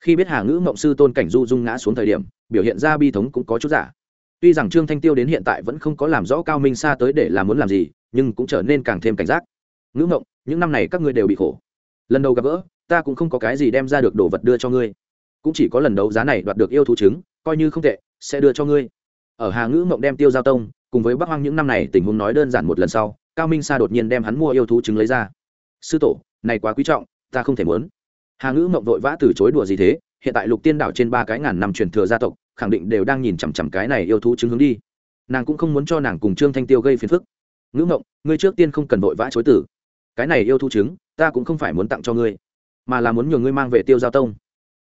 Khi biết hà ngữ mộng sư tôn cảnh du dung ngã xuống thời điểm biểu hiện ra bi thống cũng có chút giả. Tuy rằng trương thanh tiêu đến hiện tại vẫn không có làm rõ cao minh xa tới để làm muốn làm gì nhưng cũng trở nên càng thêm cảnh giác. Ngữ mộng những năm này các ngươi đều bị khổ. Lần đầu gặp gỡ ta cũng không có cái gì đem ra được đồ vật đưa cho ngươi. Cũng chỉ có lần đấu giá này đoạt được yêu thú chứng, coi như không tệ sẽ đưa cho ngươi ở hà ngữ mộng đem tiêu giao tông, cùng với bắc hoang những năm này tình huống nói đơn giản một lần sau, cao minh sa đột nhiên đem hắn mua yêu thú trứng lấy ra. Sư tổ, này quá quý trọng, ta không thể muốn. Hà ngữ mộng vội vã từ chối đùa gì thế, hiện tại lục tiên đảo trên ba cái ngàn năm truyền thừa gia tộc, khẳng định đều đang nhìn chằm chằm cái này yêu thú chứng hướng đi. Nàng cũng không muốn cho nàng cùng trương thanh tiêu gây phiền phức. Ngữ mộng, ngươi trước tiên không cần vội vã chối tử cái này yêu thú chứng ta cũng không phải muốn tặng cho ngươi, mà là muốn nhường ngươi mang về tiêu giao tông.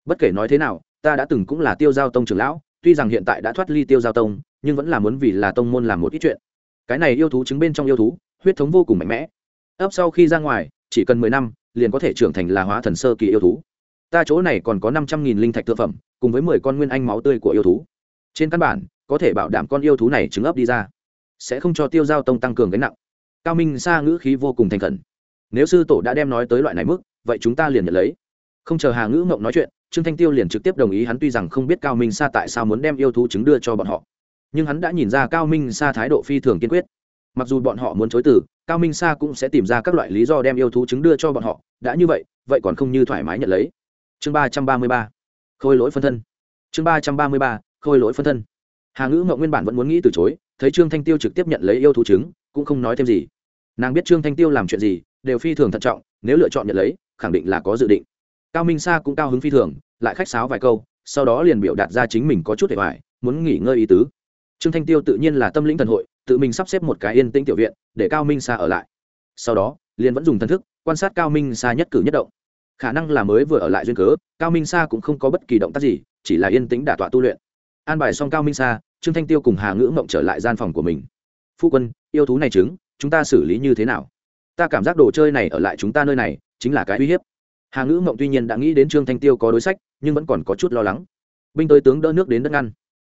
Bất kể nói thế nào, ta đã từng cũng là tiêu giao tông trưởng lão tuy rằng hiện tại đã thoát ly tiêu giao tông, nhưng vẫn là muốn vì là tông môn làm một ít chuyện. Cái này yêu thú chứng bên trong yêu thú, huyết thống vô cùng mạnh mẽ. Ấp sau khi ra ngoài, chỉ cần mười năm, liền có thể trưởng thành là hóa thần sơ kỳ yêu thú. Ta chỗ này còn có năm trăm nghìn linh thạch thực phẩm, cùng với mười con nguyên anh máu tươi của yêu thú. Trên căn bản, có thể bảo đảm con yêu thú này trứng ấp đi ra, sẽ không cho tiêu giao tông tăng cường gánh nặng. Cao minh xa ngữ khí vô cùng thành khẩn. Nếu sư tổ đã đem nói tới loại này mức, vậy chúng ta liền nhận lấy. Không chờ hà ngữ mộng nói chuyện trương thanh tiêu liền trực tiếp đồng ý hắn tuy rằng không biết cao minh sa tại sao muốn đem yêu thú chứng đưa cho bọn họ nhưng hắn đã nhìn ra cao minh sa thái độ phi thường kiên quyết. Mặc dù bọn họ muốn chối từ cao minh sa cũng sẽ tìm ra các loại lý do đem yêu thú chứng đưa cho bọn họ. Đã như vậy vậy còn không như thoải mái nhận lấy. Chương ba trăm ba mươi ba. Khôi lỗi phân thân. Chương ba trăm ba mươi ba. Khôi lỗi phân thân. Hà ngữ ngậu nguyên bản vẫn muốn nghĩ từ chối thấy trương thanh tiêu trực tiếp nhận lấy yêu thú chứng, cũng không nói thêm gì. Nàng biết trương thanh tiêu làm chuyện gì đều phi thường thận trọng nếu lựa chọn nhận lấy khẳng định là có dự định cao minh sa cũng cao hứng phi thường, lại khách sáo vài câu, sau đó liền biểu đạt ra chính mình có chút để hoài, muốn nghỉ ngơi ý tứ. Trương thanh tiêu tự nhiên là tâm lĩnh thần hội, tự mình sắp xếp một cái yên tĩnh tiểu viện, để cao minh sa ở lại. Sau đó, liền vẫn dùng thần thức, quan sát cao minh sa nhất cử nhất động. Khả năng là mới vừa ở lại duyên cớ, cao minh sa cũng không có bất kỳ động tác gì, chỉ là yên tĩnh đả tọa tu luyện. An bài xong cao minh sa, trương thanh tiêu cùng hà ngữ mộng trở lại gian phòng của mình. Phu quân, yêu thú này chứng chúng ta xử lý như thế nào? Ta cảm giác đồ chơi này ở lại chúng ta nơi này, chính là cái uy hiếp hà ngữ mộng tuy nhiên đã nghĩ đến trương thanh tiêu có đối sách, nhưng vẫn còn có chút lo lắng. Binh tới tướng đỡ nước đến đất ngăn.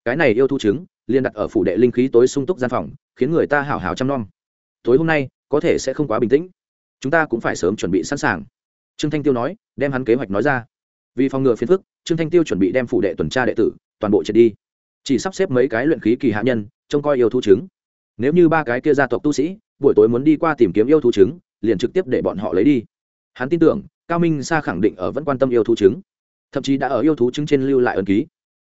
Cái này yêu thu chứng liên đặt ở phủ đệ linh khí tối sung túc gian phòng, khiến người ta hào hào chăm nom. Tối hôm nay, có thể sẽ không quá bình tĩnh. Chúng ta cũng phải sớm chuẩn bị sẵn sàng. Trương thanh tiêu nói, đem hắn kế hoạch nói ra. Vì phòng ngừa phiền phức, trương thanh tiêu chuẩn bị đem phủ đệ tuần tra đệ tử, toàn bộ triệt đi. Chỉ sắp xếp mấy cái luyện khí kỳ hạ nhân, trông coi yêu thu trứng nếu như ba cái kia gia tộc tu sĩ, buổi tối muốn đi qua tìm kiếm yêu thu trứng liền trực tiếp để bọn họ lấy đi. Hắn tin tưởng cao minh sa khẳng định ở vẫn quan tâm yêu thú trứng, thậm chí đã ở yêu thú trứng trên lưu lại ân ký.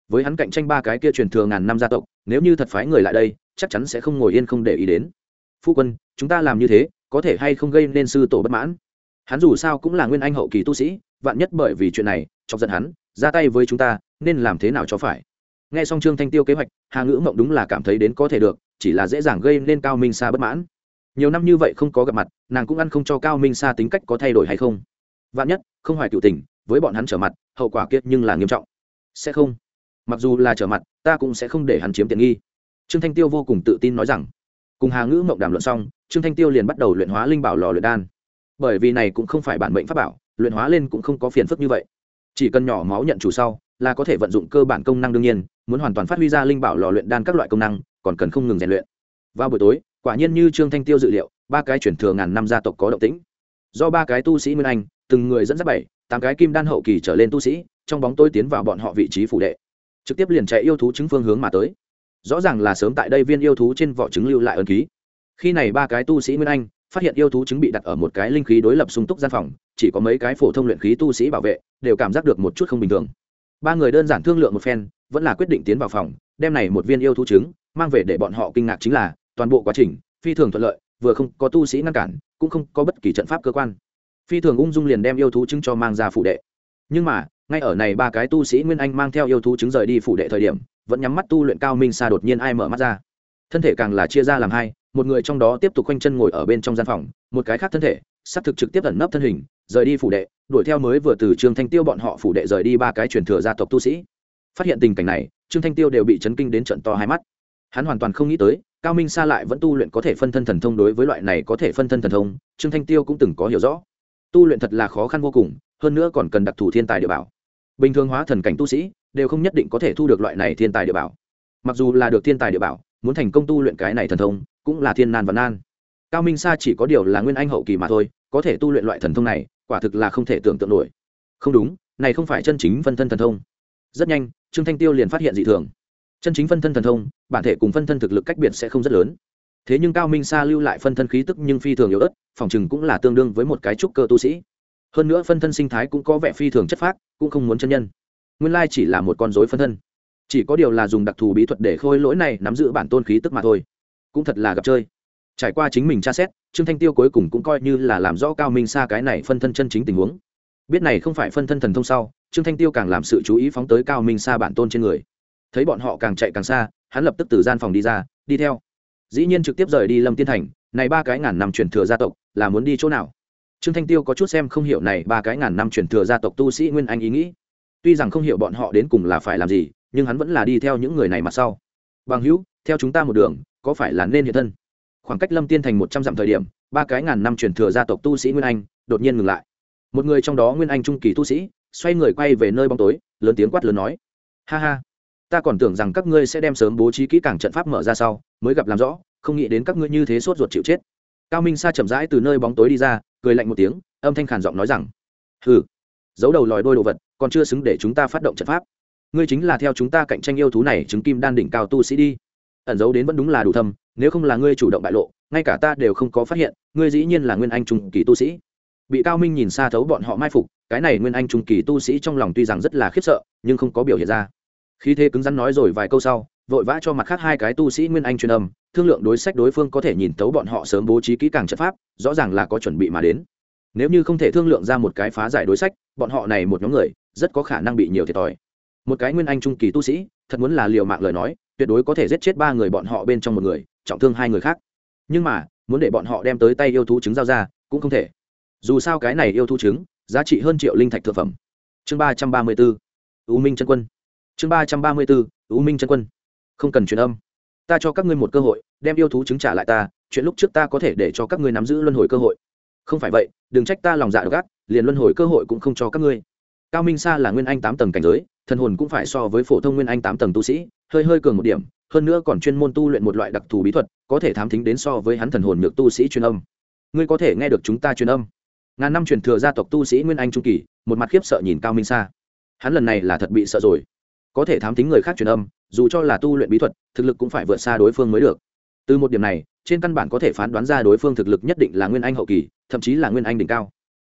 Với hắn cạnh tranh ba cái kia truyền thừa ngàn năm gia tộc, nếu như thật phái người lại đây, chắc chắn sẽ không ngồi yên không để ý đến. Phu quân, chúng ta làm như thế, có thể hay không gây nên sư tổ bất mãn? Hắn dù sao cũng là nguyên anh hậu kỳ tu sĩ, vạn nhất bởi vì chuyện này, chọc giận hắn, ra tay với chúng ta, nên làm thế nào cho phải? Nghe xong trương thanh tiêu kế hoạch, hà ngữ mộng đúng là cảm thấy đến có thể được, chỉ là dễ dàng gây nên cao minh sa bất mãn. Nhiều năm như vậy không có gặp mặt, nàng cũng ăn không cho cao minh sa tính cách có thay đổi hay không? Vạn nhất, không hoài cựu tình, với bọn hắn trở mặt, hậu quả kiệt nhưng là nghiêm trọng. Sẽ không. Mặc dù là trở mặt, ta cũng sẽ không để hắn chiếm tiện nghi. Trương thanh tiêu vô cùng tự tin nói rằng. Cùng hà ngữ mộng đàm luận xong, trương thanh tiêu liền bắt đầu luyện hóa linh bảo lò luyện đan. Bởi vì này cũng không phải bản mệnh pháp bảo, luyện hóa lên cũng không có phiền phức như vậy. Chỉ cần nhỏ máu nhận chủ sau, là có thể vận dụng cơ bản công năng đương nhiên, muốn hoàn toàn phát huy ra linh bảo lò luyện đan các loại công năng, còn cần không ngừng rèn luyện. Vào buổi tối, quả nhiên như trương thanh tiêu dự liệu, ba cái chuyển thừa ngàn năm gia tộc có động tĩnh. Do ba cái tu sĩ nguyên anh từng người dẫn dắt bảy, tám cái kim đan hậu kỳ trở lên tu sĩ, trong bóng tôi tiến vào bọn họ vị trí phủ đệ. Trực tiếp liền chạy yêu thú chứng phương hướng mà tới. Rõ ràng là sớm tại đây viên yêu thú trên vỏ trứng lưu lại ân ký. Khi này ba cái tu sĩ nguyên anh phát hiện yêu thú trứng bị đặt ở một cái linh khí đối lập sung túc gian phòng, chỉ có mấy cái phổ thông luyện khí tu sĩ bảo vệ, đều cảm giác được một chút không bình thường. Ba người đơn giản thương lượng một phen, vẫn là quyết định tiến vào phòng, đem này một viên yêu thú trứng mang về để bọn họ kinh ngạc chính là toàn bộ quá trình phi thường thuận lợi, vừa không có tu sĩ ngăn cản, cũng không có bất kỳ trận pháp cơ quan phi thường ung dung liền đem yêu thú trứng cho mang ra phủ đệ. Nhưng mà, ngay ở này ba cái tu sĩ nguyên anh mang theo yêu thú trứng rời đi phủ đệ thời điểm, vẫn nhắm mắt tu luyện cao minh xa đột nhiên ai mở mắt ra. Thân thể càng là chia ra làm hai, một người trong đó tiếp tục quanh chân ngồi ở bên trong gian phòng, một cái khác thân thể sắp thực trực tiếp ẩn nấp thân hình, rời đi phủ đệ, đuổi theo mới vừa từ trương thanh tiêu bọn họ phủ đệ rời đi ba cái truyền thừa gia tộc tu sĩ. Phát hiện tình cảnh này, trương thanh tiêu đều bị chấn kinh đến trận to hai mắt. Hắn hoàn toàn không nghĩ tới, cao minh sa lại vẫn tu luyện có thể phân thân thần thông đối với loại này có thể phân thân thần thông, trương thanh tiêu cũng từng có hiểu rõ tu luyện thật là khó khăn vô cùng, hơn nữa còn cần đặc thù thiên tài địa bảo. Bình thường hóa thần cảnh tu sĩ, đều không nhất định có thể thu được loại này thiên tài địa bảo. Mặc dù là được thiên tài địa bảo, muốn thành công tu luyện cái này thần thông, cũng là thiên nan và nan. Cao minh sa chỉ có điều là nguyên anh hậu kỳ mà thôi, có thể tu luyện loại thần thông này, quả thực là không thể tưởng tượng nổi. Không đúng, này không phải chân chính phân thân thần thông. Rất nhanh, trương thanh tiêu liền phát hiện dị thường. Chân chính phân thân thần thông, bản thể cùng phân thân thực lực cách biệt sẽ không rất lớn thế nhưng cao minh sa lưu lại phân thân khí tức nhưng phi thường yếu ớt, phòng chừng cũng là tương đương với một cái trúc cơ tu sĩ. Hơn nữa phân thân sinh thái cũng có vẻ phi thường chất phác, cũng không muốn chân nhân. Nguyên lai chỉ là một con dối phân thân. Chỉ có điều là dùng đặc thù bí thuật để khôi lỗi này nắm giữ bản tôn khí tức mà thôi. Cũng thật là gặp chơi. Trải qua chính mình tra xét, trương thanh tiêu cuối cùng cũng coi như là làm rõ cao minh sa cái này phân thân chân chính tình huống. Biết này không phải phân thân thần thông sau, trương thanh tiêu càng làm sự chú ý phóng tới cao minh sa bản tôn trên người. Thấy bọn họ càng chạy càng xa, hắn lập tức từ gian phòng đi ra, đi theo dĩ nhiên trực tiếp rời đi lâm tiên thành, này ba cái ngàn năm truyền thừa gia tộc là muốn đi chỗ nào? Trương thanh tiêu có chút xem không hiểu này ba cái ngàn năm truyền thừa gia tộc tu sĩ nguyên anh ý nghĩ. Tuy rằng không hiểu bọn họ đến cùng là phải làm gì, nhưng hắn vẫn là đi theo những người này mặt sau. Bằng hữu, theo chúng ta một đường, có phải là nên hiện thân? Khoảng cách lâm tiên thành một trăm dặm thời điểm, ba cái ngàn năm truyền thừa gia tộc tu sĩ nguyên anh đột nhiên ngừng lại. Một người trong đó nguyên anh trung kỳ tu sĩ, xoay người quay về nơi bóng tối, lớn tiếng quát lớn nói, ha ha ta còn tưởng rằng các ngươi sẽ đem sớm bố trí kỹ càng trận pháp mở ra sau, mới gặp làm rõ, không nghĩ đến các ngươi như thế sốt ruột chịu chết. Cao minh sa chậm rãi từ nơi bóng tối đi ra, cười lạnh một tiếng, âm thanh khàn giọng nói rằng, hừ, giấu đầu lòi đôi đồ vật, còn chưa xứng để chúng ta phát động trận pháp. Ngươi chính là theo chúng ta cạnh tranh yêu thú này, chứng kim đan đỉnh cao tu sĩ đi. Ẩn giấu đến vẫn đúng là đủ thâm, nếu không là ngươi chủ động bại lộ, ngay cả ta đều không có phát hiện, ngươi dĩ nhiên là nguyên anh trung kỳ tu sĩ. Bị cao minh nhìn xa thấu bọn họ mai phục, cái này nguyên anh trung kỳ tu sĩ trong lòng tuy rằng rất là khiếp sợ, nhưng không có biểu hiện ra khi thế cứng rắn nói rồi vài câu sau, vội vã cho mặt khác hai cái tu sĩ nguyên anh truyền âm, thương lượng đối sách đối phương có thể nhìn tấu bọn họ sớm bố trí kỹ càng trận pháp, rõ ràng là có chuẩn bị mà đến. Nếu như không thể thương lượng ra một cái phá giải đối sách, bọn họ này một nhóm người, rất có khả năng bị nhiều thiệt thòi. Một cái nguyên anh trung kỳ tu sĩ, thật muốn là liều mạng lời nói, tuyệt đối có thể giết chết ba người bọn họ bên trong một người, trọng thương hai người khác. Nhưng mà, muốn để bọn họ đem tới tay yêu thú trứng giao ra, cũng không thể. Dù sao cái này yêu thú trứng, giá trị hơn triệu linh thạch thực phẩm. Chương ba trăm ba mươi bốn u minh chân quân chương ba trăm ba mươi bốn, u minh chân quân. Không cần truyền âm. Ta cho các ngươi một cơ hội, đem yêu thú chứng trả lại ta, chuyện lúc trước ta có thể để cho các ngươi nắm giữ luân hồi cơ hội. Không phải vậy, đừng trách ta lòng dạ gắt liền luân hồi cơ hội cũng không cho các ngươi. Cao minh sa là nguyên anh tám tầng cảnh giới, thần hồn cũng phải so với phổ thông nguyên anh tám tầng tu sĩ, hơi hơi cường một điểm, hơn nữa còn chuyên môn tu luyện một loại đặc thù bí thuật, có thể thám thính đến so với hắn thần hồn nhược tu sĩ truyền âm. Ngươi có thể nghe được chúng ta truyền âm. Ngàn năm truyền thừa gia tộc tu sĩ nguyên anh trung kỳ, một mặt khiếp sợ nhìn cao minh sa. Hắn lần này là thật bị sợ rồi có thể thám tính người khác truyền âm, dù cho là tu luyện bí thuật, thực lực cũng phải vượt xa đối phương mới được. Từ một điểm này, trên căn bản có thể phán đoán ra đối phương thực lực nhất định là nguyên anh hậu kỳ, thậm chí là nguyên anh đỉnh cao.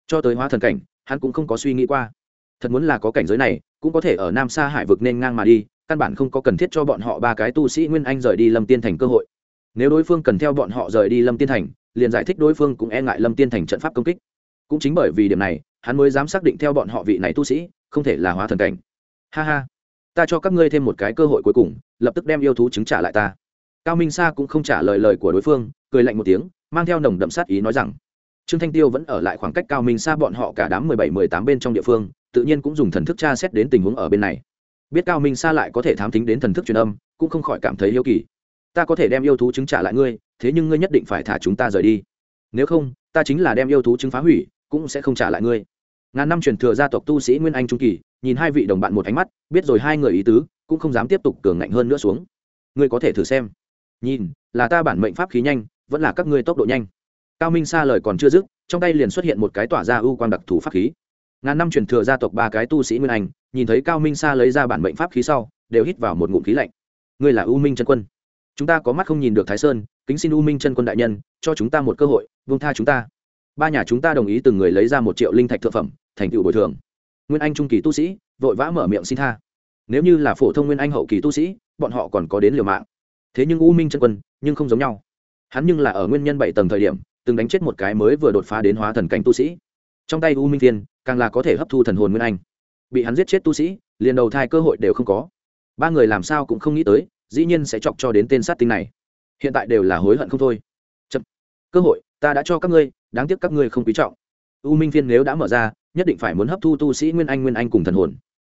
Cho tới hóa thần cảnh, hắn cũng không có suy nghĩ qua. Thật muốn là có cảnh giới này, cũng có thể ở nam xa hải vực nên ngang mà đi, căn bản không có cần thiết cho bọn họ ba cái tu sĩ nguyên anh rời đi lâm tiên thành cơ hội. Nếu đối phương cần theo bọn họ rời đi lâm tiên thành, liền giải thích đối phương cũng e ngại lâm tiên thành trận pháp công kích. Cũng chính bởi vì điểm này, hắn mới dám xác định theo bọn họ vị này tu sĩ, không thể là hóa thần cảnh. Ha ha ta cho các ngươi thêm một cái cơ hội cuối cùng, lập tức đem yêu thú chứng trả lại ta. Cao minh sa cũng không trả lời lời của đối phương, cười lạnh một tiếng, mang theo nồng đậm sát ý nói rằng, trương thanh tiêu vẫn ở lại khoảng cách cao minh sa bọn họ cả đám mười bảy mười tám bên trong địa phương, tự nhiên cũng dùng thần thức tra xét đến tình huống ở bên này. Biết cao minh sa lại có thể thám tính đến thần thức truyền âm, cũng không khỏi cảm thấy yêu kỳ. Ta có thể đem yêu thú chứng trả lại ngươi, thế nhưng ngươi nhất định phải thả chúng ta rời đi. Nếu không, ta chính là đem yêu thú chứng phá hủy, cũng sẽ không trả lại ngươi ngàn năm truyền thừa gia tộc tu sĩ nguyên anh trung kỳ, nhìn hai vị đồng bạn một ánh mắt, biết rồi hai người ý tứ, cũng không dám tiếp tục cường ngạnh hơn nữa xuống. Ngươi có thể thử xem. Nhìn, là ta bản mệnh pháp khí nhanh, vẫn là các ngươi tốc độ nhanh. Cao minh sa lời còn chưa dứt, trong tay liền xuất hiện một cái tỏa ra ưu quang đặc thù pháp khí. Ngàn năm truyền thừa gia tộc ba cái tu sĩ nguyên anh, nhìn thấy cao minh sa lấy ra bản mệnh pháp khí sau, đều hít vào một ngụm khí lạnh. Ngươi là u minh chân quân. Chúng ta có mắt không nhìn được thái sơn, kính xin u minh chân quân đại nhân, cho chúng ta một cơ hội vương tha chúng ta ba nhà chúng ta đồng ý từng người lấy ra một triệu linh thạch thượng phẩm, thành tựu bồi thường. Nguyên anh trung kỳ tu sĩ, vội vã mở miệng xin tha. Nếu như là phổ thông nguyên anh hậu kỳ tu sĩ, bọn họ còn có đến liều mạng. Thế nhưng u minh chân quân, nhưng không giống nhau. Hắn nhưng là ở nguyên nhân bảy tầng thời điểm, từng đánh chết một cái mới vừa đột phá đến hóa thần cảnh tu sĩ. Trong tay u minh thiên, càng là có thể hấp thu thần hồn nguyên anh. Bị hắn giết chết tu sĩ, liền đầu thai cơ hội đều không có. Ba người làm sao cũng không nghĩ tới, dĩ nhiên sẽ chọc cho đến tên sát tinh này. Hiện tại đều là hối hận không thôi. Chậm. cơ hội, ta đã cho các ngươi đáng tiếc các ngươi không quý trọng. U minh phiên nếu đã mở ra, nhất định phải muốn hấp thu tu sĩ nguyên anh nguyên anh cùng thần hồn.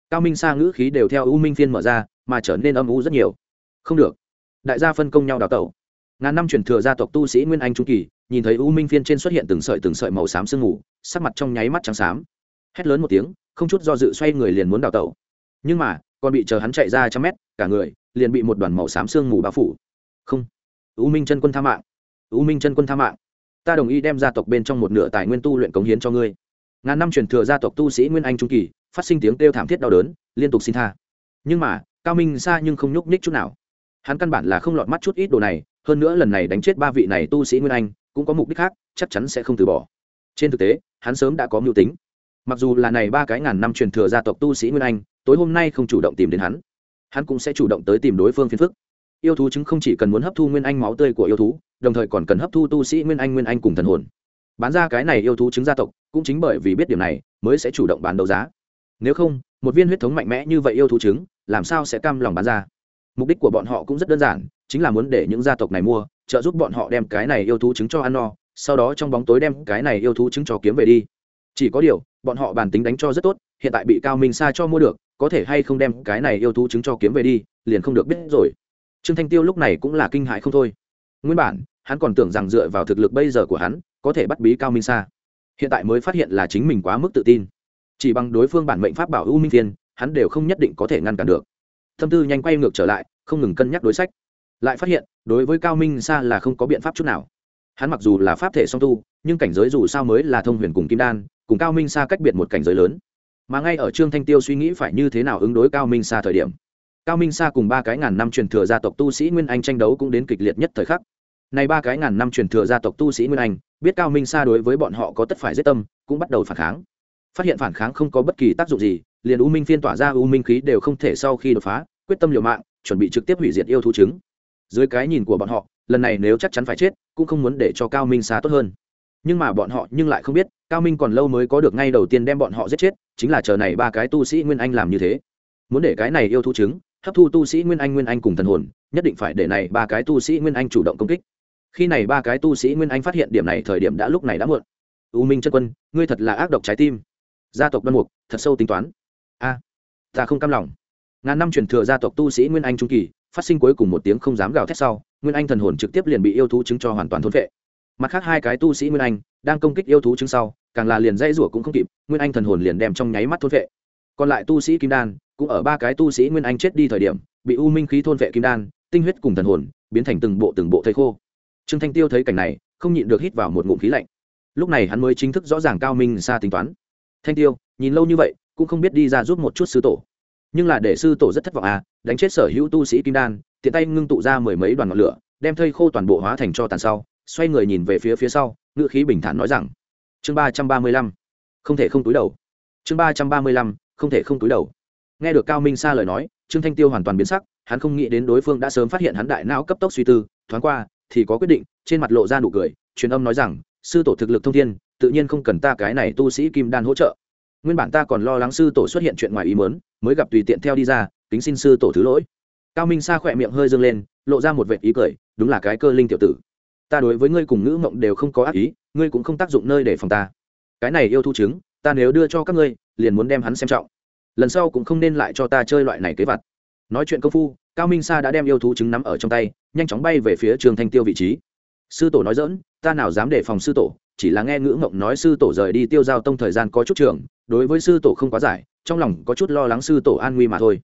Cao minh sa ngữ khí đều theo u minh phiên mở ra, mà trở nên âm u rất nhiều. Không được. Đại gia phân công nhau đào tẩu. Ngàn năm truyền thừa gia tộc tu sĩ nguyên anh trung kỳ, nhìn thấy u minh phiên trên xuất hiện từng sợi từng sợi màu xám sương mù, sắc mặt trong nháy mắt trắng xám. Hét lớn một tiếng, không chút do dự xoay người liền muốn đào tẩu. Nhưng mà, còn bị chờ hắn chạy ra trăm mét, cả người liền bị một đoàn màu xám sương mù bao phủ. Không. U minh chân quân tha mạng. U minh chân quân tha mạng ta đồng ý đem gia tộc bên trong một nửa tài nguyên tu luyện cống hiến cho ngươi. Ngàn năm truyền thừa gia tộc tu sĩ nguyên anh trung kỳ, phát sinh tiếng kêu thảm thiết đau đớn, liên tục xin tha. Nhưng mà, cao minh xa nhưng không nhúc nhích chút nào. Hắn căn bản là không lọt mắt chút ít đồ này, hơn nữa lần này đánh chết ba vị này tu sĩ nguyên anh, cũng có mục đích khác, chắc chắn sẽ không từ bỏ. Trên thực tế, hắn sớm đã có mưu tính. Mặc dù là này ba cái ngàn năm truyền thừa gia tộc tu sĩ nguyên anh, tối hôm nay không chủ động tìm đến hắn. Hắn cũng sẽ chủ động tới tìm đối phương phiền phức. Yêu thú chứng không chỉ cần muốn hấp thu nguyên anh máu tươi của yêu thú đồng thời còn cần hấp thu tu sĩ nguyên anh nguyên anh cùng thần hồn. Bán ra cái này yêu thú chứng gia tộc, cũng chính bởi vì biết điểm này, mới sẽ chủ động bán đấu giá. Nếu không, một viên huyết thống mạnh mẽ như vậy yêu thú chứng làm sao sẽ cam lòng bán ra? Mục đích của bọn họ cũng rất đơn giản, chính là muốn để những gia tộc này mua, trợ giúp bọn họ đem cái này yêu thú chứng cho ăn no, sau đó trong bóng tối đem cái này yêu thú chứng cho kiếm về đi. Chỉ có điều, bọn họ bản tính đánh cho rất tốt, hiện tại bị cao minh sa cho mua được, có thể hay không đem cái này yêu thú chứng cho kiếm về đi, liền không được biết rồi. Trương thanh tiêu lúc này cũng là kinh hãi không thôi. Nguyên bản hắn còn tưởng rằng dựa vào thực lực bây giờ của hắn, có thể bắt bí cao minh sa. Hiện tại mới phát hiện là chính mình quá mức tự tin. Chỉ bằng đối phương bản mệnh pháp bảo u minh thiên, hắn đều không nhất định có thể ngăn cản được. Tâm tư nhanh quay ngược trở lại, không ngừng cân nhắc đối sách. Lại phát hiện, đối với cao minh sa là không có biện pháp chút nào. Hắn mặc dù là pháp thể song tu, nhưng cảnh giới dù sao mới là thông huyền cùng kim đan, cùng cao minh sa cách biệt một cảnh giới lớn. Mà ngay ở trương thanh tiêu suy nghĩ phải như thế nào ứng đối cao minh sa thời điểm, cao minh sa cùng ba cái ngàn năm truyền thừa gia tộc tu sĩ nguyên anh tranh đấu cũng đến kịch liệt nhất thời khắc này ba cái ngàn năm truyền thừa gia tộc tu sĩ nguyên anh, biết cao minh sa đối với bọn họ có tất phải giết tâm, cũng bắt đầu phản kháng. Phát hiện phản kháng không có bất kỳ tác dụng gì, liền u minh phiên tỏa ra u minh khí đều không thể sau khi đột phá, quyết tâm liều mạng, chuẩn bị trực tiếp hủy diệt yêu thú chứng dưới cái nhìn của bọn họ, lần này nếu chắc chắn phải chết, cũng không muốn để cho cao minh xa tốt hơn. Nhưng mà bọn họ nhưng lại không biết, cao minh còn lâu mới có được ngay đầu tiên đem bọn họ giết chết, chính là chờ này ba cái tu sĩ nguyên anh làm như thế. Muốn để cái này yêu thú chứng hấp thu tu sĩ nguyên anh nguyên anh cùng thần hồn, nhất định phải để này ba cái tu sĩ nguyên anh chủ động công kích khi này ba cái tu sĩ nguyên anh phát hiện điểm này thời điểm đã lúc này đã muộn. U minh chân quân, ngươi thật là ác độc trái tim. Gia tộc đoan mục, thật sâu tính toán. A, ta không cam lòng. Ngàn năm truyền thừa gia tộc tu sĩ nguyên anh trung kỳ, phát sinh cuối cùng một tiếng không dám gào thét sau, nguyên anh thần hồn trực tiếp liền bị yêu thú chứng cho hoàn toàn thốn vệ. Mặt khác hai cái tu sĩ nguyên anh đang công kích yêu thú chứng sau, càng là liền dây rủa cũng không kịp, nguyên anh thần hồn liền đem trong nháy mắt thôn vệ. Còn lại tu sĩ kim đan cũng ở ba cái tu sĩ nguyên anh chết đi thời điểm, bị u minh khí thôn vệ kim đan, tinh huyết cùng thần hồn biến thành từng bộ từng bộ thây khô trương thanh tiêu thấy cảnh này, không nhịn được hít vào một ngụm khí lạnh. Lúc này hắn mới chính thức rõ ràng cao minh xa tính toán. Thanh tiêu, nhìn lâu như vậy, cũng không biết đi ra giúp một chút sư tổ. Nhưng là để sư tổ rất thất vọng à đánh chết sở hữu tu sĩ kim đan, tiện tay ngưng tụ ra mười mấy đoàn ngọn lửa, đem thây khô toàn bộ hóa thành cho tàn sau, xoay người nhìn về phía phía sau ngự khí bình thản nói rằng, chương ba trăm ba mươi lăm, không thể không túi đầu. Chương ba trăm ba mươi lăm, không thể không túi đầu. Nghe được cao minh sa lời nói, trương thanh tiêu hoàn toàn biến sắc, hắn không nghĩ đến đối phương đã sớm phát hiện hắn đại não cấp tốc suy tư, thoáng qua thì có quyết định, trên mặt lộ ra nụ cười, truyền âm nói rằng, sư tổ thực lực thông thiên, tự nhiên không cần ta cái này tu sĩ kim đan hỗ trợ. Nguyên bản ta còn lo lắng sư tổ xuất hiện chuyện ngoài ý mớn mới gặp tùy tiện theo đi ra, kính xin sư tổ thứ lỗi. Cao minh sa khỏe miệng hơi dâng lên, lộ ra một vệt ý cười, đúng là cái cơ linh tiểu tử. Ta đối với ngươi cùng ngữ mộng đều không có ác ý, ngươi cũng không tác dụng nơi để phòng ta. Cái này yêu thu chứng, ta nếu đưa cho các ngươi, liền muốn đem hắn xem trọng. Lần sau cũng không nên lại cho ta chơi loại này kế vặt. Nói chuyện công phu, cao minh sa đã đem yêu thú chứng nắm ở trong tay nhanh chóng bay về phía trường thanh tiêu vị trí. Sư tổ nói dỡn, ta nào dám để phòng sư tổ, chỉ là nghe ngữ ngộng nói sư tổ rời đi tiêu giao tông thời gian có chút trường, đối với sư tổ không quá giải, trong lòng có chút lo lắng sư tổ an nguy mà thôi.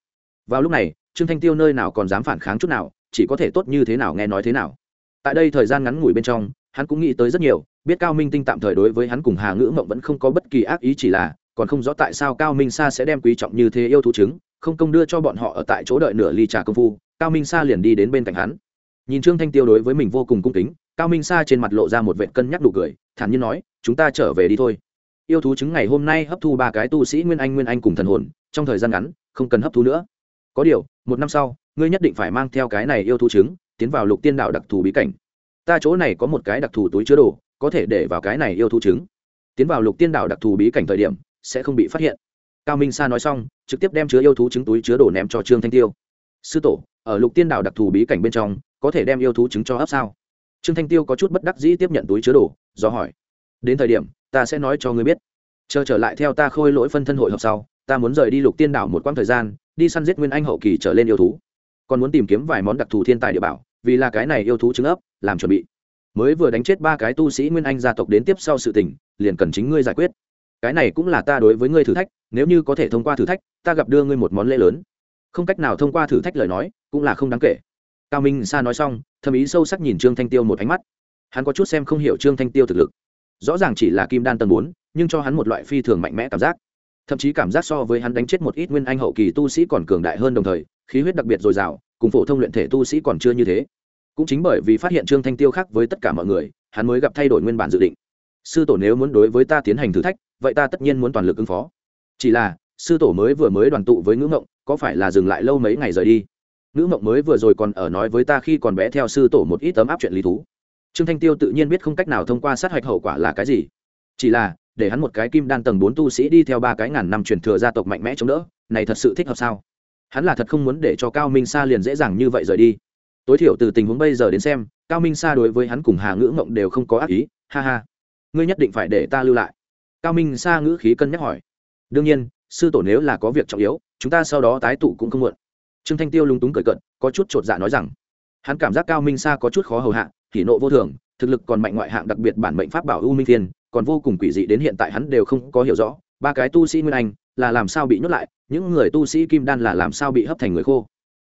Vào lúc này, trương thanh tiêu nơi nào còn dám phản kháng chút nào, chỉ có thể tốt như thế nào nghe nói thế nào. Tại đây thời gian ngắn ngủi bên trong, hắn cũng nghĩ tới rất nhiều, biết cao minh tinh tạm thời đối với hắn cùng hà ngữ mộng vẫn không có bất kỳ ác ý chỉ là, còn không rõ tại sao cao minh sa sẽ đem quý trọng như thế yêu thú chứng không công đưa cho bọn họ ở tại chỗ đợi nửa ly trà công phu, cao minh sa liền đi đến bên cạnh hắn nhìn trương thanh tiêu đối với mình vô cùng cung kính, cao minh sa trên mặt lộ ra một vệ cân nhắc đủ cười, thản nhiên nói, chúng ta trở về đi thôi. Yêu thú chứng ngày hôm nay hấp thu ba cái tu sĩ nguyên anh nguyên anh cùng thần hồn, trong thời gian ngắn, không cần hấp thu nữa. Có điều, một năm sau, ngươi nhất định phải mang theo cái này yêu thú chứng, tiến vào lục tiên đạo đặc thù bí cảnh. Ta chỗ này có một cái đặc thù túi chứa đồ, có thể để vào cái này yêu thú chứng. Tiến vào lục tiên đạo đặc thù bí cảnh thời điểm, sẽ không bị phát hiện. Cao minh sa nói xong, trực tiếp đem chứa yêu thú chứng túi chứa đồ ném cho trương thanh tiêu. Sư tổ ở lục tiên đảo đặc thù bí cảnh bên trong, có thể đem yêu thú chứng cho ấp sao? Trương thanh tiêu có chút bất đắc dĩ tiếp nhận túi chứa đồ, do hỏi. Đến thời điểm, ta sẽ nói cho ngươi biết. Chờ trở lại theo ta khôi lỗi phân thân hội họp sau, ta muốn rời đi lục tiên đảo một quãng thời gian, đi săn giết nguyên anh hậu kỳ trở lên yêu thú. Còn muốn tìm kiếm vài món đặc thù thiên tài địa bảo, vì là cái này yêu thú trứng ấp, làm chuẩn bị. Mới vừa đánh chết ba cái tu sĩ nguyên anh gia tộc đến tiếp sau sự tình, liền cần chính ngươi giải quyết. Cái này cũng là ta đối với ngươi thử thách, nếu như có thể thông qua thử thách, ta gặp đưa ngươi một món lễ lớn. Không cách nào thông qua thử thách lời nói cũng là không đáng kể. Cao minh sa nói xong, thầm ý sâu sắc nhìn trương thanh tiêu một ánh mắt. Hắn có chút xem không hiểu trương thanh tiêu thực lực. Rõ ràng chỉ là kim đan tầng bốn, nhưng cho hắn một loại phi thường mạnh mẽ cảm giác. Thậm chí cảm giác so với hắn đánh chết một ít nguyên anh hậu kỳ tu sĩ còn cường đại hơn đồng thời, khí huyết đặc biệt dồi dào, cùng phổ thông luyện thể tu sĩ còn chưa như thế. Cũng chính bởi vì phát hiện trương thanh tiêu khác với tất cả mọi người, hắn mới gặp thay đổi nguyên bản dự định. Sư tổ nếu muốn đối với ta tiến hành thử thách, vậy ta tất nhiên muốn toàn lực ứng phó. Chỉ là, sư tổ mới vừa mới đoàn tụ với ngữ ngộng, có phải là dừng lại lâu mấy ngày rời đi? Ngữ mộng mới vừa rồi còn ở nói với ta khi còn bé theo sư tổ một ít tấm áp chuyện lý thú. Trương thanh tiêu tự nhiên biết không cách nào thông qua sát hạch hậu quả là cái gì. Chỉ là, để hắn một cái kim đan tầng bốn tu sĩ đi theo ba cái ngàn năm truyền thừa gia tộc mạnh mẽ chống đỡ, này thật sự thích hợp sao? Hắn là thật không muốn để cho cao minh sa liền dễ dàng như vậy rời đi. Tối thiểu từ tình huống bây giờ đến xem, cao minh sa đối với hắn cùng hà ngữ mộng đều không có ác ý, ha ha. Ngươi nhất định phải để ta lưu lại. Cao minh sa ngữ khí cân nhắc hỏi. Đương nhiên, sư tổ nếu là có việc trọng yếu, chúng ta sau đó tái tụ cũng không muộn trương thanh tiêu lúng túng cười cận có chút chột dạ nói rằng, hắn cảm giác cao minh sa có chút khó hầu hạ thì nộ vô thường, thực lực còn mạnh ngoại hạng, đặc biệt bản mệnh pháp bảo u minh thiên, còn vô cùng quỷ dị đến hiện tại hắn đều không có hiểu rõ. Ba cái tu sĩ nguyên anh, là làm sao bị nhốt lại? Những người tu sĩ kim đan là làm sao bị hấp thành người khô?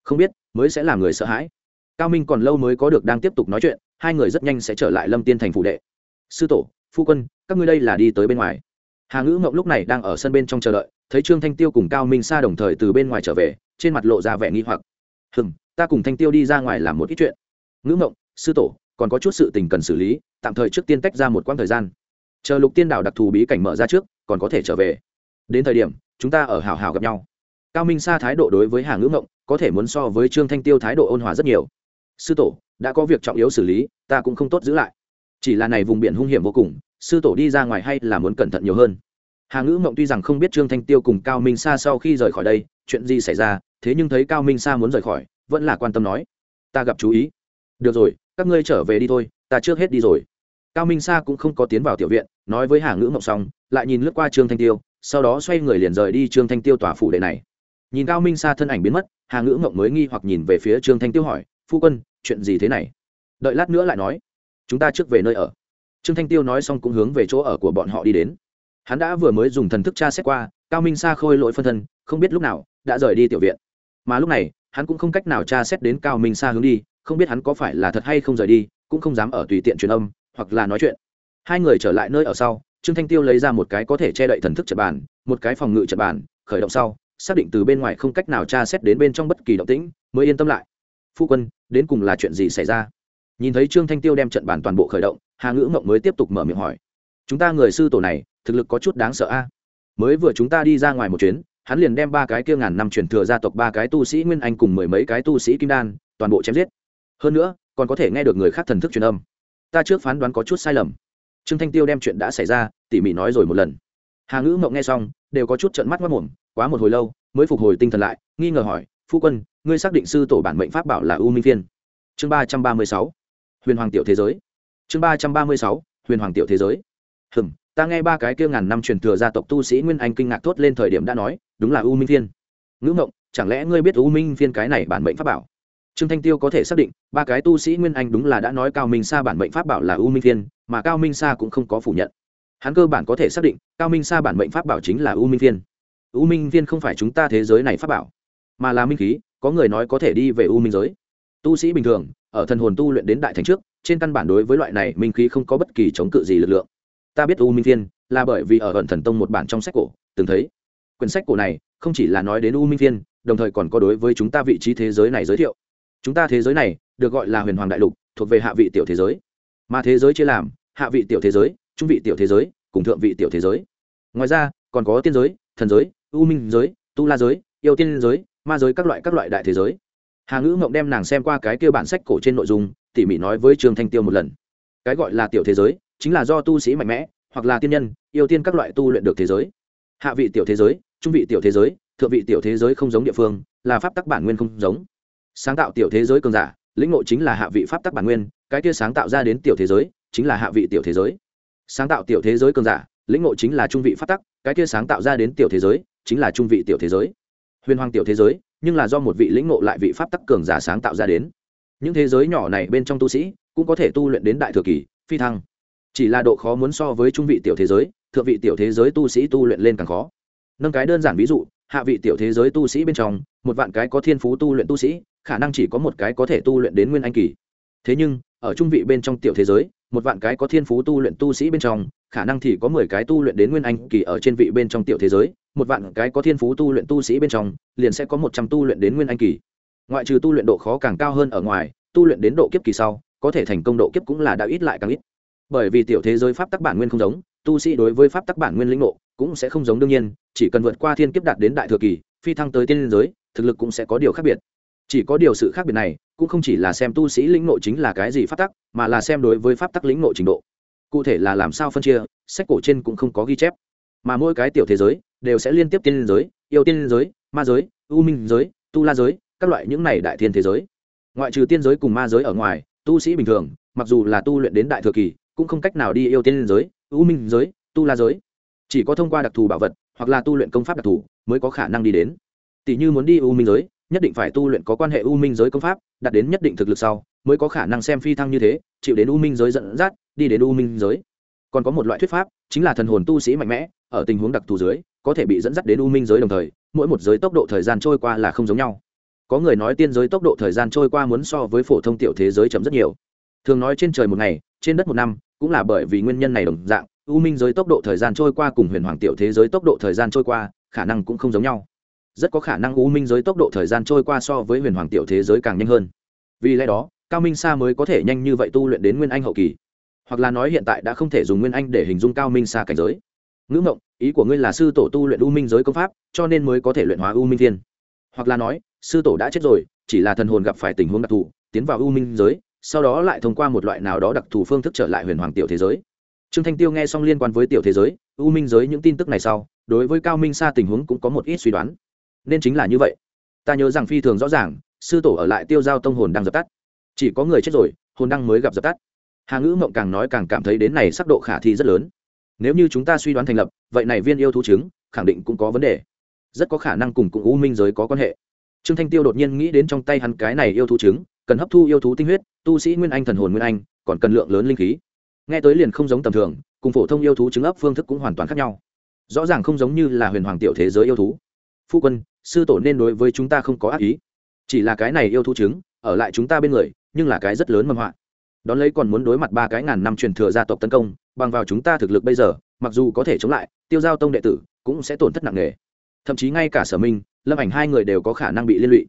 Không biết, mới sẽ làm người sợ hãi. Cao minh còn lâu mới có được đang tiếp tục nói chuyện, hai người rất nhanh sẽ trở lại lâm tiên thành phụ đệ. Sư tổ, phu quân, các ngươi đây là đi tới bên ngoài. Hà ngữ ngộng lúc này đang ở sân bên trong chờ đợi, thấy trương thanh tiêu cùng cao minh sa đồng thời từ bên ngoài trở về trên mặt lộ ra vẻ nghi hoặc. Hừng ta cùng thanh tiêu đi ra ngoài làm một ít chuyện. Ngữ ngộng sư tổ, còn có chút sự tình cần xử lý, tạm thời trước tiên tách ra một quãng thời gian. Chờ lục tiên đảo đặc thù bí cảnh mở ra trước, còn có thể trở về. Đến thời điểm, chúng ta ở hào hào gặp nhau. Cao minh sa thái độ đối với hà ngữ ngộng có thể muốn so với trương thanh tiêu thái độ ôn hòa rất nhiều. Sư tổ, đã có việc trọng yếu xử lý, ta cũng không tốt giữ lại. Chỉ là này vùng biển hung hiểm vô cùng, sư tổ đi ra ngoài hay là muốn cẩn thận nhiều hơn? Hà ngữ mộng tuy rằng không biết trương thanh tiêu cùng cao minh sa sau khi rời khỏi đây, chuyện gì xảy ra, thế nhưng thấy cao minh sa muốn rời khỏi, vẫn là quan tâm nói, ta gặp chú ý. Được rồi, các ngươi trở về đi thôi, ta trước hết đi rồi. Cao minh sa cũng không có tiến vào tiểu viện, nói với hà ngữ mộng xong, lại nhìn lướt qua trương thanh tiêu, sau đó xoay người liền rời đi trương thanh tiêu tòa phủ đệ này. Nhìn cao minh sa thân ảnh biến mất, hà ngữ mộng mới nghi hoặc nhìn về phía trương thanh tiêu hỏi, phu quân, chuyện gì thế này? Đợi lát nữa lại nói, chúng ta trước về nơi ở. Trương thanh tiêu nói xong cũng hướng về chỗ ở của bọn họ đi đến hắn đã vừa mới dùng thần thức tra xét qua, cao minh sa khôi lỗi phân thân, không biết lúc nào đã rời đi tiểu viện. Mà lúc này, hắn cũng không cách nào tra xét đến cao minh sa hướng đi, không biết hắn có phải là thật hay không rời đi, cũng không dám ở tùy tiện truyền âm, hoặc là nói chuyện. Hai người trở lại nơi ở sau, trương thanh tiêu lấy ra một cái có thể che đậy thần thức trận bàn, một cái phòng ngự trận bàn, khởi động sau, xác định từ bên ngoài không cách nào tra xét đến bên trong bất kỳ động tĩnh, mới yên tâm lại. Phu quân, đến cùng là chuyện gì xảy ra? Nhìn thấy trương thanh tiêu đem trận bàn toàn bộ khởi động, hà ngữ mộng mới tiếp tục mở miệng hỏi. Chúng ta người sư tổ này thực lực có chút đáng sợ a. Mới vừa chúng ta đi ra ngoài một chuyến, hắn liền đem ba cái kia ngàn năm truyền thừa gia tộc, ba cái tu sĩ nguyên anh cùng mười mấy cái tu sĩ kim đan, toàn bộ chém giết. Hơn nữa, còn có thể nghe được người khác thần thức truyền âm. Ta trước phán đoán có chút sai lầm. Trương thanh tiêu đem chuyện đã xảy ra, tỉ mỉ nói rồi một lần. Hà ngữ mộng nghe xong, đều có chút trận mắt mất mồm, quá một hồi lâu, mới phục hồi tinh thần lại, nghi ngờ hỏi, phu quân, ngươi xác định sư tổ bản mệnh pháp bảo là u minh phiên? Chương ba trăm ba mươi sáu. Huyền hoàng tiểu thế giới. Chương ba trăm ba mươi sáu. Huyền hoàng tiểu thế giới. Hừng ta nghe ba cái kia ngàn năm truyền thừa gia tộc tu sĩ nguyên anh kinh ngạc thốt lên thời điểm đã nói, đúng là u minh phiên. Ngữ mộng chẳng lẽ ngươi biết u minh phiên cái này bản mệnh pháp bảo? Trương thanh tiêu có thể xác định, ba cái tu sĩ nguyên anh đúng là đã nói cao minh sa bản mệnh pháp bảo là u minh phiên, mà cao minh sa cũng không có phủ nhận. Hắn cơ bản có thể xác định, cao minh sa bản mệnh pháp bảo chính là u minh phiên. U minh phiên không phải chúng ta thế giới này pháp bảo, mà là minh khí, có người nói có thể đi về u minh giới. Tu sĩ bình thường, ở thần hồn tu luyện đến đại thành trước, trên căn bản đối với loại này minh khí không có bất kỳ chống cự gì lực lượng ta biết u minh Thiên là bởi vì ở ẩn thần tông một bản trong sách cổ từng thấy. Quyển sách cổ này không chỉ là nói đến u minh Thiên, đồng thời còn có đối với chúng ta vị trí thế giới này giới thiệu. Chúng ta thế giới này được gọi là huyền hoàng đại lục thuộc về hạ vị tiểu thế giới. Mà thế giới chia làm hạ vị tiểu thế giới trung vị tiểu thế giới cùng thượng vị tiểu thế giới. Ngoài ra còn có tiên giới thần giới u minh giới tu la giới yêu tiên giới ma giới các loại các loại đại thế giới. Hà ngữ mộng đem nàng xem qua cái kia bản sách cổ trên nội dung tỉ mỉ nói với trương thanh tiêu một lần. Cái gọi là tiểu thế giới chính là do tu sĩ mạnh mẽ hoặc là tiên nhân yêu tiên các loại tu luyện được thế giới hạ vị tiểu thế giới trung vị tiểu thế giới thượng vị tiểu thế giới không giống địa phương là pháp tắc bản nguyên không giống sáng tạo tiểu thế giới cường giả lĩnh ngộ chính là hạ vị pháp tắc bản nguyên cái kia sáng tạo ra đến tiểu thế giới chính là hạ vị tiểu thế giới sáng tạo tiểu thế giới cường giả lĩnh ngộ chính là trung vị pháp tắc cái kia sáng tạo ra đến tiểu thế giới chính là trung vị tiểu thế giới huyền hoàng tiểu thế giới nhưng là do một vị lĩnh ngộ lại vị pháp tắc cường giả sáng tạo ra đến những thế giới nhỏ này bên trong tu sĩ cũng có thể tu luyện đến đại thừa kỳ phi thăng chỉ là độ khó muốn so với trung vị tiểu thế giới, thượng vị tiểu thế giới tu sĩ tu luyện lên càng khó. Nâng cái đơn giản ví dụ, hạ vị tiểu thế giới tu sĩ bên trong, một vạn cái có thiên phú tu luyện tu sĩ, khả năng chỉ có một cái có thể tu luyện đến nguyên anh kỳ. Thế nhưng, ở trung vị bên trong tiểu thế giới, một vạn cái có thiên phú tu luyện tu sĩ bên trong, khả năng thì có mười cái tu luyện đến nguyên anh kỳ ở trên vị bên trong tiểu thế giới, một vạn cái có thiên phú tu luyện tu sĩ bên trong, liền sẽ có một trăm tu luyện đến nguyên anh kỳ. Ngoại trừ tu luyện độ khó càng cao hơn ở ngoài, tu luyện đến độ kiếp kỳ sau, có thể thành công độ kiếp cũng là đã ít lại càng ít bởi vì tiểu thế giới pháp tắc bản nguyên không giống, tu sĩ đối với pháp tắc bản nguyên lĩnh ngộ cũng sẽ không giống đương nhiên, chỉ cần vượt qua thiên kiếp đạt đến đại thừa kỳ, phi thăng tới tiên giới, thực lực cũng sẽ có điều khác biệt. Chỉ có điều sự khác biệt này, cũng không chỉ là xem tu sĩ lĩnh ngộ chính là cái gì pháp tắc, mà là xem đối với pháp tắc lĩnh ngộ trình độ. Cụ thể là làm sao phân chia, sách cổ trên cũng không có ghi chép. Mà mỗi cái tiểu thế giới đều sẽ liên tiếp tiên giới, yêu tiên giới, ma giới, u minh giới, tu la giới, các loại những này đại thiên thế giới. Ngoại trừ tiên giới cùng ma giới ở ngoài, tu sĩ bình thường, mặc dù là tu luyện đến đại thừa kỳ cũng không cách nào đi yêu tiên giới, u minh giới, tu la giới. Chỉ có thông qua đặc thù bảo vật, hoặc là tu luyện công pháp đặc thù, mới có khả năng đi đến. Tỷ như muốn đi u minh giới, nhất định phải tu luyện có quan hệ u minh giới công pháp, đạt đến nhất định thực lực sau, mới có khả năng xem phi thăng như thế, chịu đến u minh giới dẫn dắt, đi đến u minh giới. Còn có một loại thuyết pháp, chính là thần hồn tu sĩ mạnh mẽ, ở tình huống đặc thù dưới, có thể bị dẫn dắt đến u minh giới đồng thời, mỗi một giới tốc độ thời gian trôi qua là không giống nhau. Có người nói tiên giới tốc độ thời gian trôi qua muốn so với phổ thông tiểu thế giới chậm rất nhiều. Thường nói trên trời một ngày trên đất một năm, cũng là bởi vì nguyên nhân này đồng dạng, u minh giới tốc độ thời gian trôi qua cùng huyền hoàng tiểu thế giới tốc độ thời gian trôi qua, khả năng cũng không giống nhau. Rất có khả năng u minh giới tốc độ thời gian trôi qua so với huyền hoàng tiểu thế giới càng nhanh hơn. Vì lẽ đó, cao minh sa mới có thể nhanh như vậy tu luyện đến nguyên anh hậu kỳ. Hoặc là nói hiện tại đã không thể dùng nguyên anh để hình dung cao minh sa cảnh giới. Ngữ mộng, ý của ngươi là sư tổ tu luyện u minh giới công pháp, cho nên mới có thể luyện hóa u minh thiên. Hoặc là nói, sư tổ đã chết rồi, chỉ là thần hồn gặp phải tình huống đặc thù, tiến vào u minh giới sau đó lại thông qua một loại nào đó đặc thù phương thức trở lại huyền hoàng tiểu thế giới. Trương thanh tiêu nghe xong liên quan với tiểu thế giới, u minh giới những tin tức này sau, đối với cao minh sa tình huống cũng có một ít suy đoán. Nên chính là như vậy. Ta nhớ rằng phi thường rõ ràng, sư tổ ở lại tiêu giao tông hồn đang dập tắt. Chỉ có người chết rồi, hồn đăng mới gặp dập tắt. Hà ngữ mộng càng nói càng cảm thấy đến này sắc độ khả thi rất lớn. Nếu như chúng ta suy đoán thành lập, vậy này viên yêu thú chứng, khẳng định cũng có vấn đề. Rất có khả năng cùng cùng u minh giới có quan hệ. Trương thanh tiêu đột nhiên nghĩ đến trong tay hắn cái này yêu thú chứng, cần hấp thu yêu thú tinh huyết tu sĩ nguyên anh thần hồn nguyên anh, còn cần lượng lớn linh khí. Nghe tới liền không giống tầm thường, cùng phổ thông yêu thú chứng ấp phương thức cũng hoàn toàn khác nhau. Rõ ràng không giống như là huyền hoàng tiểu thế giới yêu thú. Phu quân, sư tổ nên đối với chúng ta không có ác ý. Chỉ là cái này yêu thú chứng ở lại chúng ta bên người, nhưng là cái rất lớn mầm họa. Đón lấy còn muốn đối mặt ba cái ngàn năm truyền thừa gia tộc tấn công, bằng vào chúng ta thực lực bây giờ, mặc dù có thể chống lại, tiêu giao tông đệ tử cũng sẽ tổn thất nặng nề. Thậm chí ngay cả sở minh, lâm ảnh hai người đều có khả năng bị liên lụy.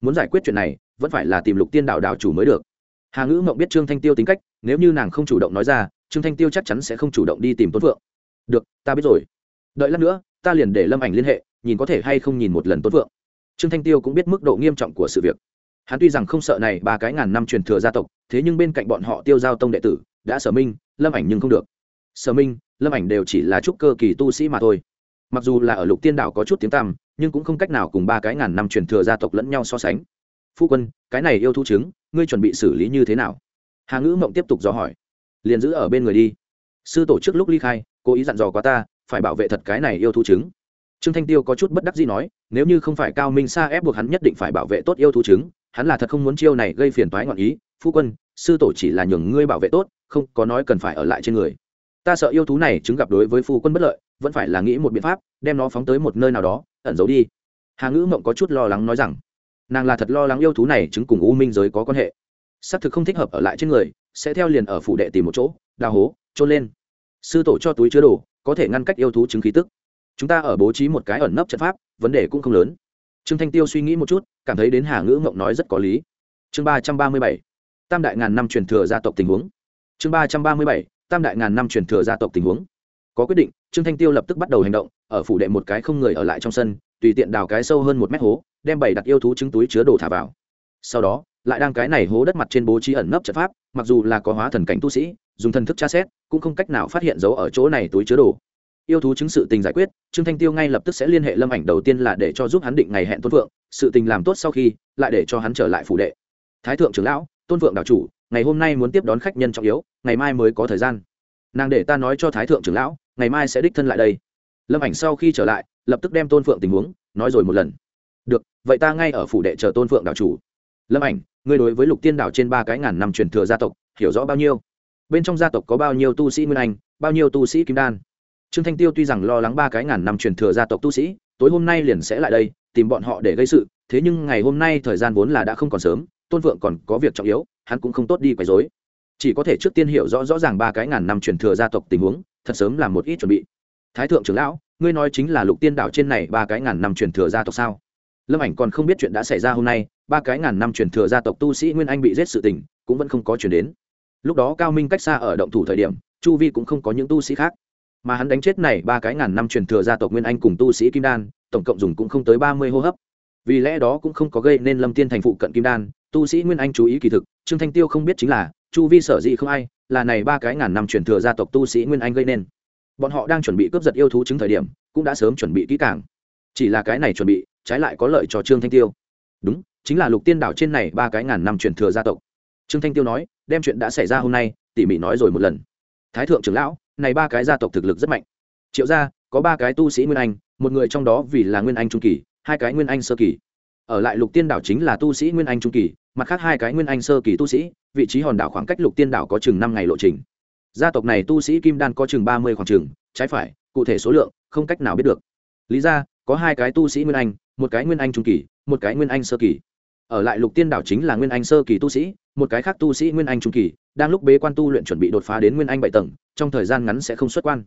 Muốn giải quyết chuyện này, vẫn phải là tìm lục tiên đạo đạo chủ mới được hà ngữ mộng biết trương thanh tiêu tính cách, nếu như nàng không chủ động nói ra, trương thanh tiêu chắc chắn sẽ không chủ động đi tìm tốt vượng được, ta biết rồi. Đợi lát nữa, ta liền để lâm ảnh liên hệ, nhìn có thể hay không nhìn một lần tốt vượng trương thanh tiêu cũng biết mức độ nghiêm trọng của sự việc. Hắn tuy rằng không sợ này ba cái ngàn năm truyền thừa gia tộc, thế nhưng bên cạnh bọn họ tiêu giao tông đệ tử, đã sở minh, lâm ảnh nhưng không được. Sở minh, lâm ảnh đều chỉ là trúc cơ kỳ tu sĩ mà thôi. Mặc dù là ở lục tiên đảo có chút tiếng tăm, nhưng cũng không cách nào cùng ba cái ngàn năm truyền thừa gia tộc lẫn nhau so sánh. Phu quân, cái này yêu thu chứng ngươi chuẩn bị xử lý như thế nào? Hà ngữ mộng tiếp tục dò hỏi. Liền giữ ở bên người đi. Sư tổ trước lúc ly khai, cố ý dặn dò quá ta, phải bảo vệ thật cái này yêu thú chứng trương thanh tiêu có chút bất đắc gì nói, nếu như không phải cao minh sa ép buộc hắn nhất định phải bảo vệ tốt yêu thú chứng hắn là thật không muốn chiêu này gây phiền toái ngọn ý. Phu quân, sư tổ chỉ là nhường ngươi bảo vệ tốt, không có nói cần phải ở lại trên người. Ta sợ yêu thú này chứng gặp đối với phu quân bất lợi, vẫn phải là nghĩ một biện pháp, đem nó phóng tới một nơi nào đó, ẩn giấu đi. Hà ngữ mộng có chút lo lắng nói rằng nàng là thật lo lắng yêu thú này chứng cùng u minh giới có quan hệ. Xác thực không thích hợp ở lại trên người, sẽ theo liền ở phủ đệ tìm một chỗ, đào hố trôn lên. Sư tổ cho túi chứa đồ, có thể ngăn cách yêu thú chứng khí tức. Chúng ta ở bố trí một cái ẩn nấp trận pháp, vấn đề cũng không lớn. Trương thanh tiêu suy nghĩ một chút, cảm thấy đến hà ngữ mộng nói rất có lý. Chương ba trăm ba mươi bảy, tam đại ngàn năm truyền thừa gia tộc tình huống. Chương ba trăm ba mươi bảy, tam đại ngàn năm truyền thừa gia tộc tình huống. Có quyết định, trương thanh tiêu lập tức bắt đầu hành động, ở phủ đệ một cái không người ở lại trong sân, tùy tiện đào cái sâu hơn một mét hố đem bảy đặt yêu thú trứng túi chứa đồ thả vào. Sau đó, lại đang cái này hố đất mặt trên bố trí ẩn nấp trận pháp, mặc dù là có hóa thần cảnh tu sĩ, dùng thần thức tra xét, cũng không cách nào phát hiện dấu ở chỗ này túi chứa đồ. Yêu thú chứng sự tình giải quyết, trương thanh tiêu ngay lập tức sẽ liên hệ lâm ảnh đầu tiên là để cho giúp hắn định ngày hẹn tôn vượng sự tình làm tốt sau khi, lại để cho hắn trở lại phủ đệ. Thái thượng trưởng lão, tôn vượng đạo chủ, ngày hôm nay muốn tiếp đón khách nhân trọng yếu, ngày mai mới có thời gian. Nàng để ta nói cho thái thượng trưởng lão, ngày mai sẽ đích thân lại đây. Lâm ảnh sau khi trở lại, lập tức đem tôn phượng tình huống, nói rồi một lần được, vậy ta ngay ở phủ đệ chờ tôn phượng đạo chủ. Lâm ảnh, ngươi đối với lục tiên đảo trên ba cái ngàn năm truyền thừa gia tộc, hiểu rõ bao nhiêu? Bên trong gia tộc có bao nhiêu tu sĩ nguyên anh, bao nhiêu tu sĩ kim đan? Trương thanh tiêu tuy rằng lo lắng ba cái ngàn năm truyền thừa gia tộc tu sĩ, tối hôm nay liền sẽ lại đây, tìm bọn họ để gây sự, thế nhưng ngày hôm nay thời gian vốn là đã không còn sớm, tôn vượng còn có việc trọng yếu, hắn cũng không tốt đi quấy dối chỉ có thể trước tiên hiểu rõ rõ ràng ba cái ngàn năm truyền thừa gia tộc tình huống, thật sớm làm một ít chuẩn bị. Thái thượng trưởng lão, ngươi nói chính là lục tiên đảo trên này ba cái ngàn năm truyền thừa gia tộc sao? Lâm ảnh còn không biết chuyện đã xảy ra hôm nay, ba cái ngàn năm truyền thừa gia tộc tu sĩ nguyên anh bị giết sự tình, cũng vẫn không có chuyển đến. Lúc đó cao minh cách xa ở động thủ thời điểm, chu vi cũng không có những tu sĩ khác. Mà hắn đánh chết này ba cái ngàn năm truyền thừa gia tộc nguyên anh cùng tu sĩ kim đan, tổng cộng dùng cũng không tới ba mươi hô hấp. Vì lẽ đó cũng không có gây nên lâm tiên thành phụ cận kim đan, tu sĩ nguyên anh chú ý kỳ thực, trương thanh tiêu không biết chính là, chu vi sở dĩ không ai, là này ba cái ngàn năm truyền thừa gia tộc tu sĩ nguyên anh gây nên. Bọn họ đang chuẩn bị cướp giật yêu thú chứng thời điểm, cũng đã sớm chuẩn bị kỹ càng chỉ là cái này chuẩn bị, trái lại có lợi cho trương thanh tiêu. Đúng, chính là lục tiên đảo trên này ba cái ngàn năm truyền thừa gia tộc. Trương thanh tiêu nói, đem chuyện đã xảy ra hôm nay, tỉ mỉ nói rồi một lần. Thái thượng trưởng lão, này ba cái gia tộc thực lực rất mạnh. Triệu gia, có ba cái tu sĩ nguyên anh, một người trong đó vì là nguyên anh trung kỳ, hai cái nguyên anh sơ kỳ. Ở lại lục tiên đảo chính là tu sĩ nguyên anh trung kỳ, mặt khác hai cái nguyên anh sơ kỳ tu sĩ, vị trí hòn đảo khoảng cách lục tiên đảo có chừng năm ngày lộ trình. Gia tộc này tu sĩ kim đan có chừng ba mươi khoảng chừng, trái phải, cụ thể số lượng không cách nào biết được. Lý ra có hai cái tu sĩ nguyên anh, một cái nguyên anh trung kỳ, một cái nguyên anh sơ kỳ. Ở lại lục tiên đảo chính là nguyên anh sơ kỳ tu sĩ, một cái khác tu sĩ nguyên anh trung kỳ, đang lúc bế quan tu luyện chuẩn bị đột phá đến nguyên anh bảy tầng, trong thời gian ngắn sẽ không xuất quan.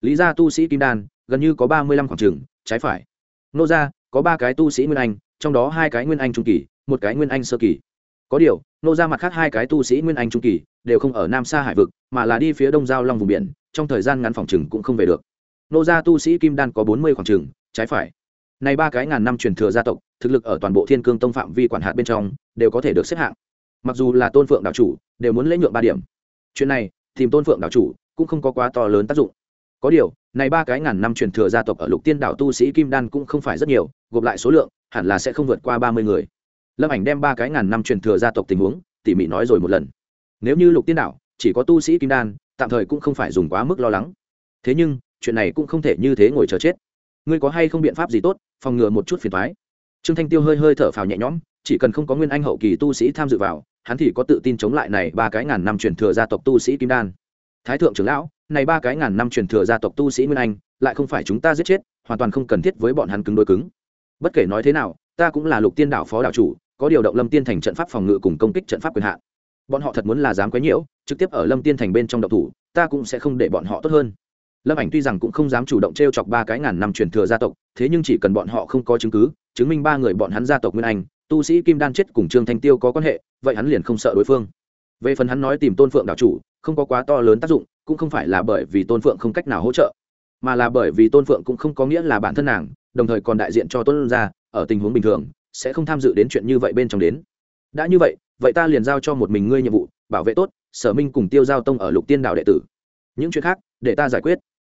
Lý ra tu sĩ kim đan, gần như có ba mươi lăm khoảng trường, trái phải. Nô ra có ba cái tu sĩ nguyên anh, trong đó hai cái nguyên anh trung kỳ, một cái nguyên anh sơ kỳ. Có điều, nô ra mặt khác hai cái tu sĩ nguyên anh trung kỳ đều không ở nam xa hải vực, mà là đi phía đông giao long vùng biển, trong thời gian ngắn phòng chừng cũng không về được. Nô ra tu sĩ kim đan có bốn mươi khoảng chừng trái phải. Này ba cái ngàn năm truyền thừa gia tộc, thực lực ở toàn bộ thiên cương tông phạm vi quản hạt bên trong, đều có thể được xếp hạng. Mặc dù là tôn phượng đạo chủ, đều muốn lễ nhượng ba điểm. Chuyện này, tìm tôn phượng đạo chủ cũng không có quá to lớn tác dụng. Có điều, này ba cái ngàn năm truyền thừa gia tộc ở lục tiên đảo tu sĩ kim đan cũng không phải rất nhiều, gộp lại số lượng, hẳn là sẽ không vượt qua ba mươi người. Lâm ảnh đem ba cái ngàn năm truyền thừa gia tộc tình huống, tỉ mỉ nói rồi một lần. Nếu như lục tiên đảo chỉ có tu sĩ kim đan, tạm thời cũng không phải dùng quá mức lo lắng. Thế nhưng, chuyện này cũng không thể như thế ngồi chờ chết ngươi có hay không biện pháp gì tốt, phòng ngừa một chút phiền thoái trương thanh tiêu hơi hơi thở phào nhẹ nhõm, chỉ cần không có nguyên anh hậu kỳ tu sĩ tham dự vào, hắn thì có tự tin chống lại này ba cái ngàn năm truyền thừa gia tộc tu sĩ kim đan. Thái thượng trưởng lão, này ba cái ngàn năm truyền thừa gia tộc tu sĩ nguyên anh, lại không phải chúng ta giết chết, hoàn toàn không cần thiết với bọn hắn cứng đối cứng. Bất kể nói thế nào, ta cũng là lục tiên đảo phó đảo chủ, có điều động lâm tiên thành trận pháp phòng ngự cùng công kích trận pháp quyền hạn. Bọn họ thật muốn là dám quấy nhiễu, trực tiếp ở lâm tiên thành bên trong độc thủ, ta cũng sẽ không để bọn họ tốt hơn lâm ảnh tuy rằng cũng không dám chủ động t r e o chọc ba cái ngàn năm truyền thừa gia tộc, thế nhưng chỉ cần bọn họ không có chứng cứ, chứng minh ba người bọn hắn gia tộc nguyên anh, tu sĩ kim đan chết cùng trương thanh tiêu có quan hệ, vậy hắn liền không sợ đối phương. Về phần hắn nói tìm tôn phượng đạo chủ, không có quá to lớn tác dụng, cũng không phải là bởi vì tôn phượng không cách nào hỗ trợ, mà là bởi vì tôn phượng cũng không có nghĩa là bản thân nàng, đồng thời còn đại diện cho tôn gia, ở tình huống bình thường, sẽ không tham dự đến chuyện như vậy bên trong đến. Đã như vậy vậy ta liền giao cho một mình ngươi nhiệm vụ, bảo vệ tốt, sở minh cùng tiêu giao tông ở lục tiên đảo đệ tử. Những chuyện khác, để ta giải quyết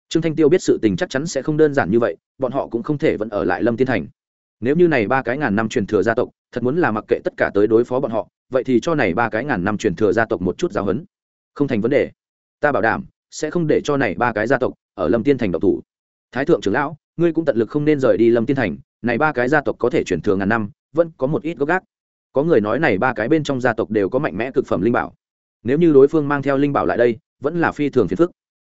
trương thanh tiêu biết sự tình chắc chắn sẽ không đơn giản như vậy, bọn họ cũng không thể vẫn ở lại lâm tiên thành. Nếu như này ba cái ngàn năm truyền thừa gia tộc, thật muốn là mặc kệ tất cả tới đối phó bọn họ, vậy thì cho này ba cái ngàn năm truyền thừa gia tộc một chút giáo huấn. Không thành vấn đề. Ta bảo đảm, sẽ không để cho này ba cái gia tộc ở lâm tiên thành độc thủ. Thái thượng trưởng lão, ngươi cũng tận lực không nên rời đi lâm tiên thành, này ba cái gia tộc có thể chuyển thừa ngàn năm, vẫn có một ít gốc gác. Có người nói này ba cái bên trong gia tộc đều có mạnh mẽ cực phẩm linh bảo. Nếu như đối phương mang theo linh bảo lại đây, vẫn là phi thường phiền phức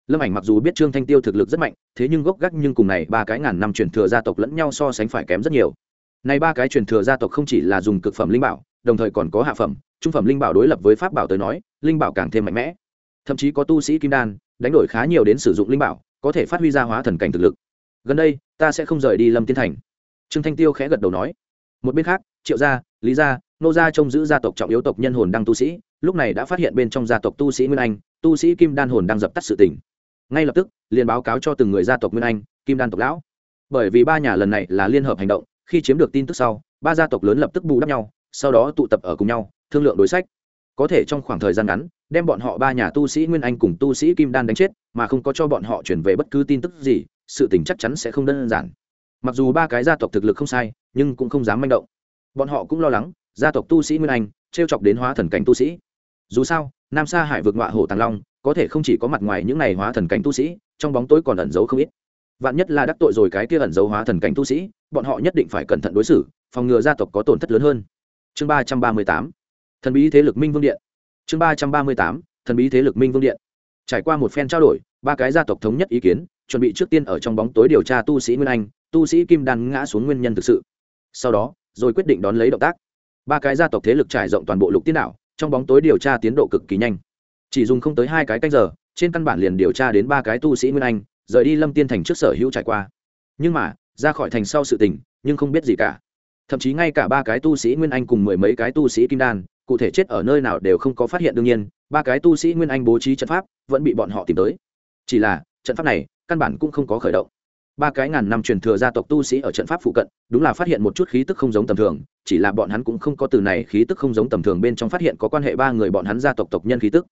lâm ảnh mặc dù biết trương thanh tiêu thực lực rất mạnh, thế nhưng gốc gác nhưng cùng này ba cái ngàn năm truyền thừa gia tộc lẫn nhau so sánh phải kém rất nhiều. Này ba cái truyền thừa gia tộc không chỉ là dùng cực phẩm linh bảo, đồng thời còn có hạ phẩm, trung phẩm linh bảo đối lập với pháp bảo tới nói, linh bảo càng thêm mạnh mẽ. Thậm chí có tu sĩ kim đan, đánh đổi khá nhiều đến sử dụng linh bảo, có thể phát huy ra hóa thần cảnh thực lực. Gần đây, ta sẽ không rời đi lâm tiên thành. Trương thanh tiêu khẽ gật đầu nói. Một bên khác, triệu gia, lý gia, nô gia trông giữ gia tộc trọng yếu tộc nhân hồn đăng tu sĩ, lúc này đã phát hiện bên trong gia tộc tu sĩ nguyên anh, tu sĩ kim đan hồn đang dập tắt sự tỉnh ngay lập tức, liền báo cáo cho từng người gia tộc nguyên anh, kim đan tộc lão. Bởi vì ba nhà lần này là liên hợp hành động, khi chiếm được tin tức sau, ba gia tộc lớn lập tức bù đắp nhau, sau đó tụ tập ở cùng nhau, thương lượng đối sách. Có thể trong khoảng thời gian ngắn, đem bọn họ ba nhà tu sĩ nguyên anh cùng tu sĩ kim đan đánh chết, mà không có cho bọn họ chuyển về bất cứ tin tức gì, sự tình chắc chắn sẽ không đơn giản. Mặc dù ba cái gia tộc thực lực không sai, nhưng cũng không dám manh động. Bọn họ cũng lo lắng, gia tộc tu sĩ nguyên anh t r e o chọc đến hóa thần cảnh tu sĩ. Dù sao, nam sa hải vượt ngọa hổ tàng long có thể không chỉ có mặt ngoài những này hóa thần cảnh tu sĩ, trong bóng tối còn ẩn giấu không ít. Vạn nhất là đắc tội rồi cái kia ẩn giấu hóa thần cảnh tu sĩ, bọn họ nhất định phải cẩn thận đối xử, phòng ngừa gia tộc có tổn thất lớn hơn. Chương ba trăm ba mươi tám. Thần bí thế lực minh vương điện. Chương ba trăm ba mươi tám. Thần bí thế lực minh vương điện. Trải qua một phen trao đổi, ba cái gia tộc thống nhất ý kiến, chuẩn bị trước tiên ở trong bóng tối điều tra tu sĩ nguyên anh, tu sĩ kim đan ngã xuống nguyên nhân thực sự. Sau đó, rồi quyết định đón lấy động tác. Ba cái gia tộc thế lực trải rộng toàn bộ lục tiên đảo, trong bóng tối điều tra tiến độ cực kỳ nhanh chỉ dùng không tới hai cái canh giờ, trên căn bản liền điều tra đến ba cái tu sĩ nguyên anh, rời đi lâm tiên thành trước sở hữu trải qua. Nhưng mà, ra khỏi thành sau sự tình, nhưng không biết gì cả. Thậm chí ngay cả ba cái tu sĩ nguyên anh cùng mười mấy cái tu sĩ kim đan, cụ thể chết ở nơi nào đều không có phát hiện đương nhiên, ba cái tu sĩ nguyên anh bố trí trận pháp, vẫn bị bọn họ tìm tới. Chỉ là, trận pháp này, căn bản cũng không có khởi động. Ba cái ngàn năm truyền thừa gia tộc tu sĩ ở trận pháp phụ cận, đúng là phát hiện một chút khí tức không giống tầm thường, chỉ là bọn hắn cũng không có từ này khí tức không giống tầm thường bên trong phát hiện có quan hệ ba người bọn hắn gia tộc tộc nhân khí tức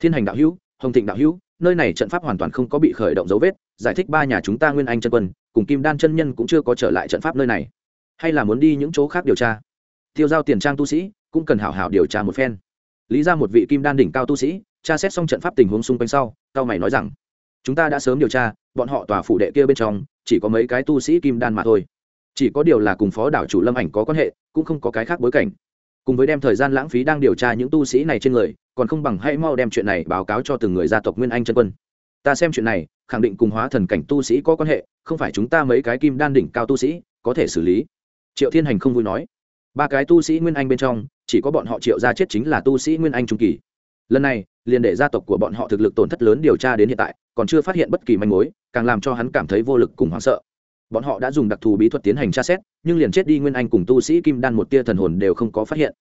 thiên hành đạo hữu, hồng thịnh đạo hữu, nơi này trận pháp hoàn toàn không có bị khởi động dấu vết, giải thích ba nhà chúng ta nguyên anh chân quân, cùng kim đan chân nhân cũng chưa có trở lại trận pháp nơi này. Hay là muốn đi những chỗ khác điều tra? Tiêu giao tiền trang tu sĩ, cũng cần hảo hảo điều tra một phen. Lý ra một vị kim đan đỉnh cao tu sĩ, tra xét xong trận pháp tình huống xung quanh sau, cao mày nói rằng, chúng ta đã sớm điều tra, bọn họ tòa phủ đệ kia bên trong, chỉ có mấy cái tu sĩ kim đan mà thôi. Chỉ có điều là cùng phó đảo chủ lâm ảnh có quan hệ, cũng không có cái khác bối cảnh cùng với đem thời gian lãng phí đang điều tra những tu sĩ này trên người, còn không bằng hãy mau đem chuyện này báo cáo cho từng người gia tộc nguyên anh chân quân. Ta xem chuyện này, khẳng định cùng hóa thần cảnh tu sĩ có quan hệ, không phải chúng ta mấy cái kim đan đỉnh cao tu sĩ, có thể xử lý. Triệu thiên hành không vui nói. Ba cái tu sĩ nguyên anh bên trong, chỉ có bọn họ triệu ra chết chính là tu sĩ nguyên anh trung kỳ. Lần này, liền để gia tộc của bọn họ thực lực tổn thất lớn điều tra đến hiện tại, còn chưa phát hiện bất kỳ manh mối, càng làm cho hắn cảm thấy vô lực cùng hoảng sợ bọn họ đã dùng đặc thù bí thuật tiến hành tra xét, nhưng liền chết đi nguyên anh cùng tu sĩ kim đan một tia thần hồn đều không có phát hiện.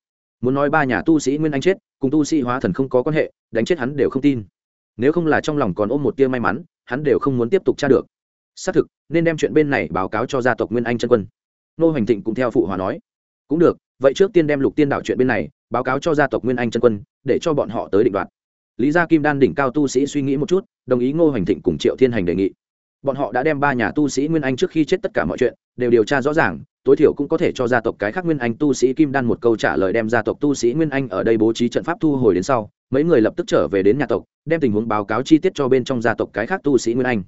Muốn nói ba nhà tu sĩ nguyên anh chết, cùng tu sĩ hóa thần không có quan hệ, đánh chết hắn đều không tin. Nếu không là trong lòng còn ôm một tia may mắn, hắn đều không muốn tiếp tục tra được. Xác thực, nên đem chuyện bên này báo cáo cho gia tộc nguyên anh chân quân. Nô hoành thịnh cũng theo phụ hòa nói. Cũng được, vậy trước tiên đem lục tiên đảo chuyện bên này báo cáo cho gia tộc nguyên anh chân quân, để cho bọn họ tới định đoạt. Lý gia kim đan đỉnh cao tu sĩ suy nghĩ một chút, đồng ý ngô hoành thịnh cùng triệu thiên hành đề nghị bọn họ đã đem ba nhà tu sĩ nguyên anh trước khi chết tất cả mọi chuyện đều điều tra rõ ràng, tối thiểu cũng có thể cho gia tộc cái khác nguyên anh tu sĩ kim đan một câu trả lời đem gia tộc tu sĩ nguyên anh ở đây bố trí trận pháp thu hồi đến sau, mấy người lập tức trở về đến nhà tộc, đem tình huống báo cáo chi tiết cho bên trong gia tộc cái khác tu sĩ nguyên anh.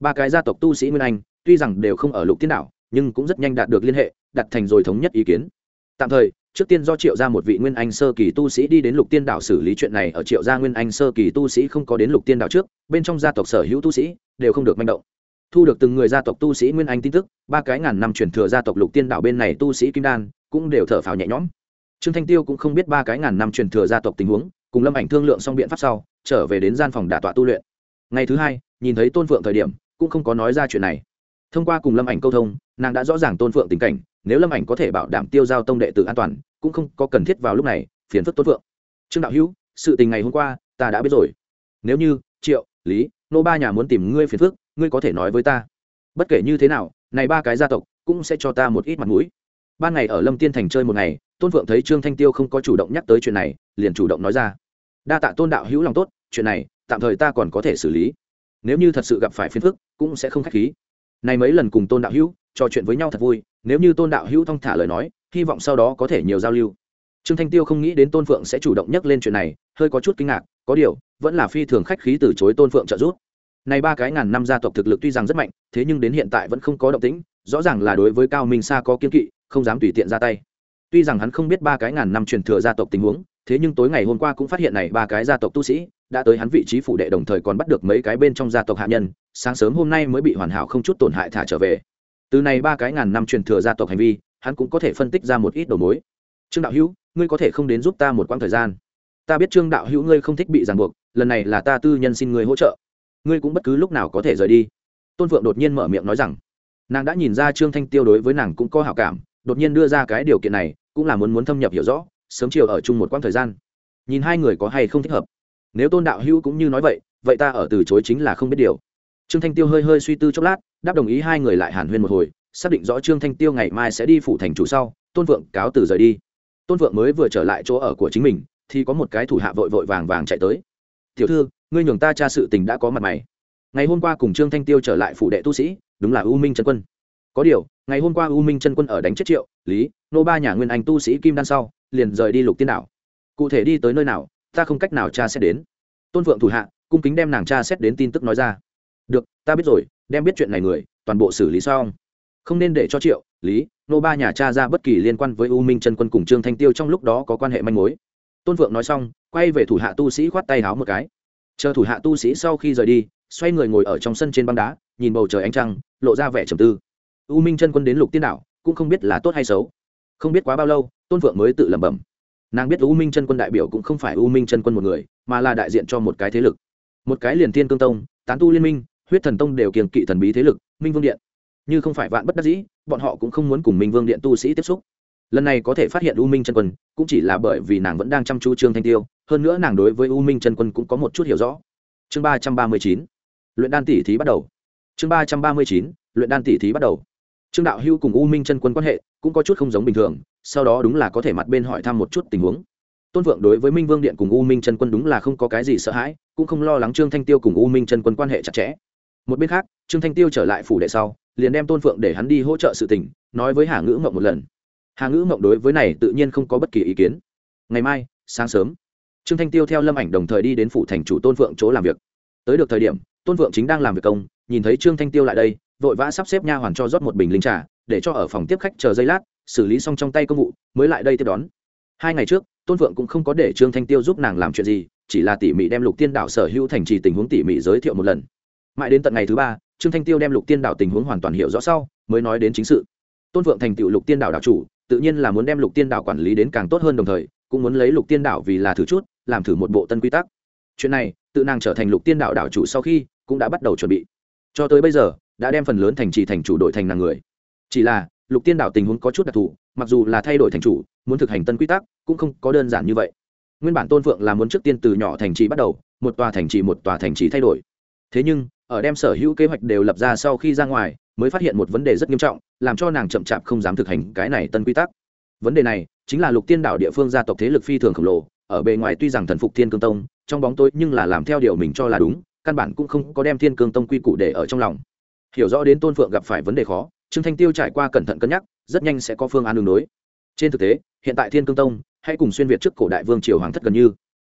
Ba cái gia tộc tu sĩ nguyên anh, tuy rằng đều không ở lục tiên đảo, nhưng cũng rất nhanh đạt được liên hệ, đặt thành rồi thống nhất ý kiến. Tạm thời, trước tiên do triệu ra một vị nguyên anh sơ kỳ tu sĩ đi đến lục tiên đảo xử lý chuyện này ở triệu gia nguyên anh sơ kỳ tu sĩ không có đến lục tiên đảo trước, bên trong gia tộc sở hữu tu sĩ đều không được manh động thu được từng người gia tộc tu sĩ nguyên anh tin tức, ba cái ngàn năm truyền thừa gia tộc lục tiên đảo bên này tu sĩ kim đan cũng đều thở phào nhẹ nhõm. Trương thanh tiêu cũng không biết ba cái ngàn năm truyền thừa gia tộc tình huống, cùng lâm ảnh thương lượng xong biện pháp sau, trở về đến gian phòng đả tọa tu luyện. Ngày thứ hai, nhìn thấy tôn phượng thời điểm, cũng không có nói ra chuyện này. Thông qua cùng lâm ảnh câu thông, nàng đã rõ ràng tôn phượng tình cảnh, nếu lâm ảnh có thể bảo đảm tiêu giao tông đệ tử an toàn, cũng không có cần thiết vào lúc này, phiền phức tôn phượng. Trương đạo hữu, sự tình ngày hôm qua, ta đã biết rồi. Nếu như, triệu, lý, nô ba nhà muốn tìm ngươi phiền phức ngươi có thể nói với ta. Bất kể như thế nào, này ba cái gia tộc cũng sẽ cho ta một ít mặt mũi. Ban ngày ở lâm tiên thành chơi một ngày, tôn phượng thấy trương thanh tiêu không có chủ động nhắc tới chuyện này, liền chủ động nói ra. Đa tạ tôn đạo hữu lòng tốt, chuyện này tạm thời ta còn có thể xử lý. Nếu như thật sự gặp phải phiền phức, cũng sẽ không k h á c h khí. Này mấy lần cùng tôn đạo hữu trò chuyện với nhau thật vui, nếu như tôn đạo hữu thong thả lời nói, hy vọng sau đó có thể nhiều giao lưu. Trương thanh tiêu không nghĩ đến tôn phượng sẽ chủ động nhắc lên chuyện này, hơi có chút kinh ngạc, có điều, vẫn là phi thường khách khí từ chối tôn phượng trợ giúp này ba cái ngàn năm gia tộc thực lực tuy rằng rất mạnh, thế nhưng đến hiện tại vẫn không có động tĩnh, rõ ràng là đối với cao minh sa có kiên kỵ, không dám tùy tiện ra tay. Tuy rằng hắn không biết ba cái ngàn năm truyền thừa gia tộc tình huống, thế nhưng tối ngày hôm qua cũng phát hiện này ba cái gia tộc tu sĩ đã tới hắn vị trí phụ đệ đồng thời còn bắt được mấy cái bên trong gia tộc hạ nhân, sáng sớm hôm nay mới bị hoàn hảo không chút tổn hại thả trở về. Từ này ba cái ngàn năm truyền thừa gia tộc hành vi, hắn cũng có thể phân tích ra một ít đầu mối. Trương đạo hữu, ngươi có thể không đến giúp ta một quãng thời gian? Ta biết trương đạo hữu ngươi không thích bị ràng buộc, lần này là ta tư nhân xin ngươi hỗ trợ ngươi cũng bất cứ lúc nào có thể rời đi. Tôn phượng đột nhiên mở miệng nói rằng, nàng đã nhìn ra trương thanh tiêu đối với nàng cũng có hảo cảm, đột nhiên đưa ra cái điều kiện này, cũng là muốn muốn thâm nhập hiểu rõ, sớm chiều ở chung một quãng thời gian. Nhìn hai người có hay không thích hợp. Nếu tôn đạo hữu cũng như nói vậy vậy ta ở từ chối chính là không biết điều. Trương thanh tiêu hơi hơi suy tư chốc lát, đáp đồng ý hai người lại hàn huyên một hồi, xác định rõ trương thanh tiêu ngày mai sẽ đi phủ thành chủ sau, tôn vượng cáo từ rời đi. Tôn vượng mới vừa trở lại chỗ ở của chính mình, thì có một cái thủ hạ vội vội vàng vàng chạy tới. Tiểu thư ngươi nhường ta tra sự tình đã có mặt mày. Ngày hôm qua cùng trương thanh tiêu trở lại phủ đệ tu sĩ, đúng là u minh trần quân. Có điều, ngày hôm qua u minh chân quân ở đánh chết triệu, lý, nô ba nhà nguyên anh tu sĩ kim đan sau, liền rời đi lục tiên đảo. Cụ thể đi tới nơi nào, ta không cách nào tra xét đến. Tôn phượng thủ hạ, cung kính đem nàng tra xét đến tin tức nói ra. Được, ta biết rồi, đem biết chuyện này người, toàn bộ xử lý xong. Không nên để cho triệu, lý, nô ba nhà cha ra bất kỳ liên quan với u minh chân quân cùng trương thanh tiêu trong lúc đó có quan hệ manh mối. Tôn phượng nói xong, quay về thủ hạ tu sĩ khoát tay háo một cái chờ thủ hạ tu sĩ sau khi rời đi, xoay người ngồi ở trong sân trên băng đá, nhìn bầu trời ánh trăng, lộ ra vẻ trầm tư. U minh chân quân đến lục tiên đảo, cũng không biết là tốt hay xấu. Không biết quá bao lâu, tôn phượng mới tự lẩm bẩm. Nàng biết u minh chân quân đại biểu cũng không phải u minh chân quân một người, mà là đại diện cho một cái thế lực. Một cái liền thiên cương tông, tán tu liên minh, huyết thần tông đều kiềng kỵ thần bí thế lực, minh vương điện. Như không phải vạn bất đắc dĩ, bọn họ cũng không muốn cùng minh vương điện tu sĩ tiếp xúc. Lần này có thể phát hiện u minh chân quân, cũng chỉ là bởi vì nàng vẫn đang chăm chú trương thanh tiêu hơn nữa nàng đối với u minh chân quân cũng có một chút hiểu rõ. Chương ba trăm ba mươi chín, luyện đan tỷ thí bắt đầu. Chương ba trăm ba mươi chín, luyện đan tỷ thí bắt đầu. Trương đạo hưu cùng u minh chân quân quan hệ cũng có chút không giống bình thường, sau đó đúng là có thể mặt bên hỏi thăm một chút tình huống. Tôn vượng đối với minh vương điện cùng u minh chân quân đúng là không có cái gì sợ hãi, cũng không lo lắng trương thanh tiêu cùng u minh chân quân quan hệ chặt chẽ. Một bên khác, trương thanh tiêu trở lại phủ đệ sau, liền đem tôn phượng để hắn đi hỗ trợ sự tình, nói với hà ngữ mộng một lần. Hà ngữ mộng đối với này tự nhiên không có bất kỳ ý kiến. Ngày mai, sáng sớm trương thanh tiêu theo lâm ảnh đồng thời đi đến phủ thành chủ tôn phượng chỗ làm việc. Tới được thời điểm, tôn phượng chính đang làm việc công, nhìn thấy trương thanh tiêu lại đây, vội vã sắp xếp nha hoàn cho rót một bình linh trà, để cho ở phòng tiếp khách chờ giây lát, xử lý xong trong tay công vụ, mới lại đây tiếp đón. Hai ngày trước, tôn phượng cũng không có để trương thanh tiêu giúp nàng làm chuyện gì, chỉ là tỉ mỉ đem lục tiên đảo sở hữu thành trì tình huống tỉ mỉ giới thiệu một lần. Mãi đến tận ngày thứ ba, trương thanh tiêu đem lục tiên đảo tình huống hoàn toàn hiểu rõ sau, mới nói đến chính sự. Tôn phượng thành tựu lục tiên đảo đảo chủ, tự nhiên là muốn đem lục tiên đảo quản lý đến càng tốt hơn đồng thời, cũng muốn lấy lục tiên đảo vì là thử chút làm thử một bộ tân quy tắc. Chuyện này, tự nàng trở thành lục tiên đạo đảo chủ sau khi, cũng đã bắt đầu chuẩn bị. Cho tới bây giờ, đã đem phần lớn thành trì thành chủ đội thành nàng người. Chỉ là, lục tiên đạo tình huống có chút đặc thù, mặc dù là thay đổi thành chủ, muốn thực hành tân quy tắc, cũng không có đơn giản như vậy. Nguyên bản tôn phượng là muốn trước tiên từ nhỏ thành trì bắt đầu, một tòa thành trì một tòa thành trì thay đổi. Thế nhưng, ở đem sở hữu kế hoạch đều lập ra sau khi ra ngoài, mới phát hiện một vấn đề rất nghiêm trọng, làm cho nàng chậm chạp không dám thực hành cái này tân quy tắc. Vấn đề này, chính là lục tiên đảo địa phương gia tộc thế lực phi thường khổng lồ ở bề ngoài tuy rằng thần phục thiên cương tông, trong bóng tối nhưng là làm theo điều mình cho là đúng, căn bản cũng không có đem thiên cương tông quy củ để ở trong lòng. Hiểu rõ đến tôn phượng gặp phải vấn đề khó, trương thanh tiêu trải qua cẩn thận cân nhắc, rất nhanh sẽ có phương án đường đối. Trên thực tế, hiện tại thiên cương tông hãy cùng xuyên việt trước cổ đại vương triều hoàng thất gần như.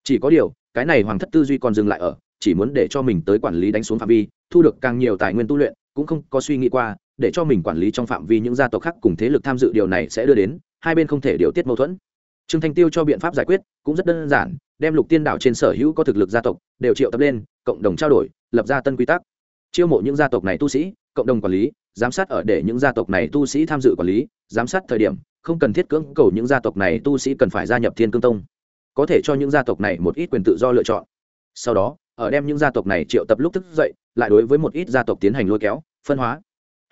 Chỉ có điều, cái này hoàng thất tư duy còn dừng lại ở, chỉ muốn để cho mình tới quản lý đánh xuống phạm vi, thu được càng nhiều tài nguyên tu luyện, cũng không có suy nghĩ qua, để cho mình quản lý trong phạm vi những gia tộc khác cùng thế lực tham dự điều này sẽ đưa đến, hai bên không thể điều tiết mâu thuẫn trương thanh tiêu cho biện pháp giải quyết cũng rất đơn giản, đem lục tiên đảo trên sở hữu có thực lực gia tộc đều triệu tập lên, cộng đồng trao đổi, lập ra tân quy tắc. Chiêu mộ những gia tộc này tu sĩ, cộng đồng quản lý, giám sát ở để những gia tộc này tu sĩ tham dự quản lý, giám sát thời điểm, không cần thiết cưỡng cầu những gia tộc này tu sĩ cần phải gia nhập thiên cương tông. Có thể cho những gia tộc này một ít quyền tự do lựa chọn. Sau đó, ở đem những gia tộc này triệu tập lúc thức dậy, lại đối với một ít gia tộc tiến hành lôi kéo, phân hóa.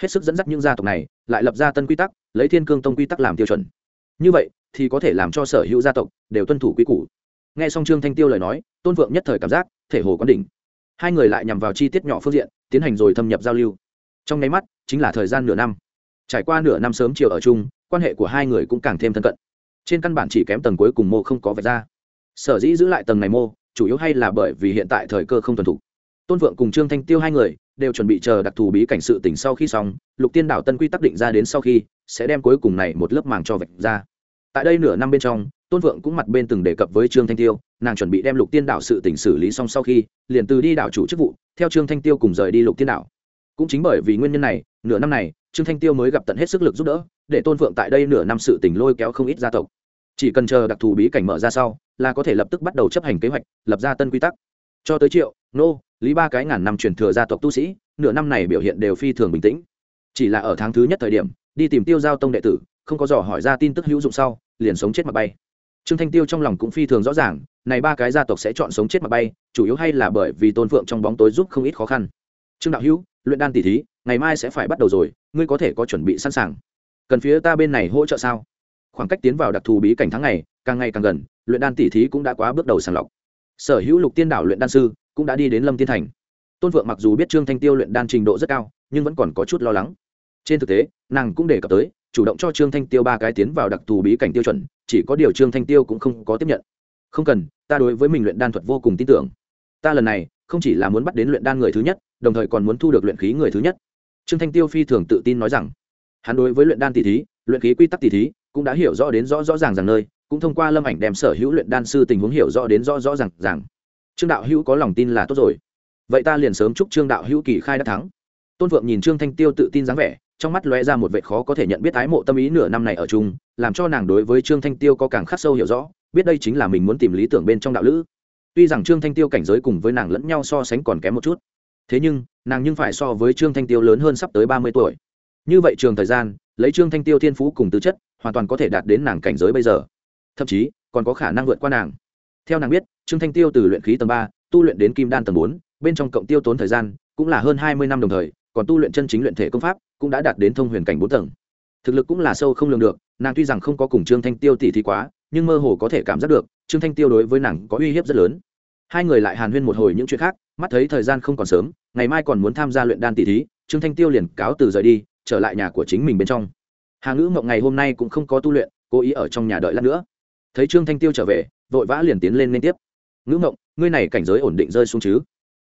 Hết sức dẫn dắt những gia tộc này, lại lập ra tân quy tắc, lấy thiên cương tông quy tắc làm tiêu chuẩn. Như vậy thì có thể làm cho sở hữu gia tộc đều tuân thủ quy củ. Nghe xong trương thanh tiêu lời nói, tôn vượng nhất thời cảm giác, thể hồ quán đỉnh. Hai người lại nhằm vào chi tiết nhỏ phương diện, tiến hành rồi thâm nhập giao lưu. Trong nháy mắt, chính là thời gian nửa năm. Trải qua nửa năm sớm chiều ở chung, quan hệ của hai người cũng càng thêm thân cận. Trên căn bản chỉ kém tầng cuối cùng mô không có vạch ra. Sở dĩ giữ lại tầng này mô, chủ yếu hay là bởi vì hiện tại thời cơ không thuần thục. Tôn vượng cùng trương thanh tiêu hai người đều chuẩn bị chờ đặc thù bí cảnh sự tỉnh sau khi xong, lục tiên đảo tân quy tắc định ra đến sau khi, sẽ đem cuối cùng này một lớp màng cho vạch ra tại đây nửa năm bên trong, tôn vượng cũng mặt bên từng đề cập với trương thanh tiêu, nàng chuẩn bị đem lục tiên đảo sự tỉnh xử lý xong sau khi, liền từ đi đảo chủ chức vụ, theo trương thanh tiêu cùng rời đi lục tiên đảo. Cũng chính bởi vì nguyên nhân này, nửa năm này, trương thanh tiêu mới gặp tận hết sức lực giúp đỡ, để tôn vượng tại đây nửa năm sự tỉnh lôi kéo không ít gia tộc. Chỉ cần chờ đặc thù bí cảnh mở ra sau, là có thể lập tức bắt đầu chấp hành kế hoạch, lập ra tân quy tắc. Cho tới triệu, nô, lý ba cái ngàn năm truyền thừa gia tộc tu sĩ, nửa năm này biểu hiện đều phi thường bình tĩnh. Chỉ là ở tháng thứ nhất thời điểm, đi tìm tiêu giao tông đệ tử không có dò hỏi ra tin tức hữu dụng sau, liền sống chết mà bay. Trương thanh tiêu trong lòng cũng phi thường rõ ràng, này ba cái gia tộc sẽ chọn sống chết mà bay, chủ yếu hay là bởi vì tôn phượng trong bóng tối giúp không ít khó khăn. Trương đạo hữu, luyện đan tỷ thí, ngày mai sẽ phải bắt đầu rồi, ngươi có thể có chuẩn bị sẵn sàng. Cần phía ta bên này hỗ trợ sao? Khoảng cách tiến vào đặc thù bí cảnh tháng ngày, càng ngày càng gần, luyện đan tỷ thí cũng đã quá bước đầu sàng lọc. Sở hữu lục tiên đảo luyện đan sư cũng đã đi đến lâm tiên thành. Tôn phượng mặc dù biết trương thanh tiêu luyện đan trình độ rất cao, nhưng vẫn còn có chút lo lắng. Trên thực tế, nàng cũng đề cập tới chủ động cho trương thanh tiêu ba cái tiến vào đặc thù bí cảnh tiêu chuẩn, chỉ có điều trương thanh tiêu cũng không có tiếp nhận. Không cần, ta đối với mình luyện đan thuật vô cùng tin tưởng. Ta lần này, không chỉ là muốn bắt đến luyện đan người thứ nhất, đồng thời còn muốn thu được luyện khí người thứ nhất. Trương thanh tiêu phi thường tự tin nói rằng, hắn đối với luyện đan tỷ thí, luyện khí quy tắc tỷ thí, cũng đã hiểu rõ đến rõ rõ ràng ràng nơi, cũng thông qua lâm ảnh đem sở hữu luyện đan sư tình huống hiểu rõ đến rõ rõ ràng ràng. Trương đạo hữu có lòng tin là tốt rồi. Vậy ta liền sớm chúc trương đạo hữu kỳ khai đã thắng. Tôn vượng nhìn trương thanh tiêu tự tin dáng vẻ trong mắt lóe ra một vệ khó có thể nhận biết ái mộ tâm ý nửa năm này ở chung, làm cho nàng đối với trương thanh tiêu có càng khắc sâu hiểu rõ, biết đây chính là mình muốn tìm lý tưởng bên trong đạo lữ. Tuy rằng trương thanh tiêu cảnh giới cùng với nàng lẫn nhau so sánh còn kém một chút, thế nhưng, nàng nhưng phải so với trương thanh tiêu lớn hơn sắp tới ba mươi tuổi. Như vậy trường thời gian, lấy trương thanh tiêu thiên phú cùng tư chất, hoàn toàn có thể đạt đến nàng cảnh giới bây giờ. Thậm chí, còn có khả năng vượt qua nàng. Theo nàng biết, trương thanh tiêu từ luyện khí tầng ba, tu luyện đến kim đan tầng bốn, bên trong cộng tiêu tốn thời gian, cũng là hơn hai mươi năm đồng thời, còn tu luyện chân chính luyện thể công pháp cũng đã đạt đến thông huyền cảnh bốn tầng. Thực lực cũng là sâu không lường được, nàng tuy rằng không có cùng trương thanh tiêu tỉ thi quá, nhưng mơ hồ có thể cảm giác được, trương thanh tiêu đối với nàng có uy hiếp rất lớn. Hai người lại hàn huyên một hồi những chuyện khác, mắt thấy thời gian không còn sớm, ngày mai còn muốn tham gia luyện đan tỷ thí, trương thanh tiêu liền cáo từ rời đi, trở lại nhà của chính mình bên trong. Hà ngữ mộng ngày hôm nay cũng không có tu luyện, cố ý ở trong nhà đợi lát nữa. Thấy trương thanh tiêu trở về, vội vã liền tiến lên liên tiếp. Ngữ mộng, ngươi này cảnh giới ổn định rơi xuống chứ?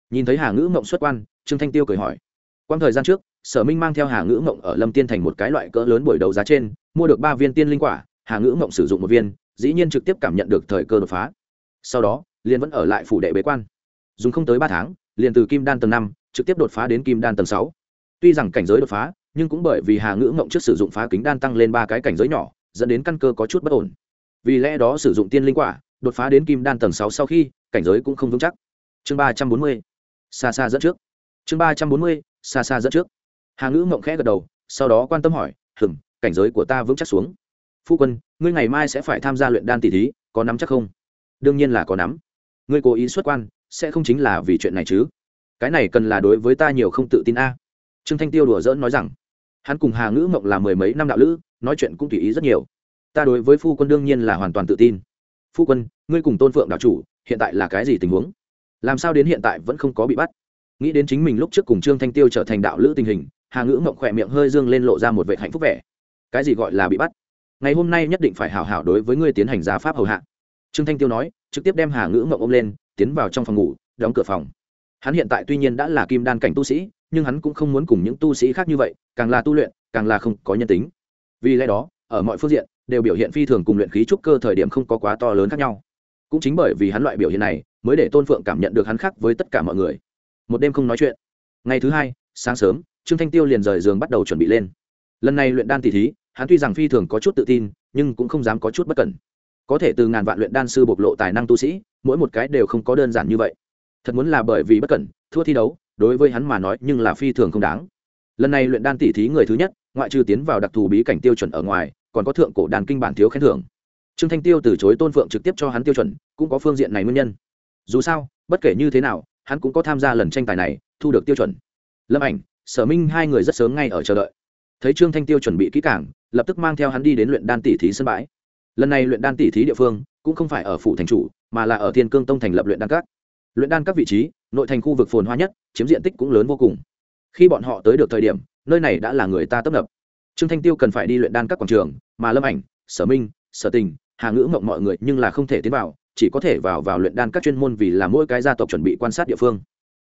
Nhìn thấy hà ngữ mộng xuất quan, trương thanh tiêu cười hỏi. Quang thời gian trước sở minh mang theo hà ngữ mộng ở lâm tiên thành một cái loại cỡ lớn buổi đấu giá trên, mua được ba viên tiên linh quả, hà ngữ mộng sử dụng một viên, dĩ nhiên trực tiếp cảm nhận được thời cơ đột phá. Sau đó, liền vẫn ở lại phủ đệ bế quan. Dùng không tới ba tháng, liền từ kim đan tầng năm, trực tiếp đột phá đến kim đan tầng sáu. Tuy rằng cảnh giới đột phá, nhưng cũng bởi vì hà ngữ mộng trước sử dụng phá kính đan tăng lên ba cái cảnh giới nhỏ, dẫn đến căn cơ có chút bất ổn. Vì lẽ đó sử dụng tiên linh quả, đột phá đến kim đan tầng sáu sau khi, cảnh giới cũng không vững chắc. Chương ba trăm bốn mươi, xa xa dẫn trước. Chương ba trăm bốn mươi, xa xa dẫn trước hà ngữ mộng khẽ gật đầu, sau đó quan tâm hỏi hừng cảnh giới của ta vững chắc xuống. Phu quân, ngươi ngày mai sẽ phải tham gia luyện đan tỷ thí, có nắm chắc không? Đương nhiên là có nắm. Ngươi cố ý xuất quan, sẽ không chính là vì chuyện này chứ. Cái này cần là đối với ta nhiều không tự tin a. Trương thanh tiêu đùa dỡn nói rằng, hắn cùng hà ngữ mộng là mười mấy năm đạo lữ, nói chuyện cũng tùy ý rất nhiều. Ta đối với phu quân đương nhiên là hoàn toàn tự tin. Phu quân, ngươi cùng tôn phượng đạo chủ, hiện tại là cái gì tình huống? Làm sao đến hiện tại vẫn không có bị bắt? Nghĩ đến chính mình lúc trước cùng trương thanh tiêu trở thành đạo lữ tình hình hà ngữ mộng khỏe miệng hơi dương lên lộ ra một vệ hạnh phúc vẻ. Cái gì gọi là bị bắt? Ngày hôm nay nhất định phải hảo hảo đối với ngươi tiến hành giá pháp hầu hạ. Trương thanh tiêu nói, trực tiếp đem hà ngữ mộng ôm lên, tiến vào trong phòng ngủ, đóng cửa phòng. Hắn hiện tại tuy nhiên đã là kim đan cảnh tu sĩ, nhưng hắn cũng không muốn cùng những tu sĩ khác như vậy, càng là tu luyện, càng là không có nhân tính. Vì lẽ đó, ở mọi phương diện, đều biểu hiện phi thường cùng luyện khí trúc cơ thời điểm không có quá to lớn khác nhau. Cũng chính bởi vì hắn loại biểu hiện này, mới để tôn phượng cảm nhận được hắn khác với tất cả mọi người. Một đêm không nói chuyện. Ngày thứ hai, sáng sớm trương thanh tiêu liền rời giường bắt đầu chuẩn bị lên. Lần này luyện đan tỷ thí, hắn tuy rằng phi thường có chút tự tin, nhưng cũng không dám có chút bất cẩn. Có thể từ ngàn vạn luyện đan sư bộc lộ tài năng tu sĩ, mỗi một cái đều không có đơn giản như vậy. Thật muốn là bởi vì bất cẩn, thua thi đấu, đối với hắn mà nói nhưng là phi thường không đáng. Lần này luyện đan tỷ thí người thứ nhất, ngoại trừ tiến vào đặc thù bí cảnh tiêu chuẩn ở ngoài, còn có thượng cổ đàn kinh bản thiếu khen thưởng. Trương thanh tiêu từ chối tôn phượng trực tiếp cho hắn tiêu chuẩn, cũng có phương diện này nguyên nhân. Dù sao, bất kể như thế nào, hắn cũng có tham gia lần tranh tài này, thu được tiêu chuẩn. Lâm ảnh sở minh hai người rất sớm ngay ở chờ đợi. Thấy trương thanh tiêu chuẩn bị kỹ cảng lập tức mang theo hắn đi đến luyện đan tỷ thí sân bãi. Lần này luyện đan tỷ thí địa phương, cũng không phải ở phủ thành chủ, mà là ở thiên cương tông thành lập luyện đan các. Luyện đan các vị trí, nội thành khu vực phồn hoa nhất, chiếm diện tích cũng lớn vô cùng. Khi bọn họ tới được thời điểm, nơi này đã là người ta tấp nập. Trương thanh tiêu cần phải đi luyện đan các quảng trường, mà lâm ảnh, sở minh, sở tình, hà ngữ mộng mọi người nhưng là không thể tiến vào, chỉ có thể vào vào luyện đan các chuyên môn vì là mỗi cái gia tộc chuẩn bị quan sát địa phương.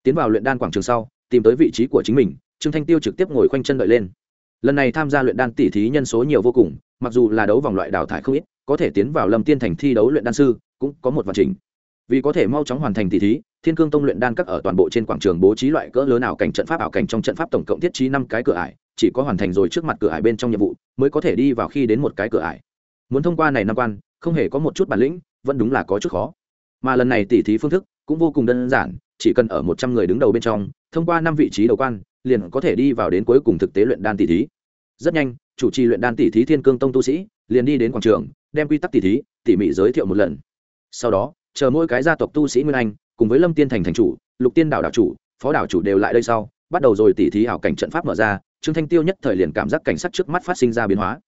Tiến vào luyện đan quảng trường sau, tìm tới vị trí của chính mình trương thanh tiêu trực tiếp ngồi khoanh chân đợi lên. Lần này tham gia luyện đan tỷ thí nhân số nhiều vô cùng, mặc dù là đấu vòng loại đào thải không ít, có thể tiến vào lâm tiên thành thi đấu luyện đan sư, cũng có một vật trình. Vì có thể mau chóng hoàn thành tỷ thí, thiên cương tông luyện đan các ở toàn bộ trên quảng trường bố trí loại cỡ lớn ảo cảnh trận pháp, ảo cảnh trong trận pháp tổng cộng thiết trí năm cái cửa ải, chỉ có hoàn thành rồi trước mặt cửa ải bên trong nhiệm vụ, mới có thể đi vào khi đến một cái cửa ải. Muốn thông qua này năm quan, không hề có một chút bản lĩnh, vẫn đúng là có chút khó. Mà lần này tỷ thí phương thức cũng vô cùng đơn giản, chỉ cần ở một trăm người đứng đầu bên trong, thông qua năm vị trí đầu quan liền có thể đi vào đến cuối cùng thực tế luyện đan tỷ thí. Rất nhanh, chủ trì luyện đan tỷ thí thiên cương tông tu sĩ liền đi đến quảng trường, đem quy tắc tỷ thí, tỉ mỉ giới thiệu một lần. Sau đó, chờ mỗi cái gia tộc tu sĩ nguyên anh cùng với lâm tiên thành thành chủ, lục tiên đảo đảo chủ, phó đảo chủ đều lại đây sau, bắt đầu rồi tỉ thí ảo cảnh trận pháp mở ra, trương thanh tiêu nhất thời liền cảm giác cảnh sắc trước mắt phát sinh ra biến hóa.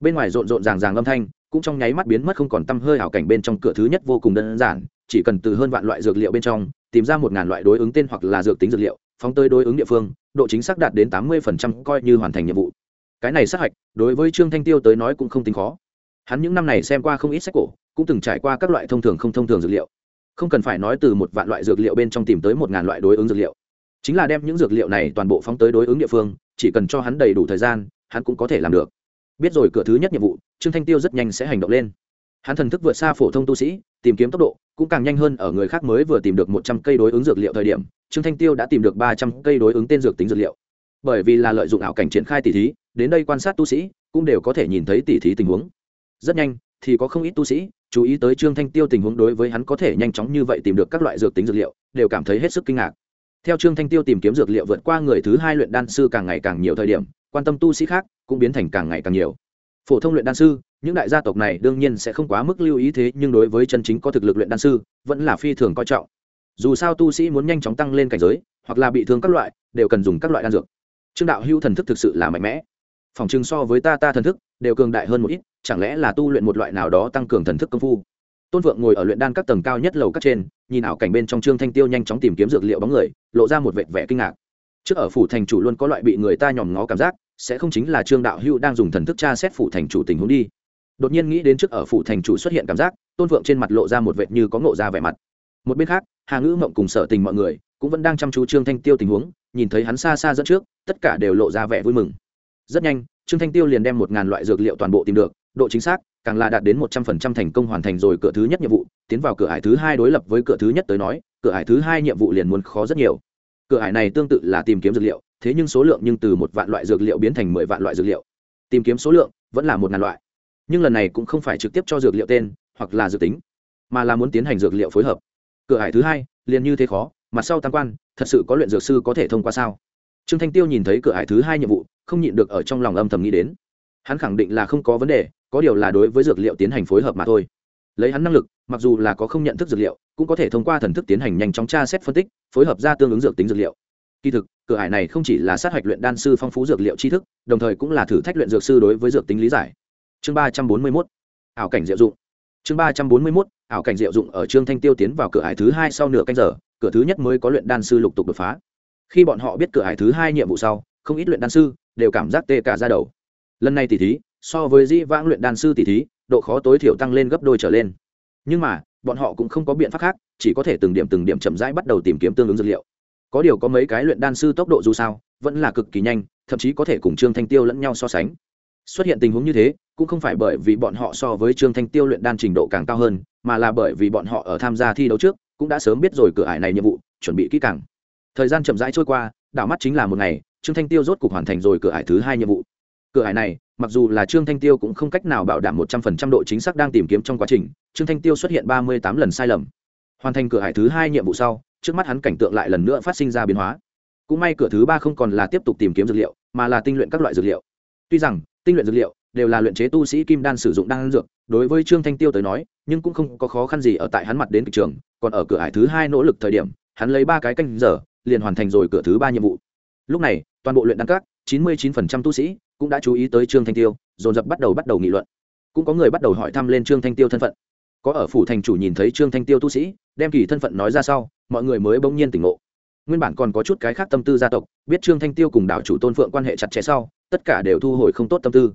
Bên ngoài rộn rộn ràng ràng âm thanh, cũng trong nháy mắt biến mất không còn tăm hơi ảo cảnh bên trong cửa thứ nhất vô cùng đơn giản, chỉ cần từ hơn vạn loại dược liệu bên trong tìm ra một ngàn loại đối ứng tên hoặc là dược tính dược liệu, phóng tới đối ứng địa phương độ chính xác đạt đến tám mươi phần trăm coi như hoàn thành nhiệm vụ. Cái này sát hạch, đối với trương thanh tiêu tới nói cũng không tính khó. Hắn những năm này xem qua không ít sách cổ, cũng từng trải qua các loại thông thường không thông thường dược liệu. Không cần phải nói từ một vạn loại dược liệu bên trong tìm tới một ngàn loại đối ứng dược liệu. Chính là đem những dược liệu này toàn bộ phóng tới đối ứng địa phương, chỉ cần cho hắn đầy đủ thời gian, hắn cũng có thể làm được. Biết rồi cửa thứ nhất nhiệm vụ, trương thanh tiêu rất nhanh sẽ hành động lên. Hắn thần thức vượt xa phổ thông tu sĩ tìm kiếm tốc độ, cũng càng nhanh hơn ở người khác mới vừa tìm được một trăm cây đối ứng dược liệu thời điểm, trương thanh tiêu đã tìm được ba trăm cây đối ứng tên dược tính dược liệu. Bởi vì là lợi dụng ảo cảnh triển khai tỷ thí, đến đây quan sát tu sĩ, cũng đều có thể nhìn thấy tỷ thí tình huống. Rất nhanh, thì có không ít tu sĩ, chú ý tới trương thanh tiêu tình huống đối với hắn có thể nhanh chóng như vậy tìm được các loại dược tính dược liệu, đều cảm thấy hết sức kinh ngạc. Theo trương thanh tiêu tìm kiếm dược liệu vượt qua người thứ hai luyện đan sư càng ngày càng nhiều thời điểm, quan tâm tu sĩ khác cũng biến thành càng ngày càng nhiều. Phổ thông luyện đan sư những đại gia tộc này đương nhiên sẽ không quá mức lưu ý thế, nhưng đối với chân chính có thực lực luyện đan sư, vẫn là phi thường coi trọng. Dù sao tu sĩ muốn nhanh chóng tăng lên cảnh giới, hoặc là bị thương các loại, đều cần dùng các loại đan dược. Trương đạo hưu thần thức thực sự là mạnh mẽ. Phòng chừng so với ta ta thần thức, đều cường đại hơn một ít, chẳng lẽ là tu luyện một loại nào đó tăng cường thần thức công phu? Tôn vượng ngồi ở luyện đan các tầng cao nhất lầu các trên, nhìn ảo cảnh bên trong trương thanh tiêu nhanh chóng tìm kiếm dược liệu bóng người, lộ ra một vệt vẻ kinh ngạc. Trước ở phủ thành chủ luôn có loại bị người ta nhòm ngó cảm giác, sẽ không chính là trương đạo hưu đang dùng thần thức tra xét phủ thành chủ tình huống đi đột nhiên nghĩ đến trước ở phủ thành chủ xuất hiện cảm giác, tôn vượng trên mặt lộ ra một vệt như có ngộ ra vẻ mặt. Một bên khác, hà ngữ mộng cùng sở tình mọi người cũng vẫn đang chăm chú trương thanh tiêu tình huống, nhìn thấy hắn xa xa dẫn trước, tất cả đều lộ ra vẻ vui mừng. Rất nhanh, trương thanh tiêu liền đem một ngàn loại dược liệu toàn bộ tìm được, độ chính xác càng là đạt đến một trăm phần trăm thành công hoàn thành rồi cửa thứ nhất nhiệm vụ, tiến vào cửa hải thứ hai đối lập với cửa thứ nhất tới nói, cửa hải thứ hai nhiệm vụ liền muốn khó rất nhiều. Cửa hải này tương tự là tìm kiếm dược liệu, thế nhưng số lượng nhưng từ một vạn loại dược liệu biến thành mười vạn loại dược liệu. Tìm kiếm số lượng vẫn là một ngàn loại nhưng lần này cũng không phải trực tiếp cho dược liệu tên, hoặc là dược tính, mà là muốn tiến hành dược liệu phối hợp. Cửa hải thứ hai, liền như thế khó mặt sau tam quan, thật sự có luyện dược sư có thể thông qua sao? Trương thanh tiêu nhìn thấy cửa hải thứ hai nhiệm vụ, không nhịn được ở trong lòng âm thầm nghĩ đến. Hắn khẳng định là không có vấn đề, có điều là đối với dược liệu tiến hành phối hợp mà thôi. Lấy hắn năng lực, mặc dù là có không nhận thức dược liệu, cũng có thể thông qua thần thức tiến hành nhanh chóng tra xét phân tích, phối hợp ra tương ứng dược tính dược liệu. Kỳ thực, cửa hải này không chỉ là sát hạch luyện đan sư phong phú dược liệu tri thức, đồng thời cũng là thử thách luyện dược sư đối với dược tính lý giải chương ba trăm bốn mươi mốt, ảo cảnh diệu dụng. Chương ba trăm bốn mươi mốt, ảo cảnh diệu dụng ở trương thanh tiêu tiến vào cửa hải thứ hai sau nửa canh giờ, cửa thứ nhất mới có luyện đan sư lục tục đột phá. Khi bọn họ biết cửa hải thứ hai nhiệm vụ sau, không ít luyện đan sư đều cảm giác tê cả ra đầu. Lần này tỷ thí, so với di vãng luyện đan sư tỷ thí, độ khó tối thiểu tăng lên gấp đôi trở lên. Nhưng mà, bọn họ cũng không có biện pháp khác, chỉ có thể từng điểm từng điểm chậm rãi bắt đầu tìm kiếm tương ứng dược liệu. Có điều có mấy cái luyện đan sư tốc độ dù sao, vẫn là cực kỳ nhanh, thậm chí có thể cùng trương thanh tiêu lẫn nhau so sánh. Xuất hiện tình huống như thế cũng không phải bởi vì bọn họ so với trương thanh tiêu luyện đan trình độ càng cao hơn, mà là bởi vì bọn họ ở tham gia thi đấu trước, cũng đã sớm biết rồi cửa ải này nhiệm vụ, chuẩn bị kỹ càng. Thời gian chậm rãi trôi qua, đảo mắt chính là một ngày, trương thanh tiêu rốt cục hoàn thành rồi cửa ải thứ hai nhiệm vụ. Cửa ải này, mặc dù là trương thanh tiêu cũng không cách nào bảo đảm một trăm phần trăm độ chính xác đang tìm kiếm trong quá trình, trương thanh tiêu xuất hiện ba mươi tám lần sai lầm. Hoàn thành cửa ải thứ hai nhiệm vụ sau, trước mắt hắn cảnh tượng lại lần nữa phát sinh ra biến hóa. Cũng may cửa thứ ba không còn là tiếp tục tìm kiếm dược liệu, mà là tinh luyện các loại dược liệu. Tuy rằng tinh luyện dược liệu đều là luyện chế tu sĩ kim đan sử dụng đan dược. Đối với trương thanh tiêu tới nói, nhưng cũng không có khó khăn gì ở tại hắn mặt đến thị trường, còn ở cửa ải thứ hai nỗ lực thời điểm, hắn lấy ba cái canh giờ, liền hoàn thành rồi cửa thứ ba nhiệm vụ. Lúc này, toàn bộ luyện đan các, chín mươi chín phần trăm tu sĩ cũng đã chú ý tới trương thanh tiêu, dồn dập bắt đầu bắt đầu nghị luận. Cũng có người bắt đầu hỏi thăm lên trương thanh tiêu thân phận. Có ở phủ thành chủ nhìn thấy trương thanh tiêu tu sĩ, đem kỳ thân phận nói ra sau, mọi người mới bỗng nhiên tỉnh ngộ nguyên bản còn có chút cái khác tâm tư gia tộc, biết trương thanh tiêu cùng đảo chủ tôn phượng quan hệ chặt chẽ sau, tất cả đều thu hồi không tốt tâm tư.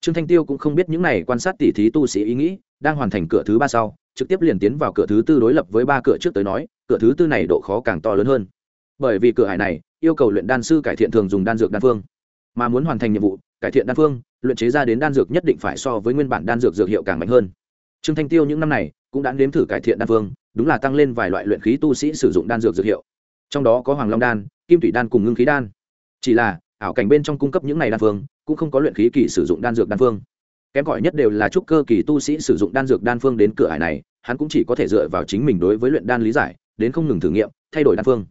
Trương thanh tiêu cũng không biết những này quan sát tỉ thí tu sĩ ý nghĩ, đang hoàn thành cửa thứ ba sau, trực tiếp liền tiến vào cửa thứ tư đối lập với ba cửa trước tới nói, cửa thứ tư này độ khó càng to lớn hơn. Bởi vì cửa hải này, yêu cầu luyện đan sư cải thiện thường dùng đan dược đan phương. Mà muốn hoàn thành nhiệm vụ, cải thiện đan phương, luyện chế ra đến đan dược nhất định phải so với nguyên bản đan dược dược hiệu càng mạnh hơn. Trương thanh tiêu những năm này, cũng đã nếm thử cải thiện đan phương, đúng là tăng lên vài loại luyện khí tu sĩ sử dụng đan dược dược hiệu trong đó có hoàng long đan, kim thủy đan cùng ngưng khí đan. Chỉ là, ảo cảnh bên trong cung cấp những này đan phương, cũng không có luyện khí kỳ sử dụng đan dược đan phương. Kém gọi nhất đều là trúc cơ kỳ tu sĩ sử dụng đan dược đan phương đến cửa hải này, hắn cũng chỉ có thể dựa vào chính mình đối với luyện đan lý giải, đến không ngừng thử nghiệm, thay đổi đan phương.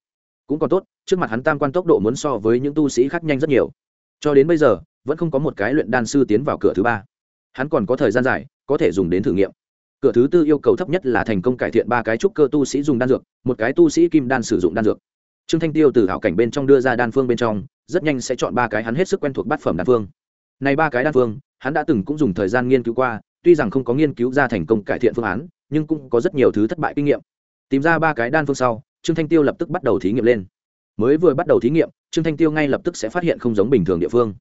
Cũng còn tốt, trước mặt hắn tam quan tốc độ muốn so với những tu sĩ khác nhanh rất nhiều. Cho đến bây giờ, vẫn không có một cái luyện đan sư tiến vào cửa thứ ba. Hắn còn có thời gian dài, có thể dùng đến thử nghiệm. Cửa thứ tư yêu cầu thấp nhất là thành công cải thiện ba cái trúc cơ tu sĩ dùng đan dược, một cái tu sĩ kim đan sử dụng đan dược trương thanh tiêu từ hảo cảnh bên trong đưa ra đan phương bên trong, rất nhanh sẽ chọn ba cái hắn hết sức quen thuộc bát phẩm đan phương. Này ba cái đan phương, hắn đã từng cũng dùng thời gian nghiên cứu qua, tuy rằng không có nghiên cứu ra thành công cải thiện phương án, nhưng cũng có rất nhiều thứ thất bại kinh nghiệm. Tìm ra ba cái đan phương sau, trương thanh tiêu lập tức bắt đầu thí nghiệm lên. Mới vừa bắt đầu thí nghiệm, trương thanh tiêu ngay lập tức sẽ phát hiện không giống bình thường địa phương.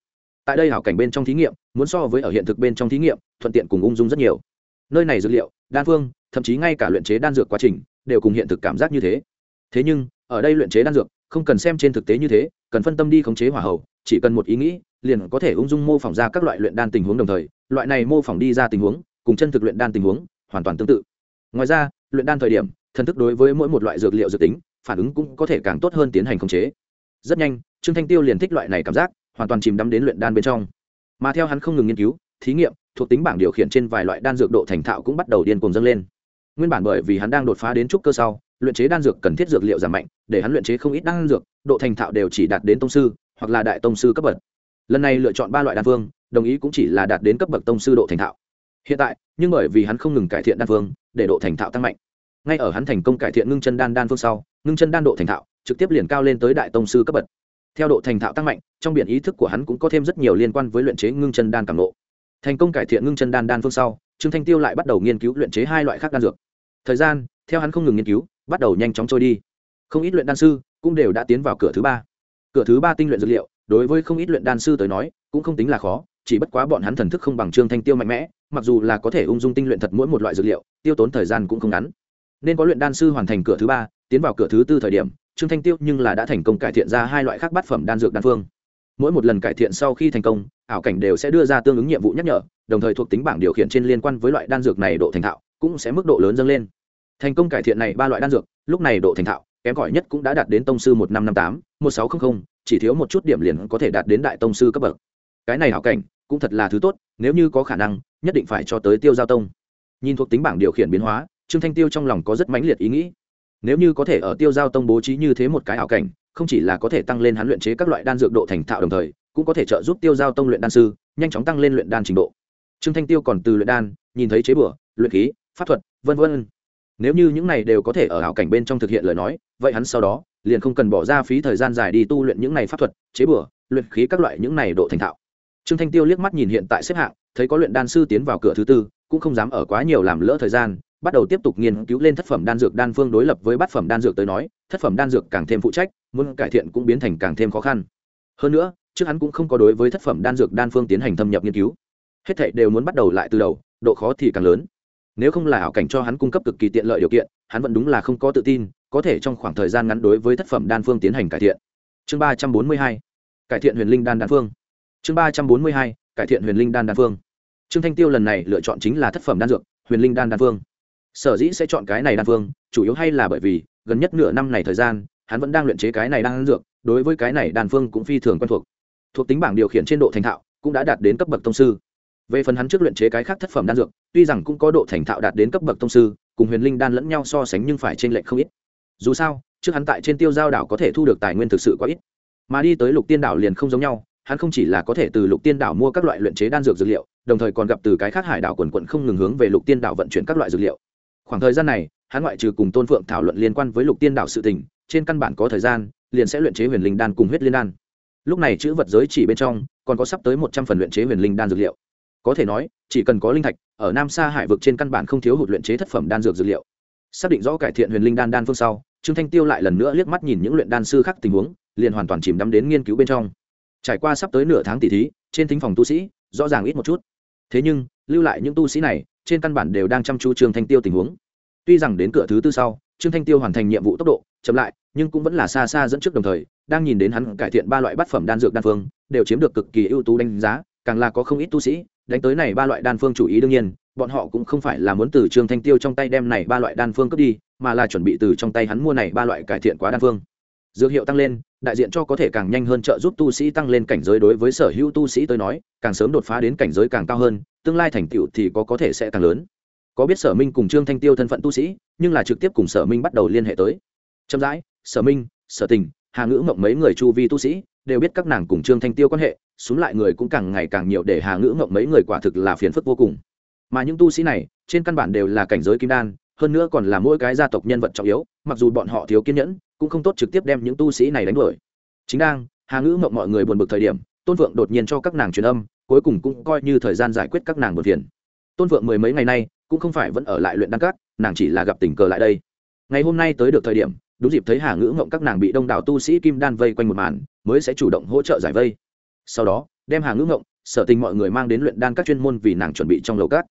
Tại đây hảo cảnh bên trong thí nghiệm, muốn so với ở hiện thực bên trong thí nghiệm, thuận tiện cùng ung dung rất nhiều. Nơi này dược liệu, đan phương, thậm chí ngay cả luyện chế đan dược quá trình, đều cùng hiện thực cảm giác như thế. Thế nhưng ở đây luyện chế đan dược, không cần xem trên thực tế như thế, cần phân tâm đi khống chế hỏa hậu chỉ cần một ý nghĩ, liền có thể ung dung mô phỏng ra các loại luyện đan tình huống đồng thời, loại này mô phỏng đi ra tình huống, cùng chân thực luyện đan tình huống, hoàn toàn tương tự. Ngoài ra, luyện đan thời điểm, thần thức đối với mỗi một loại dược liệu dự tính, phản ứng cũng có thể càng tốt hơn tiến hành khống chế. Rất nhanh, trương thanh tiêu liền thích loại này cảm giác, hoàn toàn chìm đắm đến luyện đan bên trong. Mà theo hắn không ngừng nghiên cứu, thí nghiệm, thuộc tính bảng điều khiển trên vài loại đan dược độ thành thạo cũng bắt đầu điên cuồng dâng lên. Nguyên bản bởi vì hắn đang đột phá đến trúc cơ sau luyện chế đan dược cần thiết dược liệu giảm mạnh, để hắn luyện chế không ít đan dược, độ thành thạo đều chỉ đạt đến tông sư, hoặc là đại tông sư cấp bậc. Lần này lựa chọn ba loại đan phương, đồng ý cũng chỉ là đạt đến cấp bậc tông sư độ thành thạo. Hiện tại, nhưng bởi vì hắn không ngừng cải thiện đan phương, để độ thành thạo tăng mạnh. Ngay ở hắn thành công cải thiện ngưng chân đan đan phương sau, ngưng chân đan độ thành thạo trực tiếp liền cao lên tới đại tông sư cấp bậc. Theo độ thành thạo tăng mạnh, trong biển ý thức của hắn cũng có thêm rất nhiều liên quan với luyện chế ngưng chân đan cảm lộ thành công cải thiện ngưng chân đan đan phương sau, trương thanh tiêu lại bắt đầu nghiên cứu luyện chế hai loại khác đan dược. Thời gian, theo hắn không ngừng nghiên cứu bắt đầu nhanh chóng trôi đi. Không ít luyện đan sư cũng đều đã tiến vào cửa thứ ba. Cửa thứ ba tinh luyện dược liệu, đối với không ít luyện đan sư tới nói, cũng không tính là khó, chỉ bất quá bọn hắn thần thức không bằng trương thanh tiêu mạnh mẽ, mặc dù là có thể ung dung tinh luyện thật mỗi một loại dược liệu, tiêu tốn thời gian cũng không ngắn. Nên có luyện đan sư hoàn thành cửa thứ ba, tiến vào cửa thứ tư thời điểm, trương thanh tiêu nhưng là đã thành công cải thiện ra hai loại khác bát phẩm đan dược đan phương. Mỗi một lần cải thiện sau khi thành công, ảo cảnh đều sẽ đưa ra tương ứng nhiệm vụ nhắc nhở, đồng thời thuộc tính bảng điều khiển trên liên quan với loại đan dược này độ thành thạo cũng sẽ mức độ lớn dâng lên thành công cải thiện này ba loại đan dược, lúc này độ thành thạo, kém cỏi nhất cũng đã đạt đến tông sư một năm năm tám, một sáu trăm linh chỉ thiếu một chút điểm liền có thể đạt đến đại tông sư cấp bậc. Cái này hảo cảnh cũng thật là thứ tốt, nếu như có khả năng, nhất định phải cho tới tiêu giao tông. Nhìn thuộc tính bảng điều khiển biến hóa, trương thanh tiêu trong lòng có rất mãnh liệt ý nghĩ. Nếu như có thể ở tiêu giao tông bố trí như thế một cái hảo cảnh, không chỉ là có thể tăng lên hắn luyện chế các loại đan dược độ thành thạo đồng thời, cũng có thể trợ giúp tiêu giao tông luyện đan sư, nhanh chóng tăng lên luyện đan trình độ. Trương thanh tiêu còn từ luyện đan, nhìn thấy chế bửa luyện khí, pháp thuật, vân vân nếu như những này đều có thể ở ảo cảnh bên trong thực hiện lời nói, vậy hắn sau đó liền không cần bỏ ra phí thời gian dài đi tu luyện những này pháp thuật, chế bửa luyện khí các loại những này độ thành thạo. Trương thanh tiêu liếc mắt nhìn hiện tại xếp hạng, thấy có luyện đan sư tiến vào cửa thứ tư, cũng không dám ở quá nhiều làm lỡ thời gian, bắt đầu tiếp tục nghiên cứu lên thất phẩm đan dược đan phương đối lập với bát phẩm đan dược tới nói, thất phẩm đan dược càng thêm phụ trách, muốn cải thiện cũng biến thành càng thêm khó khăn. Hơn nữa, trước hắn cũng không có đối với thất phẩm đan dược đan phương tiến hành thâm nhập nghiên cứu. Hết thảy đều muốn bắt đầu lại từ đầu, độ khó thì càng lớn nếu không là ảo cảnh cho hắn cung cấp cực kỳ tiện lợi điều kiện, hắn vẫn đúng là không có tự tin, có thể trong khoảng thời gian ngắn đối với thất phẩm đan phương tiến hành cải thiện. Chương ba trăm bốn mươi hai, cải thiện huyền linh đan đan phương. Chương ba trăm bốn mươi hai, cải thiện huyền linh đan đan phương. Trương thanh tiêu lần này lựa chọn chính là thất phẩm đan dược, huyền linh đan đan phương. Sở dĩ sẽ chọn cái này đan phương, chủ yếu hay là bởi vì, gần nhất nửa năm này thời gian, hắn vẫn đang luyện chế cái này đan dược, đối với cái này đan phương cũng phi thường quen thuộc. Thuộc tính bảng điều khiển trên độ thành thạo, cũng đã đạt đến cấp bậc tông sư về phần hắn trước luyện chế cái khác thất phẩm đan dược, tuy rằng cũng có độ thành thạo đạt đến cấp bậc tông sư, cùng huyền linh đan lẫn nhau so sánh nhưng phải trên lệnh không ít. Dù sao, trước hắn tại trên tiêu giao đảo có thể thu được tài nguyên thực sự quá ít. Mà đi tới lục tiên đảo liền không giống nhau, hắn không chỉ là có thể từ lục tiên đảo mua các loại luyện chế đan dược dược liệu, đồng thời còn gặp từ cái khác hải đảo quần quận không ngừng hướng về lục tiên đảo vận chuyển các loại dược liệu. Khoảng thời gian này, hắn ngoại trừ cùng tôn phượng thảo luận liên quan với lục tiên đảo sự tình, trên căn bản có thời gian, liền sẽ luyện chế huyền linh đan cùng huyết liên đan. Lúc này chữ vật giới chỉ bên trong, còn có sắp tới một trăm phần luyện chế huyền linh đan dược liệu có thể nói, chỉ cần có linh thạch, ở nam sa hải vực trên căn bản không thiếu hụt luyện chế thất phẩm đan dược dược liệu. Xác định rõ cải thiện huyền linh đan đan phương sau, trương thanh tiêu lại lần nữa liếc mắt nhìn những luyện đan sư khác tình huống, liền hoàn toàn chìm đắm đến nghiên cứu bên trong. Trải qua sắp tới nửa tháng tỷ thí, trên thính phòng tu sĩ, rõ ràng ít một chút. Thế nhưng, lưu lại những tu sĩ này, trên căn bản đều đang chăm chú trương thanh tiêu tình huống. Tuy rằng đến cửa thứ tư sau, trương thanh tiêu hoàn thành nhiệm vụ tốc độ chậm lại, nhưng cũng vẫn là xa xa dẫn trước đồng thời, đang nhìn đến hắn cải thiện ba loại bát phẩm đan dược đan phương, đều chiếm được cực kỳ ưu tú đánh giá, càng là có không ít tu sĩ đánh tới này ba loại đan phương chủ ý đương nhiên, bọn họ cũng không phải là muốn từ trương thanh tiêu trong tay đem này ba loại đan phương cướp đi, mà là chuẩn bị từ trong tay hắn mua này ba loại cải thiện quá đan phương. Dược hiệu tăng lên, đại diện cho có thể càng nhanh hơn trợ giúp tu sĩ tăng lên cảnh giới đối với sở hữu tu sĩ tới nói, càng sớm đột phá đến cảnh giới càng cao hơn, tương lai thành tựu thì có có thể sẽ càng lớn. Có biết sở minh cùng trương thanh tiêu thân phận tu sĩ, nhưng là trực tiếp cùng sở minh bắt đầu liên hệ tới. Chậm rãi, sở minh, sở tình, hà ngữ mộng mấy người chu vi tu sĩ, đều biết các nàng cùng trương thanh tiêu quan hệ xuống lại người cũng càng ngày càng nhiều để hà ngữ ngộng mấy người quả thực là phiền phức vô cùng. Mà những tu sĩ này trên căn bản đều là cảnh giới kim đan hơn nữa còn là mỗi cái gia tộc nhân vật trọng yếu mặc dù bọn họ thiếu kiên nhẫn cũng không tốt trực tiếp đem những tu sĩ này đánh đuổi. Chính đang hà ngữ mộng mọi người buồn bực thời điểm tôn Vượng đột nhiên cho các nàng truyền âm cuối cùng cũng coi như thời gian giải quyết các nàng một phiền. Tôn Vượng mười mấy ngày nay cũng không phải vẫn ở lại luyện đan cát, nàng chỉ là gặp tình cờ lại đây. Ngày hôm nay tới được thời điểm đúng dịp thấy hà ngữ ngộng các nàng bị đông đảo tu sĩ kim đan vây quanh một màn mới sẽ chủ động hỗ trợ giải vây sau đó, đem hà ngữ ngộng, sở tình mọi người mang đến luyện đan các chuyên môn vì nàng chuẩn bị trong lầu cát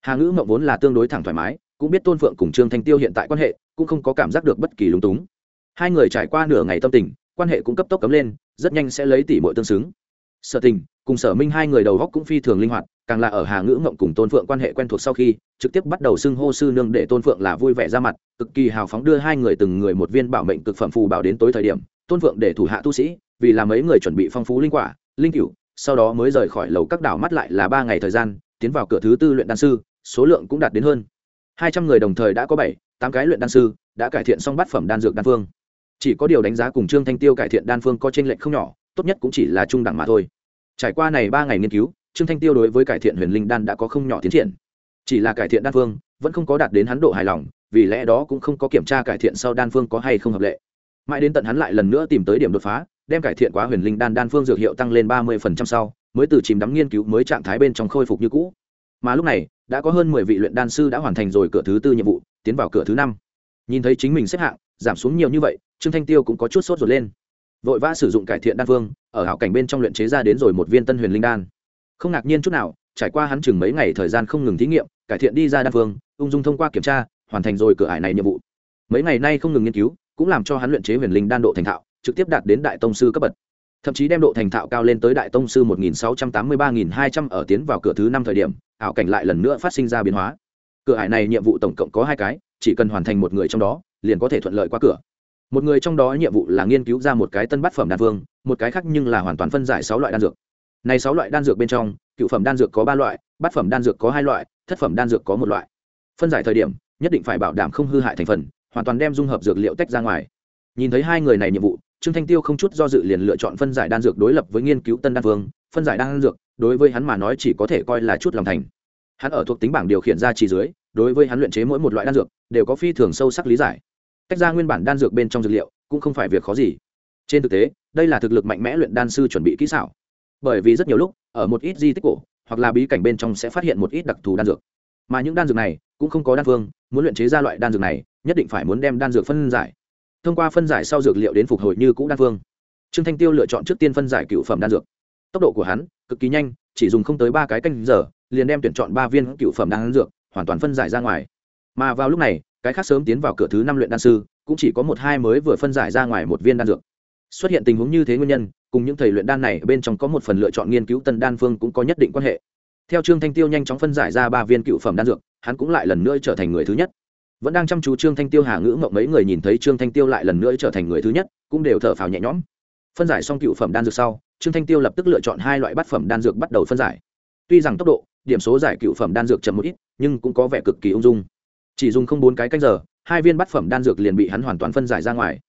hà ngữ ngộng vốn là tương đối thẳng thoải mái, cũng biết tôn phượng cùng trương thanh tiêu hiện tại quan hệ, cũng không có cảm giác được bất kỳ lúng túng. Hai người trải qua nửa ngày tâm tình, quan hệ cũng cấp tốc cấm lên, rất nhanh sẽ lấy tỷ mọi tương xứng. Sở tình, cùng sở minh hai người đầu góc cũng phi thường linh hoạt, càng là ở hà ngữ ngộng cùng tôn phượng quan hệ quen thuộc sau khi, trực tiếp bắt đầu xưng hô sư nương để tôn phượng là vui vẻ ra mặt, cực kỳ hào phóng đưa hai người từng người một viên bảo mệnh cực phẩm phù bảo đến tối thời điểm, tôn phượng để thủ hạ tu sĩ, vì làm mấy người chuẩn bị phong phú linh quả linh cửu, sau đó mới rời khỏi lầu các đảo mắt lại là ba ngày thời gian, tiến vào cửa thứ tư luyện đan sư, số lượng cũng đạt đến hơn. Hai trăm người đồng thời đã có bảy, tám cái luyện đan sư, đã cải thiện xong bát phẩm đan dược đan phương. Chỉ có điều đánh giá cùng trương thanh tiêu cải thiện đan phương có t r ê n lệch không nhỏ, tốt nhất cũng chỉ là trung đẳng mà thôi. Trải qua này ba ngày nghiên cứu, trương thanh tiêu đối với cải thiện huyền linh đan đã có không nhỏ tiến triển. Chỉ là cải thiện đan phương, vẫn không có đạt đến hắn độ hài lòng, vì lẽ đó cũng không có kiểm tra cải thiện sau đan phương có hay không hợp lệ. Mãi đến tận hắn lại lần nữa tìm tới điểm đột phá đem cải thiện quá huyền linh đan đan phương dược hiệu tăng lên ba mươi phần trăm sau, mới từ chìm đắm nghiên cứu mới trạng thái bên trong khôi phục như cũ. Mà lúc này, đã có hơn mười vị luyện đan sư đã hoàn thành rồi cửa thứ tư nhiệm vụ, tiến vào cửa thứ năm. Nhìn thấy chính mình xếp hạng, giảm xuống nhiều như vậy, trương thanh tiêu cũng có chút sốt ruột lên. Vội vã sử dụng cải thiện đan phương, ở hảo cảnh bên trong luyện chế ra đến rồi một viên tân huyền linh đan. Không ngạc nhiên chút nào, trải qua hắn chừng mấy ngày thời gian không ngừng thí nghiệm, cải thiện đi ra đan phương, ung dung thông qua kiểm tra, hoàn thành rồi cửa ải này nhiệm vụ. Mấy ngày nay không ngừng nghiên cứu, cũng làm cho hắn luyện chế huyền linh đan độ thành thạo trực tiếp đạt đến đại tông sư cấp bậc. Thậm chí đem độ thành thạo cao lên tới đại tông sư một nghìn sáu trăm tám mươi ba nghìn hai trăm ở tiến vào cửa thứ năm thời điểm, ảo cảnh lại lần nữa phát sinh ra biến hóa. Cửa ải này nhiệm vụ tổng cộng có hai cái, chỉ cần hoàn thành một người trong đó, liền có thể thuận lợi qua cửa. Một người trong đó nhiệm vụ là nghiên cứu ra một cái tân bát phẩm đan vương, một cái khác nhưng là hoàn toàn phân giải sáu loại đan dược. Này sáu loại đan dược bên trong, cựu phẩm đan dược có ba loại, bát phẩm đan dược có hai loại, thất phẩm đan dược có một loại. Phân giải thời điểm, nhất định phải bảo đảm không hư hại thành phần, hoàn toàn đem dung hợp dược liệu tách ra ngoài. Nhìn thấy hai người này nhiệm vụ trương thanh tiêu không chút do dự liền lựa chọn phân giải đan dược đối lập với nghiên cứu tân đan vương. Phân giải đan dược, đối với hắn mà nói chỉ có thể coi là chút lòng thành. Hắn ở thuộc tính bảng điều khiển ra chỉ dưới, đối với hắn luyện chế mỗi một loại đan dược, đều có phi thường sâu sắc lý giải. Tách ra nguyên bản đan dược bên trong dược liệu, cũng không phải việc khó gì. Trên thực tế, đây là thực lực mạnh mẽ luyện đan sư chuẩn bị kỹ xảo. Bởi vì rất nhiều lúc, ở một ít di tích cổ, hoặc là bí cảnh bên trong sẽ phát hiện một ít đặc thù đan dược. Mà những đan dược này, cũng không có đan phương muốn luyện chế ra loại đan dược này, nhất định phải muốn đem đan dược phân giải thông qua phân giải sau dược liệu đến phục hồi như cũ đan phương. Trương thanh tiêu lựa chọn trước tiên phân giải cựu phẩm đan dược. Tốc độ của hắn cực kỳ nhanh, chỉ dùng không tới ba cái canh giờ, liền đem tuyển chọn ba viên cựu phẩm đan dược hoàn toàn phân giải ra ngoài. Mà vào lúc này, cái khác sớm tiến vào cửa thứ năm luyện đan sư, cũng chỉ có một hai mới vừa phân giải ra ngoài một viên đan dược. Xuất hiện tình huống như thế nguyên nhân, cùng những thầy luyện đan này bên trong có một phần lựa chọn nghiên cứu tân đan phương cũng có nhất định quan hệ. Theo trương thanh tiêu nhanh chóng phân giải ra ba viên cựu phẩm đan dược, hắn cũng lại lần nữa trở thành người thứ nhất vẫn đang chăm chú trương thanh tiêu hà ngữ mộng mấy người nhìn thấy trương thanh tiêu lại lần nữa trở thành người thứ nhất, cũng đều thở phào nhẹ nhõm. Phân giải xong cựu phẩm đan dược sau, trương thanh tiêu lập tức lựa chọn hai loại bát phẩm đan dược bắt đầu phân giải. Tuy rằng tốc độ, điểm số giải cựu phẩm đan dược chậm một ít, nhưng cũng có vẻ cực kỳ ung dung. Chỉ dùng không bốn cái canh giờ, hai viên bát phẩm đan dược liền bị hắn hoàn toàn phân giải ra ngoài.